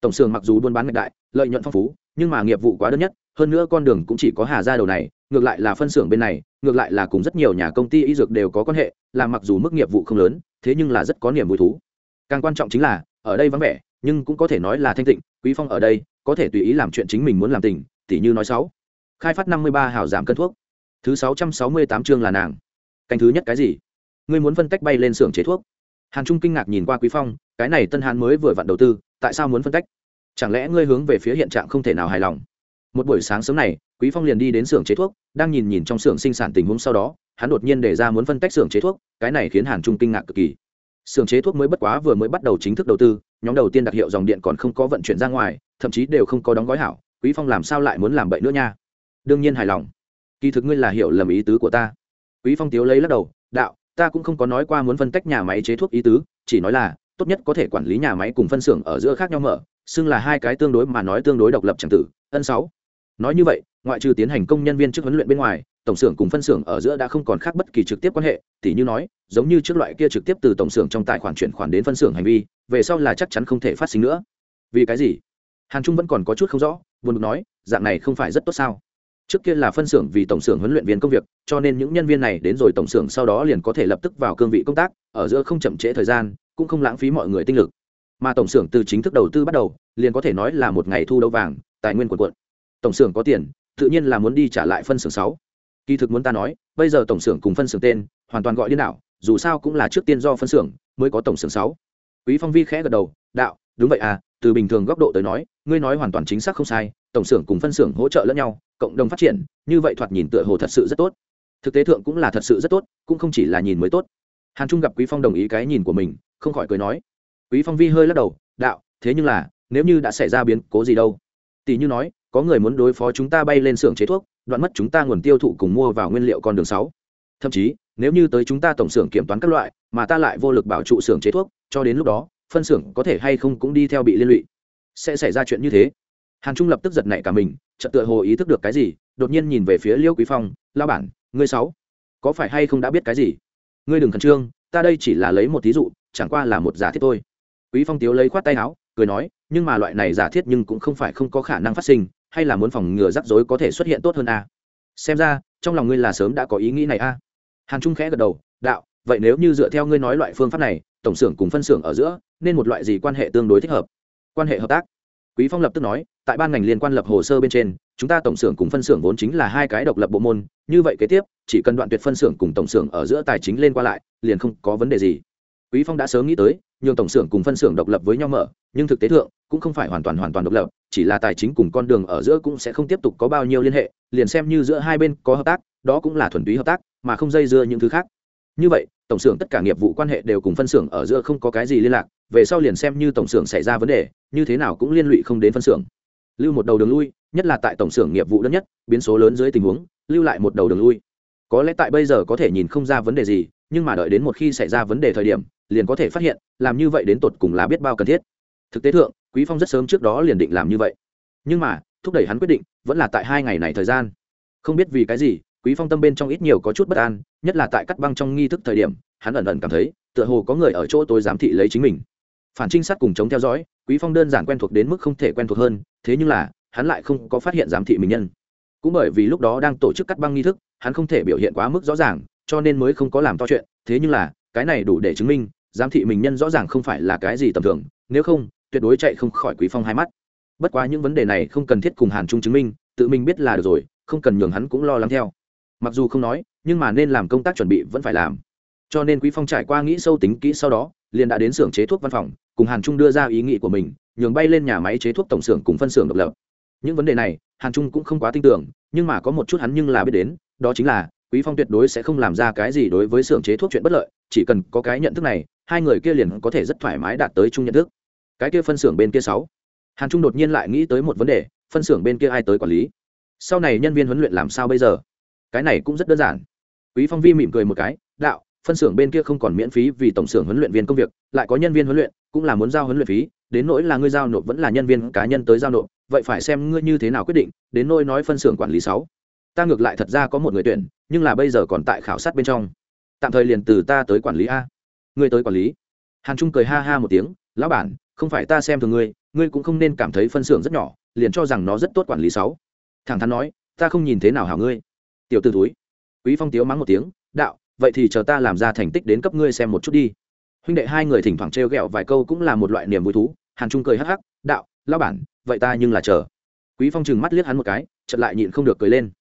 Tổng xưởng mặc dù buôn bán ngạch đại, lợi nhuận phong phú, nhưng mà nghiệp vụ quá đơn nhất, hơn nữa con đường cũng chỉ có hà ra đầu này, ngược lại là phân xưởng bên này, ngược lại là cùng rất nhiều nhà công ty y dược đều có quan hệ, là mặc dù mức nghiệp vụ không lớn, thế nhưng là rất có niềm vui thú. Càng quan trọng chính là, ở đây vắng vẻ, nhưng cũng có thể nói là thanh tịnh, quý phong ở đây, có thể tùy ý làm chuyện chính mình muốn làm tình, tỉ như nói sáu khai phát năm mươi ba hào giảm cân thuốc thứ sáu trăm sáu mươi tám chương là nàng. Canh thứ nhất cái gì? Ngươi muốn phân tách bay lên xưởng chế thuốc. Hàn trung kinh ngạc nhìn qua quý phong, cái này tân Hàn mới vừa vặn đầu tư, tại sao muốn phân cách? Chẳng lẽ ngươi hướng về phía hiện trạng không thể nào hài lòng? Một buổi sáng sớm này, quý phong liền đi đến xưởng chế thuốc, đang nhìn nhìn trong xưởng sinh sản tình huống sau đó, hắn đột nhiên đề ra muốn phân tách xưởng chế thuốc, cái này khiến hàn trung kinh ngạc cực kỳ. Xưởng chế thuốc mới bất quá vừa mới bắt đầu chính thức đầu tư, nhóm đầu tiên đặc hiệu dòng điện còn không có vận chuyển ra ngoài, thậm chí đều không có đóng gói hảo, quý phong làm sao lại muốn làm bậy nữa nha? Đương nhiên hài lòng kỳ thực ngươi là hiểu lầm ý tứ của ta. Quý phong tiếu lấy lắc đầu, đạo, ta cũng không có nói qua muốn phân tách nhà máy chế thuốc ý tứ, chỉ nói là, tốt nhất có thể quản lý nhà máy cùng phân xưởng ở giữa khác nhau mở, xưng là hai cái tương đối mà nói tương đối độc lập chẳng tử ân sáu. Nói như vậy, ngoại trừ tiến hành công nhân viên trước huấn luyện bên ngoài, tổng xưởng cùng phân xưởng ở giữa đã không còn khác bất kỳ trực tiếp quan hệ thì như nói, giống như trước loại kia trực tiếp từ tổng xưởng trong tài khoản chuyển khoản đến phân xưởng hành vi, về sau là chắc chắn không thể phát sinh nữa. Vì cái gì? Hàn trung vẫn còn có chút không rõ, buồn bực nói, dạng này không phải rất tốt sao? Trước kia là phân xưởng vì tổng xưởng huấn luyện viên công việc, cho nên những nhân viên này đến rồi tổng xưởng sau đó liền có thể lập tức vào cương vị công tác, ở giữa không chậm trễ thời gian, cũng không lãng phí mọi người tinh lực. Mà tổng xưởng từ chính thức đầu tư bắt đầu, liền có thể nói là một ngày thu đấu vàng, tài nguyên quần quận tổng xưởng có tiền, tự nhiên là muốn đi trả lại phân xưởng sáu. Kỳ thực muốn ta nói, bây giờ tổng xưởng cùng phân xưởng tên, hoàn toàn gọi điên đảo, dù sao cũng là trước tiên do phân xưởng, mới có tổng xưởng sáu. Quý phong vi khẽ gật đầu, đạo, đúng vậy à từ bình thường góc độ tới nói, ngươi nói hoàn toàn chính xác không sai, tổng xưởng cùng phân xưởng hỗ trợ lẫn nhau cộng đồng phát triển, như vậy thoạt nhìn tựa hồ thật sự rất tốt. Thực tế thượng cũng là thật sự rất tốt, cũng không chỉ là nhìn mới tốt. Hàn trung gặp quý phong đồng ý cái nhìn của mình, không khỏi cười nói. Quý phong vi hơi lắc đầu, đạo, thế nhưng là, nếu như đã xảy ra biến cố gì đâu? Tỷ như nói, có người muốn đối phó chúng ta bay lên xưởng chế thuốc, đoạn mất chúng ta nguồn tiêu thụ cùng mua vào nguyên liệu con đường sáu. Thậm chí, nếu như tới chúng ta tổng xưởng kiểm toán các loại, mà ta lại vô lực bảo trụ xưởng chế thuốc, cho đến lúc đó, phân xưởng có thể hay không cũng đi theo bị liên lụy. Sẽ xảy ra chuyện như thế hàn trung lập tức giật nảy cả mình, chợt tựa hồ ý thức được cái gì, đột nhiên nhìn về phía liêu quý phong lao bản, ngươi sáu, có phải hay không đã biết cái gì ngươi đừng khẩn trương, ta đây chỉ là lấy một thí dụ, chẳng qua là một giả thiết thôi quý phong tiếu lấy khoát tay áo, cười nói, nhưng mà loại này giả thiết nhưng cũng không phải không có khả năng phát sinh, hay là muốn phòng ngừa rắc rối có thể xuất hiện tốt hơn a à? xem ra, trong lòng ngươi là sớm đã có ý nghĩ này a à? hàn trung khẽ gật đầu, đạo, vậy nếu như dựa theo ngươi nói loại phương pháp này, tổng xưởng cùng phân xưởng ở giữa, nên một loại gì quan hệ tương đối thích hợp quan hệ hợp tác quý phong lập tức nói, tại ban ngành liên quan lập hồ sơ bên trên, chúng ta tổng xưởng cùng phân xưởng vốn chính là hai cái độc lập bộ môn, như vậy kế tiếp, chỉ cần đoạn tuyệt phân xưởng cùng tổng xưởng ở giữa tài chính lên qua lại, liền không có vấn đề gì. Quý phong đã sớm nghĩ tới, nhường tổng xưởng cùng phân xưởng độc lập với nhau mở, nhưng thực tế thượng, cũng không phải hoàn toàn hoàn toàn độc lập, chỉ là tài chính cùng con đường ở giữa cũng sẽ không tiếp tục có bao nhiêu liên hệ, liền xem như giữa hai bên có hợp tác, đó cũng là thuần túy hợp tác, mà không dây dưa những thứ khác như vậy, tổng xưởng tất cả nghiệp vụ quan hệ đều cùng phân xưởng ở giữa không có cái gì liên lạc, về sau liền xem như tổng xưởng xảy ra vấn đề, như thế nào cũng liên lụy không đến phân xưởng. Lưu một đầu đường lui, nhất là tại tổng xưởng nghiệp vụ đơn nhất, biến số lớn dưới tình huống, lưu lại một đầu đường lui. Có lẽ tại bây giờ có thể nhìn không ra vấn đề gì, nhưng mà đợi đến một khi xảy ra vấn đề thời điểm, liền có thể phát hiện, làm như vậy đến tột cùng là biết bao cần thiết. Thực tế thượng, quý phong rất sớm trước đó liền định làm như vậy. Nhưng mà, thúc đẩy hắn quyết định, vẫn là tại hai ngày này thời gian. Không biết vì cái gì quý phong tâm bên trong ít nhiều có chút bất an, nhất là tại cắt băng trong nghi thức thời điểm, hắn ẩn ẩn cảm thấy, tựa hồ có người ở chỗ tôi giám thị lấy chính mình. Phản trinh sát cùng chống theo dõi, quý phong đơn giản quen thuộc đến mức không thể quen thuộc hơn, thế nhưng là, hắn lại không có phát hiện giám thị mình nhân. Cũng bởi vì lúc đó đang tổ chức cắt băng nghi thức, hắn không thể biểu hiện quá mức rõ ràng, cho nên mới không có làm to chuyện, thế nhưng là, cái này đủ để chứng minh, giám thị mình nhân rõ ràng không phải là cái gì tầm thường, nếu không, tuyệt đối chạy không khỏi quý phong hai mắt. Bất quá những vấn đề này không cần thiết cùng hàn trung chứng minh, tự mình biết là được rồi, không cần nhường hắn cũng lo lắng theo mặc dù không nói, nhưng mà nên làm công tác chuẩn bị vẫn phải làm. Cho nên quý phong trải qua nghĩ sâu tính kỹ sau đó, liền đã đến xưởng chế thuốc văn phòng, cùng hàn trung đưa ra ý nghĩ của mình, nhường bay lên nhà máy chế thuốc tổng xưởng cùng phân xưởng độc lập. Những vấn đề này, hàn trung cũng không quá tin tưởng, nhưng mà có một chút hắn nhưng là biết đến, đó chính là quý phong tuyệt đối sẽ không làm ra cái gì đối với xưởng chế thuốc chuyện bất lợi, chỉ cần có cái nhận thức này, hai người kia liền có thể rất thoải mái đạt tới chung nhận thức. Cái kia phân xưởng bên kia sáu. Hàn trung đột nhiên lại nghĩ tới một vấn đề, phân xưởng bên kia ai tới quản lý? Sau này nhân viên huấn luyện làm sao bây giờ? Cái này cũng rất đơn giản. Quý phong vi mỉm cười một cái, đạo, phân xưởng bên kia không còn miễn phí vì tổng xưởng huấn luyện viên công việc, lại có nhân viên huấn luyện, cũng là muốn giao huấn luyện phí, đến nỗi là ngươi giao nộp vẫn là nhân viên cá nhân tới giao nộp, vậy phải xem ngươi như thế nào quyết định, đến nỗi nói phân xưởng quản lý sáu. Ta ngược lại thật ra có một người tuyển, nhưng là bây giờ còn tại khảo sát bên trong. Tạm thời liền từ ta tới quản lý a. Ngươi tới quản lý? Hàn trung cười ha ha một tiếng, lão bản, không phải ta xem thường ngươi ngươi cũng không nên cảm thấy phân xưởng rất nhỏ, liền cho rằng nó rất tốt quản lý sáu. Thẳng thắn nói, ta không nhìn thế nào hảo ngươi tiểu t túi quý phong tiếu mắng một tiếng, đạo, vậy thì chờ ta làm ra thành tích đến cấp ngươi xem một chút đi. Huynh đệ hai người thỉnh thoảng trêu ghẹo vài câu cũng là một loại niềm vui thú, hàn trung cười hắc hắc, đạo, lão bản, vậy ta nhưng là chờ. Quý phong chừng mắt liếc hắn một cái, chợt lại nhịn không được cười lên.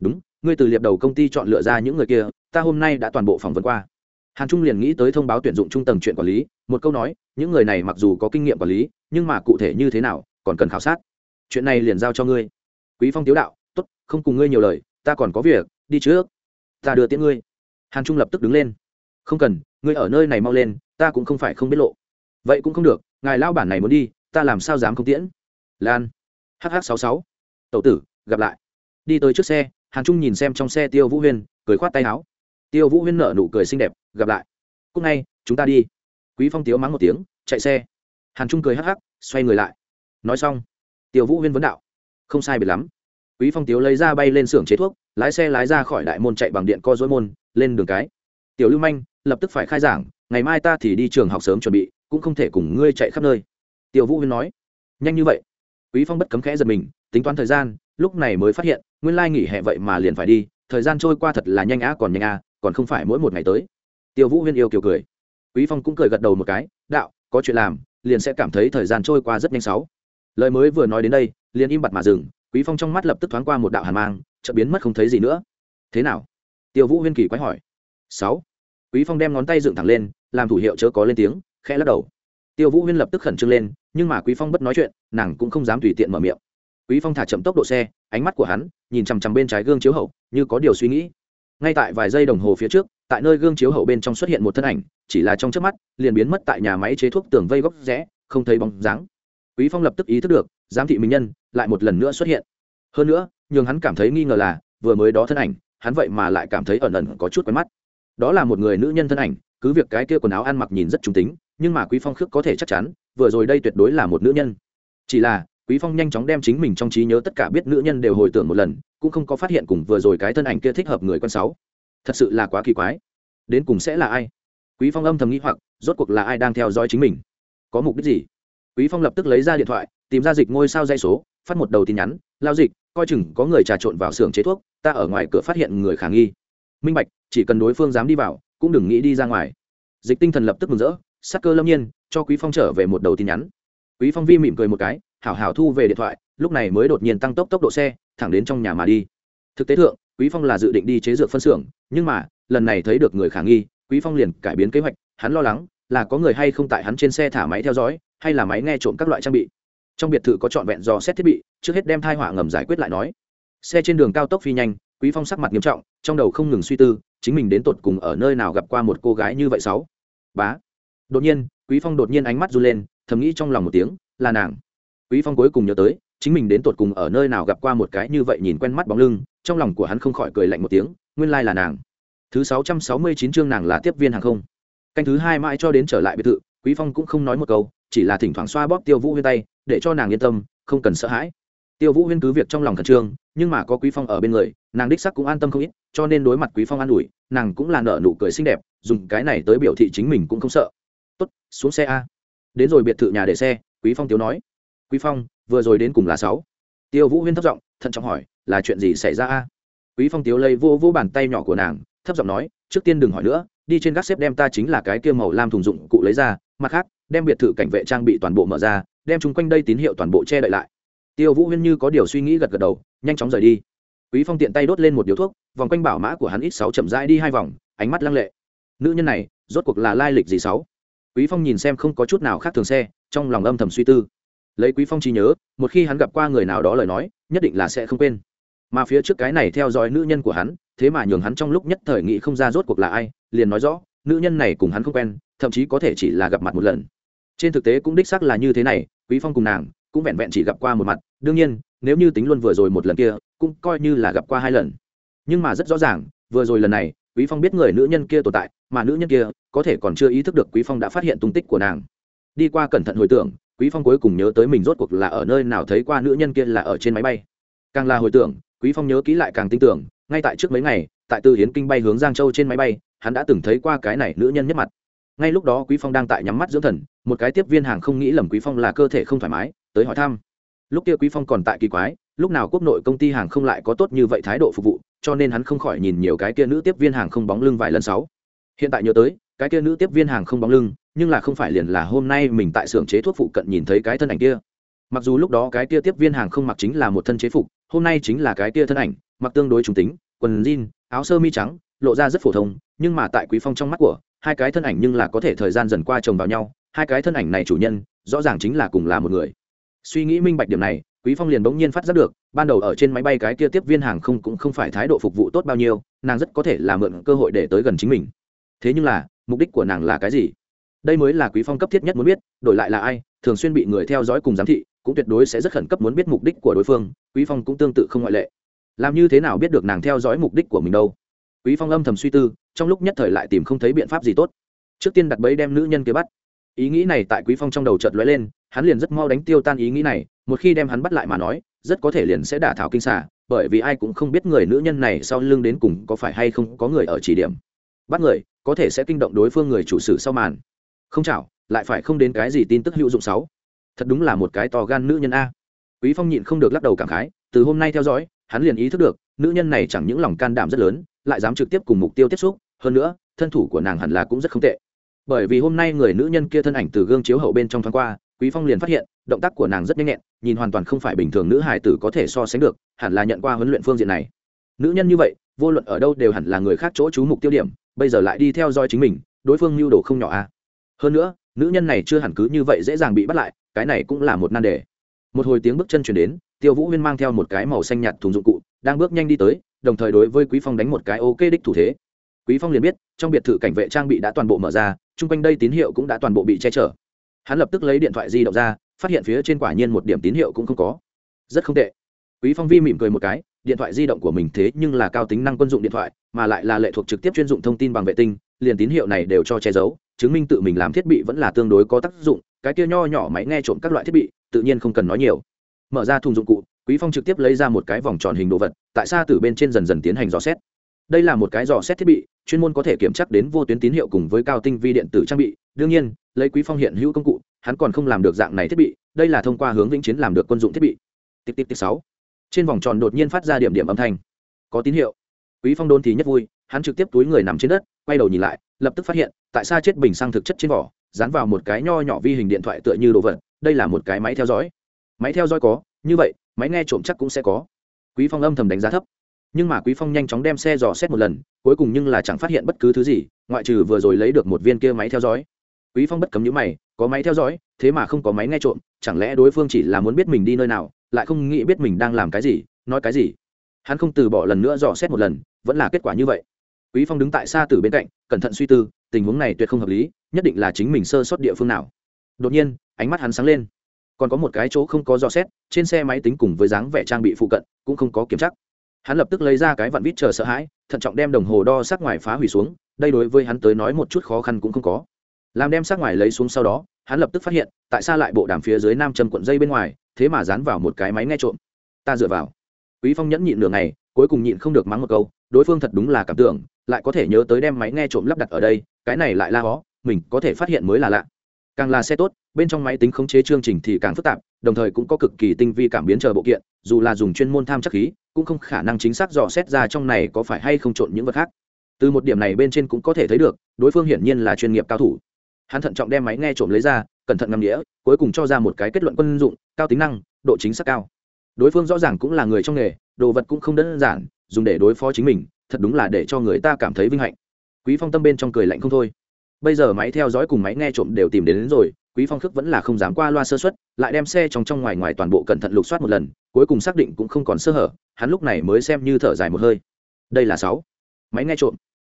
Đúng, ngươi từ liệp đầu công ty chọn lựa ra những người kia, ta hôm nay đã toàn bộ phỏng vấn qua. Hàn trung liền nghĩ tới thông báo tuyển dụng trung tầng chuyện quản lý, một câu nói, những người này mặc dù có kinh nghiệm quản lý, nhưng mà cụ thể như thế nào, còn cần khảo sát. Chuyện này liền giao cho ngươi. Quý phong tiếu đạo, tốt, không cùng ngươi nhiều lời ta còn có việc, đi trước. Ta đưa tiễn ngươi. Hàn trung lập tức đứng lên. Không cần, ngươi ở nơi này mau lên, ta cũng không phải không biết lộ. Vậy cũng không được, ngài lao bản này muốn đi, ta làm sao dám không tiễn? Lan. Hh sáu sáu. Tậu tử, gặp lại. Đi tới trước xe, hàn trung nhìn xem trong xe tiêu vũ huyên, cười khoát tay áo. Tiêu vũ huyên nở nụ cười xinh đẹp, gặp lại. Cúc ngay, chúng ta đi. Quý phong tiếu mắng một tiếng, chạy xe. Hàn trung cười hắc hắc, xoay người lại. Nói xong, tiêu vũ huyên vấn đạo, không sai biệt lắm quý phong tiếu lấy ra bay lên xưởng chế thuốc, lái xe lái ra khỏi đại môn chạy bằng điện co dối môn, lên đường cái. Tiểu lưu manh, lập tức phải khai giảng, ngày mai ta thì đi trường học sớm chuẩn bị, cũng không thể cùng ngươi chạy khắp nơi. Tiêu vũ huyên nói. Nhanh như vậy. Quý phong bất cấm khẽ giật mình, tính toán thời gian, lúc này mới phát hiện, nguyên lai nghỉ hè vậy mà liền phải đi, thời gian trôi qua thật là nhanh á, còn nhanh a còn không phải mỗi một ngày tới. Tiêu vũ huyên yêu kiều cười. Quý phong cũng cười gật đầu một cái, đạo, có chuyện làm, liền sẽ cảm thấy thời gian trôi qua rất nhanh sáu. Lời mới vừa nói đến đây, liền im bặt mà dừng quý phong trong mắt lập tức thoáng qua một đạo hàn mang, chợt biến mất không thấy gì nữa. Thế nào? Tiêu vũ huyên kỳ quái hỏi. Sáu. Quý phong đem ngón tay dựng thẳng lên, làm thủ hiệu chớ có lên tiếng, khẽ lắc đầu. Tiêu vũ huyên lập tức khẩn trương lên, nhưng mà quý phong bất nói chuyện, nàng cũng không dám tùy tiện mở miệng. Quý phong thả chậm tốc độ xe, ánh mắt của hắn nhìn chằm chằm bên trái gương chiếu hậu, như có điều suy nghĩ. Ngay tại vài giây đồng hồ phía trước, tại nơi gương chiếu hậu bên trong xuất hiện một thân ảnh, chỉ là trong trước mắt, liền biến mất tại nhà máy chế thuốc tường vây góc rẽ, không thấy bóng dáng. Quý phong lập tức ý thức được giám thị minh nhân lại một lần nữa xuất hiện. Hơn nữa, nhường hắn cảm thấy nghi ngờ là, vừa mới đó thân ảnh, hắn vậy mà lại cảm thấy ẩn ẩn có chút quen mắt. Đó là một người nữ nhân thân ảnh, cứ việc cái kia quần áo ăn mặc nhìn rất trung tính, nhưng mà quý phong khước có thể chắc chắn, vừa rồi đây tuyệt đối là một nữ nhân. Chỉ là, quý phong nhanh chóng đem chính mình trong trí nhớ tất cả biết nữ nhân đều hồi tưởng một lần, cũng không có phát hiện cùng vừa rồi cái thân ảnh kia thích hợp người con sáu. Thật sự là quá kỳ quái. Đến cùng sẽ là ai? Quý phong âm thầm nghĩ hoặc, rốt cuộc là ai đang theo dõi chính mình? Có mục đích gì? Quý phong lập tức lấy ra điện thoại tìm ra dịch ngôi sao dây số, phát một đầu tin nhắn, lao dịch, coi chừng có người trà trộn vào xưởng chế thuốc, ta ở ngoài cửa phát hiện người khả nghi. Minh bạch, chỉ cần đối phương dám đi vào, cũng đừng nghĩ đi ra ngoài. Dịch tinh thần lập tức mừng rỡ, sắc cơ lâm nhiên, cho quý phong trở về một đầu tin nhắn. Quý phong vi mỉm cười một cái, hảo hảo thu về điện thoại, lúc này mới đột nhiên tăng tốc tốc độ xe, thẳng đến trong nhà mà đi. Thực tế thượng, quý phong là dự định đi chế dược phân xưởng, nhưng mà, lần này thấy được người khả nghi, quý phong liền cải biến kế hoạch, hắn lo lắng là có người hay không tại hắn trên xe thả máy theo dõi, hay là máy nghe trộm các loại trang bị trong biệt thự có trọn vẹn dò xét thiết bị, trước hết đem thai họa ngầm giải quyết lại nói. Xe trên đường cao tốc phi nhanh, quý phong sắc mặt nghiêm trọng, trong đầu không ngừng suy tư, chính mình đến tột cùng ở nơi nào gặp qua một cô gái như vậy sáu. Bá. Đột nhiên, quý phong đột nhiên ánh mắt run lên, thầm nghĩ trong lòng một tiếng, là nàng. Quý phong cuối cùng nhớ tới, chính mình đến tột cùng ở nơi nào gặp qua một cái như vậy nhìn quen mắt bóng lưng, trong lòng của hắn không khỏi cười lạnh một tiếng, nguyên lai là nàng. Thứ sáu trăm sáu mươi chín chương nàng là tiếp viên hàng không. Canh thứ hai mãi cho đến trở lại biệt thự, quý phong cũng không nói một câu, chỉ là thỉnh thoảng xoa bóp tiêu vũ huyên tay để cho nàng yên tâm, không cần sợ hãi. Tiêu vũ huyên cứ việc trong lòng khẩn trương, nhưng mà có quý phong ở bên người, nàng đích sắc cũng an tâm không ít, cho nên đối mặt quý phong an ủi, nàng cũng là nở nụ cười xinh đẹp, dùng cái này tới biểu thị chính mình cũng không sợ. Tốt, xuống xe a. Đến rồi biệt thự nhà để xe, quý phong tiếu nói. Quý phong, vừa rồi đến cùng là sáu. Tiêu vũ huyên thấp giọng, thận trọng hỏi, là chuyện gì xảy ra a? Quý phong tiếu lấy vô vô bàn tay nhỏ của nàng, thấp giọng nói, trước tiên đừng hỏi nữa, đi trên gác xếp đem ta chính là cái kia màu lam thùng dụng cụ lấy ra, mặt khác, đem biệt thự cảnh vệ trang bị toàn bộ mở ra đem chúng quanh đây tín hiệu toàn bộ che đậy lại. Tiêu vũ huyên như có điều suy nghĩ gật gật đầu, nhanh chóng rời đi. Quý phong tiện tay đốt lên một điếu thuốc, vòng quanh bảo mã của hắn ít sáu chậm rãi đi hai vòng, ánh mắt lăng lệ. Nữ nhân này, rốt cuộc là lai lịch gì sáu? Quý phong nhìn xem không có chút nào khác thường xe, trong lòng âm thầm suy tư. Lấy quý phong trí nhớ, một khi hắn gặp qua người nào đó lời nói, nhất định là sẽ không quên. Mà phía trước cái này theo dõi nữ nhân của hắn, thế mà nhường hắn trong lúc nhất thời nghĩ không ra rốt cuộc là ai, liền nói rõ, nữ nhân này cùng hắn không quen, thậm chí có thể chỉ là gặp mặt một lần trên thực tế cũng đích xác là như thế này, quý phong cùng nàng cũng vẹn vẹn chỉ gặp qua một mặt, đương nhiên, nếu như tính luôn vừa rồi một lần kia, cũng coi như là gặp qua hai lần. Nhưng mà rất rõ ràng, vừa rồi lần này, quý phong biết người nữ nhân kia tồn tại, mà nữ nhân kia có thể còn chưa ý thức được quý phong đã phát hiện tung tích của nàng. Đi qua cẩn thận hồi tưởng, quý phong cuối cùng nhớ tới mình rốt cuộc là ở nơi nào thấy qua nữ nhân kia là ở trên máy bay. Càng là hồi tưởng, quý phong nhớ kỹ lại càng tin tưởng, ngay tại trước mấy ngày, tại tư hiến kinh bay hướng giang châu trên máy bay, hắn đã từng thấy qua cái này nữ nhân nhất mặt ngay lúc đó quý phong đang tại nhắm mắt dưỡng thần, một cái tiếp viên hàng không nghĩ lầm quý phong là cơ thể không thoải mái, tới hỏi thăm. Lúc kia quý phong còn tại kỳ quái, lúc nào quốc nội công ty hàng không lại có tốt như vậy thái độ phục vụ, cho nên hắn không khỏi nhìn nhiều cái kia nữ tiếp viên hàng không bóng lưng vài lần sáu. Hiện tại nhớ tới, cái kia nữ tiếp viên hàng không bóng lưng, nhưng là không phải liền là hôm nay mình tại xưởng chế thuốc phụ cận nhìn thấy cái thân ảnh kia. Mặc dù lúc đó cái kia tiếp viên hàng không mặc chính là một thân chế phục, hôm nay chính là cái kia thân ảnh, mặc tương đối trung tính, quần jean, áo sơ mi trắng, lộ ra rất phổ thông, nhưng mà tại quý phong trong mắt của hai cái thân ảnh nhưng là có thể thời gian dần qua chồng vào nhau, hai cái thân ảnh này chủ nhân, rõ ràng chính là cùng là một người. Suy nghĩ minh bạch điểm này, quý phong liền bỗng nhiên phát giác được, ban đầu ở trên máy bay cái kia tiếp viên hàng không cũng không phải thái độ phục vụ tốt bao nhiêu, nàng rất có thể là mượn cơ hội để tới gần chính mình. Thế nhưng là, mục đích của nàng là cái gì? Đây mới là quý phong cấp thiết nhất muốn biết, đổi lại là ai, thường xuyên bị người theo dõi cùng giám thị, cũng tuyệt đối sẽ rất khẩn cấp muốn biết mục đích của đối phương, quý phong cũng tương tự không ngoại lệ. Làm như thế nào biết được nàng theo dõi mục đích của mình đâu? Quý phong âm thầm suy tư trong lúc nhất thời lại tìm không thấy biện pháp gì tốt. Trước tiên đặt bẫy đem nữ nhân kia bắt. Ý nghĩ này tại quý phong trong đầu chợt lóe lên, hắn liền rất mau đánh tiêu tan ý nghĩ này, một khi đem hắn bắt lại mà nói, rất có thể liền sẽ đả thảo kinh xả bởi vì ai cũng không biết người nữ nhân này sau lưng đến cùng có phải hay không có người ở chỉ điểm. Bắt người, có thể sẽ kinh động đối phương người chủ sử sau màn. Không chảo, lại phải không đến cái gì tin tức hữu dụng sáu. Thật đúng là một cái to gan nữ nhân a. Quý phong nhịn không được lắc đầu cảm khái, từ hôm nay theo dõi, hắn liền ý thức được, nữ nhân này chẳng những lòng can đảm rất lớn, lại dám trực tiếp cùng mục tiêu tiếp xúc hơn nữa, thân thủ của nàng hẳn là cũng rất không tệ. Bởi vì hôm nay người nữ nhân kia thân ảnh từ gương chiếu hậu bên trong thoáng qua, quý phong liền phát hiện, động tác của nàng rất nhanh nhẹn, nhìn hoàn toàn không phải bình thường nữ hài tử có thể so sánh được, hẳn là nhận qua huấn luyện phương diện này. Nữ nhân như vậy, vô luận ở đâu đều hẳn là người khác chỗ chú mục tiêu điểm, bây giờ lại đi theo dõi chính mình, đối phương mưu đồ không nhỏ a à. hơn nữa, nữ nhân này chưa hẳn cứ như vậy dễ dàng bị bắt lại, cái này cũng là một nan đề. Một hồi tiếng bước chân chuyển đến, tiêu vũ huyên mang theo một cái màu xanh nhạt thùng dụng cụ, đang bước nhanh đi tới, đồng thời đối với quý phong đánh một cái ok đích thủ thế quý phong liền biết, trong biệt thự cảnh vệ trang bị đã toàn bộ mở ra, chung quanh đây tín hiệu cũng đã toàn bộ bị che chở. Hắn lập tức lấy điện thoại di động ra, phát hiện phía trên quả nhiên một điểm tín hiệu cũng không có. Rất không tệ. Quý phong vi mỉm cười một cái, điện thoại di động của mình thế nhưng là cao tính năng quân dụng điện thoại, mà lại là lệ thuộc trực tiếp chuyên dụng thông tin bằng vệ tinh, liền tín hiệu này đều cho che giấu, chứng minh tự mình làm thiết bị vẫn là tương đối có tác dụng, cái kia nho nhỏ máy nghe trộm các loại thiết bị, tự nhiên không cần nói nhiều. Mở ra thùng dụng cụ, quý phong trực tiếp lấy ra một cái vòng tròn hình đồ vật, tại sao từ bên trên dần dần tiến hành dò xét đây là một cái dò xét thiết bị, chuyên môn có thể kiểm chắc đến vô tuyến tín hiệu cùng với cao tinh vi điện tử trang bị. Đương nhiên, lấy quý phong hiện hữu công cụ, hắn còn không làm được dạng này thiết bị, đây là thông qua hướng vĩnh chiến làm được quân dụng thiết bị. Tích tích tích sáu. Trên vòng tròn đột nhiên phát ra điểm điểm âm thanh. Có tín hiệu. Quý phong đôn thì nhất vui, hắn trực tiếp túi người nằm trên đất, quay đầu nhìn lại, lập tức phát hiện, tại sao chết bình xăng thực chất trên vỏ, dán vào một cái nho nhỏ vi hình điện thoại tựa như đồ vật, đây là một cái máy theo dõi. Máy theo dõi có, như vậy, máy nghe trộm chắc cũng sẽ có. Quý phong âm thầm đánh giá thấp nhưng mà quý phong nhanh chóng đem xe dò xét một lần, cuối cùng nhưng là chẳng phát hiện bất cứ thứ gì, ngoại trừ vừa rồi lấy được một viên kia máy theo dõi. Quý phong bất cấm những mày, có máy theo dõi, thế mà không có máy nghe trộm, chẳng lẽ đối phương chỉ là muốn biết mình đi nơi nào, lại không nghĩ biết mình đang làm cái gì, nói cái gì? Hắn không từ bỏ lần nữa dò xét một lần, vẫn là kết quả như vậy. Quý phong đứng tại xa từ bên cạnh, cẩn thận suy tư, tình huống này tuyệt không hợp lý, nhất định là chính mình sơ sót địa phương nào. Đột nhiên, ánh mắt hắn sáng lên. Còn có một cái chỗ không có dò xét, trên xe máy tính cùng với dáng vẻ trang bị phụ cận, cũng không có kiểm chắc hắn lập tức lấy ra cái vặn vít chờ sợ hãi, thận trọng đem đồng hồ đo sát ngoài phá hủy xuống, đây đối với hắn tới nói một chút khó khăn cũng không có. Làm đem sát ngoài lấy xuống sau đó, hắn lập tức phát hiện, tại sao lại bộ đàm phía dưới nam châm cuộn dây bên ngoài, thế mà dán vào một cái máy nghe trộm. Ta dựa vào. Quý phong nhẫn nhịn nửa ngày, cuối cùng nhịn không được mắng một câu, đối phương thật đúng là cảm tưởng, lại có thể nhớ tới đem máy nghe trộm lắp đặt ở đây, cái này lại la hó, mình có thể phát hiện mới là lạ. Càng là xe tốt, bên trong máy tính khống chế chương trình thì càng phức tạp đồng thời cũng có cực kỳ tinh vi cảm biến chờ bộ kiện dù là dùng chuyên môn tham chắc khí cũng không khả năng chính xác dò xét ra trong này có phải hay không trộn những vật khác. Từ một điểm này bên trên cũng có thể thấy được đối phương hiển nhiên là chuyên nghiệp cao thủ. Hắn thận trọng đem máy nghe trộm lấy ra cẩn thận ngắm đĩa cuối cùng cho ra một cái kết luận quân dụng cao tính năng độ chính xác cao. Đối phương rõ ràng cũng là người trong nghề đồ vật cũng không đơn giản dùng để đối phó chính mình thật đúng là để cho người ta cảm thấy vinh hạnh. Quý phong tâm bên trong cười lạnh không thôi. Bây giờ máy theo dõi cùng máy nghe trộm đều tìm đến, đến rồi quý phong khước vẫn là không dám qua loa sơ xuất lại đem xe trong trong ngoài ngoài toàn bộ cẩn thận lục soát một lần, cuối cùng xác định cũng không còn sơ hở, hắn lúc này mới xem như thở dài một hơi. Đây là sáu. Máy nghe trộm.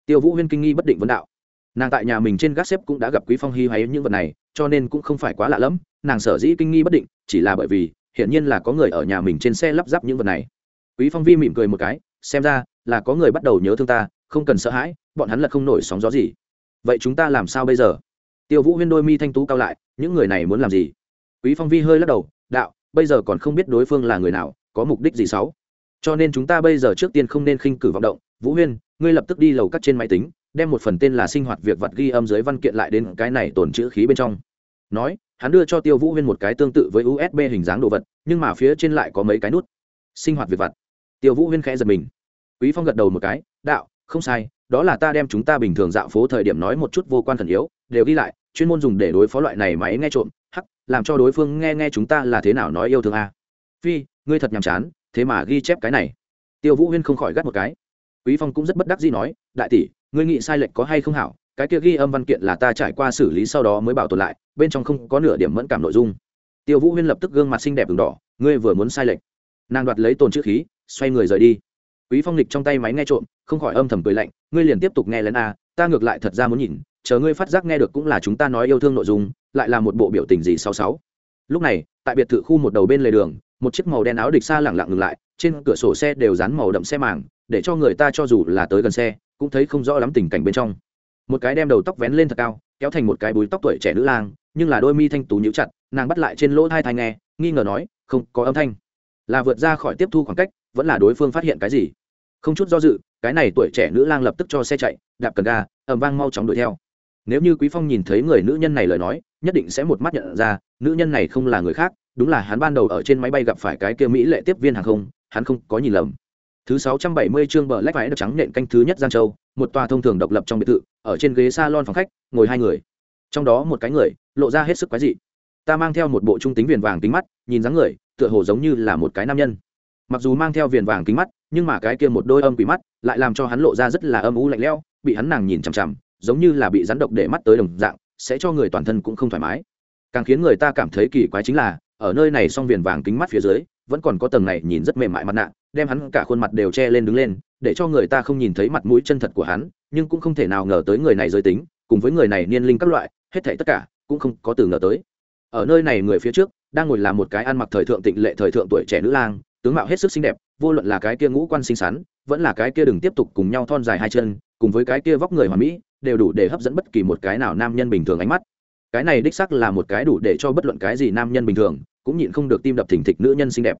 Tiêu vũ huyên kinh nghi bất định vấn đạo. Nàng tại nhà mình trên gác xếp cũng đã gặp quý phong hy hay những vật này, cho nên cũng không phải quá lạ lẫm, nàng sở dĩ kinh nghi bất định, chỉ là bởi vì, hiển nhiên là có người ở nhà mình trên xe lắp ráp những vật này. Quý phong vi mỉm cười một cái, xem ra, là có người bắt đầu nhớ thương ta, không cần sợ hãi, bọn hắn là không nổi sóng gió gì. Vậy chúng ta làm sao bây giờ? Tiêu vũ huyên đôi mi thanh tú cao lại, những người này muốn làm gì? Quý phong vi hơi lắc đầu, đạo, bây giờ còn không biết đối phương là người nào, có mục đích gì xấu cho nên chúng ta bây giờ trước tiên không nên khinh cử vọng động. Vũ huyên, ngươi lập tức đi lầu cắt trên máy tính, đem một phần tên là sinh hoạt việc vật ghi âm dưới văn kiện lại đến cái này tồn chữ khí bên trong. Nói, hắn đưa cho tiêu vũ huyên một cái tương tự với usb hình dáng đồ vật, nhưng mà phía trên lại có mấy cái nút. Sinh hoạt việc vật tiêu vũ huyên khẽ giật mình. Quý phong gật đầu một cái, đạo không sai, đó là ta đem chúng ta bình thường dạo phố thời điểm nói một chút vô quan thần yếu, đều ghi lại, chuyên môn dùng để đối phó loại này máy nghe trộm, hắc, làm cho đối phương nghe nghe chúng ta là thế nào nói yêu thương a. Phi, ngươi thật nhàm chán, thế mà ghi chép cái này. Tiêu vũ huyên không khỏi gắt một cái. Quý phong cũng rất bất đắc dĩ nói, đại tỷ, ngươi nghĩ sai lệch có hay không hảo, cái kia ghi âm văn kiện là ta trải qua xử lý sau đó mới bảo tồn lại, bên trong không có nửa điểm mẫn cảm nội dung. Tiêu vũ huyên lập tức gương mặt xinh đẹp v đỏ, ngươi vừa muốn sai lệch. Nàng đoạt lấy tồn chữ khí, xoay người rời đi quý phong lịch trong tay máy nghe trộm, không khỏi âm thầm cười lạnh, ngươi liền tiếp tục nghe lén a, ta ngược lại thật ra muốn nhìn, chờ ngươi phát giác nghe được cũng là chúng ta nói yêu thương nội dung, lại là một bộ biểu tình gì sáu sáu lúc này, tại biệt thự khu một đầu bên lề đường, một chiếc màu đen áo địch xa lẳng lặng ngừng lại, trên cửa sổ xe đều dán màu đậm xe màng, để cho người ta cho dù là tới gần xe, cũng thấy không rõ lắm tình cảnh bên trong. Một cái đem đầu tóc vén lên thật cao, kéo thành một cái búi tóc tuổi trẻ nữ lang, nhưng là đôi mi thanh tú nhíu chặt, nàng bắt lại trên lỗ thai thai nghe, nghi ngờ nói, không có âm thanh. Là vượt ra khỏi tiếp thu khoảng cách vẫn là đối phương phát hiện cái gì. Không chút do dự, cái này tuổi trẻ nữ lang lập tức cho xe chạy, đạp cần ga ẩm vang mau chóng đuổi theo. Nếu như quý phong nhìn thấy người nữ nhân này lời nói, nhất định sẽ một mắt nhận ra, nữ nhân này không là người khác, đúng là hắn ban đầu ở trên máy bay gặp phải cái kia mỹ lệ tiếp viên hàng không, hắn không có nhìn lầm. Thứ 670 chương bờ lách váy đập trắng nện canh thứ nhất giang châu, một tòa thông thường độc lập trong biệt thự, ở trên ghế salon phòng khách, ngồi hai người. Trong đó một cái người, lộ ra hết sức quái dị. Ta mang theo một bộ trung tính viền vàng kính mắt, nhìn dáng người, tựa hồ giống như là một cái nam nhân mặc dù mang theo viền vàng kính mắt, nhưng mà cái kia một đôi âm quỷ mắt lại làm cho hắn lộ ra rất là âm u lạnh lẽo, bị hắn nàng nhìn chằm chằm, giống như là bị rắn độc để mắt tới đồng dạng, sẽ cho người toàn thân cũng không thoải mái. Càng khiến người ta cảm thấy kỳ quái chính là, ở nơi này song viền vàng kính mắt phía dưới, vẫn còn có tầng này nhìn rất mềm mại mặt nạ, đem hắn cả khuôn mặt đều che lên đứng lên, để cho người ta không nhìn thấy mặt mũi chân thật của hắn, nhưng cũng không thể nào ngờ tới người này giới tính, cùng với người này niên linh các loại, hết thảy tất cả cũng không có từ ngờ tới. Ở nơi này người phía trước, đang ngồi là một cái ăn mặc thời thượng tịnh lệ thời thượng tuổi trẻ nữ lang tướng mạo hết sức xinh đẹp, vô luận là cái kia ngũ quan xinh xắn, vẫn là cái kia đừng tiếp tục cùng nhau thon dài hai chân, cùng với cái kia vóc người hoàn mỹ, đều đủ để hấp dẫn bất kỳ một cái nào nam nhân bình thường ánh mắt. Cái này đích sắc là một cái đủ để cho bất luận cái gì nam nhân bình thường, cũng nhịn không được tim đập thình thịch nữ nhân xinh đẹp.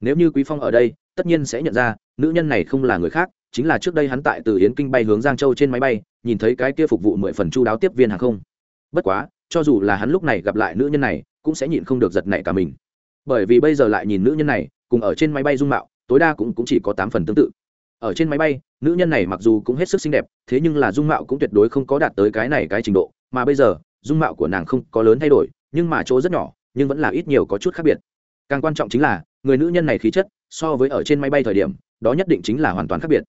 Nếu như quý phong ở đây, tất nhiên sẽ nhận ra, nữ nhân này không là người khác, chính là trước đây hắn tại từ yến kinh bay hướng giang châu trên máy bay, nhìn thấy cái kia phục vụ mười phần chu đáo tiếp viên hàng không. Bất quá, cho dù là hắn lúc này gặp lại nữ nhân này, cũng sẽ nhịn không được giật nảy cả mình. Bởi vì bây giờ lại nhìn nữ nhân này cùng ở trên máy bay dung mạo tối đa cũng, cũng chỉ có tám phần tương tự. Ở trên máy bay nữ nhân này mặc dù cũng hết sức xinh đẹp thế nhưng là dung mạo cũng tuyệt đối không có đạt tới cái này cái trình độ mà bây giờ dung mạo của nàng không có lớn thay đổi nhưng mà chỗ rất nhỏ nhưng vẫn là ít nhiều có chút khác biệt. Càng quan trọng chính là người nữ nhân này khí chất so với ở trên máy bay thời điểm đó nhất định chính là hoàn toàn khác biệt.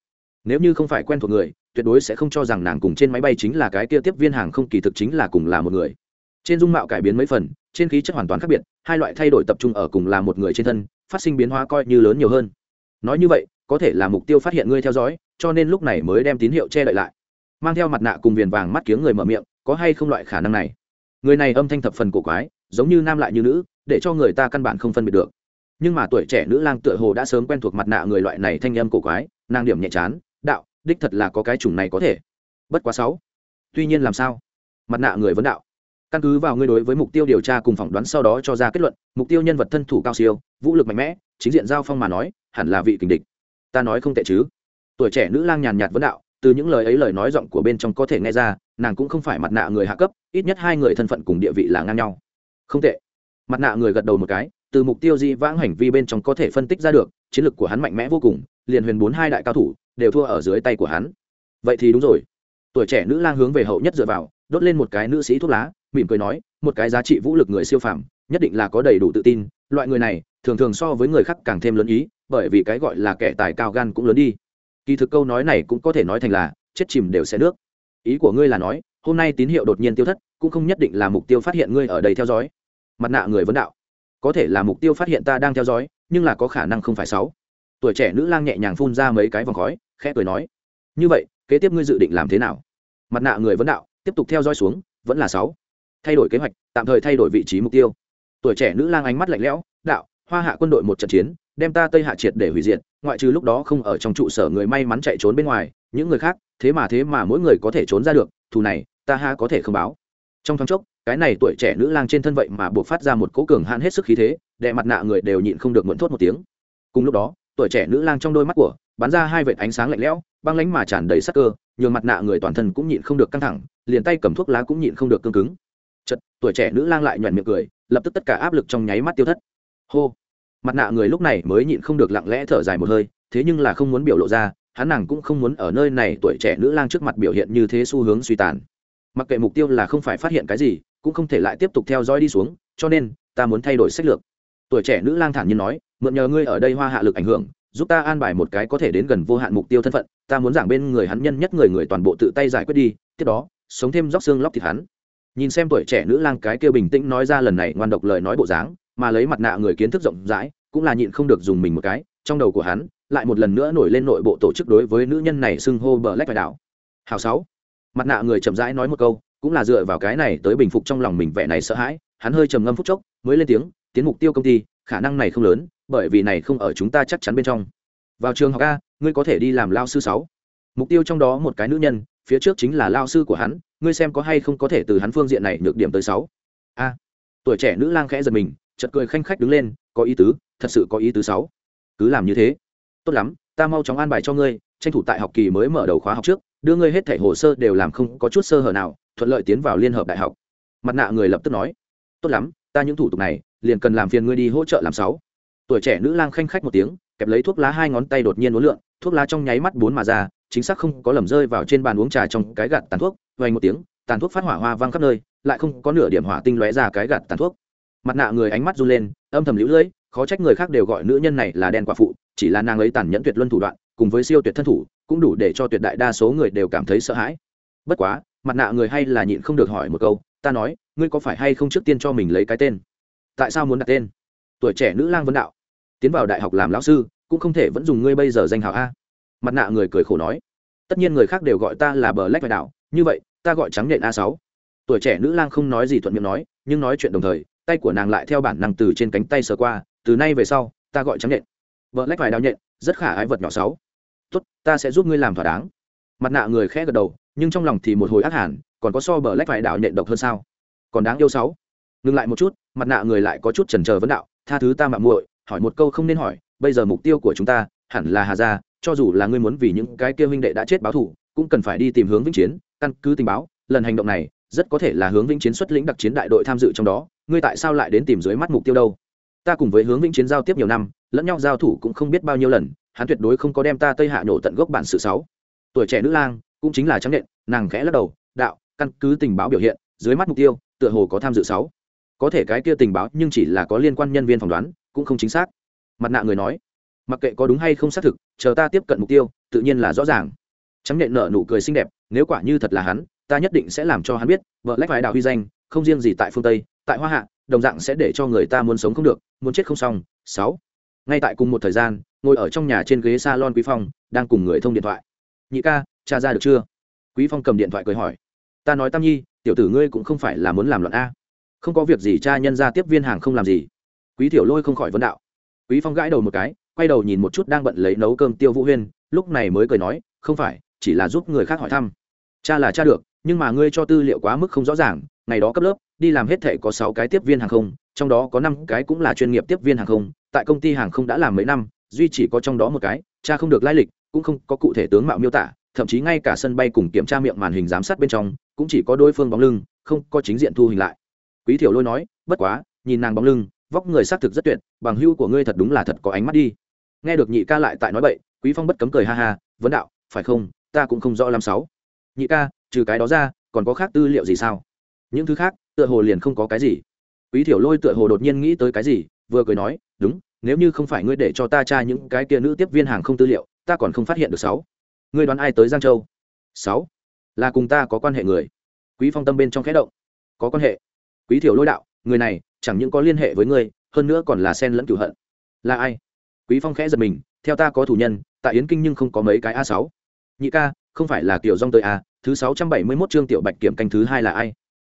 Nếu như không phải quen thuộc người tuyệt đối sẽ không cho rằng nàng cùng trên máy bay chính là cái kia tiếp viên hàng không kỳ thực chính là cùng là một người trên dung mạo cải biến mấy phần, trên khí chất hoàn toàn khác biệt, hai loại thay đổi tập trung ở cùng là một người trên thân, phát sinh biến hóa coi như lớn nhiều hơn. Nói như vậy, có thể là mục tiêu phát hiện ngươi theo dõi, cho nên lúc này mới đem tín hiệu che đậy lại. Mang theo mặt nạ cùng viền vàng mắt kiếng người mở miệng, có hay không loại khả năng này? Người này âm thanh thập phần cổ quái, giống như nam lại như nữ, để cho người ta căn bản không phân biệt được. Nhưng mà tuổi trẻ nữ lang tựa hồ đã sớm quen thuộc mặt nạ người loại này thanh âm cổ quái, nàng điểm nhẹ chán, đạo, đích thật là có cái chủng này có thể. Bất quá sáu. Tuy nhiên làm sao? Mặt nạ người vấn đạo căn cứ vào ngươi đối với mục tiêu điều tra cùng phỏng đoán sau đó cho ra kết luận, mục tiêu nhân vật thân thủ cao siêu, vũ lực mạnh mẽ, chính diện giao phong mà nói, hẳn là vị kình địch. Ta nói không tệ chứ? Tuổi trẻ nữ lang nhàn nhạt vấn đạo, từ những lời ấy lời nói giọng của bên trong có thể nghe ra, nàng cũng không phải mặt nạ người hạ cấp, ít nhất hai người thân phận cùng địa vị là ngang nhau. Không tệ. Mặt nạ người gật đầu một cái, từ mục tiêu di vãng hành vi bên trong có thể phân tích ra được, chiến lược của hắn mạnh mẽ vô cùng, liền huyền bốn hai đại cao thủ đều thua ở dưới tay của hắn. Vậy thì đúng rồi. Tuổi trẻ nữ lang hướng về hậu nhất dựa vào, đốt lên một cái nữ sĩ thuốc lá mỉm cười nói, một cái giá trị vũ lực người siêu phàm, nhất định là có đầy đủ tự tin. Loại người này, thường thường so với người khác càng thêm lớn ý, bởi vì cái gọi là kẻ tài cao gan cũng lớn đi. Kỳ thực câu nói này cũng có thể nói thành là, chết chìm đều sẽ nước. Ý của ngươi là nói, hôm nay tín hiệu đột nhiên tiêu thất, cũng không nhất định là mục tiêu phát hiện ngươi ở đây theo dõi. Mặt nạ người vấn đạo, có thể là mục tiêu phát hiện ta đang theo dõi, nhưng là có khả năng không phải sáu. Tuổi trẻ nữ lang nhẹ nhàng phun ra mấy cái vòng khói, khẽ cười nói, như vậy, kế tiếp ngươi dự định làm thế nào? Mặt nạ người vấn đạo, tiếp tục theo dõi xuống, vẫn là sáu thay đổi kế hoạch, tạm thời thay đổi vị trí mục tiêu. Tuổi trẻ nữ lang ánh mắt lạnh lẽo, đạo, hoa hạ quân đội một trận chiến, đem ta tây hạ triệt để hủy diệt, ngoại trừ lúc đó không ở trong trụ sở người may mắn chạy trốn bên ngoài, những người khác, thế mà thế mà mỗi người có thể trốn ra được, thù này, ta ha có thể không báo. Trong thoáng chốc, cái này tuổi trẻ nữ lang trên thân vậy mà buộc phát ra một cố cường hạn hết sức khí thế đệ mặt nạ người đều nhịn không được muộn thốt một tiếng. Cùng lúc đó, tuổi trẻ nữ lang trong đôi mắt của, bắn ra hai vệt ánh sáng lạnh lẽo, băng lánh mà tràn đầy sắc cơ, nhường mặt nạ người toàn thân cũng nhịn không được căng thẳng, liền tay cầm thuốc lá cũng nhịn không được cương cứng chật tuổi trẻ nữ lang lại nhoẻn miệng cười, lập tức tất cả áp lực trong nháy mắt tiêu thất. Hô. Mặt nạ người lúc này mới nhịn không được lặng lẽ thở dài một hơi, thế nhưng là không muốn biểu lộ ra, hắn nàng cũng không muốn ở nơi này tuổi trẻ nữ lang trước mặt biểu hiện như thế xu hướng suy tàn. Mặc kệ mục tiêu là không phải phát hiện cái gì, cũng không thể lại tiếp tục theo dõi đi xuống, cho nên, ta muốn thay đổi sách lược. Tuổi trẻ nữ lang thản nhiên nói, mượn nhờ ngươi ở đây hoa hạ lực ảnh hưởng, giúp ta an bài một cái có thể đến gần vô hạn mục tiêu thân phận, ta muốn giảng bên người hắn nhân nhất người người toàn bộ tự tay giải quyết đi, tiếp đó, sống thêm róc xương lóc thịt hắn nhìn xem tuổi trẻ nữ lang cái kia bình tĩnh nói ra lần này ngoan độc lời nói bộ dáng, mà lấy mặt nạ người kiến thức rộng rãi, cũng là nhịn không được dùng mình một cái, trong đầu của hắn lại một lần nữa nổi lên nội bộ tổ chức đối với nữ nhân này xưng hô bờ lách phải đảo. Hào sáu. Mặt nạ người chậm rãi nói một câu, cũng là dựa vào cái này tới bình phục trong lòng mình vẻ này sợ hãi, hắn hơi trầm ngâm phút chốc, mới lên tiếng, tiến mục tiêu công ty, khả năng này không lớn, bởi vì này không ở chúng ta chắc chắn bên trong. Vào trường học a, ngươi có thể đi làm lao sư sáu. Mục tiêu trong đó một cái nữ nhân, phía trước chính là lao sư của hắn ngươi xem có hay không có thể từ hắn phương diện này nhược điểm tới sáu? A. Tuổi trẻ nữ lang khẽ giật mình, chợt cười khanh khách đứng lên, có ý tứ, thật sự có ý tứ sáu. Cứ làm như thế. Tốt lắm, ta mau chóng an bài cho ngươi, tranh thủ tại học kỳ mới mở đầu khóa học trước, đưa ngươi hết thẻ hồ sơ đều làm không có chút sơ hở nào, thuận lợi tiến vào liên hợp đại học. Mặt nạ người lập tức nói. Tốt lắm, ta những thủ tục này, liền cần làm phiền ngươi đi hỗ trợ làm sáu. Tuổi trẻ nữ lang khanh khách một tiếng, kẹp lấy thuốc lá hai ngón tay đột nhiên uốn lượn, thuốc lá trong nháy mắt bốn mà ra chính xác không có lầm rơi vào trên bàn uống trà trong cái gạt tàn thuốc vay một tiếng, tàn thuốc phát hỏa hoa vang khắp nơi, lại không có nửa điểm hỏa tinh lóe ra cái gạt tàn thuốc. Mặt nạ người ánh mắt run lên, âm thầm lũ lưỡi, khó trách người khác đều gọi nữ nhân này là đen quả phụ, chỉ là nàng ấy tàn nhẫn tuyệt luân thủ đoạn, cùng với siêu tuyệt thân thủ, cũng đủ để cho tuyệt đại đa số người đều cảm thấy sợ hãi. Bất quá, mặt nạ người hay là nhịn không được hỏi một câu, ta nói, ngươi có phải hay không trước tiên cho mình lấy cái tên? Tại sao muốn đặt tên? Tuổi trẻ nữ lang vấn đạo. Tiến vào đại học làm lão sư, cũng không thể vẫn dùng ngươi bây giờ danh hào a mặt nạ người cười khổ nói tất nhiên người khác đều gọi ta là bờ lách vai đảo, như vậy ta gọi trắng nhện a sáu. Tuổi trẻ nữ lang không nói gì thuận miệng nói nhưng nói chuyện đồng thời tay của nàng lại theo bản năng từ trên cánh tay sờ qua từ nay về sau ta gọi trắng nhện vợ lách vài đào nhện rất khả ái vật nhỏ sáu. Tốt ta sẽ giúp ngươi làm thỏa đáng. Mặt nạ người khẽ gật đầu nhưng trong lòng thì một hồi ác hẳn còn có so bờ lách vài đào nhện độc hơn sao? Còn đáng yêu sáu. Ngừng lại một chút mặt nạ người lại có chút chần chờ vấn đạo tha thứ ta mạng muội hỏi một câu không nên hỏi bây giờ mục tiêu của chúng ta hẳn là hà gia cho dù là ngươi muốn vì những cái kia huynh đệ đã chết báo thủ cũng cần phải đi tìm hướng vĩnh chiến, căn cứ tình báo, lần hành động này, rất có thể là hướng vĩnh chiến xuất lĩnh đặc chiến đại đội tham dự trong đó, ngươi tại sao lại đến tìm dưới mắt mục tiêu đâu? Ta cùng với hướng vĩnh chiến giao tiếp nhiều năm, lẫn nhau giao thủ cũng không biết bao nhiêu lần, hắn tuyệt đối không có đem ta tây hạ nổ tận gốc bản sự sáu. Tuổi trẻ nữ lang, cũng chính là trắng nện, nàng khẽ lắc đầu, đạo, căn cứ tình báo biểu hiện, dưới mắt mục tiêu, tựa hồ có tham dự sáu. Có thể cái kia tình báo nhưng chỉ là có liên quan nhân viên phỏng đoán, cũng không chính xác. Mặt nạ người nói mặc kệ có đúng hay không xác thực, chờ ta tiếp cận mục tiêu, tự nhiên là rõ ràng. Trắng nhện nở nụ cười xinh đẹp, nếu quả như thật là hắn, ta nhất định sẽ làm cho hắn biết, vợ lách vải đạo huy danh, không riêng gì tại phương tây, tại hoa hạ, đồng dạng sẽ để cho người ta muốn sống không được, muốn chết không xong. Sáu. Ngay tại cùng một thời gian, ngồi ở trong nhà trên ghế salon quý phong, đang cùng người thông điện thoại. Nhị ca, cha ra được chưa? Quý phong cầm điện thoại cười hỏi. Ta nói tam nhi, tiểu tử ngươi cũng không phải là muốn làm loạn a. Không có việc gì cha nhân ra tiếp viên hàng không làm gì. Quý tiểu lôi không khỏi vấn đạo. Quý phong gãi đầu một cái quay đầu nhìn một chút đang bận lấy nấu cơm tiêu vũ huyên, lúc này mới cười nói, không phải, chỉ là giúp người khác hỏi thăm. Cha là cha được, nhưng mà ngươi cho tư liệu quá mức không rõ ràng, ngày đó cấp lớp, đi làm hết thể có sáu cái tiếp viên hàng không, trong đó có năm cái cũng là chuyên nghiệp tiếp viên hàng không, tại công ty hàng không đã làm mấy năm, duy chỉ có trong đó một cái, cha không được lai lịch, cũng không có cụ thể tướng mạo miêu tả, thậm chí ngay cả sân bay cùng kiểm tra miệng màn hình giám sát bên trong, cũng chỉ có đối phương bóng lưng, không có chính diện thu hình lại. Quý thiểu lôi nói, bất quá, nhìn nàng bóng lưng vóc người xác thực rất tuyệt, bằng hưu của ngươi thật đúng là thật có ánh mắt đi. Nghe được nhị ca lại tại nói bậy, quý phong bất cấm cười ha ha, vấn đạo, phải không? Ta cũng không rõ làm sáu. Nhị ca, trừ cái đó ra, còn có khác tư liệu gì sao? Những thứ khác, tựa hồ liền không có cái gì. Quý thiểu lôi tựa hồ đột nhiên nghĩ tới cái gì, vừa cười nói, đúng, nếu như không phải ngươi để cho ta tra những cái kia nữ tiếp viên hàng không tư liệu, ta còn không phát hiện được sáu. Ngươi đoán ai tới giang châu? Sáu. Là cùng ta có quan hệ người. Quý phong tâm bên trong khẽ động. Có quan hệ. Quý thiểu lôi đạo người này chẳng những có liên hệ với ngươi, hơn nữa còn là sen lẫn cửu hận. Là ai? Quý phong khẽ giật mình, theo ta có thủ nhân, tại yến kinh nhưng không có mấy cái a sáu. Nhị ca, không phải là Tiểu dong tới a, thứ sáu trăm bảy mươi 671 chương tiểu bạch kiểm canh thứ hai là ai?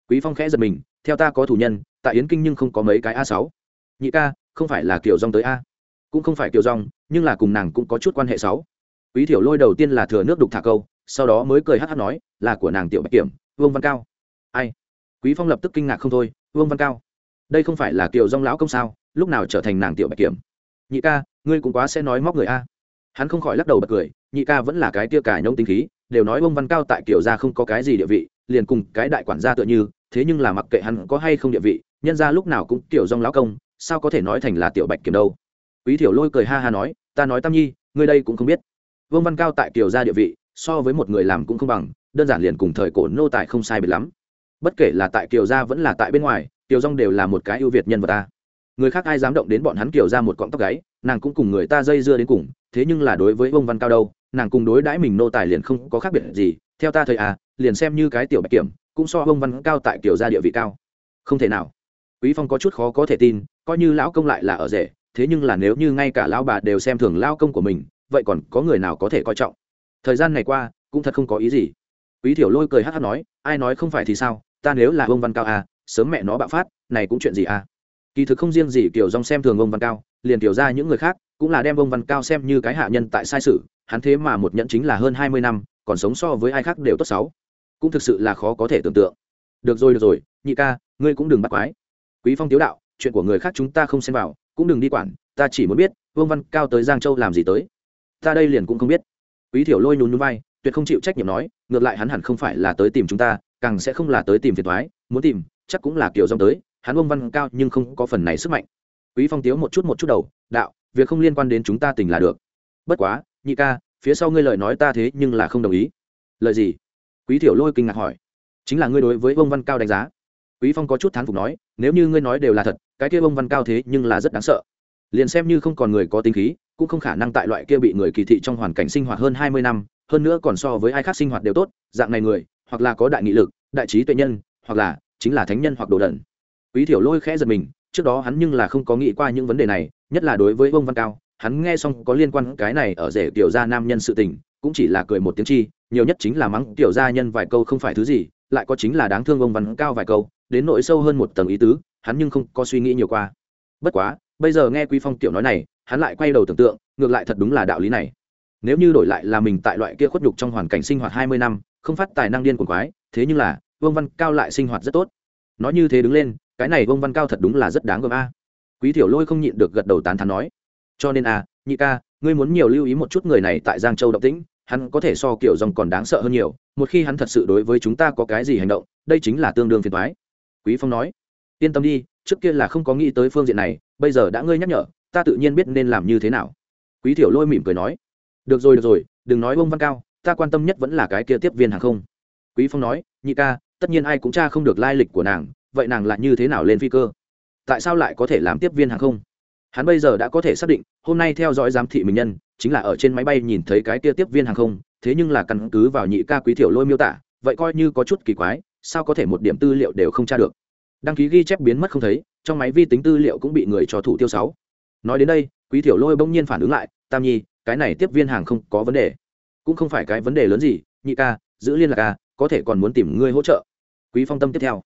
Quý phong khẽ giật mình, theo ta có thủ nhân, tại yến kinh nhưng không có mấy cái a sáu. Nhị ca, không phải là kiểu dong tới a. Cũng không phải kiểu dong nhưng là cùng nàng cũng có chút quan hệ sáu. Quý thiểu lôi đầu tiên là thừa nước đục thả câu, sau đó mới cười hát hát nói, là của nàng tiểu bạch kiểm, vương văn cao. Ai? Quý phong lập tức kinh ngạc không thôi, vương văn cao, đây không phải là kiều dong lão công sao? Lúc nào trở thành nàng tiểu bạch kiểm? Nhị ca, ngươi cũng quá sẽ nói móc người a. Hắn không khỏi lắc đầu bật cười, nhị ca vẫn là cái tia cài nhông tính khí, đều nói Vương văn cao tại Kiều gia không có cái gì địa vị, liền cùng cái đại quản gia tựa như, thế nhưng là mặc kệ hắn có hay không địa vị, nhân ra lúc nào cũng tiểu dong lão công, sao có thể nói thành là tiểu bạch kiểm đâu? Quý thiểu lôi cười ha ha nói, ta nói tam nhi, ngươi đây cũng không biết. Vương văn cao tại Kiều gia địa vị, so với một người làm cũng không bằng, đơn giản liền cùng thời cổ nô tài không sai biệt lắm bất kể là tại kiều gia vẫn là tại bên ngoài, kiều dong đều là một cái ưu việt nhân vật ta. Người khác ai dám động đến bọn hắn kiều ra một cọng tóc gáy, nàng cũng cùng người ta dây dưa đến cùng, thế nhưng là đối với ông văn cao đâu, nàng cùng đối đãi mình nô tài liền không có khác biệt gì, theo ta thời à liền xem như cái tiểu bạch kiểm, cũng so ông văn cao tại kiều gia địa vị cao. Không thể nào. Quý phong có chút khó có thể tin, coi như lão công lại là ở rể, thế nhưng là nếu như ngay cả lão bà đều xem thường lao công của mình, vậy còn có người nào có thể coi trọng? Thời gian này qua, cũng thật không có ý gì. Quý thiểu lôi cười hát hát nói ai nói không phải thì sao, ta nếu là ông văn cao à sớm mẹ nó bạo phát, này cũng chuyện gì à? Kỳ thực không riêng gì kiểu dòng xem thường ông văn cao, liền tiểu ra những người khác, cũng là đem ông văn cao xem như cái hạ nhân tại sai sự, hắn thế mà một nhẫn chính là hơn hai mươi năm, còn sống so với ai khác đều tốt sáu. Cũng thực sự là khó có thể tưởng tượng. Được rồi được rồi, nhị ca, ngươi cũng đừng bắt quái. Quý phong tiếu đạo, chuyện của người khác chúng ta không xem vào, cũng đừng đi quản, ta chỉ muốn biết, vương văn cao tới giang châu làm gì tới. Ta đây liền cũng không biết. Quý thiểu lôi nhún nhún vai tuyệt không chịu trách nhiệm nói, ngược lại hắn hẳn không phải là tới tìm chúng ta, càng sẽ không là tới tìm phiền thoái, muốn tìm, chắc cũng là kiểu dòng tới, hắn ông văn cao nhưng không có phần này sức mạnh. Quý phong tiếu một chút một chút đầu, đạo, việc không liên quan đến chúng ta tình là được. Bất quá, nhị ca, phía sau ngươi lời nói ta thế nhưng là không đồng ý. Lời gì? Quý thiểu lôi kinh ngạc hỏi. Chính là ngươi đối với ông văn cao đánh giá. Quý phong có chút thán phục nói, nếu như ngươi nói đều là thật, cái kia ông văn cao thế nhưng là rất đáng sợ. Liền xem như không còn người có tính khí, cũng không khả năng tại loại kia bị người kỳ thị trong hoàn cảnh sinh hoạt hơn hai mươi năm hơn nữa còn so với ai khác sinh hoạt đều tốt, dạng này người, hoặc là có đại nghị lực, đại trí tuệ nhân, hoặc là chính là thánh nhân hoặc đồ đẩn quý thiểu lôi khẽ giật mình, trước đó hắn nhưng là không có nghĩ qua những vấn đề này, nhất là đối với vương văn cao, hắn nghe xong có liên quan cái này ở rể tiểu gia nam nhân sự tình, cũng chỉ là cười một tiếng chi, nhiều nhất chính là mắng tiểu gia nhân vài câu không phải thứ gì, lại có chính là đáng thương ông văn cao vài câu, đến nội sâu hơn một tầng ý tứ, hắn nhưng không có suy nghĩ nhiều qua. Bất quá, bây giờ nghe quý phong tiểu nói này, hắn lại quay đầu tưởng tượng, ngược lại thật đúng là đạo lý này nếu như đổi lại là mình tại loại kia khuất nhục trong hoàn cảnh sinh hoạt hai mươi năm, không phát tài năng điên cuồng quái, thế nhưng là, vương văn cao lại sinh hoạt rất tốt. Nói như thế đứng lên, cái này vương văn cao thật đúng là rất đáng gờm a. Quý tiểu lôi không nhịn được gật đầu tán thán nói. Cho nên a, nhị ca, ngươi muốn nhiều lưu ý một chút người này tại giang châu động tĩnh, hắn có thể so kiểu dòng còn đáng sợ hơn nhiều, một khi hắn thật sự đối với chúng ta có cái gì hành động, đây chính là tương đương phiền toái. Quý phong nói. Yên tâm đi, trước kia là không có nghĩ tới phương diện này, bây giờ đã ngươi nhắc nhở, ta tự nhiên biết nên làm như thế nào. Quý tiểu lôi mỉm cười nói được rồi được rồi, đừng nói bông văn cao, ta quan tâm nhất vẫn là cái kia tiếp viên hàng không. Quý phong nói, nhị ca, tất nhiên ai cũng tra không được lai lịch của nàng, vậy nàng lại như thế nào lên phi cơ? Tại sao lại có thể làm tiếp viên hàng không? Hắn bây giờ đã có thể xác định, hôm nay theo dõi giám thị mình nhân, chính là ở trên máy bay nhìn thấy cái kia tiếp viên hàng không, thế nhưng là căn cứ vào nhị ca quý tiểu lôi miêu tả, vậy coi như có chút kỳ quái, sao có thể một điểm tư liệu đều không tra được? Đăng ký ghi chép biến mất không thấy, trong máy vi tính tư liệu cũng bị người cho thủ tiêu sáu. Nói đến đây, quý tiểu lôi bỗng nhiên phản ứng lại tam nhi, cái này tiếp viên hàng không có vấn đề. Cũng không phải cái vấn đề lớn gì, nhị ca, giữ liên lạc ca có thể còn muốn tìm ngươi hỗ trợ. Quý phong tâm tiếp theo.